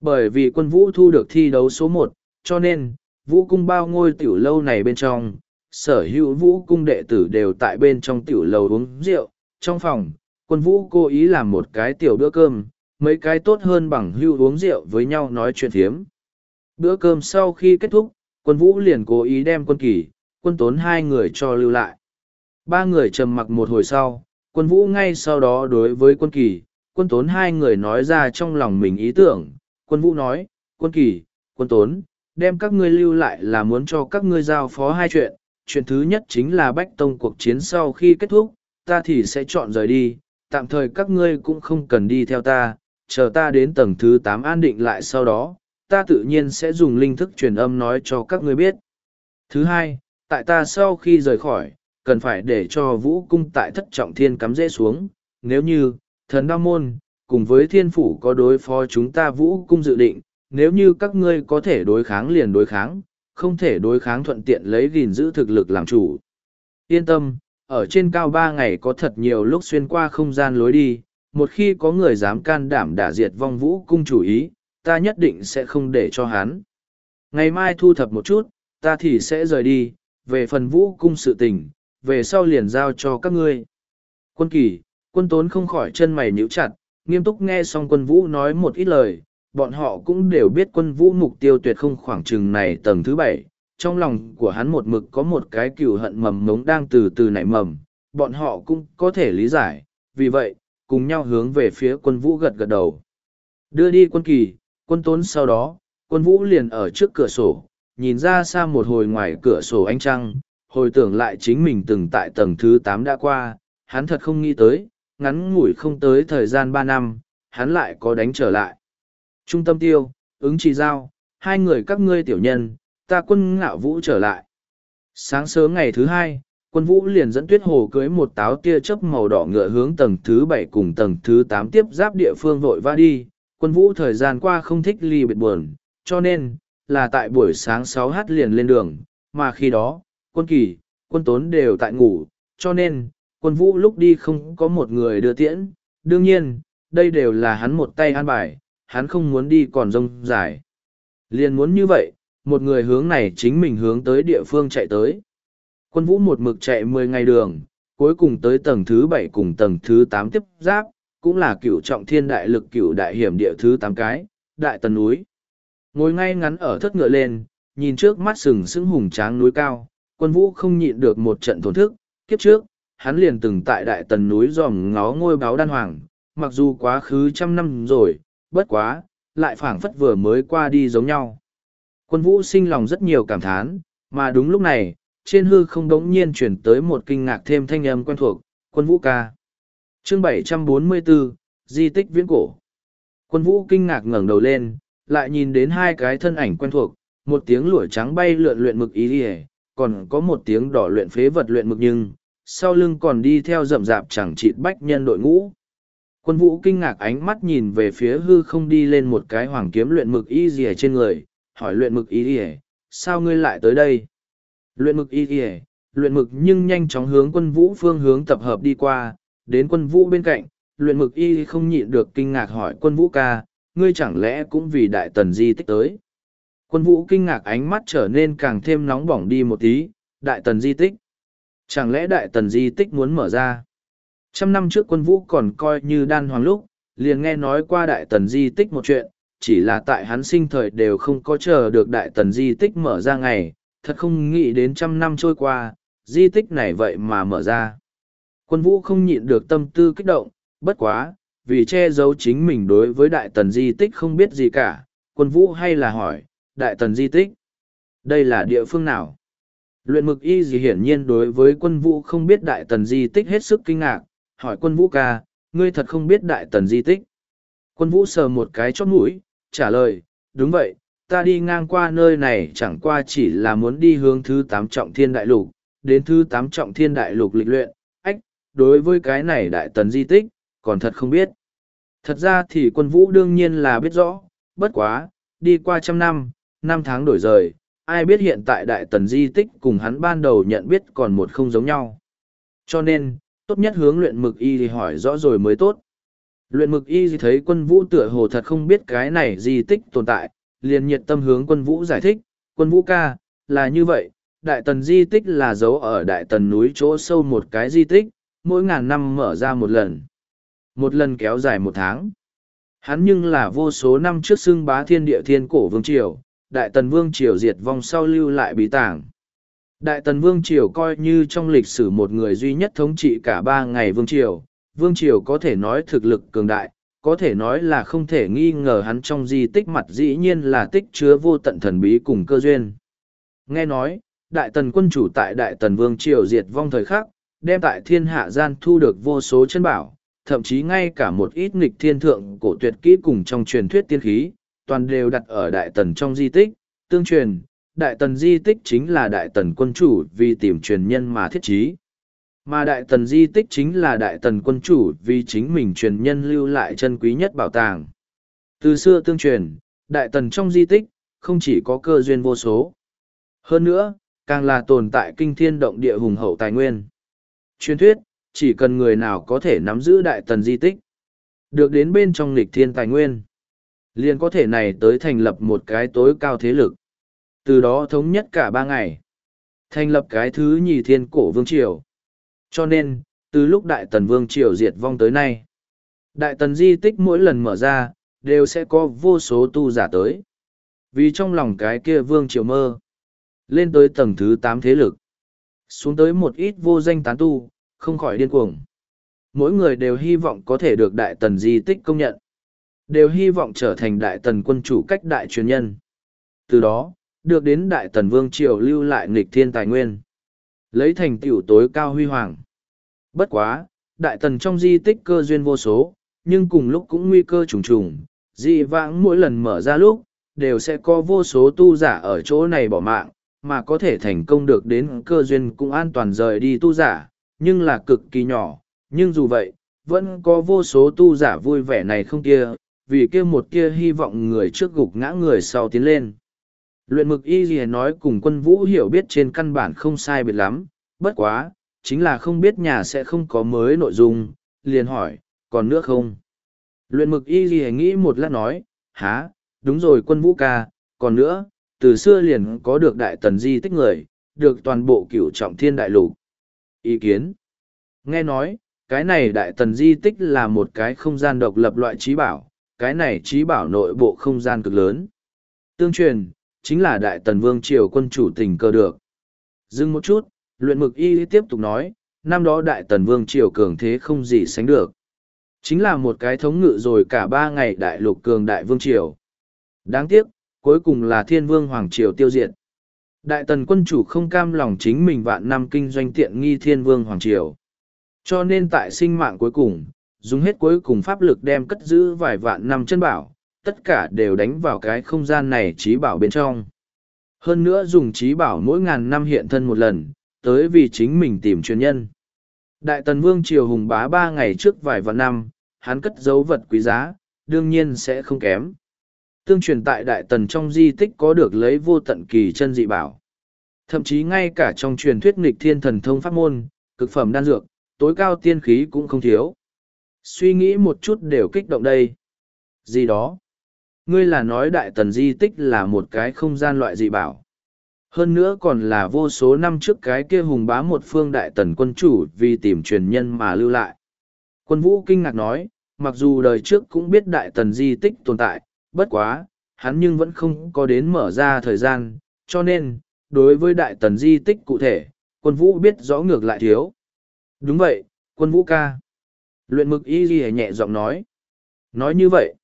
Bởi vì quân vũ thu được thi đấu số một, cho nên, vũ cung bao ngôi tiểu lâu này bên trong, sở hữu vũ cung đệ tử đều tại bên trong tiểu lầu uống rượu, trong phòng, quân vũ cố ý làm một cái tiểu bữa cơm, mấy cái tốt hơn bằng hưu uống rượu với nhau nói chuyện thiếm. Bữa cơm sau khi kết thúc, quân vũ liền cố ý đem quân kỳ, quân tốn hai người cho lưu lại. Ba người trầm mặc một hồi sau, quân vũ ngay sau đó đối với quân kỳ, quân tốn hai người nói ra trong lòng mình ý tưởng. Quân vũ nói, quân kỳ, quân tốn, đem các ngươi lưu lại là muốn cho các ngươi giao phó hai chuyện. Chuyện thứ nhất chính là Bách Tông cuộc chiến sau khi kết thúc, ta thì sẽ chọn rời đi, tạm thời các ngươi cũng không cần đi theo ta, chờ ta đến tầng thứ tám an định lại sau đó, ta tự nhiên sẽ dùng linh thức truyền âm nói cho các ngươi biết. Thứ hai, tại ta sau khi rời khỏi, cần phải để cho vũ cung tại thất trọng thiên cắm rễ xuống, nếu như, thần đao môn, cùng với thiên phủ có đối phó chúng ta vũ cung dự định, nếu như các ngươi có thể đối kháng liền đối kháng, không thể đối kháng thuận tiện lấy gìn giữ thực lực làm chủ. Yên tâm, ở trên cao ba ngày có thật nhiều lúc xuyên qua không gian lối đi, một khi có người dám can đảm đả diệt vong vũ cung chủ ý, ta nhất định sẽ không để cho hắn. Ngày mai thu thập một chút, ta thì sẽ rời đi, về phần vũ cung sự tình, về sau liền giao cho các ngươi. Quân kỳ, quân tốn không khỏi chân mày nhíu chặt, nghiêm túc nghe xong quân vũ nói một ít lời, bọn họ cũng đều biết quân vũ mục tiêu tuyệt không khoảng chừng này tầng thứ bảy. Trong lòng của hắn một mực có một cái cừu hận mầm ngống đang từ từ nảy mầm, bọn họ cũng có thể lý giải, vì vậy, cùng nhau hướng về phía quân vũ gật gật đầu. Đưa đi quân kỳ, quân tốn sau đó, quân vũ liền ở trước cửa sổ, nhìn ra xa một hồi ngoài cửa sổ ánh trăng, hồi tưởng lại chính mình từng tại tầng thứ tám đã qua, hắn thật không nghĩ tới, ngắn ngủi không tới thời gian ba năm, hắn lại có đánh trở lại. Trung tâm tiêu, ứng trì giao, hai người các ngươi tiểu nhân, ta quân ngạo vũ trở lại. Sáng sớm ngày thứ hai, quân vũ liền dẫn tuyết hồ cưới một táo tia chớp màu đỏ ngựa hướng tầng thứ bảy cùng tầng thứ tám tiếp giáp địa phương vội va đi. Quân vũ thời gian qua không thích ly biệt buồn, cho nên, là tại buổi sáng sáu h liền lên đường, mà khi đó, quân kỳ, quân tốn đều tại ngủ, cho nên, quân vũ lúc đi không có một người đưa tiễn. Đương nhiên, đây đều là hắn một tay an bài, hắn không muốn đi còn rông dài. Liền muốn như vậy, một người hướng này chính mình hướng tới địa phương chạy tới. Quân vũ một mực chạy mười ngày đường, cuối cùng tới tầng thứ bảy cùng tầng thứ tám tiếp giáp, cũng là cựu trọng thiên đại lực cựu đại hiểm địa thứ tám cái, đại tần núi. Ngồi ngay ngắn ở thất ngựa lên, nhìn trước mắt sừng sững hùng tráng núi cao, quân vũ không nhịn được một trận thổn thức, kiếp trước, hắn liền từng tại đại tần núi dòm ngó ngôi báo đan hoàng, mặc dù quá khứ trăm năm rồi, bất quá, lại phảng phất vừa mới qua đi giống nhau. Quân vũ sinh lòng rất nhiều cảm thán, mà đúng lúc này, trên hư không đống nhiên chuyển tới một kinh ngạc thêm thanh âm quen thuộc, quân vũ ca. Chương 744, Di tích viễn cổ. Quân vũ kinh ngạc ngẩng đầu lên, lại nhìn đến hai cái thân ảnh quen thuộc, một tiếng lũa trắng bay lượn luyện mực ý đi còn có một tiếng đỏ luyện phế vật luyện mực nhưng, sau lưng còn đi theo rậm rạp chẳng chịt bách nhân đội ngũ. Quân vũ kinh ngạc ánh mắt nhìn về phía hư không đi lên một cái hoàng kiếm luyện mực y rìa trên người, hỏi luyện mực y rìa, sao ngươi lại tới đây? Luyện mực y rìa, luyện mực nhưng nhanh chóng hướng quân vũ phương hướng tập hợp đi qua, đến quân vũ bên cạnh, luyện mực y không nhịn được kinh ngạc hỏi quân vũ ca, ngươi chẳng lẽ cũng vì đại tần di tích tới? Quân vũ kinh ngạc ánh mắt trở nên càng thêm nóng bỏng đi một tí, đại tần di tích. Chẳng lẽ đại tần di tích muốn mở ra? Trăm năm trước quân vũ còn coi như đan hoàng lúc, liền nghe nói qua đại tần di tích một chuyện, chỉ là tại hắn sinh thời đều không có chờ được đại tần di tích mở ra ngày, thật không nghĩ đến trăm năm trôi qua, di tích này vậy mà mở ra. Quân vũ không nhịn được tâm tư kích động, bất quá, vì che giấu chính mình đối với đại tần di tích không biết gì cả, quân vũ hay là hỏi, đại tần di tích, đây là địa phương nào? Luyện mực y gì hiển nhiên đối với quân vũ không biết đại tần di tích hết sức kinh ngạc, hỏi quân vũ ca, ngươi thật không biết đại tần di tích. Quân vũ sờ một cái chót mũi, trả lời, đúng vậy, ta đi ngang qua nơi này chẳng qua chỉ là muốn đi hướng thứ tám trọng thiên đại lục, đến thứ tám trọng thiên đại lục lịch luyện, ách, đối với cái này đại tần di tích, còn thật không biết. Thật ra thì quân vũ đương nhiên là biết rõ, bất quá, đi qua trăm năm, năm tháng đổi rời, ai biết hiện tại đại tần di tích cùng hắn ban đầu nhận biết còn một không giống nhau. Cho nên, tốt nhất hướng luyện mực y thì hỏi rõ rồi mới tốt. Luyện mực y thì thấy quân vũ tựa hồ thật không biết cái này di tích tồn tại, liền nhiệt tâm hướng quân vũ giải thích, quân vũ ca, là như vậy, đại tần di tích là dấu ở đại tần núi chỗ sâu một cái di tích, mỗi ngàn năm mở ra một lần. Một lần kéo dài một tháng. Hắn nhưng là vô số năm trước xưng bá thiên địa thiên cổ vương triều, đại tần vương triều diệt vong sau lưu lại bí tảng. Đại tần vương triều coi như trong lịch sử một người duy nhất thống trị cả ba ngày vương triều, vương triều có thể nói thực lực cường đại, có thể nói là không thể nghi ngờ hắn trong di tích mặt dĩ nhiên là tích chứa vô tận thần bí cùng cơ duyên. Nghe nói, đại tần quân chủ tại đại tần vương triều diệt vong thời khắc, đem tại thiên hạ gian thu được vô số chân bảo, thậm chí ngay cả một ít nghịch thiên thượng cổ tuyệt kỹ cùng trong truyền thuyết tiên khí, toàn đều đặt ở đại tần trong di tích, tương truyền, đại tần di tích chính là đại tần quân chủ vì tìm truyền nhân mà thiết trí. Mà đại tần di tích chính là đại tần quân chủ vì chính mình truyền nhân lưu lại chân quý nhất bảo tàng. Từ xưa tương truyền, đại tần trong di tích, không chỉ có cơ duyên vô số. Hơn nữa, càng là tồn tại kinh thiên động địa hùng hậu tài nguyên. Truyền thuyết, chỉ cần người nào có thể nắm giữ đại tần di tích, được đến bên trong lịch thiên tài nguyên, liền có thể này tới thành lập một cái tối cao thế lực. Từ đó thống nhất cả ba ngày, thành lập cái thứ nhì thiên cổ vương triều. Cho nên, từ lúc đại tần vương triều diệt vong tới nay, đại tần di tích mỗi lần mở ra, đều sẽ có vô số tu giả tới. Vì trong lòng cái kia vương triều mơ, lên tới tầng thứ tám thế lực, xuống tới một ít vô danh tán tu, không khỏi điên cuồng. Mỗi người đều hy vọng có thể được đại tần di tích công nhận. Đều hy vọng trở thành đại tần quân chủ cách đại truyền nhân. Từ đó, được đến đại tần vương triều lưu lại nghịch thiên tài nguyên. Lấy thành tiểu tối cao huy hoàng. Bất quá, đại tần trong di tích cơ duyên vô số, nhưng cùng lúc cũng nguy cơ trùng trùng. Dị vãng mỗi lần mở ra lúc, đều sẽ có vô số tu giả ở chỗ này bỏ mạng, mà có thể thành công được đến cơ duyên cũng an toàn rời đi tu giả, nhưng là cực kỳ nhỏ, nhưng dù vậy, vẫn có vô số tu giả vui vẻ này không kia, vì kia một kia hy vọng người trước gục ngã người sau tiến lên. Luyện mực y gì nói cùng quân vũ hiểu biết trên căn bản không sai biệt lắm, bất quá, chính là không biết nhà sẽ không có mới nội dung, liền hỏi, còn nữa không? Luyện mực y gì nghĩ một lát nói, há, đúng rồi quân vũ ca, còn nữa, từ xưa liền có được đại tần di tích người, được toàn bộ cửu trọng thiên đại lục. Ý kiến Nghe nói, cái này đại tần di tích là một cái không gian độc lập loại trí bảo, cái này trí bảo nội bộ không gian cực lớn. Tương truyền, chính là đại tần vương triều quân chủ tình cơ được. Dừng một chút, luyện mực y tiếp tục nói, năm đó đại tần vương triều cường thế không gì sánh được. Chính là một cái thống ngự rồi cả ba ngày đại lục cường đại vương triều. Đáng tiếc, cuối cùng là thiên vương hoàng triều tiêu diệt. Đại tần quân chủ không cam lòng chính mình vạn năm kinh doanh tiện nghi thiên vương hoàng triều. Cho nên tại sinh mạng cuối cùng, dùng hết cuối cùng pháp lực đem cất giữ vài vạn năm chân bảo, tất cả đều đánh vào cái không gian này trí bảo bên trong. Hơn nữa dùng trí bảo mỗi ngàn năm hiện thân một lần, tới vì chính mình tìm truyền nhân. Đại tần vương triều hùng bá ba ngày trước vài vạn năm, hắn cất dấu vật quý giá, đương nhiên sẽ không kém. Tương truyền tại Đại Tần trong di tích có được lấy vô tận kỳ chân dị bảo. Thậm chí ngay cả trong truyền thuyết nghịch thiên thần thông pháp môn, cực phẩm đan dược, tối cao tiên khí cũng không thiếu. Suy nghĩ một chút đều kích động đây. Gì đó? Ngươi là nói đại tần di tích là một cái không gian loại dị bảo. Hơn nữa còn là vô số năm trước cái kia hùng bá một phương đại tần quân chủ vì tìm truyền nhân mà lưu lại. Quân vũ kinh ngạc nói, mặc dù đời trước cũng biết đại tần di tích tồn tại, bất quá, hắn nhưng vẫn không có đến mở ra thời gian, cho nên, đối với đại tần di tích cụ thể, quân vũ biết rõ ngược lại thiếu. Đúng vậy, quân vũ ca. Luyện mực y ghi nhẹ giọng nói. Nói như vậy,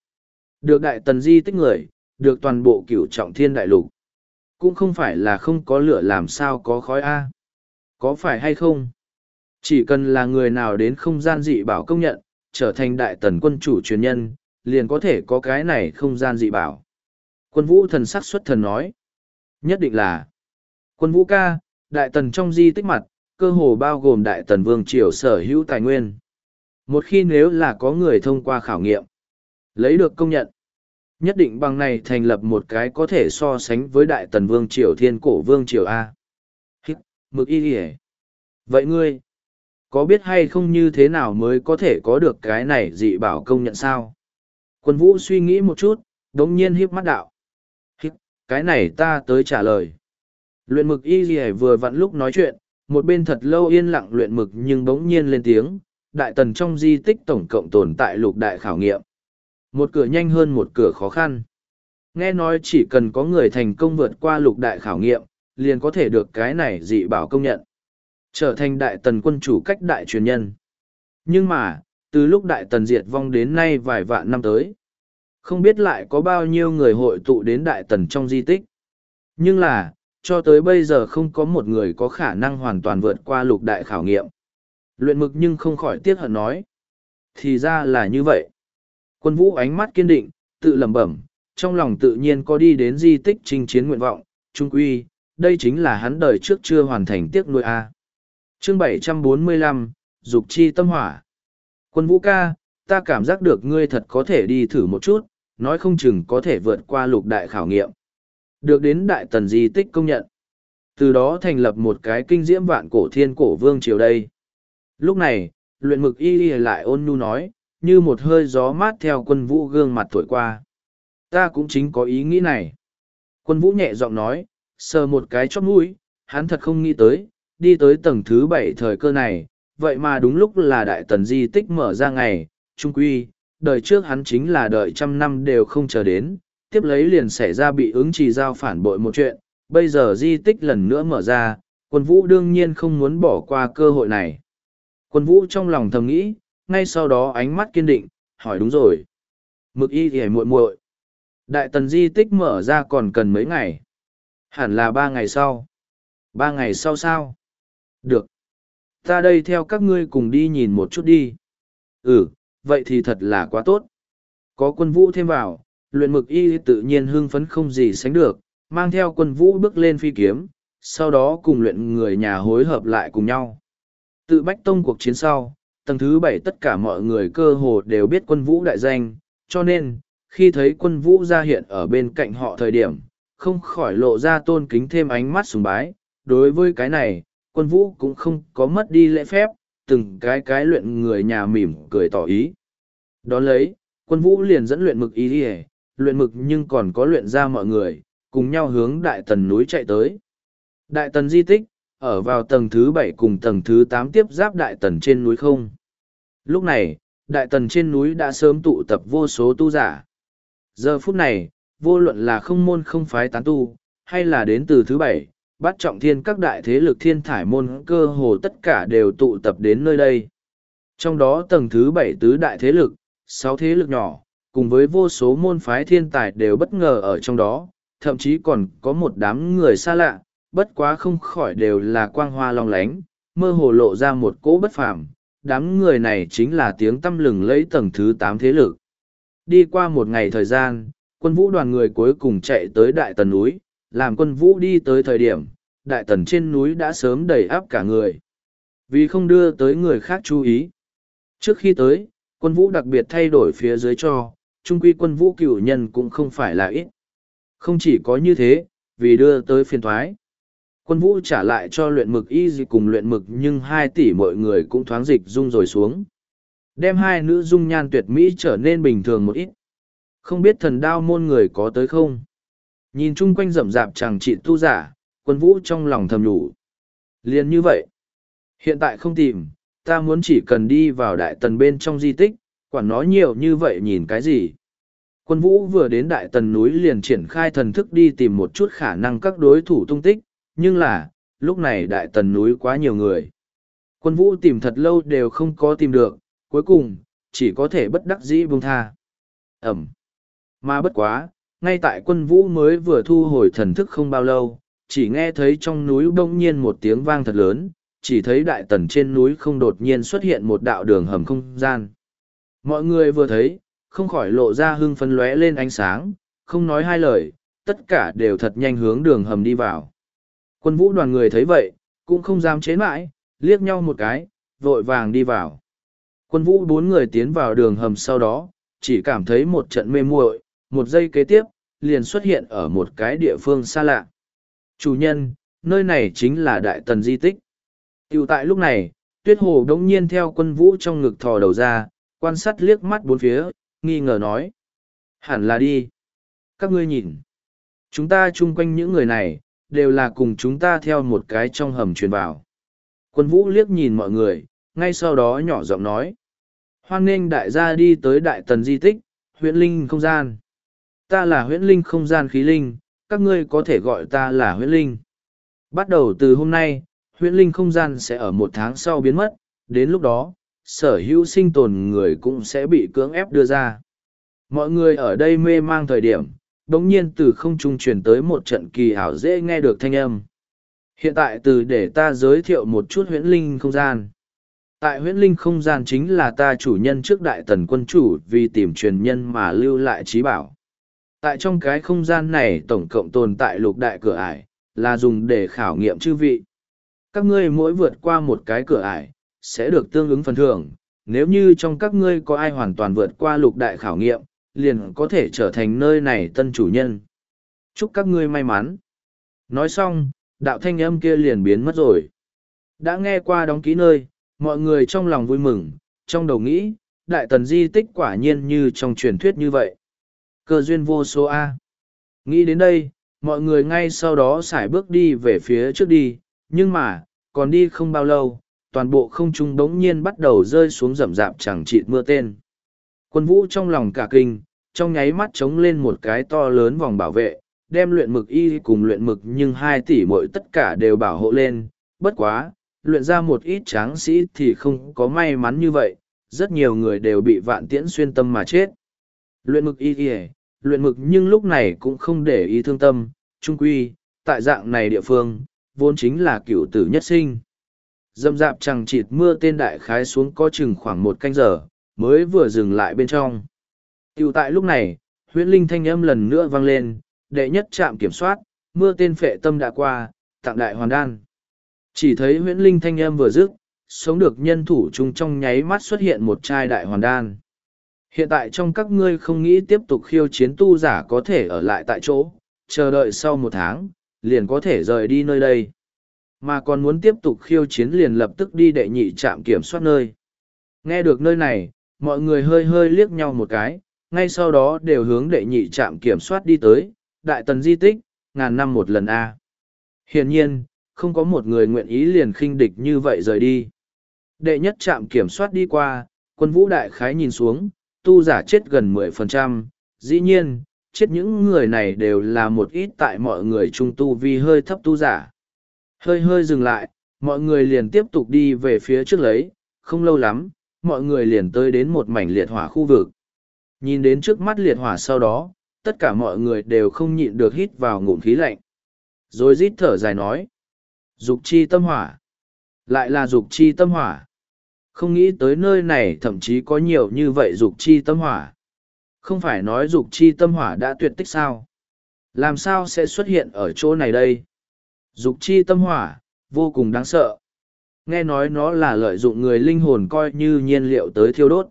được đại tần di tích người, được toàn bộ cửu trọng thiên đại lục. Cũng không phải là không có lửa làm sao có khói A. Có phải hay không? Chỉ cần là người nào đến không gian dị bảo công nhận, trở thành đại tần quân chủ truyền nhân, liền có thể có cái này không gian dị bảo. Quân vũ thần sắc xuất thần nói. Nhất định là quân vũ ca, đại tần trong di tích mặt, cơ hồ bao gồm đại tần vương triều sở hữu tài nguyên. Một khi nếu là có người thông qua khảo nghiệm, lấy được công nhận, nhất định bằng này thành lập một cái có thể so sánh với đại tần vương triều thiên cổ vương triều A. Hít, mực y hề. Vậy ngươi, có biết hay không như thế nào mới có thể có được cái này dị bảo công nhận sao? Quân vũ suy nghĩ một chút, đống nhiên hiếp mắt đạo. Hiếp, cái này ta tới trả lời. Luyện mực y gì vừa vặn lúc nói chuyện, một bên thật lâu yên lặng luyện mực nhưng bỗng nhiên lên tiếng, đại tần trong di tích tổng cộng tồn tại lục đại khảo nghiệm. Một cửa nhanh hơn một cửa khó khăn. Nghe nói chỉ cần có người thành công vượt qua lục đại khảo nghiệm, liền có thể được cái này dị bảo công nhận. Trở thành đại tần quân chủ cách đại truyền nhân. Nhưng mà, từ lúc đại tần diệt vong đến nay vài vạn năm tới, không biết lại có bao nhiêu người hội tụ đến đại tần trong di tích. Nhưng là, cho tới bây giờ không có một người có khả năng hoàn toàn vượt qua lục đại khảo nghiệm. Luyện mực nhưng không khỏi tiếc hận nói. Thì ra là như vậy. Quân vũ ánh mắt kiên định, tự lẩm bẩm, trong lòng tự nhiên có đi đến di tích chinh chiến nguyện vọng, trung quy, đây chính là hắn đời trước chưa hoàn thành tiếc nuôi A. Chương 745, Dục chi tâm hỏa. Quân vũ ca, ta cảm giác được ngươi thật có thể đi thử một chút, nói không chừng có thể vượt qua lục đại khảo nghiệm. Được đến đại tần di tích công nhận. Từ đó thành lập một cái kinh diễm vạn cổ thiên cổ vương triều đây. Lúc này, luyện mực y y lại ôn nhu nói, như một hơi gió mát theo quân vũ gương mặt thổi qua. Ta cũng chính có ý nghĩ này. Quân vũ nhẹ giọng nói, sờ một cái chóp mũi, hắn thật không nghĩ tới, đi tới tầng thứ bảy thời cơ này, vậy mà đúng lúc là đại tần di tích mở ra ngày, trung quy, đời trước hắn chính là đợi trăm năm đều không chờ đến, tiếp lấy liền xảy ra bị ứng trì giao phản bội một chuyện, bây giờ di tích lần nữa mở ra, quân vũ đương nhiên không muốn bỏ qua cơ hội này. Quân vũ trong lòng thầm nghĩ, ngay sau đó ánh mắt kiên định, hỏi đúng rồi. Mực y thì muội muội. Đại tần di tích mở ra còn cần mấy ngày? Hẳn là ba ngày sau. Ba ngày sau sao? Được. Ta đây theo các ngươi cùng đi nhìn một chút đi. Ừ, vậy thì thật là quá tốt. Có quân vũ thêm vào, luyện mực y tự nhiên hưng phấn không gì sánh được, mang theo quân vũ bước lên phi kiếm, sau đó cùng luyện người nhà hối hợp lại cùng nhau. Tự bách tông cuộc chiến sau, tầng thứ bảy tất cả mọi người cơ hồ đều biết quân vũ đại danh, cho nên, khi thấy quân vũ ra hiện ở bên cạnh họ thời điểm, không khỏi lộ ra tôn kính thêm ánh mắt sùng bái. Đối với cái này, quân vũ cũng không có mất đi lễ phép, từng cái cái luyện người nhà mỉm cười tỏ ý. Đón lấy, quân vũ liền dẫn luyện mực ý đi luyện mực nhưng còn có luyện ra mọi người, cùng nhau hướng đại tần núi chạy tới. Đại tần di tích, ở vào tầng thứ bảy cùng tầng thứ tám tiếp giáp đại tần trên núi không. Lúc này, đại tần trên núi đã sớm tụ tập vô số tu giả. Giờ phút này, vô luận là không môn không phái tán tu, hay là đến từ thứ bảy, bắt trọng thiên các đại thế lực thiên thải môn cơ hồ tất cả đều tụ tập đến nơi đây. Trong đó tầng thứ bảy tứ đại thế lực, sáu thế lực nhỏ, cùng với vô số môn phái thiên tài đều bất ngờ ở trong đó, thậm chí còn có một đám người xa lạ, bất quá không khỏi đều là quang hoa long lánh, mơ hồ lộ ra một cỗ bất phàm. Đám người này chính là tiếng tâm lừng lấy tầng thứ tám thế lực. Đi qua một ngày thời gian, quân vũ đoàn người cuối cùng chạy tới đại tần núi, làm quân vũ đi tới thời điểm, đại tần trên núi đã sớm đầy áp cả người. Vì không đưa tới người khác chú ý. Trước khi tới, Quân vũ đặc biệt thay đổi phía dưới cho, trung quy quân vũ cửu nhân cũng không phải là ít. Không chỉ có như thế, vì đưa tới phiên thoái. Quân vũ trả lại cho luyện mực y gì cùng luyện mực nhưng hai tỷ mọi người cũng thoáng dịch dung rồi xuống. Đem hai nữ dung nhan tuyệt mỹ trở nên bình thường một ít. Không biết thần đao môn người có tới không? Nhìn chung quanh rậm rạp chẳng trị tu giả, quân vũ trong lòng thầm nhủ. Liên như vậy. Hiện tại không tìm, ta muốn chỉ cần đi vào đại tần bên trong di tích, quản nó nhiều như vậy nhìn cái gì. Quân vũ vừa đến đại tần núi liền triển khai thần thức đi tìm một chút khả năng các đối thủ tung tích, nhưng là, lúc này đại tần núi quá nhiều người. Quân vũ tìm thật lâu đều không có tìm được, cuối cùng, chỉ có thể bất đắc dĩ buông tha. Ẩm. Mà bất quá, ngay tại quân vũ mới vừa thu hồi thần thức không bao lâu, chỉ nghe thấy trong núi bỗng nhiên một tiếng vang thật lớn, chỉ thấy đại tần trên núi không đột nhiên xuất hiện một đạo đường hầm không gian. Mọi người vừa thấy, không khỏi lộ ra hưng phấn lóe lên ánh sáng, không nói hai lời, tất cả đều thật nhanh hướng đường hầm đi vào. Quân vũ đoàn người thấy vậy, cũng không dám chế mãi, liếc nhau một cái, vội vàng đi vào. Quân vũ bốn người tiến vào đường hầm sau đó, chỉ cảm thấy một trận mê muội, một giây kế tiếp, liền xuất hiện ở một cái địa phương xa lạ. Chủ nhân, nơi này chính là đại tần di tích. Tiểu tại lúc này, tuyết hồ đống nhiên theo quân vũ trong ngực thò đầu ra, quan sát liếc mắt bốn phía, nghi ngờ nói. Hẳn là đi. Các ngươi nhìn. Chúng ta chung quanh những người này, đều là cùng chúng ta theo một cái trong hầm truyền vào. Quân vũ liếc nhìn mọi người, ngay sau đó nhỏ giọng nói. Hoan nghênh đại gia đi tới đại tần di tích, huyện linh không gian. Ta là Huyễn linh không gian khí linh, các ngươi có thể gọi ta là Huyễn linh. Bắt đầu từ hôm nay, Huyễn linh không gian sẽ ở một tháng sau biến mất, đến lúc đó, sở hữu sinh tồn người cũng sẽ bị cưỡng ép đưa ra. Mọi người ở đây mê mang thời điểm, đống nhiên từ không trung truyền tới một trận kỳ ảo dễ nghe được thanh âm. Hiện tại từ để ta giới thiệu một chút huyễn linh không gian. Tại huyễn linh không gian chính là ta chủ nhân trước đại tần quân chủ vì tìm truyền nhân mà lưu lại trí bảo. Tại trong cái không gian này tổng cộng tồn tại lục đại cửa ải, là dùng để khảo nghiệm chư vị. Các ngươi mỗi vượt qua một cái cửa ải, sẽ được tương ứng phần thưởng. Nếu như trong các ngươi có ai hoàn toàn vượt qua lục đại khảo nghiệm, liền có thể trở thành nơi này tân chủ nhân. Chúc các ngươi may mắn. Nói xong, đạo thanh âm kia liền biến mất rồi. Đã nghe qua đóng ký nơi, mọi người trong lòng vui mừng, trong đầu nghĩ, đại tần di tích quả nhiên như trong truyền thuyết như vậy. Cơ duyên vô số A. Nghĩ đến đây, mọi người ngay sau đó xài bước đi về phía trước đi, nhưng mà, còn đi không bao lâu, toàn bộ không trung bỗng nhiên bắt đầu rơi xuống rậm rạp chẳng chịt mưa tên. Quân vũ trong lòng cả kinh, trong nháy mắt chống lên một cái to lớn vòng bảo vệ, đem luyện mực y cùng luyện mực nhưng hai tỷ mỗi tất cả đều bảo hộ lên. Bất quá, luyện ra một ít tráng sĩ thì không có may mắn như vậy, rất nhiều người đều bị vạn tiễn xuyên tâm mà chết. Luyện mực y y luyện mực nhưng lúc này cũng không để ý thương tâm, trung quy, tại dạng này địa phương, vốn chính là cựu tử nhất sinh. Dâm dạp chẳng chịt mưa tên đại khái xuống có chừng khoảng một canh giờ, mới vừa dừng lại bên trong. Tiểu tại lúc này, huyễn linh thanh âm lần nữa vang lên, đệ nhất trạm kiểm soát, mưa tên phệ tâm đã qua, tặng đại hoàn đan. Chỉ thấy huyễn linh thanh âm vừa dứt, sống được nhân thủ chung trong nháy mắt xuất hiện một chai đại hoàn đan. Hiện tại trong các ngươi không nghĩ tiếp tục khiêu chiến tu giả có thể ở lại tại chỗ, chờ đợi sau một tháng, liền có thể rời đi nơi đây. Mà còn muốn tiếp tục khiêu chiến liền lập tức đi đệ nhị trạm kiểm soát nơi. Nghe được nơi này, mọi người hơi hơi liếc nhau một cái, ngay sau đó đều hướng đệ nhị trạm kiểm soát đi tới, đại tần di tích, ngàn năm một lần A. Hiển nhiên, không có một người nguyện ý liền khinh địch như vậy rời đi. Đệ nhất trạm kiểm soát đi qua, quân vũ đại khái nhìn xuống, tu giả chết gần mười phần trăm. dĩ nhiên, chết những người này đều là một ít tại mọi người trung tu vì hơi thấp tu giả. Hơi hơi dừng lại, mọi người liền tiếp tục đi về phía trước lấy, không lâu lắm, mọi người liền tới đến một mảnh liệt hỏa khu vực. Nhìn đến trước mắt liệt hỏa sau đó, tất cả mọi người đều không nhịn được hít vào ngụm khí lạnh. Rồi rít thở dài nói. Dục chi tâm hỏa. Lại là dục chi tâm hỏa. Không nghĩ tới nơi này thậm chí có nhiều như vậy dục chi tâm hỏa. Không phải nói dục chi tâm hỏa đã tuyệt tích sao? Làm sao sẽ xuất hiện ở chỗ này đây? Dục chi tâm hỏa, vô cùng đáng sợ. Nghe nói nó là lợi dụng người linh hồn coi như nhiên liệu tới thiêu đốt.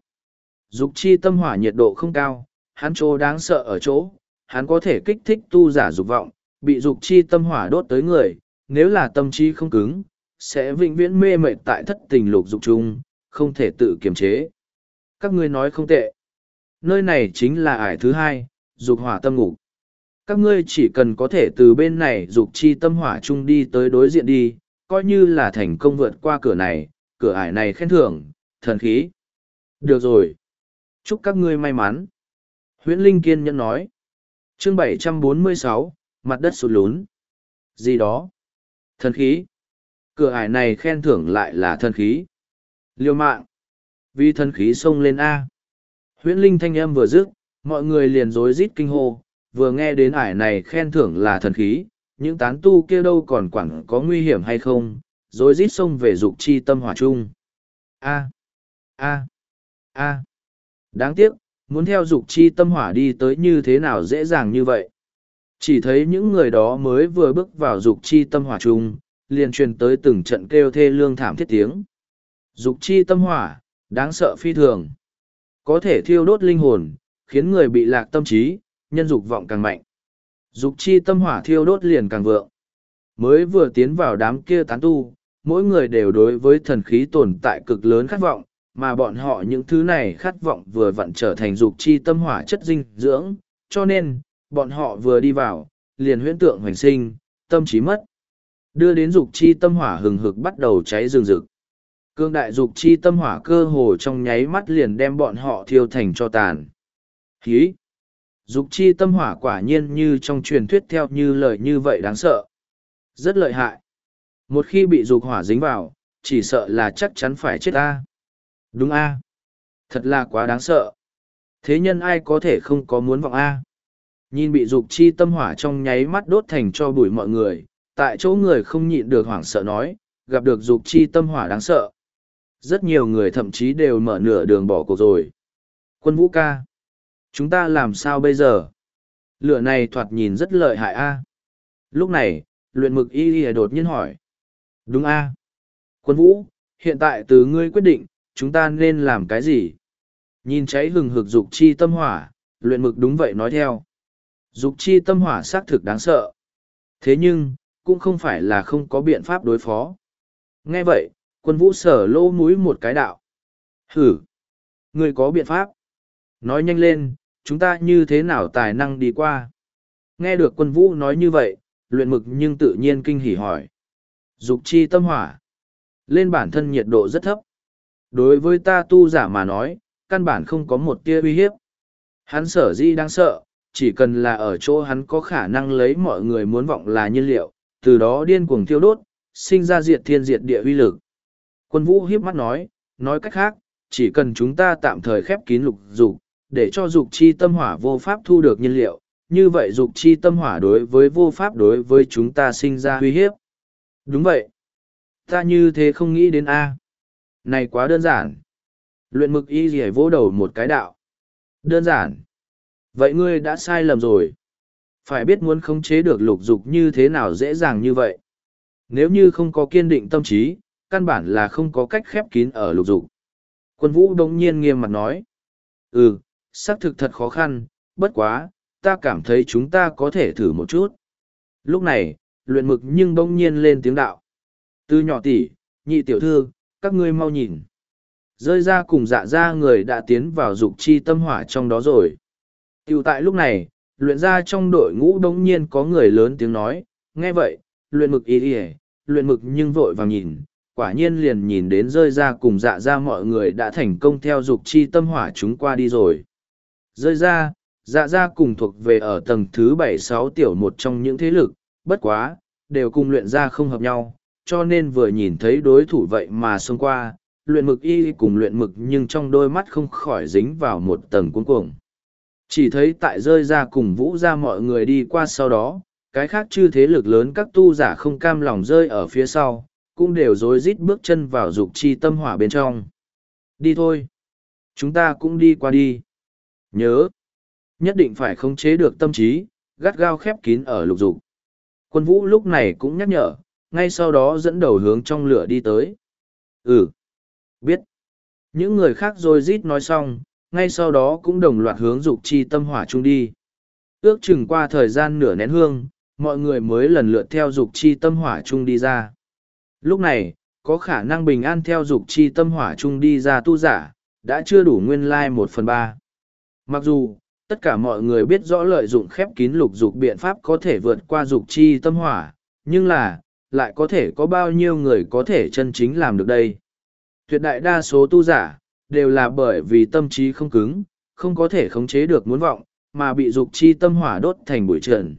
Dục chi tâm hỏa nhiệt độ không cao, hắn chỗ đáng sợ ở chỗ, hắn có thể kích thích tu giả dục vọng, bị dục chi tâm hỏa đốt tới người, nếu là tâm trí không cứng, sẽ vĩnh viễn mê mệt tại thất tình lục dục chung, không thể tự kiềm chế. Các ngươi nói không tệ. Nơi này chính là ải thứ hai, dục hỏa tâm ngục. Các ngươi chỉ cần có thể từ bên này dục chi tâm hỏa chung đi tới đối diện đi, coi như là thành công vượt qua cửa này, cửa ải này khen thưởng, thần khí. Được rồi. Chúc các ngươi may mắn. Huyễn Linh kiên nhẫn nói. Chương 746, mặt đất sụt lún. Gì đó? Thần khí. Cửa ải này khen thưởng lại là thần khí. Liêu mạng. Vì thần khí xông lên A. Huyễn Linh thanh âm vừa dứt, mọi người liền rối rít kinh hô, vừa nghe đến ải này khen thưởng là thần khí, những tán tu kia đâu còn quản có nguy hiểm hay không, rối rít xông về dục chi tâm hỏa chung. A. A. A. Đáng tiếc, muốn theo dục chi tâm hỏa đi tới như thế nào dễ dàng như vậy. Chỉ thấy những người đó mới vừa bước vào dục chi tâm hỏa chung, liền truyền tới từng trận kêu thê lương thảm thiết tiếng. Dục chi tâm hỏa, đáng sợ phi thường. Có thể thiêu đốt linh hồn, khiến người bị lạc tâm trí, nhân dục vọng càng mạnh. Dục chi tâm hỏa thiêu đốt liền càng vượng. Mới vừa tiến vào đám kia tán tu, mỗi người đều đối với thần khí tồn tại cực lớn khát vọng, mà bọn họ những thứ này khát vọng vừa vặn trở thành dục chi tâm hỏa chất dinh dưỡng, cho nên, bọn họ vừa đi vào, liền huyễn tượng hoành sinh, tâm trí mất. Đưa đến dục chi tâm hỏa hừng hực bắt đầu cháy rừng rực. Cương đại dục chi tâm hỏa cơ hồ trong nháy mắt liền đem bọn họ thiêu thành cho tàn. Hí! Dục chi tâm hỏa quả nhiên như trong truyền thuyết theo như lời như vậy đáng sợ. Rất lợi hại. Một khi bị dục hỏa dính vào, chỉ sợ là chắc chắn phải chết ta. Đúng a Thật là quá đáng sợ. Thế nhân ai có thể không có muốn vọng a Nhìn bị dục chi tâm hỏa trong nháy mắt đốt thành cho bụi mọi người, tại chỗ người không nhịn được hoảng sợ nói, gặp được dục chi tâm hỏa đáng sợ. Rất nhiều người thậm chí đều mở nửa đường bỏ cuộc rồi. Quân vũ ca. Chúng ta làm sao bây giờ? Lửa này thoạt nhìn rất lợi hại a. Lúc này, luyện mực y y đột nhiên hỏi. Đúng a. Quân vũ, hiện tại từ ngươi quyết định, chúng ta nên làm cái gì? Nhìn cháy hừng hực dục chi tâm hỏa, luyện mực đúng vậy nói theo. Dục chi tâm hỏa xác thực đáng sợ. Thế nhưng, cũng không phải là không có biện pháp đối phó. Nghe vậy, quân vũ sở lô mũi một cái đạo. Hử! Người có biện pháp. Nói nhanh lên, chúng ta như thế nào tài năng đi qua. Nghe được quân vũ nói như vậy, luyện mực nhưng tự nhiên kinh hỉ hỏi. Dục chi tâm hỏa. Lên bản thân nhiệt độ rất thấp. Đối với ta tu giả mà nói, căn bản không có một tia uy hiếp. Hắn sở di đang sợ, chỉ cần là ở chỗ hắn có khả năng lấy mọi người muốn vọng là nhiên liệu, từ đó điên cuồng thiêu đốt, sinh ra diệt thiên diệt địa uy lực. Quân vũ hiếp mắt nói, nói cách khác, chỉ cần chúng ta tạm thời khép kín lục dục, để cho dục chi tâm hỏa vô pháp thu được nhiên liệu, như vậy dục chi tâm hỏa đối với vô pháp đối với chúng ta sinh ra uy hiếp. Đúng vậy. Ta như thế không nghĩ đến A. Này quá đơn giản. Luyện mực y gì vỗ đầu một cái đạo. Đơn giản. Vậy ngươi đã sai lầm rồi. Phải biết muốn khống chế được lục dục như thế nào dễ dàng như vậy. Nếu như không có kiên định tâm trí, căn bản là không có cách khép kín ở lục dục. Quân vũ đông nhiên nghiêm mặt nói. Ừ, xác thực thật khó khăn, bất quá, ta cảm thấy chúng ta có thể thử một chút. Lúc này, luyện mực nhưng đông nhiên lên tiếng đạo. Từ nhỏ tỷ, nhị tiểu thư, các ngươi mau nhìn. Rơi ra cùng dạ ra người đã tiến vào dục chi tâm hỏa trong đó rồi. Tiểu tại lúc này, luyện ra trong đội ngũ đống nhiên có người lớn tiếng nói, nghe vậy, luyện mực ý ý, luyện mực nhưng vội vàng nhìn, quả nhiên liền nhìn đến rơi ra cùng dạ ra mọi người đã thành công theo dục chi tâm hỏa chúng qua đi rồi. Rơi ra, dạ ra cùng thuộc về ở tầng thứ bảy sáu tiểu một trong những thế lực, bất quá, đều cùng luyện ra không hợp nhau, cho nên vừa nhìn thấy đối thủ vậy mà xông qua, luyện mực y cùng luyện mực nhưng trong đôi mắt không khỏi dính vào một tầng cuống cuồng. Chỉ thấy tại rơi ra cùng vũ ra mọi người đi qua sau đó, cái khác chư thế lực lớn các tu giả không cam lòng rơi ở phía sau, cũng đều rối rít bước chân vào dục chi tâm hỏa bên trong. Đi thôi. Chúng ta cũng đi qua đi. Nhớ. Nhất định phải khống chế được tâm trí, gắt gao khép kín ở lục dục. Quân vũ lúc này cũng nhắc nhở, ngay sau đó dẫn đầu hướng trong lửa đi tới. Ừ. Biết. Những người khác rồi rít nói xong, ngay sau đó cũng đồng loạt hướng dục chi tâm hỏa chung đi. Ước chừng qua thời gian nửa nén hương, mọi người mới lần lượt theo dục chi tâm hỏa chung đi ra. Lúc này, có khả năng bình an theo dục chi tâm hỏa chung đi ra tu giả, đã chưa đủ nguyên lai một phần ba. Mặc dù, tất cả mọi người biết rõ lợi dụng khép kín lục dục biện pháp có thể vượt qua dục chi tâm hỏa, nhưng là, lại có thể có bao nhiêu người có thể chân chính làm được đây. Tuyệt đại đa số tu giả, đều là bởi vì tâm trí không cứng, không có thể khống chế được muốn vọng, mà bị dục chi tâm hỏa đốt thành bụi trần.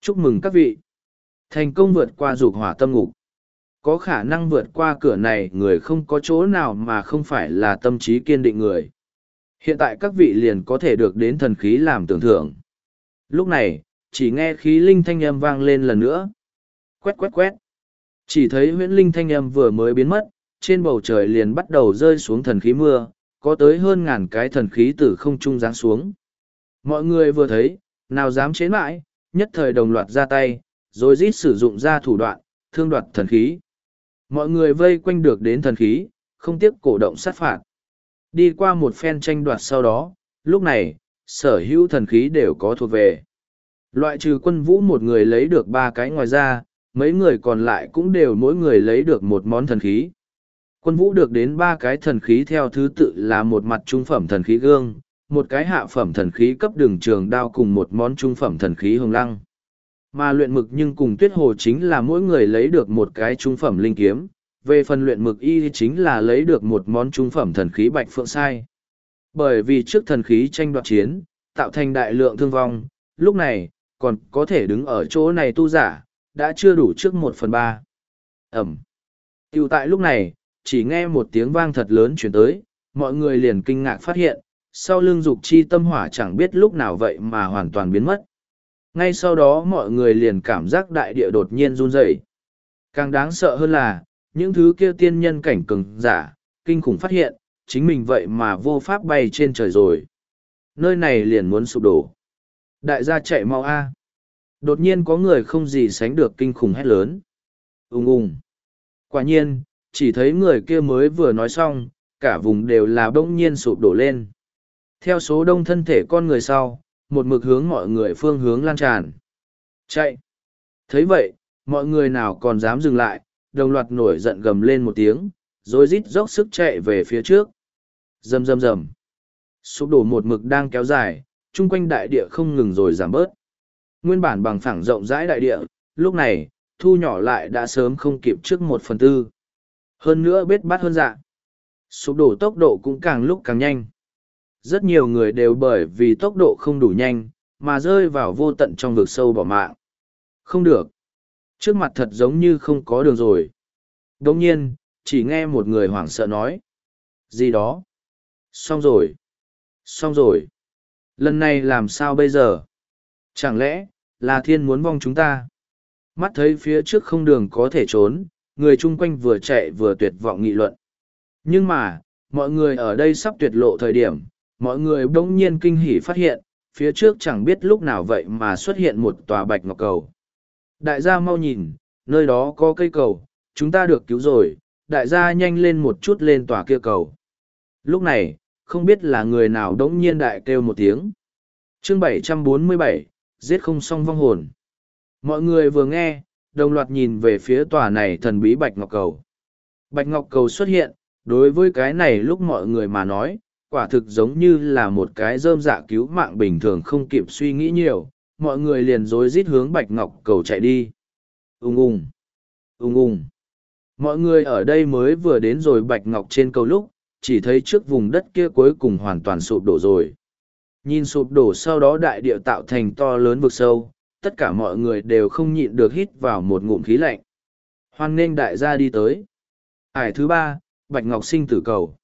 Chúc mừng các vị! Thành công vượt qua dục hỏa tâm ngục. Có khả năng vượt qua cửa này người không có chỗ nào mà không phải là tâm trí kiên định người. Hiện tại các vị liền có thể được đến thần khí làm tưởng thưởng. Lúc này, chỉ nghe khí linh thanh âm vang lên lần nữa. Quét quét quét. Chỉ thấy huyễn linh thanh âm vừa mới biến mất, trên bầu trời liền bắt đầu rơi xuống thần khí mưa, có tới hơn ngàn cái thần khí từ không trung giáng xuống. Mọi người vừa thấy, nào dám chế mãi, nhất thời đồng loạt ra tay, rồi rít sử dụng ra thủ đoạn, thương đoạt thần khí. Mọi người vây quanh được đến thần khí, không tiếc cổ động sát phạt. Đi qua một phen tranh đoạt sau đó, lúc này, sở hữu thần khí đều có thuộc về. Loại trừ quân vũ một người lấy được ba cái ngoài ra, mấy người còn lại cũng đều mỗi người lấy được một món thần khí. Quân vũ được đến ba cái thần khí theo thứ tự là một mặt trung phẩm thần khí gương, một cái hạ phẩm thần khí cấp đường trường đao cùng một món trung phẩm thần khí hồng lăng. Mà luyện mực nhưng cùng tuyết hồ chính là mỗi người lấy được một cái trung phẩm linh kiếm, về phần luyện mực y chính là lấy được một món trung phẩm thần khí bạch phượng sai. Bởi vì trước thần khí tranh đoạt chiến, tạo thành đại lượng thương vong, lúc này, còn có thể đứng ở chỗ này tu giả, đã chưa đủ trước một phần ba. Ẩm. Tiểu tại lúc này, chỉ nghe một tiếng vang thật lớn chuyển tới, mọi người liền kinh ngạc phát hiện, sau lưng dục chi tâm hỏa chẳng biết lúc nào vậy mà hoàn toàn biến mất. Ngay sau đó mọi người liền cảm giác đại địa đột nhiên run rẩy. Càng đáng sợ hơn là, những thứ kia tiên nhân cảnh cừng giả, kinh khủng phát hiện, chính mình vậy mà vô pháp bay trên trời rồi. Nơi này liền muốn sụp đổ. Đại gia chạy mau a. Đột nhiên có người không gì sánh được kinh khủng hét lớn. Ung ung. Quả nhiên, chỉ thấy người kia mới vừa nói xong, cả vùng đều là bỗng nhiên sụp đổ lên. Theo số đông thân thể con người sau, một mực hướng mọi người phương hướng lan tràn. Chạy! thấy vậy, mọi người nào còn dám dừng lại, đồng loạt nổi giận gầm lên một tiếng, rồi rít dốc sức chạy về phía trước. Rầm rầm rầm. Sụp đổ một mực đang kéo dài, chung quanh đại địa không ngừng rồi giảm bớt. Nguyên bản bằng phẳng rộng rãi đại địa, lúc này, thu nhỏ lại đã sớm không kịp trước một phần tư. Hơn nữa biết bát hơn dạ. Sụp đổ tốc độ cũng càng lúc càng nhanh. Rất nhiều người đều bởi vì tốc độ không đủ nhanh, mà rơi vào vô tận trong vực sâu bỏ mạng. Không được. Trước mặt thật giống như không có đường rồi. Đồng nhiên, chỉ nghe một người hoảng sợ nói. Gì đó? Xong rồi. Xong rồi. Lần này làm sao bây giờ? Chẳng lẽ, là thiên muốn vong chúng ta? Mắt thấy phía trước không đường có thể trốn, người chung quanh vừa chạy vừa tuyệt vọng nghị luận. Nhưng mà, mọi người ở đây sắp tuyệt lộ thời điểm, mọi người bỗng nhiên kinh hỉ phát hiện, phía trước chẳng biết lúc nào vậy mà xuất hiện một tòa bạch ngọc cầu. Đại gia mau nhìn, nơi đó có cây cầu, chúng ta được cứu rồi, đại gia nhanh lên một chút lên tòa kia cầu. Lúc này, không biết là người nào đống nhiên đại kêu một tiếng. chương 747, giết không xong vong hồn. Mọi người vừa nghe, đồng loạt nhìn về phía tòa này thần bí Bạch Ngọc Cầu. Bạch Ngọc Cầu xuất hiện, đối với cái này lúc mọi người mà nói, quả thực giống như là một cái rơm dạ cứu mạng bình thường không kịp suy nghĩ nhiều, mọi người liền rối rít hướng Bạch Ngọc Cầu chạy đi. Ung ung, ung ung. Mọi người ở đây mới vừa đến rồi Bạch Ngọc trên cầu lúc, chỉ thấy trước vùng đất kia cuối cùng hoàn toàn sụp đổ rồi. Nhìn sụp đổ sau đó đại địa tạo thành to lớn vực sâu, tất cả mọi người đều không nhịn được hít vào một ngụm khí lạnh. Hoan nghênh đại gia đi tới. Ải thứ ba, Bạch Ngọc sinh tử cầu.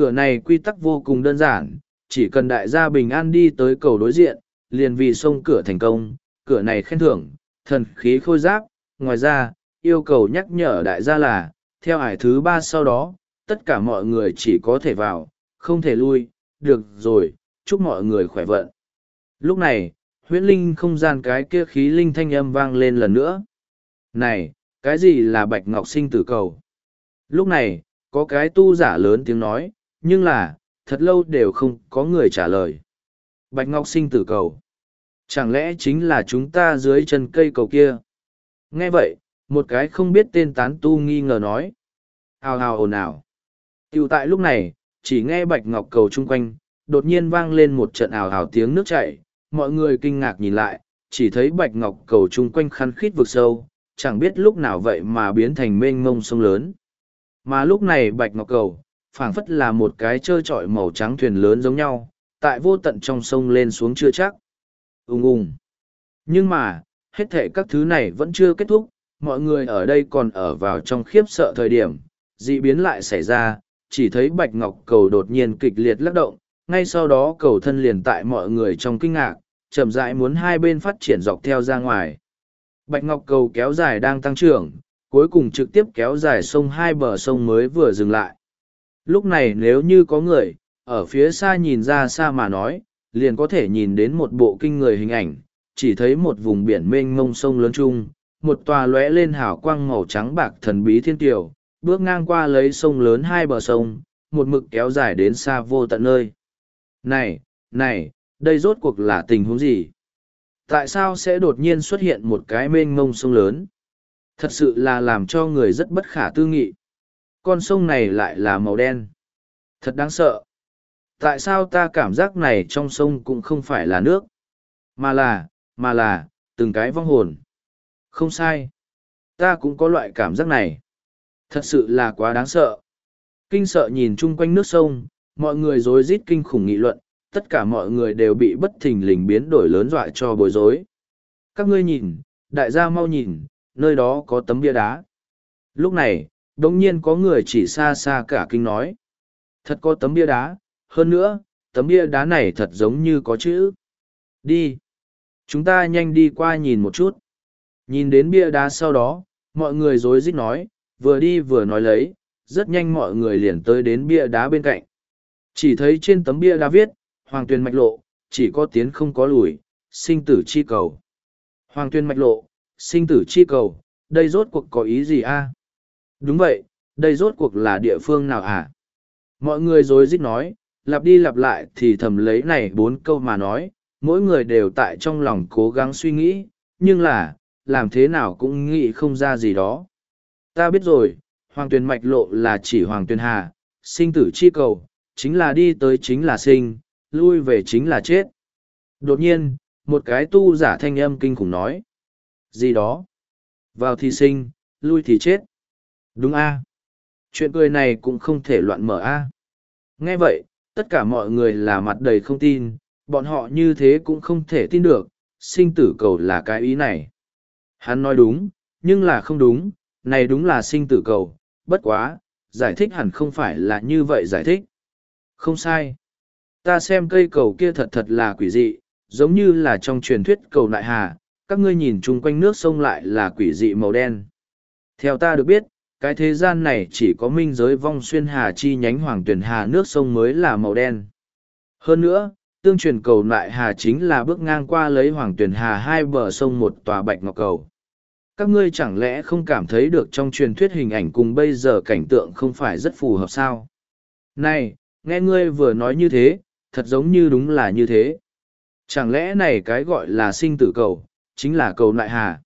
Cửa này quy tắc vô cùng đơn giản, chỉ cần đại gia bình an đi tới cầu đối diện, liền vì sông cửa thành công, cửa này khen thưởng, thần khí khôi giáp, ngoài ra, yêu cầu nhắc nhở đại gia là, theo ải thứ ba sau đó, tất cả mọi người chỉ có thể vào, không thể lui, được rồi, chúc mọi người khỏe vận. Lúc này, huyễn linh không gian cái kia khí linh thanh âm vang lên lần nữa. Này, cái gì là bạch ngọc sinh tử cầu? Lúc này, có cái tu giả lớn tiếng nói, nhưng là, thật lâu đều không có người trả lời. Bạch Ngọc sinh tử cầu. Chẳng lẽ chính là chúng ta dưới chân cây cầu kia? Nghe vậy, một cái không biết tên tán tu nghi ngờ nói. Hào hào ồn ào. Tiểu tại lúc này, chỉ nghe Bạch Ngọc cầu chung quanh, đột nhiên vang lên một trận ảo ảo tiếng nước chảy, mọi người kinh ngạc nhìn lại, chỉ thấy Bạch Ngọc cầu chung quanh khăn khít vực sâu, chẳng biết lúc nào vậy mà biến thành mênh mông sông lớn. Mà lúc này Bạch Ngọc cầu, phảng phất là một cái trơ trọi màu trắng thuyền lớn giống nhau, tại vô tận trong sông lên xuống chưa chắc. Ung ung. Nhưng mà, hết thể các thứ này vẫn chưa kết thúc, mọi người ở đây còn ở vào trong khiếp sợ thời điểm, dị biến lại xảy ra, chỉ thấy Bạch Ngọc cầu đột nhiên kịch liệt lắc động, ngay sau đó cầu thân liền tại mọi người trong kinh ngạc, chậm rãi muốn hai bên phát triển dọc theo ra ngoài. Bạch Ngọc cầu kéo dài đang tăng trưởng, cuối cùng trực tiếp kéo dài sông hai bờ sông mới vừa dừng lại. Lúc này nếu như có người, ở phía xa nhìn ra xa mà nói, liền có thể nhìn đến một bộ kinh người hình ảnh, chỉ thấy một vùng biển mênh mông sông lớn chung, một tòa lóe lên hào quang màu trắng bạc thần bí thiên tiểu, bước ngang qua lấy sông lớn hai bờ sông, một mực kéo dài đến xa vô tận nơi. Này, này, đây rốt cuộc là tình huống gì? Tại sao sẽ đột nhiên xuất hiện một cái mênh mông sông lớn? Thật sự là làm cho người rất bất khả tư nghị. Con sông này lại là màu đen. Thật đáng sợ. Tại sao ta cảm giác này trong sông cũng không phải là nước? Mà là, mà là, từng cái vong hồn. Không sai. Ta cũng có loại cảm giác này. Thật sự là quá đáng sợ. Kinh sợ nhìn chung quanh nước sông, mọi người rối rít kinh khủng nghị luận, tất cả mọi người đều bị bất thình lình biến đổi lớn dọa cho bối rối. Các ngươi nhìn, đại gia mau nhìn, nơi đó có tấm bia đá. Lúc này, đồng nhiên có người chỉ xa xa cả kinh nói. Thật có tấm bia đá, hơn nữa, tấm bia đá này thật giống như có chữ. Đi. Chúng ta nhanh đi qua nhìn một chút. Nhìn đến bia đá sau đó, mọi người rối rít nói, vừa đi vừa nói lấy, rất nhanh mọi người liền tới đến bia đá bên cạnh. Chỉ thấy trên tấm bia đá viết, Hoàng tuyên mạch lộ, chỉ có tiến không có lùi, sinh tử chi cầu. Hoàng tuyên mạch lộ, sinh tử chi cầu, đây rốt cuộc có ý gì a? Đúng vậy, đây rốt cuộc là địa phương nào à? Mọi người rồi rít nói, lặp đi lặp lại thì thầm lấy này bốn câu mà nói, mỗi người đều tại trong lòng cố gắng suy nghĩ, nhưng là, làm thế nào cũng nghĩ không ra gì đó. Ta biết rồi, hoàng tuyền mạch lộ là chỉ hoàng tuyền hà, sinh tử chi cầu, chính là đi tới chính là sinh, lui về chính là chết. Đột nhiên, một cái tu giả thanh âm kinh khủng nói. Gì đó? Vào thì sinh, lui thì chết. Đúng a Chuyện cười này cũng không thể loạn mở a Nghe vậy, tất cả mọi người là mặt đầy không tin, bọn họ như thế cũng không thể tin được, sinh tử cầu là cái ý này. Hắn nói đúng, nhưng là không đúng, này đúng là sinh tử cầu, bất quá, giải thích hẳn không phải là như vậy giải thích. Không sai. Ta xem cây cầu kia thật thật là quỷ dị, giống như là trong truyền thuyết cầu nại hà, các ngươi nhìn chung quanh nước sông lại là quỷ dị màu đen. Theo ta được biết, cái thế gian này chỉ có minh giới vong xuyên hà chi nhánh hoàng tuyển hà nước sông mới là màu đen. Hơn nữa, tương truyền cầu nại hà chính là bước ngang qua lấy hoàng tuyển hà hai bờ sông một tòa bạch ngọc cầu. Các ngươi chẳng lẽ không cảm thấy được trong truyền thuyết hình ảnh cùng bây giờ cảnh tượng không phải rất phù hợp sao? Này, nghe ngươi vừa nói như thế, thật giống như đúng là như thế. Chẳng lẽ này cái gọi là sinh tử cầu, chính là cầu nại hà?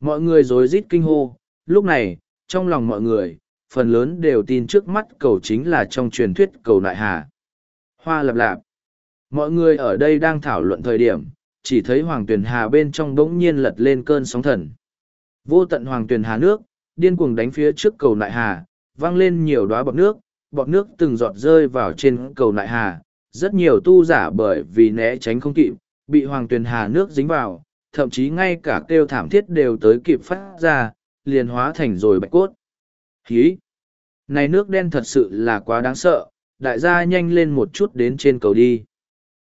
Mọi người rối rít kinh hô, lúc này, trong lòng mọi người, phần lớn đều tin trước mắt cầu chính là trong truyền thuyết cầu nại hà. Hoa lạp lạp. Mọi người ở đây đang thảo luận thời điểm, chỉ thấy hoàng tuyển hà bên trong bỗng nhiên lật lên cơn sóng thần. Vô tận hoàng tuyển hà nước, điên cuồng đánh phía trước cầu nại hà, vang lên nhiều đóa bọt nước, bọt nước từng giọt rơi vào trên cầu nại hà, rất nhiều tu giả bởi vì né tránh không kịp, bị hoàng tuyền hà nước dính vào, thậm chí ngay cả kêu thảm thiết đều tới kịp phát ra, liền hóa thành rồi bạch cốt. Hí! Này nước đen thật sự là quá đáng sợ, đại gia nhanh lên một chút đến trên cầu đi.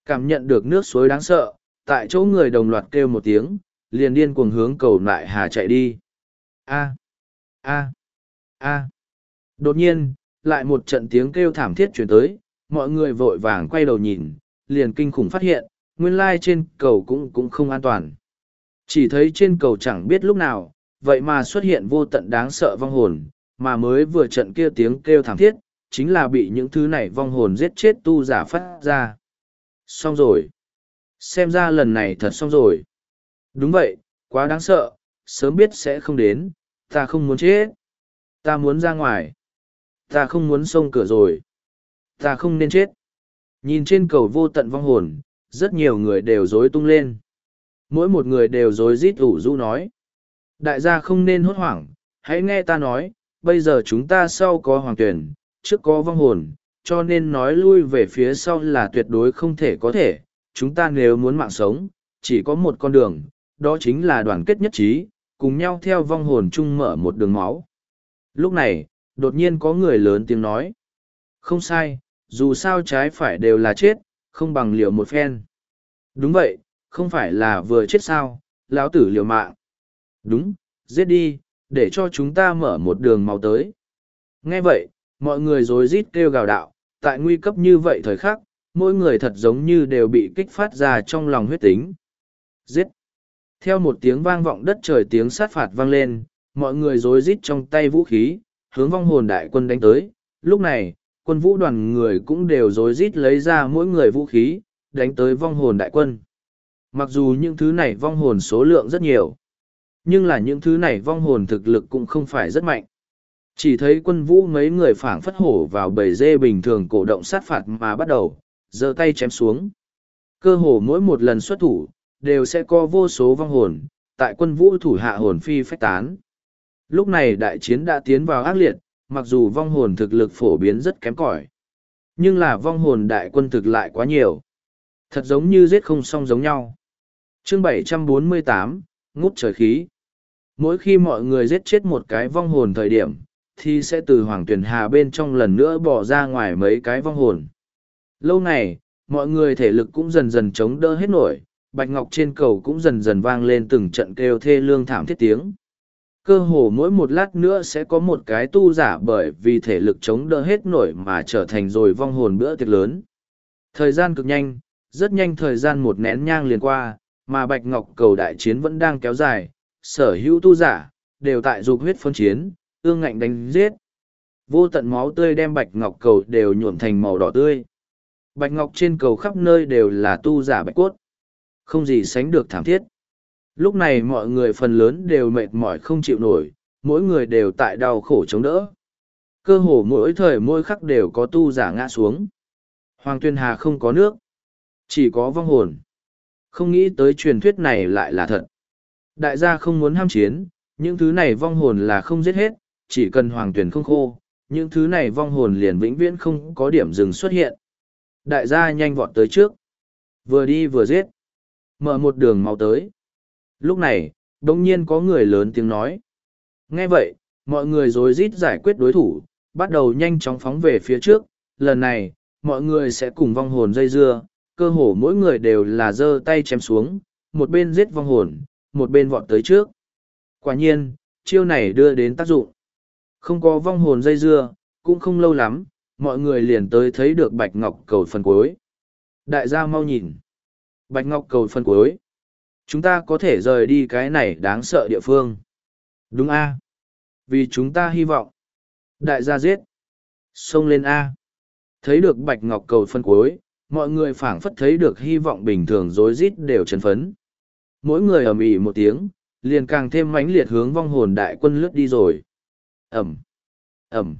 Cảm nhận được nước suối đáng sợ, tại chỗ người đồng loạt kêu một tiếng, liền điên cuồng hướng cầu lại hà chạy đi. A! A! A! Đột nhiên, lại một trận tiếng kêu thảm thiết chuyển tới, mọi người vội vàng quay đầu nhìn, liền kinh khủng phát hiện, nguyên lai trên cầu cũng cũng không an toàn. Chỉ thấy trên cầu chẳng biết lúc nào, vậy mà xuất hiện vô tận đáng sợ vong hồn, mà mới vừa trận kia tiếng kêu thảm thiết, chính là bị những thứ này vong hồn giết chết tu giả phát ra. Xong rồi. Xem ra lần này thật xong rồi. Đúng vậy, quá đáng sợ, sớm biết sẽ không đến, ta không muốn chết. Ta muốn ra ngoài. Ta không muốn xông cửa rồi. Ta không nên chết. Nhìn trên cầu vô tận vong hồn, rất nhiều người đều rối tung lên. Mỗi một người đều rối rít ủ rũ nói. Đại gia không nên hốt hoảng, hãy nghe ta nói, bây giờ chúng ta sau có hoàng tuyển, trước có vong hồn, cho nên nói lui về phía sau là tuyệt đối không thể có thể. Chúng ta nếu muốn mạng sống, chỉ có một con đường, đó chính là đoàn kết nhất trí, cùng nhau theo vong hồn chung mở một đường máu. Lúc này, đột nhiên có người lớn tiếng nói. Không sai, dù sao trái phải đều là chết, không bằng liều một phen. Đúng vậy, không phải là vừa chết sao, lão tử liều mạng. Đúng, giết đi, để cho chúng ta mở một đường máu tới. Nghe vậy, mọi người rối rít kêu gào đạo, tại nguy cấp như vậy thời khắc, mỗi người thật giống như đều bị kích phát ra trong lòng huyết tính. Giết! Theo một tiếng vang vọng đất trời tiếng sát phạt vang lên, mọi người rối rít trong tay vũ khí, hướng vong hồn đại quân đánh tới. Lúc này, quân vũ đoàn người cũng đều rối rít lấy ra mỗi người vũ khí, đánh tới vong hồn đại quân. Mặc dù những thứ này vong hồn số lượng rất nhiều, nhưng là những thứ này vong hồn thực lực cũng không phải rất mạnh. Chỉ thấy quân vũ mấy người phảng phất hổ vào bầy dê bình thường cổ động sát phạt mà bắt đầu, giơ tay chém xuống. Cơ hồ mỗi một lần xuất thủ, đều sẽ có vô số vong hồn, tại quân vũ thủ hạ hồn phi phách tán. Lúc này đại chiến đã tiến vào ác liệt, mặc dù vong hồn thực lực phổ biến rất kém cỏi, nhưng là vong hồn đại quân thực lại quá nhiều. Thật giống như giết không xong giống nhau. Chương 748, ngút trời khí. Mỗi khi mọi người giết chết một cái vong hồn thời điểm, thì sẽ từ hoàng tuyển hà bên trong lần nữa bỏ ra ngoài mấy cái vong hồn. Lâu này, mọi người thể lực cũng dần dần chống đỡ hết nổi, bạch ngọc trên cầu cũng dần dần vang lên từng trận kêu thê lương thảm thiết tiếng. Cơ hồ mỗi một lát nữa sẽ có một cái tu giả bởi vì thể lực chống đỡ hết nổi mà trở thành rồi vong hồn bữa tiệc lớn. Thời gian cực nhanh, rất nhanh thời gian một nén nhang liền qua, mà bạch ngọc cầu đại chiến vẫn đang kéo dài, sở hữu tu giả, đều tại dục huyết phân chiến, ương ngạnh đánh giết. Vô tận máu tươi đem bạch ngọc cầu đều nhuộm thành màu đỏ tươi. Bạch ngọc trên cầu khắp nơi đều là tu giả bạch cốt. Không gì sánh được thảm thiết. Lúc này mọi người phần lớn đều mệt mỏi không chịu nổi, mỗi người đều tại đau khổ chống đỡ. Cơ hồ mỗi thời mỗi khắc đều có tu giả ngã xuống. Hoàng Tuyên Hà không có nước, chỉ có vong hồn. Không nghĩ tới truyền thuyết này lại là thật. Đại gia không muốn ham chiến, những thứ này vong hồn là không giết hết, chỉ cần hoàng tuyển không khô, những thứ này vong hồn liền vĩnh viễn không có điểm dừng xuất hiện. Đại gia nhanh vọt tới trước. Vừa đi vừa giết. Mở một đường mau tới. Lúc này, đông nhiên có người lớn tiếng nói. Nghe vậy, mọi người rồi rít giải quyết đối thủ, bắt đầu nhanh chóng phóng về phía trước. Lần này, mọi người sẽ cùng vong hồn dây dưa, cơ hồ mỗi người đều là giơ tay chém xuống, một bên giết vong hồn, một bên vọt tới trước. Quả nhiên, chiêu này đưa đến tác dụng. Không có vong hồn dây dưa, cũng không lâu lắm, mọi người liền tới thấy được bạch ngọc cầu phần cuối. Đại gia mau nhìn. Bạch ngọc cầu phần cuối. Chúng ta có thể rời đi cái này đáng sợ địa phương. Đúng a Vì chúng ta hy vọng. Đại gia giết. Xông lên A. Thấy được bạch ngọc cầu phân cuối, mọi người phảng phất thấy được hy vọng bình thường rối rít đều chấn phấn. Mỗi người ầm ĩ một tiếng, liền càng thêm mãnh liệt hướng vong hồn đại quân lướt đi rồi. Ẩm, Ẩm,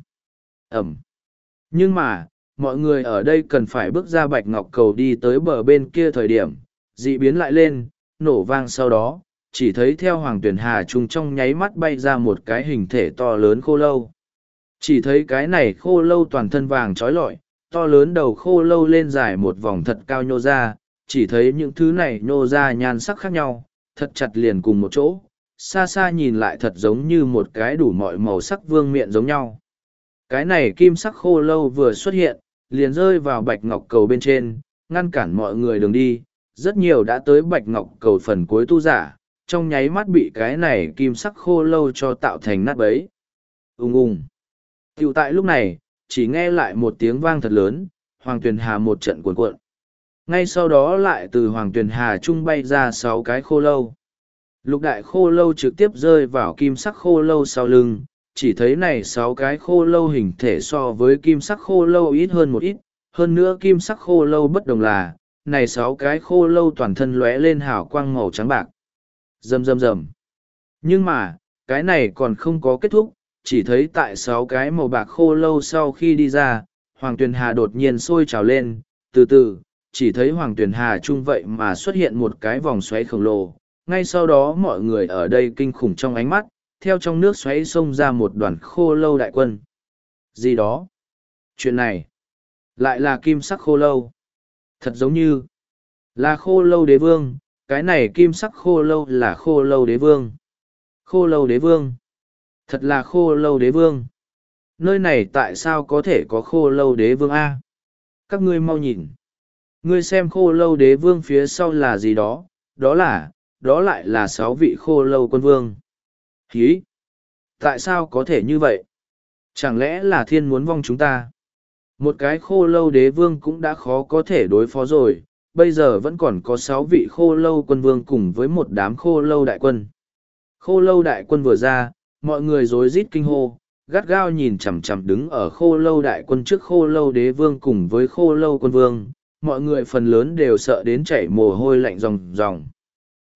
Ẩm. Nhưng mà, mọi người ở đây cần phải bước ra bạch ngọc cầu đi tới bờ bên kia thời điểm, dị biến lại lên, nổ vang sau đó, chỉ thấy theo hoàng tuyển hà trung trong nháy mắt bay ra một cái hình thể to lớn khô lâu. Chỉ thấy cái này khô lâu toàn thân vàng trói lọi, to lớn đầu khô lâu lên dài một vòng thật cao nhô ra, chỉ thấy những thứ này nhô ra nhan sắc khác nhau, thật chặt liền cùng một chỗ, xa xa nhìn lại thật giống như một cái đủ mọi màu sắc vương miện giống nhau. Cái này kim sắc khô lâu vừa xuất hiện, liền rơi vào bạch ngọc cầu bên trên, ngăn cản mọi người đường đi, rất nhiều đã tới bạch ngọc cầu phần cuối tu giả, trong nháy mắt bị cái này kim sắc khô lâu cho tạo thành nát bấy. Ung ung. Tiểu tại lúc này, chỉ nghe lại một tiếng vang thật lớn, Hoàng Tuyền Hà một trận cuộn cuộn. Ngay sau đó lại từ Hoàng Tuyền Hà trung bay ra sáu cái khô lâu. Lục đại khô lâu trực tiếp rơi vào kim sắc khô lâu sau lưng, chỉ thấy này sáu cái khô lâu hình thể so với kim sắc khô lâu ít hơn một ít, hơn nữa kim sắc khô lâu bất đồng là, này sáu cái khô lâu toàn thân lóe lên hào quang màu trắng bạc. Rầm rầm rầm. Nhưng mà, cái này còn không có kết thúc, chỉ thấy tại sáu cái màu bạc khô lâu sau khi đi ra, Hoàng Tuyền Hà đột nhiên sôi trào lên, từ từ, chỉ thấy Hoàng Tuyền Hà chung vậy mà xuất hiện một cái vòng xoáy khổng lồ. Ngay sau đó mọi người ở đây kinh khủng trong ánh mắt, theo trong nước xoáy xông ra một đoàn khô lâu đại quân. Gì đó? Chuyện này, lại là kim sắc khô lâu. Thật giống như, là khô lâu đế vương, cái này kim sắc khô lâu là khô lâu đế vương. Khô lâu đế vương. Thật là khô lâu đế vương. Nơi này tại sao có thể có khô lâu đế vương A? Các ngươi mau nhìn. Ngươi xem khô lâu đế vương phía sau là gì đó, đó là, đó lại là sáu vị khô lâu quân vương. Hí! Tại sao có thể như vậy? Chẳng lẽ là thiên muốn vong chúng ta? Một cái khô lâu đế vương cũng đã khó có thể đối phó rồi, bây giờ vẫn còn có sáu vị khô lâu quân vương cùng với một đám khô lâu đại quân. Khô lâu đại quân vừa ra, mọi người rối rít kinh hô, gắt gao nhìn chằm chằm đứng ở khô lâu đại quân trước khô lâu đế vương cùng với khô lâu quân vương, mọi người phần lớn đều sợ đến chảy mồ hôi lạnh ròng ròng.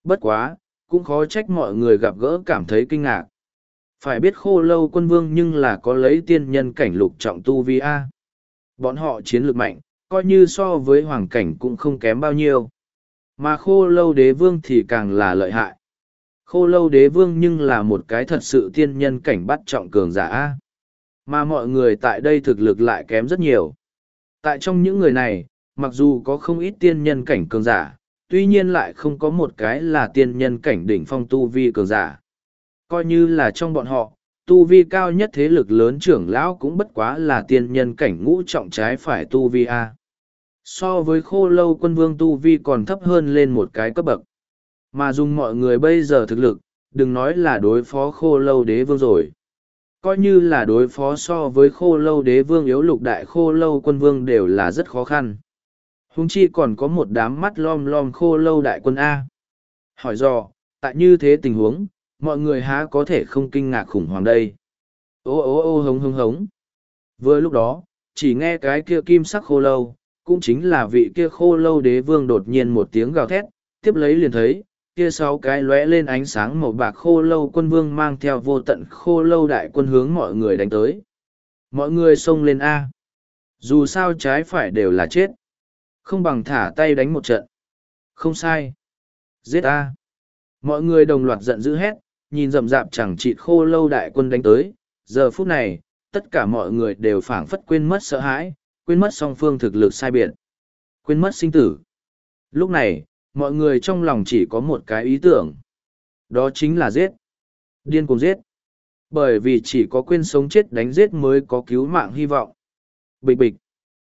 Bất quá, cũng khó trách mọi người gặp gỡ cảm thấy kinh ngạc. Phải biết khô lâu quân vương nhưng là có lấy tiên nhân cảnh lục trọng tu vi A. Bọn họ chiến lược mạnh, coi như so với hoàng cảnh cũng không kém bao nhiêu. Mà khô lâu đế vương thì càng là lợi hại. Khô lâu đế vương nhưng là một cái thật sự tiên nhân cảnh bắt trọng cường giả Mà mọi người tại đây thực lực lại kém rất nhiều. Tại trong những người này, mặc dù có không ít tiên nhân cảnh cường giả, tuy nhiên lại không có một cái là tiên nhân cảnh đỉnh phong tu vi cường giả. Coi như là trong bọn họ, tu vi cao nhất thế lực lớn trưởng lão cũng bất quá là tiên nhân cảnh ngũ trọng trái phải tu vi A. So với khô lâu quân vương tu vi còn thấp hơn lên một cái cấp bậc. Mà dùng mọi người bây giờ thực lực, đừng nói là đối phó khô lâu đế vương rồi. Coi như là đối phó so với khô lâu đế vương yếu lục đại khô lâu quân vương đều là rất khó khăn. Hùng chi còn có một đám mắt lom lom khô lâu đại quân A. Hỏi dò, tại như thế tình huống, mọi người há có thể không kinh ngạc khủng hoảng đây. Ô ô ô hống hống hống. Vừa lúc đó, chỉ nghe cái kia kim sắc khô lâu, cũng chính là vị kia khô lâu đế vương đột nhiên một tiếng gào thét, tiếp lấy liền thấy, kia sáu cái lóe lên ánh sáng màu bạc khô lâu quân vương mang theo vô tận khô lâu đại quân hướng mọi người đánh tới. Mọi người xông lên A. Dù sao trái phải đều là chết. Không bằng thả tay đánh một trận. Không sai. Giết A. Mọi người đồng loạt giận dữ hét, nhìn rậm rạp chẳng chịt khô lâu đại quân đánh tới. Giờ phút này, tất cả mọi người đều phảng phất quên mất sợ hãi, quên mất song phương thực lực sai biệt, quên mất sinh tử. Lúc này, mọi người trong lòng chỉ có một cái ý tưởng. Đó chính là giết. Điên cùng giết. Bởi vì chỉ có quên sống chết đánh giết mới có cứu mạng hy vọng. Bịch bịch.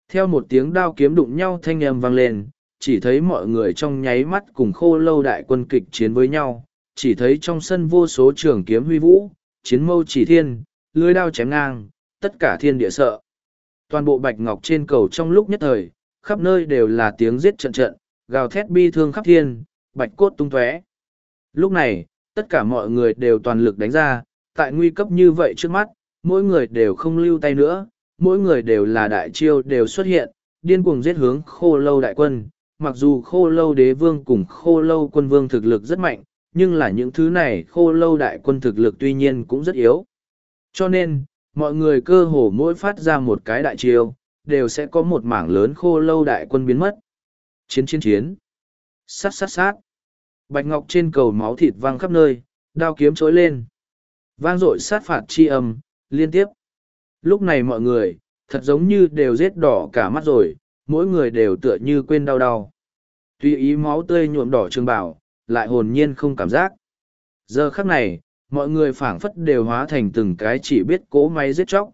Theo một tiếng đao kiếm đụng nhau thanh âm vang lên, chỉ thấy mọi người trong nháy mắt cùng khô lâu đại quân kịch chiến với nhau, chỉ thấy trong sân vô số trường kiếm huy vũ, chiến mâu chỉ thiên, lưới đao chém ngang, tất cả thiên địa sợ. Toàn bộ bạch ngọc trên cầu trong lúc nhất thời, khắp nơi đều là tiếng giết trận trận, gào thét bi thương khắp thiên, bạch cốt tung tóe. Lúc này, tất cả mọi người đều toàn lực đánh ra, tại nguy cấp như vậy trước mắt, mỗi người đều không lưu tay nữa, mỗi người đều là đại chiêu đều xuất hiện, điên cuồng giết hướng khô lâu đại quân. Mặc dù khô lâu đế vương cùng khô lâu quân vương thực lực rất mạnh, nhưng là những thứ này khô lâu đại quân thực lực tuy nhiên cũng rất yếu. Cho nên, mọi người cơ hồ mỗi phát ra một cái đại chiêu, đều sẽ có một mảng lớn khô lâu đại quân biến mất. Chiến chiến chiến. Sát sát sát. Bạch ngọc trên cầu máu thịt vang khắp nơi, đao kiếm trối lên. Vang dội sát phạt chi âm, liên tiếp. Lúc này mọi người, thật giống như đều rết đỏ cả mắt rồi, mỗi người đều tựa như quên đau đau. Tuy ý máu tươi nhuộm đỏ trường bảo, lại hồn nhiên không cảm giác. Giờ khắc này, mọi người phảng phất đều hóa thành từng cái chỉ biết cố máy giết chóc.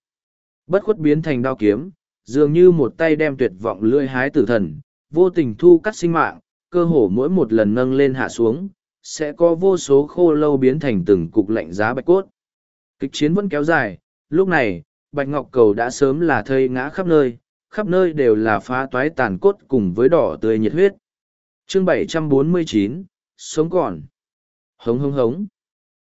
Bất khuất biến thành đao kiếm, dường như một tay đem tuyệt vọng lưỡi hái tử thần, vô tình thu cắt sinh mạng, cơ hồ mỗi một lần nâng lên hạ xuống, sẽ có vô số khô lâu biến thành từng cục lạnh giá bạch cốt. Kịch chiến vẫn kéo dài, lúc này, bạch ngọc cầu đã sớm là thây ngã khắp nơi, khắp nơi đều là phá toái tàn cốt cùng với đỏ tươi nhiệt huyết. Chương 749, sống còn. Hống hống hống.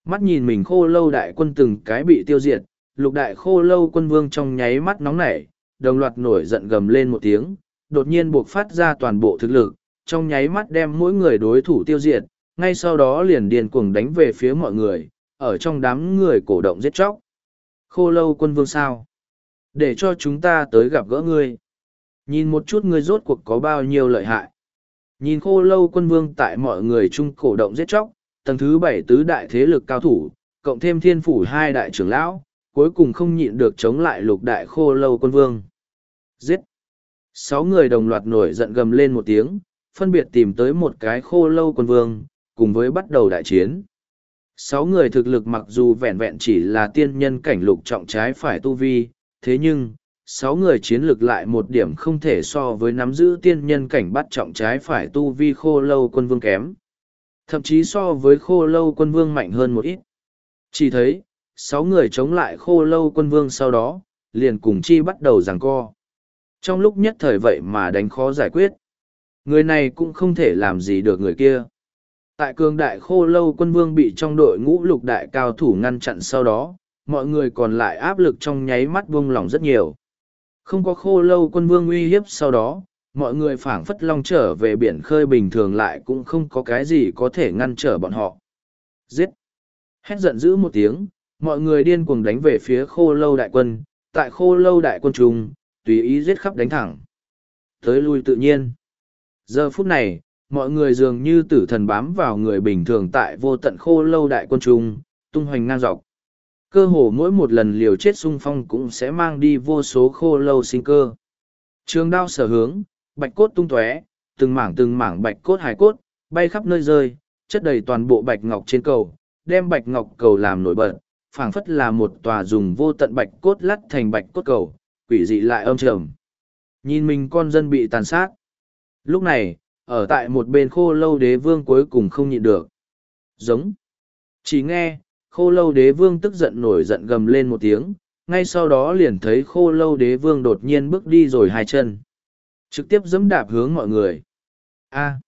Mắt nhìn mình khô lâu đại quân từng cái bị tiêu diệt, lục đại khô lâu quân vương trong nháy mắt nóng nảy, đồng loạt nổi giận gầm lên một tiếng, đột nhiên buộc phát ra toàn bộ thực lực, trong nháy mắt đem mỗi người đối thủ tiêu diệt, ngay sau đó liền điền cuồng đánh về phía mọi người, ở trong đám người cổ động giết chóc. Khô lâu quân vương sao? Để cho chúng ta tới gặp gỡ ngươi. Nhìn một chút ngươi rốt cuộc có bao nhiêu lợi hại. Nhìn khô lâu quân vương tại mọi người chung cổ động giết chóc, tầng thứ bảy tứ đại thế lực cao thủ, cộng thêm thiên phủ hai đại trưởng lão, cuối cùng không nhịn được chống lại lục đại khô lâu quân vương. Giết! Sáu người đồng loạt nổi giận gầm lên một tiếng, phân biệt tìm tới một cái khô lâu quân vương, cùng với bắt đầu đại chiến. Sáu người thực lực mặc dù vẹn vẹn chỉ là tiên nhân cảnh lục trọng trái phải tu vi, thế nhưng, sáu người chiến lực lại một điểm không thể so với nắm giữ tiên nhân cảnh bắt trọng trái phải tu vi khô lâu quân vương kém. Thậm chí so với khô lâu quân vương mạnh hơn một ít. Chỉ thấy, sáu người chống lại khô lâu quân vương sau đó, liền cùng chi bắt đầu giằng co. Trong lúc nhất thời vậy mà đánh khó giải quyết. Người này cũng không thể làm gì được người kia. Tại cường đại khô lâu quân vương bị trong đội ngũ lục đại cao thủ ngăn chặn sau đó, mọi người còn lại áp lực trong nháy mắt buông lỏng rất nhiều. Không có khô lâu quân vương uy hiếp sau đó, mọi người phảng phất long trở về biển khơi bình thường lại cũng không có cái gì có thể ngăn trở bọn họ. Giết! Hét giận dữ một tiếng, mọi người điên cuồng đánh về phía khô lâu đại quân, tại khô lâu đại quân trung, tùy ý giết khắp đánh thẳng. Tới lui tự nhiên. Giờ phút này, mọi người dường như tử thần bám vào người bình thường tại vô tận khô lâu đại quân trung, tung hoành ngang dọc. Cơ hồ mỗi một lần liều chết sung phong cũng sẽ mang đi vô số khô lâu sinh cơ. Trường đao sở hướng, bạch cốt tung tóe, từng mảng từng mảng bạch cốt hải cốt, bay khắp nơi rơi, chất đầy toàn bộ bạch ngọc trên cầu, đem bạch ngọc cầu làm nổi bật, phảng phất là một tòa dùng vô tận bạch cốt lắt thành bạch cốt cầu, quỷ dị lại âm trầm. Nhìn mình con dân bị tàn sát. Lúc này, ở tại một bên khô lâu đế vương cuối cùng không nhịn được. Giống. Chỉ nghe, khô lâu đế vương tức giận nổi giận gầm lên một tiếng, ngay sau đó liền thấy khô lâu đế vương đột nhiên bước đi rồi hai chân. Trực tiếp dẫm đạp hướng mọi người. A.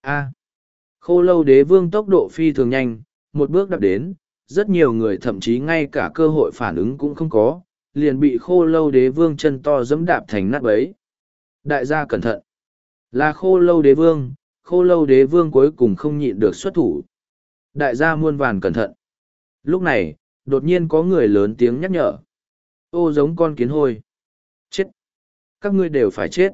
A. Khô lâu đế vương tốc độ phi thường nhanh, một bước đạp đến, rất nhiều người thậm chí ngay cả cơ hội phản ứng cũng không có, liền bị khô lâu đế vương chân to dẫm đạp thành nát bấy. Đại gia cẩn thận. Là khô lâu đế vương, khô lâu đế vương cuối cùng không nhịn được xuất thủ. Đại gia muôn vàn cẩn thận. Lúc này, đột nhiên có người lớn tiếng nhắc nhở. Ô giống con kiến hôi. Chết. Các ngươi đều phải chết.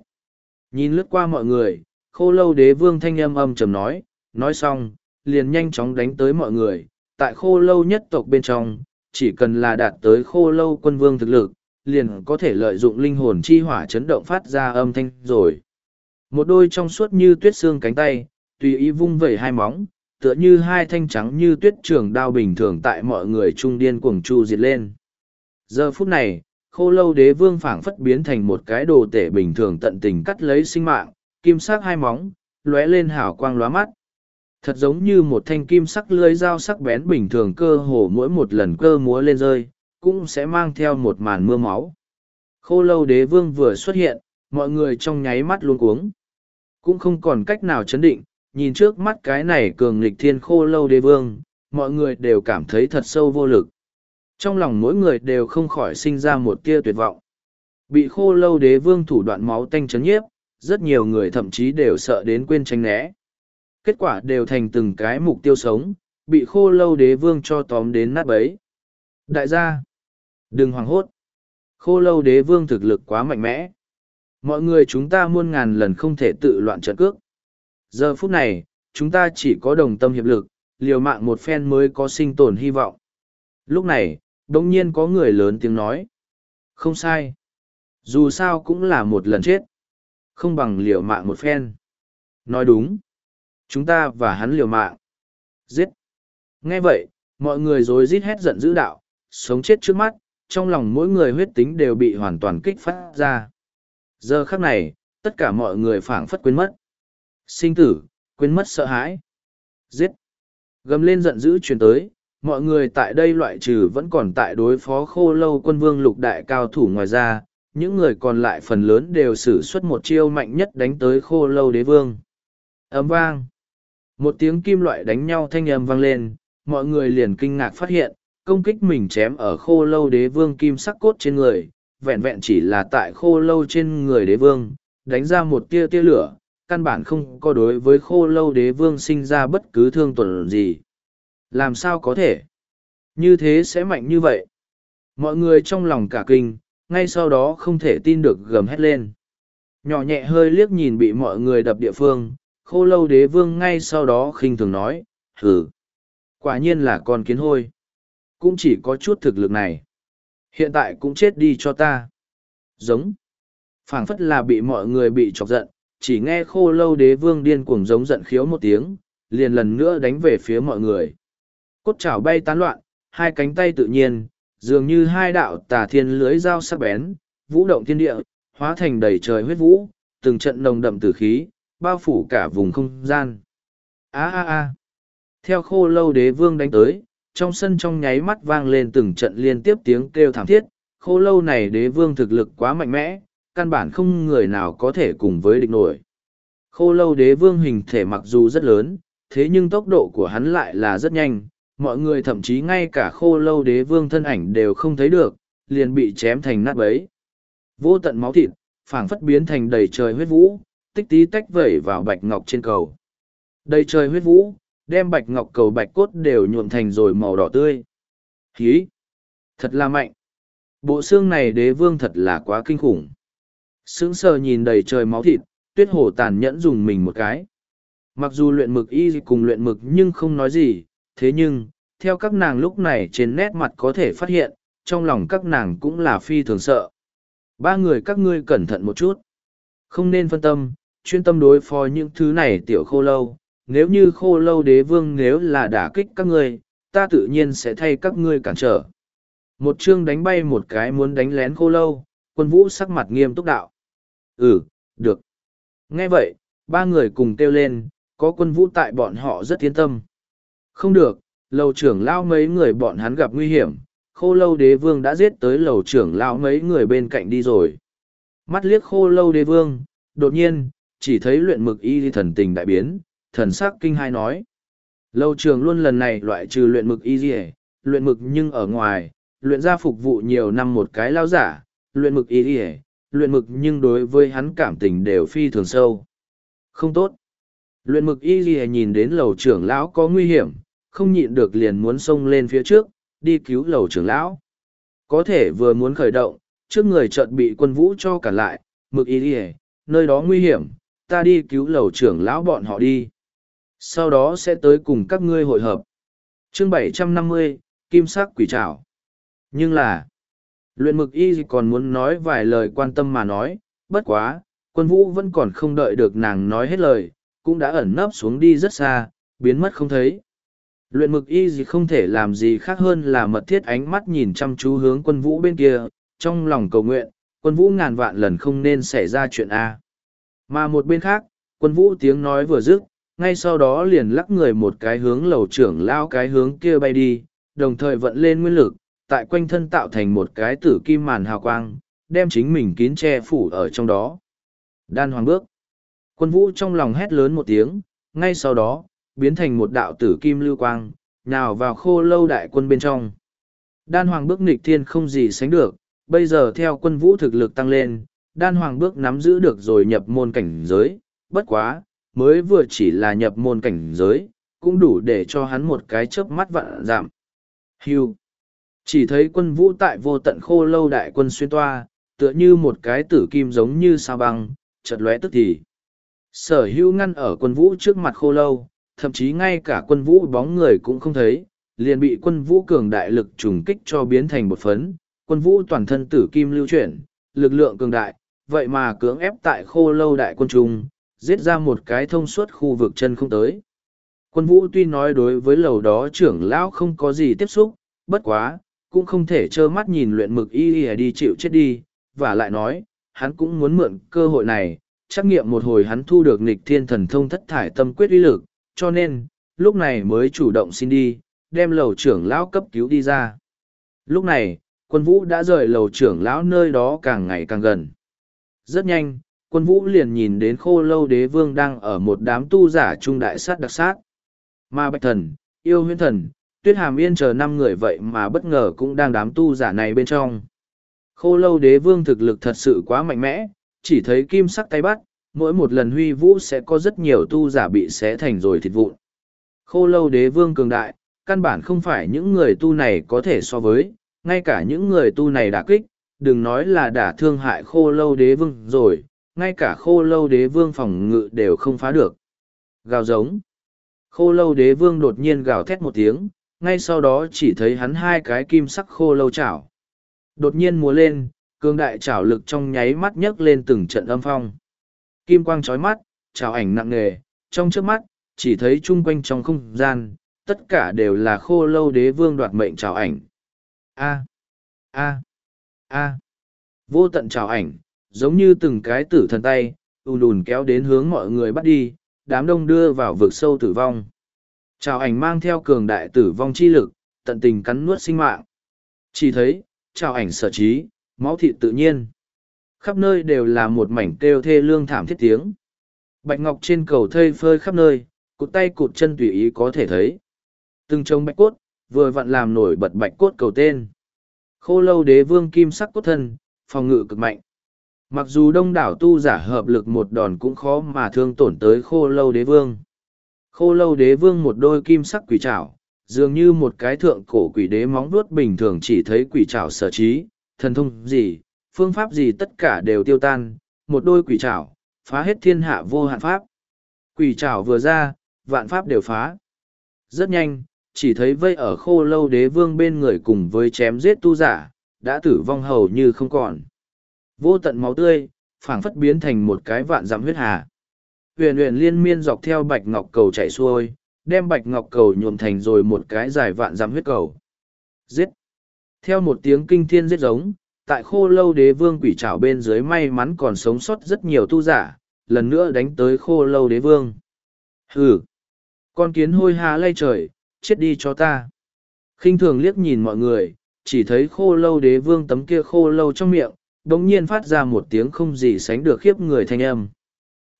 Nhìn lướt qua mọi người, khô lâu đế vương thanh âm âm trầm nói, nói xong, liền nhanh chóng đánh tới mọi người. Tại khô lâu nhất tộc bên trong, chỉ cần là đạt tới khô lâu quân vương thực lực, liền có thể lợi dụng linh hồn chi hỏa chấn động phát ra âm thanh rồi. Một đôi trong suốt như tuyết xương cánh tay, tùy ý vung vẩy hai móng, tựa như hai thanh trắng như tuyết trường đao bình thường tại mọi người trung điên cuồng chu diệt lên. Giờ phút này, khô lâu đế vương phảng phất biến thành một cái đồ tể bình thường tận tình cắt lấy sinh mạng, kim sắc hai móng, lóe lên hào quang lóa mắt. Thật giống như một thanh kim sắc lưới dao sắc bén bình thường cơ hồ mỗi một lần cơ múa lên rơi, cũng sẽ mang theo một màn mưa máu. Khô lâu đế vương vừa xuất hiện, mọi người trong nháy mắt luôn cuống. Cũng không còn cách nào chấn định, nhìn trước mắt cái này cường lịch thiên khô lâu đế vương, mọi người đều cảm thấy thật sâu vô lực. Trong lòng mỗi người đều không khỏi sinh ra một tia tuyệt vọng. Bị khô lâu đế vương thủ đoạn máu tanh chấn nhiếp, rất nhiều người thậm chí đều sợ đến quên tránh né. Kết quả đều thành từng cái mục tiêu sống, bị khô lâu đế vương cho tóm đến nát bấy. Đại gia, đừng hoảng hốt. Khô lâu đế vương thực lực quá mạnh mẽ. Mọi người chúng ta muôn ngàn lần không thể tự loạn trận cước. Giờ phút này, chúng ta chỉ có đồng tâm hiệp lực, liều mạng một phen mới có sinh tồn hy vọng. Lúc này, đồng nhiên có người lớn tiếng nói. Không sai. Dù sao cũng là một lần chết. Không bằng liều mạng một phen. Nói đúng. Chúng ta và hắn liều mạng. Giết. Nghe vậy, mọi người rồi rít hét giận dữ đạo, sống chết trước mắt, trong lòng mỗi người huyết tính đều bị hoàn toàn kích phát ra. Giờ khắc này, tất cả mọi người phảng phất quên mất. Sinh tử, quên mất sợ hãi. Giết. Gầm lên giận dữ truyền tới, mọi người tại đây loại trừ vẫn còn tại đối phó khô lâu quân vương lục đại cao thủ ngoài ra, những người còn lại phần lớn đều sử xuất một chiêu mạnh nhất đánh tới khô lâu đế vương. Ấm vang. Một tiếng kim loại đánh nhau thanh âm vang lên, mọi người liền kinh ngạc phát hiện, công kích mình chém ở khô lâu đế vương kim sắc cốt trên người, vẹn vẹn chỉ là tại khô lâu trên người đế vương, đánh ra một tia tia lửa, căn bản không có đối với khô lâu đế vương sinh ra bất cứ thương tổn gì. Làm sao có thể? Như thế sẽ mạnh như vậy. Mọi người trong lòng cả kinh, ngay sau đó không thể tin được gầm hét lên. Nhỏ nhẹ hơi liếc nhìn bị mọi người đập địa phương, khô lâu đế vương ngay sau đó khinh thường nói, hừ. Quả nhiên là con kiến hôi. Cũng chỉ có chút thực lực này. Hiện tại cũng chết đi cho ta. Giống. phảng phất là bị mọi người bị chọc giận, chỉ nghe khô lâu đế vương điên cuồng giống giận khiếu một tiếng, liền lần nữa đánh về phía mọi người. Cốt chảo bay tán loạn, hai cánh tay tự nhiên, dường như hai đạo tà thiên lưới dao sắc bén, vũ động thiên địa, hóa thành đầy trời huyết vũ, từng trận nồng đậm tử khí, bao phủ cả vùng không gian. A a a. Theo khô lâu đế vương đánh tới, trong sân trong nháy mắt vang lên từng trận liên tiếp tiếng kêu thảm thiết, khô lâu này đế vương thực lực quá mạnh mẽ, căn bản không người nào có thể cùng với địch nổi. Khô lâu đế vương hình thể mặc dù rất lớn, thế nhưng tốc độ của hắn lại là rất nhanh, mọi người thậm chí ngay cả khô lâu đế vương thân ảnh đều không thấy được, liền bị chém thành nát bấy. Vô tận máu thịt, phảng phất biến thành đầy trời huyết vũ, tích tí tách vẩy vào bạch ngọc trên cầu. Đầy trời huyết vũ, đem bạch ngọc cầu bạch cốt đều nhuộm thành rồi màu đỏ tươi. Hí! Thật là mạnh! Bộ xương này đế vương thật là quá kinh khủng. Sướng sờ nhìn đầy trời máu thịt, tuyết hổ tàn nhẫn dùng mình một cái. Mặc dù luyện mực y cùng luyện mực nhưng không nói gì, thế nhưng, theo các nàng lúc này trên nét mặt có thể phát hiện, trong lòng các nàng cũng là phi thường sợ. Ba người các ngươi cẩn thận một chút. Không nên phân tâm, chuyên tâm đối phó những thứ này tiểu khô lâu. Nếu như khô lâu đế vương nếu là đả kích các ngươi, ta tự nhiên sẽ thay các ngươi cản trở. Một chương đánh bay một cái muốn đánh lén khô lâu, quân vũ sắc mặt nghiêm túc đạo. Ừ, được. Nghe vậy, ba người cùng kêu lên, có quân vũ tại bọn họ rất yên tâm. Không được, lầu trưởng lao mấy người bọn hắn gặp nguy hiểm, khô lâu đế vương đã giết tới lầu trưởng lao mấy người bên cạnh đi rồi. Mắt liếc khô lâu đế vương, đột nhiên, chỉ thấy luyện mực y thần tình đại biến, thần sắc kinh hai nói. lâu trường luôn lần này loại trừ luyện mực y dì luyện mực nhưng ở ngoài, luyện ra phục vụ nhiều năm một cái lao giả, luyện mực y dì luyện mực nhưng đối với hắn cảm tình đều phi thường sâu. Không tốt. Luyện mực y dì nhìn đến lầu trưởng lão có nguy hiểm, không nhịn được liền muốn xông lên phía trước, đi cứu lầu trưởng lão. Có thể vừa muốn khởi động, trước người chợt bị quân vũ cho cản lại, mực y dì nơi đó nguy hiểm, ta đi cứu lầu trưởng lão bọn họ đi. Sau đó sẽ tới cùng các ngươi hội hợp. Chương 750, Kim sắc quỷ trảo. Nhưng là, luyện mực y còn muốn nói vài lời quan tâm mà nói, bất quá, quân vũ vẫn còn không đợi được nàng nói hết lời, cũng đã ẩn nấp xuống đi rất xa, biến mất không thấy. Luyện mực y gì không thể làm gì khác hơn là mật thiết ánh mắt nhìn chăm chú hướng quân vũ bên kia, trong lòng cầu nguyện, quân vũ ngàn vạn lần không nên xảy ra chuyện A. Mà một bên khác, quân vũ tiếng nói vừa dứt, ngay sau đó liền lắc người một cái hướng lầu trưởng lao cái hướng kia bay đi, đồng thời vận lên nguyên lực, tại quanh thân tạo thành một cái tử kim màn hào quang, đem chính mình kín che phủ ở trong đó. Đan hoàng bước. Quân vũ trong lòng hét lớn một tiếng, ngay sau đó, biến thành một đạo tử kim lưu quang, nhào vào khô lâu đại quân bên trong. Đan hoàng bước nghịch thiên không gì sánh được, bây giờ theo quân vũ thực lực tăng lên, đan hoàng bước nắm giữ được rồi nhập môn cảnh giới, bất quá, mới vừa chỉ là nhập môn cảnh giới, cũng đủ để cho hắn một cái chớp mắt vạn giảm. Hưu. Chỉ thấy quân vũ tại vô tận khô lâu đại quân xuyên toa, tựa như một cái tử kim giống như sao băng, chợt lóe tức thì. Sở hưu ngăn ở quân vũ trước mặt khô lâu, thậm chí ngay cả quân vũ bóng người cũng không thấy, liền bị quân vũ cường đại lực trùng kích cho biến thành một phấn, quân vũ toàn thân tử kim lưu chuyển, lực lượng cường đại, vậy mà cưỡng ép tại khô lâu đại quân trung, giết ra một cái thông suốt khu vực chân không tới. Quân vũ tuy nói đối với lầu đó trưởng lão không có gì tiếp xúc, bất quá, cũng không thể trơ mắt nhìn luyện mực y y đi chịu chết đi, và lại nói, hắn cũng muốn mượn cơ hội này, trắc nghiệm một hồi hắn thu được nghịch thiên thần thông thất thải tâm quyết uy lực, cho nên, lúc này mới chủ động xin đi, đem lầu trưởng lão cấp cứu đi ra. Lúc này, quân vũ đã rời lầu trưởng lão nơi đó càng ngày càng gần. Rất nhanh, quân vũ liền nhìn đến khô lâu đế vương đang ở một đám tu giả trung đại sát đặc sát. Mà bạch thần, yêu huyễn thần, tuyết hàm yên chờ năm người vậy mà bất ngờ cũng đang đám tu giả này bên trong. Khô lâu đế vương thực lực thật sự quá mạnh mẽ, chỉ thấy kim sắc tay bắt, mỗi một lần huy vũ sẽ có rất nhiều tu giả bị xé thành rồi thịt vụn. Khô lâu đế vương cường đại, căn bản không phải những người tu này có thể so với, ngay cả những người tu này đả kích, đừng nói là đả thương hại khô lâu đế vương rồi, ngay cả khô lâu đế vương phòng ngự đều không phá được. Gào giống. Khô lâu đế vương đột nhiên gào thét một tiếng, ngay sau đó chỉ thấy hắn hai cái kim sắc khô lâu chảo. Đột nhiên múa lên, cường đại chảo lực trong nháy mắt nhấc lên từng trận âm phong. Kim quang chói mắt, chảo ảnh nặng nề, trong trước mắt, chỉ thấy chung quanh trong không gian, tất cả đều là khô lâu đế vương đoạt mệnh chảo ảnh. A. A. A. Vô tận trào ảnh, giống như từng cái tử thần tay, ùn ùn kéo đến hướng mọi người bắt đi, đám đông đưa vào vực sâu tử vong. trào ảnh mang theo cường đại tử vong chi lực, tận tình cắn nuốt sinh mạng. Chỉ thấy, trào ảnh sở trí, máu thịt tự nhiên. Khắp nơi đều là một mảnh kêu thê lương thảm thiết tiếng. Bạch ngọc trên cầu thây phơi khắp nơi, cụt tay cụt chân tùy ý có thể thấy. Từng trông bạch cốt, vừa vặn làm nổi bật bạch cốt cầu tên. Khô lâu đế vương kim sắc cốt thân, phòng ngự cực mạnh. Mặc dù đông đảo tu giả hợp lực một đòn cũng khó mà thương tổn tới khô lâu đế vương. Khô lâu đế vương một đôi kim sắc quỷ trảo, dường như một cái thượng cổ quỷ đế móng vuốt bình thường chỉ thấy quỷ trảo sở trí, thần thông gì, phương pháp gì tất cả đều tiêu tan, một đôi quỷ trảo, phá hết thiên hạ vô hạn pháp. Quỷ trảo vừa ra, vạn pháp đều phá. Rất nhanh, chỉ thấy vây ở khô lâu đế vương bên người cùng với chém giết tu giả, đã tử vong hầu như không còn. Vô tận máu tươi, phảng phất biến thành một cái vạn dặm huyết hà. Huyền huyền liên miên dọc theo bạch ngọc cầu chạy xuôi, đem bạch ngọc cầu nhuộm thành rồi một cái dài vạn dặm huyết cầu. Giết! Theo một tiếng kinh thiên giết giống, tại khô lâu đế vương quỷ trảo bên dưới may mắn còn sống sót rất nhiều tu giả, lần nữa đánh tới khô lâu đế vương. Hừ! Con kiến hôi hà lay trời, chết đi cho ta. khinh thường liếc nhìn mọi người, chỉ thấy khô lâu đế vương tấm kia khô lâu trong miệng, đống nhiên phát ra một tiếng không gì sánh được khiếp người thanh âm.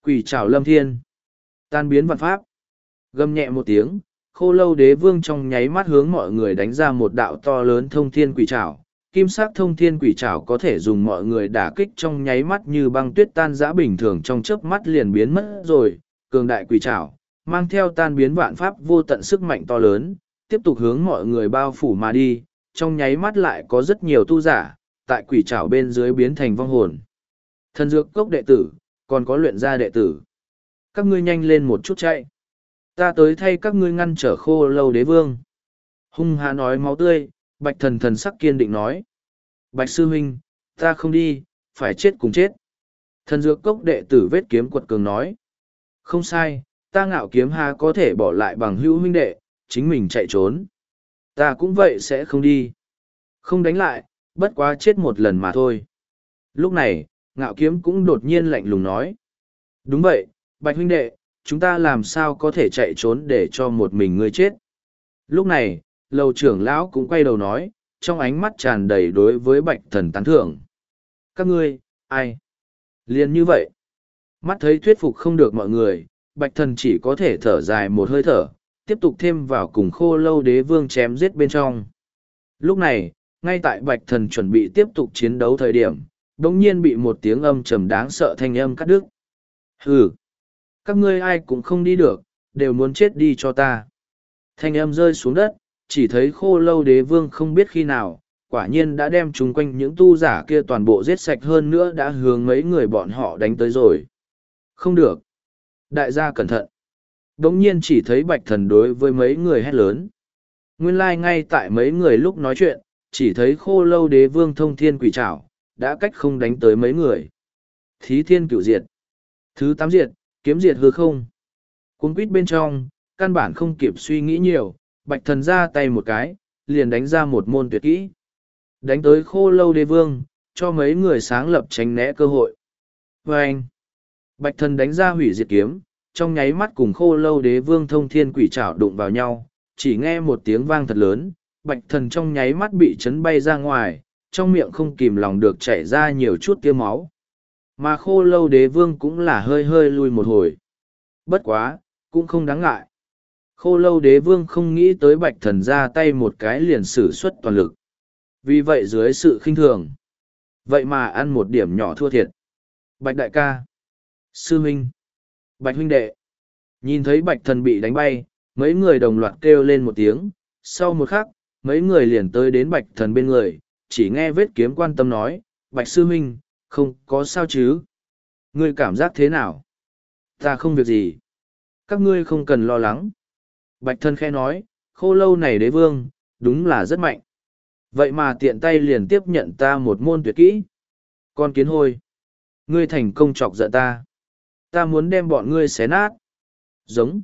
Quỷ trảo lâm thiên. Tan biến vạn pháp. Gầm nhẹ một tiếng, khô lâu đế vương trong nháy mắt hướng mọi người đánh ra một đạo to lớn thông thiên quỷ trảo. Kim sắc thông thiên quỷ trảo có thể dùng mọi người đả kích trong nháy mắt như băng tuyết tan giã bình thường trong chớp mắt liền biến mất rồi. Cường đại quỷ trảo, mang theo tan biến vạn pháp vô tận sức mạnh to lớn, tiếp tục hướng mọi người bao phủ mà đi, trong nháy mắt lại có rất nhiều tu giả, tại quỷ trảo bên dưới biến thành vong hồn. Thần dược cốc đệ tử, còn có luyện gia đệ tử. Các ngươi nhanh lên một chút chạy. Ta tới thay các ngươi ngăn trở khô lâu đế vương. Hung hạ nói máu tươi, bạch thần thần sắc kiên định nói. Bạch sư huynh, ta không đi, phải chết cùng chết. Thần dược cốc đệ tử vết kiếm quật cường nói. Không sai, ta ngạo kiếm ha có thể bỏ lại bằng hữu huynh đệ, chính mình chạy trốn. Ta cũng vậy sẽ không đi. Không đánh lại, bất quá chết một lần mà thôi. Lúc này, ngạo kiếm cũng đột nhiên lạnh lùng nói. Đúng vậy, bạch huynh đệ, chúng ta làm sao có thể chạy trốn để cho một mình ngươi chết. Lúc này, lầu trưởng lão cũng quay đầu nói, trong ánh mắt tràn đầy đối với bạch thần tán thưởng. Các ngươi, ai? Liền như vậy. Mắt thấy thuyết phục không được mọi người, bạch thần chỉ có thể thở dài một hơi thở, tiếp tục thêm vào cùng khô lâu đế vương chém giết bên trong. Lúc này, ngay tại bạch thần chuẩn bị tiếp tục chiến đấu thời điểm, đống nhiên bị một tiếng âm trầm đáng sợ thanh âm cắt đứt. Hừ! Các ngươi ai cũng không đi được, đều muốn chết đi cho ta. Thanh âm rơi xuống đất, chỉ thấy khô lâu đế vương không biết khi nào, quả nhiên đã đem chung quanh những tu giả kia toàn bộ giết sạch hơn nữa đã hướng mấy người bọn họ đánh tới rồi. Không được. Đại gia cẩn thận. Đống nhiên chỉ thấy bạch thần đối với mấy người hét lớn. Nguyên lai like ngay tại mấy người lúc nói chuyện, chỉ thấy khô lâu đế vương thông thiên quỷ trảo, đã cách không đánh tới mấy người. Thí thiên cửu diệt. Thứ tám diệt, kiếm diệt hư không. Cuốn quýt bên trong, căn bản không kịp suy nghĩ nhiều, bạch thần ra tay một cái, liền đánh ra một môn tuyệt kỹ. Đánh tới khô lâu đế vương, cho mấy người sáng lập tránh né cơ hội. Và anh, bạch thần đánh ra hủy diệt kiếm, trong nháy mắt cùng khô lâu đế vương thông thiên quỷ trảo đụng vào nhau, chỉ nghe một tiếng vang thật lớn, bạch thần trong nháy mắt bị chấn bay ra ngoài, trong miệng không kìm lòng được chảy ra nhiều chút tiêu máu. Mà khô lâu đế vương cũng là hơi hơi lui một hồi. Bất quá, cũng không đáng ngại. Khô lâu đế vương không nghĩ tới bạch thần ra tay một cái liền sử xuất toàn lực. Vì vậy dưới sự khinh thường, vậy mà ăn một điểm nhỏ thua thiệt. Bạch đại ca, sư huynh, bạch huynh đệ, nhìn thấy bạch thần bị đánh bay, mấy người đồng loạt kêu lên một tiếng, sau một khắc, mấy người liền tới đến bạch thần bên người, chỉ nghe vết kiếm quan tâm nói, bạch sư huynh, không có sao chứ. Ngươi cảm giác thế nào? Ta không việc gì. Các ngươi không cần lo lắng. Bạch thân khe nói, khô lâu này đế vương, đúng là rất mạnh. Vậy mà tiện tay liền tiếp nhận ta một môn tuyệt kỹ. Con kiến hôi. Ngươi thành công chọc giận ta. Ta muốn đem bọn ngươi xé nát. Giống.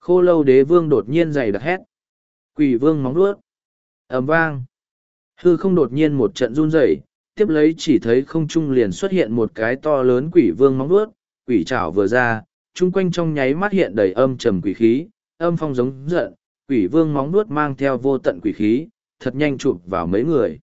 Khô lâu đế vương đột nhiên dày đặc hét. Quỷ vương móng đuốt. ầm vang. Hư không đột nhiên một trận run rẩy, tiếp lấy chỉ thấy không trung liền xuất hiện một cái to lớn quỷ vương móng đuốt, quỷ trảo vừa ra, chung quanh trong nháy mắt hiện đầy âm trầm quỷ khí, âm phong giống giận, quỷ vương móng nuốt mang theo vô tận quỷ khí, thật nhanh chụp vào mấy người.